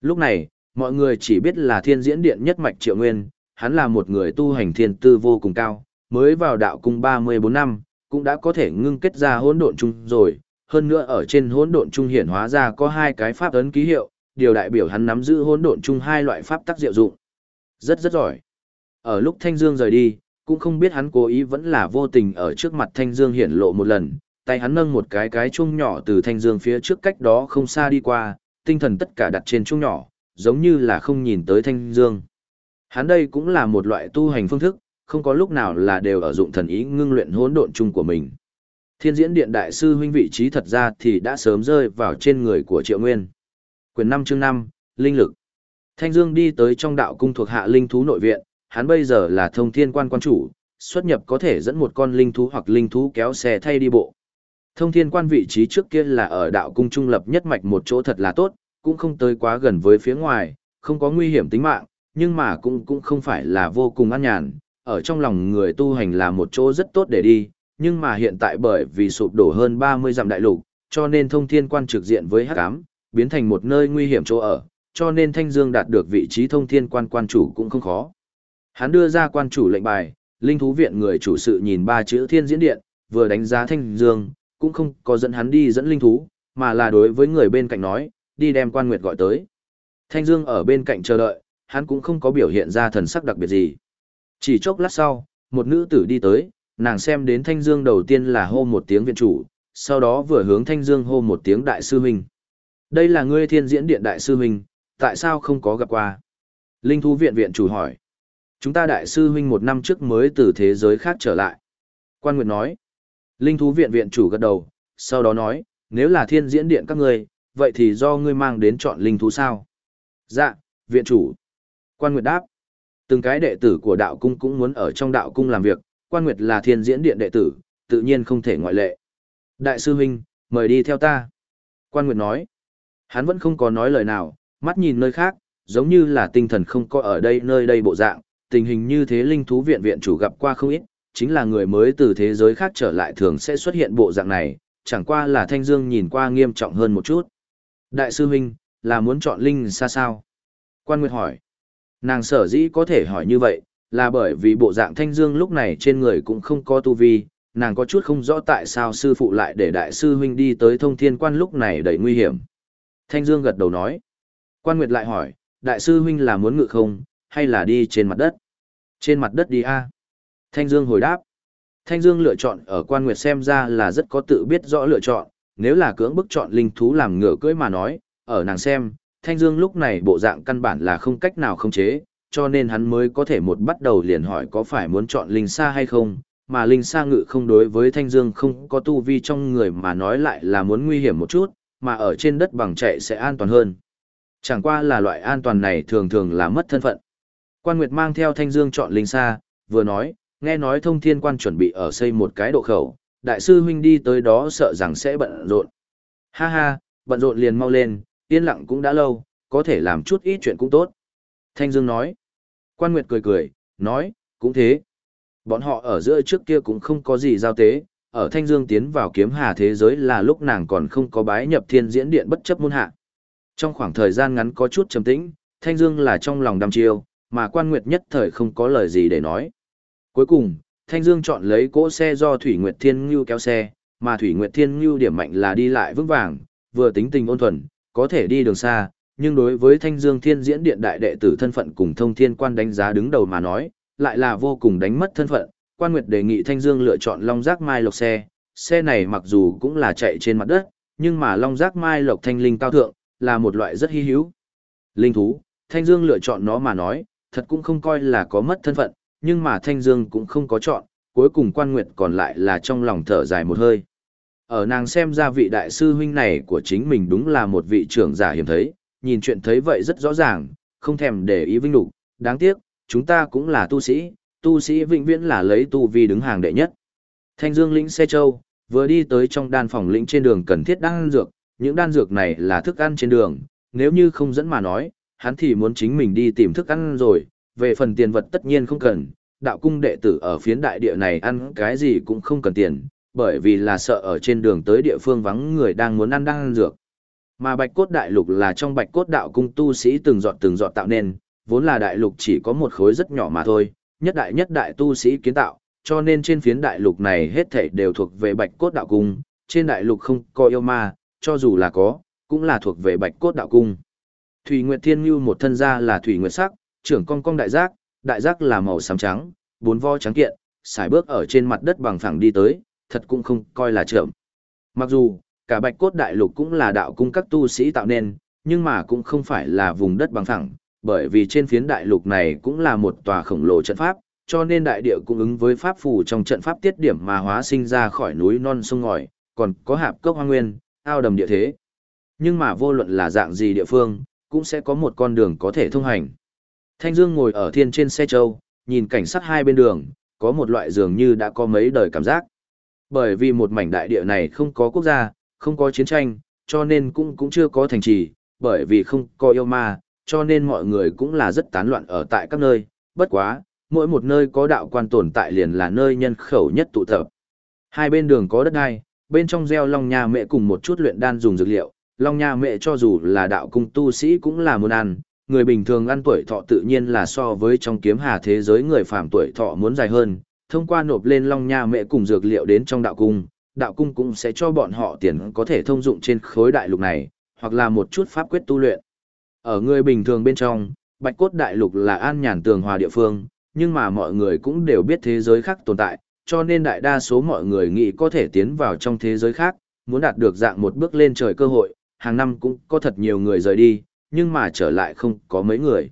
Lúc này, mọi người chỉ biết là thiên diễn điện nhất mạch triệu nguyên, hắn là một người tu hành thiên tư vô cùng cao, mới vào đạo cung 34 năm, cũng đã có thể ngưng kết ra hỗn độn chung rồi, hơn nữa ở trên hỗn độn trung hiển hóa ra có hai cái pháp ấn ký hiệu, điều đại biểu hắn nắm giữ hỗn độn chung hai loại pháp tác diệu dụng. Rất rất giỏi. Ở lúc Thanh Dương rời đi, Cũng không biết hắn cố ý vẫn là vô tình ở trước mặt Thanh Dương hiển lộ một lần, tay hắn nâng một cái cái chuông nhỏ từ Thanh Dương phía trước cách đó không xa đi qua, tinh thần tất cả đặt trên chuông nhỏ, giống như là không nhìn tới Thanh Dương. Hắn đây cũng là một loại tu hành phương thức, không có lúc nào là đều ở dụng thần ý ngưng luyện hỗn độn chung của mình. Thiên diễn điện đại sư huynh vị trí thật ra thì đã sớm rơi vào trên người của Triệu Nguyên. Quyền 5 chương 5, Linh lực. Thanh Dương đi tới trong đạo cung thuộc hạ linh thú nội viện, hắn bây giờ là thông thiên quan quan chủ, xuất nhập có thể dẫn một con linh thú hoặc linh thú kéo xe thay đi bộ. Thông thiên quan vị trí trước kia là ở đạo cung trung lập nhất mạch một chỗ thật là tốt, cũng không tới quá gần với phía ngoài, không có nguy hiểm tính mạng, nhưng mà cũng cũng không phải là vô cùng an nhàn, ở trong lòng người tu hành là một chỗ rất tốt để đi, nhưng mà hiện tại bởi vì sụp đổ hơn 30 dặm đại lục, cho nên thông thiên quan trực diện với hắc ám, biến thành một nơi nguy hiểm chỗ ở, cho nên Thanh Dương đạt được vị trí thông thiên quan quan chủ cũng không khó. Hắn đưa ra quan chủ lệnh bài, linh thú viện người chủ sự nhìn ba chữ thiên diễn điện, vừa đánh giá Thanh Dương, cũng không có dẫn hắn đi dẫn linh thú, mà là đối với người bên cạnh nói, đi đem quan nguyệt gọi tới. Thanh Dương ở bên cạnh chờ đợi, hắn cũng không có biểu hiện ra thần sắc đặc biệt gì. Chỉ chốc lát sau, một nữ tử đi tới, nàng xem đến Thanh Dương đầu tiên là hô một tiếng viện chủ, sau đó vừa hướng Thanh Dương hô một tiếng đại sư huynh. Đây là ngươi thiên diễn điện đại sư huynh, tại sao không có gặp qua? Linh thú viện viện chủ hỏi. Chúng ta đại sư huynh một năm trước mới từ thế giới khác trở lại. Quan Nguyệt nói. Linh thú viện viện chủ gật đầu, sau đó nói, nếu là thiên diễn điện các ngươi, vậy thì do ngươi mang đến chọn linh thú sao? Dạ, viện chủ. Quan Nguyệt đáp. Từng cái đệ tử của đạo cung cũng muốn ở trong đạo cung làm việc, Quan Nguyệt là thiên diễn điện đệ tử, tự nhiên không thể ngoại lệ. Đại sư huynh, mời đi theo ta. Quan Nguyệt nói. Hắn vẫn không có nói lời nào, mắt nhìn nơi khác, giống như là tinh thần không có ở đây nơi đây bộ dạng, tình hình như thế linh thú viện viện chủ gặp qua không ít, chính là người mới từ thế giới khác trở lại thường sẽ xuất hiện bộ dạng này, chẳng qua là Thanh Dương nhìn qua nghiêm trọng hơn một chút. Đại sư huynh, là muốn chọn linh xa sao? Quan Nguyệt hỏi. Nàng sở dĩ có thể hỏi như vậy, là bởi vì bộ dạng Thanh Dương lúc này trên người cũng không có tu vi, nàng có chút không rõ tại sao sư phụ lại để đại sư huynh đi tới thông thiên quan lúc này đầy nguy hiểm. Thanh Dương gật đầu nói. Quan Nguyệt lại hỏi, đại sư huynh là muốn ngự không, hay là đi trên mặt đất? Trên mặt đất đi a. Thanh Dương hồi đáp. Thanh Dương lựa chọn ở Quan Nguyệt xem ra là rất có tự biết rõ lựa chọn, nếu là cưỡng bức chọn linh thú làm ngựa cưỡi mà nói, ở nàng xem, Thanh Dương lúc này bộ dạng căn bản là không cách nào khống chế, cho nên hắn mới có thể một bắt đầu liền hỏi có phải muốn chọn linh xa hay không, mà linh xa ngự không đối với Thanh Dương không có tu vi trong người mà nói lại là muốn nguy hiểm một chút, mà ở trên đất bằng chạy sẽ an toàn hơn. Chẳng qua là loại an toàn này thường thường là mất thân phận. Quan Nguyệt mang theo Thanh Dương chọn linh xa, vừa nói, nghe nói thông thiên quan chuẩn bị ở xây một cái độ khẩu, đại sư huynh đi tới đó sợ rằng sẽ bận rộn. Ha ha, bận rộn liền mau lên, yên lặng cũng đã lâu, có thể làm chút ít chuyện cũng tốt. Thanh Dương nói. Quan Nguyệt cười cười, nói, cũng thế. Bọn họ ở giữa trước kia cũng không có gì giao tế, ở Thanh Dương tiến vào kiếm hà thế giới là lúc nàng còn không có bái nhập thiên diễn điện bất chấp môn hạ. Trong khoảng thời gian ngắn có chút trầm tĩnh, Thanh Dương là trong lòng đăm chiêu, mà quan nguyệt nhất thời không có lời gì để nói. Cuối cùng, Thanh Dương chọn lấy cỗ xe do Thủy Nguyệt Thiên Ngưu kéo xe, mà Thủy Nguyệt Thiên Ngưu điểm mạnh là đi lại vững vàng, vừa tính tình ôn thuần, có thể đi đường xa, nhưng đối với Thanh Dương Thiên Diễn Điện đại đệ tử thân phận cùng Thông Thiên Quan đánh giá đứng đầu mà nói, lại là vô cùng đánh mất thân phận. Quan Nguyệt đề nghị Thanh Dương lựa chọn Long Giác Mai Lộc xe, xe này mặc dù cũng là chạy trên mặt đất, nhưng mà Long Giác Mai Lộc thanh linh cao thượng, là một loại rất hi hữu. Linh thú, Thanh Dương lựa chọn nó mà nói, thật cũng không coi là có mất thân phận, nhưng mà Thanh Dương cũng không có chọn, cuối cùng quan nguyệt còn lại là trong lòng thở dài một hơi. Ở nàng xem ra vị đại sư huynh này của chính mình đúng là một vị trưởng giả hiểm thấy, nhìn chuyện thấy vậy rất rõ ràng, không thèm để ý vinh lục, đáng tiếc, chúng ta cũng là tu sĩ, tu sĩ vĩnh viễn là lấy tu vi đứng hàng đệ nhất. Thanh Dương lĩnh xe châu, vừa đi tới trong đan phòng lĩnh trên đường cần thiết đan dược, những đan dược này là thức ăn trên đường, nếu như không dẫn mà nói, hắn thì muốn chính mình đi tìm thức ăn rồi, về phần tiền vật tất nhiên không cần, đạo cung đệ tử ở phiến đại địa này ăn cái gì cũng không cần tiền, bởi vì là sợ ở trên đường tới địa phương vắng người đang muốn ăn đang ăn dược. Mà bạch cốt đại lục là trong bạch cốt đạo cung tu sĩ từng giọt từng giọt tạo nên, vốn là đại lục chỉ có một khối rất nhỏ mà thôi, nhất đại nhất đại tu sĩ kiến tạo, cho nên trên phiến đại lục này hết thảy đều thuộc về bạch cốt đạo cung, trên đại lục không có yêu ma, cho dù là có, cũng là thuộc về bạch cốt đạo cung. Thủy Nguyệt Thiên Nhu một thân gia là thủy nguyệt sắc, trưởng cong cong đại giác, đại giác là màu xám trắng, bốn vo trắng kiện, xài bước ở trên mặt đất bằng phẳng đi tới, thật cũng không coi là chậm. Mặc dù, cả bạch cốt đại lục cũng là đạo cung các tu sĩ tạo nên, nhưng mà cũng không phải là vùng đất bằng phẳng, bởi vì trên phiến đại lục này cũng là một tòa khổng lồ trận pháp, cho nên đại địa cũng ứng với pháp phù trong trận pháp tiết điểm mà hóa sinh ra khỏi núi non sông ngòi, còn có hạp cốc hoang nguyên, ao đầm địa thế. Nhưng mà vô luận là dạng gì địa phương, cũng sẽ có một con đường có thể thông hành. Thanh Dương ngồi ở thiên trên xe châu, nhìn cảnh sát hai bên đường, có một loại dường như đã có mấy đời cảm giác. Bởi vì một mảnh đại địa này không có quốc gia, không có chiến tranh, cho nên cũng cũng chưa có thành trì, bởi vì không có yêu ma, cho nên mọi người cũng là rất tán loạn ở tại các nơi, bất quá, mỗi một nơi có đạo quan tồn tại liền là nơi nhân khẩu nhất tụ tập. Hai bên đường có đất đai, bên trong gieo long nha mẹ cùng một chút luyện đan dùng dược liệu, long nha mẹ cho dù là đạo cung tu sĩ cũng là muốn ăn, người bình thường ăn tuổi thọ tự nhiên là so với trong kiếm hà thế giới người phàm tuổi thọ muốn dài hơn, thông qua nộp lên long nha mẹ cùng dược liệu đến trong đạo cung, đạo cung cũng sẽ cho bọn họ tiền có thể thông dụng trên khối đại lục này, hoặc là một chút pháp quyết tu luyện. Ở người bình thường bên trong, Bạch Cốt Đại Lục là an nhàn tường hòa địa phương, nhưng mà mọi người cũng đều biết thế giới khác tồn tại, cho nên đại đa số mọi người nghĩ có thể tiến vào trong thế giới khác, muốn đạt được dạng một bước lên trời cơ hội, hàng năm cũng có thật nhiều người rời đi, nhưng mà trở lại không có mấy người.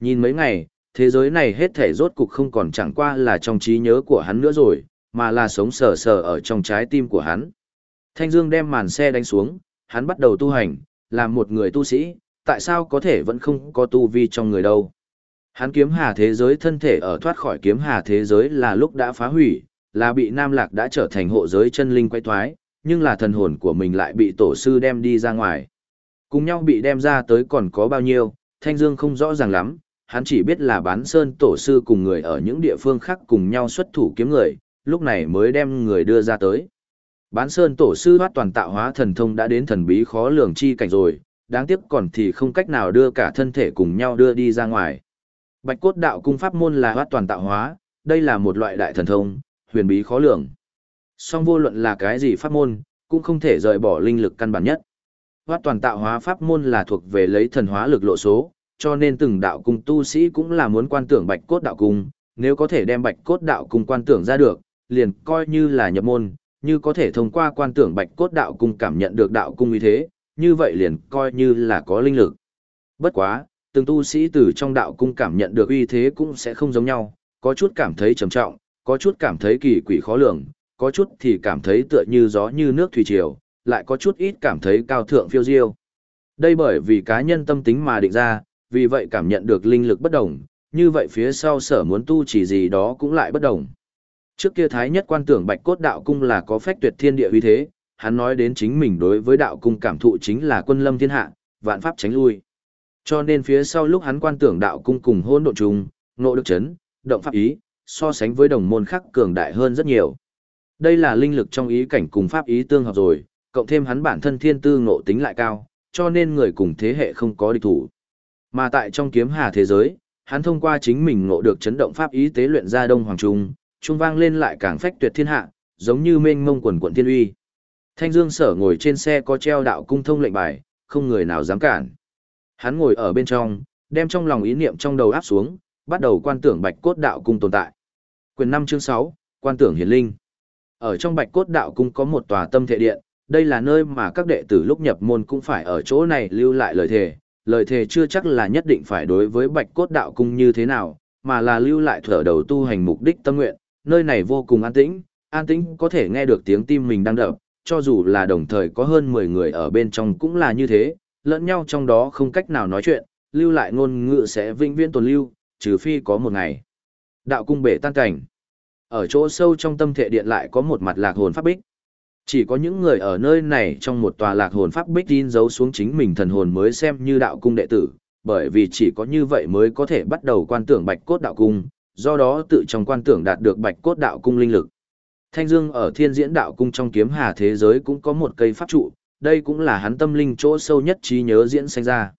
Nhìn mấy ngày, thế giới này hết thể rốt cục không còn chẳng qua là trong trí nhớ của hắn nữa rồi, mà là sống sờ sờ ở trong trái tim của hắn. Thanh Dương đem màn xe đánh xuống, hắn bắt đầu tu hành, làm một người tu sĩ, tại sao có thể vẫn không có tu vi trong người đâu. Hắn kiếm hà thế giới thân thể ở thoát khỏi kiếm hà thế giới là lúc đã phá hủy, là bị Nam Lạc đã trở thành hộ giới chân linh quay thoái, nhưng là thần hồn của mình lại bị tổ sư đem đi ra ngoài. Cùng nhau bị đem ra tới còn có bao nhiêu, Thanh Dương không rõ ràng lắm, hắn chỉ biết là bán sơn tổ sư cùng người ở những địa phương khác cùng nhau xuất thủ kiếm người, lúc này mới đem người đưa ra tới. Bán sơn tổ sư thoát toàn tạo hóa thần thông đã đến thần bí khó lường chi cảnh rồi, đáng tiếc còn thì không cách nào đưa cả thân thể cùng nhau đưa đi ra ngoài. Bạch cốt đạo cung pháp môn là hoát toàn tạo hóa, đây là một loại đại thần thông, huyền bí khó lường. Song vô luận là cái gì pháp môn, cũng không thể rời bỏ linh lực căn bản nhất. Hoát toàn tạo hóa pháp môn là thuộc về lấy thần hóa lực lộ số, cho nên từng đạo cung tu sĩ cũng là muốn quan tưởng bạch cốt đạo cung, nếu có thể đem bạch cốt đạo cung quan tưởng ra được, liền coi như là nhập môn, như có thể thông qua quan tưởng bạch cốt đạo cung cảm nhận được đạo cung như thế, như vậy liền coi như là có linh lực. Bất quá, từng tu sĩ từ trong đạo cung cảm nhận được uy thế cũng sẽ không giống nhau, có chút cảm thấy trầm trọng, có chút cảm thấy kỳ quỷ khó lường, có chút thì cảm thấy tựa như gió như nước thủy triều, lại có chút ít cảm thấy cao thượng phiêu diêu. Đây bởi vì cá nhân tâm tính mà định ra, vì vậy cảm nhận được linh lực bất đồng, như vậy phía sau sở muốn tu chỉ gì đó cũng lại bất đồng. Trước kia Thái nhất quan tưởng Bạch Cốt Đạo Cung là có phách tuyệt thiên địa uy thế, hắn nói đến chính mình đối với đạo cung cảm thụ chính là quân lâm thiên hạ, vạn pháp tránh lui. Cho nên phía sau lúc hắn quan tưởng đạo cung cùng hôn độ trùng, nộ được chấn, động pháp ý, so sánh với đồng môn khác cường đại hơn rất nhiều. Đây là linh lực trong ý cảnh cùng pháp ý tương hợp rồi, cộng thêm hắn bản thân thiên tư ngộ tính lại cao, cho nên người cùng thế hệ không có địch thủ. Mà tại trong kiếm hà thế giới, hắn thông qua chính mình ngộ được chấn động pháp ý tế luyện ra đông hoàng trung, trung vang lên lại càng phách tuyệt thiên hạ, giống như mênh mông quần quận thiên uy. Thanh Dương Sở ngồi trên xe có treo đạo cung thông lệnh bài, không người nào dám cản. Hắn ngồi ở bên trong, đem trong lòng ý niệm trong đầu áp xuống, bắt đầu quan tưởng Bạch Cốt Đạo cung tồn tại. Quyền 5 chương 6, quan tưởng hiển linh. Ở trong Bạch Cốt Đạo cung có một tòa tâm thể điện, đây là nơi mà các đệ tử lúc nhập môn cũng phải ở chỗ này lưu lại lời thề. Lời thề chưa chắc là nhất định phải đối với Bạch Cốt Đạo cung như thế nào, mà là lưu lại thở đầu tu hành mục đích tâm nguyện. Nơi này vô cùng an tĩnh, an tĩnh có thể nghe được tiếng tim mình đang đập, cho dù là đồng thời có hơn 10 người ở bên trong cũng là như thế, lẫn nhau trong đó không cách nào nói chuyện, lưu lại ngôn ngữ sẽ vĩnh viễn tồn lưu, trừ phi có một ngày. Đạo cung bể tan cảnh. Ở chỗ sâu trong tâm thể điện lại có một mặt lạc hồn pháp bích. Chỉ có những người ở nơi này trong một tòa lạc hồn pháp bích tin giấu xuống chính mình thần hồn mới xem như đạo cung đệ tử, bởi vì chỉ có như vậy mới có thể bắt đầu quan tưởng bạch cốt đạo cung, do đó tự trong quan tưởng đạt được bạch cốt đạo cung linh lực. Thanh Dương ở thiên diễn đạo cung trong kiếm hà thế giới cũng có một cây pháp trụ, đây cũng là hắn tâm linh chỗ sâu nhất trí nhớ diễn sinh ra.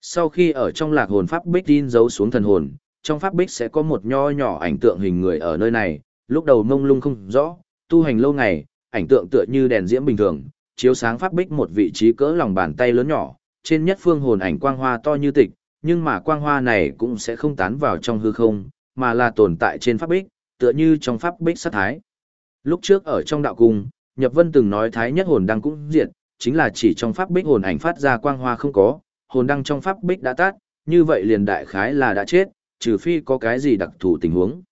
Sau khi ở trong lạc hồn pháp bích tin giấu xuống thần hồn, trong pháp bích sẽ có một nho nhỏ ảnh tượng hình người ở nơi này, lúc đầu mông lung không rõ, tu hành lâu ngày, ảnh tượng tựa như đèn diễm bình thường, chiếu sáng pháp bích một vị trí cỡ lòng bàn tay lớn nhỏ, trên nhất phương hồn ảnh quang hoa to như tịch, nhưng mà quang hoa này cũng sẽ không tán vào trong hư không, mà là tồn tại trên pháp bích, tựa như trong pháp bích sát thái. Lúc trước ở trong đạo cung, Nhập Vân từng nói thái nhất hồn đăng cũng diệt, chính là chỉ trong pháp bích hồn ảnh phát ra quang hoa không có, hồn đăng trong pháp bích đã tắt, như vậy liền đại khái là đã chết, trừ phi có cái gì đặc thù tình huống.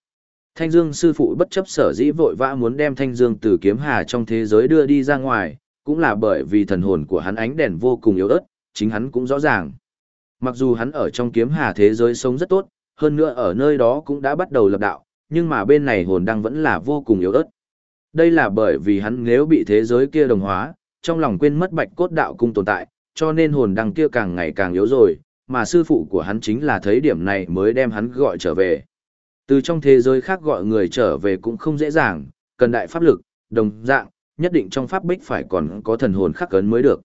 Thanh Dương sư phụ bất chấp sở dĩ vội vã muốn đem Thanh Dương từ kiếm hà trong thế giới đưa đi ra ngoài, cũng là bởi vì thần hồn của hắn ánh đèn vô cùng yếu ớt, chính hắn cũng rõ ràng. Mặc dù hắn ở trong kiếm hà thế giới sống rất tốt, hơn nữa ở nơi đó cũng đã bắt đầu lập đạo, nhưng mà bên này hồn đang vẫn là vô cùng yếu ớt. Đây là bởi vì hắn nếu bị thế giới kia đồng hóa, trong lòng quên mất bạch cốt đạo cung tồn tại, cho nên hồn đăng kia càng ngày càng yếu rồi, mà sư phụ của hắn chính là thấy điểm này mới đem hắn gọi trở về. Từ trong thế giới khác gọi người trở về cũng không dễ dàng, cần đại pháp lực, đồng dạng, nhất định trong pháp bích phải còn có thần hồn khắc cấn mới được.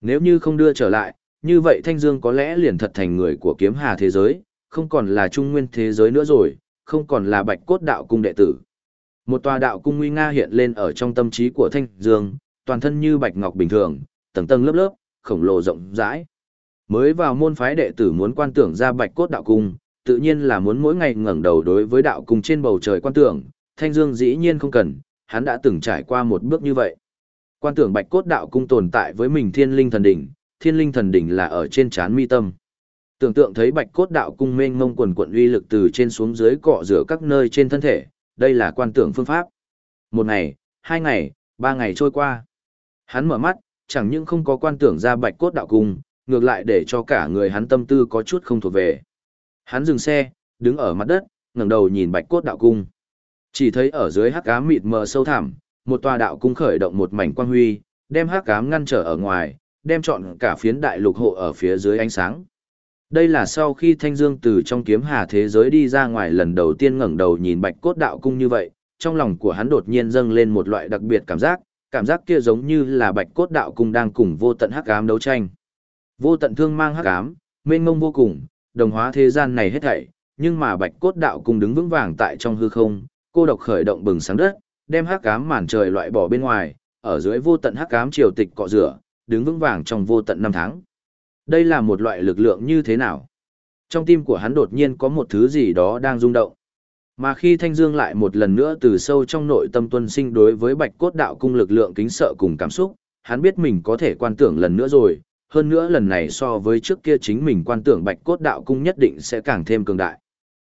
Nếu như không đưa trở lại, như vậy Thanh Dương có lẽ liền thật thành người của kiếm hà thế giới, không còn là trung nguyên thế giới nữa rồi, không còn là bạch cốt đạo cung đệ tử. Một tòa đạo cung nguy nga hiện lên ở trong tâm trí của Thanh Dương, toàn thân như bạch ngọc bình thường, tầng tầng lớp lớp, khổng lồ rộng rãi. Mới vào môn phái đệ tử muốn quan tưởng ra bạch cốt đạo cung, tự nhiên là muốn mỗi ngày ngẩng đầu đối với đạo cung trên bầu trời quan tưởng, Thanh Dương dĩ nhiên không cần, hắn đã từng trải qua một bước như vậy. Quan tưởng bạch cốt đạo cung tồn tại với mình thiên linh thần đỉnh, thiên linh thần đỉnh là ở trên chán mi tâm. Tưởng tượng thấy bạch cốt đạo cung mênh mông quần quần uy lực từ trên xuống dưới cọ rửa các nơi trên thân thể, đây là quan tưởng phương pháp. Một ngày, hai ngày, ba ngày trôi qua. Hắn mở mắt, chẳng những không có quan tưởng ra bạch cốt đạo cung, ngược lại để cho cả người hắn tâm tư có chút không thuộc về. Hắn dừng xe, đứng ở mặt đất, ngẩng đầu nhìn bạch cốt đạo cung. Chỉ thấy ở dưới hắc ám mịt mờ sâu thẳm, một tòa đạo cung khởi động một mảnh quang huy, đem hắc ám ngăn trở ở ngoài, đem trọn cả phiến đại lục hộ ở phía dưới ánh sáng. Đây là sau khi Thanh Dương từ trong kiếm hà thế giới đi ra ngoài lần đầu tiên ngẩng đầu nhìn Bạch Cốt Đạo Cung như vậy, trong lòng của hắn đột nhiên dâng lên một loại đặc biệt cảm giác, cảm giác kia giống như là Bạch Cốt Đạo Cung đang cùng vô tận hắc ám đấu tranh. Vô tận thương mang hắc ám, mênh mông vô cùng, đồng hóa thế gian này hết thảy, nhưng mà Bạch Cốt Đạo Cung đứng vững vàng tại trong hư không, cô độc khởi động bừng sáng đất, đem hắc ám màn trời loại bỏ bên ngoài, ở dưới vô tận hắc ám triều tịch cọ rửa, đứng vững vàng trong vô tận năm tháng. Đây là một loại lực lượng như thế nào? Trong tim của hắn đột nhiên có một thứ gì đó đang rung động. Mà khi Thanh Dương lại một lần nữa từ sâu trong nội tâm tuân sinh đối với Bạch Cốt Đạo cung lực lượng kính sợ cùng cảm xúc, hắn biết mình có thể quan tưởng lần nữa rồi, hơn nữa lần này so với trước kia chính mình quan tưởng Bạch Cốt Đạo cung nhất định sẽ càng thêm cường đại.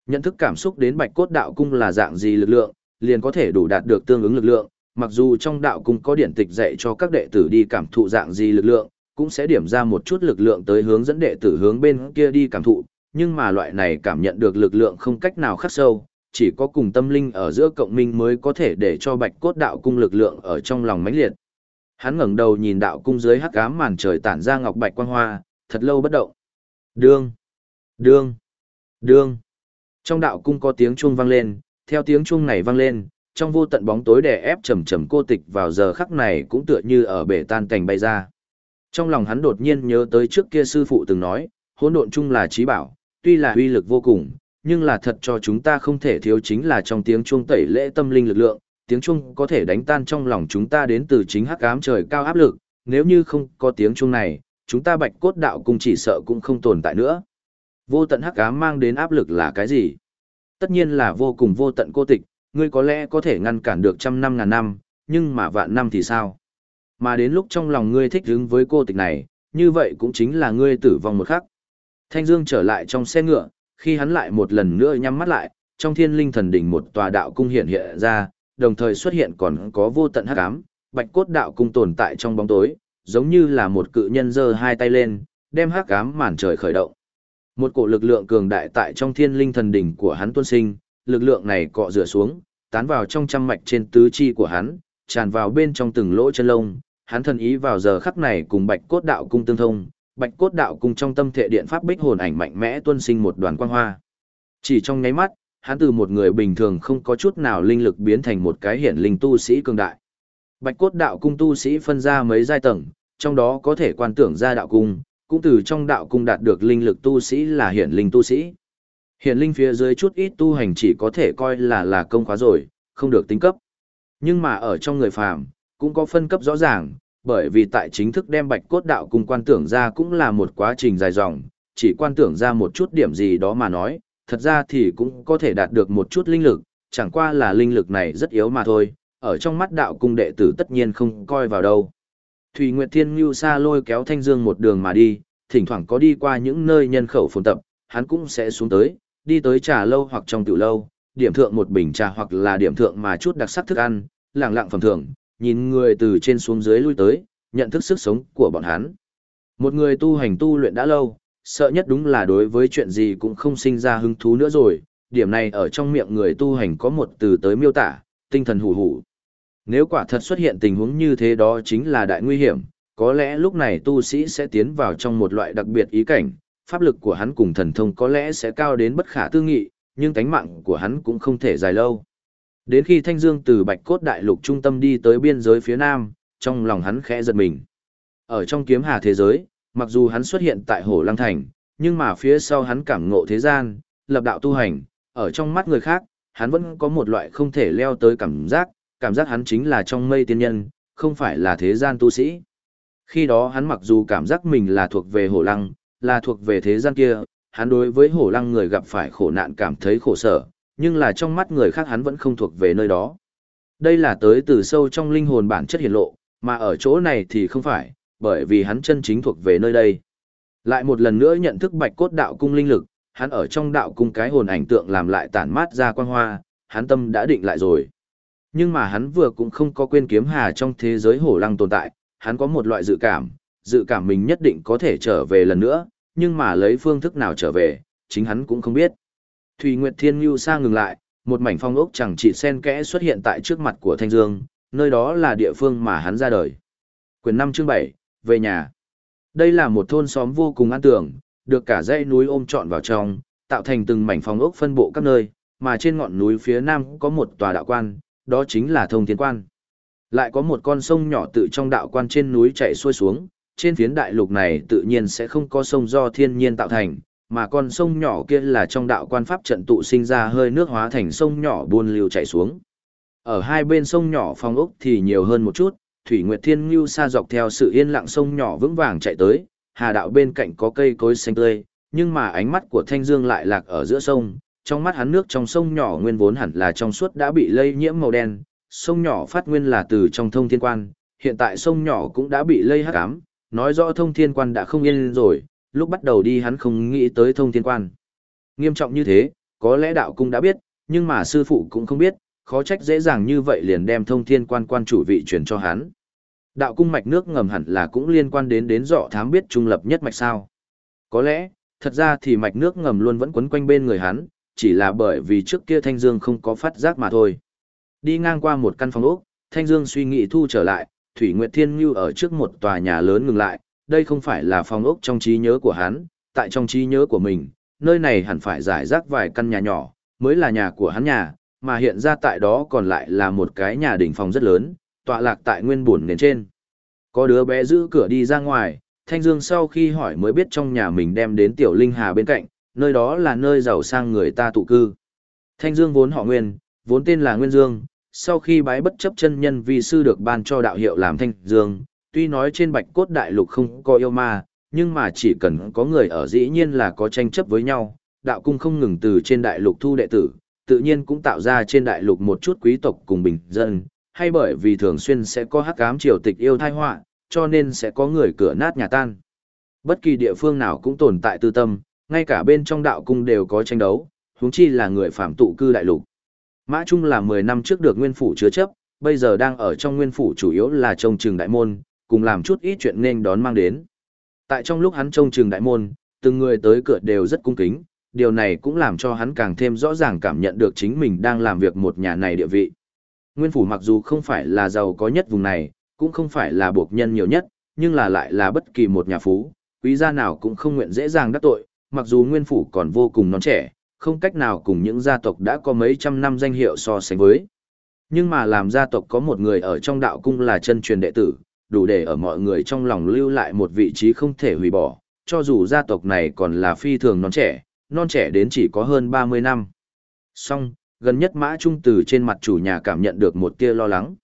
Nhận thức cảm xúc đến Bạch Cốt Đạo cung là dạng gì lực lượng, liền có thể đủ đạt được tương ứng lực lượng, mặc dù trong đạo cung có điển tịch dạy cho các đệ tử đi cảm thụ dạng gì lực lượng, cũng sẽ điểm ra một chút lực lượng tới hướng dẫn đệ tử hướng bên kia đi cảm thụ, nhưng mà loại này cảm nhận được lực lượng không cách nào khắc sâu, chỉ có cùng tâm linh ở giữa cộng minh mới có thể để cho bạch cốt đạo cung lực lượng ở trong lòng mãnh liệt. Hắn ngẩng đầu nhìn đạo cung dưới hắc ám màn trời tản ra ngọc bạch quang hoa, thật lâu bất động. Đương, đương, đương. Trong đạo cung có tiếng chuông vang lên, theo tiếng chuông này vang lên, trong vô tận bóng tối đè ép trầm trầm cô tịch vào giờ khắc này cũng tựa như ở bể tan cảnh bay ra. Trong lòng hắn đột nhiên nhớ tới trước kia sư phụ từng nói, hỗn độn chung là trí bảo, tuy là uy lực vô cùng, nhưng là thật cho chúng ta không thể thiếu chính là trong tiếng chuông tẩy lễ tâm linh lực lượng, tiếng chuông có thể đánh tan trong lòng chúng ta đến từ chính hắc ám trời cao áp lực, nếu như không có tiếng chuông này, chúng ta bạch cốt đạo cung chỉ sợ cũng không tồn tại nữa. Vô tận hắc ám mang đến áp lực là cái gì? Tất nhiên là vô cùng vô tận cô tịch, ngươi có lẽ có thể ngăn cản được trăm năm ngàn năm, nhưng mà vạn năm thì sao? Mà đến lúc trong lòng ngươi thích hứng với cô tịch này, như vậy cũng chính là ngươi tử vong một khắc. Thanh Dương trở lại trong xe ngựa, khi hắn lại một lần nữa nhắm mắt lại, trong thiên linh thần đỉnh một tòa đạo cung hiện hiện ra, đồng thời xuất hiện còn có vô tận hắc ám, bạch cốt đạo cung tồn tại trong bóng tối, giống như là một cự nhân giơ hai tay lên, đem hắc ám màn trời khởi động. Một cổ lực lượng cường đại tại trong thiên linh thần đỉnh của hắn tuôn sinh, lực lượng này cọ rửa xuống, tán vào trong trăm mạch trên tứ chi của hắn, tràn vào bên trong từng lỗ chân lông, hắn thần ý vào giờ khắc này cùng Bạch Cốt Đạo cung tương thông, Bạch Cốt Đạo cung trong tâm thể điện pháp bích hồn ảnh mạnh mẽ tuôn sinh một đoàn quang hoa. Chỉ trong nháy mắt, hắn từ một người bình thường không có chút nào linh lực biến thành một cái hiển linh tu sĩ cường đại. Bạch Cốt Đạo cung tu sĩ phân ra mấy giai tầng, trong đó có thể quan tưởng ra đạo cung, cũng từ trong đạo cung đạt được linh lực tu sĩ là hiển linh tu sĩ. Hiển linh phía dưới chút ít tu hành chỉ có thể coi là là công khóa rồi, không được tính cấp. Nhưng mà ở trong người phàm, cũng có phân cấp rõ ràng, bởi vì tại chính thức đem bạch cốt đạo cung quan tưởng ra cũng là một quá trình dài dòng, chỉ quan tưởng ra một chút điểm gì đó mà nói, thật ra thì cũng có thể đạt được một chút linh lực, chẳng qua là linh lực này rất yếu mà thôi, ở trong mắt đạo cung đệ tử tất nhiên không coi vào đâu. Thủy Nguyệt Thiên Ngưu Sa lôi kéo Thanh Dương một đường mà đi, thỉnh thoảng có đi qua những nơi nhân khẩu phồn tập, hắn cũng sẽ xuống tới, đi tới trà lâu hoặc trong tiểu lâu, điểm thượng một bình trà hoặc là điểm thượng mà chút đặc sắc thức ăn, lặng lặng phẩm thưởng, nhìn người từ trên xuống dưới lui tới, nhận thức sức sống của bọn hắn. Một người tu hành tu luyện đã lâu, sợ nhất đúng là đối với chuyện gì cũng không sinh ra hứng thú nữa rồi, điểm này ở trong miệng người tu hành có một từ tới miêu tả, tinh thần hủ hủ. Nếu quả thật xuất hiện tình huống như thế đó chính là đại nguy hiểm, có lẽ lúc này tu sĩ sẽ tiến vào trong một loại đặc biệt ý cảnh, pháp lực của hắn cùng thần thông có lẽ sẽ cao đến bất khả tư nghị, nhưng tánh mạng của hắn cũng không thể dài lâu. Đến khi Thanh Dương từ Bạch Cốt Đại Lục trung tâm đi tới biên giới phía nam, trong lòng hắn khẽ giật mình. Ở trong kiếm hà thế giới, mặc dù hắn xuất hiện tại Hồ Lăng Thành, nhưng mà phía sau hắn cảm ngộ thế gian, lập đạo tu hành, ở trong mắt người khác, hắn vẫn có một loại không thể leo tới cảm giác, cảm giác hắn chính là trong mây tiên nhân, không phải là thế gian tu sĩ. Khi đó hắn mặc dù cảm giác mình là thuộc về Hồ Lăng, là thuộc về thế gian kia, hắn đối với Hồ Lăng người gặp phải khổ nạn cảm thấy khổ sở, nhưng là trong mắt người khác hắn vẫn không thuộc về nơi đó. Đây là tới từ sâu trong linh hồn bản chất hiển lộ, mà ở chỗ này thì không phải, bởi vì hắn chân chính thuộc về nơi đây. Lại một lần nữa nhận thức bạch cốt đạo cung linh lực, hắn ở trong đạo cung cái hồn ảnh tượng làm lại tản mát ra quang hoa, hắn tâm đã định lại rồi. Nhưng mà hắn vừa cũng không có quên kiếm hà trong thế giới hổ lăng tồn tại, hắn có một loại dự cảm, dự cảm mình nhất định có thể trở về lần nữa, nhưng mà lấy phương thức nào trở về, chính hắn cũng không biết. Thủy Nguyệt Thiên Nhu sa ngừng lại, một mảnh phong ốc chẳng chỉ sen kẽ xuất hiện tại trước mặt của Thanh Dương, nơi đó là địa phương mà hắn ra đời. Quyền 5 chương 7, về nhà. Đây là một thôn xóm vô cùng an tưởng, được cả dãy núi ôm trọn vào trong, tạo thành từng mảnh phong ốc phân bộ các nơi, mà trên ngọn núi phía nam có một tòa đạo quan, đó chính là thông thiên quan. Lại có một con sông nhỏ tự trong đạo quan trên núi chảy xuôi xuống, trên phiến đại lục này tự nhiên sẽ không có sông do thiên nhiên tạo thành, mà con sông nhỏ kia là trong đạo quan pháp trận tụ sinh ra hơi nước hóa thành sông nhỏ buôn lưu chảy xuống. Ở hai bên sông nhỏ phong ốc thì nhiều hơn một chút, Thủy Nguyệt Thiên Ngưu xa dọc theo sự yên lặng sông nhỏ vững vàng chạy tới, hà đạo bên cạnh có cây cối xanh tươi, nhưng mà ánh mắt của Thanh Dương lại lạc ở giữa sông, trong mắt hắn nước trong sông nhỏ nguyên vốn hẳn là trong suốt đã bị lây nhiễm màu đen, sông nhỏ phát nguyên là từ trong thông thiên quan, hiện tại sông nhỏ cũng đã bị lây hắc ám, nói rõ thông thiên quan đã không yên rồi, lúc bắt đầu đi hắn không nghĩ tới thông thiên quan. Nghiêm trọng như thế, có lẽ đạo cung đã biết, nhưng mà sư phụ cũng không biết, khó trách dễ dàng như vậy liền đem thông thiên quan quan chủ vị truyền cho hắn. Đạo cung mạch nước ngầm hẳn là cũng liên quan đến đến dọ thám biết trung lập nhất mạch sao. Có lẽ, thật ra thì mạch nước ngầm luôn vẫn quấn quanh bên người hắn, chỉ là bởi vì trước kia Thanh Dương không có phát giác mà thôi. Đi ngang qua một căn phòng ốc, Thanh Dương suy nghĩ thu trở lại, Thủy Nguyệt Thiên Như ở trước một tòa nhà lớn ngừng lại, đây không phải là phòng ốc trong trí nhớ của hắn, tại trong trí nhớ của mình, nơi này hẳn phải giải rác vài căn nhà nhỏ, mới là nhà của hắn nhà, mà hiện ra tại đó còn lại là một cái nhà đỉnh phòng rất lớn, tọa lạc tại nguyên buồn nền trên. Có đứa bé giữ cửa đi ra ngoài, Thanh Dương sau khi hỏi mới biết trong nhà mình đem đến Tiểu Linh Hà bên cạnh, nơi đó là nơi giàu sang người ta tụ cư. Thanh Dương vốn họ Nguyên, vốn tên là Nguyên Dương, sau khi bái bất chấp chân nhân vi sư được ban cho đạo hiệu làm Thanh Dương, tuy nói trên bạch cốt đại lục không có yêu ma, nhưng mà chỉ cần có người ở dĩ nhiên là có tranh chấp với nhau, đạo cung không ngừng từ trên đại lục thu đệ tử, tự nhiên cũng tạo ra trên đại lục một chút quý tộc cùng bình dân, hay bởi vì thường xuyên sẽ có hắc ám triều tịch yêu thai họa, cho nên sẽ có người cửa nát nhà tan. Bất kỳ địa phương nào cũng tồn tại tư tâm, ngay cả bên trong đạo cung đều có tranh đấu, huống chi là người phạm tụ cư đại lục. Mã Trung là 10 năm trước được nguyên phủ chứa chấp, bây giờ đang ở trong nguyên phủ chủ yếu là trông trường đại môn, cùng làm chút ít chuyện nên đón mang đến. Tại trong lúc hắn trông trường đại môn, từng người tới cửa đều rất cung kính, điều này cũng làm cho hắn càng thêm rõ ràng cảm nhận được chính mình đang làm việc một nhà này địa vị. Nguyên phủ mặc dù không phải là giàu có nhất vùng này, cũng không phải là buộc nhân nhiều nhất, nhưng là lại là bất kỳ một nhà phú, quý gia nào cũng không nguyện dễ dàng đắc tội, mặc dù nguyên phủ còn vô cùng non trẻ, không cách nào cùng những gia tộc đã có mấy trăm năm danh hiệu so sánh với. Nhưng mà làm gia tộc có một người ở trong đạo cung là chân truyền đệ tử, đủ để ở mọi người trong lòng lưu lại một vị trí không thể hủy bỏ, cho dù gia tộc này còn là phi thường non trẻ, non trẻ đến chỉ có hơn 30 năm. Song, gần nhất Mã Trung từ trên mặt chủ nhà cảm nhận được một tia lo lắng.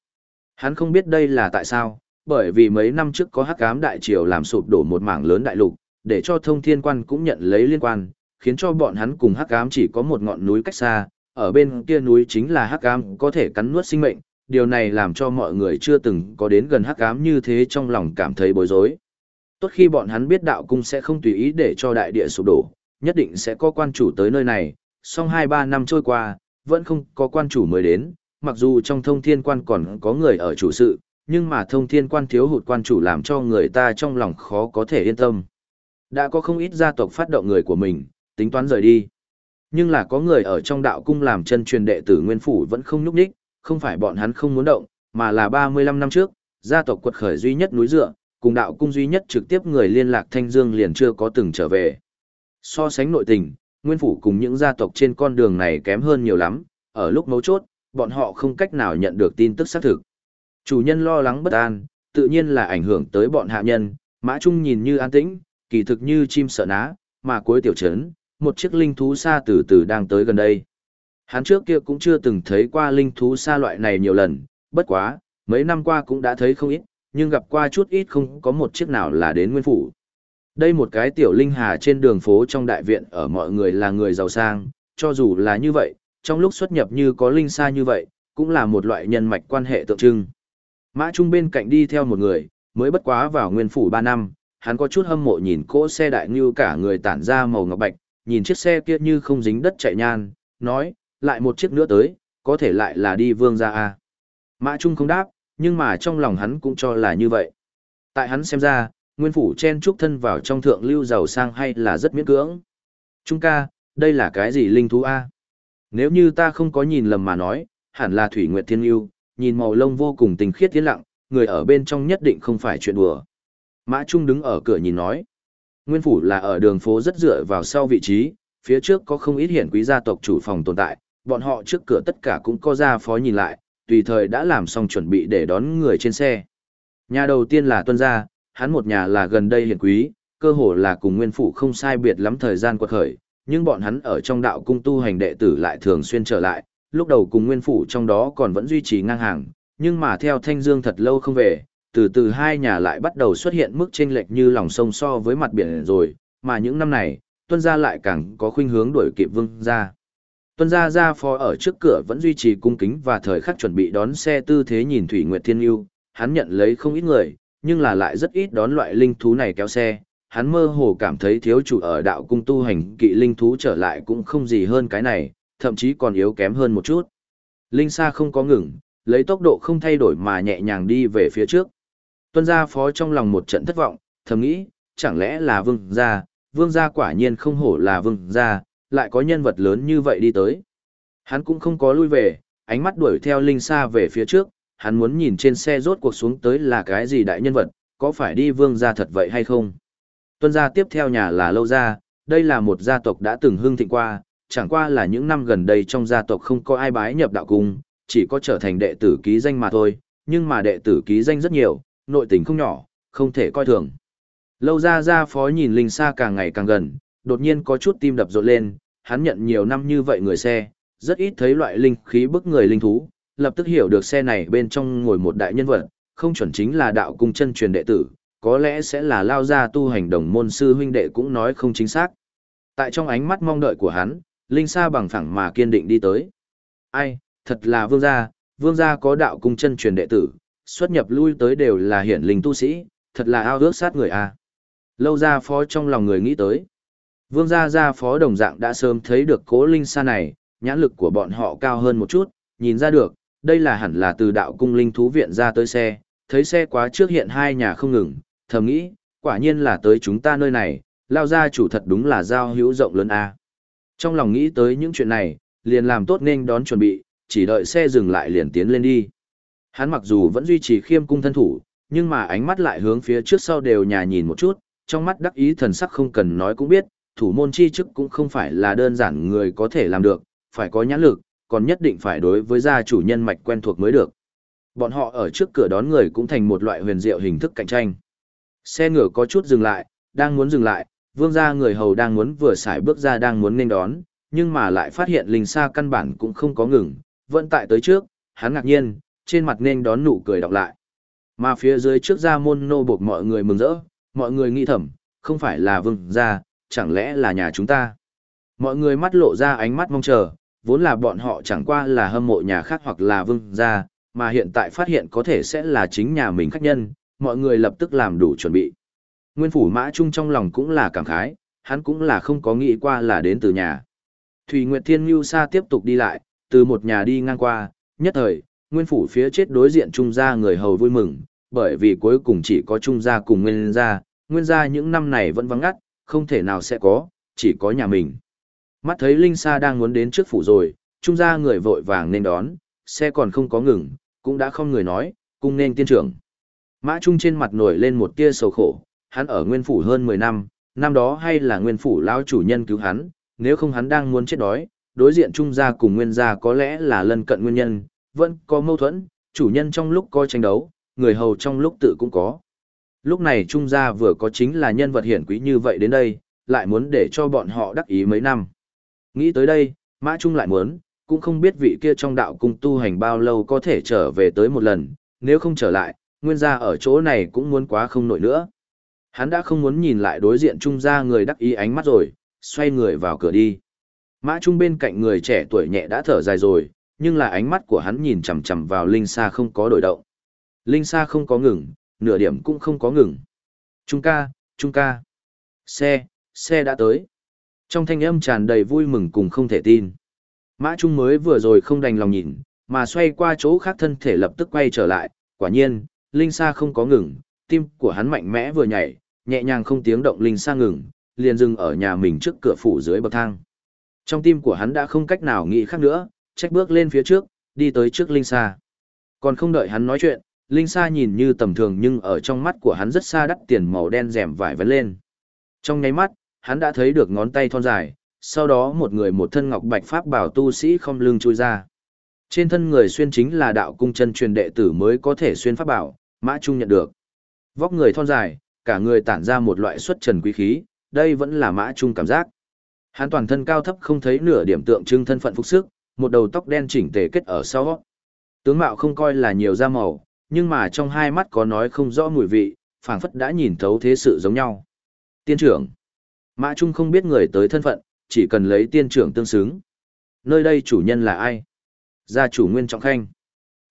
Hắn không biết đây là tại sao, bởi vì mấy năm trước có hắc ám đại triều làm sụp đổ một mảng lớn đại lục, để cho thông thiên quan cũng nhận lấy liên quan, khiến cho bọn hắn cùng hắc ám chỉ có một ngọn núi cách xa, ở bên kia núi chính là hắc ám có thể cắn nuốt sinh mệnh, điều này làm cho mọi người chưa từng có đến gần hắc ám như thế trong lòng cảm thấy bối rối. Tốt khi bọn hắn biết đạo cung sẽ không tùy ý để cho đại địa sụp đổ, nhất định sẽ có quan chủ tới nơi này, song 2-3 năm trôi qua, vẫn không có quan chủ mới đến, mặc dù trong thông thiên quan còn có người ở chủ sự, nhưng mà thông thiên quan thiếu hụt quan chủ làm cho người ta trong lòng khó có thể yên tâm. Đã có không ít gia tộc phát động người của mình, tính toán rời đi. Nhưng là có người ở trong đạo cung làm chân truyền đệ tử nguyên phủ vẫn không nhúc nhích, không phải bọn hắn không muốn động, mà là 35 năm trước, gia tộc quật khởi duy nhất núi dựa, cùng đạo cung duy nhất trực tiếp người liên lạc Thanh Dương liền chưa có từng trở về. So sánh nội tình, nguyên phủ cùng những gia tộc trên con đường này kém hơn nhiều lắm, ở lúc mấu chốt, bọn họ không cách nào nhận được tin tức xác thực. Chủ nhân lo lắng bất an, tự nhiên là ảnh hưởng tới bọn hạ nhân, Mã Trung nhìn như an tĩnh, kỳ thực như chim sợ ná, mà cuối tiểu trấn, một chiếc linh thú xa từ từ đang tới gần đây. Hắn trước kia cũng chưa từng thấy qua linh thú xa loại này nhiều lần, bất quá, mấy năm qua cũng đã thấy không ít, nhưng gặp qua chút ít không có một chiếc nào là đến nguyên phủ. Đây một cái tiểu linh hà trên đường phố trong đại viện ở mọi người là người giàu sang, cho dù là như vậy, trong lúc xuất nhập như có linh xa như vậy, cũng là một loại nhân mạch quan hệ tượng trưng. Mã Trung bên cạnh đi theo một người, mới bất quá vào nguyên phủ 3 năm, hắn có chút hâm mộ nhìn cỗ xe đại như cả người tản ra màu ngọc bạch, nhìn chiếc xe kia như không dính đất chạy nhan, nói, lại một chiếc nữa tới, có thể lại là đi vương ra à. Mã Trung không đáp, nhưng mà trong lòng hắn cũng cho là như vậy. Tại hắn xem ra, nguyên phủ chen trúc thân vào trong thượng lưu giàu sang hay là rất miễn cưỡng. Trung ca, đây là cái gì linh thú a? Nếu như ta không có nhìn lầm mà nói, hẳn là thủy nguyệt thiên yêu, nhìn màu lông vô cùng tình khiết tiến lặng, người ở bên trong nhất định không phải chuyện đùa. Mã Trung đứng ở cửa nhìn nói. Nguyên phủ là ở đường phố rất dựa vào sau vị trí, phía trước có không ít hiển quý gia tộc chủ phòng tồn tại, bọn họ trước cửa tất cả cũng có ra phó nhìn lại, tùy thời đã làm xong chuẩn bị để đón người trên xe. Nhà đầu tiên là tuân gia, hắn một nhà là gần đây hiển quý, cơ hồ là cùng nguyên phủ không sai biệt lắm thời gian quật khởi, nhưng bọn hắn ở trong đạo cung tu hành đệ tử lại thường xuyên trở lại, lúc đầu cùng nguyên phủ trong đó còn vẫn duy trì ngang hàng, nhưng mà theo Thanh Dương thật lâu không về, từ từ hai nhà lại bắt đầu xuất hiện mức chênh lệch như lòng sông so với mặt biển rồi, mà những năm này, tuân gia lại càng có khuynh hướng đuổi kịp vương gia. Tuân gia gia phó ở trước cửa vẫn duy trì cung kính và thời khắc chuẩn bị đón xe tư thế nhìn Thủy Nguyệt Thiên Yêu, hắn nhận lấy không ít người, nhưng là lại rất ít đón loại linh thú này kéo xe. Hắn mơ hồ cảm thấy thiếu chủ ở đạo cung tu hành kỵ linh thú trở lại cũng không gì hơn cái này, thậm chí còn yếu kém hơn một chút. Linh xa không có ngừng, lấy tốc độ không thay đổi mà nhẹ nhàng đi về phía trước. Tuân gia phó trong lòng một trận thất vọng, thầm nghĩ, chẳng lẽ là vương gia, vương gia quả nhiên không hổ là vương gia, lại có nhân vật lớn như vậy đi tới. Hắn cũng không có lui về, ánh mắt đuổi theo Linh Sa về phía trước, hắn muốn nhìn trên xe rốt cuộc xuống tới là cái gì đại nhân vật, có phải đi vương gia thật vậy hay không. Tuân gia tiếp theo nhà là Lâu Gia, đây là một gia tộc đã từng hưng thịnh qua, chẳng qua là những năm gần đây trong gia tộc không có ai bái nhập đạo cung, chỉ có trở thành đệ tử ký danh mà thôi, nhưng mà đệ tử ký danh rất nhiều, nội tình không nhỏ, không thể coi thường. Lâu Gia gia phó nhìn Linh Sa càng ngày càng gần, đột nhiên có chút tim đập rộn lên, hắn nhận nhiều năm như vậy người xe, rất ít thấy loại linh khí bức người linh thú, lập tức hiểu được xe này bên trong ngồi một đại nhân vật, không chuẩn chính là đạo cung chân truyền đệ tử, có lẽ sẽ là lao ra tu hành đồng môn sư huynh đệ cũng nói không chính xác. Tại trong ánh mắt mong đợi của hắn, Linh Sa bằng phẳng mà kiên định đi tới. Ai, thật là vương gia, vương gia có đạo cung chân truyền đệ tử, xuất nhập lui tới đều là hiển linh tu sĩ, thật là ao ước sát người a. Lâu ra phó trong lòng người nghĩ tới. Vương gia gia phó đồng dạng đã sớm thấy được cố linh sa này, nhãn lực của bọn họ cao hơn một chút, nhìn ra được, đây là hẳn là từ đạo cung linh thú viện ra tới xe, thấy xe quá trước hiện hai nhà không ngừng, thầm nghĩ, quả nhiên là tới chúng ta nơi này, lao gia chủ thật đúng là giao hữu rộng lớn a. Trong lòng nghĩ tới những chuyện này, liền làm tốt nên đón chuẩn bị, chỉ đợi xe dừng lại liền tiến lên đi. Hắn mặc dù vẫn duy trì khiêm cung thân thủ, nhưng mà ánh mắt lại hướng phía trước sau đều nhà nhìn một chút, trong mắt đắc ý thần sắc không cần nói cũng biết, thủ môn chi chức cũng không phải là đơn giản người có thể làm được, phải có nhãn lực, còn nhất định phải đối với gia chủ nhân mạch quen thuộc mới được. Bọn họ ở trước cửa đón người cũng thành một loại huyền diệu hình thức cạnh tranh. Xe ngựa có chút dừng lại, đang muốn dừng lại, vương gia người hầu đang muốn vừa xài bước ra đang muốn nên đón, nhưng mà lại phát hiện linh xa căn bản cũng không có ngừng, vẫn tại tới trước, hắn ngạc nhiên, trên mặt nên đón nụ cười đọc lại. Mà phía dưới trước ra môn nô buộc mọi người mừng rỡ, mọi người nghĩ thầm, không phải là vương gia, chẳng lẽ là nhà chúng ta? Mọi người mắt lộ ra ánh mắt mong chờ, vốn là bọn họ chẳng qua là hâm mộ nhà khác hoặc là vương gia, mà hiện tại phát hiện có thể sẽ là chính nhà mình khách nhân, mọi người lập tức làm đủ chuẩn bị. Nguyên phủ mã trung trong lòng cũng là cảm khái, hắn cũng là không có nghĩ qua là đến từ nhà. Thủy Nguyệt Thiên Nhu Sa tiếp tục đi lại, từ một nhà đi ngang qua, nhất thời, nguyên phủ phía chết đối diện trung gia người hầu vui mừng, bởi vì cuối cùng chỉ có trung gia cùng nguyên gia, nguyên gia những năm này vẫn vắng ngắt, không thể nào sẽ có, chỉ có nhà mình. Mắt thấy Linh Sa đang muốn đến trước phủ rồi, trung gia người vội vàng nên đón, xe còn không có ngừng, cũng đã không người nói, cung nên tiên trưởng. Mã Trung trên mặt nổi lên một tia sầu khổ, hắn ở nguyên phủ hơn 10 năm, năm đó hay là nguyên phủ lão chủ nhân cứu hắn, nếu không hắn đang muốn chết đói, đối diện trung gia cùng nguyên gia có lẽ là lân cận nguyên nhân, vẫn có mâu thuẫn, chủ nhân trong lúc có tranh đấu, người hầu trong lúc tự cũng có. Lúc này trung gia vừa có chính là nhân vật hiển quý như vậy đến đây, lại muốn để cho bọn họ đắc ý mấy năm. Nghĩ tới đây, Mã Trung lại muốn, cũng không biết vị kia trong đạo cung tu hành bao lâu có thể trở về tới một lần, nếu không trở lại, nguyên gia ở chỗ này cũng muốn quá không nổi nữa. Hắn đã không muốn nhìn lại đối diện trung gia người đắc ý ánh mắt rồi, xoay người vào cửa đi. Mã Trung bên cạnh người trẻ tuổi nhẹ đã thở dài rồi, nhưng là ánh mắt của hắn nhìn chằm chằm vào Linh Sa không có đổi động. Linh Sa không có ngừng, nửa điểm cũng không có ngừng. Trung ca, Trung ca. Xe, xe đã tới. Trong thanh âm tràn đầy vui mừng cùng không thể tin. Mã Trung mới vừa rồi không đành lòng nhìn, mà xoay qua chỗ khác thân thể lập tức quay trở lại. Quả nhiên, Linh Sa không có ngừng, tim của hắn mạnh mẽ vừa nhảy, nhẹ nhàng không tiếng động Linh Sa ngừng, liền dừng ở nhà mình trước cửa phủ dưới bậc thang. Trong tim của hắn đã không cách nào nghĩ khác nữa, trách bước lên phía trước, đi tới trước Linh Sa. Còn không đợi hắn nói chuyện, Linh Sa nhìn như tầm thường nhưng ở trong mắt của hắn rất xa đắt tiền màu đen rèm vải vấn lên. Trong nháy mắt, hắn đã thấy được ngón tay thon dài, sau đó một người một thân ngọc bạch pháp bảo tu sĩ không lưng chui ra. Trên thân người xuyên chính là đạo cung chân truyền đệ tử mới có thể xuyên pháp bảo, Mã Trung nhận được. Vóc người thon dài, cả người tản ra một loại xuất trần quý khí, đây vẫn là Mã Trung cảm giác. Hắn toàn thân cao thấp không thấy nửa điểm tượng trưng thân phận phục sức, một đầu tóc đen chỉnh tề kết ở sau. Tướng mạo không coi là nhiều da màu, nhưng mà trong hai mắt có nói không rõ mùi vị, phảng phất đã nhìn thấu thế sự giống nhau. Tiên trưởng. Mã Trung không biết người tới thân phận, chỉ cần lấy tiên trưởng tương xứng. Nơi đây chủ nhân là ai? Gia chủ Nguyên Trọng Khanh.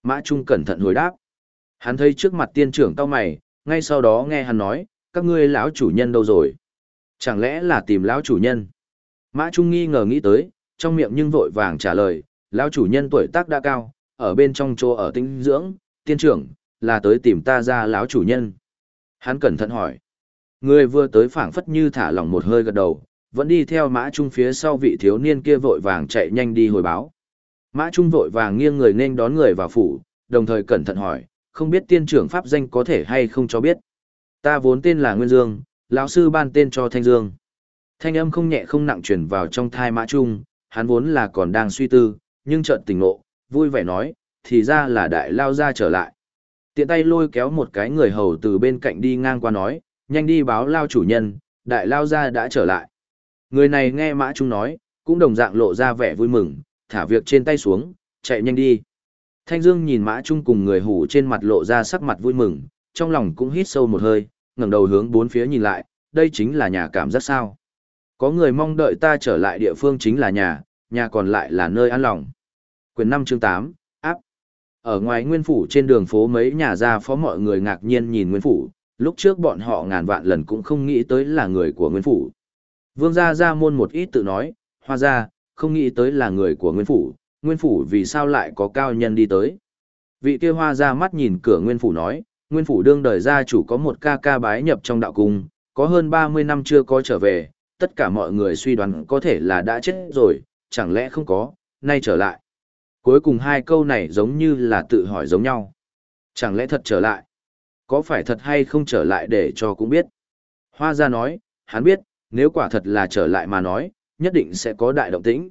Mã Trung cẩn thận hồi đáp. Hắn thấy trước mặt tiên trưởng cao mày, ngay sau đó nghe hắn nói, các ngươi lão chủ nhân đâu rồi? Chẳng lẽ là tìm lão chủ nhân? Mã Trung nghi ngờ nghĩ tới, trong miệng nhưng vội vàng trả lời, lão chủ nhân tuổi tác đã cao, ở bên trong chỗ ở tinh dưỡng, tiên trưởng, là tới tìm ta ra lão chủ nhân. Hắn cẩn thận hỏi. Người vừa tới phảng phất như thả lỏng một hơi gật đầu, vẫn đi theo mã trung phía sau vị thiếu niên kia vội vàng chạy nhanh đi hồi báo. Mã trung vội vàng nghiêng người nên đón người vào phủ, đồng thời cẩn thận hỏi, không biết tiên trưởng pháp danh có thể hay không cho biết. Ta vốn tên là Nguyên Dương, lão sư ban tên cho Thanh Dương. Thanh âm không nhẹ không nặng truyền vào trong thai mã trung, hắn vốn là còn đang suy tư, nhưng chợt tỉnh ngộ, vui vẻ nói, thì ra là đại lao ra trở lại. Tiện tay lôi kéo một cái người hầu từ bên cạnh đi ngang qua nói, nhanh đi báo lao chủ nhân, đại lao gia đã trở lại. Người này nghe mã trung nói, cũng đồng dạng lộ ra vẻ vui mừng, thả việc trên tay xuống, chạy nhanh đi. Thanh Dương nhìn mã trung cùng người hủ trên mặt lộ ra sắc mặt vui mừng, trong lòng cũng hít sâu một hơi, ngẩng đầu hướng bốn phía nhìn lại, đây chính là nhà cảm giác sao. Có người mong đợi ta trở lại địa phương chính là nhà, nhà còn lại là nơi an lòng. Quyền 5 chương 8, áp. Ở ngoài nguyên phủ trên đường phố mấy nhà gia phó mọi người ngạc nhiên nhìn nguyên phủ, lúc trước bọn họ ngàn vạn lần cũng không nghĩ tới là người của nguyên phủ. Vương gia ra môn một ít tự nói, hoa gia, không nghĩ tới là người của nguyên phủ, nguyên phủ vì sao lại có cao nhân đi tới. Vị kia hoa gia mắt nhìn cửa nguyên phủ nói, nguyên phủ đương đời gia chủ có một ca ca bái nhập trong đạo cung, có hơn 30 năm chưa có trở về, tất cả mọi người suy đoán có thể là đã chết rồi, chẳng lẽ không có, nay trở lại. Cuối cùng hai câu này giống như là tự hỏi giống nhau. Chẳng lẽ thật trở lại? Có phải thật hay không trở lại để cho cũng biết? Hoa gia nói, hắn biết, nếu quả thật là trở lại mà nói, nhất định sẽ có đại động tĩnh.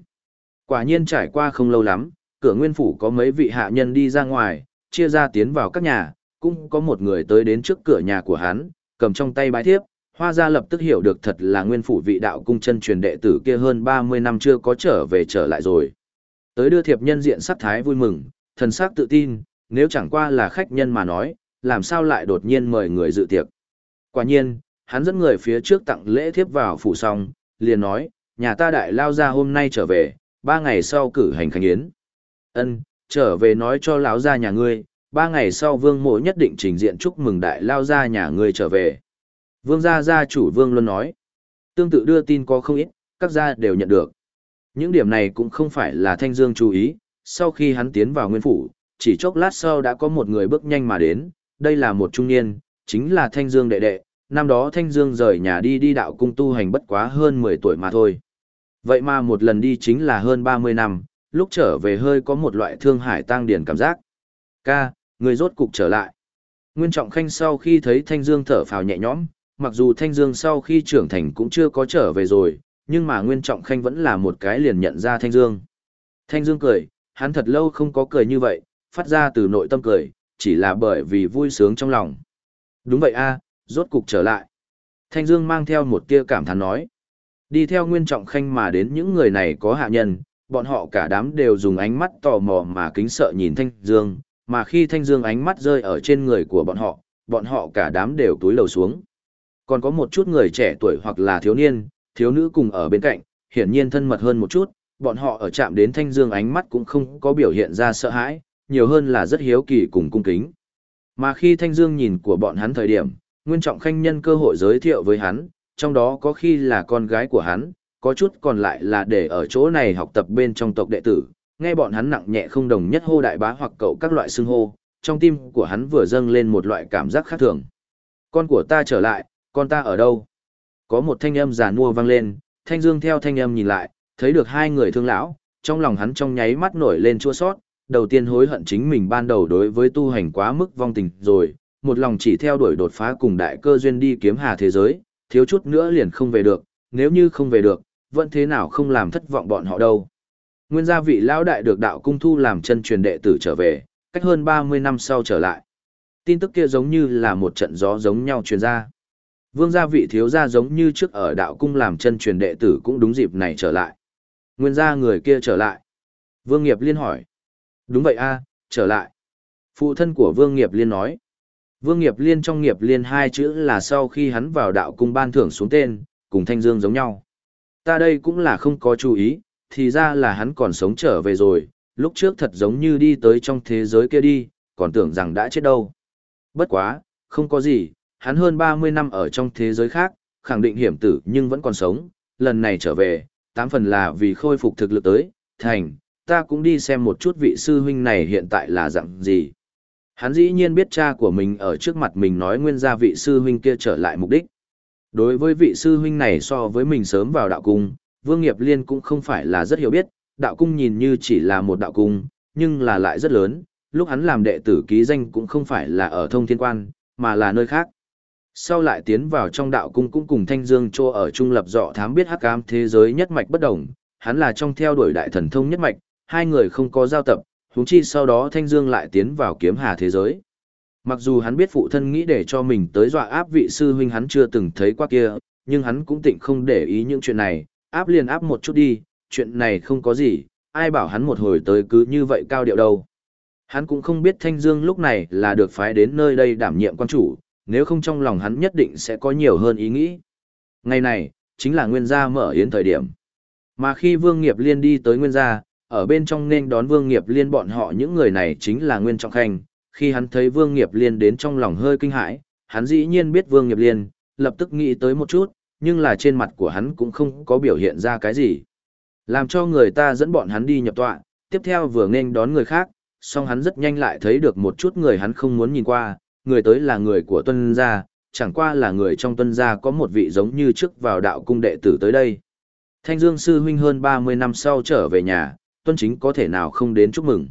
Quả nhiên trải qua không lâu lắm, cửa nguyên phủ có mấy vị hạ nhân đi ra ngoài, chia ra tiến vào các nhà, cũng có một người tới đến trước cửa nhà của hắn, cầm trong tay bái thiếp, hoa gia lập tức hiểu được thật là nguyên phủ vị đạo cung chân truyền đệ tử kia hơn 30 năm chưa có trở về trở lại rồi. Tới đưa thiệp nhân diện sắc thái vui mừng, thần sắc tự tin, nếu chẳng qua là khách nhân mà nói, làm sao lại đột nhiên mời người dự tiệc. Quả nhiên, hắn dẫn người phía trước tặng lễ thiếp vào phủ xong, liền nói, nhà ta đại lao ra hôm nay trở về, ba ngày sau cử hành khánh yến. Ân, trở về nói cho lão gia nhà ngươi, ba ngày sau vương mộ nhất định trình diện chúc mừng đại lao gia nhà ngươi trở về. Vương gia gia chủ vương luôn nói, tương tự đưa tin có không ít, các gia đều nhận được. Những điểm này cũng không phải là Thanh Dương chú ý, sau khi hắn tiến vào nguyên phủ, chỉ chốc lát sau đã có một người bước nhanh mà đến, đây là một trung niên, chính là Thanh Dương đệ đệ, năm đó Thanh Dương rời nhà đi đi đạo cung tu hành bất quá hơn 10 tuổi mà thôi. Vậy mà một lần đi chính là hơn 30 năm, lúc trở về hơi có một loại thương hải tang điển cảm giác. Ca, người rốt cục trở lại. Nguyên Trọng Khanh sau khi thấy Thanh Dương thở phào nhẹ nhõm, mặc dù Thanh Dương sau khi trưởng thành cũng chưa có trở về rồi, nhưng mà Nguyên Trọng Khanh vẫn là một cái liền nhận ra Thanh Dương. Thanh Dương cười, hắn thật lâu không có cười như vậy, phát ra từ nội tâm cười, chỉ là bởi vì vui sướng trong lòng. Đúng vậy a, rốt cục trở lại. Thanh Dương mang theo một tia cảm thán nói. Đi theo Nguyên Trọng Khanh mà đến những người này có hạ nhân, bọn họ cả đám đều dùng ánh mắt tò mò mà kính sợ nhìn Thanh Dương, mà khi Thanh Dương ánh mắt rơi ở trên người của bọn họ, bọn họ cả đám đều túi lầu xuống. Còn có một chút người trẻ tuổi hoặc là thiếu niên, thiếu nữ cùng ở bên cạnh, hiển nhiên thân mật hơn một chút, bọn họ ở chạm đến Thanh Dương ánh mắt cũng không có biểu hiện ra sợ hãi, nhiều hơn là rất hiếu kỳ cùng cung kính. Mà khi Thanh Dương nhìn của bọn hắn thời điểm, Nguyên Trọng Khanh nhân cơ hội giới thiệu với hắn, trong đó có khi là con gái của hắn, có chút còn lại là để ở chỗ này học tập bên trong tộc đệ tử, nghe bọn hắn nặng nhẹ không đồng nhất hô đại bá hoặc cậu các loại xưng hô, trong tim của hắn vừa dâng lên một loại cảm giác khác thường. Con của ta trở lại, con ta ở đâu? Có một thanh âm già nua vang lên, Thanh Dương theo thanh âm nhìn lại, thấy được hai người thương lão, trong lòng hắn trong nháy mắt nổi lên chua xót đầu tiên hối hận chính mình ban đầu đối với tu hành quá mức vong tình rồi, một lòng chỉ theo đuổi đột phá cùng đại cơ duyên đi kiếm hà thế giới, thiếu chút nữa liền không về được, nếu như không về được, vẫn thế nào không làm thất vọng bọn họ đâu. Nguyên gia vị lão đại được đạo cung thu làm chân truyền đệ tử trở về, cách hơn 30 năm sau trở lại. Tin tức kia giống như là một trận gió giống nhau truyền ra. Vương gia vị thiếu gia giống như trước ở đạo cung làm chân truyền đệ tử cũng đúng dịp này trở lại. Nguyên gia người kia trở lại. Vương Nghiệp Liên hỏi. Đúng vậy a, trở lại. Phụ thân của Vương Nghiệp Liên nói. Vương Nghiệp Liên trong Nghiệp Liên hai chữ là sau khi hắn vào đạo cung ban thưởng xuống tên, cùng Thanh Dương giống nhau. Ta đây cũng là không có chú ý, thì ra là hắn còn sống trở về rồi, lúc trước thật giống như đi tới trong thế giới kia đi, còn tưởng rằng đã chết đâu. Bất quá, không có gì, hắn hơn 30 năm ở trong thế giới khác, khẳng định hiểm tử nhưng vẫn còn sống, lần này trở về, tám phần là vì khôi phục thực lực tới, thành, ta cũng đi xem một chút vị sư huynh này hiện tại là dạng gì. Hắn dĩ nhiên biết cha của mình ở trước mặt mình nói nguyên gia vị sư huynh kia trở lại mục đích. Đối với vị sư huynh này so với mình sớm vào đạo cung, Vương Nghiệp Liên cũng không phải là rất hiểu biết, đạo cung nhìn như chỉ là một đạo cung, nhưng là lại rất lớn, lúc hắn làm đệ tử ký danh cũng không phải là ở thông thiên quan, mà là nơi khác. Sau lại tiến vào trong đạo cung cũng cùng Thanh Dương Chô ở trung lập dọ thám biết hắc ám thế giới nhất mạch bất đồng, hắn là trong theo đuổi đại thần thông nhất mạch, hai người không có giao tập, huống chi sau đó Thanh Dương lại tiến vào kiếm hà thế giới. Mặc dù hắn biết phụ thân nghĩ để cho mình tới dọa áp vị sư huynh hắn chưa từng thấy qua kia, nhưng hắn cũng tịnh không để ý những chuyện này, áp liền áp một chút đi, chuyện này không có gì, ai bảo hắn một hồi tới cứ như vậy cao điệu đâu. Hắn cũng không biết Thanh Dương lúc này là được phái đến nơi đây đảm nhiệm quan chủ, nếu không trong lòng hắn nhất định sẽ có nhiều hơn ý nghĩ. Ngày này, chính là nguyên gia mở yến thời điểm. Mà khi Vương Nghiệp Liên đi tới nguyên gia, ở bên trong nên đón Vương Nghiệp Liên bọn họ những người này chính là Nguyên Trọng Khanh, khi hắn thấy Vương Nghiệp Liên đến trong lòng hơi kinh hãi, hắn dĩ nhiên biết Vương Nghiệp Liên, lập tức nghĩ tới một chút, nhưng là trên mặt của hắn cũng không có biểu hiện ra cái gì. Làm cho người ta dẫn bọn hắn đi nhập tọa, tiếp theo vừa nên đón người khác, song hắn rất nhanh lại thấy được một chút người hắn không muốn nhìn qua, người tới là người của tuân gia, chẳng qua là người trong tuân gia có một vị giống như trước vào đạo cung đệ tử tới đây. Thanh Dương sư huynh hơn 30 năm sau trở về nhà, tuân chính có thể nào không đến chúc mừng.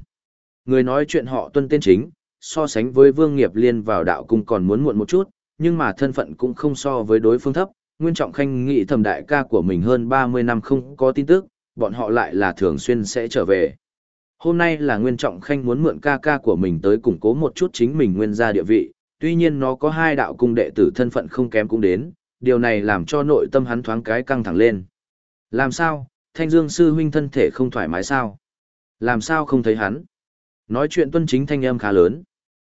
Người nói chuyện họ tuân tên chính, so sánh với vương nghiệp liên vào đạo cung còn muốn muộn một chút, nhưng mà thân phận cũng không so với đối phương thấp. Nguyên Trọng Khanh nghĩ thầm đại ca của mình hơn 30 năm không có tin tức, bọn họ lại là thường xuyên sẽ trở về. Hôm nay là Nguyên Trọng Khanh muốn mượn ca ca của mình tới củng cố một chút chính mình nguyên gia địa vị, tuy nhiên nó có hai đạo cung đệ tử thân phận không kém cũng đến, điều này làm cho nội tâm hắn thoáng cái căng thẳng lên. Làm sao, Thanh Dương sư huynh thân thể không thoải mái sao? Làm sao không thấy hắn? Nói chuyện tuân chính thanh âm khá lớn.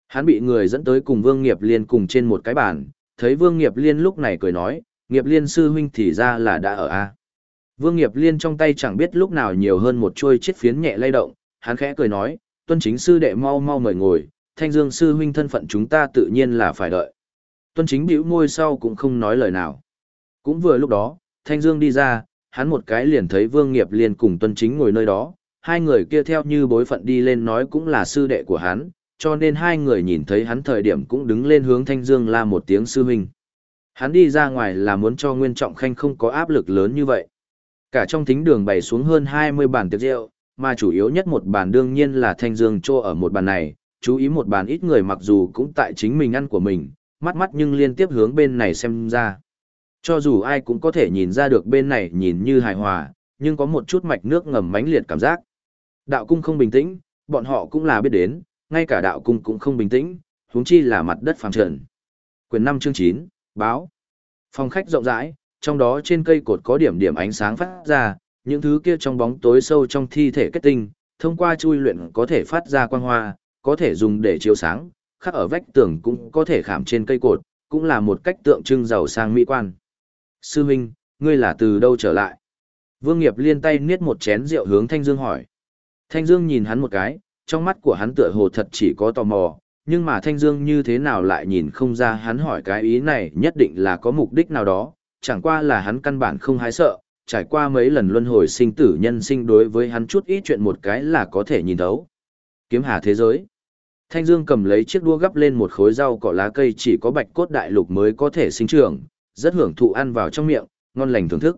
Hắn bị người dẫn tới cùng Vương Nghiệp Liên cùng trên một cái bàn, thấy Vương Nghiệp Liên lúc này cười nói, Nghiệp Liên sư huynh thì ra là đã ở A. Vương Nghiệp Liên trong tay chẳng biết lúc nào nhiều hơn một chuôi chiếc phiến nhẹ lay động, hắn khẽ cười nói, tuân chính sư đệ mau mau mời ngồi, thanh dương sư huynh thân phận chúng ta tự nhiên là phải đợi. Tuân chính bĩu môi sau cũng không nói lời nào. Cũng vừa lúc đó, thanh dương đi ra, hắn một cái liền thấy Vương Nghiệp Liên cùng tuân chính ngồi nơi đó, hai người kia theo như bối phận đi lên nói cũng là sư đệ của hắn, cho nên hai người nhìn thấy hắn thời điểm cũng đứng lên hướng Thanh Dương la một tiếng sư huynh. Hắn đi ra ngoài là muốn cho Nguyên Trọng Khanh không có áp lực lớn như vậy. Cả trong thính đường bày xuống hơn 20 bàn tiệc rượu, mà chủ yếu nhất một bàn đương nhiên là Thanh Dương cho ở một bàn này, chú ý một bàn ít người mặc dù cũng tại chính mình ăn của mình, mắt mắt nhưng liên tiếp hướng bên này xem ra. Cho dù ai cũng có thể nhìn ra được bên này nhìn như hài hòa, nhưng có một chút mạch nước ngầm mãnh liệt cảm giác. Đạo cung không bình tĩnh, bọn họ cũng là biết đến, ngay cả đạo cung cũng không bình tĩnh, huống chi là mặt đất phàm trần. Quyền 5 chương 9, báo. Phòng khách rộng rãi, trong đó trên cây cột có điểm điểm ánh sáng phát ra, những thứ kia trong bóng tối sâu trong thi thể kết tinh, thông qua chui luyện có thể phát ra quang hoa, có thể dùng để chiếu sáng, khắc ở vách tường cũng có thể khảm trên cây cột, cũng là một cách tượng trưng giàu sang mỹ quan. Sư Minh, ngươi là từ đâu trở lại? Vương Nghiệp liên tay niết một chén rượu hướng Thanh Dương hỏi. Thanh Dương nhìn hắn một cái, trong mắt của hắn tựa hồ thật chỉ có tò mò, nhưng mà Thanh Dương như thế nào lại nhìn không ra hắn hỏi cái ý này nhất định là có mục đích nào đó, chẳng qua là hắn căn bản không hái sợ, trải qua mấy lần luân hồi sinh tử nhân sinh đối với hắn chút ít chuyện một cái là có thể nhìn thấu. Kiếm hà thế giới. Thanh Dương cầm lấy chiếc đũa gắp lên một khối rau cỏ lá cây chỉ có bạch cốt đại lục mới có thể sinh trưởng, rất hưởng thụ ăn vào trong miệng, ngon lành thưởng thức.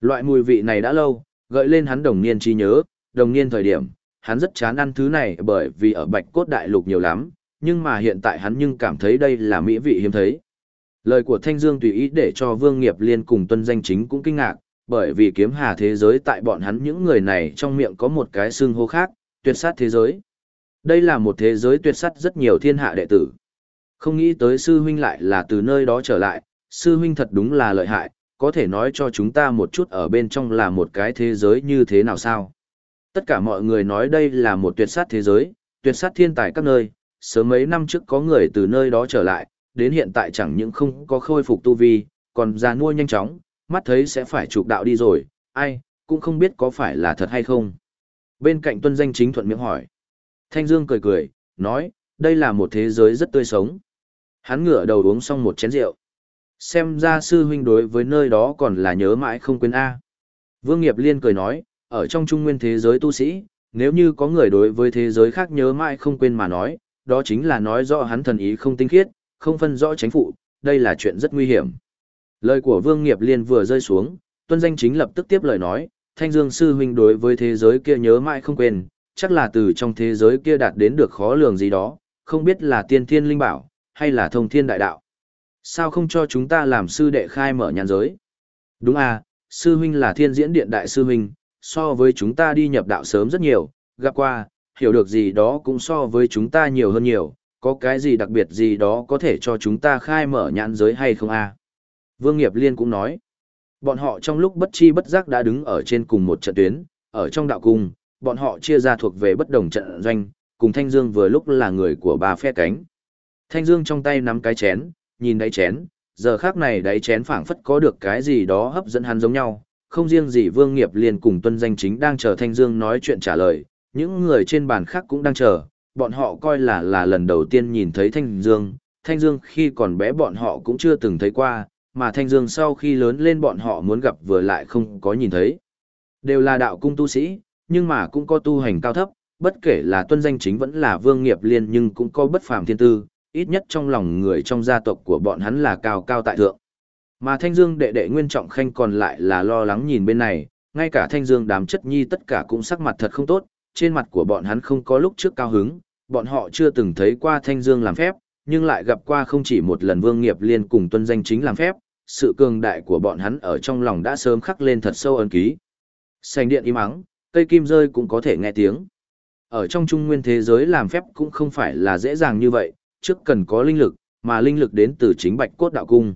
Loại mùi vị này đã lâu, gợi lên hắn đồng niên trí nhớ, đồng niên thời điểm, hắn rất chán ăn thứ này bởi vì ở bạch cốt đại lục nhiều lắm, nhưng mà hiện tại hắn nhưng cảm thấy đây là mỹ vị hiếm thấy. Lời của Thanh Dương tùy ý để cho Vương Nghiệp Liên cùng tuân danh chính cũng kinh ngạc, bởi vì kiếm hà thế giới tại bọn hắn những người này trong miệng có một cái xương hô khác, tuyệt sát thế giới. Đây là một thế giới tuyệt sát rất nhiều thiên hạ đệ tử. Không nghĩ tới sư huynh lại là từ nơi đó trở lại, sư huynh thật đúng là lợi hại, có thể nói cho chúng ta một chút ở bên trong là một cái thế giới như thế nào sao? Tất cả mọi người nói đây là một tuyệt sát thế giới, tuyệt sát thiên tài các nơi, sớm mấy năm trước có người từ nơi đó trở lại, đến hiện tại chẳng những không có khôi phục tu vi, còn già nua nhanh chóng, mắt thấy sẽ phải trục đạo đi rồi, ai, cũng không biết có phải là thật hay không. Bên cạnh tuân danh chính thuận miệng hỏi. Thanh Dương cười cười, nói, đây là một thế giới rất tươi sống. Hắn ngửa đầu uống xong một chén rượu. Xem ra sư huynh đối với nơi đó còn là nhớ mãi không quên A. Vương Nghiệp Liên cười nói, ở trong trung nguyên thế giới tu sĩ, nếu như có người đối với thế giới khác nhớ mãi không quên mà nói, đó chính là nói rõ hắn thần ý không tinh khiết, không phân rõ chính phụ, đây là chuyện rất nguy hiểm. Lời của Vương Nghiệp Liên vừa rơi xuống, tuân danh chính lập tức tiếp lời nói, Thanh Dương Sư Huynh đối với thế giới kia nhớ mãi không quên, chắc là từ trong thế giới kia đạt đến được khó lường gì đó, không biết là tiên thiên linh bảo, hay là thông thiên đại đạo. Sao không cho chúng ta làm sư đệ khai mở nhàn giới? Đúng à, sư huynh là thiên diễn điện đại sư huynh, so với chúng ta đi nhập đạo sớm rất nhiều, gặp qua, hiểu được gì đó cũng so với chúng ta nhiều hơn nhiều, có cái gì đặc biệt gì đó có thể cho chúng ta khai mở nhãn giới hay không a? Vương Nghiệp Liên cũng nói, bọn họ trong lúc bất chi bất giác đã đứng ở trên cùng một trận tuyến, ở trong đạo cung, bọn họ chia ra thuộc về bất đồng trận doanh, cùng Thanh Dương vừa lúc là người của ba phe cánh. Thanh Dương trong tay nắm cái chén, nhìn đáy chén, giờ khác này đáy chén phảng phất có được cái gì đó hấp dẫn hắn giống nhau, không riêng gì Vương Nghiệp liền cùng Tuân Danh Chính đang chờ Thanh Dương nói chuyện trả lời, những người trên bàn khác cũng đang chờ, bọn họ coi là là lần đầu tiên nhìn thấy Thanh Dương, Thanh Dương khi còn bé bọn họ cũng chưa từng thấy qua, mà Thanh Dương sau khi lớn lên bọn họ muốn gặp vừa lại không có nhìn thấy. Đều là đạo cung tu sĩ, nhưng mà cũng có tu hành cao thấp, bất kể là Tuân Danh Chính vẫn là Vương Nghiệp Liên nhưng cũng có bất phàm thiên tư, ít nhất trong lòng người trong gia tộc của bọn hắn là cao cao tại thượng. Mà Thanh Dương đệ đệ Nguyên Trọng Khanh còn lại là lo lắng nhìn bên này, ngay cả Thanh Dương đám chất nhi tất cả cũng sắc mặt thật không tốt, trên mặt của bọn hắn không có lúc trước cao hứng, bọn họ chưa từng thấy qua Thanh Dương làm phép, nhưng lại gặp qua không chỉ một lần Vương Nghiệp Liên cùng tuân danh chính làm phép, sự cường đại của bọn hắn ở trong lòng đã sớm khắc lên thật sâu ấn ký. Sành điện im ắng, cây kim rơi cũng có thể nghe tiếng. Ở trong trung nguyên thế giới làm phép cũng không phải là dễ dàng như vậy, trước cần có linh lực, mà linh lực đến từ chính Bạch Cốt Đạo Cung.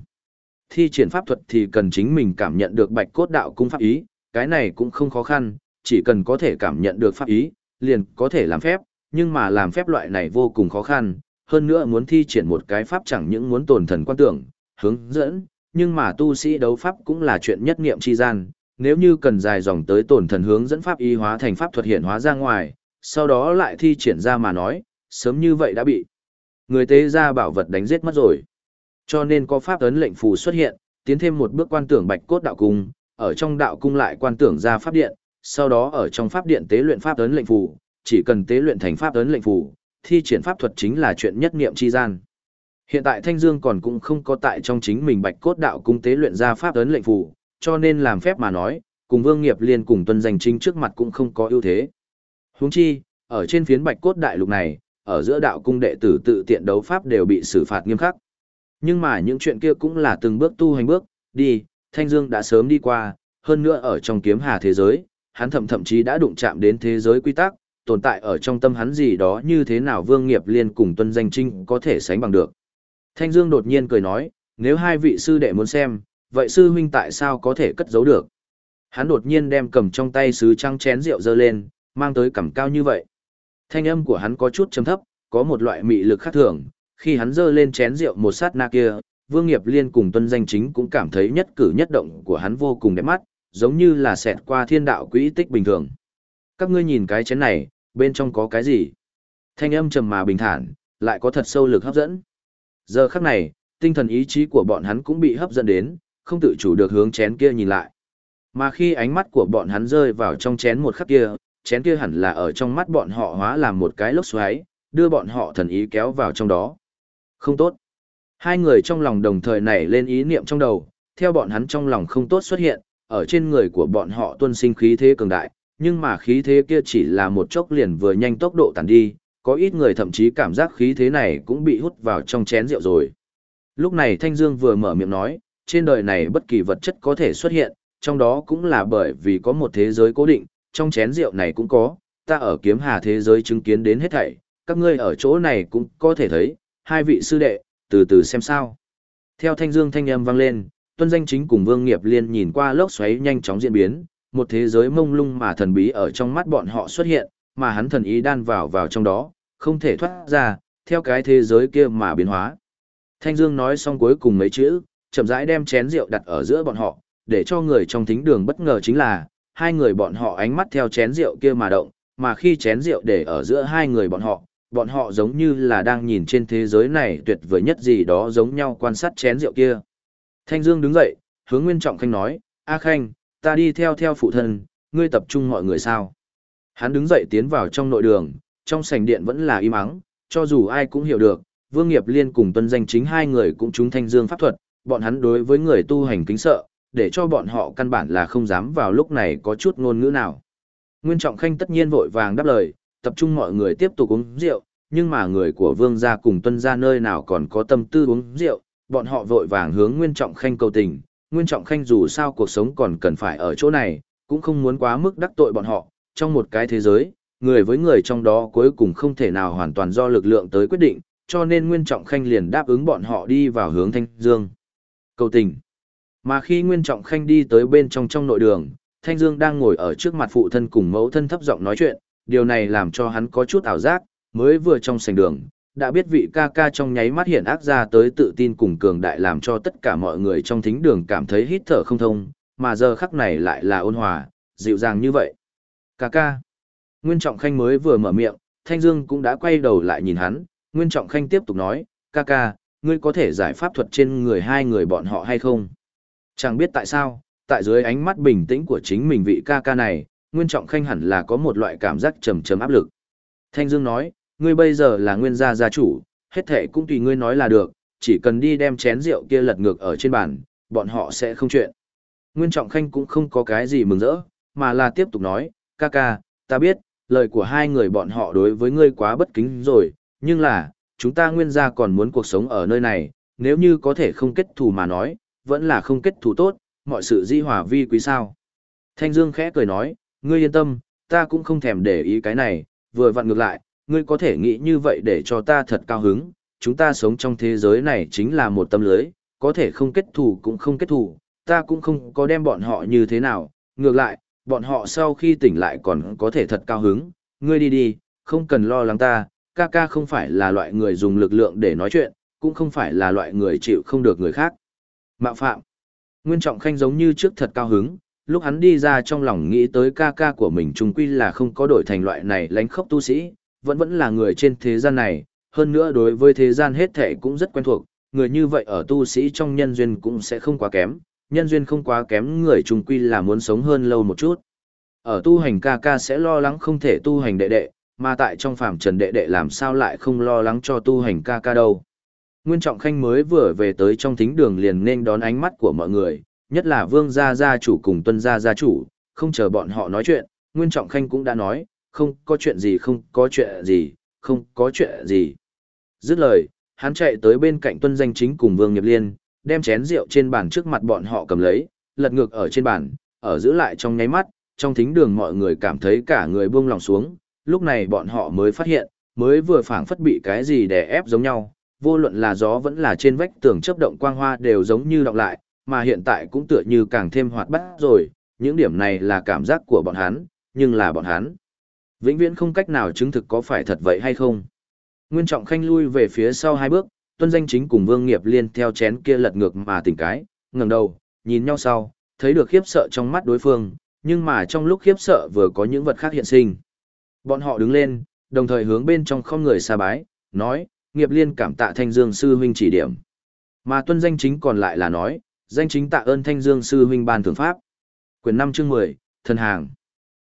Thi triển pháp thuật thì cần chính mình cảm nhận được bạch cốt đạo cung pháp ý, cái này cũng không khó khăn, chỉ cần có thể cảm nhận được pháp ý, liền có thể làm phép, nhưng mà làm phép loại này vô cùng khó khăn, hơn nữa muốn thi triển một cái pháp chẳng những muốn tồn thần quan tưởng, hướng dẫn, nhưng mà tu sĩ đấu pháp cũng là chuyện nhất niệm chi gian, nếu như cần dài dòng tới tổn thần hướng dẫn pháp y hóa thành pháp thuật hiện hóa ra ngoài, sau đó lại thi triển ra mà nói, sớm như vậy đã bị người tế ra bảo vật đánh giết mất rồi. Cho nên có pháp ấn lệnh phù xuất hiện, tiến thêm một bước quan tưởng bạch cốt đạo cung, ở trong đạo cung lại quan tưởng ra pháp điện, sau đó ở trong pháp điện tế luyện pháp ấn lệnh phù, chỉ cần tế luyện thành pháp ấn lệnh phù, thi triển pháp thuật chính là chuyện nhất niệm chi gian. Hiện tại Thanh Dương còn cũng không có tại trong chính mình Bạch Cốt Đạo cung tế luyện ra pháp ấn lệnh phù, cho nên làm phép mà nói, cùng Vương Nghiệp Liên cùng tuân danh chính trước mặt cũng không có ưu thế. Huống chi, ở trên phiến Bạch Cốt Đại Lục này, ở giữa đạo cung đệ tử tự tiện đấu pháp đều bị xử phạt nghiêm khắc. Nhưng mà những chuyện kia cũng là từng bước tu hành bước, đi, Thanh Dương đã sớm đi qua, hơn nữa ở trong kiếm hà thế giới, hắn thậm thậm chí đã đụng chạm đến thế giới quy tắc, tồn tại ở trong tâm hắn gì đó như thế nào Vương Nghiệp Liên cùng Tuân Danh Trinh có thể sánh bằng được. Thanh Dương đột nhiên cười nói, nếu hai vị sư đệ muốn xem, vậy sư huynh tại sao có thể cất giấu được? Hắn đột nhiên đem cầm trong tay sứ trăng chén rượu dơ lên, mang tới cằm cao như vậy. Thanh âm của hắn có chút trầm thấp, có một loại mị lực khác thường, khi hắn dơ lên chén rượu một sát na kia, Vương Nghiệp Liên cùng Tuân Danh Chính cũng cảm thấy nhất cử nhất động của hắn vô cùng đẹp mắt, giống như là xẹt qua thiên đạo quỹ tích bình thường. Các ngươi nhìn cái chén này, bên trong có cái gì? Thanh âm trầm mà bình thản, lại có thật sâu lực hấp dẫn. Giờ khắc này, tinh thần ý chí của bọn hắn cũng bị hấp dẫn đến, không tự chủ được hướng chén kia nhìn lại. Mà khi ánh mắt của bọn hắn rơi vào trong chén một khắc kia, chén kia hẳn là ở trong mắt bọn họ hóa làm một cái lốc xoáy, đưa bọn họ thần ý kéo vào trong đó. Không tốt. Hai người trong lòng đồng thời nảy lên ý niệm trong đầu, theo bọn hắn trong lòng không tốt xuất hiện, ở trên người của bọn họ tuân sinh khí thế cường đại, nhưng mà khí thế kia chỉ là một chốc liền vừa nhanh tốc độ tàn đi, có ít người thậm chí cảm giác khí thế này cũng bị hút vào trong chén rượu rồi. Lúc này Thanh Dương vừa mở miệng nói, trên đời này bất kỳ vật chất có thể xuất hiện, trong đó cũng là bởi vì có một thế giới cố định, trong chén rượu này cũng có, ta ở kiếm hà thế giới chứng kiến đến hết thảy, các ngươi ở chỗ này cũng có thể thấy, hai vị sư đệ, từ từ xem sao. Theo Thanh Dương thanh âm vang lên, tuân danh chính cùng Vương Nghiệp Liên nhìn qua lốc xoáy nhanh chóng diễn biến, một thế giới mông lung mà thần bí ở trong mắt bọn họ xuất hiện, mà hắn thần ý đan vào vào trong đó, không thể thoát ra, theo cái thế giới kia mà biến hóa. Thanh Dương nói xong cuối cùng mấy chữ, chậm rãi đem chén rượu đặt ở giữa bọn họ, để cho người trong thính đường bất ngờ chính là, hai người bọn họ ánh mắt theo chén rượu kia mà động, mà khi chén rượu để ở giữa hai người bọn họ, bọn họ giống như là đang nhìn trên thế giới này tuyệt vời nhất gì đó giống nhau quan sát chén rượu kia. Thanh Dương đứng dậy, hướng Nguyên Trọng Khanh nói, A Khanh, ta đi theo theo phụ thân, ngươi tập trung mọi người sao. Hắn đứng dậy tiến vào trong nội đường, trong sảnh điện vẫn là im ắng, cho dù ai cũng hiểu được, Vương Nghiệp Liên cùng tuân danh chính hai người cũng chúng thanh dương pháp thuật, bọn hắn đối với người tu hành kính sợ, để cho bọn họ căn bản là không dám vào lúc này có chút ngôn ngữ nào. Nguyên Trọng Khanh tất nhiên vội vàng đáp lời, tập trung mọi người tiếp tục uống rượu, nhưng mà người của Vương gia cùng tuân gia nơi nào còn có tâm tư uống rượu, bọn họ vội vàng hướng Nguyên Trọng Khanh cầu tình. Nguyên Trọng Khanh dù sao cuộc sống còn cần phải ở chỗ này, cũng không muốn quá mức đắc tội bọn họ, trong một cái thế giới, người với người trong đó cuối cùng không thể nào hoàn toàn do lực lượng tới quyết định, cho nên Nguyên Trọng Khanh liền đáp ứng bọn họ đi vào hướng Thanh Dương. Cầu tình. Mà khi Nguyên Trọng Khanh đi tới bên trong trong nội đường, Thanh Dương đang ngồi ở trước mặt phụ thân cùng mẫu thân thấp giọng nói chuyện, điều này làm cho hắn có chút ảo giác, mới vừa trong sảnh đường, đã biết vị ca ca trong nháy mắt hiện ác ra tới tự tin cùng cường đại làm cho tất cả mọi người trong thính đường cảm thấy hít thở không thông, mà giờ khắc này lại là ôn hòa, dịu dàng như vậy. Ca ca. Nguyên Trọng Khanh mới vừa mở miệng, Thanh Dương cũng đã quay đầu lại nhìn hắn, Nguyên Trọng Khanh tiếp tục nói, ca ca, ngươi có thể giải pháp thuật trên người hai người bọn họ hay không? Chẳng biết tại sao, tại dưới ánh mắt bình tĩnh của chính mình vị ca ca này, Nguyên Trọng Khanh hẳn là có một loại cảm giác trầm trầm áp lực. Thanh Dương nói, ngươi bây giờ là nguyên gia gia chủ, hết thệ cũng tùy ngươi nói là được, chỉ cần đi đem chén rượu kia lật ngược ở trên bàn, bọn họ sẽ không chuyện. Nguyên Trọng Khanh cũng không có cái gì mừng rỡ, mà là tiếp tục nói, ca ca, ta biết, lời của hai người bọn họ đối với ngươi quá bất kính rồi, nhưng là, chúng ta nguyên gia còn muốn cuộc sống ở nơi này, nếu như có thể không kết thù mà nói, vẫn là không kết thù tốt, mọi sự di hòa vi quý sao. Thanh Dương khẽ cười nói, ngươi yên tâm, ta cũng không thèm để ý cái này, vừa vặn ngược lại, ngươi có thể nghĩ như vậy để cho ta thật cao hứng, chúng ta sống trong thế giới này chính là một tâm lưới, có thể không kết thù cũng không kết thù, ta cũng không có đem bọn họ như thế nào, ngược lại, bọn họ sau khi tỉnh lại còn có thể thật cao hứng, ngươi đi đi, không cần lo lắng ta, ca ca không phải là loại người dùng lực lượng để nói chuyện, cũng không phải là loại người chịu không được người khác. Mạo phạm. Nguyên Trọng Khanh giống như trước thật cao hứng, lúc hắn đi ra trong lòng nghĩ tới ca ca của mình trung quy là không có đổi thành loại này lánh khóc tu sĩ, vẫn vẫn là người trên thế gian này, hơn nữa đối với thế gian hết thể cũng rất quen thuộc, người như vậy ở tu sĩ trong nhân duyên cũng sẽ không quá kém, nhân duyên không quá kém người trung quy là muốn sống hơn lâu một chút. Ở tu hành ca ca sẽ lo lắng không thể tu hành đệ đệ, mà tại trong phàm trần đệ đệ làm sao lại không lo lắng cho tu hành ca ca đâu. Nguyên Trọng Khanh mới vừa về tới trong thính đường liền nên đón ánh mắt của mọi người, nhất là Vương gia gia chủ cùng Tuân gia gia chủ, không chờ bọn họ nói chuyện, Nguyên Trọng Khanh cũng đã nói, không có chuyện gì không có chuyện gì, không có chuyện gì. Dứt lời, hắn chạy tới bên cạnh Tuân danh chính cùng Vương Nghiệp Liên, đem chén rượu trên bàn trước mặt bọn họ cầm lấy, lật ngược ở trên bàn, ở giữ lại trong nháy mắt, trong thính đường mọi người cảm thấy cả người buông lòng xuống, lúc này bọn họ mới phát hiện, mới vừa phảng phất bị cái gì đè ép giống nhau, vô luận là gió vẫn là trên vách tường chấp động quang hoa đều giống như đọc lại, mà hiện tại cũng tựa như càng thêm hoạt bát rồi, những điểm này là cảm giác của bọn hắn, nhưng là bọn hắn. Vĩnh viễn không cách nào chứng thực có phải thật vậy hay không. Nguyên Trọng Khanh lui về phía sau hai bước, tuân danh chính cùng Vương Nghiệp Liên theo chén kia lật ngược mà tỉnh cái, ngẩng đầu, nhìn nhau sau, thấy được khiếp sợ trong mắt đối phương, nhưng mà trong lúc khiếp sợ vừa có những vật khác hiện sinh. Bọn họ đứng lên, đồng thời hướng bên trong không người xa bái, nói, nghiệp liên cảm tạ Thanh Dương sư huynh chỉ điểm. Mà tuân danh chính còn lại là nói, danh chính tạ ơn Thanh Dương sư huynh ban thưởng pháp. Quyền 5 chương 10, thân hàng.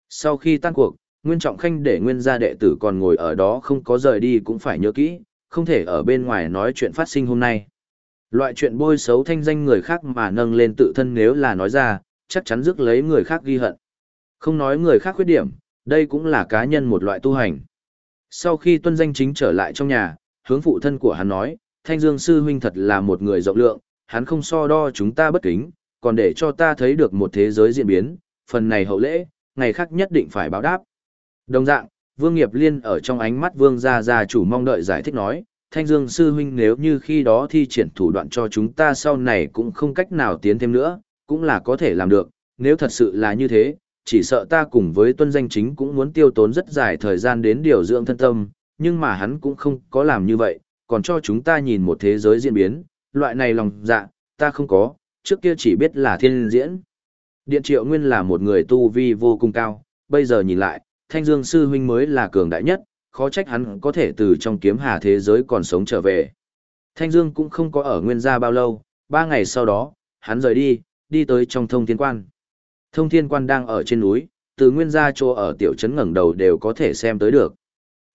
Sau khi tan cuộc, Nguyên Trọng Khanh để Nguyên gia đệ tử còn ngồi ở đó không có rời đi cũng phải nhớ kỹ, không thể ở bên ngoài nói chuyện phát sinh hôm nay. Loại chuyện bôi xấu thanh danh người khác mà nâng lên tự thân nếu là nói ra, chắc chắn rước lấy người khác ghi hận. Không nói người khác khuyết điểm, đây cũng là cá nhân một loại tu hành. Sau khi tuân danh chính trở lại trong nhà, hướng phụ thân của hắn nói, Thanh Dương Sư Huynh thật là một người rộng lượng, hắn không so đo chúng ta bất kính, còn để cho ta thấy được một thế giới diễn biến, phần này hậu lễ, ngày khác nhất định phải báo đáp. Đồng dạng, Vương Nghiệp Liên ở trong ánh mắt Vương gia gia chủ mong đợi giải thích nói, Thanh Dương Sư Huynh nếu như khi đó thi triển thủ đoạn cho chúng ta sau này cũng không cách nào tiến thêm nữa, cũng là có thể làm được, nếu thật sự là như thế, chỉ sợ ta cùng với tuân danh chính cũng muốn tiêu tốn rất dài thời gian đến điều dưỡng thân tâm, nhưng mà hắn cũng không có làm như vậy, còn cho chúng ta nhìn một thế giới diễn biến, loại này lòng dạ, ta không có, trước kia chỉ biết là thiên diễn. Điện triệu nguyên là một người tu vi vô cùng cao, bây giờ nhìn lại, thanh dương sư huynh mới là cường đại nhất, khó trách hắn có thể từ trong kiếm hà thế giới còn sống trở về. Thanh dương cũng không có ở nguyên gia bao lâu, ba ngày sau đó, hắn rời đi, đi tới trong thông thiên quan. Thông thiên quan đang ở trên núi, từ nguyên gia chỗ ở tiểu trấn ngẩng đầu đều có thể xem tới được.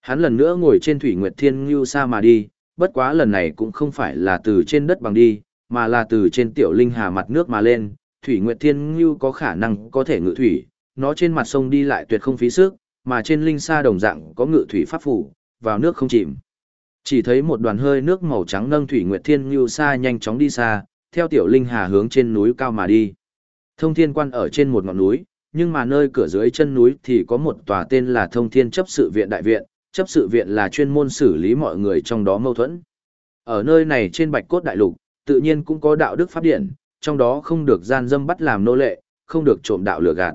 Hắn lần nữa ngồi trên thủy nguyệt thiên ngưu sa mà đi, bất quá lần này cũng không phải là từ trên đất bằng đi, mà là từ trên tiểu linh hà mặt nước mà lên. Thủy nguyệt thiên ngưu có khả năng có thể ngự thủy, nó trên mặt sông đi lại tuyệt không phí sức, mà trên linh sa đồng dạng có ngự thủy pháp phủ, vào nước không chìm. Chỉ thấy một đoàn hơi nước màu trắng nâng thủy nguyệt thiên ngưu sa nhanh chóng đi xa, theo tiểu linh hà hướng trên núi cao mà đi. Thông thiên quan ở trên một ngọn núi, nhưng mà nơi cửa dưới chân núi thì có một tòa tên là thông thiên chấp sự viện đại viện, chấp sự viện là chuyên môn xử lý mọi người trong đó mâu thuẫn. Ở nơi này trên bạch cốt đại lục, tự nhiên cũng có đạo đức pháp điển, trong đó không được gian dâm bắt làm nô lệ, không được trộm đạo lừa gạt.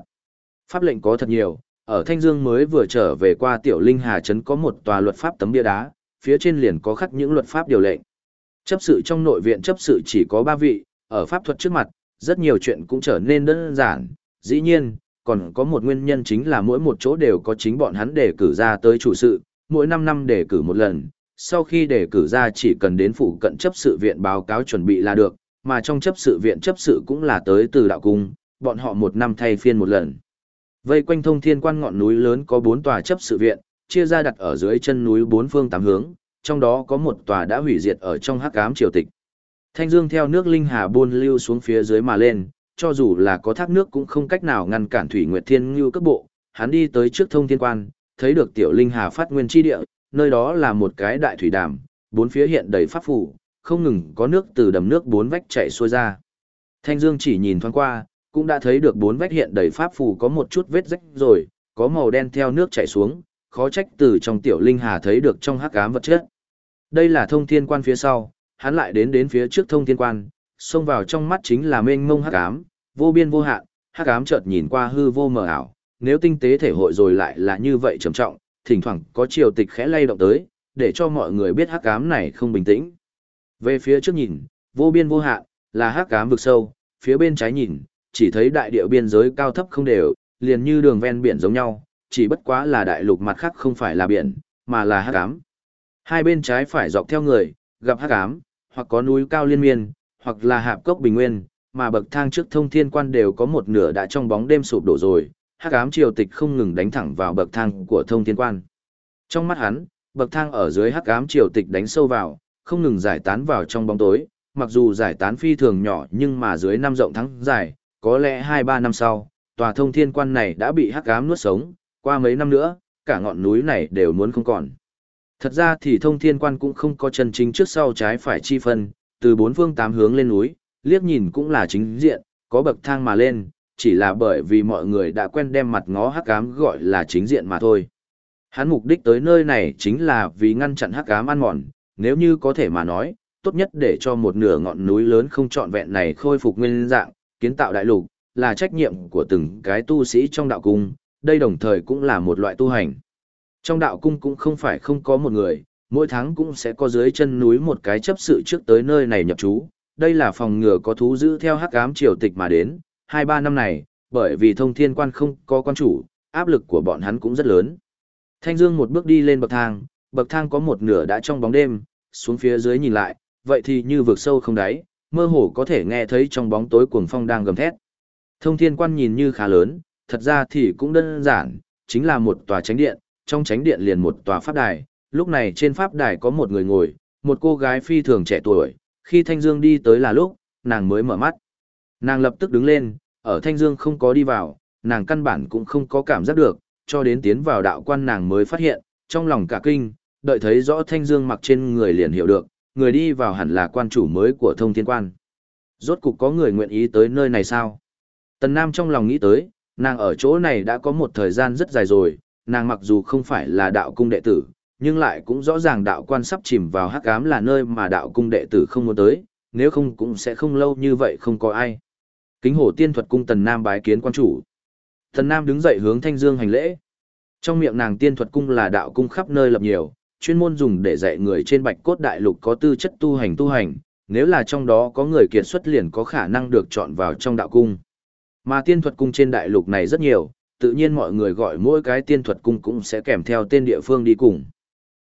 Pháp lệnh có thật nhiều, ở Thanh Dương mới vừa trở về qua tiểu linh hà trấn có một tòa luật pháp tấm bia đá, phía trên liền có khắc những luật pháp điều lệnh. Chấp sự trong nội viện chấp sự chỉ có ba vị, ở pháp thuật trước mặt, rất nhiều chuyện cũng trở nên đơn giản, dĩ nhiên, còn có một nguyên nhân chính là mỗi một chỗ đều có chính bọn hắn để cử ra tới chủ sự, mỗi 5 năm để cử một lần, sau khi đề cử ra chỉ cần đến phụ cận chấp sự viện báo cáo chuẩn bị là được, mà trong chấp sự viện chấp sự cũng là tới từ đạo cung, bọn họ một năm thay phiên một lần. Vây quanh thông thiên quan ngọn núi lớn có 4 tòa chấp sự viện, chia ra đặt ở dưới chân núi bốn phương tám hướng, trong đó có một tòa đã hủy diệt ở trong hắc ám triều tịch. Thanh dương theo nước linh hà buôn lưu xuống phía dưới mà lên, cho dù là có thác nước cũng không cách nào ngăn cản thủy nguyệt thiên như cấp bộ, hắn đi tới trước thông thiên quan, thấy được tiểu linh hà phát nguyên chi địa, nơi đó là một cái đại thủy đàm, bốn phía hiện đầy pháp phủ, không ngừng có nước từ đầm nước bốn vách chảy xuôi ra. Thanh Dương chỉ nhìn thoáng qua, cũng đã thấy được bốn vách hiện đầy pháp phù có một chút vết rách rồi, có màu đen theo nước chảy xuống, khó trách từ trong tiểu linh hà thấy được trong hắc ám vật chất. Đây là thông thiên quan phía sau, hắn lại đến đến phía trước thông thiên quan, xông vào trong mắt chính là mênh mông hắc ám, vô biên vô hạn, hắc ám chợt nhìn qua hư vô mờ ảo, nếu tinh tế thể hội rồi lại là như vậy trầm trọng, thỉnh thoảng có triều tịch khẽ lay động tới, để cho mọi người biết hắc ám này không bình tĩnh. Về phía trước nhìn, vô biên vô hạn, là hắc ám vực sâu, phía bên trái nhìn, chỉ thấy đại địa biên giới cao thấp không đều, liền như đường ven biển giống nhau, chỉ bất quá là đại lục mặt khác không phải là biển, mà là hắc ám. Hai bên trái phải dọc theo người, gặp hắc ám, hoặc có núi cao liên miên, hoặc là hạp cốc bình nguyên, mà bậc thang trước thông thiên quan đều có một nửa đã trong bóng đêm sụp đổ rồi, hắc ám triều tịch không ngừng đánh thẳng vào bậc thang của thông thiên quan. Trong mắt hắn, bậc thang ở dưới hắc ám triều tịch đánh sâu vào, không ngừng giải tán vào trong bóng tối, mặc dù giải tán phi thường nhỏ nhưng mà dưới năm rộng thắng dài, có lẽ 2-3 năm sau, tòa thông thiên quan này đã bị hắc ám nuốt sống, qua mấy năm nữa, cả ngọn núi này đều muốn không còn. Thật ra thì thông thiên quan cũng không có chân chính trước sau trái phải chi phân, từ bốn phương tám hướng lên núi, liếc nhìn cũng là chính diện, có bậc thang mà lên, chỉ là bởi vì mọi người đã quen đem mặt ngó hắc ám gọi là chính diện mà thôi. Hắn mục đích tới nơi này chính là vì ngăn chặn hắc ám ăn mòn, nếu như có thể mà nói, tốt nhất để cho một nửa ngọn núi lớn không trọn vẹn này khôi phục nguyên dạng, kiến tạo đại lục, là trách nhiệm của từng cái tu sĩ trong đạo cung, đây đồng thời cũng là một loại tu hành. Trong đạo cung cũng không phải không có một người, mỗi tháng cũng sẽ có dưới chân núi một cái chấp sự trước tới nơi này nhập trú, đây là phòng ngừa có thú giữ theo hắc ám triều tịch mà đến, hai ba năm này, bởi vì thông thiên quan không có quan chủ, áp lực của bọn hắn cũng rất lớn. Thanh Dương một bước đi lên bậc thang, bậc thang có một nửa đã trong bóng đêm, xuống phía dưới nhìn lại, vậy thì như vực sâu không đáy, mơ hồ có thể nghe thấy trong bóng tối cuồng phong đang gầm thét. Thông thiên quan nhìn như khá lớn, thật ra thì cũng đơn giản, chính là một tòa tránh điện, trong tránh điện liền một tòa pháp đài, lúc này trên pháp đài có một người ngồi, một cô gái phi thường trẻ tuổi, khi Thanh Dương đi tới là lúc, nàng mới mở mắt. Nàng lập tức đứng lên, ở Thanh Dương không có đi vào, nàng căn bản cũng không có cảm giác được, cho đến tiến vào đạo quan nàng mới phát hiện, trong lòng cả kinh, đợi thấy rõ Thanh Dương mặc trên người liền hiểu được, người đi vào hẳn là quan chủ mới của thông thiên quan. Rốt cục có người nguyện ý tới nơi này sao? Tần Nam trong lòng nghĩ tới, nàng ở chỗ này đã có một thời gian rất dài rồi, nàng mặc dù không phải là đạo cung đệ tử, nhưng lại cũng rõ ràng đạo quan sắp chìm vào hắc ám là nơi mà đạo cung đệ tử không muốn tới, nếu không cũng sẽ không lâu như vậy không có ai. Kính hổ tiên thuật cung Tần Nam bái kiến quan chủ. Tần Nam đứng dậy hướng Thanh Dương hành lễ. Trong miệng nàng tiên thuật cung là đạo cung khắp nơi lập nhiều, chuyên môn dùng để dạy người trên bạch cốt đại lục có tư chất tu hành tu hành, nếu là trong đó có người kiệt xuất liền có khả năng được chọn vào trong đạo cung. Mà tiên thuật cung trên đại lục này rất nhiều, tự nhiên mọi người gọi mỗi cái tiên thuật cung cũng sẽ kèm theo tên địa phương đi cùng.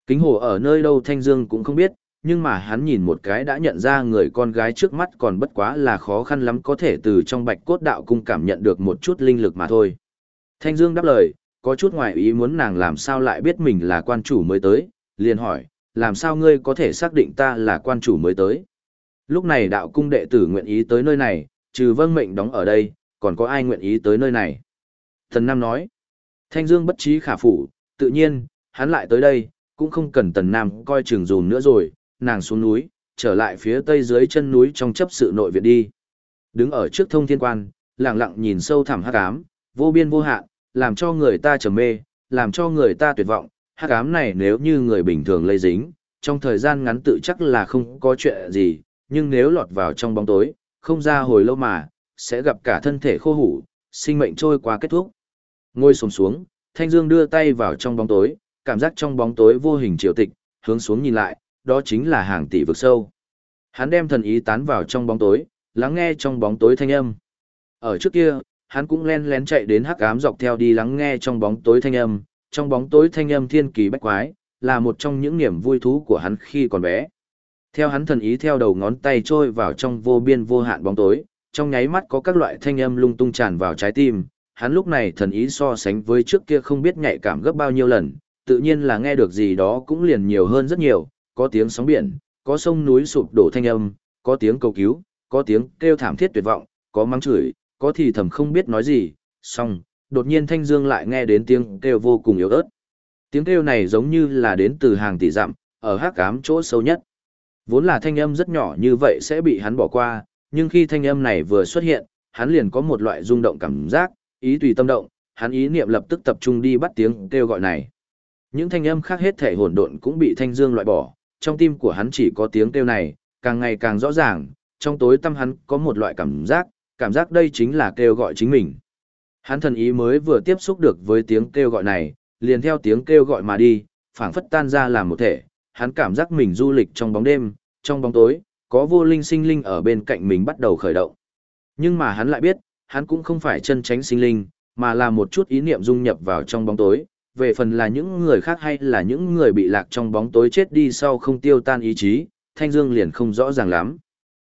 Kính hồ ở nơi đâu Thanh Dương cũng không biết, nhưng mà hắn nhìn một cái đã nhận ra người con gái trước mắt còn bất quá là khó khăn lắm có thể từ trong bạch cốt đạo cung cảm nhận được một chút linh lực mà thôi. Thanh Dương đáp lời, có chút ngoài ý muốn nàng làm sao lại biết mình là quan chủ mới tới, liền hỏi, làm sao ngươi có thể xác định ta là quan chủ mới tới. Lúc này đạo cung đệ tử nguyện ý tới nơi này, trừ vâng mệnh đóng ở đây, còn có ai nguyện ý tới nơi này. Thần Nam nói, Thanh Dương bất trí khả phủ, tự nhiên, hắn lại tới đây, cũng không cần Tần Nam coi chừng dùm nữa rồi, nàng xuống núi, trở lại phía tây dưới chân núi trong chấp sự nội viện đi. Đứng ở trước thông thiên quan, lặng lặng nhìn sâu thẳm hắc ám, vô biên vô hạn, làm cho người ta trầm mê, làm cho người ta tuyệt vọng, hắc ám này nếu như người bình thường lây dính, trong thời gian ngắn tự chắc là không có chuyện gì, nhưng nếu lọt vào trong bóng tối, không ra hồi lâu mà, sẽ gặp cả thân thể khô hủ, sinh mệnh trôi qua kết thúc. Ngồi xuống xuống, Thanh Dương đưa tay vào trong bóng tối, cảm giác trong bóng tối vô hình triều tịch, hướng xuống nhìn lại, đó chính là hàng tỷ vực sâu. Hắn đem thần ý tán vào trong bóng tối, lắng nghe trong bóng tối thanh âm. Ở trước kia, hắn cũng len lén chạy đến hắc ám dọc theo đi lắng nghe trong bóng tối thanh âm, trong bóng tối thanh âm thiên kỳ bách quái, là một trong những niềm vui thú của hắn khi còn bé. Theo hắn thần ý theo đầu ngón tay trôi vào trong vô biên vô hạn bóng tối, trong nháy mắt có các loại thanh âm lung tung tràn vào trái tim, hắn lúc này thần ý so sánh với trước kia không biết nhạy cảm gấp bao nhiêu lần, tự nhiên là nghe được gì đó cũng liền nhiều hơn rất nhiều, có tiếng sóng biển, có sông núi sụp đổ thanh âm, có tiếng cầu cứu, có tiếng kêu thảm thiết tuyệt vọng, có mắng chửi, có thì thầm không biết nói gì, xong, đột nhiên Thanh Dương lại nghe đến tiếng kêu vô cùng yếu ớt. Tiếng kêu này giống như là đến từ hàng tỷ dặm, ở hắc ám chỗ sâu nhất. Vốn là thanh âm rất nhỏ như vậy sẽ bị hắn bỏ qua, nhưng khi thanh âm này vừa xuất hiện, hắn liền có một loại rung động cảm giác, ý tùy tâm động, hắn ý niệm lập tức tập trung đi bắt tiếng kêu gọi này. Những thanh âm khác hết thể hỗn độn cũng bị Thanh Dương loại bỏ, trong tim của hắn chỉ có tiếng kêu này, càng ngày càng rõ ràng, trong tối tâm hắn có một loại cảm giác, cảm giác đây chính là kêu gọi chính mình. Hắn thần ý mới vừa tiếp xúc được với tiếng kêu gọi này, liền theo tiếng kêu gọi mà đi, phảng phất tan ra làm một thể, hắn cảm giác mình du lịch trong bóng đêm, trong bóng tối, có vô linh sinh linh ở bên cạnh mình bắt đầu khởi động. Nhưng mà hắn lại biết, hắn cũng không phải chân tránh sinh linh, mà là một chút ý niệm dung nhập vào trong bóng tối, về phần là những người khác hay là những người bị lạc trong bóng tối chết đi sau không tiêu tan ý chí, Thanh Dương liền không rõ ràng lắm.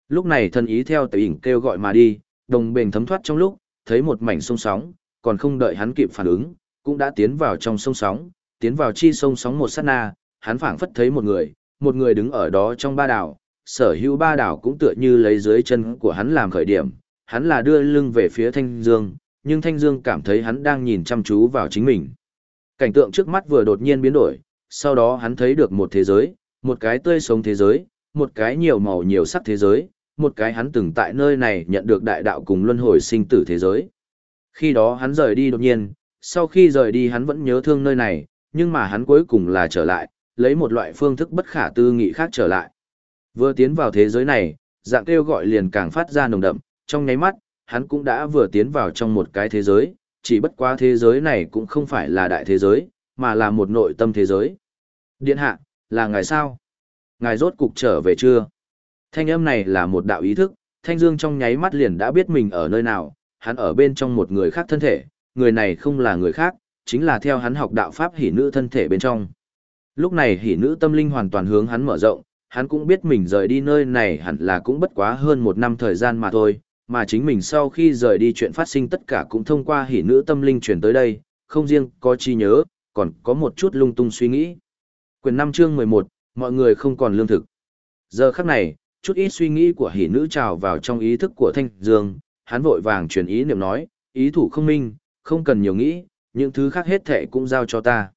Lúc này thân ý theo tự ỉnh kêu gọi mà đi, đồng bền thấm thoát trong lúc, thấy một mảnh sông sóng, còn không đợi hắn kịp phản ứng, cũng đã tiến vào trong sông sóng, tiến vào chi sông sóng một sát na, hắn phảng phất thấy một người, một người đứng ở đó trong ba đảo, sở hữu ba đảo cũng tựa như lấy dưới chân của hắn làm khởi điểm, hắn là đưa lưng về phía Thanh Dương, nhưng Thanh Dương cảm thấy hắn đang nhìn chăm chú vào chính mình. Cảnh tượng trước mắt vừa đột nhiên biến đổi, sau đó hắn thấy được một thế giới, một cái tươi sống thế giới, một cái nhiều màu nhiều sắc thế giới, một cái hắn từng tại nơi này nhận được đại đạo cùng luân hồi sinh tử thế giới. Khi đó hắn rời đi đột nhiên, sau khi rời đi hắn vẫn nhớ thương nơi này, nhưng mà hắn cuối cùng là trở lại, lấy một loại phương thức bất khả tư nghị khác trở lại. Vừa tiến vào thế giới này, dạng kêu gọi liền càng phát ra nồng đậm, trong nháy mắt, hắn cũng đã vừa tiến vào trong một cái thế giới, chỉ bất quá thế giới này cũng không phải là đại thế giới, mà là một nội tâm thế giới. Điện hạ, là ngài sao? Ngài rốt cục trở về chưa? Thanh âm này là một đạo ý thức, Thanh Dương trong nháy mắt liền đã biết mình ở nơi nào, hắn ở bên trong một người khác thân thể, người này không là người khác, chính là theo hắn học đạo pháp hỉ nữ thân thể bên trong. Lúc này hỉ nữ tâm linh hoàn toàn hướng hắn mở rộng, hắn cũng biết mình rời đi nơi này hẳn là cũng bất quá hơn một năm thời gian mà thôi, mà chính mình sau khi rời đi chuyện phát sinh tất cả cũng thông qua hỉ nữ tâm linh truyền tới đây, không riêng có chi nhớ, còn có một chút lung tung suy nghĩ. Quyền 5 chương 11, mọi người không còn lương thực. Giờ khắc này, chút ít suy nghĩ của hỉ nữ trào vào trong ý thức của Thanh Dương, hắn vội vàng truyền ý niệm nói, ý thủ không minh, không cần nhiều nghĩ, những thứ khác hết thệ cũng giao cho ta.